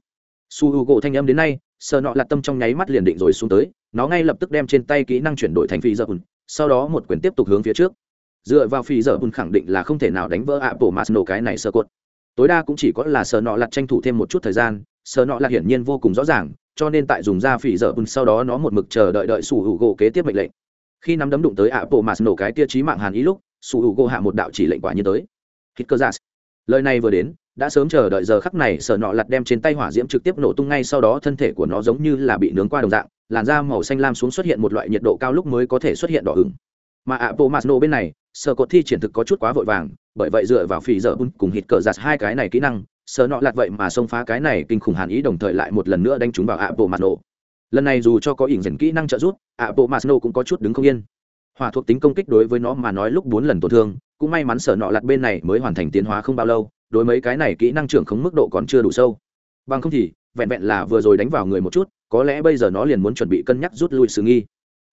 su hữu gỗ thanh âm đến nay sợ nọ lạt tâm trong nháy mắt liền định rồi xuống tới, nó ngay lập tức đem trên tay kỹ năng chuyển đổi thành phi giờ bùn sau đó một quyền tiếp tục hướng phía trước. Dựa vào phi giờ bùn khẳng định là không thể nào đánh vỡ ạ bộ mạt nổ cái này sơ cột tối đa cũng chỉ có là sợ nọ lặt tranh thủ thêm một chút thời gian sợ nọ lặt hiển nhiên vô cùng rõ ràng, cho nên tại dùng ra phỉ dở bùn sau đó nó một mực chờ đợi đợi sủ hữu gỗ kế tiếp mệnh lệnh. Khi nắm đấm đụng tới ạ bộ mạt nổ cái tia trí mạng hàn ý lúc, sủ hữu gỗ hạ một đạo chỉ lệnh quả như tới. Hít cơ giả lời này vừa đến, đã sớm chờ đợi giờ khắc này sở nọ lặt đem trên tay hỏa diễm trực tiếp nổ tung ngay sau đó thân thể của nó giống như là bị nướng qua đồng dạng, làn da màu xanh lam xuống xuất hiện một loại nhiệt độ cao lúc mới có thể xuất hiện đỏ ửng. Mà ạ bộ mạt nổ bên này, sở cột thi triển thực có chút quá vội vàng bởi vậy dựa vào phỉ dở bun cùng hít cờ giặt hai cái này kỹ năng sợ nọ lạt vậy mà xông phá cái này kinh khủng hàn ý đồng thời lại một lần nữa đánh chúng vào ạ bộ mặt nổ. Lần này dù cho có ỉn dần kỹ năng trợ giúp ạ bộ mặt nổ cũng có chút đứng không yên. Hỏa thuộc tính công kích đối với nó mà nói lúc bốn lần tổn thương, cũng may mắn sợ nọ lạt bên này mới hoàn thành tiến hóa không bao lâu, đối mấy cái này kỹ năng trưởng không mức độ còn chưa đủ sâu. Bằng không thì, vẹn vẹn là vừa rồi đánh vào người một chút, có lẽ bây giờ nó liền muốn chuẩn bị cân nhắc rút lui sự nghi.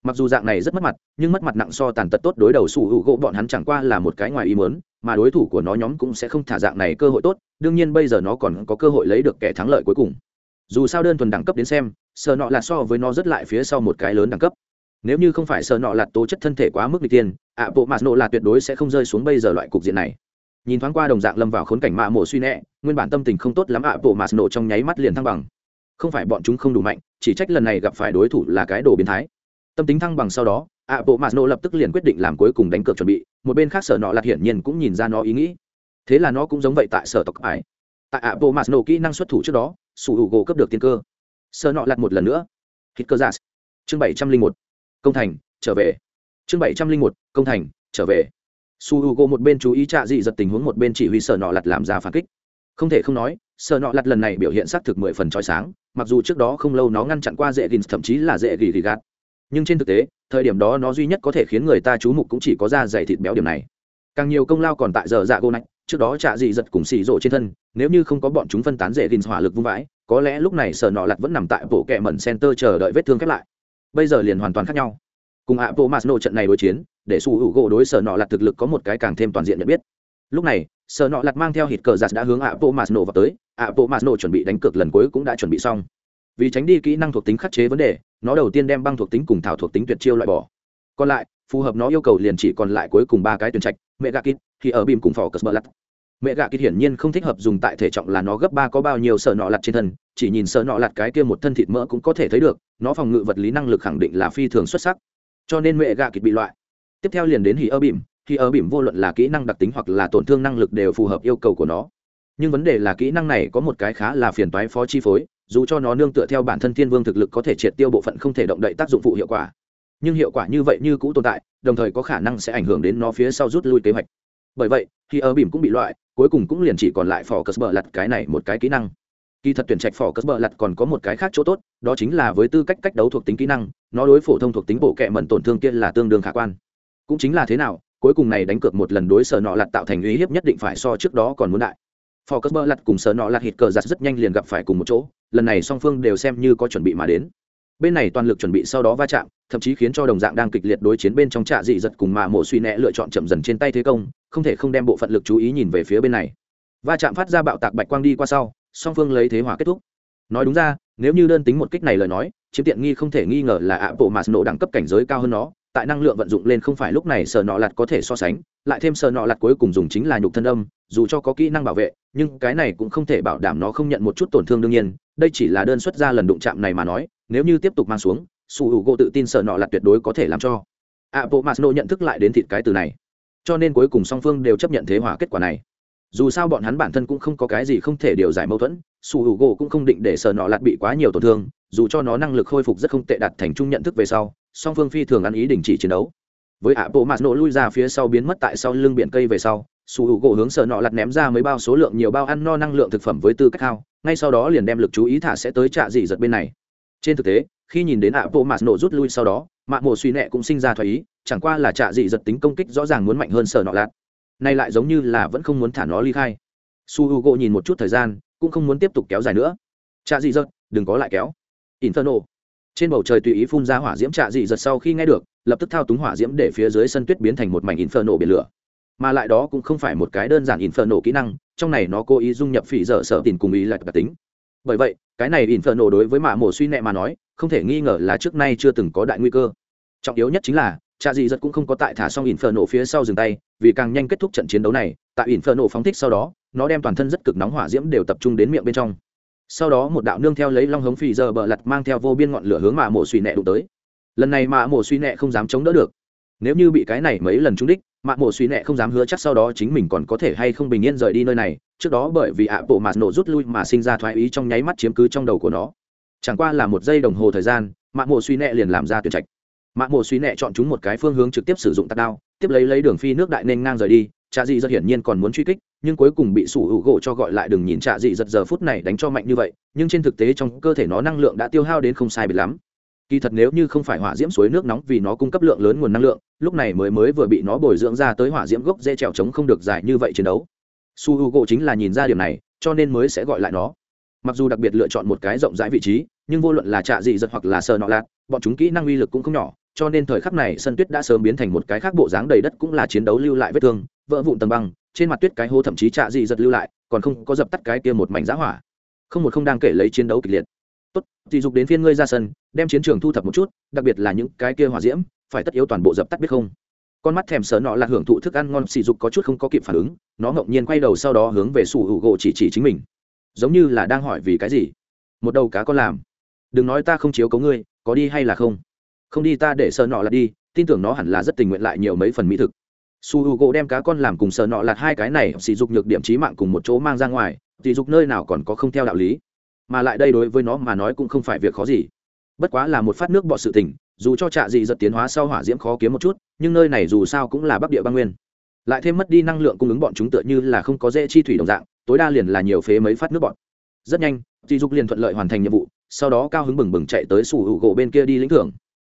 Mặc dù dạng này rất mất mặt, nhưng mất mặt nặng so tàn tật tốt đối đầu sủ hữu gỗ bọn hắn chẳng qua là một cái ngoài ý mớn mà đối thủ của nó nhóm cũng sẽ không thả dạng này cơ hội tốt, đương nhiên bây giờ nó còn có cơ hội lấy được kẻ thắng lợi cuối cùng. Dù sao đơn thuần đẳng cấp đến xem sợ nọ là so với nó rất lại phía sau một cái lớn đẳng cấp. Nếu như không phải sợ nọ là tố chất thân thể quá mức n g tiên, ạ, bộ mạt nộ là tuyệt đối sẽ không rơi xuống bây giờ loại cục diện này. Nhìn thoáng qua đồng dạng lâm vào khốn cảnh mạ mổ suy nẹ, nguyên bản tâm tình không tốt lắm ạ, bộ mạt nộ trong nháy mắt liền thăng bằng. Không phải bọn chúng không đủ mạnh, chỉ trách lần này gặp phải đối thủ là cái đồ biến thái. Tâm tính thăng bằng sau đó, ạ, bộ mạt nộ lập tức liền quyết định làm cuối cùng đánh cược chuẩn bị một bên khác sở nọ lạt hiển nhiên cũng nhìn ra nó ý nghĩ. Thế là nó cũng giống vậy tại sở tộc ải. Tại ạ, bộ mạt nổ kỹ năng xuất thủ trước đó, sủ hữu gỗ cấp được tiên cơ. Sở nọ lạt một lần nữa. Hít cơ giả chương bảy trăm linh một. Công thành, trở về. Chương bảy trăm linh một. Công thành, trở về. Su h u g o một bên chú ý trạ dị giật tình huống, một bên chỉ huy sở nọ lặt làm ra phản kích. Không thể không nói, sở nọ lặt lần này biểu hiện xác thực mười phần trói sáng, mặc dù trước đó không lâu nó ngăn chặn qua dễ gìn, thậm chí là dễ gỉ gỉ gạt nhưng trên thực tế, thời điểm đó nó duy nhất có thể khiến người ta chú mục cũng chỉ có da dày thịt béo điểm này. Càng nhiều công lao còn tại giờ dạ gô nạch trước đó trạ dị giật cùng xì rộ trên thân, nếu như không có bọn chúng phân tán dễ gìn hỏa lực vung vãi, có lẽ lúc này sợ nọ lặt vẫn nằm tại bộ kẹ mẩn center chờ đợi vết thương khép lại. Bây giờ liền hoàn toàn khác nhau. Cùng ạ, bộ masno trận này đối chiến, để su hữu gỗ đối sở nọ lặt thực lực có một cái càng thêm toàn diện nhận biết. Lúc này, sở nọ lặt mang theo hít cờ giặt đã hướng ạ, bộ masno vào tới. ạ, bộ masno chuẩn bị đánh cược lần cuối cũng đã chuẩn bị xong vì tránh đi kỹ năng thuộc tính khắc chế vấn đề, nó đầu tiên đem băng thuộc tính cùng thảo thuộc tính tuyệt chiêu loại bỏ. Còn lại, phù hợp nó yêu cầu liền chỉ còn lại cuối cùng ba cái tuyển trạch mẹ gà kít thì ở bìm cùng phò cờ bờ lặt mẹ gà kít hiển nhiên không thích hợp dùng tại thể trọng là nó gấp ba có bao nhiêu sợ nọ lặt trên thân, chỉ nhìn sợ nọ lặt cái kia một thân thịt mỡ cũng có thể thấy được, nó phòng ngự vật lý năng lực khẳng định là phi thường xuất sắc. Cho nên mẹ gạ kít bị loại. Tiếp theo liền đến hì ơ bìm thì ở bìm vô luận là kỹ năng đặc tính hoặc là tổn thương năng lực đều phù hợp yêu cầu của nó. Nhưng vấn đề là kỹ năng này có một cái khá là phiền toái phó chi phối dù cho nó nương tựa theo bản thân thiên vương thực lực có thể triệt tiêu bộ phận không thể động đậy tác dụng phụ hiệu quả, nhưng hiệu quả như vậy như cũ tồn tại, đồng thời có khả năng sẽ ảnh hưởng đến nó phía sau rút lui kế hoạch. Bởi vậy, khi ở bìm cũng bị loại, cuối cùng cũng liền chỉ còn lại phò cờ bờ lặt cái này một cái kỹ năng. Kỳ thật tuyển trạch phỏ cờ bờ lặt còn có một cái khác chỗ tốt, đó chính là với tư cách cách đấu thuộc tính kỹ năng, nó đối phổ thông thuộc tính bộ kệ mẩn tổn thương kia là tương đương khả quan. Cũng chính là thế nào, cuối cùng này đánh cược một lần đối sở nọ lặt tạo thành uy hiếp nhất định phải so trước đó còn muốn đại. Phò cất bờ lặt cùng sở nọ lặt hít cờ giặt rất nhanh liền gặp phải cùng một chỗ lần này song phương đều xem như có chuẩn bị mà đến. Bên này toàn lực chuẩn bị sau đó va chạm, thậm chí khiến cho đồng dạng đang kịch liệt đối chiến bên trong trạ dị giật cùng mà mổ suy nẹ lựa chọn chậm dần trên tay thế công, không thể không đem bộ phận lực chú ý nhìn về phía bên này. Va chạm phát ra bạo tạc bạch quang đi qua sau, song phương lấy thế hòa kết thúc. Nói đúng ra, nếu như đơn tính một kích này lời nói, chiếm tiện nghi không thể nghi ngờ là ạ bộ mà nổ đẳng cấp cảnh giới cao hơn nó, tại năng lượng vận dụng lên không phải lúc này sờ nọ lặt có thể so sánh, lại thêm sờ nọ lặt cuối cùng dùng chính là nhục thân âm, dù cho có kỹ năng bảo vệ, nhưng cái này cũng không thể bảo đảm nó không nhận một chút tổn thương đương nhiên đây chỉ là đơn xuất ra lần đụng chạm này mà nói, nếu như tiếp tục mang xuống, su hữu gỗ tự tin sợ nọ là tuyệt đối có thể làm cho. A bộ mà nổ nhận thức lại đến thịt cái từ này. Cho nên cuối cùng song phương đều chấp nhận thế hòa kết quả này. Dù sao bọn hắn bản thân cũng không có cái gì không thể điều giải mâu thuẫn, su h u gỗ cũng không định để sợ nọ lạt bị quá nhiều tổn thương, dù cho nó năng lực khôi phục rất không tệ đạt thành chung nhận thức về sau, song phương phi thường ăn ý đình chỉ chiến đấu. Với ạ bộ mạt nổ lui ra phía sau biến mất tại sau lưng biển cây về sau, su h u gỗ hướng sợ nọ lạt ném ra mấy bao số lượng nhiều bao ăn no năng lượng thực phẩm với tư cách hao ngay sau đó liền đem lực chú ý thả sẽ tới trạ dị giật bên này. Trên thực tế, khi nhìn đến ạ bộ mạt nổ rút lui sau đó, mạ mồ suy nẹ cũng sinh ra thoái ý, chẳng qua là trạ dị giật tính công kích rõ ràng muốn mạnh hơn sở nọ lạt. Nay lại giống như là vẫn không muốn thả nó ly khai. Su h u gỗ nhìn một chút thời gian, cũng không muốn tiếp tục kéo dài nữa. Trạ dị giật, đừng có lại kéo. Inferno. Trên bầu trời tùy ý phun ra hỏa diễm trạ dị giật sau khi nghe được, lập tức thao túng hỏa diễm để phía dưới sân tuyết biến thành một mảnh inferno biển lửa. Mà lại đó cũng không phải một cái đơn giản inferno kỹ năng trong này nó cố ý dung nhập phỉ dở sợ tìm cùng ý lại đặc tính. Bởi vậy, cái này ỉn phở nổ đối với mạ mổ suy nẹ mà nói, không thể nghi ngờ là trước nay chưa từng có đại nguy cơ. Trọng yếu nhất chính là cha dị giật cũng không có tại thả xong ỉn phở nổ phía sau dừng tay, vì càng nhanh kết thúc trận chiến đấu này, tại ỉn phở nổ phóng thích sau đó, nó đem toàn thân rất cực nóng hỏa diễm đều tập trung đến miệng bên trong. Sau đó một đạo nương theo lấy long hống phì giờ bờ lặt mang theo vô biên ngọn lửa hướng mạ mổ suy nẹ đụng tới. Lần này mạ mổ suy nẹ không dám chống đỡ được. Nếu như bị cái này mấy lần trúng đích mạng mộ suy nẹ không dám hứa chắc sau đó chính mình còn có thể hay không bình yên rời đi nơi này, trước đó bởi vì ạ bộ mạt nổ rút lui mà sinh ra thoái ý trong nháy mắt chiếm cứ trong đầu của nó. Chẳng qua là một giây đồng hồ thời gian mạng mộ suy nẹ liền làm ra tuyển trạch. Mạng mộ suy nẹ chọn chúng một cái phương hướng trực tiếp sử dụng tạt đao, tiếp lấy lấy đường phi nước đại nên ngang rời đi, trạ dị rất hiển nhiên còn muốn truy kích, nhưng cuối cùng bị sủ hữu gỗ cho gọi lại đừng nhìn trạ dị giật giờ phút này đánh cho mạnh như vậy, nhưng trên thực tế trong cơ thể nó năng lượng đã tiêu hao đến không sai biệt lắm kỳ thật nếu như không phải hỏa diễm suối nước nóng vì nó cung cấp lượng lớn nguồn năng lượng, lúc này mới mới vừa bị nó bồi dưỡng ra tới hỏa diễm gốc dễ trèo trống không được dài như vậy chiến đấu. Su h u gỗ chính là nhìn ra điểm này, cho nên mới sẽ gọi lại nó. Mặc dù đặc biệt lựa chọn một cái rộng rãi vị trí, nhưng vô luận là trạ dị giật hoặc là sờ nọ lạt, bọn chúng kỹ năng uy lực cũng không nhỏ, cho nên thời khắc này sân tuyết đã sớm biến thành một cái khác bộ dáng đầy đất cũng là chiến đấu lưu lại vết thương, vỡ vụn tầng băng, trên mặt tuyết cái hô thậm chí trạ dị giật lưu lại, còn không có dập tắt cái kia một mảnh giá hỏa. Không một không đang kể lấy chiến đấu kịch liệt tốt, thì dục đến phiên ngươi ra sân, đem chiến trường thu thập một chút, đặc biệt là những cái kia hỏa diễm, phải tất yếu toàn bộ dập tắt biết không? Con mắt thèm sờ nọ là hưởng thụ thức ăn ngon, sỉ dục có chút không có kịp phản ứng, nó ngẫu nhiên quay đầu sau đó hướng về sủ hữu gỗ chỉ chỉ chính mình. Giống như là đang hỏi vì cái gì? Một đầu cá con làm. Đừng nói ta không chiếu cấu ngươi, có đi hay là không? Không đi ta để sờ nọ là đi, tin tưởng nó hẳn là rất tình nguyện lại nhiều mấy phần mỹ thực. Su h u gỗ đem cá con làm cùng sờ nọ lạt hai cái này, sỉ dục nhược điểm trí mạng cùng một chỗ mang ra ngoài sỉ dục nơi nào còn có không theo đạo lý mà lại đây đối với nó mà nói cũng không phải việc khó gì. Bất quá là một phát nước bọt sự tình, dù cho trạ dị giật tiến hóa sau hỏa diễm khó kiếm một chút, nhưng nơi này dù sao cũng là bắc địa băng nguyên. Lại thêm mất đi năng lượng cung ứng bọn chúng tựa như là không có dễ chi thủy đồng dạng, tối đa liền là nhiều phế mấy phát nước bọt. Rất nhanh, dị dục liền thuận lợi hoàn thành nhiệm vụ, sau đó cao hứng bừng bừng chạy tới sủ hữu gỗ bên kia đi lĩnh thưởng.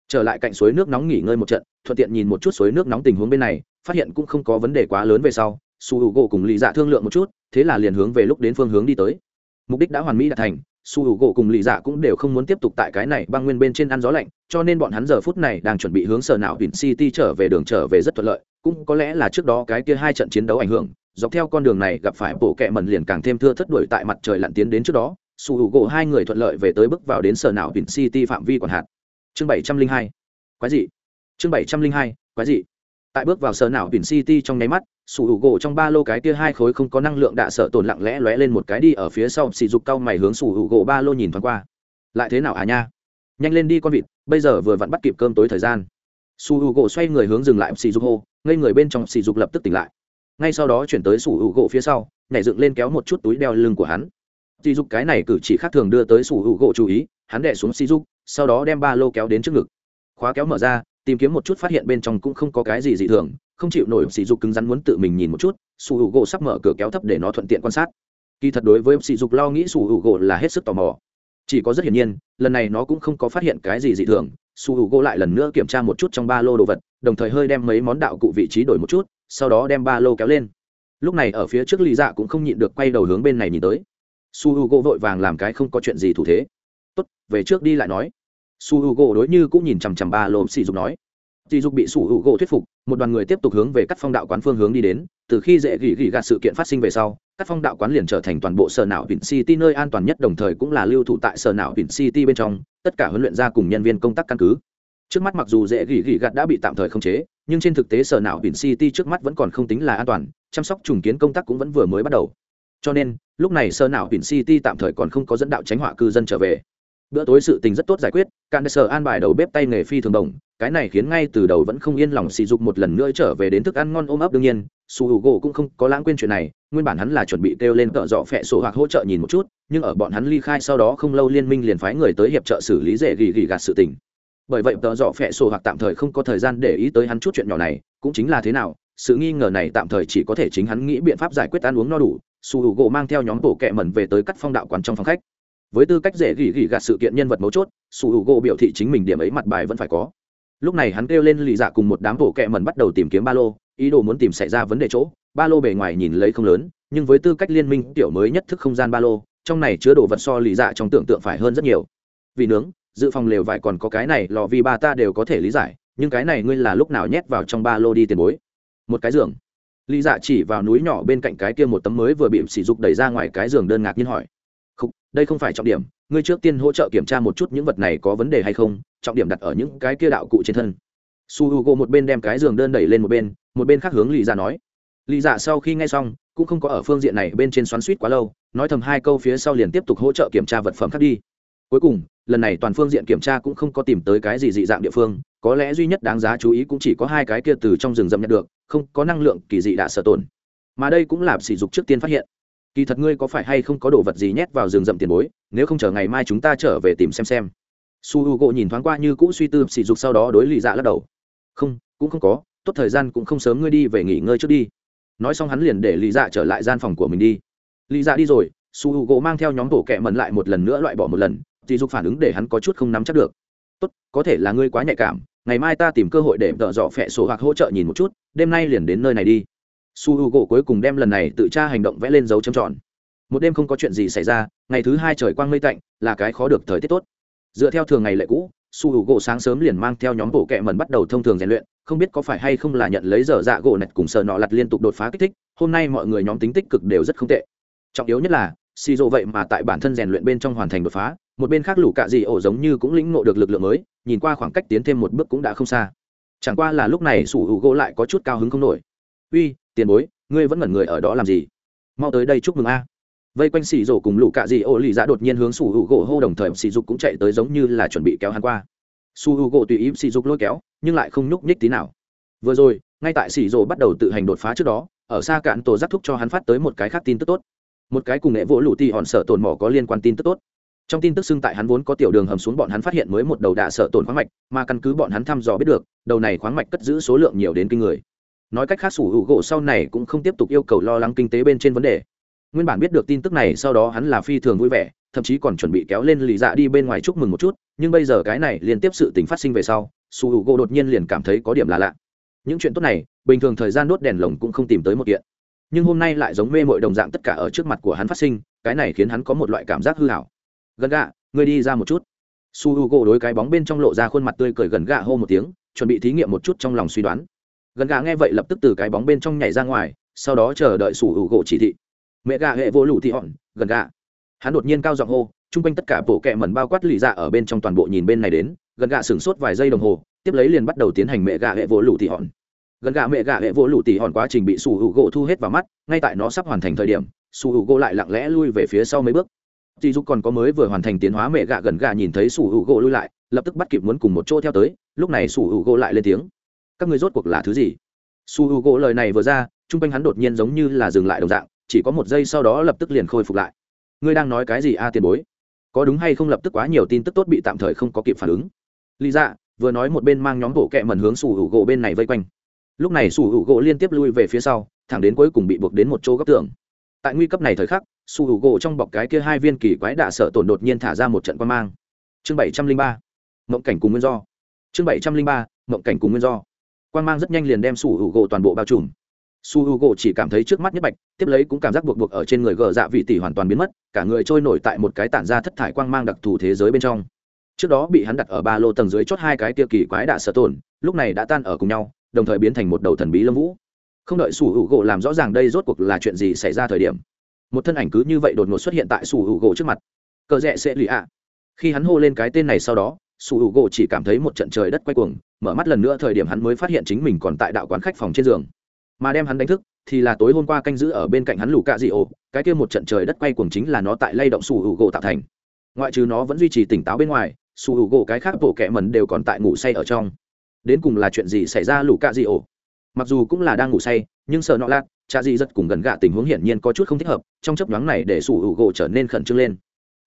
Trở lại cạnh suối nước nóng nghỉ ngơi một trận, thuận tiện nhìn một chút suối nước nóng tình huống bên này, phát hiện cũng không có vấn đề quá lớn về sau, sủ hữu gỗ cùng lì dạ thương lượng một chút, thế là liền hướng về lúc đến phương hướng đi tới mục đích đã hoàn mỹ đạt thành, su hữu gỗ cùng lì dạ cũng đều không muốn tiếp tục tại cái này băng nguyên bên trên ăn gió lạnh, cho nên bọn hắn giờ phút này đang chuẩn bị hướng sở não vịn city trở về đường trở về rất thuận lợi, cũng có lẽ là trước đó cái kia hai trận chiến đấu ảnh hưởng, dọc theo con đường này gặp phải bộ kẹ mần liền càng thêm thưa thất đuổi tại mặt trời lặn tiến đến trước đó, su hữu gỗ hai người thuận lợi về tới bước vào đến sở não vịn city phạm vi quản hạt chương bảy trăm linh hai, quái dị. Chương bảy trăm linh hai, quái dị tại bước vào sở não biển city trong nháy mắt, sủ hữu gỗ trong ba lô cái kia hai khối không có năng lượng đạ sợ tồn lặng lẽ lóe lên một cái đi ở phía sau xì dục cau mày hướng sủ hữu gỗ ba lô nhìn thoáng qua. Lại thế nào à nha? Nhanh lên đi con vịt, bây giờ vừa vặn bắt kịp cơm tối thời gian. Sủ hữu gỗ xoay người hướng dừng lại xì dục hô, ngây người bên trong xì dục lập tức tỉnh lại. Ngay sau đó chuyển tới sủ hữu gỗ phía sau, nhảy dựng lên kéo một chút túi đeo lưng của hắn. Xì dục cái này cử chỉ khác thường đưa tới sủ hữu gỗ chú ý, hắn đẻ xuống xì dục, sau đó đem ba lô kéo đến trước ngực. Khóa kéo mở ra tìm kiếm một chút phát hiện bên trong cũng không có cái gì dị thường, không chịu nổi sỉ dục cứng rắn muốn tự mình nhìn một chút, sủ hữu gỗ sắp mở cửa kéo thấp để nó thuận tiện quan sát. Kỳ thật đối với sỉ dục lo nghĩ sủ hữu gỗ là hết sức tò mò. Chỉ có rất hiển nhiên, lần này nó cũng không có phát hiện cái gì dị thường su hữu gỗ lại lần nữa kiểm tra một chút trong ba lô đồ vật, đồng thời hơi đem mấy món đạo cụ vị trí đổi một chút, sau đó đem ba lô kéo lên. Lúc này ở phía trước lý dạ cũng không nhịn được quay đầu hướng bên này nhìn tới. Su h u gỗ vội vàng làm cái không có chuyện gì thủ thế. Tốt, về trước đi lại nói su h u gỗ đối như cũng nhìn chằm chằm ba lô sỉ dục nói sỉ dục bị su h u gỗ thuyết phục, một đoàn người tiếp tục hướng về các phong đạo quán phương hướng đi đến, từ khi dễ gỉ gỉ gạt sự kiện phát sinh về sau, các phong đạo quán liền trở thành toàn bộ sở não vịn City nơi an toàn nhất đồng thời cũng là lưu thủ tại sở não vịn City bên trong, tất cả huấn luyện gia cùng nhân viên công tác căn cứ. Trước mắt mặc dù dễ gỉ gỉ gạt đã bị tạm thời khống chế, nhưng trên thực tế sở não vịn City trước mắt vẫn còn không tính là an toàn, chăm sóc trùng kiến công tác cũng vẫn vừa mới bắt đầu. Cho nên, lúc này sở não vịn City tạm thời còn không có dẫn đạo tránh họa cư dân trở về bữa tối sự tình rất tốt giải quyết, cạn sở an bài đầu bếp tay nghề phi thường đồng, cái này khiến ngay từ đầu vẫn không yên lòng sỉ dục một lần nữa trở về đến thức ăn ngon ôm ấp đương nhiên, su hữu gỗ cũng không có lãng quên chuyện này, nguyên bản hắn là chuẩn bị kêu lên tợ dọ phẹ sổ hoặc hỗ trợ nhìn một chút, nhưng ở bọn hắn ly khai sau đó không lâu liên minh liền phái người tới hiệp trợ xử lý dễ gỉ gỉ gạt sự tình. Bởi vậy tợ dọ phẹ sổ hoặc tạm thời không có thời gian để ý tới hắn chút chuyện nhỏ này, cũng chính là thế nào, sự nghi ngờ này tạm thời chỉ có thể chính hắn nghĩ biện pháp giải quyết ăn uống no đủ, su hữu gỗ mang theo nhóm bộ kẹ mẩn về tới cắt phong đạo quán trong phòng khách với tư cách dễ gỉ gỉ gạt sự kiện nhân vật mấu chốt su hữu gỗ biểu thị chính mình điểm ấy mặt bài vẫn phải có. Lúc này hắn kêu lên lì dạ cùng một đám bộ kẹ mần bắt đầu tìm kiếm ba lô, ý đồ muốn tìm xảy ra vấn đề chỗ. Ba lô bề ngoài nhìn lấy không lớn, nhưng với tư cách liên minh tiểu mới nhất thức không gian ba lô, trong này chứa đồ vật so lì dạ trong tưởng tượng phải hơn rất nhiều. Vì nướng, dự phòng lều vải còn có cái này, lò vì ba ta đều có thể lý giải, nhưng cái này ngươi là lúc nào nhét vào trong ba lô đi tiền bối? Một cái giường. Lý dạ chỉ vào núi nhỏ bên cạnh cái kia một tấm mới vừa bị sỉ dục đẩy ra ngoài cái giường đơn ngạc nhiên hỏi đây không phải trọng điểm, ngươi trước tiên hỗ trợ kiểm tra một chút những vật này có vấn đề hay không, trọng điểm đặt ở những cái kia đạo cụ trên thân. Su h u g o một bên đem cái giường đơn đẩy lên một bên một bên khác hướng lì dạ nói. Lì dạ sau khi nghe xong, cũng không có ở phương diện này bên trên xoắn suýt quá lâu, nói thầm hai câu phía sau liền tiếp tục hỗ trợ kiểm tra vật phẩm khác đi. Cuối cùng, lần này toàn phương diện kiểm tra cũng không có tìm tới cái gì dị dạng địa phương, có lẽ duy nhất đáng giá chú ý cũng chỉ có hai cái kia từ trong rừng rậm nhận được, không có năng lượng kỳ dị đã sợ tồn. Mà đây cũng là sỉ dục trước tiên phát hiện kỳ thật ngươi có phải hay không có đồ vật gì nhét vào rừng rậm tiền bối, nếu không chờ ngày mai chúng ta trở về tìm xem xem. Su h u gỗ nhìn thoáng qua như cũ suy tư, sỉ dục sau đó đối lì dạ lắc đầu. Không, cũng không có, tốt thời gian cũng không sớm ngươi đi về nghỉ ngơi trước đi. Nói xong hắn liền để lì dạ trở lại gian phòng của mình đi. Lì dạ đi rồi, su h u gỗ mang theo nhóm tổ kẹ mần lại một lần nữa loại bỏ một lần dì dục phản ứng để hắn có chút không nắm chắc được. Tốt, có thể là ngươi quá nhạy cảm, ngày mai ta tìm cơ hội để tợ dọ phẹ sổ hoặc hỗ trợ nhìn một chút, đêm nay liền đến nơi này đi su h u gỗ cuối cùng đem lần này tự tra hành động vẽ lên dấu trầm tròn. Một đêm không có chuyện gì xảy ra, ngày thứ hai trời quang mây tạnh, là cái khó được thời tiết tốt. Dựa theo thường ngày lệ cũ, su h u gỗ sáng sớm liền mang theo nhóm bộ kẹ mần bắt đầu thông thường rèn luyện, không biết có phải hay không là nhận lấy giờ dạ gỗ nạch cùng sợ nọ lặt liên tục đột phá kích thích, hôm nay mọi người nhóm tính tích cực đều rất không tệ. Trọng yếu nhất là xì rộ vậy mà tại bản thân rèn luyện bên trong hoàn thành đột phá, một bên khác lũ cạ dị ổ giống như cũng lĩnh ngộ được lực lượng mới, nhìn qua khoảng cách tiến thêm một bước cũng đã không xa. Chẳng qua là lúc này sủ hữu gỗ lại có chút cao hứng không nổi. Uy tiền bối, ngươi vẫn ngẩn người ở đó làm gì? Mau tới đây chúc mừng a. Vây quanh xì rổ cùng lũ cạ dị ô lì dạ đột nhiên hướng sủ hữu gỗ hô đồng thời, xì dục cũng chạy tới giống như là chuẩn bị kéo hắn qua. Su hữu gỗ tùy ý xì dục lôi kéo, nhưng lại không nhúc nhích tí nào. Vừa rồi, ngay tại xì rổ bắt đầu tự hành đột phá trước đó, ở xa cạn tổ giác thúc cho hắn phát tới một cái khác tin tức tốt. Một cái cùng nghệ vỗ lũ tì hòn sợ tồn mỏ có liên quan tin tức tốt. Trong tin tức xưng tại hắn vốn có tiểu đường hầm xuống bọn hắn phát hiện mới một đầu đạ sợ tồn khoáng mạch, mà căn cứ bọn hắn thăm dò biết được, đầu này khoáng mạch cất giữ số lượng nhiều đến kinh người nói cách khác sủ hữu gỗ sau này cũng không tiếp tục yêu cầu lo lắng kinh tế bên trên vấn đề. Nguyên bản biết được tin tức này, sau đó hắn là phi thường vui vẻ, thậm chí còn chuẩn bị kéo lên lì dạ đi bên ngoài chúc mừng một chút, nhưng bây giờ cái này liên tiếp sự tình phát sinh về sau, sủ hữu gỗ đột nhiên liền cảm thấy có điểm là lạ. Những chuyện tốt này, bình thường thời gian đốt đèn lồng cũng không tìm tới một kiện. Nhưng hôm nay lại giống mê mội đồng dạng tất cả ở trước mặt của hắn phát sinh, cái này khiến hắn có một loại cảm giác hư hảo gần gạ, ngươi đi ra một chút. Su h u gỗ đối cái bóng bên trong lộ ra khuôn mặt tươi cười gần gạ hô một tiếng, chuẩn bị thí nghiệm một chút trong lòng suy đoán gần gà nghe vậy lập tức từ cái bóng bên trong nhảy ra ngoài, sau đó chờ đợi sủ hữu gỗ chỉ thị. Mẹ gạ hệ vô lụ thị hòn, gần gà. Hắn đột nhiên cao giọng hô, chung quanh tất cả bộ kẹ mẩn bao quát lì dạ ở bên trong toàn bộ nhìn bên này đến, gần gà sửng sốt vài giây đồng hồ, tiếp lấy liền bắt đầu tiến hành mẹ gạ hệ vô lụ thị hòn. Gần gà mẹ gạ hệ vô lụ tỉ hòn quá trình bị sủ hữu gỗ thu hết vào mắt, ngay tại nó sắp hoàn thành thời điểm, sủ hữu gỗ lại lặng lẽ lui về phía sau mấy bước. Dì dục còn có mới vừa hoàn thành tiến hóa mẹ gạ gần gà nhìn thấy sủ hữu gỗ lui lại, lập tức bắt kịp muốn cùng một chỗ theo tới, lúc này sủ hữu gỗ lại lên tiếng các người rốt cuộc là thứ gì? Su u gỗ lời này vừa ra chung quanh hắn đột nhiên giống như là dừng lại đồng dạng, chỉ có một giây sau đó lập tức liền khôi phục lại. Ngươi đang nói cái gì a tiền bối? Có đúng hay không lập tức quá nhiều tin tức tốt bị tạm thời không có kịp phản ứng? Lý dạ vừa nói một bên mang nhóm bộ kẹ mần hướng sủ hữu gỗ bên này vây quanh. Lúc này sủ hữu gỗ liên tiếp lui về phía sau, thẳng đến cuối cùng bị buộc đến một chỗ góc tường. Tại nguy cấp này thời khắc sủ hữu gỗ trong bọc cái kia hai viên kỳ quái đạ sợ tổn đột nhiên thả ra một trận quan mang. Chương bảy trăm linh ba, mộng cảnh cùng nguyên do. Chương bảy trăm linh ba, mộng cảnh cùng nguyên do quan mang rất nhanh liền đem sủ hữu gỗ toàn bộ bao trùm. Su h u gỗ chỉ cảm thấy trước mắt nhất bạch, tiếp lấy cũng cảm giác buộc buộc ở trên người gờ dạ vị tỷ hoàn toàn biến mất, cả người trôi nổi tại một cái tản ra thất thải quang mang đặc thù thế giới bên trong. Trước đó bị hắn đặt ở ba lô tầng dưới chót hai cái tia kỳ quái đạ sợ tổn lúc này đã tan ở cùng nhau, đồng thời biến thành một đầu thần bí lâm vũ. Không đợi sủ hữu gỗ làm rõ ràng đây rốt cuộc là chuyện gì xảy ra thời điểm, một thân ảnh cứ như vậy đột ngột xuất hiện tại sủ hữu gỗ trước mặt. Cờ rẽ sẽ lì ạ. Khi hắn hô lên cái tên này sau đó sủ hữu gỗ chỉ cảm thấy một trận trời đất quay cuồng, mở mắt lần nữa thời điểm hắn mới phát hiện chính mình còn tại đạo quán khách phòng trên giường. Mà đem hắn đánh thức, thì là tối hôm qua canh giữ ở bên cạnh hắn lù cạ dị ổ, cái kia một trận trời đất quay cuồng chính là nó tại lay động sủ hữu gỗ tạo thành. Ngoại trừ nó vẫn duy trì tỉnh táo bên ngoài sủ hữu gỗ cái khác bộ kẹ mần đều còn tại ngủ say ở trong. Đến cùng là chuyện gì xảy ra lũ cạ dị ổ? Mặc dù cũng là đang ngủ say, nhưng sợ nọ lạt cha dị rất cùng gần gạ tình huống hiển nhiên có chút không thích hợp, trong chấp nhoáng này để sủ hữu gỗ trở nên khẩn trương lên.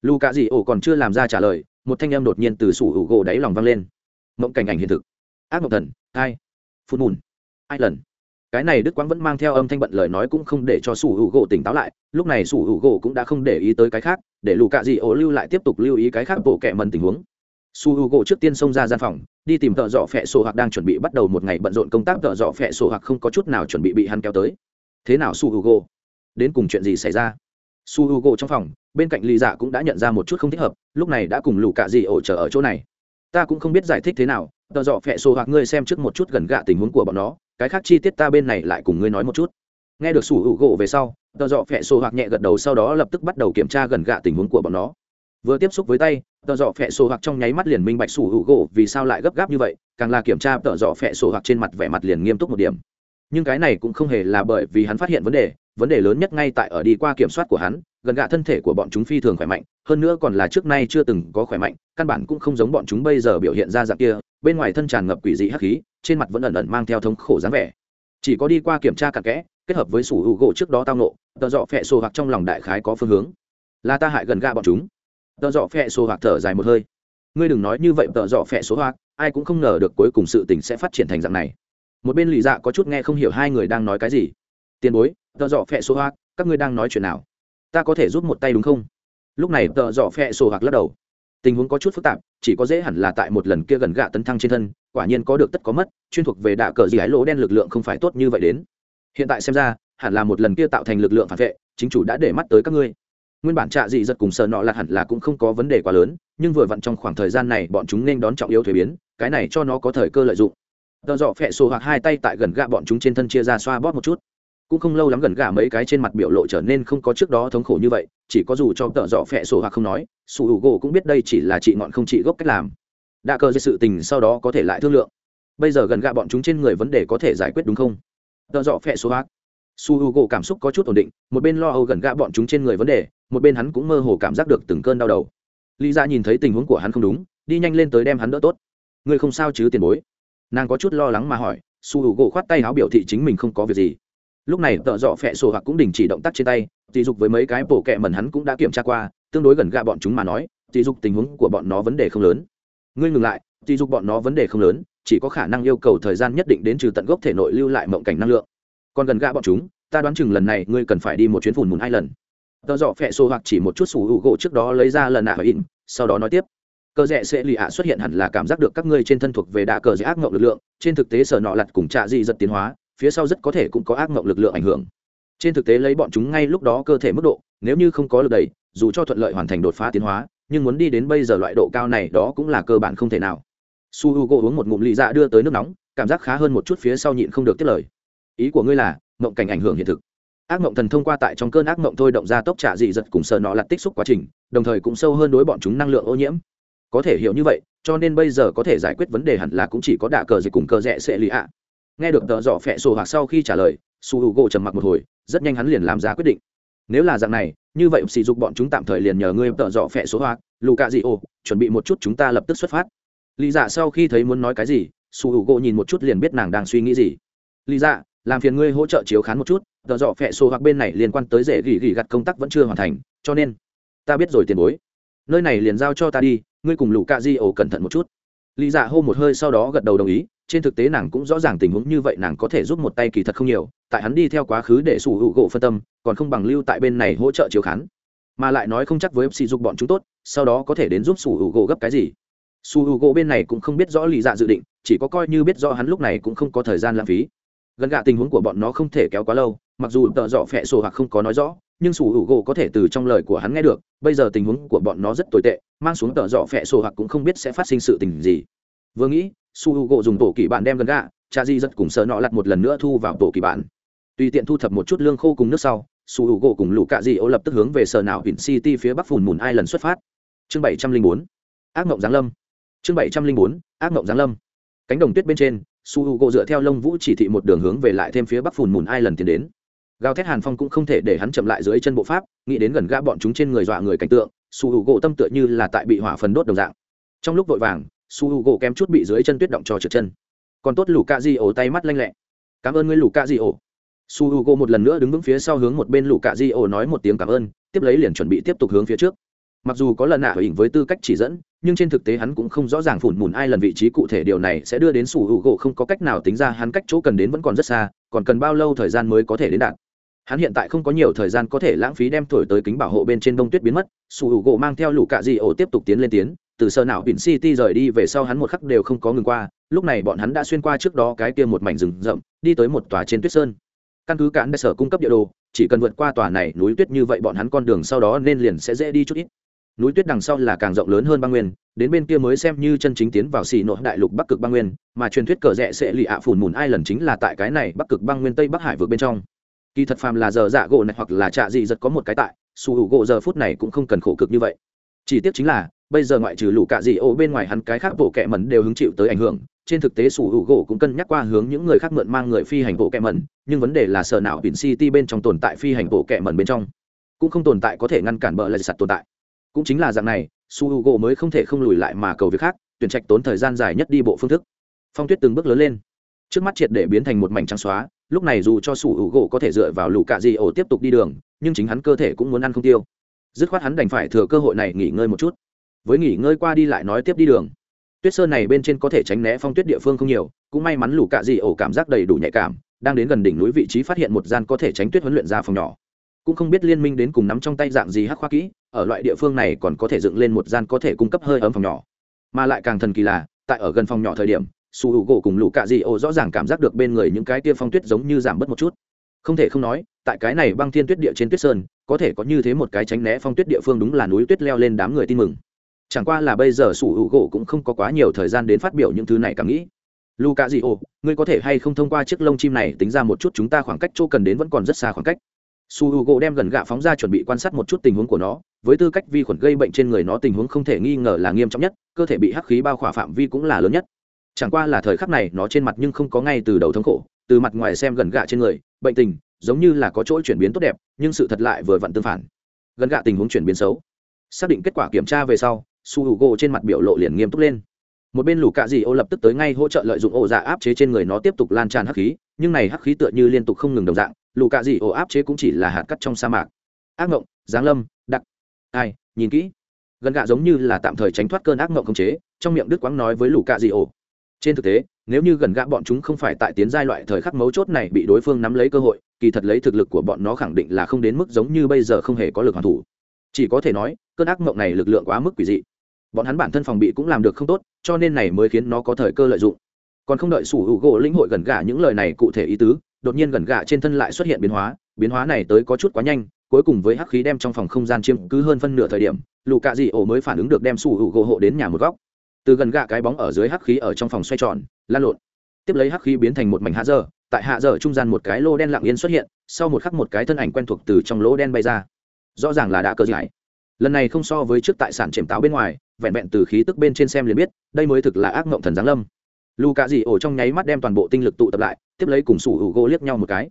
Lũ cạ dị ổ còn chưa làm ra trả lời một thanh âm đột nhiên từ sủ hữu gỗ đáy lòng vang lên. Mộng cảnh ảnh hiện thực. Ác mộng thần, hai. Phút mùn, hai lần. Cái này đức quang vẫn mang theo âm thanh bận lời nói cũng không để cho sủ hữu gỗ tỉnh táo lại, lúc này sủ hữu gỗ cũng đã không để ý tới cái khác, để lù cạ dị ổ lưu lại tiếp tục lưu ý cái khác bộ kẹ mần tình huống. Su h u gỗ trước tiên xông ra gian phòng, đi tìm thợ dọ phẹ sổ hoặc đang chuẩn bị bắt đầu một ngày bận rộn công tác, thợ dọ phẹ sổ hoặc không có chút nào chuẩn bị bị hắn kéo tới. Thế nào su h u gỗ? Đến cùng chuyện gì xảy ra? Su h u gỗ trong phòng, bên cạnh lì dạ cũng đã nhận ra một chút không thích hợp, lúc này đã cùng lù cạ dị ổ trở ở chỗ này. Ta cũng không biết giải thích thế nào, tờ dọ phẹ sổ hoặc ngươi xem trước một chút gần gạ tình huống của bọn nó, cái khác chi tiết ta bên này lại cùng ngươi nói một chút. Nghe được su h u gỗ về sau, tờ dọ phẹ sổ hoặc nhẹ gật đầu sau đó lập tức bắt đầu kiểm tra gần gạ tình huống của bọn nó. Vừa tiếp xúc với tay, tờ dọ phẹ sổ hoặc trong nháy mắt liền minh bạch sủ hữu gỗ vì sao lại gấp gáp như vậy, càng là kiểm tra tờ dọ phẹ sổ hoặc trên mặt vẻ mặt liền nghiêm túc một điểm nhưng cái này cũng không hề là bởi vì hắn phát hiện vấn đề vấn đề lớn nhất ngay tại ở đi qua kiểm soát của hắn, gần gạ thân thể của bọn chúng phi thường khỏe mạnh, hơn nữa còn là trước nay chưa từng có khỏe mạnh, căn bản cũng không giống bọn chúng bây giờ biểu hiện ra dạng kia, bên ngoài thân tràn ngập quỷ dị hắc khí, trên mặt vẫn ẩn ẩn mang theo thống khổ dáng vẻ. Chỉ có đi qua kiểm tra cặn kẽ, kết hợp với sủ hữu gỗ trước đó tao nộ, tợ dọ phẹ sô hoặc trong lòng đại khái có phương hướng. Là ta hại gần gạ bọn chúng. Tợ dọ phẹ số hoặc thở dài một hơi. Ngươi đừng nói như vậy, tợ dọ phẹ số hoặc, ai cũng không ngờ được cuối cùng sự tình sẽ phát triển thành dạng này một bên lì dạ có chút nghe không hiểu hai người đang nói cái gì. Tiền bối, tợ dọ phẹ số hoặc các ngươi đang nói chuyện nào? Ta có thể giúp một tay đúng không? Lúc này tợ dọ phẹ sổ hoặc lắc đầu. Tình huống có chút phức tạp, chỉ có dễ hẳn là tại một lần kia gần gạ tấn thăng trên thân, quả nhiên có được tất có mất, chuyên thuộc về đạ cờ gì ái lỗ đen lực lượng không phải tốt như vậy đến. Hiện tại xem ra, hẳn là một lần kia tạo thành lực lượng phản vệ, chính chủ đã để mắt tới các ngươi. Nguyên bản trạ dị giật cùng sợ nọ là hẳn là cũng không có vấn đề quá lớn, nhưng vừa vặn trong khoảng thời gian này bọn chúng nên đón trọng yếu thuế biến, cái này cho nó có thời cơ lợi dụng tờ dọ phẹ sổ hoặc hai tay tại gần gạ bọn chúng trên thân chia ra xoa bóp một chút. Cũng không lâu lắm gần gạ mấy cái trên mặt biểu lộ trở nên không có trước đó thống khổ như vậy, chỉ có dù cho tờ dọ phẹ sổ hoặc không nói, sủ hữu gỗ cũng biết đây chỉ là trị ngọn không trị gốc cách làm. Đã cơ sự tình sau đó có thể lại thương lượng. Bây giờ gần gạ bọn chúng trên người vấn đề có thể giải quyết đúng không? Tờ dọ phẹ sổ hoặc. Su h u gỗ cảm xúc có chút ổn định, một bên lo âu gần gạ bọn chúng trên người vấn đề, một bên hắn cũng mơ hồ cảm giác được từng cơn đau đầu. Lý ra nhìn thấy tình huống của hắn không đúng, đi nhanh lên tới đem hắn đỡ tốt. Ngươi không sao chứ tiền bối? Nàng có chút lo lắng mà hỏi, su h u gỗ khoát tay áo biểu thị chính mình không có việc gì. Lúc này tợ dọ phẹ sổ hoặc cũng đình chỉ động tác trên tay tỷ dục với mấy cái bổ kẹ mẩn hắn cũng đã kiểm tra qua, tương đối gần gạ bọn chúng mà nói tỷ dục tình huống của bọn nó vấn đề không lớn. Ngươi ngừng lại tỷ dục bọn nó vấn đề không lớn, chỉ có khả năng yêu cầu thời gian nhất định đến trừ tận gốc thể nội lưu lại mộng cảnh năng lượng. Còn gần gạ bọn chúng, ta đoán chừng lần này ngươi cần phải đi một chuyến phùn mùn hai lần tợ dọ phẹ sổ hoặc chỉ một chút su h u gỗ trước đó lấy ra lần nạ và in, sau đó nói tiếp cơ rẽ sẽ lì ạ xuất hiện hẳn là cảm giác được các ngươi trên thân thuộc về đạ cờ dễ ác mộng lực lượng, trên thực tế sở nọ lặt cùng trạ dị giật tiến hóa, phía sau rất có thể cũng có ác mộng lực lượng ảnh hưởng. Trên thực tế lấy bọn chúng ngay lúc đó cơ thể mức độ, nếu như không có lực đầy dù cho thuận lợi hoàn thành đột phá tiến hóa, nhưng muốn đi đến bây giờ loại độ cao này đó cũng là cơ bản không thể nào. Su h u g o uống một ngụm lì dạ đưa tới nước nóng, cảm giác khá hơn một chút phía sau nhịn không được tiết lời. Ý của ngươi là mộng cảnh ảnh hưởng hiện thực. Ác mộng thần thông qua tại trong cơn ác mộng thôi động ra tốc trả dị giật cùng sợ nọ lặt tích xúc quá trình, đồng thời cũng sâu hơn đối bọn chúng năng lượng ô nhiễm có thể hiểu như vậy, cho nên bây giờ có thể giải quyết vấn đề hẳn là cũng chỉ có đạ cờ dịch cùng cờ rẽ sẽ lì ạ. Nghe được tợ dọ phẹ sổ hoặc sau khi trả lời, su h u gỗ trầm mặc một hồi, rất nhanh hắn liền làm ra quyết định. Nếu là dạng này, như vậy sỉ dục bọn chúng tạm thời liền nhờ ngươi tợ dọ phẹ số hoặc lù cạ dị ô chuẩn bị một chút chúng ta lập tức xuất phát. Lý dạ sau khi thấy muốn nói cái gì, su h u gỗ nhìn một chút liền biết nàng đang suy nghĩ gì. Lý dạ làm phiền ngươi hỗ trợ chiếu khán một chút tợ dọ phẹ số hoặc bên này liên quan tới rễ gỉ gỉ gặt công tác vẫn chưa hoàn thành, cho nên ta biết rồi tiền bối. Nơi này liền giao cho ta đi ngươi cùng lũ cạ di ổ cẩn thận một chút. Lý dạ hô một hơi sau đó gật đầu đồng ý, trên thực tế nàng cũng rõ ràng tình huống như vậy, nàng có thể giúp một tay kỳ thật không nhiều, tại hắn đi theo quá khứ để sủ hữu gỗ phân tâm, còn không bằng lưu tại bên này hỗ trợ chiếu khán. Mà lại nói không chắc với fc giúp bọn chúng tốt, sau đó có thể đến giúp sủ hữu gỗ gấp cái gì. Sủ hữu gỗ bên này cũng không biết rõ Lý dạ dự định, chỉ có coi như biết rõ hắn lúc này cũng không có thời gian lãng phí gần gạ tình huống của bọn nó không thể kéo quá lâu, mặc dù tợ dọ phẹ sổ hoặc không có nói rõ, nhưng sủ hữu gỗ có thể từ trong lời của hắn nghe được, bây giờ tình huống của bọn nó rất tồi tệ, mang xuống tợ dọ phẹ sổ hoặc cũng không biết sẽ phát sinh sự tình gì. Vừa nghĩ, sủ hữu gỗ dùng tổ kỳ bản đem gần gạ, cha di rất cùng sợ nọ lặt một lần nữa thu vào tổ kỳ bản. Tùy tiện thu thập một chút lương khô cùng nước sau, sủ hữu gỗ cùng lũ cạ di ô lập tức hướng về sở nào huyện city phía bắc phùn mùn ai lần xuất phát. Chương bảy trăm linh bốn, ác mộng giáng lâm. Chương bảy trăm linh bốn, ác mộng giáng lâm. Cánh đồng tuyết bên trên su h u gỗ dựa theo lông vũ chỉ thị một đường hướng về lại thêm phía bắc phùn mùn ai lần tiến đến. Gào thét hàn phong cũng không thể để hắn chậm lại dưới chân bộ pháp, nghĩ đến gần gã bọn chúng trên người dọa người cảnh tượng, su h u gỗ tâm tựa như là tại bị hỏa phần đốt đồng dạng. Trong lúc vội vàng, su h u gỗ kém chút bị dưới chân tuyết động cho trượt chân. Còn tốt lù cạ di ổ tay mắt lanh lẹ. Cảm ơn ngươi lù cạ di ổ su h u gỗ một lần nữa đứng vững phía sau hướng một bên lù cạ di ổ nói một tiếng cảm ơn, tiếp lấy liền chuẩn bị tiếp tục hướng phía trước mặc dù có lần nạ hình với tư cách chỉ dẫn nhưng trên thực tế hắn cũng không rõ ràng phủn mùn ai lần vị trí cụ thể điều này sẽ đưa đến sủ hữu gỗ không có cách nào tính ra hắn cách chỗ cần đến vẫn còn rất xa còn cần bao lâu thời gian mới có thể đến đạt hắn hiện tại không có nhiều thời gian có thể lãng phí đem thổi tới kính bảo hộ bên trên đông tuyết biến mất sủ hữu gỗ mang theo lũ cạ dị ổ tiếp tục tiến lên tiến từ sơ nào biển City rời đi về sau hắn một khắc đều không có ngừng qua, lúc này bọn hắn đã xuyên qua trước đó cái kia một mảnh rừng rậm, đi tới một tòa trên tuyết sơn. Căn cứ cản đại sở cung cấp địa đồ, chỉ cần vượt qua tòa này núi tuyết như vậy bọn hắn con đường sau đó nên liền sẽ dễ đi chút ít. Núi tuyết đằng sau là càng rộng lớn hơn băng nguyên, đến bên kia mới xem như chân chính tiến vào xì nội đại lục Bắc Cực băng nguyên, mà truyền thuyết cờ rẽ sẽ lì ạ à phủn mùn ai lần chính là tại cái này Bắc Cực băng nguyên Tây Bắc Hải vượt bên trong. Kỳ thật phàm là giờ dạ gỗ này hoặc là trạ gì giật có một cái tại, su hữu gỗ giờ phút này cũng không cần khổ cực như vậy. Chỉ tiếc chính là bây giờ ngoại trừ lũ cạ dị ô bên ngoài hắn cái khác bộ kẹ mẩn đều hứng chịu tới ảnh hưởng trên thực tế sủ hữu gỗ cũng cân nhắc qua hướng những người khác mượn mang người phi hành bộ kẹ mẩn nhưng vấn đề là sở nào biển city bên trong tồn tại phi hành bộ kẹ mẩn bên trong cũng không tồn tại có thể ngăn cản bờ lại sạt tồn tại cũng chính là dạng này, su hữu gỗ mới không thể không lùi lại mà cầu việc khác, tuyển trạch tốn thời gian dài nhất đi bộ phương thức. Phong tuyết từng bước lớn lên. Trước mắt triệt để biến thành một mảnh trắng xóa, lúc này dù cho su h u g o có thể dựa vào lũ cạ dị ổ tiếp tục đi đường, nhưng chính hắn cơ thể cũng muốn ăn không tiêu. Dứt khoát hắn đành phải thừa cơ hội này nghỉ ngơi một chút. Với nghỉ ngơi qua đi lại nói tiếp đi đường. Tuyết sơn này bên trên có thể tránh né phong tuyết địa phương không nhiều, cũng may mắn lũ cạ dị ổ cảm giác đầy đủ nhạy cảm, đang đến gần đỉnh núi vị trí phát hiện một gian có thể tránh tuyết huấn luyện ra phòng nhỏ. Cũng không biết liên minh đến cùng nắm trong tay dạng gì hắc khoa kỹ ở loại địa phương này còn có thể dựng lên một gian có thể cung cấp hơi ấm phòng nhỏ. Mà lại càng thần kỳ là, tại ở gần phòng nhỏ thời điểm, su hữu gỗ cùng lũ cạ dị ô rõ ràng cảm giác được bên người những cái tia phong tuyết giống như giảm bớt một chút. Không thể không nói, tại cái này băng thiên tuyết địa trên tuyết sơn, có thể có như thế một cái tránh né phong tuyết địa phương đúng là núi tuyết leo lên đám người tin mừng. Chẳng qua là bây giờ su hữu gỗ cũng không có quá nhiều thời gian đến phát biểu những thứ này cảm nghĩ. Lũ cạ dị ô ngươi có thể hay không thông qua chiếc lông chim này tính ra một chút chúng ta khoảng cách chỗ cần đến vẫn còn rất xa khoảng cách. Su h u gỗ đem gần gạ phóng ra chuẩn bị quan sát một chút tình huống của nó với tư cách vi khuẩn gây bệnh trên người nó tình huống không thể nghi ngờ là nghiêm trọng nhất, cơ thể bị hắc khí bao khỏa phạm vi cũng là lớn nhất. Chẳng qua là thời khắc này nó trên mặt nhưng không có ngay từ đầu thống khổ, từ mặt ngoài xem gần gạ trên người, bệnh tình giống như là có chỗ chuyển biến tốt đẹp, nhưng sự thật lại vừa vặn tương phản. Gần gạ tình huống chuyển biến xấu. Xác định kết quả kiểm tra về sau, su h u gỗ trên mặt biểu lộ liền nghiêm túc lên. Một bên lù cạ dị ô lập tức tới ngay hỗ trợ lợi dụng ổ dạ áp chế trên người nó tiếp tục lan tràn hắc khí, nhưng này hắc khí tựa như liên tục không ngừng đồng dạng lù cạ dị ô áp chế cũng chỉ là hạt cắt trong sa mạc. Ác mộng giáng lâm, đặc ai, nhìn kỹ. Gần gạ giống như là tạm thời tránh thoát cơn ác mộng không chế, trong miệng đức quáng nói với lù cạ dị ổ. Trên thực tế, nếu như gần gạ bọn chúng không phải tại tiến giai loại thời khắc mấu chốt này bị đối phương nắm lấy cơ hội, kỳ thật lấy thực lực của bọn nó khẳng định là không đến mức giống như bây giờ không hề có lực hoàn thủ. Chỉ có thể nói, cơn ác mộng này lực lượng quá mức quỷ dị. Bọn hắn bản thân phòng bị cũng làm được không tốt, cho nên này mới khiến nó có thời cơ lợi dụng. Còn không đợi sủ hữu gỗ lĩnh hội gần gạ những lời này cụ thể ý tứ, đột nhiên gần gạ trên thân lại xuất hiện biến hóa biến hóa này tới có chút quá nhanh cuối cùng với hắc khí đem trong phòng không gian chiếm cứ hơn phân nửa thời điểm, lù cạ dị ổ mới phản ứng được đem sủ hữu gỗ hộ đến nhà một góc. Từ gần gạ cái bóng ở dưới hắc khí ở trong phòng xoay tròn, lan lộn. Tiếp lấy hắc khí biến thành một mảnh hạ dơ tại hạ dơ trung gian một cái lô đen lặng yên xuất hiện, sau một khắc một cái thân ảnh quen thuộc từ trong lỗ đen bay ra. Rõ ràng là đã cơ giải. Lần này không so với trước tại sản chềm táo bên ngoài, vẹn vẹn từ khí tức bên trên xem liền biết, đây mới thực là ác mộng thần giáng lâm. Lù cạ dị ổ trong nháy mắt đem toàn bộ tinh lực tụ tập lại, tiếp lấy cùng sủ hữu gỗ liếc nhau một cái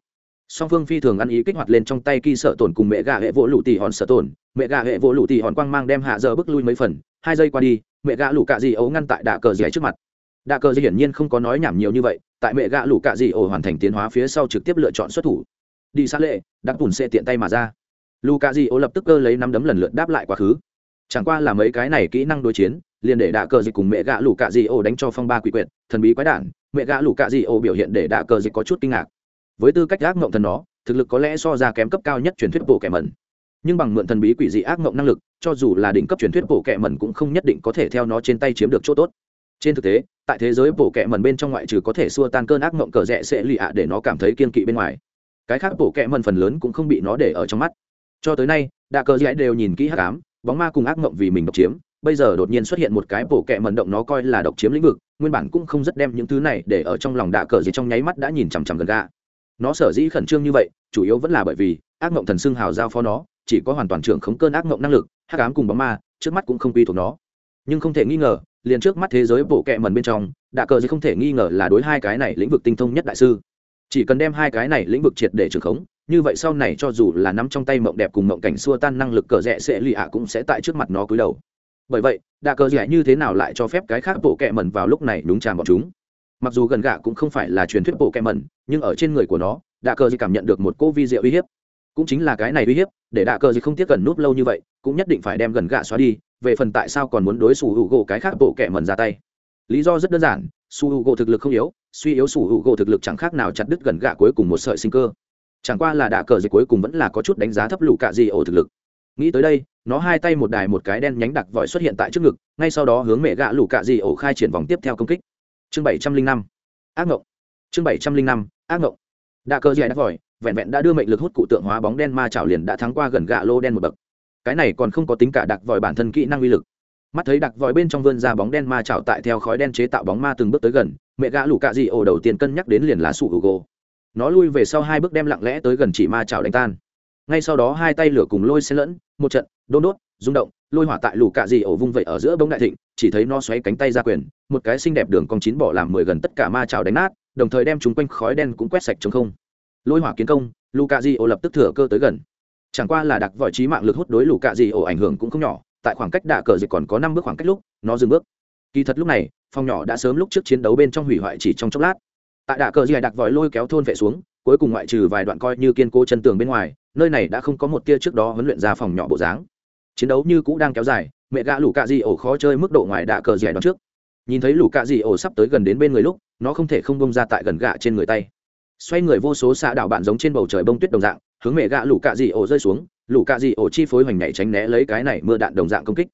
song phương phi thường ăn ý kích hoạt lên trong tay kỳ sợ tổn cùng mẹ gà hệ vỗ lụ tỉ hòn sợ tổn. Mẹ gà hệ vỗ lụ tỉ hòn quang mang đem hạ giờ bước lui mấy phần, hai giây qua đi, mẹ gà lụ cạ dị ấu ngăn tại đạ cờ dì trước mặt. Đạ cờ dì hiển nhiên không có nói nhảm nhiều như vậy, tại mẹ gà lụ cạ dị ổ hoàn thành tiến hóa phía sau trực tiếp lựa chọn xuất thủ. Đi xa lệ đặc bùn sẽ tiện tay mà ra. Lụ cạ dị ổ lập tức cơ lấy năm đấm lần lượt đáp lại quá khứ. Chẳng qua là mấy cái này kỹ năng đối chiến, liền để đạ cờ dịch cùng mẹ gạ lũ cạ dị ấu đánh cho phong ba quỷ quyệt, thần bí quái đản. Mẹ gạ lũ cạ dị ấu biểu hiện để đạ cờ dịch có chút kinh ngạc với tư cách ác mộng thần nó, thực lực có lẽ so ra kém cấp cao nhất truyền thuyết bộ kẻ mẩn. Nhưng bằng mượn thần bí quỷ dị ác mộng năng lực, cho dù là đỉnh cấp truyền thuyết bộ kẻ mẩn cũng không nhất định có thể theo nó trên tay chiếm được chỗ tốt. Trên thực tế, tại thế giới bộ kẻ mẩn bên trong ngoại trừ có thể xua tan cơn ác mộng cờ rẽ sẽ lì ạ để nó cảm thấy kiên kỵ bên ngoài. Cái khác bộ kẻ mẩn phần lớn cũng không bị nó để ở trong mắt. Cho tới nay đạ cờ rẽ đều nhìn kỹ hắc ám, bóng ma cùng ác mộng vì mình độc chiếm. Bây giờ đột nhiên xuất hiện một cái bộ kệ mẩn động nó coi là độc chiếm lĩnh vực, nguyên bản cũng không rất đem những thứ này để ở trong lòng đạ cờ gì trong nháy mắt đã nhìn chằm chằm gần gà nó sở dĩ khẩn trương như vậy, chủ yếu vẫn là bởi vì ác mộng thần xưng hào giao phó nó, chỉ có hoàn toàn trưởng khống cơn ác mộng năng lực, hắc ám cùng bóng ma, trước mắt cũng không quy thuộc nó. Nhưng không thể nghi ngờ, liền trước mắt thế giới bộ kệ mẩn bên trong đạ cờ gì không thể nghi ngờ là đối hai cái này lĩnh vực tinh thông nhất đại sư. Chỉ cần đem hai cái này lĩnh vực triệt để trưởng khống, như vậy sau này cho dù là nắm trong tay mộng đẹp cùng mộng cảnh xua tan năng lực cờ rẽ sẽ lì ạ cũng sẽ tại trước mặt nó cúi đầu. Bởi vậy đạ cờ rẽ như thế nào lại cho phép cái khác bộ kẹ mẩn vào lúc này đúng tràn bọn chúng? Mặc dù gần gạ cũng không phải là truyền thuyết bộ kẹ mẩn nhưng ở trên người của nó đạ cờ gì cảm nhận được một cô vi diệu uy hiếp. Cũng chính là cái này uy hiếp, để đạ cờ gì không tiếc gần núp lâu như vậy, cũng nhất định phải đem gần gạ xóa đi, về phần tại sao còn muốn đối xử hữu gỗ cái khác bộ kẹ mẩn ra tay. Lý do rất đơn giản su hữu gỗ thực lực không yếu, suy yếu su hữu gỗ thực lực chẳng khác nào chặt đứt gần gạ cuối cùng một sợi sinh cơ. Chẳng qua là đạ cờ gì cuối cùng vẫn là có chút đánh giá thấp lũ cạ gì ổ thực lực. Nghĩ tới đây, nó hai tay một đài một cái đen nhánh đặc vòi xuất hiện tại trước ngực, ngay sau đó hướng mẹ gạ lũ cạ gì ổ khai triển vòng tiếp theo công kích chương bảy trăm linh năm, ác ngộng. Chương bảy trăm linh năm, ác ngộng. Đạ cơ gì đặc vòi, vẹn vẹn đã đưa mệnh lực hút cụ tượng hóa bóng đen ma chảo liền đã thắng qua gần gạ lô đen một bậc. Cái này còn không có tính cả đặc vòi bản thân kỹ năng uy lực. Mắt thấy đặc vòi bên trong vươn ra bóng đen ma chảo tại theo khói đen chế tạo bóng ma từng bước tới gần, mẹ gã lũ cạ dị ổ đầu tiên cân nhắc đến liền lá sủ hữu gỗ nó lui về sau hai bước đem lặng lẽ tới gần chỉ ma chảo đánh tan. Ngay sau đó hai tay lửa cùng lôi xen lẫn, một trận, đôn đốt, rung động, lôi hỏa tại lũ cạ dị ổ vung vậy ở giữa bông đại thịnh, chỉ thấy nó xoáy cánh tay ra quyền một cái xinh đẹp đường cong chín bỏ làm mười gần tất cả ma chảo đánh nát, đồng thời đem chúng quanh khói đen cũng quét sạch chống không. Lôi hỏa kiến công lũ di dị ổ lập tức thừa cơ tới gần. Chẳng qua là đặc vòi trí mạng lực hút đối lũ di dị ổ ảnh hưởng cũng không nhỏ, tại khoảng cách đạ cờ dịch còn có năm bước khoảng cách lúc, nó dừng bước. Kỳ thật lúc này, phòng nhỏ đã sớm lúc trước chiến đấu bên trong hủy hoại chỉ trong chốc lát. Tại đạ cờ dịch đặc vòi lôi kéo thôn vệ xuống, cuối cùng ngoại trừ vài đoạn coi như kiên cố chân tường bên ngoài, nơi này đã không có một tia trước đó huấn luyện ra phòng nhỏ bộ dáng. Chiến đấu như cũ đang kéo dài, mẹ gã lũ cạ di ổ khó chơi mức độ ngoài đạ cờ dẻ đón trước nhìn thấy lũ cạ dị ổ sắp tới gần đến bên người lúc, nó không thể không bông ra tại gần gạ trên người tay. Xoay người vô số xạ đạo bạn giống trên bầu trời bông tuyết đồng dạng, hướng mẹ gạ lũ cạ dị ổ rơi xuống, lũ cạ dị ổ chi phối hoành nhảy tránh né lấy cái này mưa đạn đồng dạng công kích.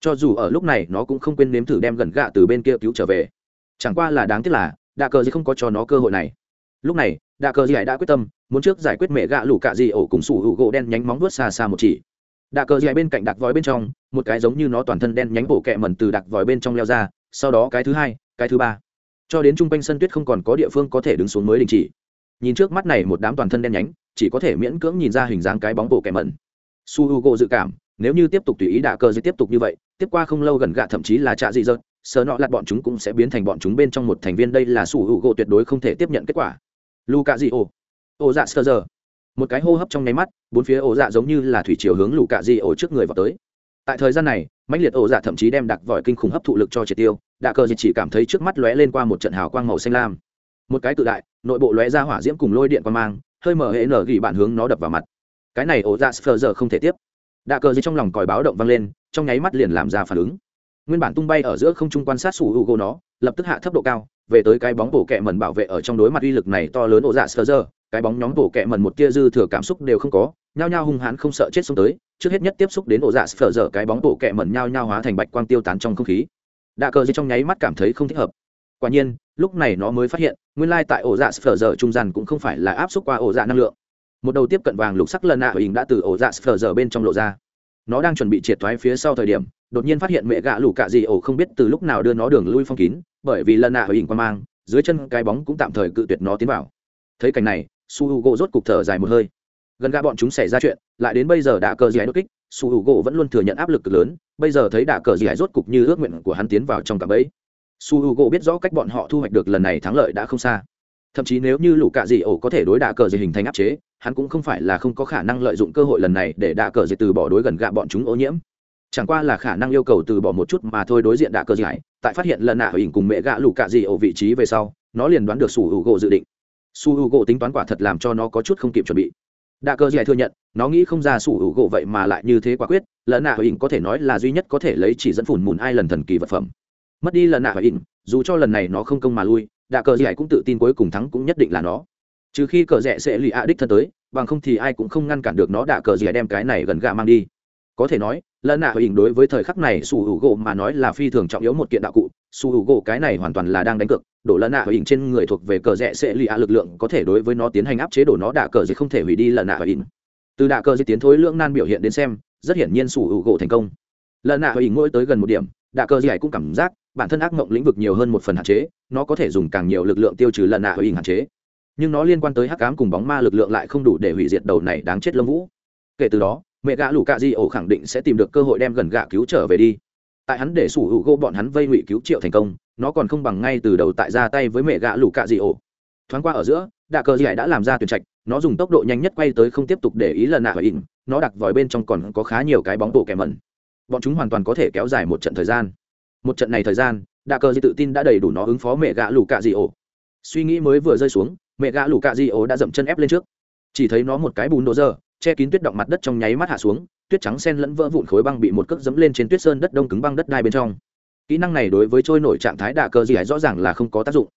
Cho dù ở lúc này, nó cũng không quên nếm thử đem gần gạ từ bên kia cứu trở về. Chẳng qua là đáng tiếc là, đạ cờ gì không có cho nó cơ hội này. Lúc này, đạ cờ gì đã quyết tâm, muốn trước giải quyết mẹ gạ lũ cạ dị ổ cùng sủ hữu gỗ đen nhánh móng vuốt xa xa một chỉ. Đạ cờ gì bên cạnh đặc vòi bên trong, một cái giống như nó toàn thân đen nhánh bổ kẹ mẩn từ đặc vòi bên trong leo ra sau đó cái thứ hai, cái thứ ba. Cho đến trung quanh sân tuyết không còn có địa phương có thể đứng xuống mới đình chỉ. Nhìn trước mắt này một đám toàn thân đen nhánh, chỉ có thể miễn cưỡng nhìn ra hình dáng cái bóng bộ kẻ mẩn. Su h u gỗ dự cảm, nếu như tiếp tục tùy ý đạ cờ dây tiếp tục như vậy, tiếp qua không lâu gần gạ thậm chí là trạ dị dợt sợ nọ lặt bọn chúng cũng sẽ biến thành bọn chúng bên trong một thành viên đây là su h u gỗ tuyệt đối không thể tiếp nhận kết quả. Lu cạ dị ổ ổ dạ sơ giờ một cái hô hấp trong nháy mắt, bốn phía ổ dạ giống như là thủy chiều hướng lù cạ dị ổ trước người vào tới tại thời gian này, mãnh liệt ổ dạ thậm chí đem đặc vòi kinh khủng hấp thụ lực cho triệt tiêu, đạ cờ chỉ cảm thấy trước mắt lóe lên qua một trận hào quang màu xanh lam. Một cái cự đại, nội bộ lóe ra hỏa diễm cùng lôi điện qua mang, hơi mở hệ nở gỉ bạn hướng nó đập vào mặt. Cái này ổ dạ sờ giờ không thể tiếp. Đạ cờ dịch trong lòng còi báo động vang lên, trong nháy mắt liền làm ra phản ứng. Nguyên bản tung bay ở giữa không trung quan sát sủ hữu gỗ nó, lập tức hạ thấp độ cao, về tới cái bóng bổ kẹ mần bảo vệ ở trong đối mặt uy lực này to lớn ổ dạ sờ giờ. Cái bóng nhóm bổ kẹ mần một tia dư thừa cảm xúc đều không có, nhao nhao hung hãn không sợ chết xông tới trước hết nhất tiếp xúc đến ổ dạ sờ dở cái bóng bộ kẹ mẩn nhao nhao hóa thành bạch quang tiêu tán trong không khí. Đạ cờ dây trong nháy mắt cảm thấy không thích hợp. Quả nhiên, lúc này nó mới phát hiện, nguyên lai tại ổ dạ phở dở trung gian cũng không phải là áp suất qua ổ dạ năng lượng. Một đầu tiếp cận vàng lục sắc lần nạ hình đã từ ổ dạ phở dở bên trong lộ ra. Nó đang chuẩn bị triệt thoái phía sau thời điểm, đột nhiên phát hiện mẹ gạ lủ cạ gì ổ không biết từ lúc nào đưa nó đường lui phong kín, bởi vì lần nạ hình qua mang, dưới chân cái bóng cũng tạm thời cự tuyệt nó tiến vào. Thấy cảnh này su h u gỗ rốt cục thở dài một hơi. Gần gạ bọn chúng xảy ra chuyện lại đến bây giờ đã cờ gì đột kích, su h u gỗ vẫn luôn thừa nhận áp lực cực lớn, bây giờ thấy đã cờ gì rốt cục như ước nguyện của hắn tiến vào trong cạm ấy su h u gỗ biết rõ cách bọn họ thu hoạch được lần này thắng lợi đã không xa. Thậm chí nếu như lũ cạ dị ổ có thể đối đạ cờ dị hình thành áp chế, hắn cũng không phải là không có khả năng lợi dụng cơ hội lần này để đạ cờ dị từ bỏ đối gần gạ bọn chúng ô nhiễm. Chẳng qua là khả năng yêu cầu từ bỏ một chút mà thôi đối diện đạ cờ dị tại phát hiện lần nạ hình cùng mẹ gạ lũ cạ dị ổ vị trí về sau, nó liền đoán được su h u gỗ dự định. Su h u gỗ tính toán quả thật làm cho nó có chút không kịp chuẩn bị đạ cờ dị thừa nhận, nó nghĩ không ra sủ hữu gỗ vậy mà lại như thế quả quyết lần nạ hình có thể nói là duy nhất có thể lấy chỉ dẫn phủn mùn ai lần thần kỳ vật phẩm. Mất đi lần nạ hình dù cho lần này nó không công mà lui, đạ cờ dẻ cũng tự tin cuối cùng thắng cũng nhất định là nó. Trừ khi cờ rẽ sẽ lì ạ đích thân tới, bằng không thì ai cũng không ngăn cản được nó đạ cờ dẻ đem cái này gần gà mang đi. Có thể nói lần nạ hình đối với thời khắc này sủ hữu gỗ mà nói là phi thường trọng yếu một kiện đạo cụ, sủ hữu gỗ cái này hoàn toàn là đang đánh cược đổ lần nạ hình trên người thuộc về cờ rẽ sẽ lì ạ lực lượng có thể đối với nó tiến hành áp chế đổ nó đạ cờ dẻ không thể hủy đi lần nạ hình. Từ đạ cờ dẻ tiến thối lưỡng nan biểu hiện đến xem, rất hiển nhiên sủ hữu gỗ thành công. Lần nạ hình ngôi tới gần một điểm, đạ cờ dẻ cũng cảm giác bản thân ác mộng lĩnh vực nhiều hơn một phần hạn chế, nó có thể dùng càng nhiều lực lượng tiêu trừ lần nạ hình hạn chế. Nhưng nó liên quan tới hắc ám cùng bóng ma lực lượng lại không đủ để hủy diệt đầu này đáng chết lâm vũ. Kể từ đó, mẹ gã lũ cạ di ổ khẳng định sẽ tìm được cơ hội đem gần gạ cứu trở về đi. Tại hắn để sủ hữu gỗ bọn hắn vây ngụy cứu triệu thành công nó còn không bằng ngay từ đầu tại ra tay với mẹ gã lũ cạ dị ổ. Thoáng qua ở giữa, đạ cờ dì đã làm ra tuyển trạch, nó dùng tốc độ nhanh nhất quay tới không tiếp tục để ý lần nạ và ỉn, nó đặt vòi bên trong còn có khá nhiều cái bóng bộ kẻ mẩn. Bọn chúng hoàn toàn có thể kéo dài một trận thời gian. Một trận này thời gian, đạ cờ di tự tin đã đầy đủ nó ứng phó mẹ gã lũ cạ dị ổ. Suy nghĩ mới vừa rơi xuống, mẹ gã lũ cạ dị ổ đã dậm chân ép lên trước. Chỉ thấy nó một cái bùn đồ dơ, che kín tuyết động mặt đất trong nháy mắt hạ xuống, tuyết trắng sen lẫn vỡ vụn khối băng bị một cước dẫm lên trên tuyết sơn đất đông cứng băng đất đai bên trong kỹ năng này đối với trôi nổi trạng thái đạ cơ gì ấy rõ ràng là không có tác dụng.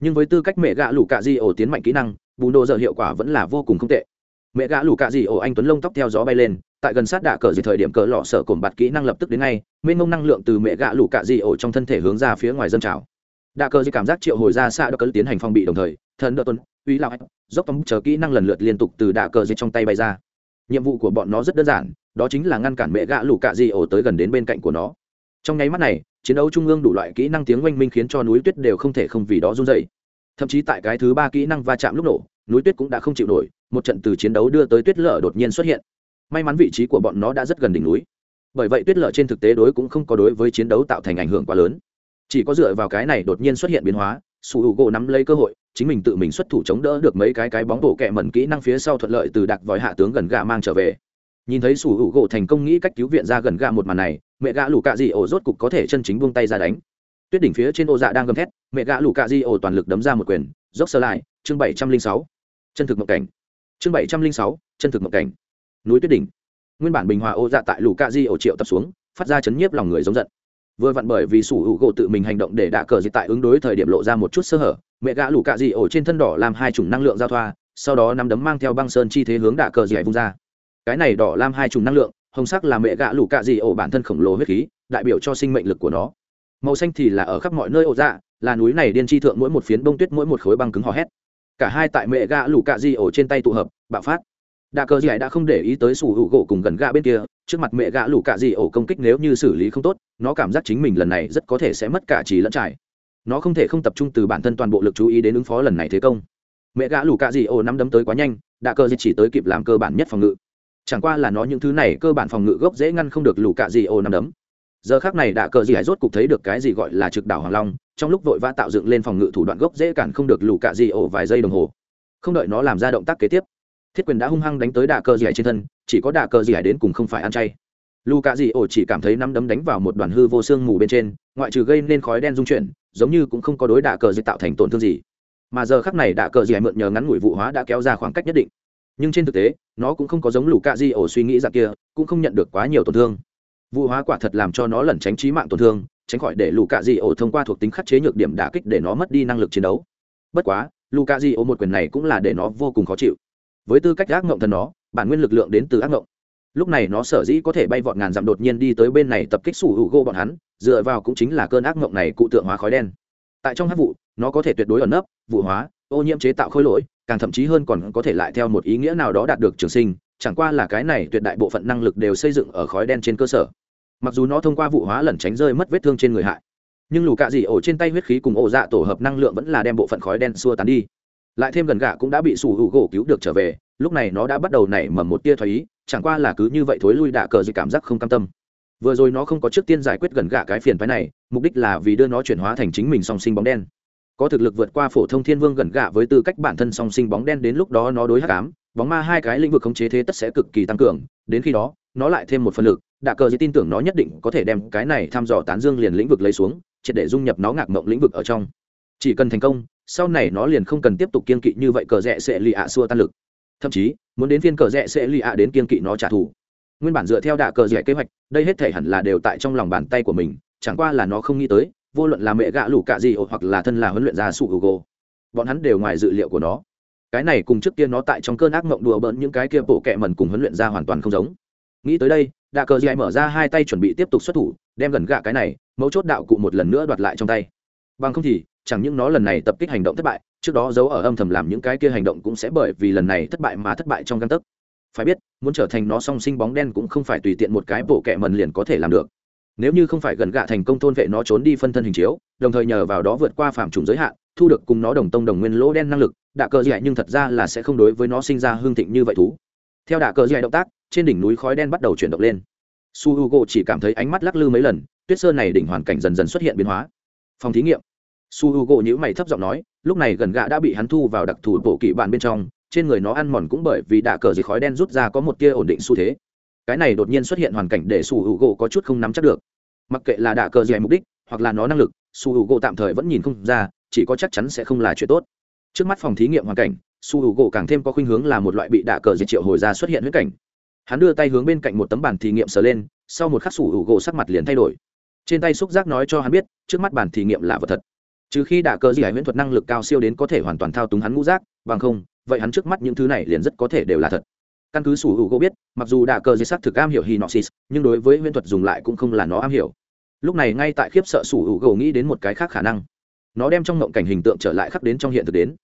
Nhưng với tư cách mẹ gã lù cạ di ổ tiến mạnh kỹ năng bùn đồ dơ hiệu quả vẫn là vô cùng không tệ. Mẹ gã lù cạ di ổ anh tuấn lông tóc theo gió bay lên, tại gần sát đạ cờ gì thời điểm cờ lọ sở cồn bạt kỹ năng lập tức đến ngay, mênh mông năng lượng từ mẹ gạ lũ cạ di ổ trong thân thể hướng ra phía ngoài dân trào. Đạ cờ gì cảm giác triệu hồi ra xa đ cờ tiến hành phong bị đồng thời, thần đỡ tuấn, uy lạc dốc tấm chờ kỹ năng lần lượt liên tục từ đạ cờ gì trong tay bay ra. Nhiệm vụ của bọn nó rất đơn giản, đó chính là ngăn cản mẹ gạ lũ cạ di ổ tới gần đến bên cạnh của nó. Trong nháy mắt này chiến đấu trung ương đủ loại kỹ năng tiếng oanh minh khiến cho núi tuyết đều không thể không vì đó run dậy thậm chí tại cái thứ ba kỹ năng va chạm lúc nổ, núi tuyết cũng đã không chịu nổi, một trận từ chiến đấu đưa tới tuyết lở đột nhiên xuất hiện. May mắn vị trí của bọn nó đã rất gần đỉnh núi. Bởi vậy tuyết lở trên thực tế đối cũng không có đối với chiến đấu tạo thành ảnh hưởng quá lớn. Chỉ có dựa vào cái này đột nhiên xuất hiện biến hóa su h u gỗ nắm lấy cơ hội, chính mình tự mình xuất thủ chống đỡ được mấy cái cái bóng bổ kẹ mẩn kỹ năng phía sau thuận lợi từ đặc vòi hạ tướng gần gà mang trở về. Nhìn thấy su h u gỗ thành công nghĩ cách cứu viện ra gần gà một màn này mẹ gã lũ cạ di ổ rốt cục có thể chân chính buông tay ra đánh. Tuyết đỉnh phía trên ô dạ đang gầm thét, mẹ gã lũ cạ di ổ toàn lực đấm ra một quyền, dốc sơ lại, chương bảy trăm linh sáu. Chân thực mộng cảnh. Chương bảy trăm linh sáu, chân thực mộng cảnh. Núi tuyết đỉnh. Nguyên bản bình hòa ô dạ tại lũ cạ di ổ triệu tập xuống, phát ra chấn nhiếp lòng người giống giận. Vừa vặn bởi vì sủ hữu gỗ tự mình hành động để đạ cờ dịch tại ứng đối thời điểm lộ ra một chút sơ hở, mẹ gã lũ cạ dị ổ trên thân đỏ làm hai chủng năng lượng giao thoa, sau đó nắm đấm mang theo băng sơn chi thế hướng đạ cờ dị vung ra. Cái này đỏ làm hai chủng năng lượng hồng sắc là mẹ gã lũ cạ dị ổ bản thân khổng lồ huyết khí, đại biểu cho sinh mệnh lực của nó. Màu xanh thì là ở khắp mọi nơi ổ dạ là núi này điên chi thượng mỗi một phiến bông tuyết mỗi một khối băng cứng hò hét. Cả hai tại mẹ gã lũ cạ dị ổ trên tay tụ hợp, bạo phát. Đạ cờ dị đã không để ý tới sủ hữu gỗ cùng gần gã bên kia, trước mặt mẹ gã lũ cạ dị ổ công kích nếu như xử lý không tốt, nó cảm giác chính mình lần này rất có thể sẽ mất cả trí lẫn trải. Nó không thể không tập trung từ bản thân toàn bộ lực chú ý đến ứng phó lần này thế công. Mẹ gã lũ cạ dị ổ nắm đấm tới quá nhanh, đạ cờ dị chỉ tới kịp làm cơ bản nhất phòng ngự chẳng qua là nó những thứ này cơ bản phòng ngự gốc dễ ngăn không được lù cạ gì ô nằm đấm. Giờ khác này đạ cờ dị rốt cục thấy được cái gì gọi là trực đảo hoàng long, trong lúc vội vã tạo dựng lên phòng ngự thủ đoạn gốc dễ cản không được lù cạ gì ổ vài giây đồng hồ. Không đợi nó làm ra động tác kế tiếp, thiết quyền đã hung hăng đánh tới đạ cờ dị trên thân, chỉ có đạ cờ dị đến cùng không phải ăn chay. Lù cạ gì ổ chỉ cảm thấy nắm đấm đánh vào một đoàn hư vô xương mù bên trên, ngoại trừ gây nên khói đen dung chuyển, giống như cũng không có đối đạ cờ gì tạo thành tổn thương gì. Mà giờ khắc này đạ cờ dị mượn nhờ ngắn ngủi vụ hóa đã kéo ra khoảng cách nhất định nhưng trên thực tế, nó cũng không có giống lù cạ di ổ suy nghĩ dạng kia, cũng không nhận được quá nhiều tổn thương. Vụ hóa quả thật làm cho nó lẩn tránh trí mạng tổn thương, tránh khỏi để lù cạ di ổ thông qua thuộc tính khắc chế nhược điểm đả kích để nó mất đi năng lực chiến đấu. Bất quá lù cạ di ổ một quyền này cũng là để nó vô cùng khó chịu. Với tư cách ác ngộng thần nó, bản nguyên lực lượng đến từ ác ngộng. Lúc này nó sở dĩ có thể bay vọt ngàn dặm đột nhiên đi tới bên này tập kích sủ hữu gô bọn hắn, dựa vào cũng chính là cơn ác ngộng này cụ tượng hóa khói đen. Tại trong hát vụ, nó có thể tuyệt đối ẩn nấp, vụ hóa, ô nhiễm chế tạo khối lỗi càng thậm chí hơn còn có thể lại theo một ý nghĩa nào đó đạt được trường sinh, chẳng qua là cái này tuyệt đại bộ phận năng lực đều xây dựng ở khói đen trên cơ sở. Mặc dù nó thông qua vụ hóa lẩn tránh rơi mất vết thương trên người hại, nhưng lù cạ dị ổ trên tay huyết khí cùng ổ dạ tổ hợp năng lượng vẫn là đem bộ phận khói đen xua tán đi. Lại thêm gần gạ cũng đã bị sủ hữu gỗ cứu được trở về, lúc này nó đã bắt đầu nảy mầm một tia thoái ý, chẳng qua là cứ như vậy thối lui đạ cờ gì cảm giác không cam tâm. Vừa rồi nó không có trước tiên giải quyết gần gạ cái phiền phái này, mục đích là vì đưa nó chuyển hóa thành chính mình song sinh bóng đen có thực lực vượt qua phổ thông thiên vương gần gạ với tư cách bản thân song sinh bóng đen đến lúc đó nó đối hắc ám, bóng ma hai cái lĩnh vực khống chế thế tất sẽ cực kỳ tăng cường, đến khi đó, nó lại thêm một phần lực, đạ cờ dĩ tin tưởng nó nhất định có thể đem cái này thăm dò tán dương liền lĩnh vực lấy xuống, triệt để dung nhập nó ngạc mộng lĩnh vực ở trong. Chỉ cần thành công, sau này nó liền không cần tiếp tục kiên kỵ như vậy cờ rẽ sẽ lì ạ xua tan lực. Thậm chí, muốn đến phiên cờ rẽ sẽ lì ạ đến kiên kỵ nó trả thù. Nguyên bản dựa theo đạ cờ rẽ kế hoạch, đây hết thể hẳn là đều tại trong lòng bàn tay của mình, chẳng qua là nó không nghĩ tới vô luận là mẹ gạ lủ cạ gì hoặc là thân là huấn luyện gia su hugo, bọn hắn đều ngoài dự liệu của nó. Cái này cùng trước kia nó tại trong cơn ác mộng đùa bỡn những cái kia bộ kẹ mần cùng huấn luyện gia hoàn toàn không giống. Nghĩ tới đây, đạ cờ dì mở ra hai tay chuẩn bị tiếp tục xuất thủ, đem gần gạ cái này, mấu chốt đạo cụ một lần nữa đoạt lại trong tay. Bằng không thì, chẳng những nó lần này tập kích hành động thất bại, trước đó giấu ở âm thầm làm những cái kia hành động cũng sẽ bởi vì lần này thất bại mà thất bại trong căn tấc. Phải biết, muốn trở thành nó song sinh bóng đen cũng không phải tùy tiện một cái bộ kẹ mần liền có thể làm được nếu như không phải gần gạ thành công thôn vệ nó trốn đi phân thân hình chiếu, đồng thời nhờ vào đó vượt qua phạm trùng giới hạn, thu được cùng nó đồng tông đồng nguyên lỗ đen năng lực, đạ cờ dạy nhưng thật ra là sẽ không đối với nó sinh ra hương thịnh như vậy thú. Theo đạ cờ dạy động tác, trên đỉnh núi khói đen bắt đầu chuyển động lên. Su h u g o chỉ cảm thấy ánh mắt lắc lư mấy lần, tuyết sơn này đỉnh hoàn cảnh dần dần xuất hiện biến hóa. Phòng thí nghiệm. Su h u g o nhữ mày thấp giọng nói, lúc này gần gạ đã bị hắn thu vào đặc thù bộ kỵ bạn bên trong, trên người nó ăn mòn cũng bởi vì đạ cờ dạy khói đen rút ra có một tia ổn định xu thế cái này đột nhiên xuất hiện hoàn cảnh để su h u gỗ có chút không nắm chắc được. Mặc kệ là đạ cờ gì mục đích, hoặc là nó năng lực, su h u gỗ tạm thời vẫn nhìn không ra, chỉ có chắc chắn sẽ không là chuyện tốt. Trước mắt phòng thí nghiệm hoàn cảnh, su h u gỗ càng thêm có khuynh hướng là một loại bị đạ cờ diệt triệu hồi ra xuất hiện huyết cảnh. Hắn đưa tay hướng bên cạnh một tấm bàn thí nghiệm sờ lên, sau một khắc su h u gỗ sắc mặt liền thay đổi. Trên tay xúc giác nói cho hắn biết, trước mắt bàn thí nghiệm là vật thật. Trừ khi đạ cờ gì hải huyễn thuật năng lực cao siêu đến có thể hoàn toàn thao túng hắn ngũ giác, bằng không, vậy hắn trước mắt những thứ này liền rất có thể đều là thật căn cứ sủ hữu u gỗ biết, mặc dù đạ cờ dây sắc thực am hiểu hinoxis, nhưng đối với huyễn thuật dùng lại cũng không là nó am hiểu. Lúc này ngay tại khiếp sợ sủ hữu u gỗ nghĩ đến một cái khác khả năng. Nó đem trong ngộng cảnh hình tượng trở lại khắc đến trong hiện thực đến.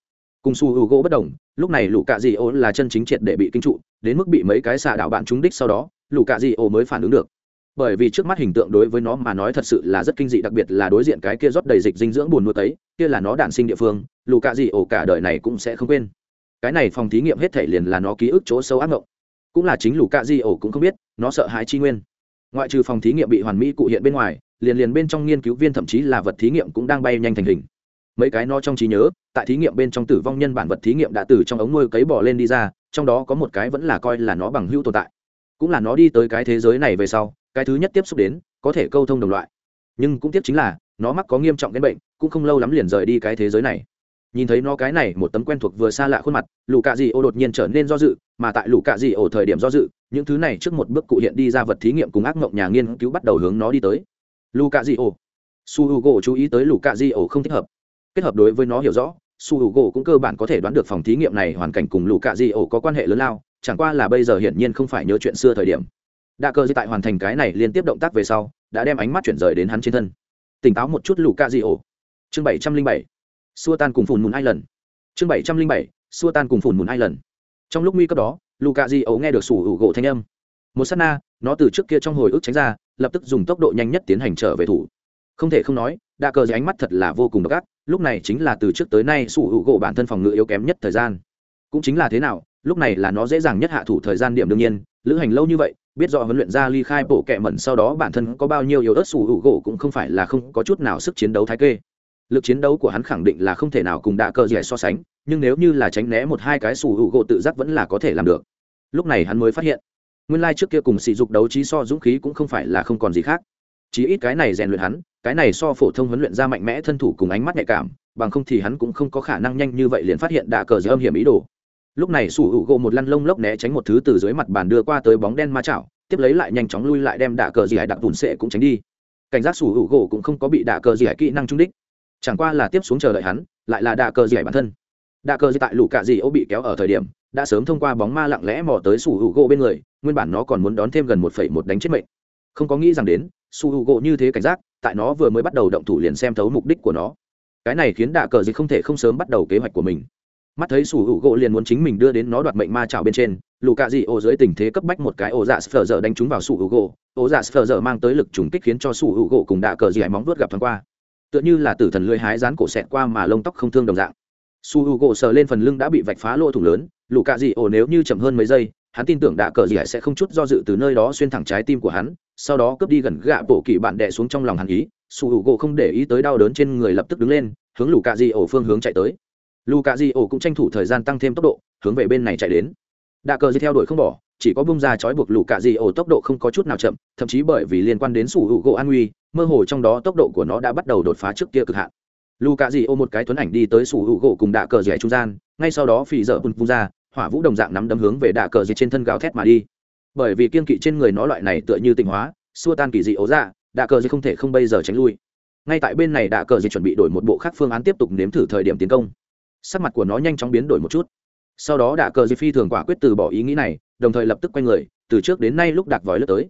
Cùng su hữu gỗ bất đồng, lúc này lũ cạ dị ô là chân chính triệt để bị kinh trụ, đến mức bị mấy cái xạ đạo bạn trúng đích sau đó, lũ cạ dị ô mới phản ứng được. Bởi vì trước mắt hình tượng đối với nó mà nói thật sự là rất kinh dị, đặc biệt là đối diện cái kia rót đầy dịch dinh dưỡng buồn nuôi tấy kia là nó đản sinh địa phương, lũ cạ dị ổ cả đời này cũng sẽ không quên cái này phòng thí nghiệm hết thể liền là nó ký ức chỗ sâu ác mộng cũng là chính lũ cạ di ổ cũng không biết, nó sợ hãi chi nguyên. Ngoại trừ phòng thí nghiệm bị hoàn mỹ cụ hiện bên ngoài, liền liền bên trong nghiên cứu viên thậm chí là vật thí nghiệm cũng đang bay nhanh thành hình. Mấy cái nó trong trí nhớ, tại thí nghiệm bên trong tử vong nhân bản vật thí nghiệm đã từ trong ống nuôi cấy bỏ lên đi ra, trong đó có một cái vẫn là coi là nó bằng hữu tồn tại. Cũng là nó đi tới cái thế giới này về sau, cái thứ nhất tiếp xúc đến, có thể câu thông đồng loại. Nhưng cũng tiếp chính là, nó mắc có nghiêm trọng cái bệnh, cũng không lâu lắm liền rời đi cái thế giới này nhìn thấy nó cái này một tấm quen thuộc vừa xa lạ khuôn mặt lũ cạ dị ô đột nhiên trở nên do dự, mà tại lũ cạ dị ô thời điểm do dự, những thứ này trước một bước cụ hiện đi ra vật thí nghiệm cùng ác mộng nhà nghiên cứu bắt đầu hướng nó đi tới. Lũ cạ dị ô su h u g o chú ý tới lũ cạ dị ô không thích hợp. Kết hợp đối với nó hiểu rõ su h u gỗ cũng cơ bản có thể đoán được phòng thí nghiệm này hoàn cảnh cùng lũ cạ dị ô có quan hệ lớn lao, chẳng qua là bây giờ hiển nhiên không phải nhớ chuyện xưa thời điểm. Đa cơ di tại hoàn thành cái này liên tiếp động tác về sau, đã đem ánh mắt chuyển rời đến hắn trên thân. Tỉnh táo một chút lũ cạ dị ô chương bảy trăm linh bảy xua tan cùng phùn mùn hai lần chương bảy trăm linh bảy, xua tan cùng phùn mùn hai lần trong lúc nguy cấp đó luka di ấu nghe được sủ hữu gỗ thanh âm. Một s á t na, nó từ trước kia trong hồi ức tránh ra, lập tức dùng tốc độ nhanh nhất tiến hành trở về thủ. Không thể không nói đa cờ dưới ánh mắt thật là vô cùng độc ác, lúc này chính là từ trước tới nay sủ hữu gỗ bản thân phòng ngự yếu kém nhất thời gian. Cũng chính là thế nào, lúc này là nó dễ dàng nhất hạ thủ thời gian điểm đương nhiên, lữ hành lâu như vậy, biết rõ huấn luyện ra ly khai bộ kệ mẩn sau đó bản thân có bao nhiêu yếu ớt sủ hữu gỗ cũng không phải là không có chút nào sức chiến đấu thái kê lực chiến đấu của hắn khẳng định là không thể nào cùng đạ cờ dẻ so sánh, nhưng nếu như là tránh né một hai cái sủ hữu gỗ tự giác vẫn là có thể làm được. Lúc này hắn mới phát hiện, nguyên lai trước kia cùng sỉ dục đấu trí so dũng khí cũng không phải là không còn gì khác. Chí ít cái này rèn luyện hắn, cái này so phổ thông huấn luyện ra mạnh mẽ thân thủ cùng ánh mắt nhạy cảm, bằng không thì hắn cũng không có khả năng nhanh như vậy liền phát hiện đạ cờ dưới âm hiểm ý đồ. Lúc này sủ hữu gỗ một lăn lông lốc né tránh một thứ từ dưới mặt bàn đưa qua tới bóng đen ma chảo, tiếp lấy lại nhanh chóng lui lại đem đạ cờ gì đặc bùn sệ cũng tránh đi. Cảnh giác sủ hữu gỗ cũng không có bị đạ cờ gì kỹ năng trung đích chẳng qua là tiếp xuống chờ đợi hắn, lại là đạ cờ gì bản thân. Đạ cờ gì tại lũ cạ gì ô bị kéo ở thời điểm, đã sớm thông qua bóng ma lặng lẽ mò tới sủ hữu gỗ bên người, nguyên bản nó còn muốn đón thêm gần một phẩy một đánh chết mệnh. Không có nghĩ rằng đến, su hữu gỗ như thế cảnh giác, tại nó vừa mới bắt đầu động thủ liền xem thấu mục đích của nó. Cái này khiến đạ cờ gì không thể không sớm bắt đầu kế hoạch của mình. Mắt thấy sủ hữu gỗ liền muốn chính mình đưa đến nó đoạt mệnh ma trào bên trên lù cạ dị ô dưới tình thế cấp bách một cái ô dạ sờ dở đánh trúng vào sủ hữu gỗ Ô dạ sờ dở mang tới lực trùng kích khiến cho sủ hữu gỗ cùng đạ cờ dị móng vuốt gặp thoáng qua tựa như là tử thần lưới hái rán cổ xẹt qua mà lông tóc không thương đồng dạng. Su u gỗ sờ lên phần lưng đã bị vạch phá lỗ thủng lớn, Lũ cạ dị ổ, nếu như chậm hơn mấy giây, hắn tin tưởng đạ cờ dị sẽ không chút do dự từ nơi đó xuyên thẳng trái tim của hắn, sau đó cướp đi gần gạ bổ kỳ bạn đẻ xuống trong lòng hắn ý. Su u gỗ không để ý tới đau đớn trên người lập tức đứng lên, hướng lũ cạ dị ổ phương hướng chạy tới. Lũ cạ dị ổ cũng tranh thủ thời gian tăng thêm tốc độ, hướng về bên này chạy đến. Đạ cờ dị theo đuổi không bỏ, chỉ có bung ra trói buộc lũ cạ dị ổ tốc độ không có chút nào chậm, thậm chí bởi vì liên quan đến sủi u gỗ an nguy mơ hồ trong đó tốc độ của nó đã bắt đầu đột phá trước kia cực hạn. Lù cạ di ô một cái tuấn ảnh đi tới sủ hữu gỗ cùng đạ cờ dẻ trung gian, ngay sau đó phì dở bùn vung ra, hỏa vũ đồng dạng nắm đấm hướng về đạ cờ dẻ trên thân gào thét mà đi. Bởi vì kiên kỵ trên người nó loại này tựa như tịnh hóa, xua tan kỳ dị ấu ra dạ, đạ cờ dẻ không thể không bây giờ tránh lui. Ngay tại bên này đạ cờ dẻ chuẩn bị đổi một bộ khác phương án tiếp tục nếm thử thời điểm tiến công. Sắc mặt của nó nhanh chóng biến đổi một chút. Sau đó đạ cờ di phi thường quả quyết từ bỏ ý nghĩ này, đồng thời lập tức quay người, từ trước đến nay lúc đạc vòi lướt tới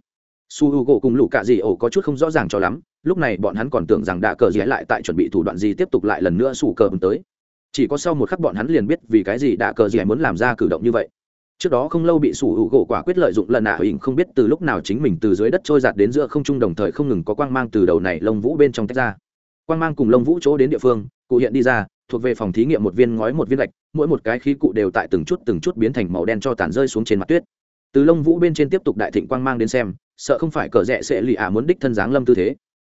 su h u gỗ cùng lũ cạ dị ổ có chút không rõ ràng cho lắm, lúc này bọn hắn còn tưởng rằng đạ cờ dị lại tại chuẩn bị thủ đoạn gì tiếp tục lại lần nữa sủ cờ bừng tới. Chỉ có sau một khắc bọn hắn liền biết vì cái gì đạ cờ dị muốn làm ra cử động như vậy. Trước đó không lâu bị sủ hữu gỗ quả quyết lợi dụng lần nào hình không biết từ lúc nào chính mình từ dưới đất trôi giạt đến giữa không trung đồng thời không ngừng có quang mang từ đầu này lông vũ bên trong tách ra. Quang mang cùng lông vũ chỗ đến địa phương, cụ hiện đi ra, thuộc về phòng thí nghiệm một viên ngói một viên gạch, mỗi một cái khí cụ đều tại từng chút từng chút biến thành màu đen cho tàn rơi xuống trên mặt tuyết. Từ lông vũ bên trên tiếp tục đại thịnh quang mang đến xem sợ không phải cờ rẽ sẽ lì ạ muốn đích thân giáng lâm tư thế.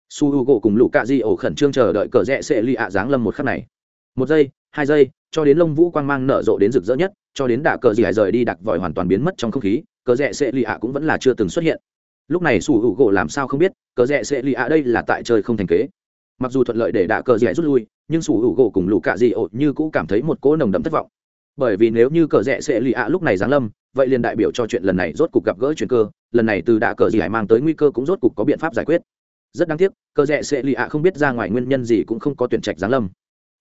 Su h u gỗ cùng lũ cạ di ổ khẩn trương chờ đợi cờ rẽ sẽ lì ạ giáng lâm một khắc này. Một giây, hai giây, cho đến lông vũ quang mang nở rộ đến rực rỡ nhất, cho đến đạ cờ gì hải rời đi đặc vòi hoàn toàn biến mất trong không khí, cờ rẽ sẽ lì ạ cũng vẫn là chưa từng xuất hiện. Lúc này su h u gỗ làm sao không biết, cờ rẽ sẽ lì ạ đây là tại chơi không thành kế. Mặc dù thuận lợi để đạ cờ gì hải rút lui, nhưng Su U gỗ cùng lũ cạ Di ổ như cũ cảm thấy một cỗ nồng đậm thất vọng. Bởi vì nếu như cờ rẽ sẽ lì ạ lúc này giáng lâm, vậy liền đại biểu cho chuyện lần này rốt cục gặp gỡ chuyện cơ lần này từ đạ cờ gì hải mang tới nguy cơ cũng rốt cục có biện pháp giải quyết. Rất đáng tiếc, cờ rẽ sẽ lì ạ không biết ra ngoài nguyên nhân gì cũng không có tuyển trạch giáng lâm.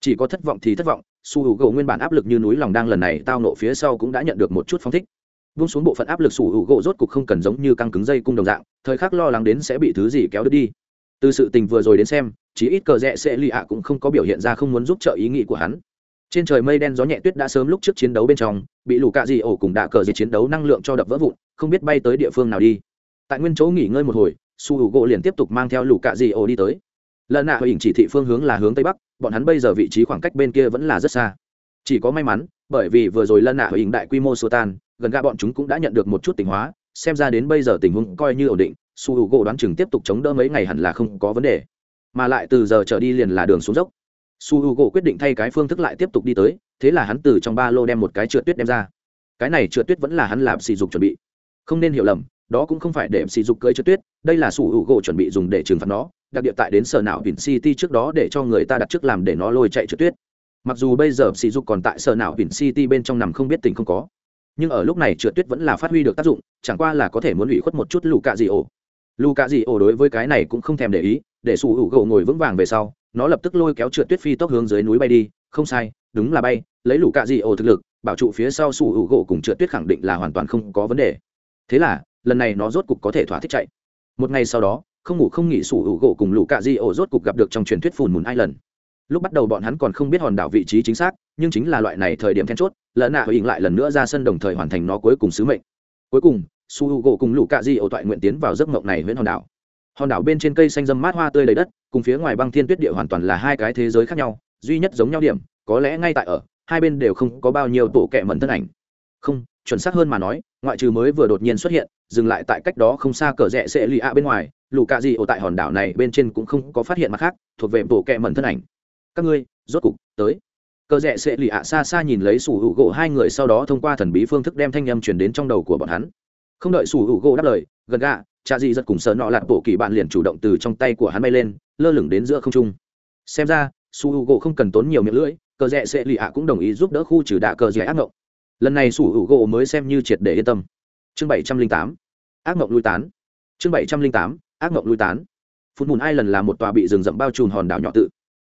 Chỉ có thất vọng thì thất vọng, su hữu gỗ nguyên bản áp lực như núi lòng đang lần này tao nộ phía sau cũng đã nhận được một chút phong thích. Vung xuống bộ phận áp lực su hữu gỗ rốt cục không cần giống như căng cứng dây cung đồng dạng, thời khắc lo lắng đến sẽ bị thứ gì kéo đứt đi. Từ sự tình vừa rồi đến xem, chí ít cờ rẽ sẽ lì ạ cũng không có biểu hiện ra không muốn giúp trợ ý nghĩ của hắn trên trời mây đen gió nhẹ tuyết đã sớm lúc trước chiến đấu bên trong, bị lũ cạ dị ổ cùng đạ cờ dị chiến đấu năng lượng cho đập vỡ vụn, không biết bay tới địa phương nào đi. Tại nguyên chỗ nghỉ ngơi một hồi, su hữu gỗ liền tiếp tục mang theo lũ cạ dị ổ đi tới. Lần nạ hình chỉ thị phương hướng là hướng tây bắc, bọn hắn bây giờ vị trí khoảng cách bên kia vẫn là rất xa. Chỉ có may mắn, bởi vì vừa rồi lần nạ hình đại quy mô sô tan, gần gà bọn chúng cũng đã nhận được một chút tình hóa, xem ra đến bây giờ tình huống coi như ổn định, su hữu gỗ đoán chừng tiếp tục chống đỡ mấy ngày hẳn là không có vấn đề. Mà lại từ giờ trở đi liền là đường xuống dốc su h u gỗ quyết định thay cái phương thức lại tiếp tục đi tới, thế là hắn từ trong ba lô đem một cái trượt tuyết đem ra. Cái này trượt tuyết vẫn là hắn làm sỉ dục chuẩn bị. Không nên hiểu lầm, đó cũng không phải để sỉ dục cưới trượt tuyết, đây là su h u gỗ chuẩn bị dùng để trừng phạt nó, đặc địa tại đến sở não vin city trước đó để cho người ta đặt trước làm để nó lôi chạy trượt tuyết. Mặc dù bây giờ sỉ dục còn tại sở não vin city bên trong nằm không biết tình không có, nhưng ở lúc này trượt tuyết vẫn là phát huy được tác dụng, chẳng qua là có thể muốn ủy khuất một chút lù cạ dị ổ lù cạ dị ổ đối với cái này cũng không thèm để ý, để su h u gỗ ngồi vững vàng về sau nó lập tức lôi kéo trượt tuyết phi tốc hướng dưới núi bay đi, không sai, đúng là bay, lấy lũ cạ dị ổ thực lực, bảo trụ phía sau sủ hữu gỗ cùng trượt tuyết khẳng định là hoàn toàn không có vấn đề. Thế là, lần này nó rốt cục có thể thỏa thích chạy. Một ngày sau đó, không ngủ không nghỉ sủ hữu gỗ cùng lũ cạ dị ổ rốt cục gặp được trong truyền thuyết phùn mùn ai lần lúc bắt đầu bọn hắn còn không biết hòn đảo vị trí chính xác, nhưng chính là loại này thời điểm then chốt lợn nạ hình lại lần nữa ra sân đồng thời hoàn thành nó cuối cùng sứ mệnh. Cuối cùng su h u gỗ cùng lũ cạ di ổ toại nguyện tiến vào giấc mộng này huyện hòn đảo. Hòn đảo bên trên cây xanh dâm mát hoa tươi đầy đất cùng phía ngoài băng thiên tuyết địa hoàn toàn là hai cái thế giới khác nhau, duy nhất giống nhau điểm, có lẽ ngay tại ở, hai bên đều không có bao nhiêu tổ kẹ mẩn thân ảnh. Không, chuẩn xác hơn mà nói, ngoại trừ mới vừa đột nhiên xuất hiện, dừng lại tại cách đó không xa cờ rẽ sẽ lì ạ bên ngoài lũ cạ gì ở tại hòn đảo này bên trên cũng không có phát hiện mặt khác, thuộc về tổ kẹ mẩn thân ảnh. Các ngươi, rốt cục, tới. Cờ rẽ sẽ lì ạ xa xa nhìn lấy sủ hữu gỗ hai người sau đó thông qua thần bí phương thức đem thanh â m chuyển đến trong đầu của bọn hắn. Không đợi sủ hữu gỗ đáp lời, gần gà cha di giật cùng sợ nọ lạt bộ kỳ bạn liền chủ động từ trong tay của hắn bay lên lơ lửng đến giữa không trung. Xem ra, su h gỗ không cần tốn nhiều miệng lưỡi, cờ rẽ sẽ lì ạ cũng đồng ý giúp đỡ khu trừ đạ cờ rẽ ác ngộng. Lần này su h gỗ mới xem như triệt để yên tâm. Chương bảy trăm linh tám, ác mộng lui tán. Chương bảy trăm linh tám, ác mộng lui tán. Phút mùn ai lần là một tòa bị rừng rậm bao trùm hòn đảo nhỏ tự.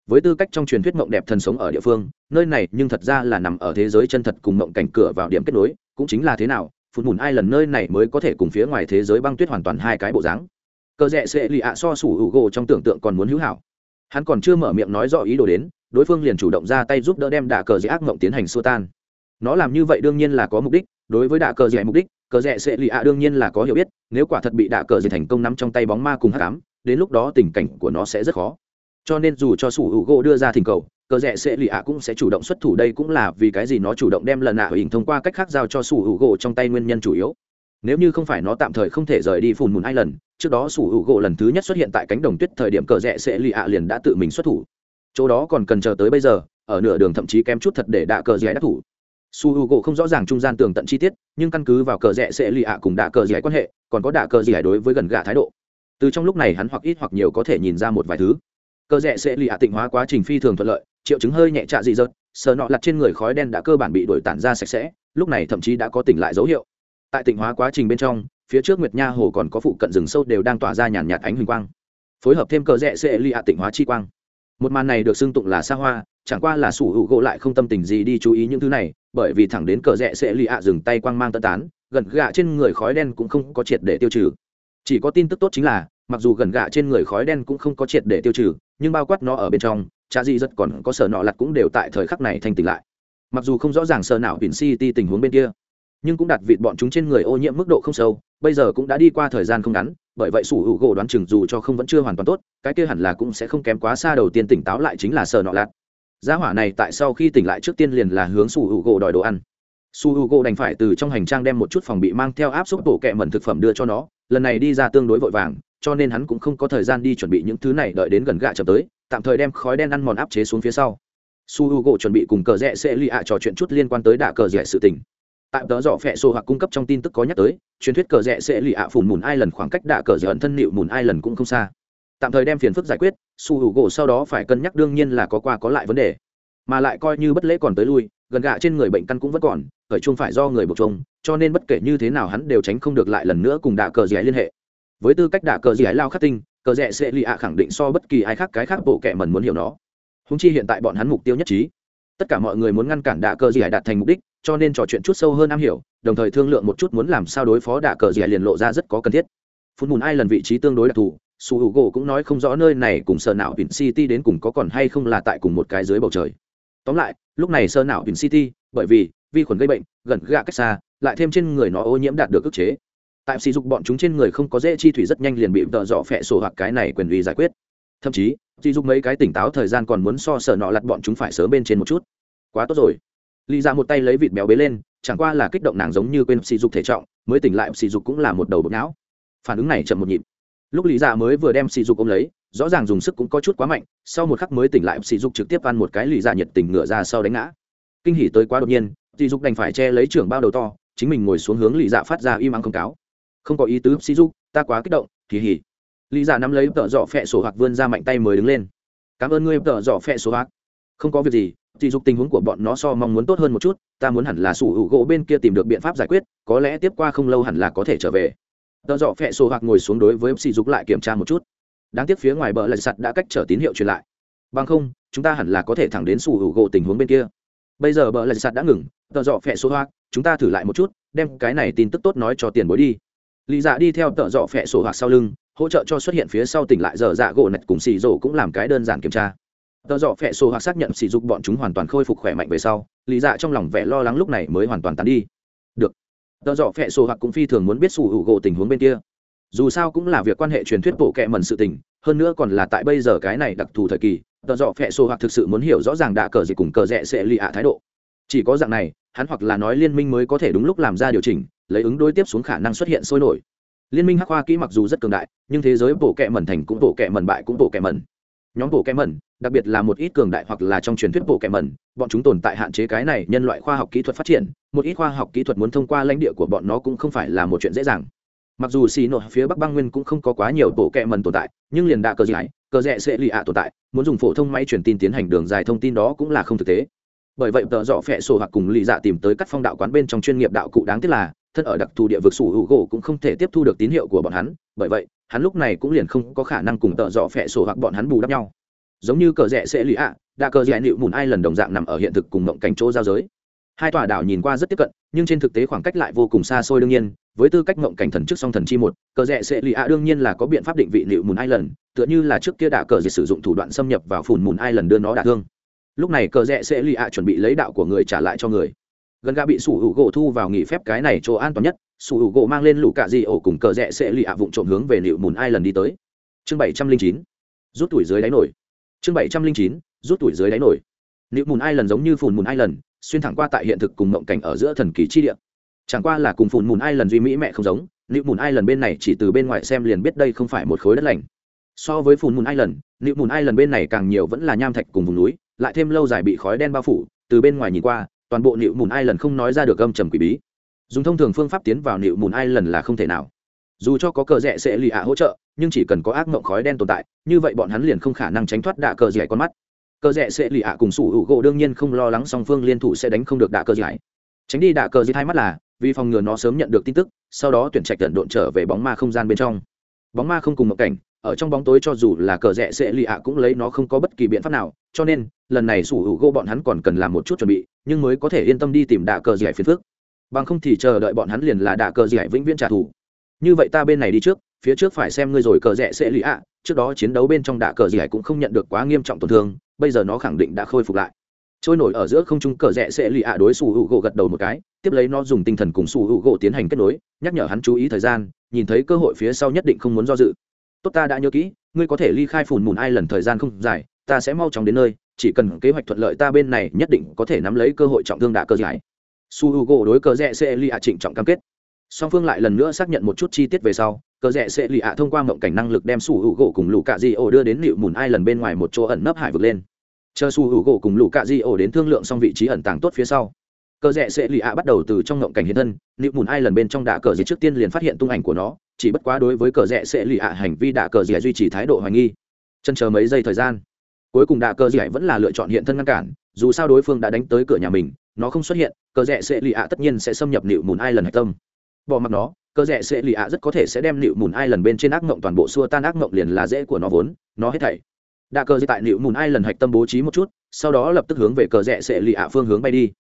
Với tư cách trong truyền thuyết mộng đẹp thần sống ở địa phương, nơi này nhưng thật ra là nằm ở thế giới chân thật cùng mộng cảnh cửa vào điểm kết nối, cũng chính là thế nào, phút mùn ai lần nơi này mới có thể cùng phía ngoài thế giới băng tuyết hoàn toàn hai cái bộ dáng cờ rẽ sẽ lì ạ so sủ hữu gỗ trong tưởng tượng còn muốn hữu hảo. Hắn còn chưa mở miệng nói rõ ý đồ đến, đối phương liền chủ động ra tay giúp đỡ đem đạ cờ rẽ ác mộng tiến hành xua tan. Nó làm như vậy đương nhiên là có mục đích, đối với đạ cờ rẽ mục đích, cờ rẽ sẽ lì ạ đương nhiên là có hiểu biết, nếu quả thật bị đạ cờ rẽ thành công nắm trong tay bóng ma cùng hát cám đến lúc đó tình cảnh của nó sẽ rất khó. Cho nên dù cho sủ hữu gỗ đưa ra thỉnh cầu, cờ rẽ sẽ lì ạ cũng sẽ chủ động xuất thủ, đây cũng là vì cái gì nó chủ động đem lần ạ hình thông qua cách khác giao cho sủ hữu gỗ trong tay nguyên nhân chủ yếu nếu như không phải nó tạm thời không thể rời đi phùn mùn hai lần trước đó sủ hữu gỗ lần thứ nhất xuất hiện tại cánh đồng tuyết thời điểm cờ rẽ sẽ lì ạ liền đã tự mình xuất thủ. Chỗ đó còn cần chờ tới bây giờ, ở nửa đường thậm chí kém chút thật để đạ cờ rẽ đắc thủ. Su hữu gỗ không rõ ràng trung gian tường tận chi tiết, nhưng căn cứ vào cờ rẽ sẽ lì ạ cùng đạ cờ rẽ quan hệ, còn có đạ cờ rẽ đối với gần gạ thái độ. Từ trong lúc này hắn hoặc ít hoặc nhiều có thể nhìn ra một vài thứ. Cờ rẽ sẽ lì ạ tịnh hóa quá trình phi thường thuận lợi, triệu chứng hơi nhẹ trạ dị dợt sờ nọ lặt trên người khói đen đã cơ bản bị đổi tản ra sạch sẽ, lúc này thậm chí đã có tỉnh lại dấu hiệu tại tịnh hóa quá trình bên trong, phía trước nguyệt nha hồ còn có phụ cận rừng sâu đều đang tỏa ra nhàn nhạt ánh huỳnh quang, phối hợp thêm cờ rẽ sẽ lì ạ tịnh hóa chi quang. Một màn này được xưng tụng là xa hoa, chẳng qua là sủ hữu gỗ lại không tâm tình gì đi chú ý những thứ này, bởi vì thẳng đến cờ rẽ sẽ lì ạ dừng tay quang mang tân tán, gần gạ trên người khói đen cũng không có triệt để tiêu trừ. Chỉ có tin tức tốt chính là, mặc dù gần gạ trên người khói đen cũng không có triệt để tiêu trừ, nhưng bao quát nó ở bên trong cha di rất còn có sở nọ lặt cũng đều tại thời khắc này thành tỉnh lại. Mặc dù không rõ ràng sở nào biển city tình huống bên kia nhưng cũng đặt vịt bọn chúng trên người ô nhiễm mức độ không sâu, bây giờ cũng đã đi qua thời gian không ngắn, bởi vậy sủ hữu gỗ đoán chừng dù cho không vẫn chưa hoàn toàn tốt, cái kia hẳn là cũng sẽ không kém quá xa đầu tiên tỉnh táo lại chính là sờ nọ lạt. Gia hỏa này tại sau khi tỉnh lại trước tiên liền là hướng sủ hữu gỗ đòi đồ ăn. Su h u gỗ đành phải từ trong hành trang đem một chút phòng bị mang theo áp suất bổ kẹ mẩn thực phẩm đưa cho nó, lần này đi ra tương đối vội vàng, cho nên hắn cũng không có thời gian đi chuẩn bị những thứ này đợi đến gần gạ chậm tới, tạm thời đem khói đen ăn mòn áp chế xuống phía sau. Su h u gỗ chuẩn bị cùng cờ rẽ sẽ lì ạ trò chuyện chút liên quan tới đạ cờ rẽ sự tình tại tờ dọ phẹ sổ hoặc cung cấp trong tin tức có nhắc tới, truyền thuyết cờ rẽ sẽ lì ạ phủn mùn ai lần khoảng cách đạ cờ rẽ ẩn thân nịu mùn ai lần cũng không xa. Tạm thời đem phiền phức giải quyết, su hữu gỗ sau đó phải cân nhắc đương nhiên là có qua có lại vấn đề. Mà lại coi như bất lễ còn tới lui, gần gạ trên người bệnh căn cũng vẫn còn, khởi chung phải do người buộc chung cho nên bất kể như thế nào hắn đều tránh không được lại lần nữa cùng đạ cờ rẽ liên hệ. Với tư cách đạ cờ rẽ lao khắc tinh, cờ rẽ sẽ lì ạ khẳng định so bất kỳ ai khác cái khác bộ kẻ mần muốn hiểu nó. Húng chi hiện tại bọn hắn mục tiêu nhất trí. Tất cả mọi người muốn ngăn cản đạ cờ rẽ đạt thành mục đích cho nên trò chuyện chút sâu hơn am hiểu, đồng thời thương lượng một chút muốn làm sao đối phó đạ cờ rẽ liền lộ ra rất có cần thiết. Phút mùn ai lần vị trí tương đối đặc thù, su hữu gỗ cũng nói không rõ nơi này cùng sợ não vin city đến cùng có còn hay không là tại cùng một cái dưới bầu trời. Tóm lại, lúc này sơ não vin city, bởi vì vi khuẩn gây bệnh, gần gạ cách xa, lại thêm trên người nó ô nhiễm đạt được ức chế. Tại sử dụng bọn chúng trên người không có dễ chi thủy rất nhanh liền bị tợ dọ phẹ sổ hoặc cái này quyền uy giải quyết. Thậm chí sử dụng mấy cái tỉnh táo thời gian còn muốn so sở nọ lặt bọn chúng phải sớm bên trên một chút. Quá tốt rồi lý ra một tay lấy vịt béo bế lên, chẳng qua là kích động nàng giống như quên sỉ dục thể trọng, mới tỉnh lại sỉ dục cũng là một đầu bột não. Phản ứng này chậm một nhịp. Lúc lý ra mới vừa đem sỉ dục ôm lấy, rõ ràng dùng sức cũng có chút quá mạnh, sau một khắc mới tỉnh lại sỉ dục trực tiếp ăn một cái lý ra nhiệt tình ngửa ra sau đánh ngã. Kinh hỉ tới quá đột nhiên, sỉ dục đành phải che lấy trưởng bao đầu to, chính mình ngồi xuống hướng lý dạ phát ra im ắng không cáo. Không có ý tứ, sỉ dục, ta quá kích động kỳ hỉ lý dạ nắm lấy tợ dọ phẹ sổ hoặc vươn ra mạnh tay mới đứng lên. Cảm ơn ngươi, tợ dọ phẹ sổ hoặc. Không có việc gì chỉ dục tình huống của bọn nó so mong muốn tốt hơn một chút, ta muốn hẳn là sủ hữu gỗ bên kia tìm được biện pháp giải quyết, có lẽ tiếp qua không lâu hẳn là có thể trở về. Tợ dọ phẹ sổ hoặc ngồi xuống đối với sỉ dục lại kiểm tra một chút. Đáng tiếc phía ngoài bờ lạch sạt đã cách trở tín hiệu truyền lại. Bằng không, chúng ta hẳn là có thể thẳng đến sủ hữu gỗ tình huống bên kia. Bây giờ bờ lạch sạt đã ngừng. Tợ dọ phẹ Sổ hoặc chúng ta thử lại một chút, đem cái này tin tức tốt nói cho tiền bối đi. Lý dạ đi theo tợ dọ phẹ sổ hoặc sau lưng, hỗ trợ cho xuất hiện phía sau tỉnh lại giờ dạ gỗ nạch cùng xì rổ cũng làm cái đơn giản kiểm tra. Tờ dọ phẹ sổ hoặc xác nhận sỉ dục bọn chúng hoàn toàn khôi phục khỏe mạnh về sau, lý dạ trong lòng vẻ lo lắng lúc này mới hoàn toàn tán đi. Được. Tờ dọ phẹ sổ hoặc cũng phi thường muốn biết sủ hữu gỗ tình huống bên kia. Dù sao cũng là việc quan hệ truyền thuyết bộ kệ mẩn sự tình, hơn nữa còn là tại bây giờ cái này đặc thù thời kỳ, Tờ dọ phẹ sổ hoặc thực sự muốn hiểu rõ ràng đã cờ gì cùng cờ rẽ sẽ lì ạ thái độ. Chỉ có dạng này, hắn hoặc là nói liên minh mới có thể đúng lúc làm ra điều chỉnh, lấy ứng đối tiếp xuống khả năng xuất hiện sôi nổi. Liên minh hắc hoa kỹ mặc dù rất cường đại, nhưng thế giới bộ kệ mẩn thành cũng bộ kệ mẩn bại cũng bộ kệ mẩn nhóm bộ kệ mẩn đặc biệt là một ít cường đại hoặc là trong truyền thuyết bộ kệ mẩn bọn chúng tồn tại hạn chế cái này nhân loại khoa học kỹ thuật phát triển, một ít khoa học kỹ thuật muốn thông qua lãnh địa của bọn nó cũng không phải là một chuyện dễ dàng. Mặc dù xì nội phía bắc băng nguyên cũng không có quá nhiều bộ kệ mẩn tồn tại, nhưng liền đạ cờ giải cờ rẽ sẽ lì ạ tồn tại, muốn dùng phổ thông máy truyền tin tiến hành đường dài thông tin đó cũng là không thực tế. Bởi vậy tợ dọ phẹ sổ hoặc cùng lì dạ tìm tới các phong đạo quán bên trong chuyên nghiệp đạo cụ đáng tiếc là thân ở đặc thù địa vực sủ hữu gỗ cũng không thể tiếp thu được tín hiệu của bọn hắn, bởi vậy, hắn lúc này cũng liền không có khả năng cùng tợ dọ phẹ sổ hoặc bọn hắn bù đắp nhau. Giống như cờ rẽ sẽ lì ạ đã cờ rẽ nịu mùn ai lần đồng dạng nằm ở hiện thực cùng mộng cảnh chỗ giao giới. Hai tòa đảo nhìn qua rất tiếp cận, nhưng trên thực tế khoảng cách lại vô cùng xa xôi đương nhiên, với tư cách mộng cảnh thần trước song thần chi một, cờ rẽ sẽ lì ạ đương nhiên là có biện pháp định vị liệu mùn ai lần, tựa như là trước kia đạ cờ rẽ sử dụng thủ đoạn xâm nhập vào phùn mùn ai lần đưa nó đả thương. Lúc này cờ rẽ sẽ lì ạ chuẩn bị lấy đạo của người trả lại cho người gần gà bị sủ hữu gỗ thu vào nghỉ phép cái này chỗ an toàn nhất, sủ hữu gỗ mang lên lũ cạ di ổ cùng cờ rẽ sẽ lì ạ vụng trộm hướng về liệu mùn ai lần đi tới. Chương bảy trăm linh chín, rút tuổi dưới đáy nổi. Chương bảy trăm linh chín, rút tuổi dưới đáy nổi. Liệu mùn ai lần giống như phùn mùn ai lần xuyên thẳng qua tại hiện thực cùng mộng cảnh ở giữa thần kỳ chi địa. Chẳng qua là cùng phùn mùn ai lần duy mỹ mẹ không giống liệu mùn ai lần bên này chỉ từ bên ngoài xem liền biết đây không phải một khối đất lành. So với phùn mùn ai lần liệu mùn ai lần bên này càng nhiều vẫn là nham thạch cùng vùng núi, lại thêm lâu dài bị khói đen bao phủ, từ bên ngoài nhìn qua toàn bộ nịu mùn ai lần không nói ra được âm trầm quỷ bí. Dùng thông thường phương pháp tiến vào nịu mùn ai lần là không thể nào. Dù cho có cờ rẽ sẽ lì ạ hỗ trợ, nhưng chỉ cần có ác mộng khói đen tồn tại, như vậy bọn hắn liền không khả năng tránh thoát đạ cờ dẻ con mắt. Cờ rẽ sẽ lì ạ cùng sủ hữu gỗ đương nhiên không lo lắng song phương liên thủ sẽ đánh không được đạ cờ dẻ tránh đi đạ cờ dẻ hai mắt là, vì phòng ngừa nó sớm nhận được tin tức, sau đó tuyển trạch tận độn trở về bóng ma không gian bên trong. Bóng ma không cùng một cảnh ở trong bóng tối cho dù là cờ rẽ sẽ lì ạ cũng lấy nó không có bất kỳ biện pháp nào, cho nên, lần này sủ hữu gỗ bọn hắn còn cần làm một chút chuẩn bị, nhưng mới có thể yên tâm đi tìm đạ cờ dẻ phiền phước bằng không thì chờ đợi bọn hắn liền là đạ cờ dẻ vĩnh viễn trả thù. Như vậy ta bên này đi trước, phía trước phải xem ngươi rồi cờ rẽ sẽ lì ạ, trước đó chiến đấu bên trong đạ cờ dẻ cũng không nhận được quá nghiêm trọng tổn thương, bây giờ nó khẳng định đã khôi phục lại. Trôi nổi ở giữa không trung cờ rẽ sẽ lì ạ đối sủ hữu gỗ gật đầu một cái, tiếp lấy nó dùng tinh thần cùng sủ hữu gỗ tiến hành kết nối, nhắc nhở hắn chú ý thời gian, nhìn thấy cơ hội phía sau nhất định không muốn do dự tốt ta đã nhớ kỹ, ngươi có thể ly khai phùn mùn ai lần thời gian không dài, ta sẽ mau chóng đến nơi, chỉ cần kế hoạch thuận lợi ta bên này nhất định có thể nắm lấy cơ hội trọng thương đạ cơ giải. Su h u gỗ đối cờ rẽ sẽ lì ạ trịnh trọng cam kết. Song phương lại lần nữa xác nhận một chút chi tiết về sau, cờ rẽ sẽ lì ạ thông qua mộng cảnh năng lực đem su h u gỗ cùng lũ cạ di ổ đưa đến liệu mùn ai lần bên ngoài một chỗ ẩn nấp hải vực lên. Chờ su h u gỗ cùng lũ cạ di ổ đến thương lượng xong vị trí ẩn tàng tốt phía sau, cờ rẽ sẽ lì ạ bắt đầu từ trong mộng cảnh hiện thân, liệu mùn ai lần bên trong đạ cờ gì trước tiên liền phát hiện tung ảnh của nó chỉ bất quá đối với cờ rẽ sẽ lì ạ, hành vi đạ cờ rẽ duy trì thái độ hoài nghi. Chân chờ mấy giây thời gian, cuối cùng đạ cờ rẽ vẫn là lựa chọn hiện thân ngăn cản, dù sao đối phương đã đánh tới cửa nhà mình, nó không xuất hiện, cờ rẽ sẽ lì ạ tất nhiên sẽ xâm nhập nịu mùn ai lần hạch tâm. Bỏ mặc nó, cờ rẽ sẽ lì ạ rất có thể sẽ đem nịu mùn ai lần bên trên ác mộng toàn bộ xua tan ác mộng liền là dễ của nó vốn, nó hết thảy. Đạ cờ tại nịu mùn ai lần hạch tâm bố trí một chút, sau đó lập tức hướng về cờ rẽ sẽ lì ạ phương hướng bay đi.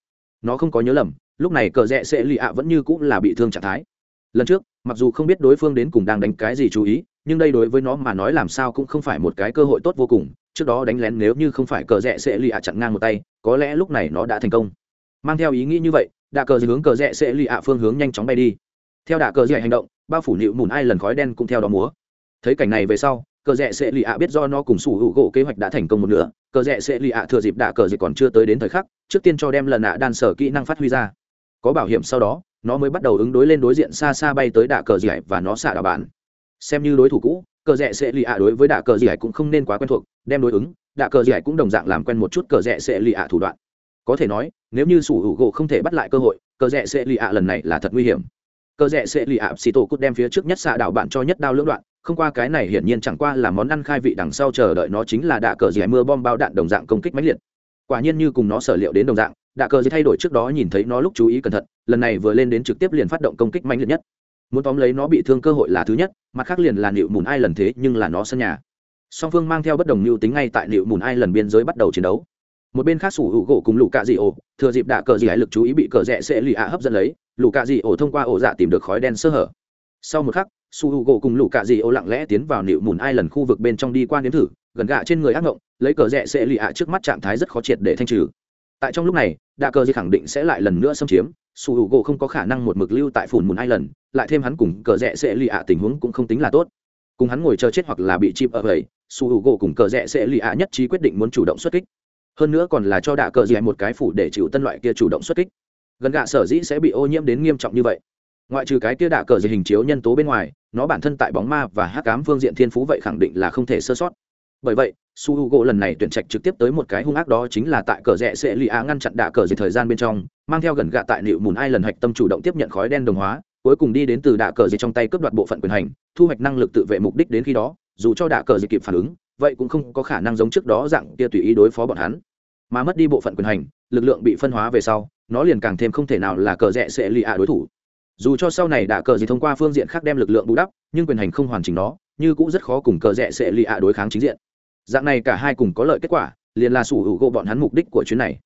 Nó không có nhớ lầm, lúc này cờ rẽ sẽ lì ạ vẫn như cũng là bị thương trạng thái. Lần trước mặc dù không biết đối phương đến cùng đang đánh cái gì chú ý, nhưng đây đối với nó mà nói làm sao cũng không phải một cái cơ hội tốt vô cùng. Trước đó đánh lén nếu như không phải cờ rẽ sẽ lì ạ chặn ngang một tay, có lẽ lúc này nó đã thành công. Mang theo ý nghĩ như vậy, đạ cờ hướng cờ rẽ sẽ lì ạ phương hướng nhanh chóng bay đi. Theo đạ cờ dạy hành động, bao phủ nịu mùn ai lần khói đen cũng theo đó múa. Thấy cảnh này về sau, cờ rẽ sẽ lì ạ biết do nó cùng sủ hữu gỗ kế hoạch đã thành công một nửa, cờ rẽ sẽ lì ạ thừa dịp đạ cờ dạy còn chưa tới đến thời khắc, trước tiên cho đem lần ạ đan sở kỹ năng phát huy ra. Có bảo hiểm sau đó nó mới bắt đầu ứng đối lên đối diện xa xa bay tới đạ cờ dạy và nó xả đảo bạn. Xem như đối thủ cũ, cờ rẽ sẽ lì ạ đối với đạ cờ dạy cũng không nên quá quen thuộc, đem đối ứng, đạ cờ dạy cũng đồng dạng làm quen một chút cờ rẽ sẽ lì ạ thủ đoạn. Có thể nói, nếu như sủ hữu gỗ không thể bắt lại cơ hội, cờ rẽ sẽ lì ạ lần này là thật nguy hiểm. Cờ rẽ sẽ lì ạ xì tổ cút đem phía trước nhất xạ đảo bạn cho nhất đao lưỡng đoạn, không qua cái này hiển nhiên chẳng qua là món ăn khai vị đằng sau chờ đợi nó chính là đạ cờ dẻ mưa bom bao đạn đồng dạng công kích máy liệt. Quả nhiên như cùng nó sở liệu đến đồng dạng, đạ cờ dì thay đổi trước đó nhìn thấy nó lúc chú ý cẩn thận lần này vừa lên đến trực tiếp liền phát động công kích mạnh liệt nhất. Muốn tóm lấy nó bị thương cơ hội là thứ nhất, mặt khác liền là nịu mùn ai lần thế nhưng là nó sân nhà. Song phương mang theo bất đồng mưu tính ngay tại nịu mùn ai lần biên giới bắt đầu chiến đấu. Một bên khác sủ hữu gỗ cùng lũ cạ dị ổ, thừa dịp đạ cờ dị ái lực chú ý bị cờ rẽ sẽ lì ạ hấp dẫn lấy, lũ cạ dị ổ thông qua ổ dạ tìm được khói đen sơ hở. Sau một khắc su hữu gỗ cùng lũ cạ dị ổ lặng lẽ tiến vào nịu mùn ai lần khu vực bên trong đi qua đến thử, gần gạ trên người ác ngộng, lấy cờ rẽ sẽ lì ạ trước mắt trạng thái rất khó triệt để thanh trừ tại trong lúc này, đạ cờ Di khẳng định sẽ lại lần nữa xâm chiếm. Su U gỗ không có khả năng một mực lưu tại phủn mùn ai lần lại thêm hắn cùng cờ rẽ sẽ lì ạ tình huống cũng không tính là tốt. Cùng hắn ngồi chờ chết hoặc là bị chìm ở vậy, su U gỗ cùng cờ rẽ sẽ lì ạ nhất trí quyết định muốn chủ động xuất kích. Hơn nữa còn là cho đạ cờ Di một cái phủ để chịu tân loại kia chủ động xuất kích. Gần gạ sở dĩ sẽ bị ô nhiễm đến nghiêm trọng như vậy. Ngoại trừ cái kia đạ cờ Di hình chiếu nhân tố bên ngoài, nó bản thân tại bóng ma và hắc cám phương diện thiên phú vậy khẳng định là không thể sơ sót bởi vậy, su h u gỗ lần này tuyển trạch trực tiếp tới một cái hung ác đó chính là tại cờ rẽ sẽ lì á ngăn chặn đạ cờ dịch thời gian bên trong, mang theo gần gạ tại liệu mùn ai lần hạch tâm chủ động tiếp nhận khói đen đồng hóa, cuối cùng đi đến từ đạ cờ dịch trong tay cướp đoạt bộ phận quyền hành, thu hoạch năng lực tự vệ mục đích đến khi đó, dù cho đạ cờ dịch kịp phản ứng, vậy cũng không có khả năng giống trước đó dạng kia tùy ý đối phó bọn hắn. Mà mất đi bộ phận quyền hành, lực lượng bị phân hóa về sau, nó liền càng thêm không thể nào là cờ rẽ sẽ lì á đối thủ. Dù cho sau này đạ cờ dịch thông qua phương diện khác đem lực lượng bù đắp, nhưng quyền hành không hoàn chỉnh nó, như cũng rất khó cùng cờ rẽ sẽ lì ạ đối kháng chính diện dạng này cả hai cùng có lợi kết quả, liền là sủ hữu gỗ bọn hắn mục đích của chuyến này.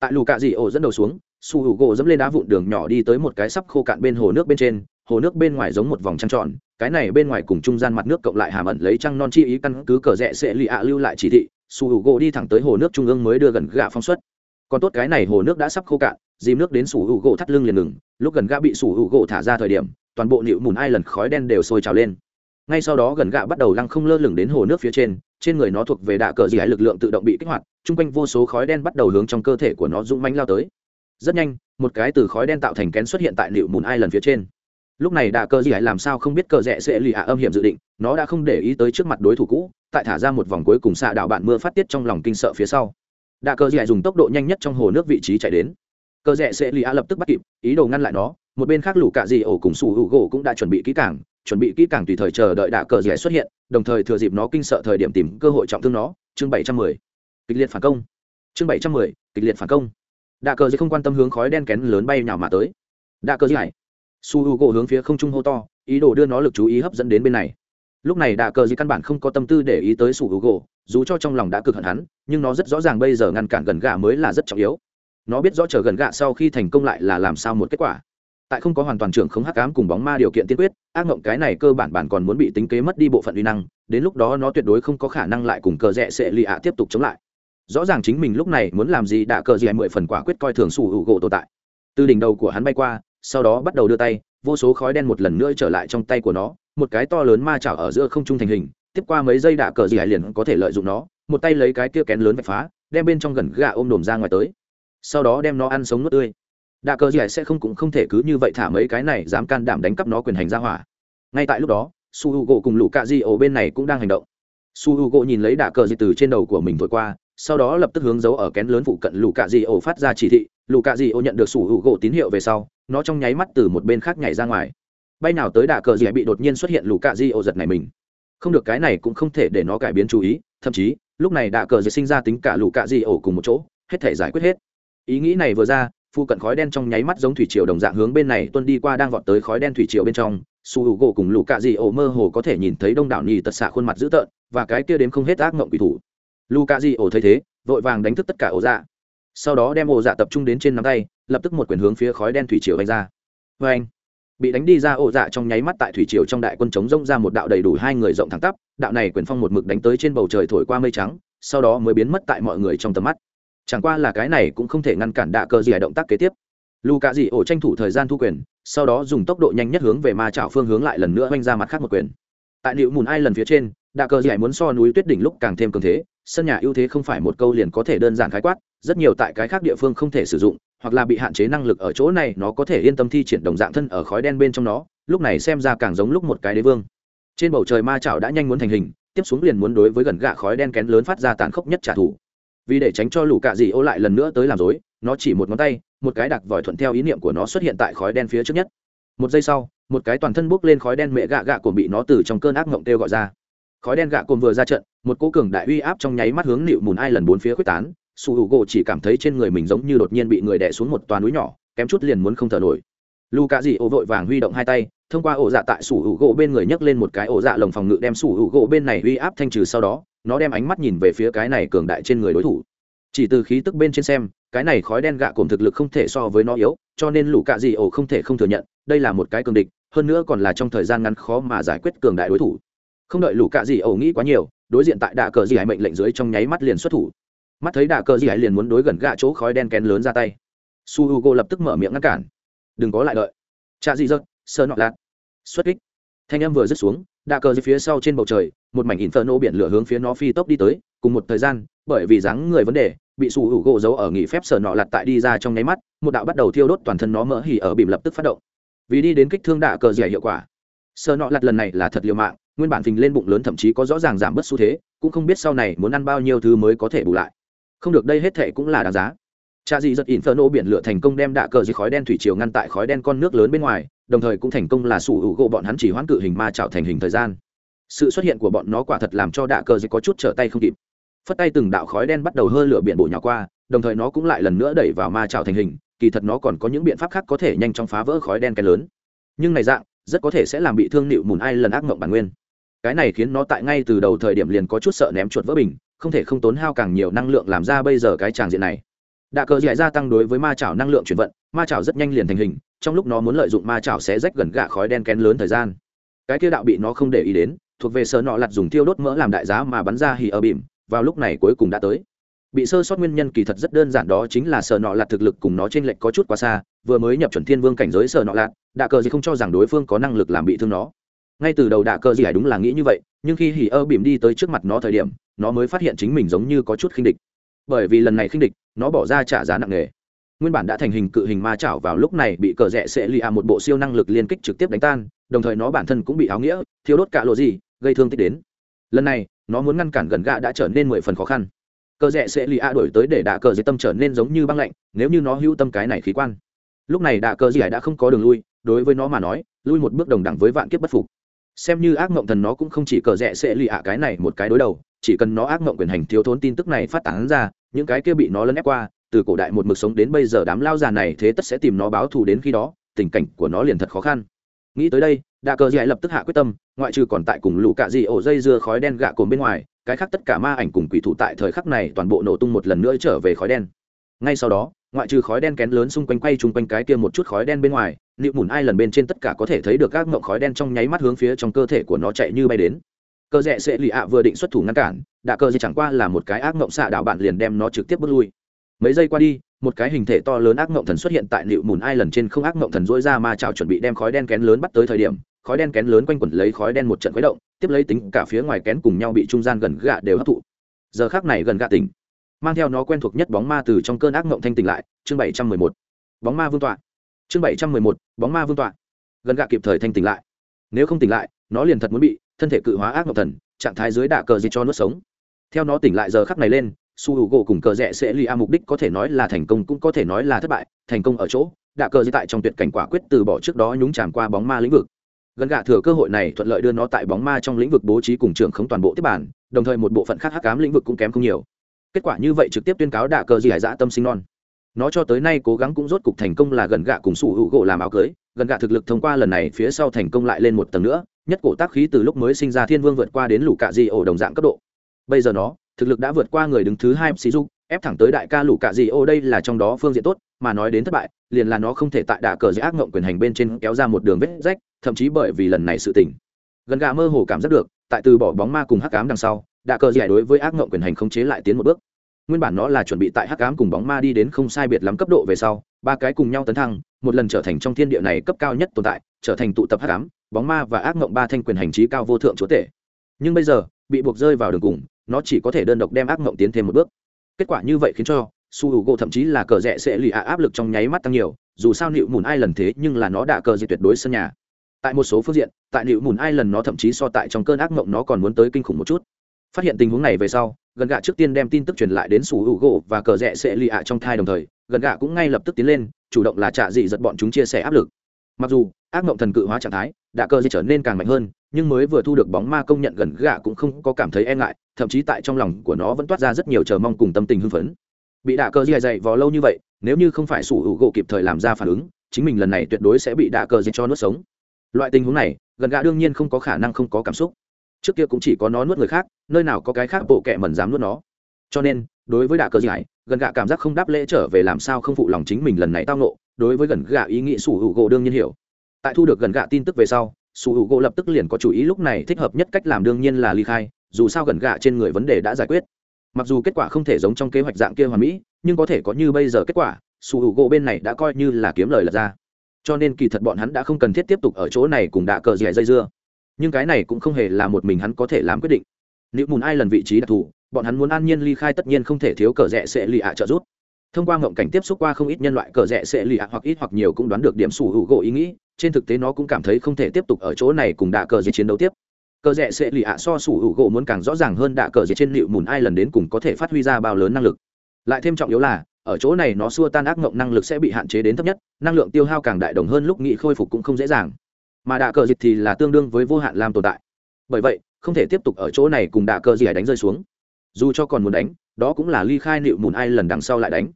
Tại lù cạ dị ổ dẫn đầu xuống, sủ hữu gỗ dẫm lên đá vụn đường nhỏ đi tới một cái sắp khô cạn bên hồ nước bên trên, hồ nước bên ngoài giống một vòng trăng tròn, cái này bên ngoài cùng trung gian mặt nước cộng lại hàm ẩn lấy trăng non chi ý căn cứ cờ rẽ sẽ lì ạ lưu lại chỉ thị, sủ hữu gỗ đi thẳng tới hồ nước trung ương mới đưa gần gạ phong suất còn tốt cái này hồ nước đã sắp khô cạn, dìm nước đến sủ hữu gỗ thắt lưng liền ngừng, lúc gần gạ bị sủ hữu gỗ thả ra thời điểm, toàn bộ nịu mùn ai lần khói đen đều sôi trào lên ngay sau đó gần gạ bắt đầu lăng không lơ lửng đến hồ nước phía trên trên người nó thuộc về đạ cờ dị hải lực lượng tự động bị kích hoạt, chung quanh vô số khói đen bắt đầu hướng trong cơ thể của nó rung mánh lao tới. Rất nhanh, một cái từ khói đen tạo thành kén xuất hiện tại liệu mùn ai lần phía trên. Lúc này đạ cơ dị hải làm sao không biết cờ rẽ sẽ lì ạ âm hiểm dự định, nó đã không để ý tới trước mặt đối thủ cũ, tại thả ra một vòng cuối cùng xạ đạo bạn mưa phát tiết trong lòng kinh sợ phía sau. Đạ cơ dị hải dùng tốc độ nhanh nhất trong hồ nước vị trí chạy đến. Cờ rẽ sẽ lì ạ lập tức bắt kịp, ý đồ ngăn lại nó, một bên khác lũ cạ dị ổ cùng sủ hữu gỗ cũng đã chuẩn bị kỹ càng chuẩn bị kỹ càng tùy thời chờ đợi đạ cờ dị xuất hiện, đồng thời thừa dịp nó kinh sợ thời điểm tìm cơ hội trọng thương nó. Chương bảy trăm mười. Kịch liệt phản công. Chương bảy trăm mười, kịch liệt phản công. Đạ cờ dị không quan tâm hướng khói đen kén lớn bay nhào mà tới. Đạ cờ dị su h u gỗ hướng phía không trung hô to, ý đồ đưa nó lực chú ý hấp dẫn đến bên này. Lúc này đạ cờ gì căn bản không có tâm tư để ý tới su h u gỗ dù cho trong lòng đã cực hận hắn, nhưng nó rất rõ ràng bây giờ ngăn cản gần gạ mới là rất trọng yếu. Nó biết rõ chờ gần gạ sau khi thành công lại là làm sao một kết quả tại không có hoàn toàn trưởng không hắc ám cùng bóng ma điều kiện tiên quyết, ác mộng cái này cơ bản bản còn muốn bị tính kế mất đi bộ phận uy năng, đến lúc đó nó tuyệt đối không có khả năng lại cùng cờ rẽ sẽ lì ạ tiếp tục chống lại. Rõ ràng chính mình lúc này muốn làm gì đã cờ gì mười phần quả quyết coi thường sủ hữu gỗ tồn tại. Từ đỉnh đầu của hắn bay qua, sau đó bắt đầu đưa tay, vô số khói đen một lần nữa trở lại trong tay của nó, một cái to lớn ma chảo ở giữa không trung thành hình, tiếp qua mấy giây đạ cờ gì hải liền có thể lợi dụng nó, một tay lấy cái kia kén lớn vạch phá, đem bên trong gần gà ôm đồm ra ngoài tới. Sau đó đem nó ăn sống nuốt tươi đạ cờ gì sẽ không cũng không thể cứ như vậy thả mấy cái này dám can đảm đánh cắp nó quyền hành ra hỏa. Ngay tại lúc đó, su h u gỗ cùng lũ cạ di ổ bên này cũng đang hành động. Su h u gỗ nhìn lấy đạ cờ gì từ trên đầu của mình thổi qua, sau đó lập tức hướng dấu ở kén lớn phụ cận lũ cạ di ổ phát ra chỉ thị. Lũ cạ di ổ nhận được su h u gỗ tín hiệu về sau, nó trong nháy mắt từ một bên khác nhảy ra ngoài. Bay nào tới đạ cờ gì bị đột nhiên xuất hiện lũ cạ di ổ giật này mình. Không được, cái này cũng không thể để nó cải biến chú ý, thậm chí, lúc này đạ cờ gì sinh ra tính cả lũ cạ di ổ cùng một chỗ, hết thể giải quyết hết. Ý nghĩ này vừa ra phu cận khói đen trong nháy mắt giống thủy triều đồng dạng hướng bên này tuân đi qua đang vọt tới khói đen thủy triều bên trong. Su hữu gỗ cùng lũ cạ dị ổ mơ hồ có thể nhìn thấy đông đảo nhì tật xạ khuôn mặt dữ tợn và cái kia đếm không hết ác mộng quỷ thủ. Lũ cạ dị ổ thấy thế, vội vàng đánh thức tất cả ổ dạ. Sau đó đem ổ dạ tập trung đến trên nắm tay, lập tức một quyền hướng phía khói đen thủy triều đánh ra. Vê anh, bị đánh đi ra ổ dạ trong nháy mắt tại thủy triều trong đại quân chống rông ra một đạo đầy đủ hai người rộng thẳng tắp, đạo này quyền phong một mực đánh tới trên bầu trời thổi qua mây trắng, sau đó mới biến mất tại mọi người trong tầm mắt chẳng qua là cái này cũng không thể ngăn cản đạ cơ gì động tác kế tiếp. Lù cạ dị ổ tranh thủ thời gian thu quyền, sau đó dùng tốc độ nhanh nhất hướng về ma trảo phương hướng lại lần nữa oanh ra mặt khác một quyền. Tại liệu mùn ai lần phía trên, đạ cơ dị muốn so núi tuyết đỉnh lúc càng thêm cường thế, sân nhà ưu thế không phải một câu liền có thể đơn giản khái quát, rất nhiều tại cái khác địa phương không thể sử dụng, hoặc là bị hạn chế năng lực ở chỗ này, nó có thể yên tâm thi triển đồng dạng thân ở khói đen bên trong nó, lúc này xem ra càng giống lúc một cái đế vương. Trên bầu trời ma chảo đã nhanh muốn thành hình, tiếp xuống liền muốn đối với gần gạ khói đen kén lớn phát ra tàn khốc nhất trả thù vì để tránh cho lũ cạ dị ô lại lần nữa tới làm dối nó chỉ một ngón tay, một cái đặc vòi thuận theo ý niệm của nó xuất hiện tại khói đen phía trước nhất. Một giây sau, một cái toàn thân bốc lên khói đen mẹ gạ gạ cồn bị nó từ trong cơn ác mộng kêu gọi ra. Khói đen gạ cồn vừa ra trận, một cố cường đại uy áp trong nháy mắt hướng nịu mùn ai lần bốn phía quyết tán. Su hữu gỗ chỉ cảm thấy trên người mình giống như đột nhiên bị người đè xuống một toàn núi nhỏ, kém chút liền muốn không thở nổi. Lu cạ dị ô vội vàng huy động hai tay thông qua ổ dạ tại sủ hữu gỗ bên người nhấc lên một cái ổ dạ lồng phòng ngự đem sủ hữu gỗ bên này uy áp thanh trừ sau đó, nó đem ánh mắt nhìn về phía cái này cường đại trên người đối thủ. Chỉ từ khí tức bên trên xem, cái này khói đen gạ cồn thực lực không thể so với nó yếu, cho nên lũ cạ dị ổ không thể không thừa nhận, đây là một cái cường địch, hơn nữa còn là trong thời gian ngắn khó mà giải quyết cường đại đối thủ. Không đợi lũ cạ dị ổ nghĩ quá nhiều, đối diện tại đạ cờ dị hải mệnh lệnh dưới trong nháy mắt liền xuất thủ. Mắt thấy đạ cờ dị hải liền muốn đối gần gạ chỗ khói đen kén lớn ra tay. Su h u g o lập tức mở miệng ngăn cản. Đừng có lại đợi. Cha dị dợt sơ nọ lạt xuất kích. Thanh âm vừa dứt xuống, đạ cờ dưới phía sau trên bầu trời, một mảnh in nô biển lửa hướng phía nó phi tốc đi tới, cùng một thời gian, bởi vì dáng người vấn đề, bị sủ hữu gỗ giấu ở nghỉ phép sở nọ lặt tại đi ra trong nháy mắt, một đạo bắt đầu thiêu đốt toàn thân nó mỡ hỉ ở bìm lập tức phát động. Vì đi đến kích thương đạ cờ dẻ hiệu quả. Sở nọ lặt lần này là thật liều mạng, nguyên bản phình lên bụng lớn thậm chí có rõ ràng giảm bớt xu thế, cũng không biết sau này muốn ăn bao nhiêu thứ mới có thể bù lại. Không được, đây hết thệ cũng là đáng giá. Cha dị giật inferno biển lửa thành công đem đạ cờ dưới khói đen thủy triều ngăn tại khói đen con nước lớn bên ngoài đồng thời cũng thành công là sủ hữu gỗ bọn hắn chỉ hoãn cự hình ma trào thành hình thời gian. Sự xuất hiện của bọn nó quả thật làm cho đạ cờ dịch có chút trở tay không kịp. Phất tay từng đạo khói đen bắt đầu hơi lửa biển bổ nhỏ qua, đồng thời nó cũng lại lần nữa đẩy vào ma trào thành hình, kỳ thật nó còn có những biện pháp khác có thể nhanh chóng phá vỡ khói đen cái lớn. Nhưng này dạng, rất có thể sẽ làm bị thương nịu mùn ai lần ác mộng bản nguyên. Cái này khiến nó tại ngay từ đầu thời điểm liền có chút sợ ném chuột vỡ bình, không thể không tốn hao càng nhiều năng lượng làm ra bây giờ cái tràng diện này. Đạ cờ dạy gia tăng đối với ma chảo năng lượng chuyển vận, ma chảo rất nhanh liền thành hình trong lúc nó muốn lợi dụng ma chảo xé rách gần gạ khói đen kén lớn thời gian. Cái kia đạo bị nó không để ý đến, thuộc về sở nọ lặt dùng tiêu đốt mỡ làm đại giá mà bắn ra hì ở bìm, vào lúc này cuối cùng đã tới. Bị sơ sót nguyên nhân kỳ thật rất đơn giản đó chính là sở nọ lặt thực lực cùng nó trên lệch có chút quá xa, vừa mới nhập chuẩn thiên vương cảnh giới sở nọ lặt, đạ cờ gì không cho rằng đối phương có năng lực làm bị thương nó. Ngay từ đầu đạ cờ gì đúng là nghĩ như vậy, nhưng khi hỉ ơ bìm đi tới trước mặt nó thời điểm, nó mới phát hiện chính mình giống như có chút khinh địch. Bởi vì lần này khinh địch, nó bỏ ra trả giá nặng nề nguyên bản đã thành hình cự hình ma chảo vào lúc này bị cờ rẽ sẽ lì à một bộ siêu năng lực liên kích trực tiếp đánh tan, đồng thời nó bản thân cũng bị áo nghĩa thiếu đốt cả lộ gì, gây thương tích đến. Lần này, nó muốn ngăn cản gần gạ đã trở nên mười phần khó khăn. Cờ rẽ sẽ lì à đổi tới để đạ cờ dây tâm trở nên giống như băng lạnh, nếu như nó hưu tâm cái này khí quan. Lúc này đạ cờ gì đã không có đường lui, đối với nó mà nói, lui một bước đồng đẳng với vạn kiếp bất phục. Xem như ác mộng thần nó cũng không chỉ cờ rẽ sẽ lì ạ cái này một cái đối đầu, chỉ cần nó ác mộng quyền hành thiếu thốn tin tức này phát tán ra, những cái kia bị nó lấn ép qua từ cổ đại một mực sống đến bây giờ đám lao già này thế tất sẽ tìm nó báo thù đến khi đó, tình cảnh của nó liền thật khó khăn. Nghĩ tới đây, đạ cờ dạy lập tức hạ quyết tâm, ngoại trừ còn tại cùng lũ cạ dị ổ dây dưa khói đen gạ cồn bên ngoài, cái khác tất cả ma ảnh cùng quỷ thủ tại thời khắc này toàn bộ nổ tung một lần nữa trở về khói đen. Ngay sau đó, ngoại trừ khói đen kén lớn xung quanh quay chung quanh cái kia một chút khói đen bên ngoài nịu mùn ai lần bên trên tất cả có thể thấy được các mộng khói đen trong nháy mắt hướng phía trong cơ thể của nó chạy như bay đến. Cơ rẽ sẽ lì ạ vừa định xuất thủ ngăn cản, đạ cơ dạy chẳng qua là một cái ác ngộng xạ đạo bạn liền đem nó trực tiếp bước lui mấy giây qua đi, một cái hình thể to lớn ác mộng thần xuất hiện tại nịu mùn ai lần trên không ác mộng thần dỗi ra ma chảo chuẩn bị đem khói đen kén lớn bắt tới thời điểm, khói đen kén lớn quanh quẩn lấy khói đen một trận khuấy động, tiếp lấy tính cả phía ngoài kén cùng nhau bị trung gian gần gạ đều hấp thụ. Giờ khác này gần gạ tỉnh, mang theo nó quen thuộc nhất bóng ma từ trong cơn ác mộng thanh tỉnh lại, chương bảy trăm mười một. Bóng ma vương tọa. Chương bảy trăm mười một, bóng ma vương tọa. Gần gạ kịp thời thanh tỉnh lại. Nếu không tỉnh lại, nó liền thật muốn bị thân thể cự hóa ác mộng thần, trạng thái dưới đạ cờ gì cho nuốt sống. Theo nó tỉnh lại giờ khắc này lên su h u gỗ cùng cờ rẽ sẽ li a mục đích có thể nói là thành công cũng có thể nói là thất bại, thành công ở chỗ, đạ cờ di tại trong tuyệt cảnh quả quyết từ bỏ trước đó nhúng tràn qua bóng ma lĩnh vực. Gần gạ thừa cơ hội này thuận lợi đưa nó tại bóng ma trong lĩnh vực bố trí cùng trường khống toàn bộ tiếp bản đồng thời một bộ phận khác hắc cám lĩnh vực cũng kém không nhiều. Kết quả như vậy trực tiếp tuyên cáo đạ cờ gì hải dã tâm sinh non. Nó cho tới nay cố gắng cũng rốt cục thành công là gần gạ cùng sủ hữu gỗ làm áo cưới, gần gạ thực lực thông qua lần này phía sau thành công lại lên một tầng nữa, nhất cổ tác khí từ lúc mới sinh ra thiên vương vượt qua đến lũ cạ di ổ đồng dạng cấp độ. Bây giờ nó thực lực đã vượt qua người đứng thứ hai sĩ dục, ép thẳng tới đại ca lũ cạ dị ô đây là trong đó phương diện tốt, mà nói đến thất bại, liền là nó không thể tại đạ cờ dưới ác ngộng quyền hành bên trên kéo ra một đường vết rách, thậm chí bởi vì lần này sự tỉnh gần gà mơ hồ cảm giác được, tại từ bỏ bóng ma cùng hắc cám đằng sau đạ cờ giải đối với ác ngộng quyền hành không chế lại tiến một bước. Nguyên bản nó là chuẩn bị tại hắc ám cùng bóng ma đi đến không sai biệt lắm cấp độ về sau, ba cái cùng nhau tấn thăng, một lần trở thành trong thiên địa này cấp cao nhất tồn tại, trở thành tụ tập hắc ám, bóng ma và ác ngộng ba thanh quyền hành trí cao vô thượng chúa tể. Nhưng bây giờ, bị buộc rơi vào đường cùng nó chỉ có thể đơn độc đem ác mộng tiến thêm một bước. Kết quả như vậy khiến cho su h u gỗ thậm chí là cờ rẽ sẽ lì ạ áp lực trong nháy mắt tăng nhiều, dù sao nịu mùn ai lần thế nhưng là nó đã cờ gì tuyệt đối sân nhà. Tại một số phương diện, tại nịu mùn ai lần nó thậm chí so tại trong cơn ác mộng nó còn muốn tới kinh khủng một chút. Phát hiện tình huống này về sau, gần gạ trước tiên đem tin tức truyền lại đến sủ hữu gỗ và cờ rẽ sẽ lì ạ trong thai đồng thời, gần gạ cũng ngay lập tức tiến lên, chủ động là trả dị giật bọn chúng chia sẻ áp lực mặc dù, ác mộng thần cự hóa trạng thái đã cơ trở nên càng mạnh hơn, nhưng mới vừa thu được bóng ma công nhận gần gạ cũng không có cảm thấy e ngại, thậm chí tại trong lòng của nó vẫn toát ra rất nhiều chờ mong cùng tâm tình hưng phấn. Bị đạ cơ dày dày vò lâu như vậy, nếu như không phải sủ hữu gỗ kịp thời làm ra phản ứng, chính mình lần này tuyệt đối sẽ bị đạ cơ dày cho nuốt sống. Loại tình huống này, gần gạ đương nhiên không có khả năng không có cảm xúc. Trước kia cũng chỉ có nó nuốt người khác, nơi nào có cái khác bộ kệ mẩn dám nuốt nó. Cho nên, đối với đạ cơ giải gần gạ cảm giác không đáp lễ trở về làm sao không phụ lòng chính mình lần này tao nộ đối với gần gạ ý nghĩ sủ hữu gỗ đương nhiên hiểu. Tại thu được gần gạ tin tức về sau, sủ hữu gỗ lập tức liền có chủ ý lúc này thích hợp nhất cách làm đương nhiên là ly khai, dù sao gần gạ trên người vấn đề đã giải quyết. Mặc dù kết quả không thể giống trong kế hoạch dạng kia hoàn mỹ, nhưng có thể có như bây giờ kết quả, sủ hữu gỗ bên này đã coi như là kiếm lời lật ra. Cho nên kỳ thật bọn hắn đã không cần thiết tiếp tục ở chỗ này cùng đạ cờ dẻ dây dưa. Nhưng cái này cũng không hề là một mình hắn có thể làm quyết định. Nếu mùn ai lần vị trí đặc thù, bọn hắn muốn an nhiên ly khai tất nhiên không thể thiếu cờ rẽ sẽ lì ạ trợ giúp thông qua ngộng cảnh tiếp xúc qua không ít nhân loại cờ rẽ sẽ lì ạ hoặc ít hoặc nhiều cũng đoán được điểm sủ hữu gỗ ý nghĩ, trên thực tế nó cũng cảm thấy không thể tiếp tục ở chỗ này cùng đạ cờ dễ chiến đấu tiếp. Cờ rẽ sẽ lì ạ so sủ hữu gỗ muốn càng rõ ràng hơn đạ cờ dễ trên liệu mùn ai lần đến cùng có thể phát huy ra bao lớn năng lực. Lại thêm trọng yếu là, ở chỗ này nó xua tan ác mộng năng lực sẽ bị hạn chế đến thấp nhất, năng lượng tiêu hao càng đại đồng hơn lúc nghị khôi phục cũng không dễ dàng. Mà đạ cờ dịch thì là tương đương với vô hạn làm tồn tại. Bởi vậy, không thể tiếp tục ở chỗ này cùng đạ cờ gì đánh rơi xuống. Dù cho còn muốn đánh, đó cũng là ly khai nịu mùn ai lần đằng sau lại đánh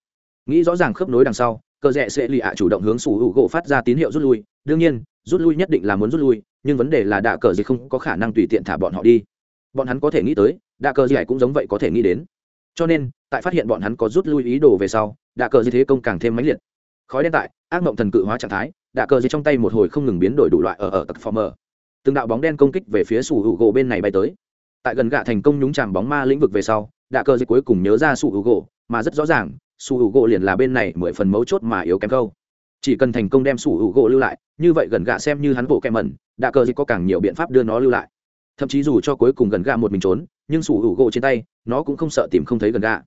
nghĩ rõ ràng khớp nối đằng sau, cờ rẽ sẽ lì ạ chủ động hướng sủ hữu gỗ phát ra tín hiệu rút lui. Đương nhiên, rút lui nhất định là muốn rút lui, nhưng vấn đề là đạ cờ gì không có khả năng tùy tiện thả bọn họ đi. Bọn hắn có thể nghĩ tới, đạ cờ gì cũng giống vậy có thể nghĩ đến. Cho nên, tại phát hiện bọn hắn có rút lui ý đồ về sau, đạ cờ gì thế công càng thêm mãnh liệt. Khói đen tại, ác mộng thần cự hóa trạng thái, đạ cờ gì trong tay một hồi không ngừng biến đổi đủ loại ở ở tật former từng đạo bóng đen công kích về phía sủ hữu gỗ bên này bay tới. Tại gần gạ thành công nhúng chàm bóng ma lĩnh vực về sau, đạ cờ gì cuối cùng nhớ ra sủ hữu gỗ, mà rất rõ ràng sủ hữu gỗ liền là bên này mười phần mấu chốt mà yếu kém câu. Chỉ cần thành công đem sủ hữu gỗ lưu lại, như vậy gần gạ xem như hắn bộ kẹm mẩn, đã cờ gì có càng nhiều biện pháp đưa nó lưu lại. Thậm chí dù cho cuối cùng gần gạ một mình trốn, nhưng sủ hữu gỗ trên tay, nó cũng không sợ tìm không thấy gần gạ.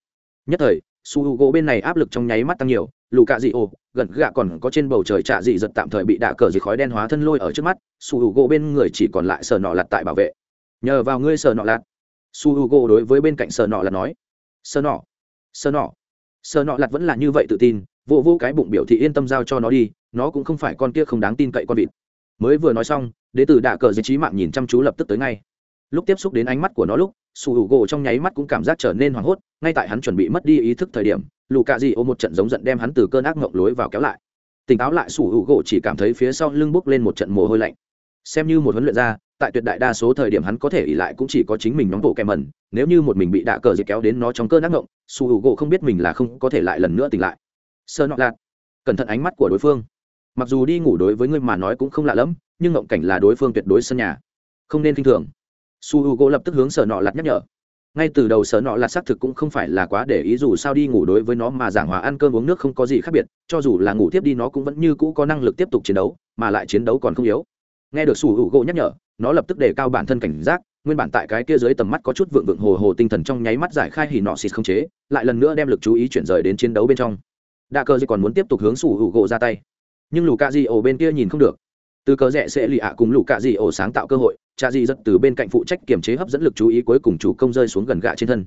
Nhất thời, su hữu gỗ bên này áp lực trong nháy mắt tăng nhiều, lù cạ dị ô gần gạ còn có trên bầu trời trạ dị giật tạm thời bị đạ cờ dị khói đen hóa thân lôi ở trước mắt, su hữu gỗ bên người chỉ còn lại sờ nọ lặt tại bảo vệ. Nhờ vào ngươi sờ nọ lặt su hữu gỗ đối với bên cạnh sờ nọ lặt nói. Sờ nọ sờ nọ sợ nọ lặt vẫn là như vậy tự tin, vô vô cái bụng biểu thị yên tâm giao cho nó đi, nó cũng không phải con kia không đáng tin cậy con vịt. Mới vừa nói xong, đế tử đạ cờ dị trí mạng nhìn chăm chú lập tức tới ngay. Lúc tiếp xúc đến ánh mắt của nó lúc sù hữu u gỗ trong nháy mắt cũng cảm giác trở nên hoảng hốt, ngay tại hắn chuẩn bị mất đi ý thức thời điểm, lù cạ dị ô một trận giống giận đem hắn từ cơn ác mộng lối vào kéo lại. Tỉnh táo lại su hữu u gỗ chỉ cảm thấy phía sau lưng bốc lên một trận mồ hôi lạnh xem như một huấn luyện gia, tại tuyệt đại đa số thời điểm hắn có thể ỉ lại cũng chỉ có chính mình nóng bộ kèm mẩn nếu như một mình bị đạ cờ dị kéo đến nó trong cơn ác ngộng su h u gỗ không biết mình là không có thể lại lần nữa tỉnh lại. Sơ nọ lạc cẩn thận ánh mắt của đối phương. Mặc dù đi ngủ đối với ngươi mà nói cũng không lạ lẫm nhưng ngộng cảnh là đối phương tuyệt đối sân nhà. Không nên k i n h thường. Su h u gỗ lập tức hướng sở nọ lặt nhắc nhở. Ngay từ đầu sở nọ lặt xác thực cũng không phải là quá để ý dù sao đi ngủ đối với nó mà giảng hòa ăn cơm uống nước không có gì khác biệt cho dù là ngủ tiếp đi nó cũng vẫn như cũ có năng lực tiếp tục chiến đấu mà lại chiến đấu còn không yếu nghe được sủ hữu u gỗ nhắc nhở, nó lập tức đề cao bản thân cảnh giác, nguyên bản tại cái kia dưới tầm mắt có chút vượng vượng hồ hồ tinh thần trong nháy mắt giải khai hỉ nọ xịt không chế, lại lần nữa đem lực chú ý chuyển rời đến chiến đấu bên trong. Đa cơ còn muốn tiếp tục hướng sủ hữu gỗ ra tay. Nhưng lù cạ di ổ bên kia nhìn không được. Từ cờ rẽ sẽ lì ạ cùng lù cạ di ổ sáng tạo cơ hội cha di rất từ bên cạnh phụ trách kiểm chế hấp dẫn lực chú ý cuối cùng chủ công rơi xuống gần gạ trên thân.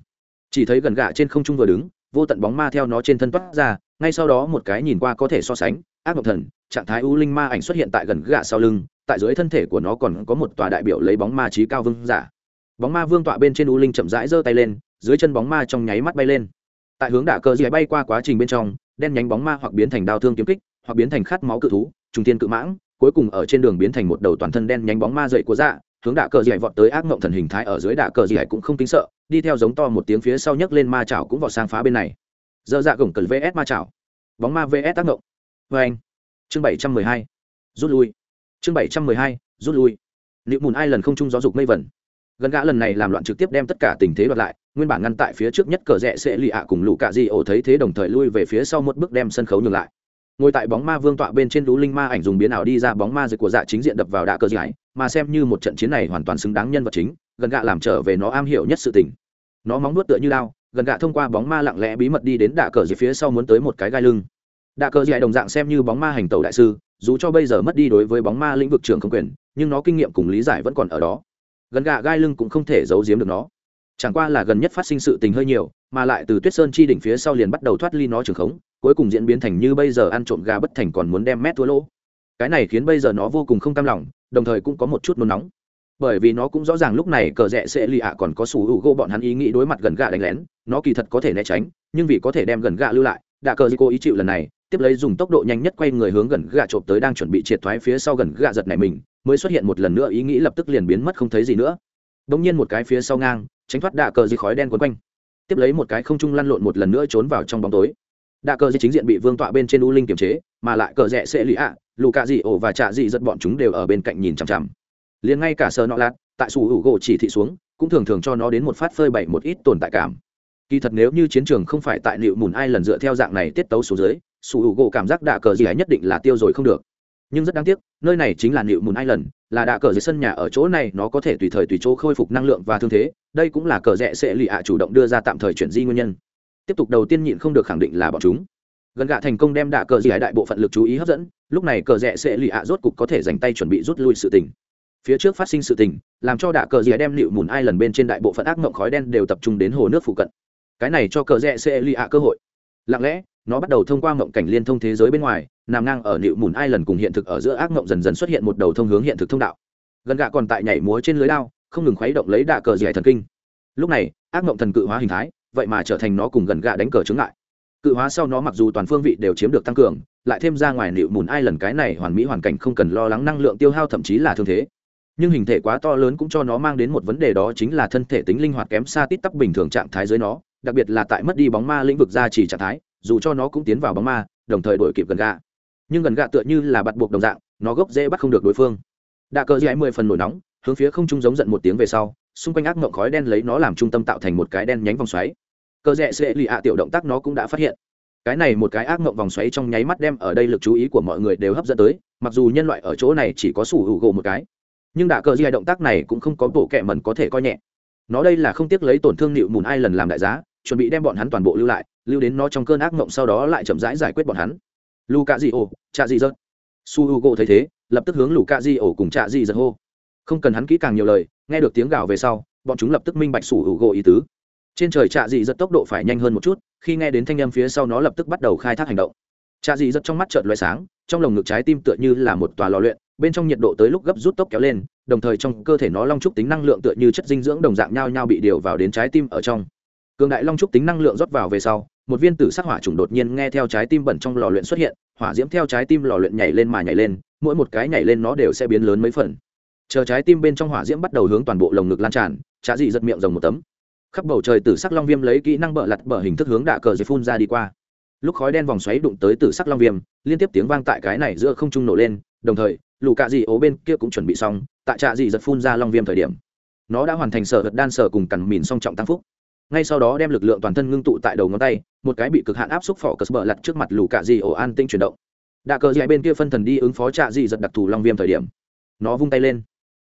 Chỉ thấy gần gạ trên không trung vừa đứng, vô tận bóng ma theo nó trên thân toát ra, ngay sau đó một cái nhìn qua có thể so sánh, ác mộng thần, trạng thái u linh ma ảnh xuất hiện tại gần gạ sau lưng tại dưới thân thể của nó còn có một tòa đại biểu lấy bóng ma trí cao vương giả. Bóng ma vương tọa bên trên u linh chậm rãi giơ tay lên, dưới chân bóng ma trong nháy mắt bay lên. Tại hướng đả cờ dì bay qua quá trình bên trong, đen nhánh bóng ma hoặc biến thành đao thương kiếm kích, hoặc biến thành khát máu cự thú, trùng tiên cự mãng, cuối cùng ở trên đường biến thành một đầu toàn thân đen nhánh bóng ma dậy của dạ hướng đạ cờ dì vọt tới ác mộng thần hình thái ở dưới đạ cờ dì cũng không tính sợ, đi theo giống to một tiếng phía sau nhấc lên ma chảo cũng vọt sang phá bên này. Dơ dạ gồng cần vs ma chảo. Bóng ma vs tác động vê vâng anh. Chương bảy trăm mười hai. Rút lui chương bảy trăm mười hai, rút lui. Liệu mùn ai lần không chung gió dục mây vẩn gần gã lần này làm loạn trực tiếp đem tất cả tình thế đoạt lại, nguyên bản ngăn tại phía trước nhất cờ rẽ sẽ lì ạ cùng lũ cạ di ổ thấy thế đồng thời lui về phía sau một bước đem sân khấu nhường lại. Ngồi tại bóng ma vương tọa bên trên đú linh ma ảnh dùng biến ảo đi ra bóng ma dịch của dạ chính diện đập vào đạ cờ giải, mà xem như một trận chiến này hoàn toàn xứng đáng nhân vật chính, gần gạ làm trở về nó am hiểu nhất sự tình. Nó móng nuốt tựa như lao gần gạ thông qua bóng ma lặng lẽ bí mật đi đến đạ cờ dưới phía sau muốn tới một cái gai lưng. Đạ cờ giải đồng dạng xem như bóng ma hành tàu đại sư dù cho bây giờ mất đi đối với bóng ma lĩnh vực trường không quyền, nhưng nó kinh nghiệm cùng lý giải vẫn còn ở đó. Gần gạ gai lưng cũng không thể giấu giếm được nó. Chẳng qua là gần nhất phát sinh sự tình hơi nhiều, mà lại từ tuyết sơn chi đỉnh phía sau liền bắt đầu thoát ly nó trường khống, cuối cùng diễn biến thành như bây giờ ăn trộm gà bất thành còn muốn đem mét thua lỗ. Cái này khiến bây giờ nó vô cùng không cam lòng, đồng thời cũng có một chút nôn nóng. Bởi vì nó cũng rõ ràng lúc này cờ rẽ sẽ lì ạ còn có sủ hữu gỗ bọn hắn ý nghĩ đối mặt gần gà đánh lén, nó kỳ thật có thể né tránh, nhưng vì có thể đem gần gà lưu lại, đạ cờ cô ý chịu lần này tiếp lấy dùng tốc độ nhanh nhất quay người hướng gần gạ trộm tới đang chuẩn bị triệt thoái phía sau gần gạ giật này mình, mới xuất hiện một lần nữa ý nghĩ lập tức liền biến mất không thấy gì nữa. Đống nhiên một cái phía sau ngang, tránh thoát đạ cờ gì khói đen quấn quanh. Tiếp lấy một cái không trung lăn lộn một lần nữa trốn vào trong bóng tối. Đạ cờ chính diện bị vương tọa bên trên u linh kiềm chế, mà lại cờ rẽ sẽ lì ạ lù cạ dị ổ và trạ dị giật bọn chúng đều ở bên cạnh nhìn chằm chằm. Liền ngay cả sờ nọ lạt, tại sủ hữu gỗ chỉ thị xuống, cũng thường thường cho nó đến một phát phơi bậy một ít tồn tại cảm. Kỳ thật nếu như chiến trường không phải tại liệu mùn ai lần dựa theo dạng này tiết tấu số dưới sủ hữu gỗ cảm giác đạ cờ gì ấy nhất định là tiêu rồi không được. Nhưng rất đáng tiếc, nơi này chính là liệu mùn ai lần là đạ cờ dưới sân nhà ở chỗ này, nó có thể tùy thời tùy chỗ khôi phục năng lượng và thương thế. Đây cũng là cờ rẽ sẽ lì ạ chủ động đưa ra tạm thời chuyển di nguyên nhân. Tiếp tục đầu tiên nhịn không được khẳng định là bọn chúng. Gần gạ thành công đem đạ cờ gì đại bộ phận lực chú ý hấp dẫn, lúc này cờ rẽ sẽ lì ạ rốt cục có thể dành tay chuẩn bị rút lui sự tình. Phía trước phát sinh sự tình, làm cho đạ cờ gì đem liệu mùn ai lần bên trên đại bộ phận ác mộng khói đen đều tập trung đến hồ nước phụ cận. Cái này cho cờ rẽ sẽ lì ạ cơ hội. Lặng lẽ nó bắt đầu thông qua mộng cảnh liên thông thế giới bên ngoài, nằm ngang ở liệu mùn ai lần cùng hiện thực ở giữa ác mộng dần dần xuất hiện một đầu thông hướng hiện thực thông đạo. Gần gạ còn tại nhảy múa trên lưới đao, không ngừng khuấy động lấy đạ cờ dẻ thần kinh. Lúc này, ác mộng thần cự hóa hình thái, vậy mà trở thành nó cùng gần gạ đánh cờ chứng lại cự hóa sau nó mặc dù toàn phương vị đều chiếm được tăng cường, lại thêm ra ngoài liệu mùn ai lần cái này hoàn mỹ hoàn cảnh không cần lo lắng năng lượng tiêu hao thậm chí là thương thế. Nhưng hình thể quá to lớn cũng cho nó mang đến một vấn đề đó chính là thân thể tính linh hoạt kém xa tít tắp bình thường trạng thái dưới nó, đặc biệt là tại mất đi bóng ma lĩnh vực gia trì trạng thái dù cho nó cũng tiến vào bóng ma, đồng thời đổi kịp gần gạ nhưng gần gạ tựa như là bắt buộc đồng dạng, nó gốc dễ bắt không được đối phương. Đạ cờ dãi mười phần nổi nóng, hướng phía không trung giống giận một tiếng về sau, xung quanh ác mộng khói đen lấy nó làm trung tâm tạo thành một cái đen nhánh vòng xoáy. Cờ rẽ sẽ lì ạ tiểu động tác nó cũng đã phát hiện. Cái này một cái ác mộng vòng xoáy trong nháy mắt đem ở đây lực chú ý của mọi người đều hấp dẫn tới, mặc dù nhân loại ở chỗ này chỉ có sủ hữu gỗ một cái. Nhưng đạ cờ di động tác này cũng không có bộ kẹ mẩn có thể coi nhẹ. Nó đây là không tiếc lấy tổn thương nịu mùn ai lần làm đại giá, chuẩn bị đem bọn hắn toàn bộ lưu lại lưu đến nó trong cơn ác mộng sau đó lại chậm rãi giải quyết bọn hắn. Lu cạ di ổ chạ di dớt su h u gỗ thấy thế, lập tức hướng lù cạ di ổ cùng chạ di dật hô. Không cần hắn kỹ càng nhiều lời, nghe được tiếng gào về sau, bọn chúng lập tức minh bạch su h u gỗ ý tứ. Trên trời chạ dị giật tốc độ phải nhanh hơn một chút, khi nghe đến thanh â m phía sau nó lập tức bắt đầu khai thác hành động. Chạ dị giật trong mắt trợn loại sáng, trong lồng ngực trái tim tựa như là một tòa lò luyện, bên trong nhiệt độ tới lúc gấp rút tốc kéo lên, đồng thời trong cơ thể nó long trúc tính năng lượng tựa như chất dinh dưỡng đồng dạng nhau nhau bị điều vào đến trái tim ở trong cường đại long trúc tính năng lượng rót vào về sau, một viên tử sắc hỏa trùng đột nhiên nghe theo trái tim bẩn trong lò luyện xuất hiện, hỏa diễm theo trái tim lò luyện nhảy lên mà nhảy lên, mỗi một cái nhảy lên nó đều sẽ biến lớn mấy phần. Chờ trái tim bên trong hỏa diễm bắt đầu hướng toàn bộ lồng ngực lan tràn trá dị giật miệng rồng một tấm. Khắp bầu trời tử sắc long viêm lấy kỹ năng bợ lặt bờ hình thức hướng đạ cờ dây phun ra đi qua. Lúc khói đen vòng xoáy đụng tới tử sắc long viêm, liên tiếp tiếng vang tại cái này giữa không trung nổ lên, đồng thời, lũ cạ dị ố bên kia cũng chuẩn bị xong, tại trạ dị giật phun ra long viêm thời điểm, nó đã hoàn thành sở vật đan sở cùng cằn mìn song trọng tăng phúc ngay sau đó đem lực lượng toàn thân ngưng tụ tại đầu ngón tay, một cái bị cực hạn áp xúc phỏ cờ bờ lặt trước mặt lù cạ dị ổ an tinh chuyển động. Đạ cờ dị bên kia phân thần đi ứng phó trạ dị giật đặc thù long viêm thời điểm. Nó vung tay lên.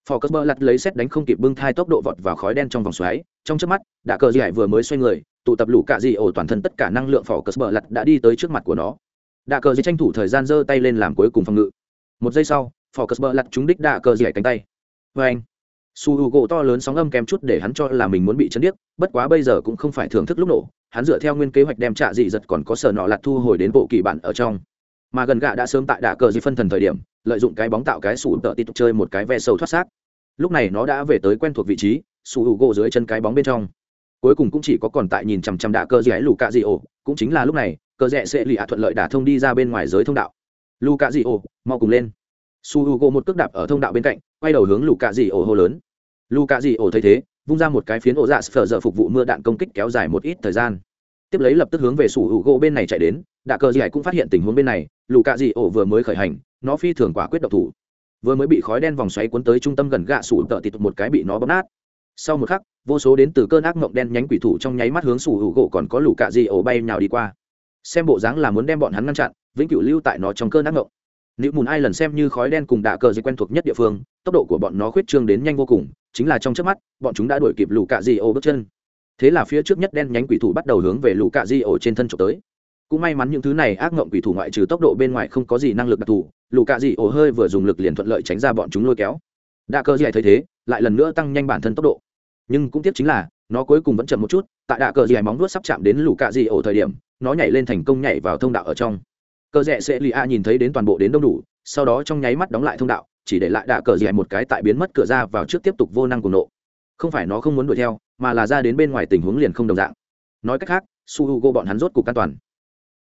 Phò cất bơ lặt lấy xét đánh không kịp bưng thai tốc độ vọt vào khói đen trong vòng xoáy. Trong trước mắt, đạ cờ dị vừa mới xoay người, tụ tập lũ cạ dị ổ toàn thân tất cả năng lượng phò cất bơ lặt đã đi tới trước mặt của nó. Đạ cờ dị tranh thủ thời gian giơ tay lên làm cuối cùng phòng ngự. Một giây sau phò cất bơ lặt trúng đích đạ cờ dị cánh tay. Vê anh su h u gỗ to lớn sóng âm kém chút để hắn cho là mình muốn bị chấn điếc, bất quá bây giờ cũng không phải thưởng thức lúc nổ, hắn dựa theo nguyên kế hoạch đem trạ dị giật còn có sở nọ lạt thu hồi đến bộ kỳ bản ở trong. Mà gần gạ đã sớm tại đạ cờ di phân thần thời điểm, lợi dụng cái bóng tạo cái sủ tợ tít chơi một cái ve sâu thoát xác. Lúc này nó đã về tới quen thuộc vị trí, su h u gỗ dưới chân cái bóng bên trong. Cuối cùng cũng chỉ có còn tại nhìn chằm chằm đạ cơ gì ấy lù cạ dị ổ cũng chính là lúc này cơ rẽ sẽ lì ạ thuận lợi đả thông đi ra bên ngoài giới thông đạo. Lù cạ dị ổ mau cùng lên. Su h u gỗ một cước đạp ở thông đạo bên cạnh quay đầu hướng lù cạ dị ổ hô lớn. Lù cạ dị ổ thấy thế, vung ra một cái phiến ổ dạ phở dở phục vụ mưa đạn công kích kéo dài một ít thời gian. Tiếp lấy lập tức hướng về sủ hữu gỗ bên này chạy đến, đạ cơ dị cũng phát hiện tình huống bên này lù cạ dị ổ vừa mới khởi hành, nó phi thường quả quyết độc thủ. Vừa mới bị khói đen vòng xoáy cuốn tới trung tâm gần gạ sủ tợ tịt một cái bị nó bóp nát. Sau một khắc, vô số đến từ cơn ác mộng đen nhánh quỷ thủ trong nháy mắt hướng sủ hữu gỗ còn có lù cạ dị ổ bay nhào đi qua. Xem bộ dáng là muốn đem bọn hắn ngăn chặn, vĩnh cửu lưu tại nó trong cơn ác mộng nữ mùn ai lần xem như khói đen cùng đạ cờ di quen thuộc nhất địa phương, tốc độ của bọn nó khuyết trương đến nhanh vô cùng, chính là trong trước mắt, bọn chúng đã đuổi kịp lũ cạ di ổ bước chân. Thế là phía trước nhất đen nhánh quỷ thủ bắt đầu hướng về lũ cạ di ổ trên thân trộm tới. Cũng may mắn những thứ này ác ngộng quỷ thủ ngoại trừ tốc độ bên ngoài không có gì năng lực đặc thù lù cạ di ổ hơi vừa dùng lực liền thuận lợi tránh ra bọn chúng lôi kéo. Đạ cơ dì thấy thế, lại lần nữa tăng nhanh bản thân tốc độ. Nhưng cũng tiếc chính là, nó cuối cùng vẫn chậm một chút, tại đạ cờ dì móng vuốt sắp chạm đến lù cạ di ổ thời điểm, nó nhảy lên thành công nhảy vào thông đạo ở trong cơ rẽ sẽ lì a nhìn thấy đến toàn bộ đến đông đủ, sau đó trong nháy mắt đóng lại thông đạo, chỉ để lại đạ cờ rẽ một cái tại biến mất cửa ra vào trước tiếp tục vô năng cùng nộ. Không phải nó không muốn đuổi theo, mà là ra đến bên ngoài tình huống liền không đồng dạng. Nói cách khác, su h u g o bọn hắn rốt cục an toàn.